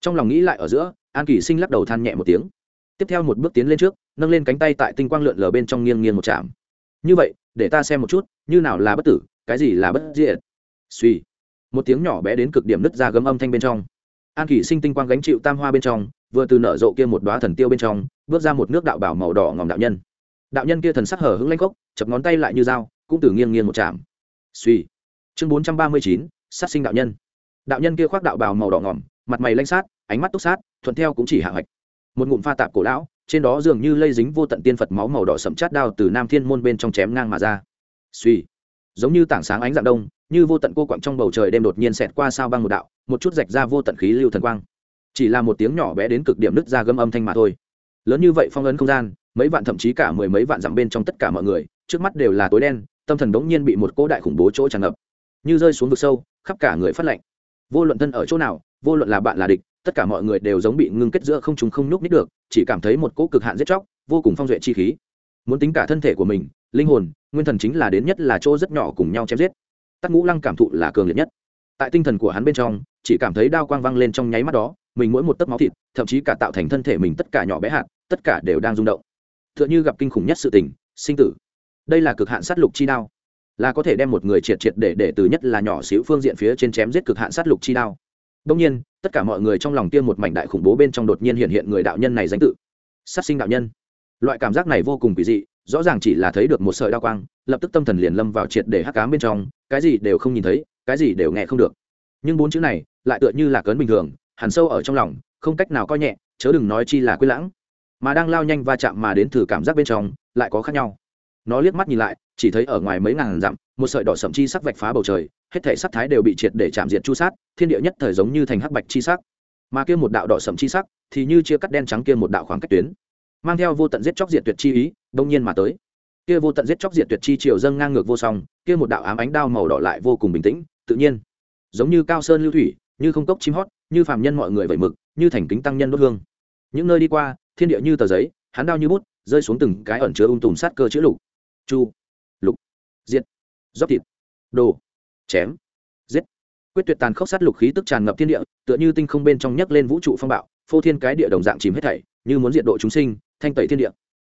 Trong lòng nghĩ lại ở giữa, an kỳ sinh lắc đầu than nhẹ một tiếng tiếp theo một bước tiến lên trước, nâng lên cánh tay tại tinh quang lượn lờ bên trong nghiêng nghiêng một chạm như vậy, để ta xem một chút, như nào là bất tử, cái gì là bất diệt. Suy một tiếng nhỏ bé đến cực điểm nứt ra gấm âm thanh bên trong. An kỳ sinh tinh quang gánh chịu tam hoa bên trong, vừa từ nở rộ kia một đoá thần tiêu bên trong, bước ra một nước đạo bảo màu đỏ ngòm đạo nhân. Đạo nhân kia thần sắc hở hững lanh cốc chập ngón tay lại như dao, cũng từ nghiêng nghiêng một chạm suy chương bốn trăm ba mươi chín, sát sinh đạo nhân. Đạo nhân kia khoác đạo bào màu đỏ ngỏm mặt mày lanh sát, ánh mắt túc sát, thuận theo cũng chỉ hạ hoạch một ngụm pha tạp cổ lão, trên đó dường như lây dính vô tận tiên phật máu màu đỏ sậm chát đao từ nam thiên môn bên trong chém ngang mà ra. Suy giống như tảng sáng ánh dạng đông, như vô tận cô quặng trong bầu trời đêm đột nhiên xẹt qua sao băng một đạo, một chút rạch ra vô tận khí lưu thần quang. Chỉ là một tiếng nhỏ bé đến cực điểm nứt ra gâm âm thanh mà thôi. Lớn như vậy phong ấn không gian, mấy vạn thậm chí cả mười mấy vạn dặm bên trong tất cả mọi người, trước mắt đều là tối đen, tâm thần đống nhiên bị một cỗ đại khủng bố chỗ tràn ngập. Như rơi xuống vực sâu, khắp cả người phát lạnh. Vô luận thân ở chỗ nào, vô luận là bạn là địch tất cả mọi người đều giống bị ngưng kết giữa không chúng không nhúc nít được, chỉ cảm thấy một cỗ cực hạn giết chóc, vô cùng phong duệ chi khí. Muốn tính cả thân thể của mình, linh hồn, nguyên thần chính là đến nhất là chỗ rất nhỏ cùng nhau chém giết. Tắc ngũ lăng cảm thụ là cường liệt nhất. Tại tinh thần của hắn bên trong, chỉ cảm thấy đao quang văng lên trong nháy mắt đó, mình mỗi một tấc máu thịt, thậm chí cả tạo thành thân thể mình tất cả nhỏ bé hạt, tất cả đều đang rung động. T h ư ợ n h ư gặp kinh khủng nhất sự tình, sinh tử. Đây là cực hạn sát lục chi đao. Là có thể đem một người triệt triệt để để từ nhất là nhỏ xíu phương diện phía trên chém giết cực hạn sát lục chi đao đông nhiên, tất cả mọi người trong lòng tiêm một mảnh đại khủng bố bên trong đột nhiên hiện hiện người đạo nhân này danh tự. Sát sinh đạo nhân. Loại cảm giác này vô cùng kỳ dị, rõ ràng chỉ là thấy được một sợi đao quang, lập tức tâm thần liền lâm vào triệt để hắc cám bên trong, cái gì đều không nhìn thấy, cái gì đều nghe không được. Nhưng bốn chữ này lại tựa như là cấn bình thường, hẳn sâu ở trong lòng, không cách nào coi nhẹ, chớ đừng nói chi là quyết lãng. Mà đang lao nhanh va chạm mà đến thử cảm giác bên trong, lại có khác nhau. Nó liếc mắt nhìn lại, chỉ thấy ở ngoài mấy ngàn dặm một sợi đỏ sậm chi sắc vạch phá bầu trời, hết thể sắc thái đều bị triệt để chạm diệt chu sát, thiên địa nhất thời giống như thành hắc bạch chi sắc. Mà kia một đạo đỏ sậm chi sắc thì như chia cắt đen trắng kia một đạo khoảng cách tuyến, mang theo vô tận giết chóc diệt tuyệt chi ý, đông nhiên mà tới. Kia vô tận giết chóc diệt tuyệt chi chiều dâng ngang ngược vô song, kia một đạo ám ánh đao màu đỏ lại vô cùng bình tĩnh, tự nhiên. Giống như cao sơn lưu thủy, như không cốc chim hót, như phàm nhân mọi người vẩy mực, như thành kính tăng nhân đốt hương. Những nơi đi qua, thiên địa như tờ giấy, hắn đao như bút, rơi xuống từng cái ẩn chứa ung tùm sát cơ chữ lục. Chu. Lục. Diệt dốc thịt, đồ, chém, giết. Quyết tuyệt tàn khốc sát lục khí tức tràn ngập thiên địa, tựa như tinh không bên trong nhấc lên vũ trụ phong bạo, phô thiên cái địa đồng dạng chìm hết thảy, như muốn diện độ chúng sinh, thanh tẩy thiên địa.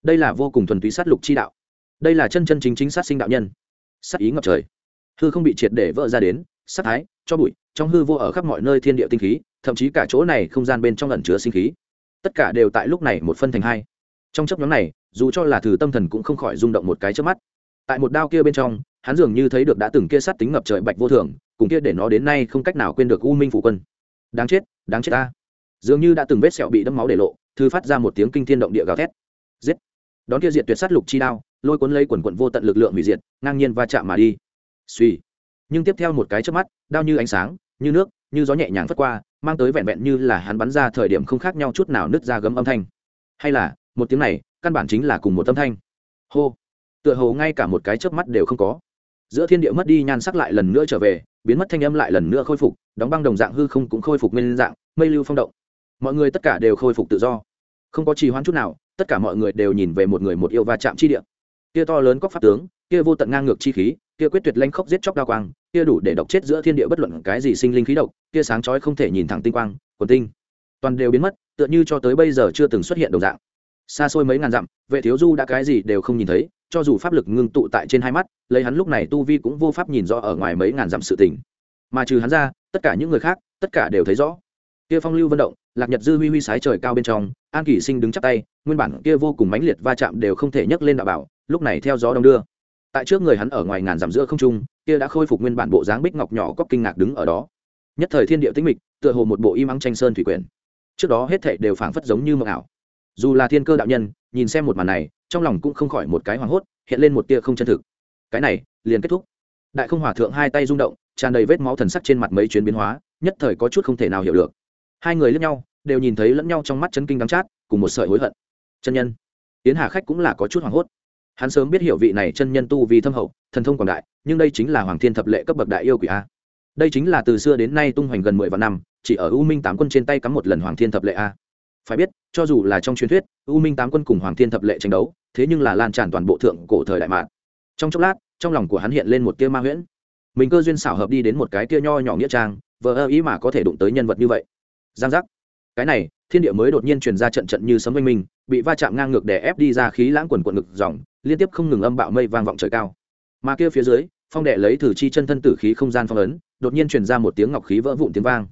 Đây là vô cùng thuần túy sát lục chi đạo. Đây là chân chân chính chính sát sinh đạo nhân. Sát ý ngập trời. Hư không bị triệt để vỡ ra đến, sát thái, cho bụi, trong hư vô ở khắp mọi nơi thiên địa tinh khí, thậm chí cả chỗ này không gian bên trong ẩn chứa sinh khí. Tất cả đều tại lúc này một phân thành hai. Trong chấp nhóm này, dù cho là thử tâm thần cũng không khỏi rung động một cái trước mắt. Tại một đao kia bên trong hắn dường như thấy được đã từng kia sát tính ngập trời bạch vô thường, cùng kia để nó đến nay không cách nào quên được u minh phủ quân. Đáng chết đáng chết ta. Dường như đã từng vết sẹo bị đâm máu để lộ, thư phát ra một tiếng kinh thiên động địa gào thét. Giết. Đón kia diệt tuyệt sát lục chi đao, lôi cuốn lấy quần quận vô tận lực lượng hủy diệt, ngang nhiên va chạm mà đi. Suy nhưng tiếp theo một cái trước mắt, đao như ánh sáng, như nước, như gió nhẹ nhàng phất qua, mang tới vẹn vẹn như là hắn bắn ra thời điểm không khác nhau chút nào nứt ra gấm âm thanh. Hay là, một tiếng này, căn bản chính là cùng một âm thanh. Hô. Tựa hồ ngay cả một cái chớp mắt đều không có giữa thiên địa mất đi nhan sắc lại lần nữa trở về, biến mất thanh âm lại lần nữa khôi phục, đóng băng đồng dạng hư không cũng khôi phục nguyên dạng, mây lưu phong động. Mọi người tất cả đều khôi phục tự do. Không có trì hoãn chút nào, tất cả mọi người đều nhìn về một người một yêu va chạm chi địa. Kia to lớn cóc pháp tướng, kia vô tận ngang ngược chi khí, kia quyết tuyệt lanh khốc giết chóc đa quang, kia đủ để độc chết giữa thiên địa bất luận cái gì sinh linh khí độc, kia sáng chói không thể nhìn thẳng tinh quang, quần tinh. Toàn đều biến mất, tựa như cho tới bây giờ chưa từng xuất hiện đồng dạng xa xôi mấy ngàn dặm, vệ thiếu du đã cái gì đều không nhìn thấy, cho dù pháp lực ngưng tụ tại trên hai mắt, lấy hắn lúc này tu vi cũng vô pháp nhìn rõ ở ngoài mấy ngàn dặm sự tình. Mà trừ hắn ra, tất cả những người khác, tất cả đều thấy rõ. Kia phong lưu vận động, lạc nhật dư huy huy sái trời cao bên trong, an kỷ sinh đứng chắp tay, nguyên bản kia vô cùng mãnh liệt va chạm đều không thể nhấc lên đạo bảo, lúc này theo gió đông đưa. Tại trước người hắn ở ngoài ngàn dặm giữa không trung, kia đã khôi phục nguyên bản bộ dáng bích ngọc nhỏ có kinh ngạc đứng ở đó. Nhất thời thiên địa tĩnh mịch, tựa hồ một bộ im ắng tranh sơn thủy quyển. Trước đó hết thảy đều phảng phất giống như mộng ảo dù là thiên cơ đạo nhân, nhìn xem một màn này, trong lòng cũng không khỏi một cái hoảng hốt, hiện lên một tia không chân thực. Cái này, liền kết thúc. Đại không hòa thượng hai tay rung động, tràn đầy vết máu thần sắc trên mặt mấy chuyến biến hóa, nhất thời có chút không thể nào hiểu được. Hai người lẫn nhau, đều nhìn thấy lẫn nhau trong mắt chấn kinh đắng chát, cùng một sợi hối hận. Chân nhân. Yến hà khách cũng là có chút hoảng hốt. Hắn sớm biết hiểu vị này chân nhân tu vì thâm hậu, thần thông quảng đại, nhưng đây chính là hoàng thiên thập lệ cấp bậc đại yêu quỷ a. Đây chính là từ xưa đến nay tung hoành gần mười vạn năm, chỉ ở u minh tám quân trên tay cắm một lần hoàng thiên thập lệ a phải biết, cho dù là trong truyền thuyết, u minh tám quân cùng hoàng thiên thập lệ tranh đấu, thế nhưng là lan tràn toàn bộ thượng cổ thời đại mạn trong chốc lát, trong lòng của hắn hiện lên một tia ma huyễn. Mình cơ duyên xảo hợp đi đến một cái tia nho nhỏ nghĩa trang, vờ ơ ý mà có thể đụng tới nhân vật như vậy. Giang giác. Cái này, thiên địa mới đột nhiên truyền ra trận trận như sấm oanh minh bị va chạm ngang ngược để ép đi ra khí lãng quần quận ngực dòng, liên tiếp không ngừng âm bạo mây vang vọng trời cao. Mà kia phía dưới, phong đệ lấy thử chi chân thân tử khí không gian phong ấn, đột nhiên truyền ra một tiếng ngọc khí vỡ vụn tiếng vang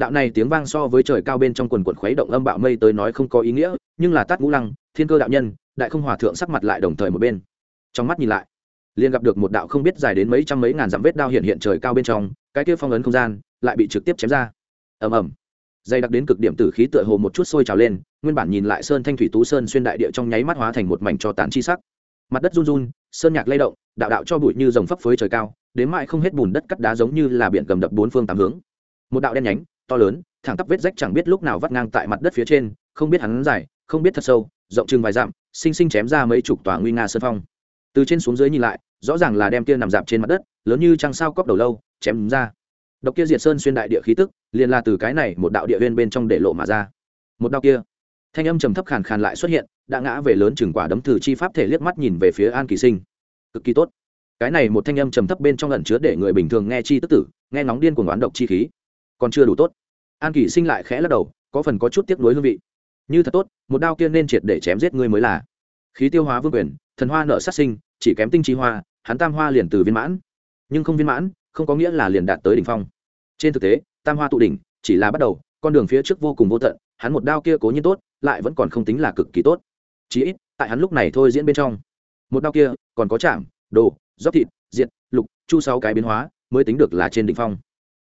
đạo này tiếng vang so với trời cao bên trong quần quần khuấy động âm bạo mây tới nói không có ý nghĩa, nhưng là tát ngũ lăng, thiên cơ đạo nhân, đại không hòa thượng sắc mặt lại đồng thời một bên. Trong mắt nhìn lại, liền gặp được một đạo không biết dài đến mấy trăm mấy ngàn dặm vết đao hiện hiện trời cao bên trong, cái kia phong ấn không gian lại bị trực tiếp chém ra. Ầm ầm. Dày đặc đến cực điểm tử khí tựa hồ một chút sôi trào lên, nguyên bản nhìn lại sơn thanh thủy tú sơn xuyên đại địa trong nháy mắt hóa thành một mảnh cho tán chi sắc. Mặt đất run run, sơn nhạc lay động, đạo đạo cho bụi như dòng phấp phới trời cao, đến mãi không hết bùn đất cắt đá giống như là biển cầm đập bốn phương tám hướng. Một đạo đen nhánh to lớn, thẳng tắp vết rách chẳng biết lúc nào vắt ngang tại mặt đất phía trên, không biết hắn dài, không biết thật sâu, rộng chừng vài dặm sinh sinh chém ra mấy chục tòa nguy nga sơn phong. Từ trên xuống dưới nhìn lại, rõ ràng là đem kia nằm dạp trên mặt đất, lớn như trăng sao cóp đầu lâu, chém ra. Độc kia diệt sơn xuyên đại địa khí tức, liền là từ cái này một đạo địa viên bên trong để lộ mà ra. Một đạo kia, thanh âm trầm thấp khàn khàn lại xuất hiện, đã ngã về lớn chừng quả đấm thử chi pháp thể liếc mắt nhìn về phía an kỳ sinh. Cực kỳ tốt. Cái này một thanh âm trầm thấp bên trong ẩn chứa để người bình thường nghe chi tức tử, nghe ngóng điên cuồng oán độc chi khí còn chưa đủ tốt. An kỳ sinh lại khẽ lắc đầu, có phần có chút tiếc nuối hương vị. Như thật tốt, một đao kia nên triệt để chém giết ngươi mới là. Khí tiêu hóa vương quyền, thần hoa nợ sát sinh, chỉ kém tinh trí hoa, hắn tam hoa liền từ viên mãn. Nhưng không viên mãn, không có nghĩa là liền đạt tới đỉnh phong. Trên thực tế, tam hoa tụ đỉnh, chỉ là bắt đầu, con đường phía trước vô cùng vô tận, hắn một đao kia cố nhiên tốt, lại vẫn còn không tính là cực kỳ tốt. Chí ít, tại hắn lúc này thôi diễn bên trong. Một đao kia, còn có chạm, đồ dốc thịt, diệt, lục, chu sáu cái biến hóa, mới tính được là trên đỉnh phong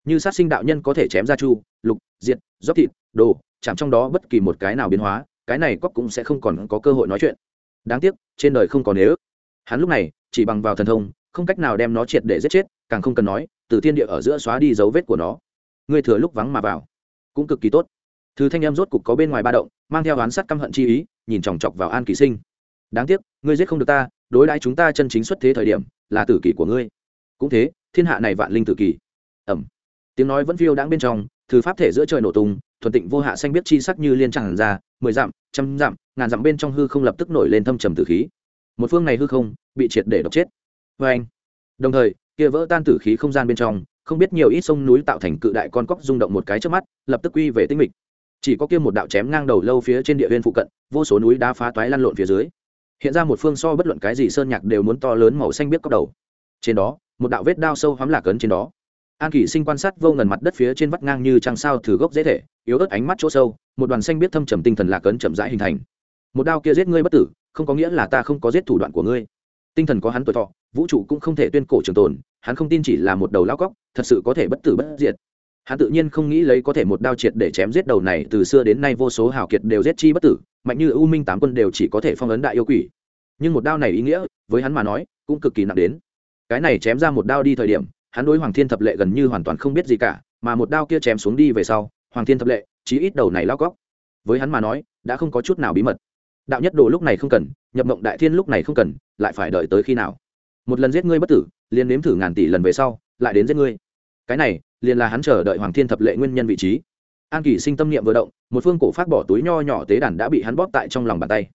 như sát sinh đạo nhân có thể chém ra chu, lục, diệt, dốc thịt, đồ, chạm trong đó bất kỳ một cái nào biến hóa, cái này cóc cũng sẽ không còn có cơ hội nói chuyện. Đáng tiếc, trên đời không còn nếu hắn lúc này, chỉ bằng vào thần thông, không cách nào đem nó triệt để giết chết, càng không cần nói, từ thiên địa ở giữa xóa đi dấu vết của nó. Ngươi thừa lúc vắng mà vào, cũng cực kỳ tốt. Thứ thanh em rốt cục có bên ngoài ba động, mang theo oán sắt căm hận chi ý, nhìn chòng chọc vào an kỳ sinh. Đáng tiếc, ngươi giết không được ta, đối đãi chúng ta chân chính xuất thế thời điểm, là tử kỷ của ngươi. Cũng thế, thiên hạ này vạn linh tử kỷ ẩm tiếng nói vẫn phiêu đáng bên trong, thứ pháp thể giữa trời nổ tung, thuần tịnh vô hạ xanh biết chi sắc như liên tràn ra, mười dặm, trăm dặm, ngàn dặm bên trong hư không lập tức nổi lên thâm trầm tử khí. Một phương này hư không, bị triệt để độc chết. Vê anh đồng thời, kia vỡ tan tử khí không gian bên trong, không biết nhiều ít sông núi tạo thành cự đại con cóc rung động một cái trước mắt, lập tức quy về tinh mịch. Chỉ có kia một đạo chém ngang đầu lâu phía trên địa viên phụ cận, vô số núi đá phá toái lăn lộn phía dưới. Hiện ra một phương so bất luận cái gì sơn nhạc đều muốn to lớn màu xanh biết cóc đầu. Trên đó, một đạo vết đao sâu hoắm lạc ấn trên đó an kỷ sinh quan sát vô ngần mặt đất phía trên vắt ngang như trăng sao thử gốc dễ thể, yếu ớt ánh mắt chỗ sâu, một đoàn xanh biết thâm trầm tinh thần lạc ấn chậm rãi hình thành. Một đao kia giết ngươi bất tử, không có nghĩa là ta không có giết thủ đoạn của ngươi. Tinh thần có hắn tuổi thọ, vũ trụ cũng không thể tuyên cổ trường tồn, hắn không tin chỉ là một đầu lao cóc, thật sự có thể bất tử bất diệt. Hắn tự nhiên không nghĩ lấy có thể một đao triệt để chém giết đầu này, từ xưa đến nay vô số hào kiệt đều giết chi bất tử, mạnh như u minh tám quân đều chỉ có thể phong ấn đại yêu quỷ. Nhưng một đao này ý nghĩa, với hắn mà nói, cũng cực kỳ nặng đến. Cái này chém ra một đao đi thời điểm hắn đối hoàng thiên thập lệ gần như hoàn toàn không biết gì cả, mà một đao kia chém xuống đi về sau, hoàng thiên thập lệ, chí ít đầu này lao góc. với hắn mà nói, đã không có chút nào bí mật. Đạo nhất đồ lúc này không cần, nhập mộng đại thiên lúc này không cần, lại phải đợi tới khi nào? Một lần giết ngươi bất tử, liền nếm thử ngàn tỷ lần về sau, lại đến giết ngươi. Cái này, liền là hắn chờ đợi hoàng thiên thập lệ nguyên nhân vị trí. An kỷ sinh tâm niệm vừa động, một phương cổ phát bỏ túi nho nhỏ tế đàn đã bị hắn bóp tại trong lòng bàn tay.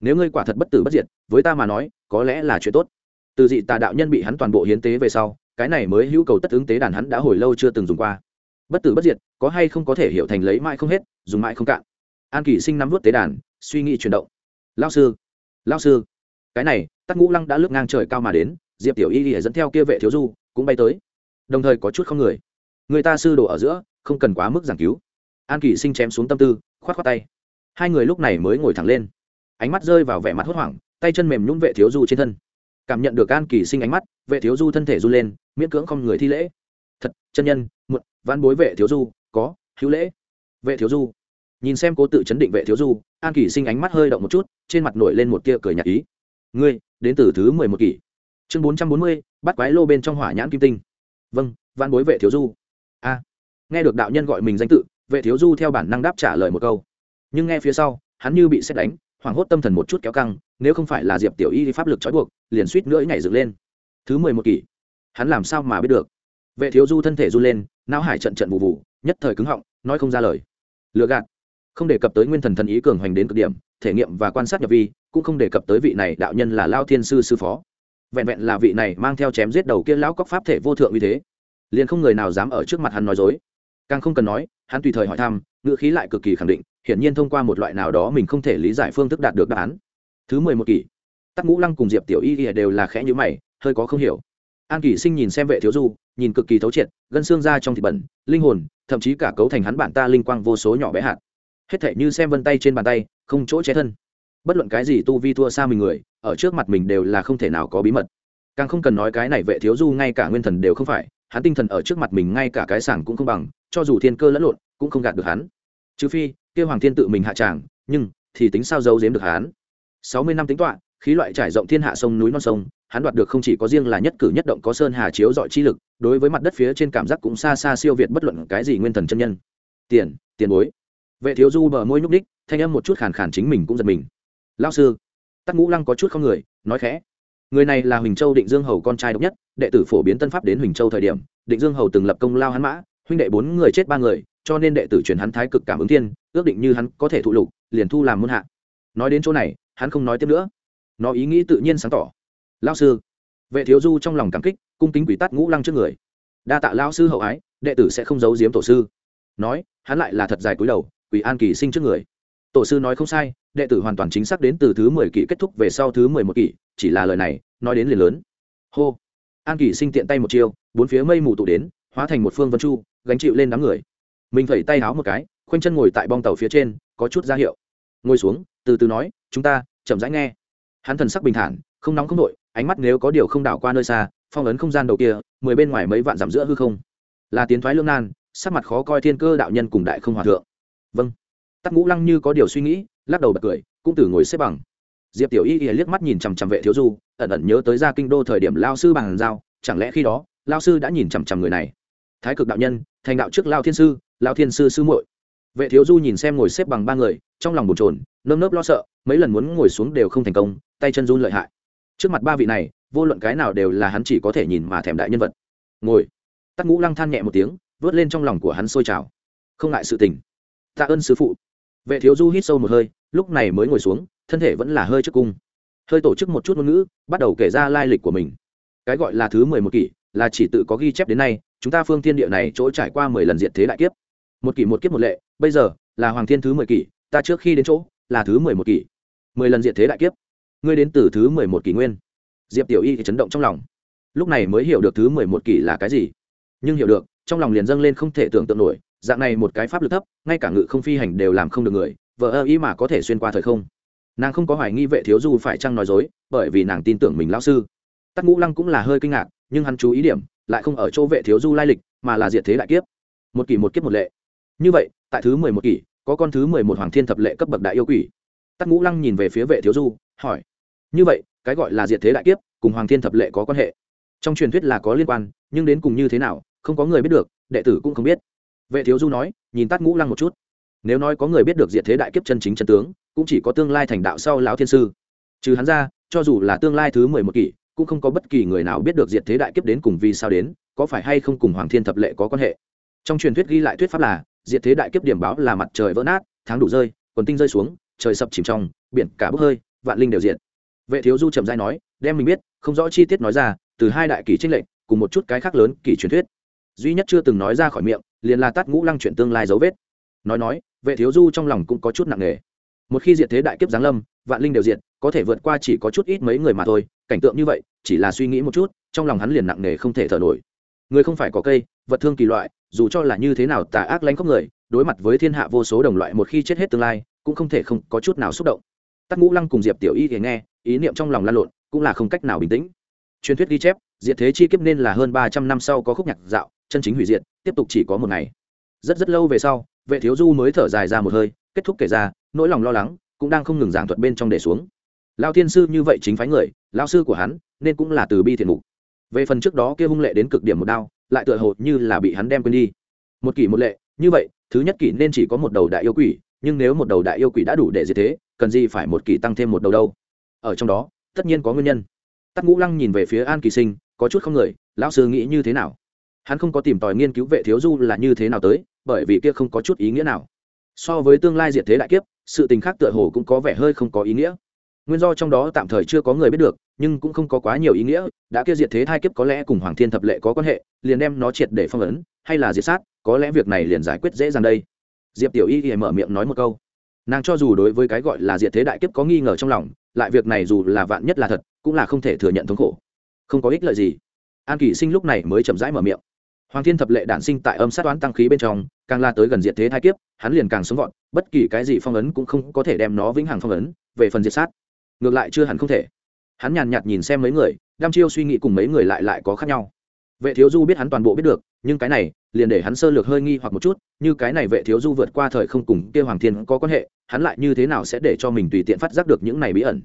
Nếu ngươi quả thật bất tử bất diệt, với ta mà nói, có lẽ là chuyện tốt. Từ dị tà đạo nhân bị hắn toàn bộ hiến tế về sau cái này mới hữu cầu tất ứng tế đàn hắn đã hồi lâu chưa từng dùng qua. Bất tử bất diệt, có hay không có thể hiểu thành lấy mãi không hết, dùng mãi không cạn. An kỷ sinh nắm vút tế đàn, suy nghĩ chuyển động. Lao sư lao sư. Cái này, tắc ngũ lăng đã lướt ngang trời cao mà đến, diệp tiểu y lìa dẫn theo kia vệ thiếu du, cũng bay tới. Đồng thời có chút không người. Người ta sư đồ ở giữa, không cần quá mức giảng cứu. An kỷ sinh chém xuống tâm tư, khoát khoát tay. Hai người lúc này mới ngồi thẳng lên. Ánh mắt rơi vào vẻ mặt hốt hoảng, tay chân mềm nhún vệ thiếu du trên thân cảm nhận được an kỳ sinh ánh mắt, vệ thiếu du thân thể du lên, miễn cưỡng không người thi lễ. Thật, chân nhân, muộn văn bối vệ thiếu du, có, hữu lễ. Vệ thiếu du, nhìn xem cố tự chấn định vệ thiếu du, an kỳ sinh ánh mắt hơi động một chút, trên mặt nổi lên một tia cười nhạt ý. Ngươi, đến từ thứ mười một kỷ. Chương bốn trăm bốn mươi, bắt quái lô bên trong hỏa nhãn kim tinh. Vâng văn bối vệ thiếu du. A. Nghe được đạo nhân gọi mình danh tự, vệ thiếu du theo bản năng đáp trả lời một câu. Nhưng nghe phía sau, hắn như bị xét đánh, hoảng hốt tâm thần một chút kéo căng, nếu không phải là diệp tiểu y pháp lực trói buộc liền suýt nữa nhảy dựng lên. Thứ mười một kỷ, hắn làm sao mà biết được? Vệ thiếu du thân thể run lên, não hải trận trận vụ vụ, nhất thời cứng họng, nói không ra lời. Lừa gạt. Không đề cập tới nguyên thần thần ý cường hoành đến cực điểm, thể nghiệm và quan sát nhập vi, cũng không đề cập tới vị này đạo nhân là lao thiên sư sư phó. Vẹn vẹn là vị này mang theo chém giết đầu kia lão cóc pháp thể vô thượng uy thế. Liền không người nào dám ở trước mặt hắn nói dối. Càng không cần nói, hắn tùy thời hỏi thăm, ngữ khí lại cực kỳ khẳng định, hiển nhiên thông qua một loại nào đó mình không thể lý giải phương thức đạt được đáp án. Thứ mười một kỷ tắc ngũ lăng cùng diệp tiểu y đều là khẽ nhữ mày, hơi có không hiểu. An kỷ sinh nhìn xem vệ thiếu du, nhìn cực kỳ thấu triệt, gân xương ra trong thịt bẩn, linh hồn, thậm chí cả cấu thành hắn bản ta linh quang vô số nhỏ bé hạt. Hết thể như xem vân tay trên bàn tay, không chỗ che thân. Bất luận cái gì tu vi thua xa mình người, ở trước mặt mình đều là không thể nào có bí mật. Càng không cần nói cái này vệ thiếu du ngay cả nguyên thần đều không phải, hắn tinh thần ở trước mặt mình ngay cả cái sảng cũng không bằng, cho dù thiên cơ lẫn lộn, cũng không gạt được hắn. Trừ phi kêu hoàng thiên tự mình hạ tràng, nhưng thì tính sao giấu giếm được hắn? Sáu mươi năm tính toạ khí loại trải rộng thiên hạ sông núi non sông, hắn đoạt được không chỉ có riêng là nhất cử nhất động có sơn hà chiếu dọi chi lực, đối với mặt đất phía trên cảm giác cũng xa xa siêu việt bất luận cái gì nguyên thần chân nhân. Tiền tiền bối. Vệ thiếu du bờ môi nhúc đích thanh âm một chút khàn khàn chính mình cũng giật mình. Lao sư. Tắc ngũ lăng có chút không người, nói khẽ. Người này là huỳnh châu định dương hầu con trai độc nhất, đệ tử phổ biến tân pháp đến huỳnh châu thời điểm, định dương hầu từng lập công lao hắn mã, huynh đệ bốn người chết ba người, cho nên đệ tử truyền hắn thái cực cảm ứng thiên, ước định như hắn có thể thụ lục, liền thu làm môn hạ. Nói đến chỗ này, hắn không nói tiếp nữa nó ý nghĩ tự nhiên sáng tỏ. Lao sư, vệ thiếu du trong lòng cảm kích, cung kính quỷ tắt ngũ lăng trước người. Đa tạ lao sư hậu ái, đệ tử sẽ không giấu giếm tổ sư. Nói, hắn lại là thật dài cúi đầu quỷ an kỳ sinh trước người. Tổ sư nói không sai, đệ tử hoàn toàn chính xác đến từ thứ mười kỷ kết thúc về sau thứ mười một kỷ, chỉ là lời này, nói đến liền lớn. Hô. An kỳ sinh tiện tay một chiêu, bốn phía mây mù tụ đến, hóa thành một phương vân chu, gánh chịu lên đám người. Mình phẩy tay háo một cái, khoanh chân ngồi tại bong tàu phía trên, có chút ra hiệu. Ngồi xuống, từ từ nói, chúng ta chậm rãi nghe hắn thần sắc bình thản, không nóng không đội ánh mắt nếu có điều không đảo qua nơi xa, phong ấn không gian đầu kia, mười bên ngoài mấy vạn dặm giữa hư không. Là tiến thoái lương nan, sắc mặt khó coi thiên cơ đạo nhân cùng đại không hòa thượng. Vâng. Tắc ngũ lăng như có điều suy nghĩ, lắc đầu bật cười, cũng từ ngồi xếp bằng. Diệp tiểu y liếc mắt nhìn chằm chằm vệ thiếu du, ẩn ẩn nhớ tới ra kinh đô thời điểm lao sư bằng giao, chẳng lẽ khi đó, lao sư đã nhìn chằm chằm người này? Thái cực đạo nhân, thành đạo trước lao thiên sư, lao thiên sư sư muội vệ thiếu du nhìn xem ngồi xếp bằng ba người, trong lòng bồn trồn nơm nớp lo sợ, mấy lần muốn ngồi xuống đều không thành công, tay chân run lợi hại. Trước mặt ba vị này, vô luận cái nào đều là hắn chỉ có thể nhìn mà thèm đại nhân vật. Ngồi. Tắc ngũ lăng than nhẹ một tiếng, vớt lên trong lòng của hắn sôi trào. Không ngại sự tình. Tạ ơn sư phụ. Vệ thiếu du hít sâu một hơi, lúc này mới ngồi xuống, thân thể vẫn là hơi trước cung. Hơi tổ chức một chút ngôn ngữ, bắt đầu kể ra lai lịch của mình. Cái gọi là thứ mười một kỷ, là chỉ tự có ghi chép đến nay, chúng ta phương thiên địa này chỗ trải qua mười lần diện thế đại kiếp một kỷ một kiếp một lệ, bây giờ là hoàng thiên thứ mười kỷ, ta trước khi đến chỗ là thứ mười một kỷ. Mười lần diện thế đại kiếp. Ngươi đến từ thứ mười một kỷ nguyên. Diệp tiểu y thì chấn động trong lòng. Lúc này mới hiểu được thứ mười một kỷ là cái gì. Nhưng hiểu được, trong lòng liền dâng lên không thể tưởng tượng nổi, dạng này một cái pháp lực thấp, ngay cả ngự không phi hành đều làm không được người vợ ơ ý mà có thể xuyên qua thời không. Nàng không có hoài nghi vệ thiếu du phải chăng nói dối, bởi vì nàng tin tưởng mình lão sư. Tắc ngũ lăng cũng là hơi kinh ngạc, nhưng hắn chú ý điểm, lại không ở chỗ vệ thiếu du lai lịch, mà là diệt thế đại kiếp. Một kỷ một kiếp một lệ như vậy, tại thứ mười một kỷ, có con thứ mười một hoàng thiên thập lệ cấp bậc đại yêu quỷ. Tắc ngũ lăng nhìn về phía vệ thiếu du, hỏi, như vậy, cái gọi là diệt thế đại kiếp cùng hoàng thiên thập lệ có quan hệ? Trong truyền thuyết là có liên quan, nhưng đến cùng như thế nào, không có người biết được, đệ tử cũng không biết. Vệ thiếu du nói, nhìn tắt ngũ lăng một chút. Nếu nói có người biết được diệt thế đại kiếp chân chính chân tướng, cũng chỉ có tương lai thành đạo sau lão thiên sư. Trừ hắn ra, cho dù là tương lai thứ mười một kỷ, cũng không có bất kỳ người nào biết được diệt thế đại kiếp đến cùng vì sao đến, có phải hay không cùng hoàng thiên thập lệ có quan hệ? Trong truyền thuyết ghi lại thuyết pháp là diệt thế đại kiếp điểm báo là mặt trời vỡ nát, tháng đủ rơi, quần tinh rơi xuống, trời sập chìm trong, biển cả bốc hơi, vạn linh đều diệt. Vệ thiếu du trầm dai nói, đem mình biết, không rõ chi tiết nói ra, từ hai đại kỷ trinh lệnh, cùng một chút cái khác lớn kỷ truyền thuyết. Duy nhất chưa từng nói ra khỏi miệng, liền là tát ngũ lăng chuyện tương lai dấu vết. Nói nói, vệ thiếu du trong lòng cũng có chút nặng nề. Một khi diệt thế đại kiếp giáng lâm, vạn linh đều diệt, có thể vượt qua chỉ có chút ít mấy người mà thôi, cảnh tượng như vậy, chỉ là suy nghĩ một chút, trong lòng hắn liền nặng nề không thể thở nổi. Người không phải có cây, vật thương kỳ loại dù cho là như thế nào tà ác lanh khóc người, đối mặt với thiên hạ vô số đồng loại một khi chết hết tương lai, cũng không thể không có chút nào xúc động. Tắc ngũ lăng cùng diệp tiểu y thì nghe, ý niệm trong lòng lan lộn, cũng là không cách nào bình tĩnh. Truyền thuyết ghi chép, diệt thế chi kiếp nên là hơn ba trăm năm sau có khúc nhạc dạo, chân chính hủy diệt, tiếp tục chỉ có một ngày. Rất rất lâu về sau, vệ thiếu du mới thở dài ra một hơi, kết thúc kể ra, nỗi lòng lo lắng cũng đang không ngừng giảng thuật bên trong để xuống. Lao thiên sư như vậy chính phái người lao sư của hắn, nên cũng là từ bi thiện mục. Về phần trước đó kia hung lệ đến cực điểm một đao lại tựa hồ như là bị hắn đem quên đi. Một kỷ một lệ, như vậy, thứ nhất kỷ nên chỉ có một đầu đại yêu quỷ, nhưng nếu một đầu đại yêu quỷ đã đủ để diệt thế, cần gì phải một kỷ tăng thêm một đầu đâu? Ở trong đó, tất nhiên có nguyên nhân. Tắc ngũ lăng nhìn về phía an kỳ sinh, có chút không người, lão sư nghĩ như thế nào? Hắn không có tìm tòi nghiên cứu vệ thiếu du là như thế nào tới, bởi vì kia không có chút ý nghĩa nào. So với tương lai diệt thế đại kiếp, sự tình khác tựa hồ cũng có vẻ hơi không có ý nghĩa nguyên do trong đó tạm thời chưa có người biết được, nhưng cũng không có quá nhiều ý nghĩa, đã kia diệt thế thai kiếp có lẽ cùng hoàng thiên thập lệ có quan hệ, liền đem nó triệt để phong ấn, hay là diệt sát, có lẽ việc này liền giải quyết dễ dàng đây. Diệp tiểu y thì mở miệng nói một câu. Nàng cho dù đối với cái gọi là diệt thế đại kiếp có nghi ngờ trong lòng, lại việc này dù là vạn nhất là thật, cũng là không thể thừa nhận thống khổ. Không có ích lợi gì. An kỳ sinh lúc này mới chậm rãi mở miệng. Hoàng thiên thập lệ đản sinh tại âm sát toán tăng khí bên trong, càng la tới gần diệt thế thai kiếp, hắn liền càng sống gọn, bất kỳ cái gì phong ấn cũng không có thể đem nó vĩnh hằng phong ấn, về phần diệt sát ngược lại chưa hẳn không thể. Hắn nhàn nhạt nhìn xem mấy người đam chiêu suy nghĩ cùng mấy người lại lại có khác nhau. Vệ thiếu du biết hắn toàn bộ biết được, nhưng cái này, liền để hắn sơ lược hơi nghi hoặc một chút, như cái này vệ thiếu du vượt qua thời không cùng kia hoàng thiên có quan hệ, hắn lại như thế nào sẽ để cho mình tùy tiện phát giác được những này bí ẩn?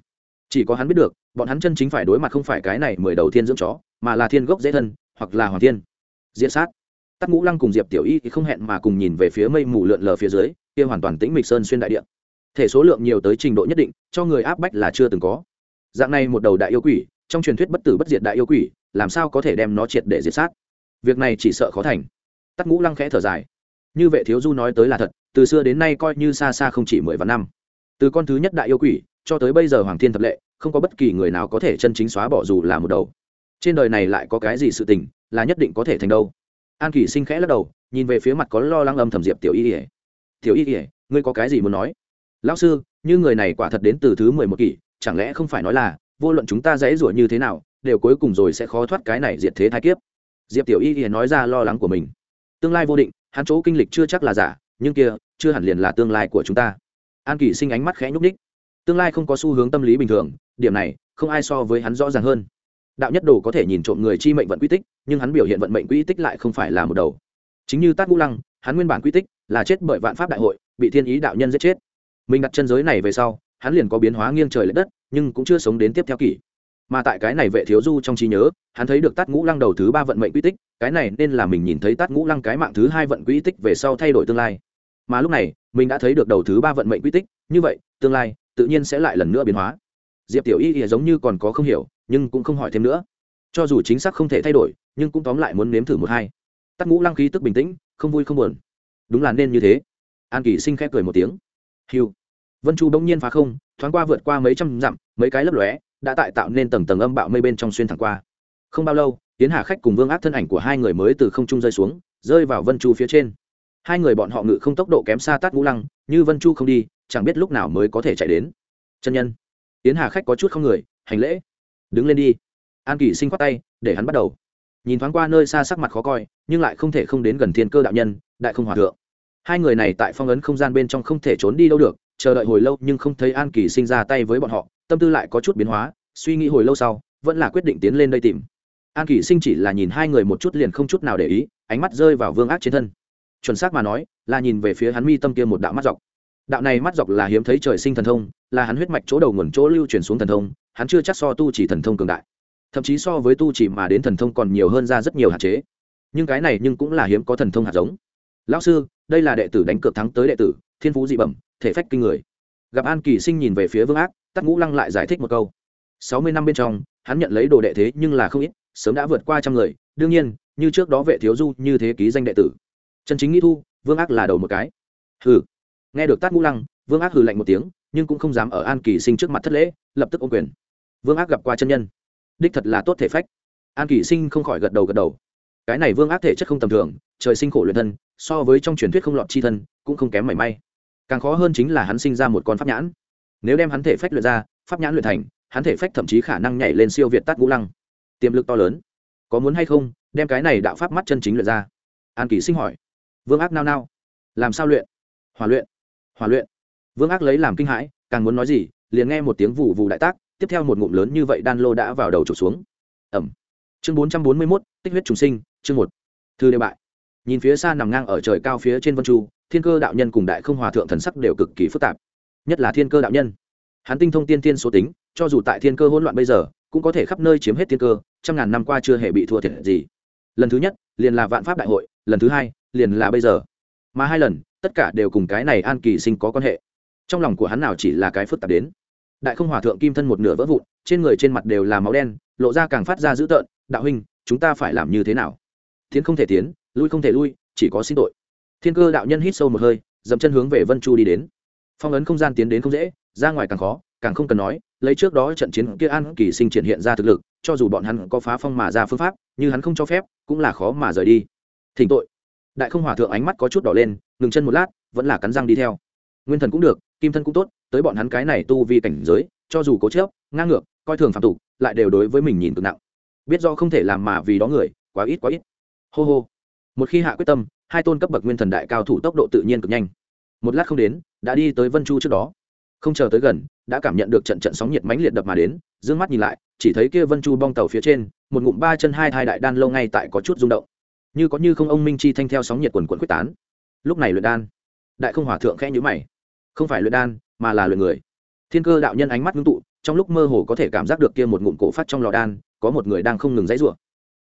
Chỉ có hắn biết được, bọn hắn chân chính phải đối mặt không phải cái này mười đầu thiên dưỡng chó, mà là thiên gốc dễ thân, hoặc là hoàng thiên. Diễn sát. Tắc ngũ lăng cùng diệp tiểu y thì không hẹn mà cùng nhìn về phía mây mù lượn lờ phía dưới, kia hoàn toàn tĩnh mịch sơn xuyên đại địa thể số lượng nhiều tới trình độ nhất định, cho người áp bách là chưa từng có. Dạng này một đầu đại yêu quỷ, trong truyền thuyết bất tử bất diệt đại yêu quỷ, làm sao có thể đem nó triệt để diệt sát? Việc này chỉ sợ khó thành. Tắc ngũ lăng khẽ thở dài. Như vệ thiếu du nói tới là thật, từ xưa đến nay coi như xa xa không chỉ mười vạn năm. Từ con thứ nhất đại yêu quỷ, cho tới bây giờ hoàng thiên thập lệ, không có bất kỳ người nào có thể chân chính xóa bỏ dù là một đầu. Trên đời này lại có cái gì sự tình, là nhất định có thể thành đâu? An kỳ sinh khẽ lắc đầu, nhìn về phía mặt có lo lắng âm thầm diệp tiểu y ỉa tiểu y ỉa ngươi có cái gì muốn nói? Lão sư, như người này quả thật đến từ thứ mười một kỷ, chẳng lẽ không phải nói là, vô luận chúng ta dễ rủa như thế nào, đều cuối cùng rồi sẽ khó thoát cái này diệt thế thái kiếp. Diệp tiểu y ỉa nói ra lo lắng của mình. Tương lai vô định, hắn chỗ kinh lịch chưa chắc là giả, nhưng kia, chưa hẳn liền là tương lai của chúng ta. An kỷ sinh ánh mắt khẽ nhúc ních tương lai không có xu hướng tâm lý bình thường, điểm này, không ai so với hắn rõ ràng hơn. Đạo nhất đồ có thể nhìn trộm người chi mệnh vận quy tích, nhưng hắn biểu hiện vận mệnh quy tích lại không phải là một đầu. Chính như tát ngũ lăng, hắn nguyên bản quy tích là chết bởi vạn pháp đại hội, bị thiên ý đạo nhân giết chết mình đặt chân giới này về sau, hắn liền có biến hóa nghiêng trời l ệ đất, nhưng cũng chưa sống đến tiếp theo kỷ. Mà tại cái này vệ thiếu du trong trí nhớ, hắn thấy được tát ngũ lăng đầu thứ ba vận mệnh quy tích, cái này nên là mình nhìn thấy tát ngũ lăng cái mạng thứ hai vận quy tích về sau thay đổi tương lai. Mà lúc này, mình đã thấy được đầu thứ ba vận mệnh quy tích, như vậy, tương lai, tự nhiên sẽ lại lần nữa biến hóa. Diệp tiểu y thì giống như còn có không hiểu, nhưng cũng không hỏi thêm nữa. Cho dù chính xác không thể thay đổi, nhưng cũng tóm lại muốn nếm thử một hai. Tắt ngũ lăng khí tức bình tĩnh, không vui không buồn. Đúng là nên như thế. An kỳ sinh khép cười một tiếng hiu vân chu bỗng nhiên phá không, thoáng qua vượt qua mấy trăm dặm, mấy cái lấp lóe, đã tại tạo nên tầng tầng âm bạo mây bên trong xuyên thẳng qua. Không bao lâu tiến hà khách cùng vương ác thân ảnh của hai người mới từ không trung rơi xuống, rơi vào vân chu phía trên. Hai người bọn họ ngự không tốc độ kém xa tát ngũ lăng, như vân chu không đi, chẳng biết lúc nào mới có thể chạy đến. Chân nhân. Tiến hà khách có chút không người, hành lễ. Đứng lên đi. An kỳ sinh khoát tay, để hắn bắt đầu. Nhìn thoáng qua nơi xa sắc mặt khó coi, nhưng lại không thể không đến gần thiên cơ đạo nhân, đại không hòa thượng hai người này tại phong ấn không gian bên trong không thể trốn đi đâu được, chờ đợi hồi lâu nhưng không thấy an kỳ sinh ra tay với bọn họ, tâm tư lại có chút biến hóa, suy nghĩ hồi lâu sau, vẫn là quyết định tiến lên đây tìm. An kỳ sinh chỉ là nhìn hai người một chút liền không chút nào để ý, ánh mắt rơi vào vương ác trên thân. Chuẩn xác mà nói, là nhìn về phía hắn mi tâm kia một đạo mắt dọc. Đạo này mắt dọc là hiếm thấy trời sinh thần thông, là hắn huyết mạch chỗ đầu nguồn chỗ lưu truyền xuống thần thông, hắn chưa chắc so tu chỉ thần thông cường đại. Thậm chí so với tu chỉ mà đến thần thông còn nhiều hơn ra rất nhiều hạn chế. Nhưng cái này nhưng cũng là hiếm có thần thông hạt giống lão sư, đây là đệ tử đánh cược thắng tới đệ tử, thiên phú dị bẩm, thể phách kinh người. Gặp an kỳ sinh nhìn về phía vương ác, tắc ngũ lăng lại giải thích một câu. Sáu mươi năm bên trong, hắn nhận lấy đồ đệ thế nhưng là không ít, sớm đã vượt qua trăm người, đương nhiên, như trước đó vệ thiếu du như thế ký danh đệ tử. Chân chính nghĩ thu, vương ác là đầu một cái. Hừ. Nghe được tát ngũ lăng, vương ác hừ lạnh một tiếng, nhưng cũng không dám ở an kỳ sinh trước mặt thất lễ, lập tức ô quyền. Vương ác gặp qua chân nhân. Đích thật là tốt thể phách. An kỳ sinh không khỏi gật đầu gật đầu. Cái này vương ác thể chất không tầm thường trời sinh khổ luyện thân, so với trong truyền thuyết không lọt chi thân, cũng không kém mảy may. Càng khó hơn chính là hắn sinh ra một con pháp nhãn. Nếu đem hắn thể phách luyện ra, pháp nhãn luyện thành, hắn thể phách thậm chí khả năng nhảy lên siêu việt tát ngũ lăng. Tiềm lực to lớn. Có muốn hay không, đem cái này đạo pháp mắt chân chính luyện ra? An kỳ sinh hỏi. Vương ác nao nao. Làm sao luyện? Hòa luyện. Hòa luyện. Vương ác lấy làm kinh hãi, càng muốn nói gì, liền nghe một tiếng vụ vụ đại tác, tiếp theo một ngụm lớn như vậy đan lô đã vào đầu trục xuống. Ẩm. Chương bốn trăm bốn mươi mốt, tích huyết trùng sinh, chương một. Thư đề bại nhìn phía xa nằm ngang ở trời cao phía trên vân chu, thiên cơ đạo nhân cùng đại không hòa thượng thần sắc đều cực kỳ phức tạp. Nhất là thiên cơ đạo nhân. Hắn tinh thông tiên tiên số tính, cho dù tại thiên cơ hỗn loạn bây giờ, cũng có thể khắp nơi chiếm hết thiên cơ, trăm ngàn năm qua chưa hề bị thua thiệt gì. Lần thứ nhất, liền là vạn pháp đại hội, lần thứ hai, liền là bây giờ. Mà hai lần, tất cả đều cùng cái này an kỳ sinh có quan hệ. Trong lòng của hắn nào chỉ là cái phức tạp đến. Đại không hòa thượng kim thân một nửa vỡ vụn, trên người trên mặt đều là máu đen, lộ ra càng phát ra dữ tợn, đạo huynh, chúng ta phải làm như thế nào? Tiến không thể tiến lui không thể lui, chỉ có xin tội. Thiên cơ đạo nhân hít sâu một hơi, dậm chân hướng về vân chu đi đến. Phong ấn không gian tiến đến không dễ, ra ngoài càng khó, càng không cần nói, lấy trước đó trận chiến kia an kỳ sinh triển hiện ra thực lực, cho dù bọn hắn có phá phong mà ra phương pháp, như hắn không cho phép, cũng là khó mà rời đi. Thỉnh tội. Đại không hòa thượng ánh mắt có chút đỏ lên, ngừng chân một lát, vẫn là cắn răng đi theo. Nguyên thần cũng được, kim thân cũng tốt, tới bọn hắn cái này tu vi cảnh giới, cho dù cố chớp ngang ngược, coi thường phạm tục, lại đều đối với mình nhìn cực nặng. Biết do không thể làm mà vì đó người, quá ít quá ít. Hô hô một khi hạ quyết tâm, hai tôn cấp bậc nguyên thần đại cao thủ tốc độ tự nhiên cực nhanh. Một lát không đến, đã đi tới vân chu trước đó. Không chờ tới gần, đã cảm nhận được trận trận sóng nhiệt mãnh liệt đập mà đến d ư ơ n g mắt nhìn lại, chỉ thấy kia vân chu bong tàu phía trên, một ngụm ba chân hai thai đại đan lâu ngay tại có chút rung động. Như có như không ông minh chi thanh theo sóng nhiệt quần quận quyết tán. Lúc này luyện đan, đại không hòa thượng khẽ nhữ mày. Không phải luyện đan, mà là luyện người. Thiên cơ đạo nhân ánh mắt ngưng tụ, trong lúc mơ hồ có thể cảm giác được kia một ngụm cổ phát trong lò đan, có một người đang không ngừng dãy rủa.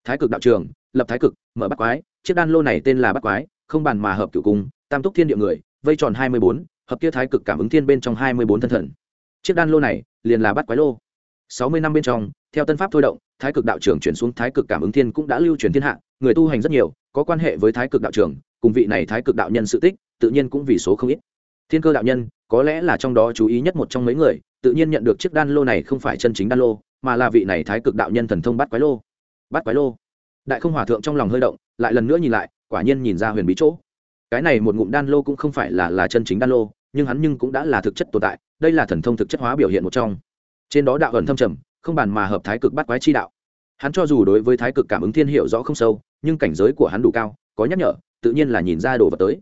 Thái cực đạo trường lập thái cực, mở bắt quái, chiếc đan lô này tên là bắt quái, không bàn mà hợp cửu cung, tam túc thiên địa người, vây tròn hai mươi bốn, hợp kia thái cực cảm ứng thiên bên trong hai mươi bốn thân thần. Chiếc đan lô này liền là bắt quái lô. Sáu mươi năm bên trong, theo tân pháp thôi động, thái cực đạo trưởng chuyển xuống thái cực cảm ứng thiên cũng đã lưu truyền thiên hạ, người tu hành rất nhiều, có quan hệ với thái cực đạo trưởng, cùng vị này thái cực đạo nhân sự tích, tự nhiên cũng vì số không ít. Thiên cơ đạo nhân, có lẽ là trong đó chú ý nhất một trong mấy người, tự nhiên nhận được chiếc đan lô này không phải chân chính đan lô, mà là vị này thái cực đạo nhân thần thông bắt quái lô. Bắt quái lô đại không hòa thượng trong lòng hơi động, lại lần nữa nhìn lại, quả nhiên nhìn ra huyền bí chỗ. Cái này một ngụm đan lô cũng không phải là là chân chính đan lô, nhưng hắn nhưng cũng đã là thực chất tồn tại, đây là thần thông thực chất hóa biểu hiện một trong. Trên đó đạo ẩn thâm trầm, không bàn mà hợp thái cực bắt quái chi đạo. Hắn cho dù đối với thái cực cảm ứng thiên hiệu rõ không sâu, nhưng cảnh giới của hắn đủ cao, có nhắc nhở, tự nhiên là nhìn ra đồ vật tới.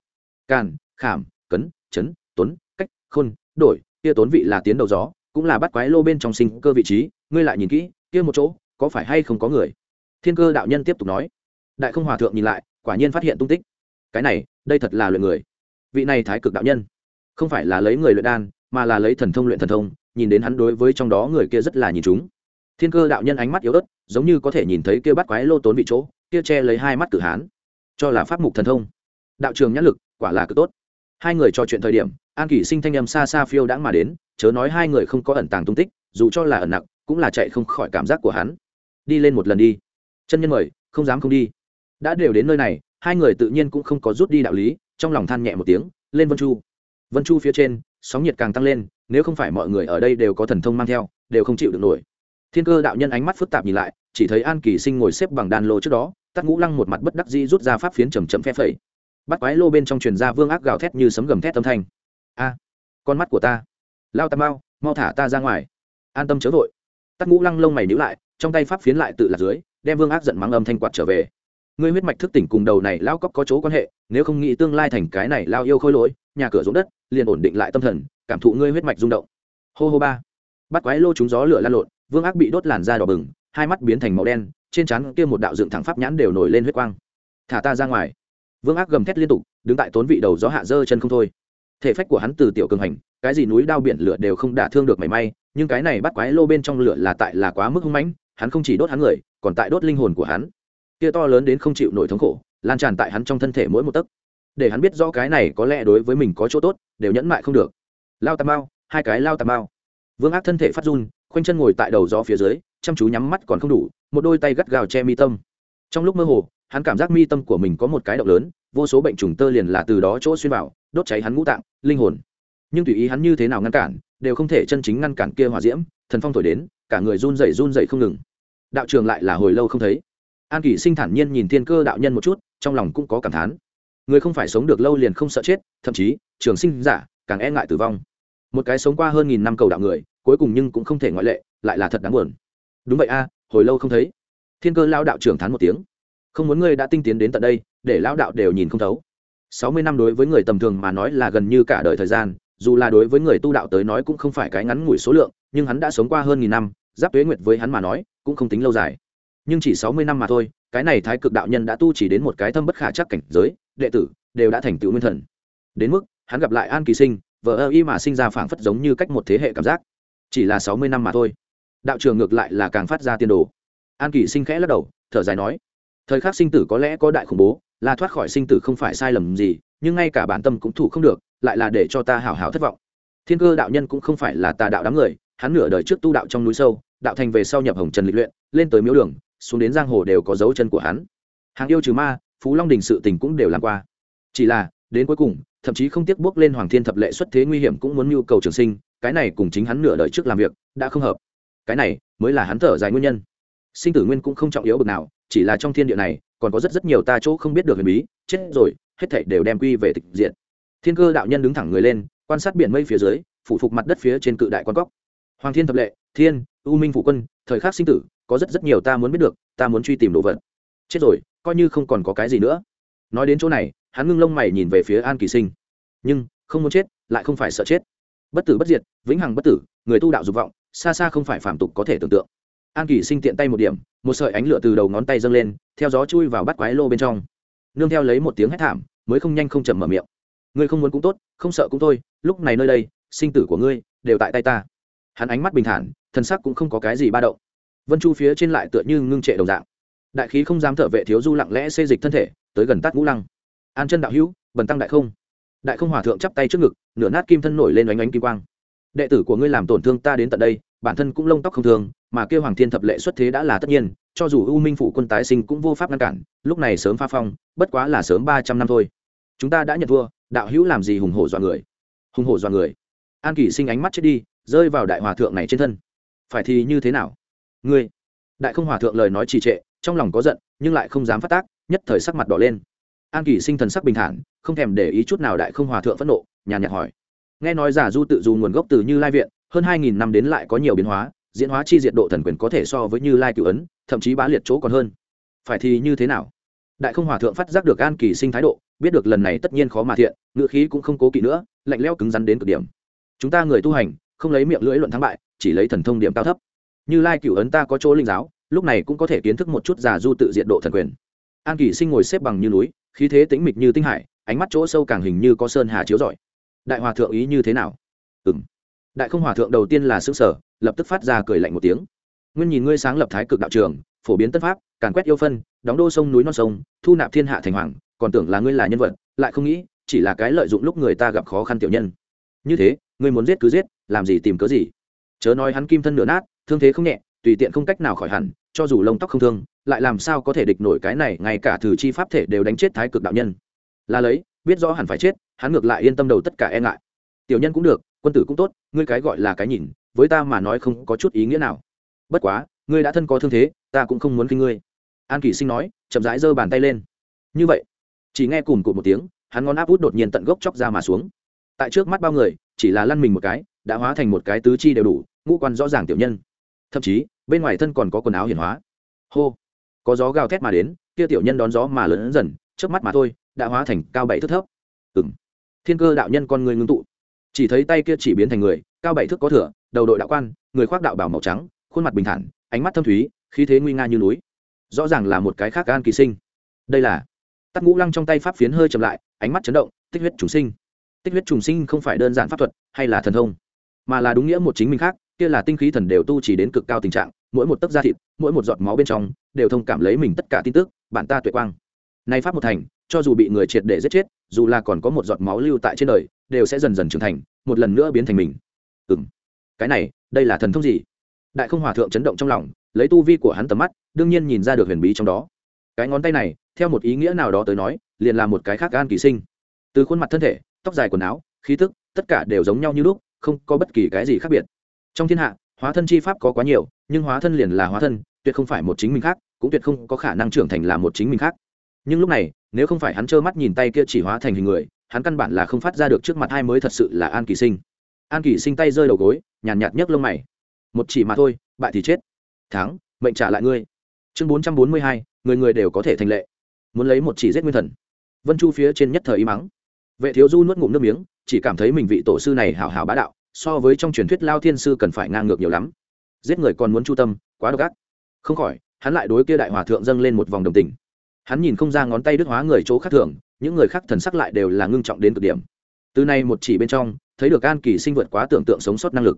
Càn, khảm, cấn, chấn, tuấn, cách, khôn, đổi, kia tốn vị là tiến đầu gió, cũng là bắt quái lô bên trong sinh cơ vị trí, ngươi lại nhìn kỹ, kia một chỗ, có phải hay không có người? Thiên cơ đạo nhân tiếp tục nói, đại không hòa thượng nhìn lại, quả nhiên phát hiện tung tích. Cái này, đây thật là luyện người. Vị này thái cực đạo nhân, không phải là lấy người luyện đan, mà là lấy thần thông luyện thần thông, nhìn đến hắn đối với trong đó người kia rất là nhìn chúng. Thiên cơ đạo nhân ánh mắt yếu ớt, giống như có thể nhìn thấy kia bắt quái lô tốn vị chỗ, kia che lấy hai mắt cử hán. Cho là pháp mục thần thông. Đạo trường nhãn lực, quả là cực tốt. Hai người trò chuyện thời điểm, an kỷ sinh thanh âm xa xa phiêu đãng mà đến, chớ nói hai người không có ẩn tàng tung tích, dù cho là ẩn nặng, cũng là chạy không khỏi cảm giác của hắn. Đi lên một lần đi chân nhân mời, không dám không đi. Đã đều đến nơi này, hai người tự nhiên cũng không có rút đi đạo lý, trong lòng than nhẹ một tiếng, lên vân chu. Vân chu phía trên, sóng nhiệt càng tăng lên, nếu không phải mọi người ở đây đều có thần thông mang theo, đều không chịu được nổi. Thiên cơ đạo nhân ánh mắt phức tạp nhìn lại, chỉ thấy an kỳ sinh ngồi xếp bằng đàn lô trước đó tắt ngũ lăng một mặt bất đắc dĩ rút ra pháp phiến chầm chậm phe phẩy. Bắt quái lô bên trong truyền ra vương ác gào thét như sấm gầm thét âm thanh. A, con mắt của ta. Lao tà mau mau thả ta ra ngoài. An tâm chớ vội. Tắt ngũ lăng lông mày nhíu lại, trong tay pháp phiến lại tự lạc dưới đem vương ác giận mắng âm thanh quạt trở về. Ngươi huyết mạch thức tỉnh cùng đầu này lao cóc có chỗ quan hệ, nếu không nghĩ tương lai thành cái này lao yêu khôi lỗi, nhà cửa ruộng đất, liền ổn định lại tâm thần, cảm thụ ngươi huyết mạch rung động. Hô hô ba. Bắt quái lô chúng gió lửa lan lộn, vương ác bị đốt làn da đỏ bừng, hai mắt biến thành màu đen, trên trán kia một đạo dựng thẳng pháp nhãn đều nổi lên huyết quang. Thả ta ra ngoài. Vương ác gầm thét liên tục, đứng tại tốn vị đầu gió hạ dơ chân không thôi. Thể phách của hắn từ tiểu cường hành, cái gì núi đao biển lửa đều không đả thương được mảy may, nhưng cái này bắt quái lô bên trong lửa là tại là quá mức hung mãnh, hắn không chỉ đốt hắn người còn tại đốt linh hồn của hắn. Kia to lớn đến không chịu nổi thống khổ, lan tràn tại hắn trong thân thể mỗi một tấc. Để hắn biết rõ cái này có lẽ đối với mình có chỗ tốt, đều nhẫn mại không được. Lao tà mao, hai cái lao tà mao. Vương ác thân thể phát run, khoanh chân ngồi tại đầu gió phía dưới, chăm chú nhắm mắt còn không đủ, một đôi tay gắt gào che mi tâm. Trong lúc mơ hồ, hắn cảm giác mi tâm của mình có một cái động lớn, vô số bệnh trùng tơ liền là từ đó chỗ xuyên vào, đốt cháy hắn ngũ tạng, linh hồn. Nhưng tùy ý hắn như thế nào ngăn cản, đều không thể chân chính ngăn cản kia hỏa diễm, thần phong thổi đến, cả người run rẩy run rẩy không ngừng đạo trường lại là hồi lâu không thấy. An kỷ sinh thản nhiên nhìn thiên cơ đạo nhân một chút, trong lòng cũng có cảm thán. Người không phải sống được lâu liền không sợ chết, thậm chí, trường sinh giả, càng e ngại tử vong. Một cái sống qua hơn nghìn năm cầu đạo người, cuối cùng nhưng cũng không thể ngoại lệ, lại là thật đáng buồn. Đúng vậy a, hồi lâu không thấy. Thiên cơ lao đạo trưởng thán một tiếng. Không muốn ngươi đã tinh tiến đến tận đây, để lao đạo đều nhìn không thấu. Sáu mươi năm đối với người tầm thường mà nói là gần như cả đời thời gian, dù là đối với người tu đạo tới nói cũng không phải cái ngắn ngủi số lượng, nhưng hắn đã sống qua hơn nghìn năm giáp tuế nguyệt với hắn mà nói, cũng không tính lâu dài. Nhưng chỉ sáu mươi năm mà thôi, cái này thái cực đạo nhân đã tu chỉ đến một cái thâm bất khả chắc cảnh giới, đệ tử đều đã thành tựu nguyên thần. Đến mức, hắn gặp lại an kỳ sinh vợ ơ y mà sinh ra phảng phất giống như cách một thế hệ cảm giác. Chỉ là sáu mươi năm mà thôi. Đạo trường ngược lại là càng phát ra tiên đồ. An kỳ sinh khẽ lắc đầu, thở dài nói, thời khắc sinh tử có lẽ có đại khủng bố, là thoát khỏi sinh tử không phải sai lầm gì, nhưng ngay cả bản tâm cũng thủ không được, lại là để cho ta hảo hảo thất vọng. Thiên cơ đạo nhân cũng không phải là tà đạo đám người hắn nửa đời trước tu đạo trong núi sâu, đạo thành về sau nhập hồng trần lịch luyện, lên tới miếu đường, xuống đến giang hồ đều có dấu chân của hắn. Hàng yêu trừ ma, phú long đình sự tình cũng đều làm qua. Chỉ là, đến cuối cùng, thậm chí không tiếc bước lên hoàng thiên thập lệ xuất thế nguy hiểm cũng muốn nhu cầu trường sinh, cái này cùng chính hắn nửa đời trước làm việc, đã không hợp. Cái này, mới là hắn thở dài nguyên nhân. Sinh tử nguyên cũng không trọng yếu bực nào, chỉ là trong thiên địa này, còn có rất rất nhiều ta chỗ không biết được huyền bí, chết rồi, hết thảy đều đem quy về tịch diện thiên cơ đạo nhân đứng thẳng người lên, quan sát biển mây phía dưới, phủ phục mặt đất phía trên cự đại quan góc hoàng thiên thập lệ, thiên, u minh phụ quân, thời khắc sinh tử, có rất rất nhiều ta muốn biết được, ta muốn truy tìm đồ vật. Chết rồi, coi như không còn có cái gì nữa. Nói đến chỗ này, hắn ngưng lông mày nhìn về phía an kỳ sinh. Nhưng, không muốn chết, lại không phải sợ chết. Bất tử bất diệt, vĩnh hằng bất tử, người tu đạo dục vọng, xa xa không phải phạm tục có thể tưởng tượng. An kỳ sinh tiện tay một điểm, một sợi ánh lửa từ đầu ngón tay dâng lên, theo gió chui vào bắt quái lô bên trong. Nương theo lấy một tiếng hét thảm, mới không nhanh không chậm mở miệng. Ngươi không muốn cũng tốt, không sợ cũng thôi, lúc này nơi đây, sinh tử của ngươi, đều tại tay ta hắn ánh mắt bình thản, thân sắc cũng không có cái gì ba động. Vân chu phía trên lại tựa như ngưng trệ đồng dạng. Đại khí không dám thở vệ thiếu du lặng lẽ xê dịch thân thể, tới gần tát ngũ lăng. An chân đạo hữu, bần tăng đại không. Đại không hòa thượng chắp tay trước ngực, nửa nát kim thân nổi lên oánh oánh kim quang. Đệ tử của ngươi làm tổn thương ta đến tận đây, bản thân cũng lông tóc không thường, mà kêu hoàng thiên thập lệ xuất thế đã là tất nhiên, cho dù u minh phụ quân tái sinh cũng vô pháp ngăn cản, lúc này sớm pha phong, bất quá là sớm ba trăm năm thôi. Chúng ta đã nhận thua, đạo hữu làm gì hùng hổ dọa người? Hùng hổ dọa người. An kỷ sinh ánh mắt chết đi rơi vào đại hòa thượng này trên thân. Phải thì như thế nào? Ngươi, đại không hòa thượng lời nói trì trệ, trong lòng có giận, nhưng lại không dám phát tác, nhất thời sắc mặt đỏ lên. An kỷ sinh thần sắc bình thản, không thèm để ý chút nào đại không hòa thượng phẫn nộ, nhàn nhạt hỏi. Nghe nói giả du tự dù nguồn gốc từ như lai viện, hơn hai nghìn năm đến lại có nhiều biến hóa, diễn hóa chi diệt độ thần quyền có thể so với như lai cựu ấn, thậm chí bá liệt chỗ còn hơn. Phải thì như thế nào? Đại không hòa thượng phát giác được an kỳ sinh thái độ, biết được lần này tất nhiên khó mà thiện ngựa khí cũng không cố kỵ nữa, lạnh leo cứng rắn đến cực điểm. Chúng ta người tu hành không lấy miệng lưỡi luận thắng bại, chỉ lấy thần thông điểm cao thấp. Như lai cựu ấn ta có chỗ linh giáo, lúc này cũng có thể kiến thức một chút giả du tự diện độ thần quyền. An kỳ sinh ngồi xếp bằng như núi, khí thế tĩnh mịch như tinh hải, ánh mắt chỗ sâu càng hình như có sơn hà chiếu rọi. Đại hòa thượng ý như thế nào? Ừng đại không hòa thượng đầu tiên là xứ sở lập tức phát ra cười lạnh một tiếng. Nguyên nhìn ngươi sáng lập thái cực đạo trường, phổ biến tân pháp, càn quét yêu phân, đóng đô sông núi non sông, thu nạp thiên hạ thành hoàng, còn tưởng là ngươi là nhân vật, lại không nghĩ, chỉ là cái lợi dụng lúc người ta gặp khó khăn tiểu nhân. Như thế, ngươi muốn giết cứ giết làm gì tìm cớ gì? Chớ nói hắn kim thân nửa nát, thương thế không nhẹ, tùy tiện không cách nào khỏi hẳn, cho dù lông tóc không thương, lại làm sao có thể địch nổi cái này, ngay cả thử chi pháp thể đều đánh chết thái cực đạo nhân. Là lấy, biết rõ hẳn phải chết, hắn ngược lại yên tâm đầu tất cả e ngại. Tiểu nhân cũng được, quân tử cũng tốt, ngươi cái gọi là cái nhìn, với ta mà nói không có chút ý nghĩa nào. Bất quá, ngươi đã thân có thương thế, ta cũng không muốn kinh ngươi. An kỷ sinh nói, chậm rãi giơ bàn tay lên. Như vậy, chỉ nghe cùng cụt một tiếng, hắn ngón áp út đột nhiên tận gốc chóc ra mà xuống. Tại trước mắt bao người, chỉ là lăn mình một cái đã hóa thành một cái tứ chi đều đủ, ngũ quan rõ ràng tiểu nhân. Thậm chí, bên ngoài thân còn có quần áo hiển hóa. Hô! Có gió gào thét mà đến, kia tiểu nhân đón gió mà lớn dần trước mắt mà thôi, đã hóa thành cao bảy thước thấp. Ừng thiên cơ đạo nhân con người ngưng tụ. Chỉ thấy tay kia chỉ biến thành người, cao bảy thước có thửa đầu đội đạo quan, người khoác đạo bảo màu trắng, khuôn mặt bình thản, ánh mắt thâm thúy, khí thế nguy nga như núi. Rõ ràng là một cái khác gan kỳ sinh. Đây là tắt ngũ lăng trong tay pháp phiến hơi chậm lại, ánh mắt chấn động, tích huyết trùng sinh. Tích huyết trùng sinh không phải đơn giản pháp thuật, hay là thần thông mà là đúng nghĩa một chính mình khác, kia là tinh khí thần đều tu chỉ đến cực cao tình trạng, mỗi một tấc da thịt, mỗi một giọt máu bên trong, đều thông cảm lấy mình tất cả tin tức bản ta tuệ quang. Nay pháp một thành, cho dù bị người triệt để giết chết, dù là còn có một giọt máu lưu tại trên đời, đều sẽ dần dần trưởng thành, một lần nữa biến thành mình. Ừ m cái này, đây là thần thông gì? Đại không hòa thượng chấn động trong lòng, lấy tu vi của hắn tầm mắt, đương nhiên nhìn ra được huyền bí trong đó. Cái ngón tay này, theo một ý nghĩa nào đó tới nói, liền là một cái khác gan kỳ sinh. Từ khuôn mặt thân thể, tóc dài quần áo, khí tức, tất cả đều giống nhau như lúc không có bất kỳ cái gì khác biệt. Trong thiên hạ, hóa thân chi pháp có quá nhiều, nhưng hóa thân liền là hóa thân, tuyệt không phải một chính mình khác, cũng tuyệt không có khả năng trưởng thành là một chính mình khác. Nhưng lúc này, nếu không phải hắn trơ mắt nhìn tay kia chỉ hóa thành hình người, hắn căn bản là không phát ra được trước mặt hai mới thật sự là an kỳ sinh. An kỳ sinh tay rơi đầu gối, nhàn nhạt nhấc lông mày. Một chỉ mà thôi, bại thì chết. Thắng, mệnh trả lại ngươi. Chương bốn trăm bốn mươi hai, người người đều có thể thành lệ. Muốn lấy một chỉ giết nguyên thần. Vân chu phía trên nhất thời y mắng. Vệ thiếu du nuốt ngụm nước miếng chỉ cảm thấy mình vị tổ sư này hảo hảo bá đạo, so với trong truyền thuyết lao thiên sư cần phải ngang ngược nhiều lắm. Giết người còn muốn chu tâm, quá độc ác. Không khỏi, hắn lại đối kia đại hòa thượng dâng lên một vòng đồng tình. Hắn nhìn không ra ngón tay đức hóa người chỗ khác thường, những người khác thần sắc lại đều là ngưng trọng đến cực điểm. Từ nay một chỉ bên trong, thấy được an kỳ sinh vượt quá tưởng tượng sống sót năng lực.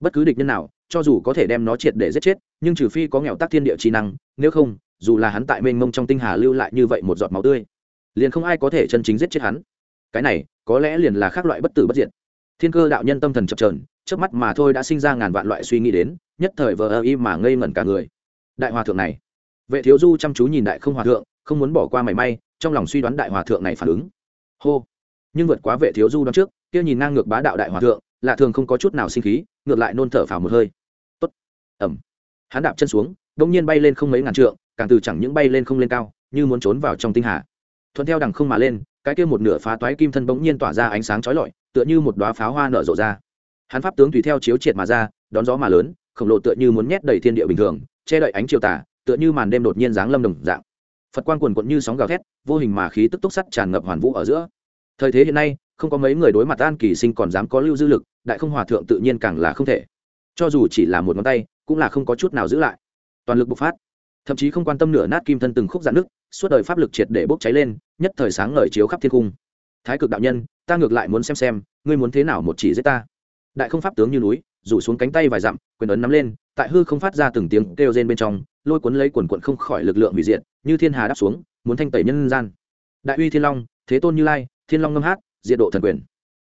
Bất cứ địch nhân nào, cho dù có thể đem nó triệt để giết chết, nhưng trừ phi có nghèo tác thiên địa trí năng, nếu không, dù là hắn tại mênh mông trong tinh hà lưu lại như vậy một giọt máu tươi, liền không ai có thể chân chính giết chết hắn. Cái này có lẽ liền là khác loại bất tử bất diệt. Thiên cơ đạo nhân tâm thần chập trờn trước mắt mà thôi đã sinh ra ngàn vạn loại suy nghĩ đến, nhất thời vờ ơ y mà ngây ngẩn cả người. Đại hòa thượng này. Vệ thiếu du chăm chú nhìn đại không hòa thượng, không muốn bỏ qua mảy may, trong lòng suy đoán đại hòa thượng này phản ứng. Hô. Nhưng vượt quá vệ thiếu du đó trước, kia nhìn ngang ngược bá đạo đại hòa thượng, lạ thường không có chút nào sinh khí, ngược lại nôn thở phào một hơi. Tốt. Ẩm. Hắn đạp chân xuống đông nhiên bay lên không mấy ngàn trượng, càng từ chẳng những bay lên không lên cao, như muốn trốn vào trong tinh hà. Thuận theo đằng không mà lên cái kia một nửa phá toái kim thân bỗng nhiên tỏa ra ánh sáng chói lọi, tựa như một đoá pháo hoa nở rộ ra. Hắn pháp tướng tùy theo chiếu triệt mà ra, đón gió mà lớn, khổng lồ tựa như muốn nhét đầy thiên địa bình thường, che đậy ánh chiều tà, tựa như màn đêm đột nhiên giáng lâm đồng dạng. Phật quan quần quận như sóng gào thét, vô hình mà khí tức túc sắt tràn ngập hoàn vũ ở giữa. Thời thế hiện nay, không có mấy người đối mặt an kỳ sinh còn dám có lưu dư lực, đại không hòa thượng tự nhiên càng là không thể. Cho dù chỉ là một ngón tay, cũng là không có chút nào giữ lại. Toàn lực bộc phát. Thậm chí không quan tâm nửa nát kim thân từng khúc dạn nước suốt đời pháp lực triệt để bốc cháy lên, nhất thời sáng ngời chiếu khắp thiên cung thái cực đạo nhân, ta ngược lại muốn xem xem, ngươi muốn thế nào một chỉ giết ta. Đại không pháp tướng như núi, rủ xuống cánh tay vài dặm, quyền ấn nắm lên, tại hư không phát ra từng tiếng kêu rên bên trong, lôi cuốn lấy quần quận không khỏi lực lượng hủy diệt, như thiên hà đáp xuống, muốn thanh tẩy nhân gian. Đại uy thiên long, thế tôn như lai, thiên long ngâm hát, diệt độ thần quyền.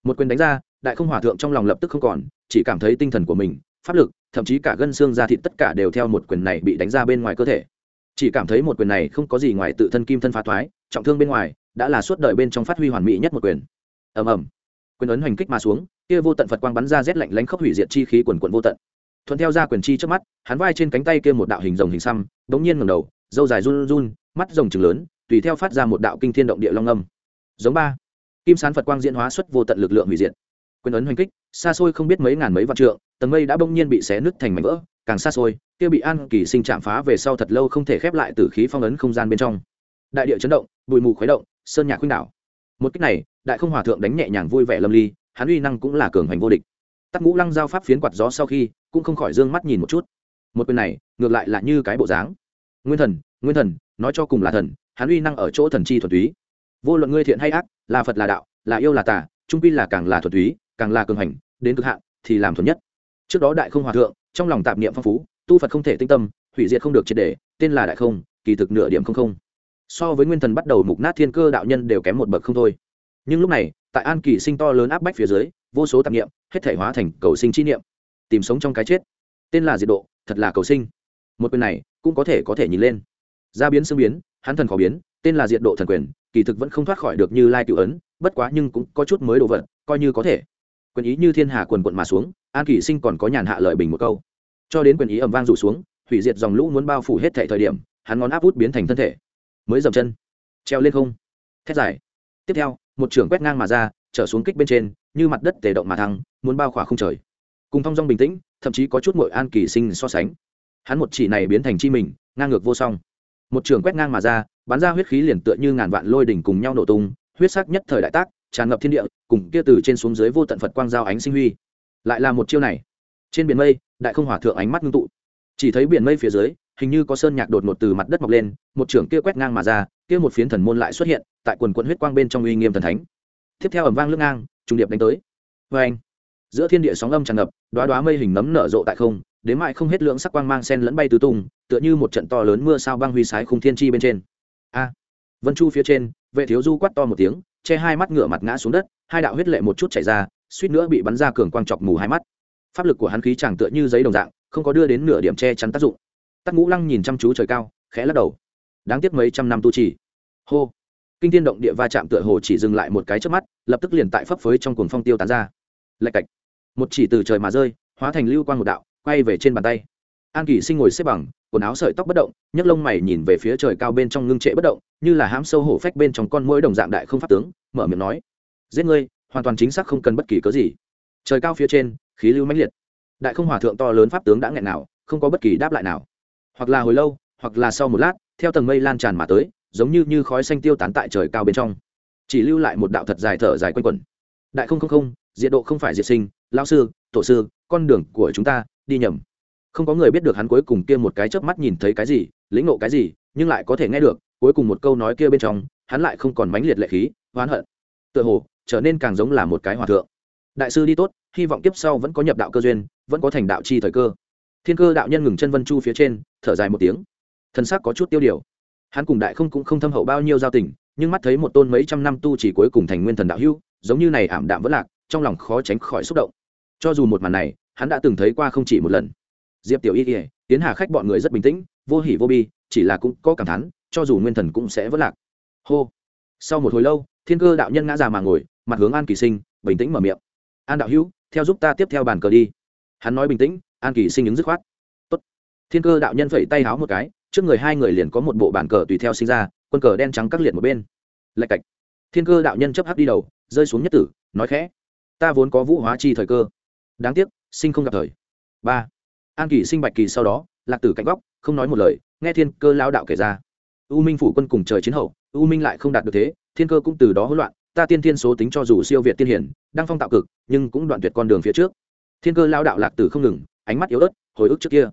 Một quyền đánh ra, đại không hòa thượng trong lòng lập tức không còn, chỉ cảm thấy tinh thần của mình, pháp lực, thậm chí cả gân xương da thịt tất cả đều theo một quyền này bị đánh ra bên ngoài cơ thể chỉ cảm thấy một quyền này không có gì ngoài tự thân kim thân phá thoái, trọng thương bên ngoài, đã là suốt đời bên trong phát huy hoàn mỹ nhất một quyền. Ầm ầm. Quyền ấn hành kích mà xuống, kia vô tận phật quang bắn ra rét lạnh lánh khốc hủy diệt chi khí quần quận vô tận. Thuận theo ra quyền chi trước mắt, hắn vai trên cánh tay kia một đạo hình rồng hình xăm bỗng nhiên ngầm đầu dâu dài run run, mắt rồng trừng lớn, tùy theo phát ra một đạo kinh thiên động địa long âm. Giống ba. Kim sán phật quang diễn hóa xuất vô tận lực lượng hủy diệt. Quyền ấn hoành kích, xa xôi không biết mấy ngàn mấy vạn trượng, tầng mây đã bỗng nhiên bị xé nứt thành mảnh vỡ càng xa xôi, kia bị an kỳ sinh chạm phá về sau thật lâu không thể khép lại từ khí phong ấn không gian bên trong. Đại địa chấn động, bụi mù khuấy động, sơn nhạc khuynh đảo. Một cách này, đại không hòa thượng đánh nhẹ nhàng vui vẻ lâm ly, hắn uy năng cũng là cường hành vô địch. Tắc ngũ lăng giao pháp phiến quạt gió sau khi, cũng không khỏi d ư ơ n g mắt nhìn một chút. Một quyền này, ngược lại là như cái bộ dáng. Nguyên thần nguyên thần, nói cho cùng là thần, hắn uy năng ở chỗ thần chi thuật túy. Vô luận ngươi thiện hay ác, là phật là đạo, là yêu là tà, trung pi là càng là thuật túy, càng là cường hành, đến cực hạn, thì làm thuần nhất. Trước đó đại không hòa thượng trong lòng tạp niệm phong phú, tu phật không thể tinh tâm, hủy diệt không được triệt đề tên là đại không, kỳ thực nửa điểm không không. So với nguyên thần bắt đầu mục nát thiên cơ đạo nhân đều kém một bậc không thôi. Nhưng lúc này, tại an kỳ sinh to lớn áp bách phía dưới, vô số tạp niệm, hết thể hóa thành cầu sinh chi niệm, tìm sống trong cái chết. Tên là diệt độ, thật là cầu sinh. Một quyền này, cũng có thể có thể nhìn lên. Gia biến xương biến, hắn thần khó biến, tên là diệt độ thần quyền, kỳ thực vẫn không thoát khỏi được như lai cựu ấn, bất quá nhưng cũng có chút mới đồ vật, coi như có thể. Quyền ý như thiên hà quần quận mà xuống, an kỳ sinh còn có nhàn hạ lợi bình một câu cho đến quyền ý ầm vang rủ xuống, hủy diệt dòng lũ muốn bao phủ hết thệ thời điểm, hắn ngón áp út biến thành thân thể, mới dầm chân, treo lên không. Thét dài. Tiếp theo, một trưởng quét ngang mà ra, trở xuống kích bên trên, như mặt đất tề động mà thăng, muốn bao khỏa không trời. Cùng thong dong bình tĩnh, thậm chí có chút mội an kỳ sinh so sánh. Hắn một chỉ này biến thành chi mình, ngang ngược vô song. Một trường quét ngang mà ra, bắn ra huyết khí liền tựa như ngàn vạn lôi đỉnh cùng nhau nổ tung, huyết sắc nhất thời đại tác, tràn ngập thiên địa, cùng kia từ trên xuống dưới vô tận phật quang giao ánh sinh huy. Lại là một chiêu này trên biển mây, đại không hỏa thượng ánh mắt ngưng tụ. Chỉ thấy biển mây phía dưới, hình như có sơn nhạc đột ngột từ mặt đất mọc lên, một trưởng kia quét ngang mà ra, kia một phiến thần môn lại xuất hiện, tại quần quận huyết quang bên trong uy nghiêm thần thánh. Tiếp theo ẩm vang lưng ngang, trùng điệp đánh tới. Vê anh giữa thiên địa sóng âm tràn ngập đoá đoá mây hình nấm nở rộ tại không, đến mại không hết lượng sắc quang mang sen lẫn bay tứ tung, tựa như một trận to lớn mưa sao băng huy sái khung thiên chi bên trên. A! Vân chu phía trên, vệ thiếu du quát to một tiếng, che hai mắt ngửa mặt ngã xuống đất, hai đạo huyết lệ một chút chảy ra, suýt nữa bị bắn ra cường quang chọc mù hai mắt pháp lực của hắn khí chẳng tựa như giấy đồng dạng, không có đưa đến nửa điểm che chắn tác dụng. Tắc ngũ lăng nhìn chăm chú trời cao, khẽ lắc đầu. Đáng tiếc mấy trăm năm tu trì. Hô. Kinh thiên động địa va chạm tựa hồ chỉ dừng lại một cái trước mắt, lập tức liền tại phấp phới trong cuồng phong tiêu tán ra. Lạch cạch. Một chỉ từ trời mà rơi, hóa thành lưu quan một đạo, quay về trên bàn tay. An kỳ sinh ngồi xếp bằng, quần áo sợi tóc bất động, nhấc lông mày nhìn về phía trời cao bên trong ngưng trệ bất động, như là hãm sâu hổ phách bên trong con mũi đồng dạng đại không pháp tướng, mở miệng nói. Giết ngươi, hoàn toàn chính xác không cần bất kỳ cớ gì. Trời cao phía trên khí lưu mãnh liệt. Đại không hòa thượng to lớn pháp tướng đã nghẹn nào, không có bất kỳ đáp lại nào. Hoặc là hồi lâu, hoặc là sau một lát, theo tầng mây lan tràn mà tới, giống như như khói xanh tiêu tán tại trời cao bên trong. Chỉ lưu lại một đạo thật dài thở dài quanh quẩn. Đại không không không, diệt độ không phải diệt sinh lao sư, tổ sư, con đường của chúng ta, đi nhầm. Không có người biết được hắn cuối cùng kia một cái chớp mắt nhìn thấy cái gì, lĩnh nộ cái gì, nhưng lại có thể nghe được, cuối cùng một câu nói kia bên trong, hắn lại không còn mãnh liệt lệ khí, oán hận. Tựa hồ, trở nên càng giống là một cái hòa thượng đại sư đi tốt hy vọng kiếp sau vẫn có nhập đạo cơ duyên vẫn có thành đạo chi thời cơ. Thiên cơ đạo nhân ngừng chân vân chu phía trên thở dài một tiếng. Thân xác có chút tiêu điều. Hắn cùng đại không cũng không thâm hậu bao nhiêu giao tình nhưng mắt thấy một tôn mấy trăm năm tu chỉ cuối cùng thành nguyên thần đạo hưu, giống như này ảm đạm vẫn lạc trong lòng khó tránh khỏi xúc động. Cho dù một màn này hắn đã từng thấy qua không chỉ một lần. Diệp tiểu y kỉa tiến hà khách bọn người rất bình tĩnh vô hỉ vô bi chỉ là cũng có cảm thán cho dù nguyên thần cũng sẽ vất lạc. Hô. Sau một hồi lâu thiên cơ đạo nhân ngã già mà ngồi mặt hướng an kỳ sinh bình tĩnh mở miệng an đạo hữu, theo giúp ta tiếp theo bàn cờ đi. Hắn nói bình tĩnh, an kỳ sinh ứng dứt khoát. Tốt. thiên cơ đạo nhân phẩy tay háo một cái, trước người hai người liền có một bộ bàn cờ tùy theo sinh ra, quân cờ đen trắng các liệt một bên. Lạch cạch. Thiên cơ đạo nhân chấp hắc đi đầu, rơi xuống nhất tử, nói khẽ, ta vốn có vũ hóa chi thời cơ. Đáng tiếc, sinh không gặp thời. Ba. An kỳ sinh bạch kỳ sau đó, lạc tử cạnh góc, không nói một lời, nghe thiên cơ lao đạo kể ra. U minh phủ quân cùng trời chiến hậu, u minh lại không đạt được thế, thiên cơ cũng từ đó hỗn loạn ta tiên thiên số tính cho dù siêu việt tiên hiển, đang phong tạo cực, nhưng cũng đoạn tuyệt con đường phía trước. Thiên cơ lao đạo lạc tử không ngừng, ánh mắt yếu ớt, hồi ức trước kia.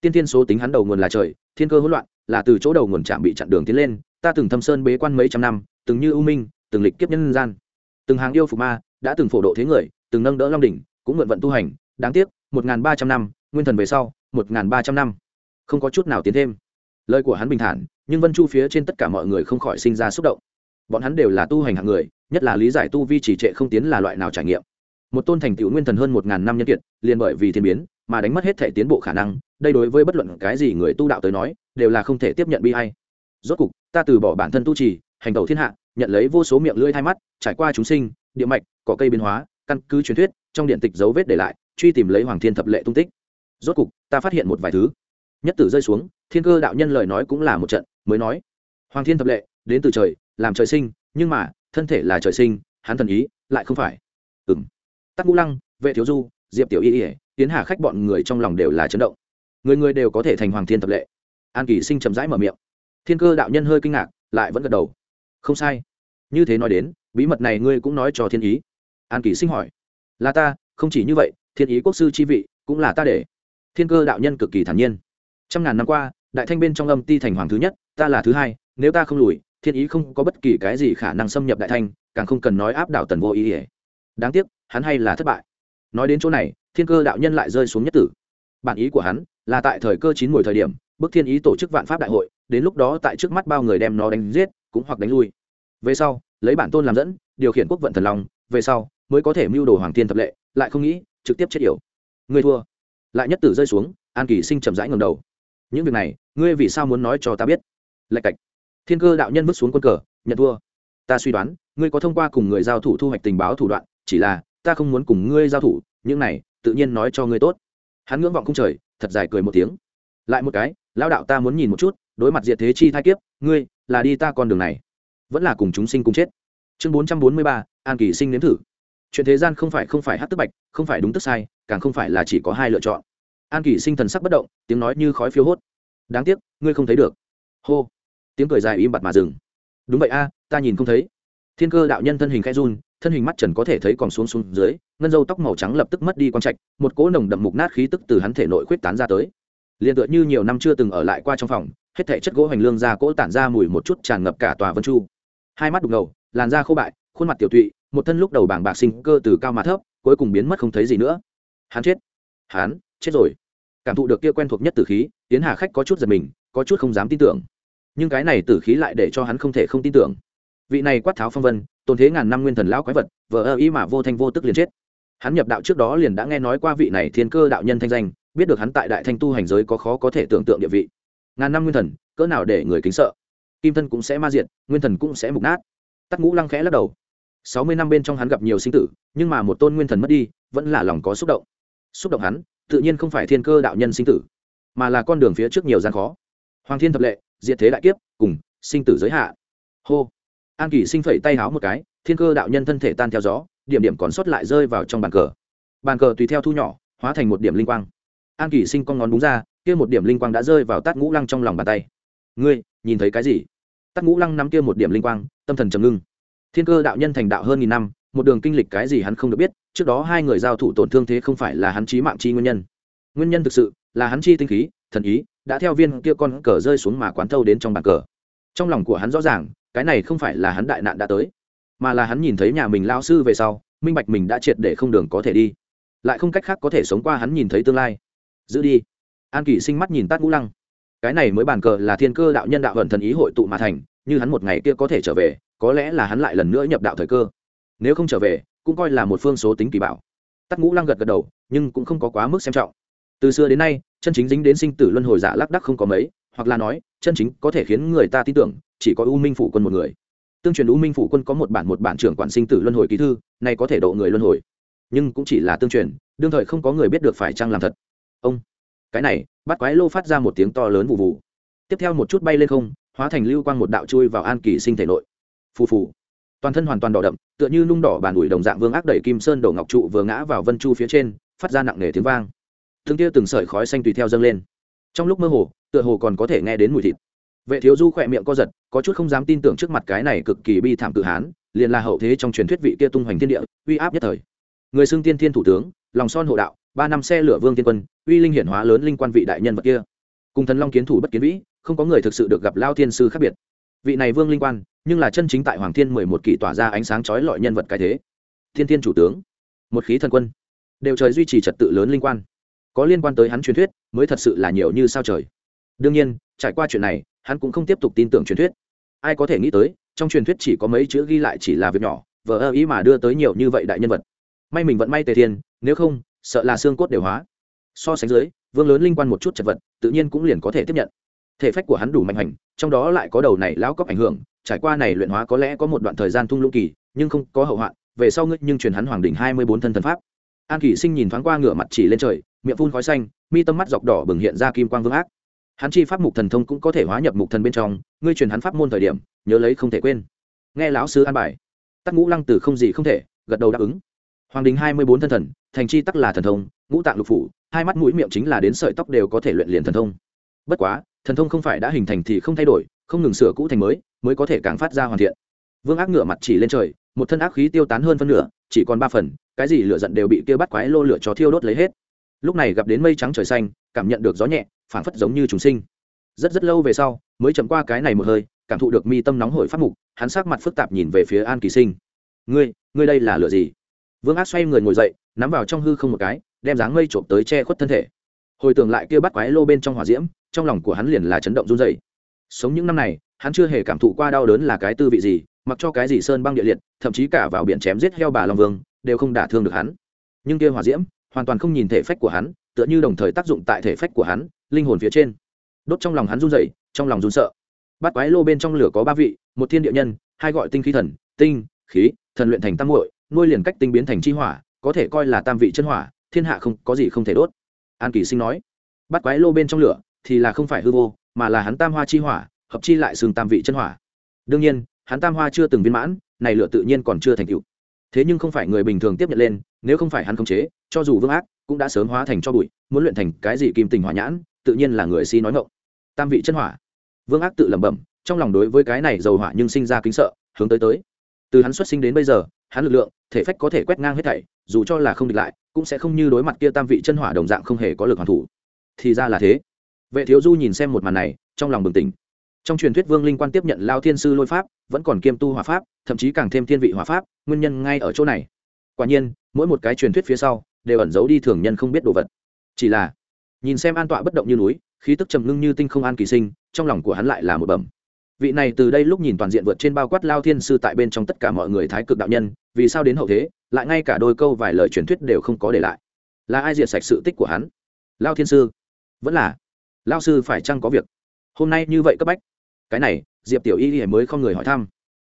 Tiên thiên số tính hắn đầu nguồn là trời, thiên cơ hỗn loạn, là từ chỗ đầu nguồn trạm bị chặn đường tiến lên, ta từng thâm sơn bế quan mấy trăm năm, từng như ưu minh, từng lịch kiếp nhân gian. Từng hàng yêu phục ma, đã từng phổ độ thế người, từng nâng đỡ long đỉnh, cũng mượn vận tu hành, đáng tiếc, một n ba trăm năm, nguyên thần về sau, một n ba trăm năm. Không có chút nào tiến thêm. Lời của hắn bình thản, nhưng vân chu phía trên tất cả mọi người không khỏi sinh ra xúc động. Bọn hắn đều là tu hành hạng người nhất là lý giải tu vi chỉ trệ không tiến là loại nào trải nghiệm. Một tôn thành tựu nguyên thần hơn một ngàn năm nhân kiệt, liền bởi vì thiên biến, mà đánh mất hết thể tiến bộ khả năng, đây đối với bất luận cái gì người tu đạo tới nói, đều là không thể tiếp nhận bi hay rốt cục, ta từ bỏ bản thân tu trì, hành tẩu thiên hạ, nhận lấy vô số miệng lưỡi thay mắt, trải qua chúng sinh, địa mạch, cỏ cây biến hóa, căn cứ truyền thuyết, trong điện tịch dấu vết để lại, truy tìm lấy hoàng thiên thập lệ tung tích. Rốt cục, ta phát hiện một vài thứ. Nhất tử rơi xuống, thiên cơ đạo nhân lời nói cũng là một trận, mới nói, hoàng thiên thập lệ, đến từ trời, làm trời sinh, nhưng mà thân thể là trời sinh, hắn thần ý lại không phải. Ừng tắc ngũ lăng, vệ thiếu du, diệp tiểu y ỉa tiến hà khách bọn người trong lòng đều là chấn động. Người người đều có thể thành hoàng thiên thập lệ. An kỳ sinh chậm rãi mở miệng. Thiên cơ đạo nhân hơi kinh ngạc, lại vẫn gật đầu. Không sai. Như thế nói đến, bí mật này ngươi cũng nói cho thiên ý. An kỳ sinh hỏi. Là ta, không chỉ như vậy, thiên ý quốc sư chi vị cũng là ta để. Thiên cơ đạo nhân cực kỳ thản nhiên. Trăm ngàn năm qua, đại thanh bên trong âm ti thành hoàng thứ nhất, ta là thứ hai, nếu ta không lùi thiên ý không có bất kỳ cái gì khả năng xâm nhập đại thanh, càng không cần nói áp đảo tần vô ý ỉa đáng tiếc, hắn hay là thất bại. Nói đến chỗ này, thiên cơ đạo nhân lại rơi xuống nhất tử. Bản ý của hắn là tại thời cơ chín mùi thời điểm, bức thiên ý tổ chức vạn pháp đại hội, đến lúc đó tại trước mắt bao người đem nó đánh giết, cũng hoặc đánh lui. Về sau, lấy bản tôn làm dẫn, điều khiển quốc vận thần long, về sau, mới có thể mưu đồ hoàng thiên thập lệ, lại không nghĩ, trực tiếp chết yểu. Người thua. Lại nhất tử rơi xuống, an kỳ sinh chậm rãi ngầm đầu. Những việc này, ngươi vì sao muốn nói cho ta biết? Lạch cạch thiên cơ đạo nhân vứt xuống quân cờ, nhận thua. Ta suy đoán, ngươi có thông qua cùng người giao thủ thu hoạch tình báo thủ đoạn, chỉ là, ta không muốn cùng ngươi giao thủ, những này, tự nhiên nói cho ngươi tốt. Hắn ngưỡng vọng không trời, thật dài cười một tiếng. Lại một cái, lão đạo ta muốn nhìn một chút, đối mặt diệt thế chi thai kiếp, ngươi, là đi ta con đường này. Vẫn là cùng chúng sinh cùng chết. Chương bốn trăm bốn mươi ba, an kỳ sinh nếm thử. Chuyện thế gian không phải không phải hát tức bạch, không phải đúng tức sai, càng không phải là chỉ có hai lựa chọn. An kỳ sinh thần sắc bất động, tiếng nói như khói phiêu hốt. Đáng tiếc, ngươi không thấy được. Hô tiếng cười dài im bặt mà dừng. Đúng vậy a, ta nhìn không thấy. Thiên cơ đạo nhân thân hình khẽ run, thân hình mắt trần có thể thấy còn xuống xuống dưới, ngân dâu tóc màu trắng lập tức mất đi quang trạch, một cỗ nồng đậm mục nát khí tức từ hắn thể nội khuyết tán ra tới. Liền tựa như nhiều năm chưa từng ở lại qua trong phòng, hết thể chất gỗ hoành lương ra cỗ tản ra mùi một chút tràn ngập cả tòa vân chu. Hai mắt đục ngầu, làn da khô bại, khuôn mặt tiểu tụy, một thân lúc đầu bảng bạc sinh cơ từ cao mà thấp, cuối cùng biến mất không thấy gì nữa. Hắn chết. Hắn chết rồi. Cảm thụ được kia quen thuộc nhất tử khí tiến hà khách có chút giật mình, có chút không dám tin tưởng nhưng cái này tử khí lại để cho hắn không thể không tin tưởng. Vị này quát tháo phong vân, tồn thế ngàn năm nguyên thần lão quái vật vợ ơ ý mà vô thanh vô tức liền chết. Hắn nhập đạo trước đó liền đã nghe nói qua vị này thiên cơ đạo nhân thanh danh, biết được hắn tại đại thanh tu hành giới có khó có thể tưởng tượng địa vị. Ngàn năm nguyên thần, cỡ nào để người kính sợ. Kim thân cũng sẽ ma diện nguyên thần cũng sẽ mục nát. Tắt ngũ lăng khẽ lắc đầu. Sáu mươi năm bên trong hắn gặp nhiều sinh tử, nhưng mà một tôn nguyên thần mất đi, vẫn là lòng có xúc động. Xúc động hắn, tự nhiên không phải thiên cơ đạo nhân sinh tử, mà là con đường phía trước nhiều gian khó. Hoàng thiên thập lệ diệt thế đại kiếp, cùng sinh tử giới hạ. Hô. An kỷ sinh phẩy tay háo một cái, thiên cơ đạo nhân thân thể tan theo gió, điểm điểm còn sót lại rơi vào trong bàn cờ. Bàn cờ tùy theo thu nhỏ, hóa thành một điểm linh quang. An kỷ sinh con ngón đúng ra, kia một điểm linh quang đã rơi vào tát ngũ lăng trong lòng bàn tay. Ngươi, nhìn thấy cái gì? Tát ngũ lăng nắm kia một điểm linh quang, tâm thần trầm ngưng. Thiên cơ đạo nhân thành đạo hơn nghìn năm, một đường kinh lịch cái gì hắn không được biết, trước đó hai người giao thủ tổn thương thế không phải là hắn trí mạng chi nguyên nhân. Nguyên nhân thực sự là hắn chi tinh khí, thần ý đã theo viên kia con cờ rơi xuống mà quán thâu đến trong bàn cờ. Trong lòng của hắn rõ ràng, cái này không phải là hắn đại nạn đã tới, mà là hắn nhìn thấy nhà mình lao sư về sau, minh bạch mình đã triệt để không đường có thể đi. Lại không cách khác có thể sống qua hắn nhìn thấy tương lai. Giữ đi. An kỷ sinh mắt nhìn tát ngũ lăng. Cái này mới bàn cờ là thiên cơ đạo nhân đạo hận thần ý hội tụ mà thành, như hắn một ngày kia có thể trở về, có lẽ là hắn lại lần nữa nhập đạo thời cơ. Nếu không trở về, cũng coi là một phương số tính kỳ bảo. Tắt ngũ lăng gật gật đầu, nhưng cũng không có quá mức xem trọng từ xưa đến nay, chân chính dính đến sinh tử luân hồi giả lác đắc không có mấy, hoặc là nói, chân chính có thể khiến người ta tin tưởng, chỉ có u minh phủ quân một người. Tương truyền u minh phủ quân có một bản một bản trưởng quản sinh tử luân hồi ký thư, này có thể độ người luân hồi. Nhưng cũng chỉ là tương truyền, đương thời không có người biết được phải chăng làm thật. Ông, cái này, bắt quái lô phát ra một tiếng to lớn vụ vụ tiếp theo một chút bay lên không, hóa thành lưu quang một đạo chui vào an kỳ sinh thể nội. Phù phù. Toàn thân hoàn toàn đỏ đậm, tựa như nung đỏ bàn ủi đồng dạng vương ác đẩy kim sơn đổ ngọc trụ vừa ngã vào vân chu phía trên, phát ra nặng nề tiếng vang thương tia từng sợi khói xanh tùy theo dâng lên. Trong lúc mơ hồ, tựa hồ còn có thể nghe đến mùi thịt. Vệ thiếu du khỏe miệng co giật, có chút không dám tin tưởng trước mặt cái này cực kỳ bi thảm cự hán, liền là hậu thế trong truyền thuyết vị kia tung hoành thiên địa, uy áp nhất thời. Người xưng tiên thiên thủ tướng, lòng son hộ đạo, ba năm xe lửa vương tiên quân, uy linh hiển hóa lớn linh quan vị đại nhân vật kia. Cùng thần long kiến thủ bất kiến vĩ, không có người thực sự được gặp lao thiên sư khác biệt. Vị này vương linh quan, nhưng là chân chính tại hoàng thiên mười một kỷ tỏa ra ánh sáng chói lọi nhân vật cái thế. Thiên thiên chủ tướng, một khí thần quân, đều trời duy trì trật tự lớn linh quan có liên quan tới hắn truyền thuyết, mới thật sự là nhiều như sao trời. Đương nhiên, trải qua chuyện này, hắn cũng không tiếp tục tin tưởng truyền thuyết. Ai có thể nghĩ tới, trong truyền thuyết chỉ có mấy chữ ghi lại chỉ là việc nhỏ, vờ ơ ý mà đưa tới nhiều như vậy đại nhân vật. May mình vẫn may tề thiên, nếu không, sợ là xương cốt đều hóa. So sánh dưới, vương lớn linh quan một chút chật vật, tự nhiên cũng liền có thể tiếp nhận. Thể phách của hắn đủ mạnh hành, trong đó lại có đầu này lão cóc ảnh hưởng, trải qua này luyện hóa có lẽ có một đoạn thời gian thung lũng kỳ, nhưng không có hậu hoạn, về sau ngươi nhưng truyền hắn hoàng đỉnh hai mươi bốn thân thần pháp. An kỷ sinh nhìn thoáng qua ngửa mặt chỉ lên trời miệng phun khói xanh, mi tâm mắt dọc đỏ bừng hiện ra kim quang vương ác. Hắn chi pháp mục thần thông cũng có thể hóa nhập mục thần bên trong, ngươi truyền hắn pháp môn thời điểm, nhớ lấy không thể quên. Nghe lão sư an bài, tắc ngũ lăng từ không gì không thể, gật đầu đáp ứng. Hoàng đình hai mươi bốn thân thần, thành chi tắc là thần thông, ngũ tạng lục phủ, hai mắt mũi miệng chính là đến sợi tóc đều có thể luyện liền thần thông. Bất quá, thần thông không phải đã hình thành thì không thay đổi, không ngừng sửa cũ thành mới mới có thể càng phát ra hoàn thiện. Vương ác ngựa mặt chỉ lên trời, một thân ác khí tiêu tán hơn phân nửa, chỉ còn ba phần, cái gì lửa giận đều bị kia bắt quái lô lửa cho thiêu đốt lấy hết lúc này gặp đến mây trắng trời xanh, cảm nhận được gió nhẹ, phảng phất giống như chúng sinh. Rất rất lâu về sau, mới chậm qua cái này một hơi, cảm thụ được mi tâm nóng hổi phát mục, hắn sắc mặt phức tạp nhìn về phía an kỳ sinh. Ngươi ngươi đây là lửa gì? Vương át xoay người ngồi dậy, nắm vào trong hư không một cái, đem dáng mây trộm tới che khuất thân thể. Hồi tưởng lại kia bắt quái lô bên trong hỏa diễm, trong lòng của hắn liền là chấn động run dày sống những năm này, hắn chưa hề cảm thụ qua đau đớn là cái tư vị gì, mặc cho cái gì sơn băng địa liệt, thậm chí cả vào biển chém giết heo bà long vương, đều không đả thương được hắn. Nhưng kia hỏa diễm hoàn toàn không nhìn thể phách của hắn, tựa như đồng thời tác dụng tại thể phách của hắn, linh hồn phía trên. Đốt trong lòng hắn run rẩy, trong lòng run sợ. Bát quái lô bên trong lửa có ba vị, một thiên địa nhân, hai gọi tinh khí thần, tinh, khí, thần luyện thành tam muội, nuôi liền cách tinh biến thành chi hỏa, có thể coi là tam vị chân hỏa, thiên hạ không, có gì không thể đốt. An kỳ sinh nói, bát quái lô bên trong lửa thì là không phải hư vô, mà là hắn tam hoa chi hỏa, hợp chi lại xương tam vị chân hỏa. Đương nhiên, hắn tam hoa chưa từng viên mãn, này lửa tự nhiên còn chưa thành tựu. Thế nhưng không phải người bình thường tiếp nhận lên nếu không phải hắn khống chế, cho dù vương ác cũng đã sớm hóa thành cho bụi, muốn luyện thành cái gì kim tình hỏa nhãn, tự nhiên là người si nói ngộng tam vị chân hỏa. Vương ác tự lẩm bẩm, trong lòng đối với cái này dầu hỏa nhưng sinh ra kính sợ, hướng tới tới. Từ hắn xuất sinh đến bây giờ, hắn lực lượng, thể phách có thể quét ngang hết thảy, dù cho là không địch lại, cũng sẽ không như đối mặt kia tam vị chân hỏa đồng dạng không hề có lực hoàn thủ. Thì ra là thế. Vệ thiếu du nhìn xem một màn này, trong lòng bừng tỉnh. Trong truyền thuyết vương linh quan tiếp nhận lao thiên sư lôi pháp, vẫn còn kiêm tu hỏa pháp, thậm chí càng thêm thiên vị hỏa pháp, nguyên nhân ngay ở chỗ này quả nhiên, mỗi một cái truyền thuyết phía sau đều ẩn giấu đi thường nhân không biết đồ vật. Chỉ là, nhìn xem an tọa bất động như núi, khí tức trầm ngưng như tinh không an kỳ sinh, trong lòng của hắn lại là một bẩm. Vị này từ đây lúc nhìn toàn diện vượt trên bao quát lao thiên sư tại bên trong tất cả mọi người thái cực đạo nhân, vì sao đến hậu thế, lại ngay cả đôi câu vài lời truyền thuyết đều không có để lại? Là ai diệt sạch sự tích của hắn? Lao thiên sư. Vẫn là, lao sư phải chăng có việc? Hôm nay như vậy cấp bách. Cái này, diệp tiểu y mới không người hỏi thăm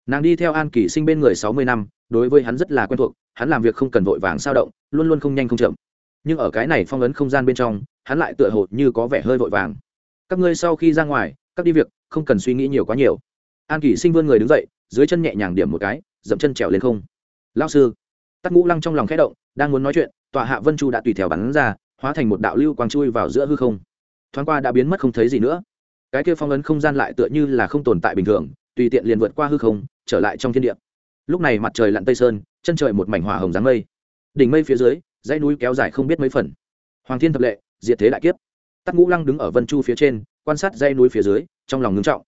nàng đi theo an kỳ sinh bên người sáu mươi năm, đối với hắn rất là quen thuộc, hắn làm việc không cần vội vàng sao động, luôn luôn không nhanh không chậm. Nhưng ở cái này phong ấn không gian bên trong, hắn lại tựa hồ như có vẻ hơi vội vàng. Các ngươi sau khi ra ngoài, các đi việc, không cần suy nghĩ nhiều quá nhiều. An kỳ sinh vươn người đứng dậy, dưới chân nhẹ nhàng điểm một cái, dậm chân trèo lên không. Lao sư, tắc ngũ lăng trong lòng khẽ động, đang muốn nói chuyện tọa hạ vân chu đã tùy theo bắn ra, hóa thành một đạo lưu quang chui vào giữa hư không. Thoáng qua đã biến mất không thấy gì nữa. Cái kia phong ấn không gian lại tựa như là không tồn tại bình thường, tùy tiện liền vượt qua hư không trở lại trong thiên địa. Lúc này mặt trời lặn tây sơn, chân trời một mảnh hỏa hồng dáng mây. Đỉnh mây phía dưới, dãy núi kéo dài không biết mấy phần. Hoàng thiên thập lệ, diệt thế đại kiếp. Tắc ngũ lăng đứng ở vân chu phía trên, quan sát dãy núi phía dưới, trong lòng ngưng trọng.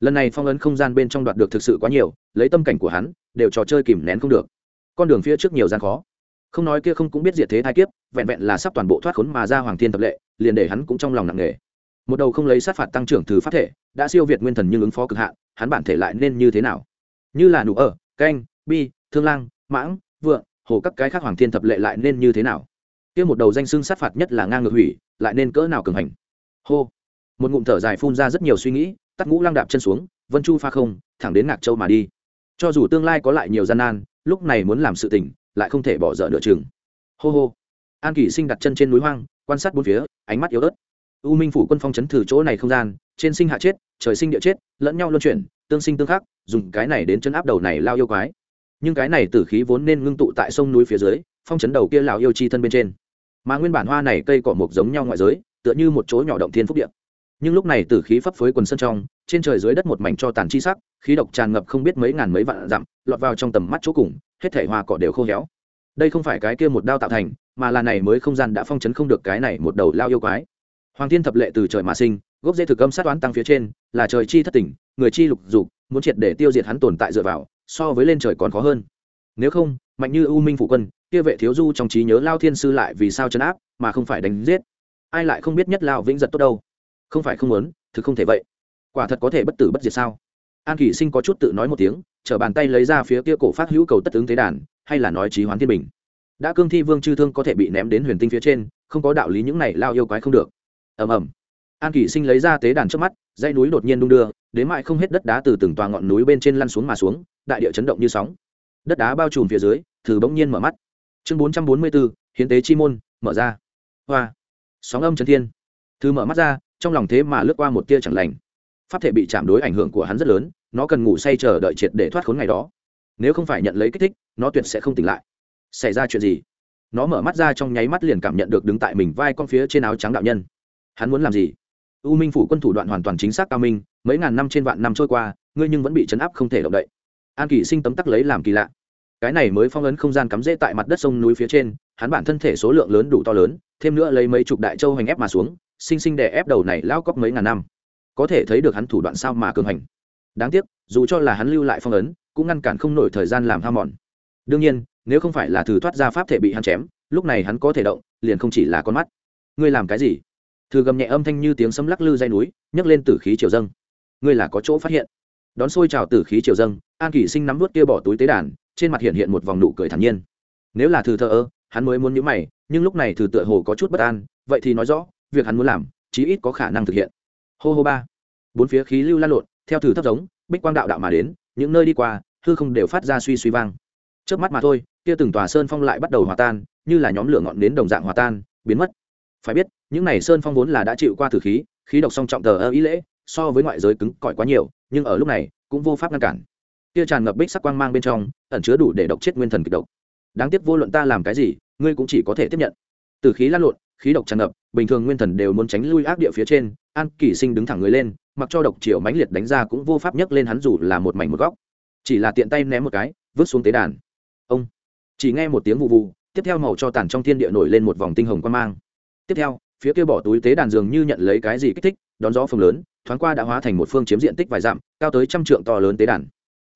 Lần này phong ấn không gian bên trong đoạt được thực sự quá nhiều, lấy tâm cảnh của hắn, đều trò chơi kìm nén không được. Con đường phía trước nhiều gian khó. Không nói kia không cũng biết diệt thế thai kiếp, vẹn vẹn là sắp toàn bộ thoát khốn mà ra hoàng thiên thập lệ, liền để hắn cũng trong lòng nặng nề. Một đầu không lấy sát phạt tăng trưởng từ pháp thể, đã siêu việt nguyên thần nhưng ứng phó cực hạn, hắn bản thể lại nên như thế nào? Như là nụ ở, canh, bi, thương lang, mãng, vượng, hồ các cái khác hoàng thiên thập lệ lại nên như thế nào? Kia một đầu danh xưng sát phạt nhất là ngang ngược hủy, lại nên cỡ nào cường hành? Hô. Một ngụm thở dài phun ra rất nhiều suy nghĩ, tắt ngũ lăng đạp chân xuống, vân chu pha không, thẳng đến ngạc châu mà đi. Cho dù tương lai có lại nhiều gian nan, lúc này muốn làm sự tỉnh lại không thể bỏ dở nửa chừng. Hô hô. An kỷ sinh đặt chân trên núi hoang, quan sát bốn phía, ánh mắt yếu ớt. U minh phủ quân phong chấn thử chỗ này không gian, trên sinh hạ chết, trời sinh địa chết, lẫn nhau luân chuyển, tương sinh tương khắc dùng cái này đến chân áp đầu này lao yêu quái. Nhưng cái này tử khí vốn nên ngưng tụ tại sông núi phía dưới, phong chấn đầu kia lào yêu chi thân bên trên. Mà nguyên bản hoa này cây cỏ mộc giống nhau ngoại giới, tựa như một chỗ nhỏ động thiên phúc điện nhưng lúc này tử khí phấp phới quần sân trong, trên trời dưới đất một mảnh cho tàn chi sắc, khí độc tràn ngập không biết mấy ngàn mấy vạn dặm, lọt vào trong tầm mắt chỗ cùng, hết thể hoa cỏ đều khô héo. Đây không phải cái kia một đao tạo thành, mà là này mới không gian đã phong chấn không được cái này một đầu lao yêu quái. Hoàng thiên thập lệ từ trời mà sinh, gốc dễ thực âm sát toán tăng phía trên, là trời chi thất tỉnh, người chi lục dục muốn triệt để tiêu diệt hắn tồn tại dựa vào, so với lên trời còn khó hơn. Nếu không, mạnh như u minh phụ quân, kia vệ thiếu du trong trí nhớ lao thiên sư lại vì sao chấn áp, mà không phải đánh giết? Ai lại không biết nhất lao vĩnh giật tốt đâu? Không phải không muốn, thực không thể vậy. Quả thật có thể bất tử bất diệt sao? An kỷ sinh có chút tự nói một tiếng chở bàn tay lấy ra phía kia cổ phát hữu cầu tất ứng thế đàn, hay là nói trí hoán thiên bình. Đã cương thi vương chư thương có thể bị ném đến huyền tinh phía trên, không có đạo lý những này lao yêu quái không được. Ầm ầm. An kỷ sinh lấy ra tế đàn trước mắt, dãy núi đột nhiên đung đưa đến mại không hết đất đá từ từng tòa ngọn núi bên trên lăn xuống mà xuống, đại địa chấn động như sóng. Đất đá bao trùm phía dưới, thử bỗng nhiên mở mắt. Chương bốn trăm bốn mươi bốn hiến tế chi môn, mở ra. Hoa. Sóng âm chấn thiên. Thư mở mắt ra, trong lòng thế mà lướt qua một tia chẳng lành. Pháp thể bị chạm đối ảnh hưởng của hắn rất lớn, nó cần ngủ say chờ đợi triệt để thoát khốn ngày đó. Nếu không phải nhận lấy kích thích, nó tuyệt sẽ không tỉnh lại. Xảy ra chuyện gì? Nó mở mắt ra trong nháy mắt liền cảm nhận được đứng tại mình vai con phía trên áo trắng đạo nhân. Hắn muốn làm gì? U minh phủ quân thủ đoạn hoàn toàn chính xác cao minh mấy ngàn năm trên vạn năm trôi qua, ngươi nhưng vẫn bị chấn áp không thể động đậy. An kỳ sinh tấm tắc lấy làm kỳ lạ. Cái này mới phong ấn không gian cắm rễ tại mặt đất sông núi phía trên, hắn bản thân thể số lượng lớn đủ to lớn, thêm nữa lấy mấy chục đại châu hành ép mà xuống, sinh sinh đè ép đầu này lao cóc mấy ngàn năm. Có thể thấy được hắn thủ đoạn sao mà cường hành. Đáng tiếc, dù cho là hắn lưu lại phong ấn, cũng ngăn cản không nổi thời gian làm ham mòn. Đương nhiên, nếu không phải là thử thoát ra pháp thể bị hắn chém, lúc này hắn có thể động, liền không chỉ là con mắt. Ngươi làm cái gì? Thừa gầm nhẹ âm thanh như tiếng sấm lắc lư dây núi, nhấc lên tử khí chiều dâng ngươi là có chỗ phát hiện. Đón xôi trào tử khí triều dâng, an kỷ sinh nắm vút kia bỏ túi tế đàn, trên mặt hiện hiện một vòng nụ cười thản nhiên. Nếu là thư thờ ơ, hắn mới muốn nhữ mày, nhưng lúc này thư tựa hồ có chút bất an, vậy thì nói rõ, việc hắn muốn làm, chí ít có khả năng thực hiện. Hô hô ba. Bốn phía khí lưu lan lộn, theo thử thấp giống, bích quang đạo đạo mà đến, những nơi đi qua, hư không đều phát ra suy suy vang. Trước mắt mà thôi, kia từng tòa sơn phong lại bắt đầu hòa tan, như là nhóm lửa ngọn đến đồng dạng hòa tan, biến mất. Phải biết, những này sơn phong vốn là đã chịu qua thử khí khí độc song trọng tờ ơ ý lễ so với ngoại giới cứng cỏi quá nhiều, nhưng ở lúc này cũng vô pháp ngăn cản. Kia tràn ngập bích sắc quang mang bên trong, ẩn chứa đủ để độc chết nguyên thần kịch độc. Đáng tiếc vô luận ta làm cái gì, ngươi cũng chỉ có thể tiếp nhận. Từ khí lan lộn, khí độc tràn ngập, bình thường nguyên thần đều muốn tránh lui ác địa phía trên, an kỳ sinh đứng thẳng người lên, mặc cho độc triều mãnh liệt đánh ra cũng vô pháp nhấc lên hắn dù là một mảnh một góc. Chỉ là tiện tay ném một cái, vứt xuống tế đàn. Ông chỉ nghe một tiếng vụ vụ tiếp theo màu cho tàn trong thiên địa nổi lên một vòng tinh hồng quan mang. Tiếp theo, phía kia bỏ túi tế đàn dường như nhận lấy cái gì kích thích đón gió phồng lớn, thoáng qua đã hóa thành một phương chiếm diện tích vài dặm, cao tới trăm trượng to lớn tế đàn.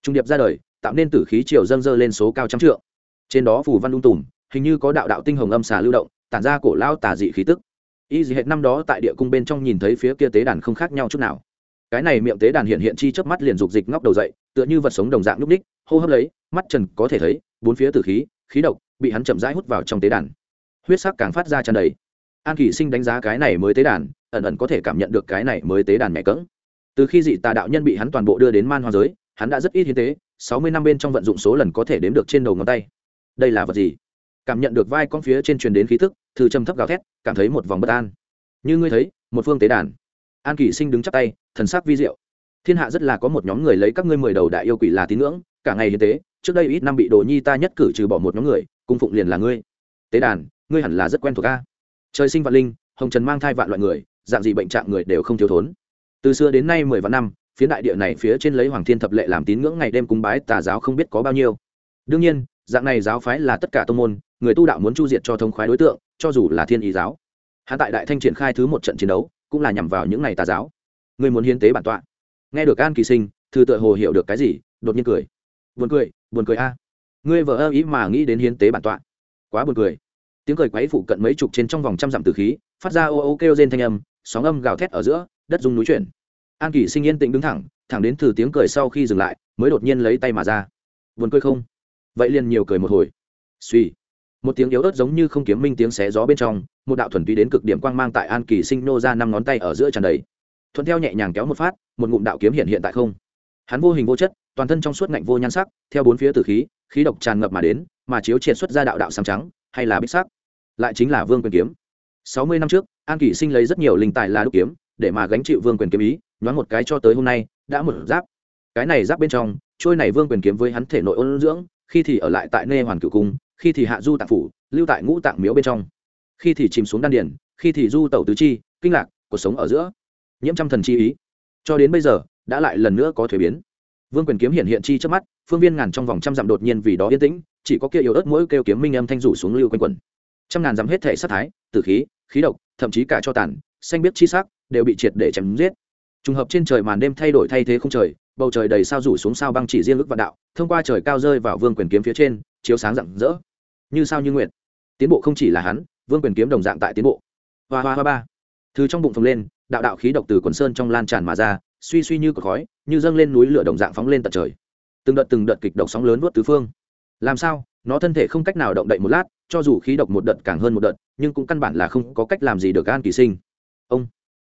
Trung điệp ra đời, tạo nên tử khí chiều dâng dơ lên số cao trăm trượng. Trên đó phủ văn lung tùm, hình như có đạo đạo tinh hồng âm xà lưu động, tản ra cổ lao tà dị khí tức. Y dị hệ năm đó tại địa cung bên trong nhìn thấy phía kia tế đàn không khác nhau chút nào. Cái này miệng tế đàn hiện hiện chi chớp mắt liền dục dịch ngóc đầu dậy, tựa như vật sống đồng dạng núp ních, hô hấp lấy, mắt trần có thể thấy, bốn phía tử khí khí độc, bị hắn chậm rãi hút vào trong tế đàn. Huyết sắc càng phát ra tràn đầy an kỷ sinh đánh giá cái này mới tế đàn, ẩn ẩn có thể cảm nhận được cái này mới tế đàn mẹ cỡng. Từ khi dị tà đạo nhân bị hắn toàn bộ đưa đến man hoa giới, hắn đã rất ít hiến tế, sáu mươi năm bên trong vận dụng số lần có thể đếm được trên đầu ngón tay. Đây là vật gì? Cảm nhận được vai con phía trên truyền đến khí thức thư châm thấp gào thét, cảm thấy một vòng bất an. Như ngươi thấy, một phương tế đàn. An kỷ sinh đứng chắp tay, thần sắc vi diệu. Thiên hạ rất là có một nhóm người lấy các ngươi mười đầu đại yêu quỷ là tín ngưỡng, cả ngày hiến tế, trước đây ít năm bị đồ nhi ta nhất cử trừ bỏ một nhóm người, cung phụng liền là ngươi. Tế đàn, ngươi hẳn là rất quen thuộc a trời sinh vạn linh, hồng trần mang thai vạn loại người, dạng gì bệnh trạng người đều không thiếu thốn. Từ xưa đến nay mười vạn năm phía đại địa này phía trên lấy hoàng thiên thập lệ làm tín ngưỡng ngày đêm cúng bái tà giáo không biết có bao nhiêu. Đương nhiên, dạng này giáo phái là tất cả tông môn, người tu đạo muốn chu diệt cho thông khoái đối tượng, cho dù là thiên ý giáo. Hạ tại đại thanh triển khai thứ một trận chiến đấu, cũng là nhằm vào những này tà giáo. Người muốn hiến tế bản tọa. Nghe được an kỳ sinh, thư tự hồ hiểu được cái gì, đột nhiên cười. Buồn cười buồn cười a. Ngươi vợ ơ ý mà nghĩ đến hiến tế bản tọa. Quá buồn cười tiếng cười quấy phụ cận mấy chục trên trong vòng trăm dặm từ khí, phát ra ô ô kêu rên thanh âm, sóng âm gào thét ở giữa, đất rung núi chuyển. An kỳ sinh yên tĩnh đứng thẳng thẳng đến từ tiếng cười sau khi dừng lại, mới đột nhiên lấy tay mà ra. Buồn cười không? Vậy liền nhiều cười một hồi. Suy một tiếng yếu ớt giống như không kiếm minh tiếng xé gió bên trong, một đạo thuần túy đến cực điểm quang mang tại an kỳ sinh nô ra năm ngón tay ở giữa tràn đầy. Thuận theo nhẹ nhàng kéo một phát, một ngụm đạo kiếm hiện hiện tại không. Hắn vô hình vô chất, toàn thân trong suốt ngạnh vô nhan sắc, theo bốn phía từ khí khí độc tràn ngập mà đến, mà chiếu triệt xuất ra đạo đạo sáng trắng, hay là bích sắc lại chính là vương quyền kiếm. Sáu mươi năm trước, an kỷ sinh lấy rất nhiều linh tài là đúc kiếm, để mà gánh chịu vương quyền kiếm ý, nhoáng một cái cho tới hôm nay, đã một giáp. Cái này giáp bên trong, trôi này vương quyền kiếm với hắn thể nội ôn dưỡng, khi thì ở lại tại nê hoàn cửu cung, khi thì hạ du tạng phủ, lưu tại ngũ tạng miếu bên trong. Khi thì chìm xuống đan điển khi thì du tẩu tứ chi, kinh lạc, cuộc sống ở giữa. Nhiễm trăm thần chi ý. Cho đến bây giờ, đã lại lần nữa có thuế biến. Vương quyền kiếm hiện hiện chi trước mắt, phương viên ngàn trong vòng trăm dặm đột nhiên vì đó yên tĩnh, chỉ có kia yếu ớt mỗi kêu kiếm minh âm thanh rủ xuống lưu quanh quần trăm ngàn dặm hết thể sát thái, tử khí khí độc, thậm chí cả cho tàn, xanh biết chi sắc, đều bị triệt để chém giết. Trùng hợp trên trời màn đêm thay đổi thay thế không trời, bầu trời đầy sao rủ xuống sao băng chỉ riêng ước vạn đạo, thông qua trời cao rơi vào vương quyền kiếm phía trên, chiếu sáng rạng rỡ. Như sao như nguyện tiến bộ không chỉ là hắn, vương quyền kiếm đồng dạng tại tiến bộ. Hoa hoa hoa ba. Thứ trong bụng phồng lên, đạo đạo khí độc từ quần sơn trong lan tràn mà ra, suy suy như cột khói, như dâng lên núi lửa đồng dạng phóng lên tận trời. Từng đợt từng đợt kịch độc sóng lớn vớt tứ phương. Làm sao? Nó thân thể không cách nào động đậy một lát cho dù khí độc một đợt càng hơn một đợt, nhưng cũng căn bản là không có cách làm gì được an kỳ sinh. Ông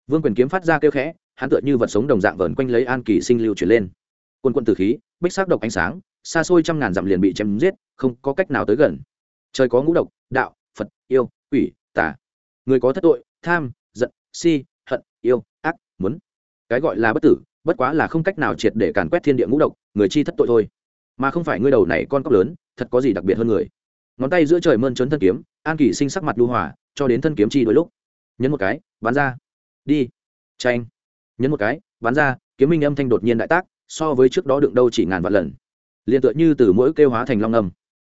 vương quyền kiếm phát ra kêu khẽ, hắn tựa như vật sống đồng dạng vờn quanh lấy an kỳ sinh lưu chuyển lên. Quân quân từ khí, bích sắc độc ánh sáng, xa xôi trăm ngàn dặm liền bị chém giết, không có cách nào tới gần. Trời có ngũ độc, đạo, phật, yêu, quỷ tả người có thất tội, tham, giận, si, hận, yêu, ác, muốn. Cái gọi là bất tử, bất quá là không cách nào triệt để càn quét thiên địa ngũ độc, người chi thất tội thôi. Mà không phải ngươi đầu này con cóc lớn, thật có gì đặc biệt hơn người? Ngón tay giữa trời mơn trớn thân kiếm an kỷ sinh sắc mặt lưu hỏa, cho đến thân kiếm chi đôi lúc. Nhấn một cái bắn ra. Đi. Tranh nhấn một cái bắn ra kiếm minh âm thanh đột nhiên đại tác so với trước đó đựng đâu chỉ ngàn vạn lần. Liền tựa như từ mỗi kêu hóa thành long âm.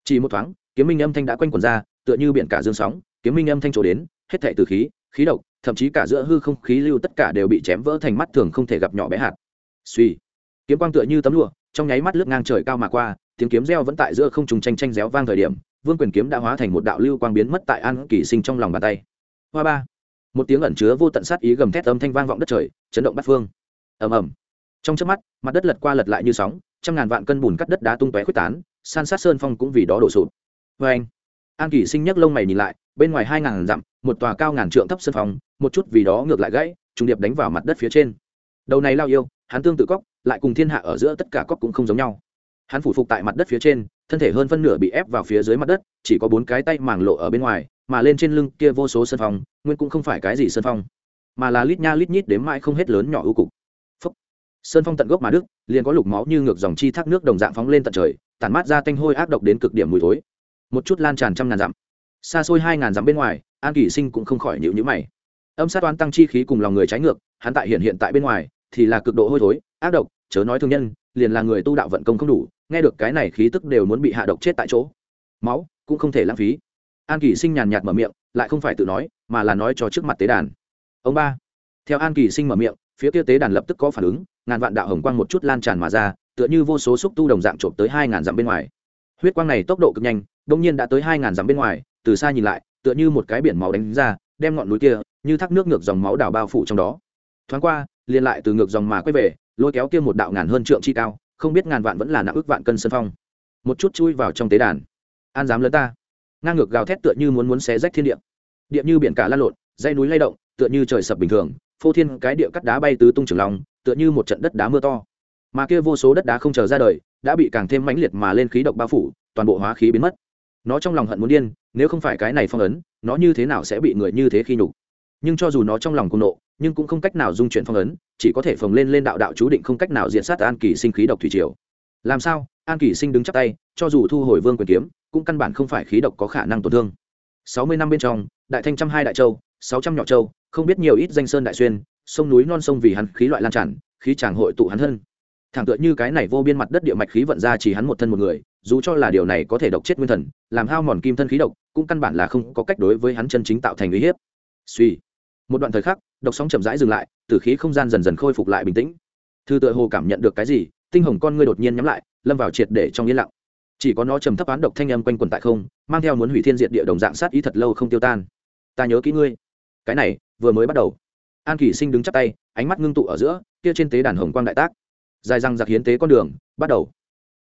Chỉ một thoáng kiếm minh âm thanh đã quanh quần ra tựa như biển cả dương sóng kiếm minh âm thanh trổ đến hết thệ từ khí khí độc thậm chí cả giữa hư không khí lưu tất cả đều bị chém vỡ thành mắt thường không thể gặp nhỏ bé hạt. Suy. Kiếm quang tựa như tấm lụa trong nháy mắt lướt ngang trời cao mà qua tiếng kiếm reo vẫn tại giữa không trùng tranh tranh réo vang thời điểm vương quyền kiếm đã hóa thành một đạo lưu quang biến mất tại an kỳ sinh trong lòng bàn tay. Hoa ba. Một tiếng ẩn chứa vô tận sát ý gầm thét âm thanh vang vọng đất trời, chấn động bắt phương. Ầm ầm. Trong chớp mắt, mặt đất lật qua lật lại như sóng, trăm ngàn vạn cân bùn cắt đất đá tung tóe khuếch tán, san sát sơn phong cũng vì đó đổ sụp. Vê anh. An kỳ sinh nhấc lông mày nhìn lại, bên ngoài hai ngàn dặm, một tòa cao ngàn trượng thấp sân phong, một chút vì đó ngược lại gãy, trùng điệp đánh vào mặt đất phía trên. Đầu này lao yêu, hắn tương tự cóc, lại cùng thiên hạ ở giữa tất cả cóc cũng không giống nhau. Hắn phủ phục tại mặt đất phía trên thân thể hơn phân nửa bị ép vào phía dưới mặt đất, chỉ có bốn cái tay màng lộ ở bên ngoài, mà lên trên lưng kia vô số sân phong, nguyên cũng không phải cái gì sân phong, mà là lít nha lít nhít đếm mãi không hết lớn nhỏ ưu cục. Phúc. sơn phong tận gốc mà đức, liền có lục máu như ngược dòng chi thác nước đồng dạng phóng lên tận trời, tản mát ra tanh hôi ác độc đến cực điểm mùi thối. Một chút lan tràn trăm ngàn dặm, xa xôi hai ngàn dặm bên ngoài, an kỳ sinh cũng không khỏi nhịu nhữ mày. Âm sát toán tăng chi khí cùng lòng người trái ngược, hắn tại hiện hiện tại bên ngoài, thì là cực độ hôi thối, ác độc, chớ nói thương nhân, liền là người tu đạo vận công không đủ nghe được cái này khí tức đều muốn bị hạ độc chết tại chỗ. Máu cũng không thể lãng phí. An kỳ sinh nhàn nhạt mở miệng, lại không phải tự nói, mà là nói cho trước mặt tế đàn. Ông ba, theo an kỳ sinh mở miệng, phía kia tế đàn lập tức có phản ứng, ngàn vạn đạo hồng quang một chút lan tràn mà ra, tựa như vô số xúc tu đồng dạng trộm tới hai ngàn dặm bên ngoài. Huyết quang này tốc độ cực nhanh đông nhiên đã tới hai ngàn dặm bên ngoài, từ xa nhìn lại, tựa như một cái biển máu đánh ra, đem ngọn núi kia như thác nước ngược dòng máu đào bao phủ trong đó. Thoáng qua, liền lại từ ngược dòng mà quay về, lôi kéo kia một đạo ngàn hơn trượng chi cao không biết ngàn vạn vẫn là nặng ước vạn cân sân phong. Một chút chui vào trong tế đàn. An dám lớn ta. Ngang ngược gào thét tựa như muốn muốn xé rách thiên địa. Địa như biển cả lan lộn dây núi lay động, tựa như trời sập bình thường, phô thiên cái địa cắt đá bay tứ tung trường lòng tựa như một trận đất đá mưa to. Mà kia vô số đất đá không chờ ra đời, đã bị càng thêm mãnh liệt mà lên khí độc bao phủ, toàn bộ hóa khí biến mất. Nó trong lòng hận muốn điên, nếu không phải cái này phong ấn, nó như thế nào sẽ bị người như thế khi nhục? Nhưng cho dù nó trong lòng cùng nộ nhưng cũng không cách nào dung chuyển phong ấn, chỉ có thể phồng lên lên đạo đạo chú định không cách nào diện sát an kỳ sinh khí độc thủy triều. Làm sao? An kỳ sinh đứng chắp tay, cho dù thu hồi vương quyền kiếm, cũng căn bản không phải khí độc có khả năng tổn thương. Sáu mươi năm bên trong, đại thanh trăm hai đại châu, sáu trăm nhỏ châu, không biết nhiều ít danh sơn đại xuyên, sông núi non sông vì hắn khí loại lan tràn, khí tràng hội tụ hắn hơn. thẳng tựa như cái này vô biên mặt đất địa mạch khí vận ra chỉ hắn một thân một người, dù cho là điều này có thể độc chết nguyên thần, làm hao mòn kim thân khí độc, cũng căn bản là không có cách đối với hắn chân chính tạo thành uy hiếp. Suy. Một đoạn thời khắc độc sóng chậm rãi dừng lại, tử khí không gian dần dần khôi phục lại bình tĩnh. Thư tựa hồ cảm nhận được cái gì, tinh hồng con ngươi đột nhiên nhắm lại, lâm vào triệt để trong yên lặng. Chỉ có nó trầm thấp án độc thanh âm quanh quần tại không, mang theo muốn hủy thiên diệt địa đồng dạng sát ý thật lâu không tiêu tan. Ta nhớ kỹ ngươi. Cái này, vừa mới bắt đầu. An kỷ sinh đứng chắp tay, ánh mắt ngưng tụ ở giữa, kia trên tế đàn hồng quang đại tác. Dài răng giặc hiến tế con đường, bắt đầu.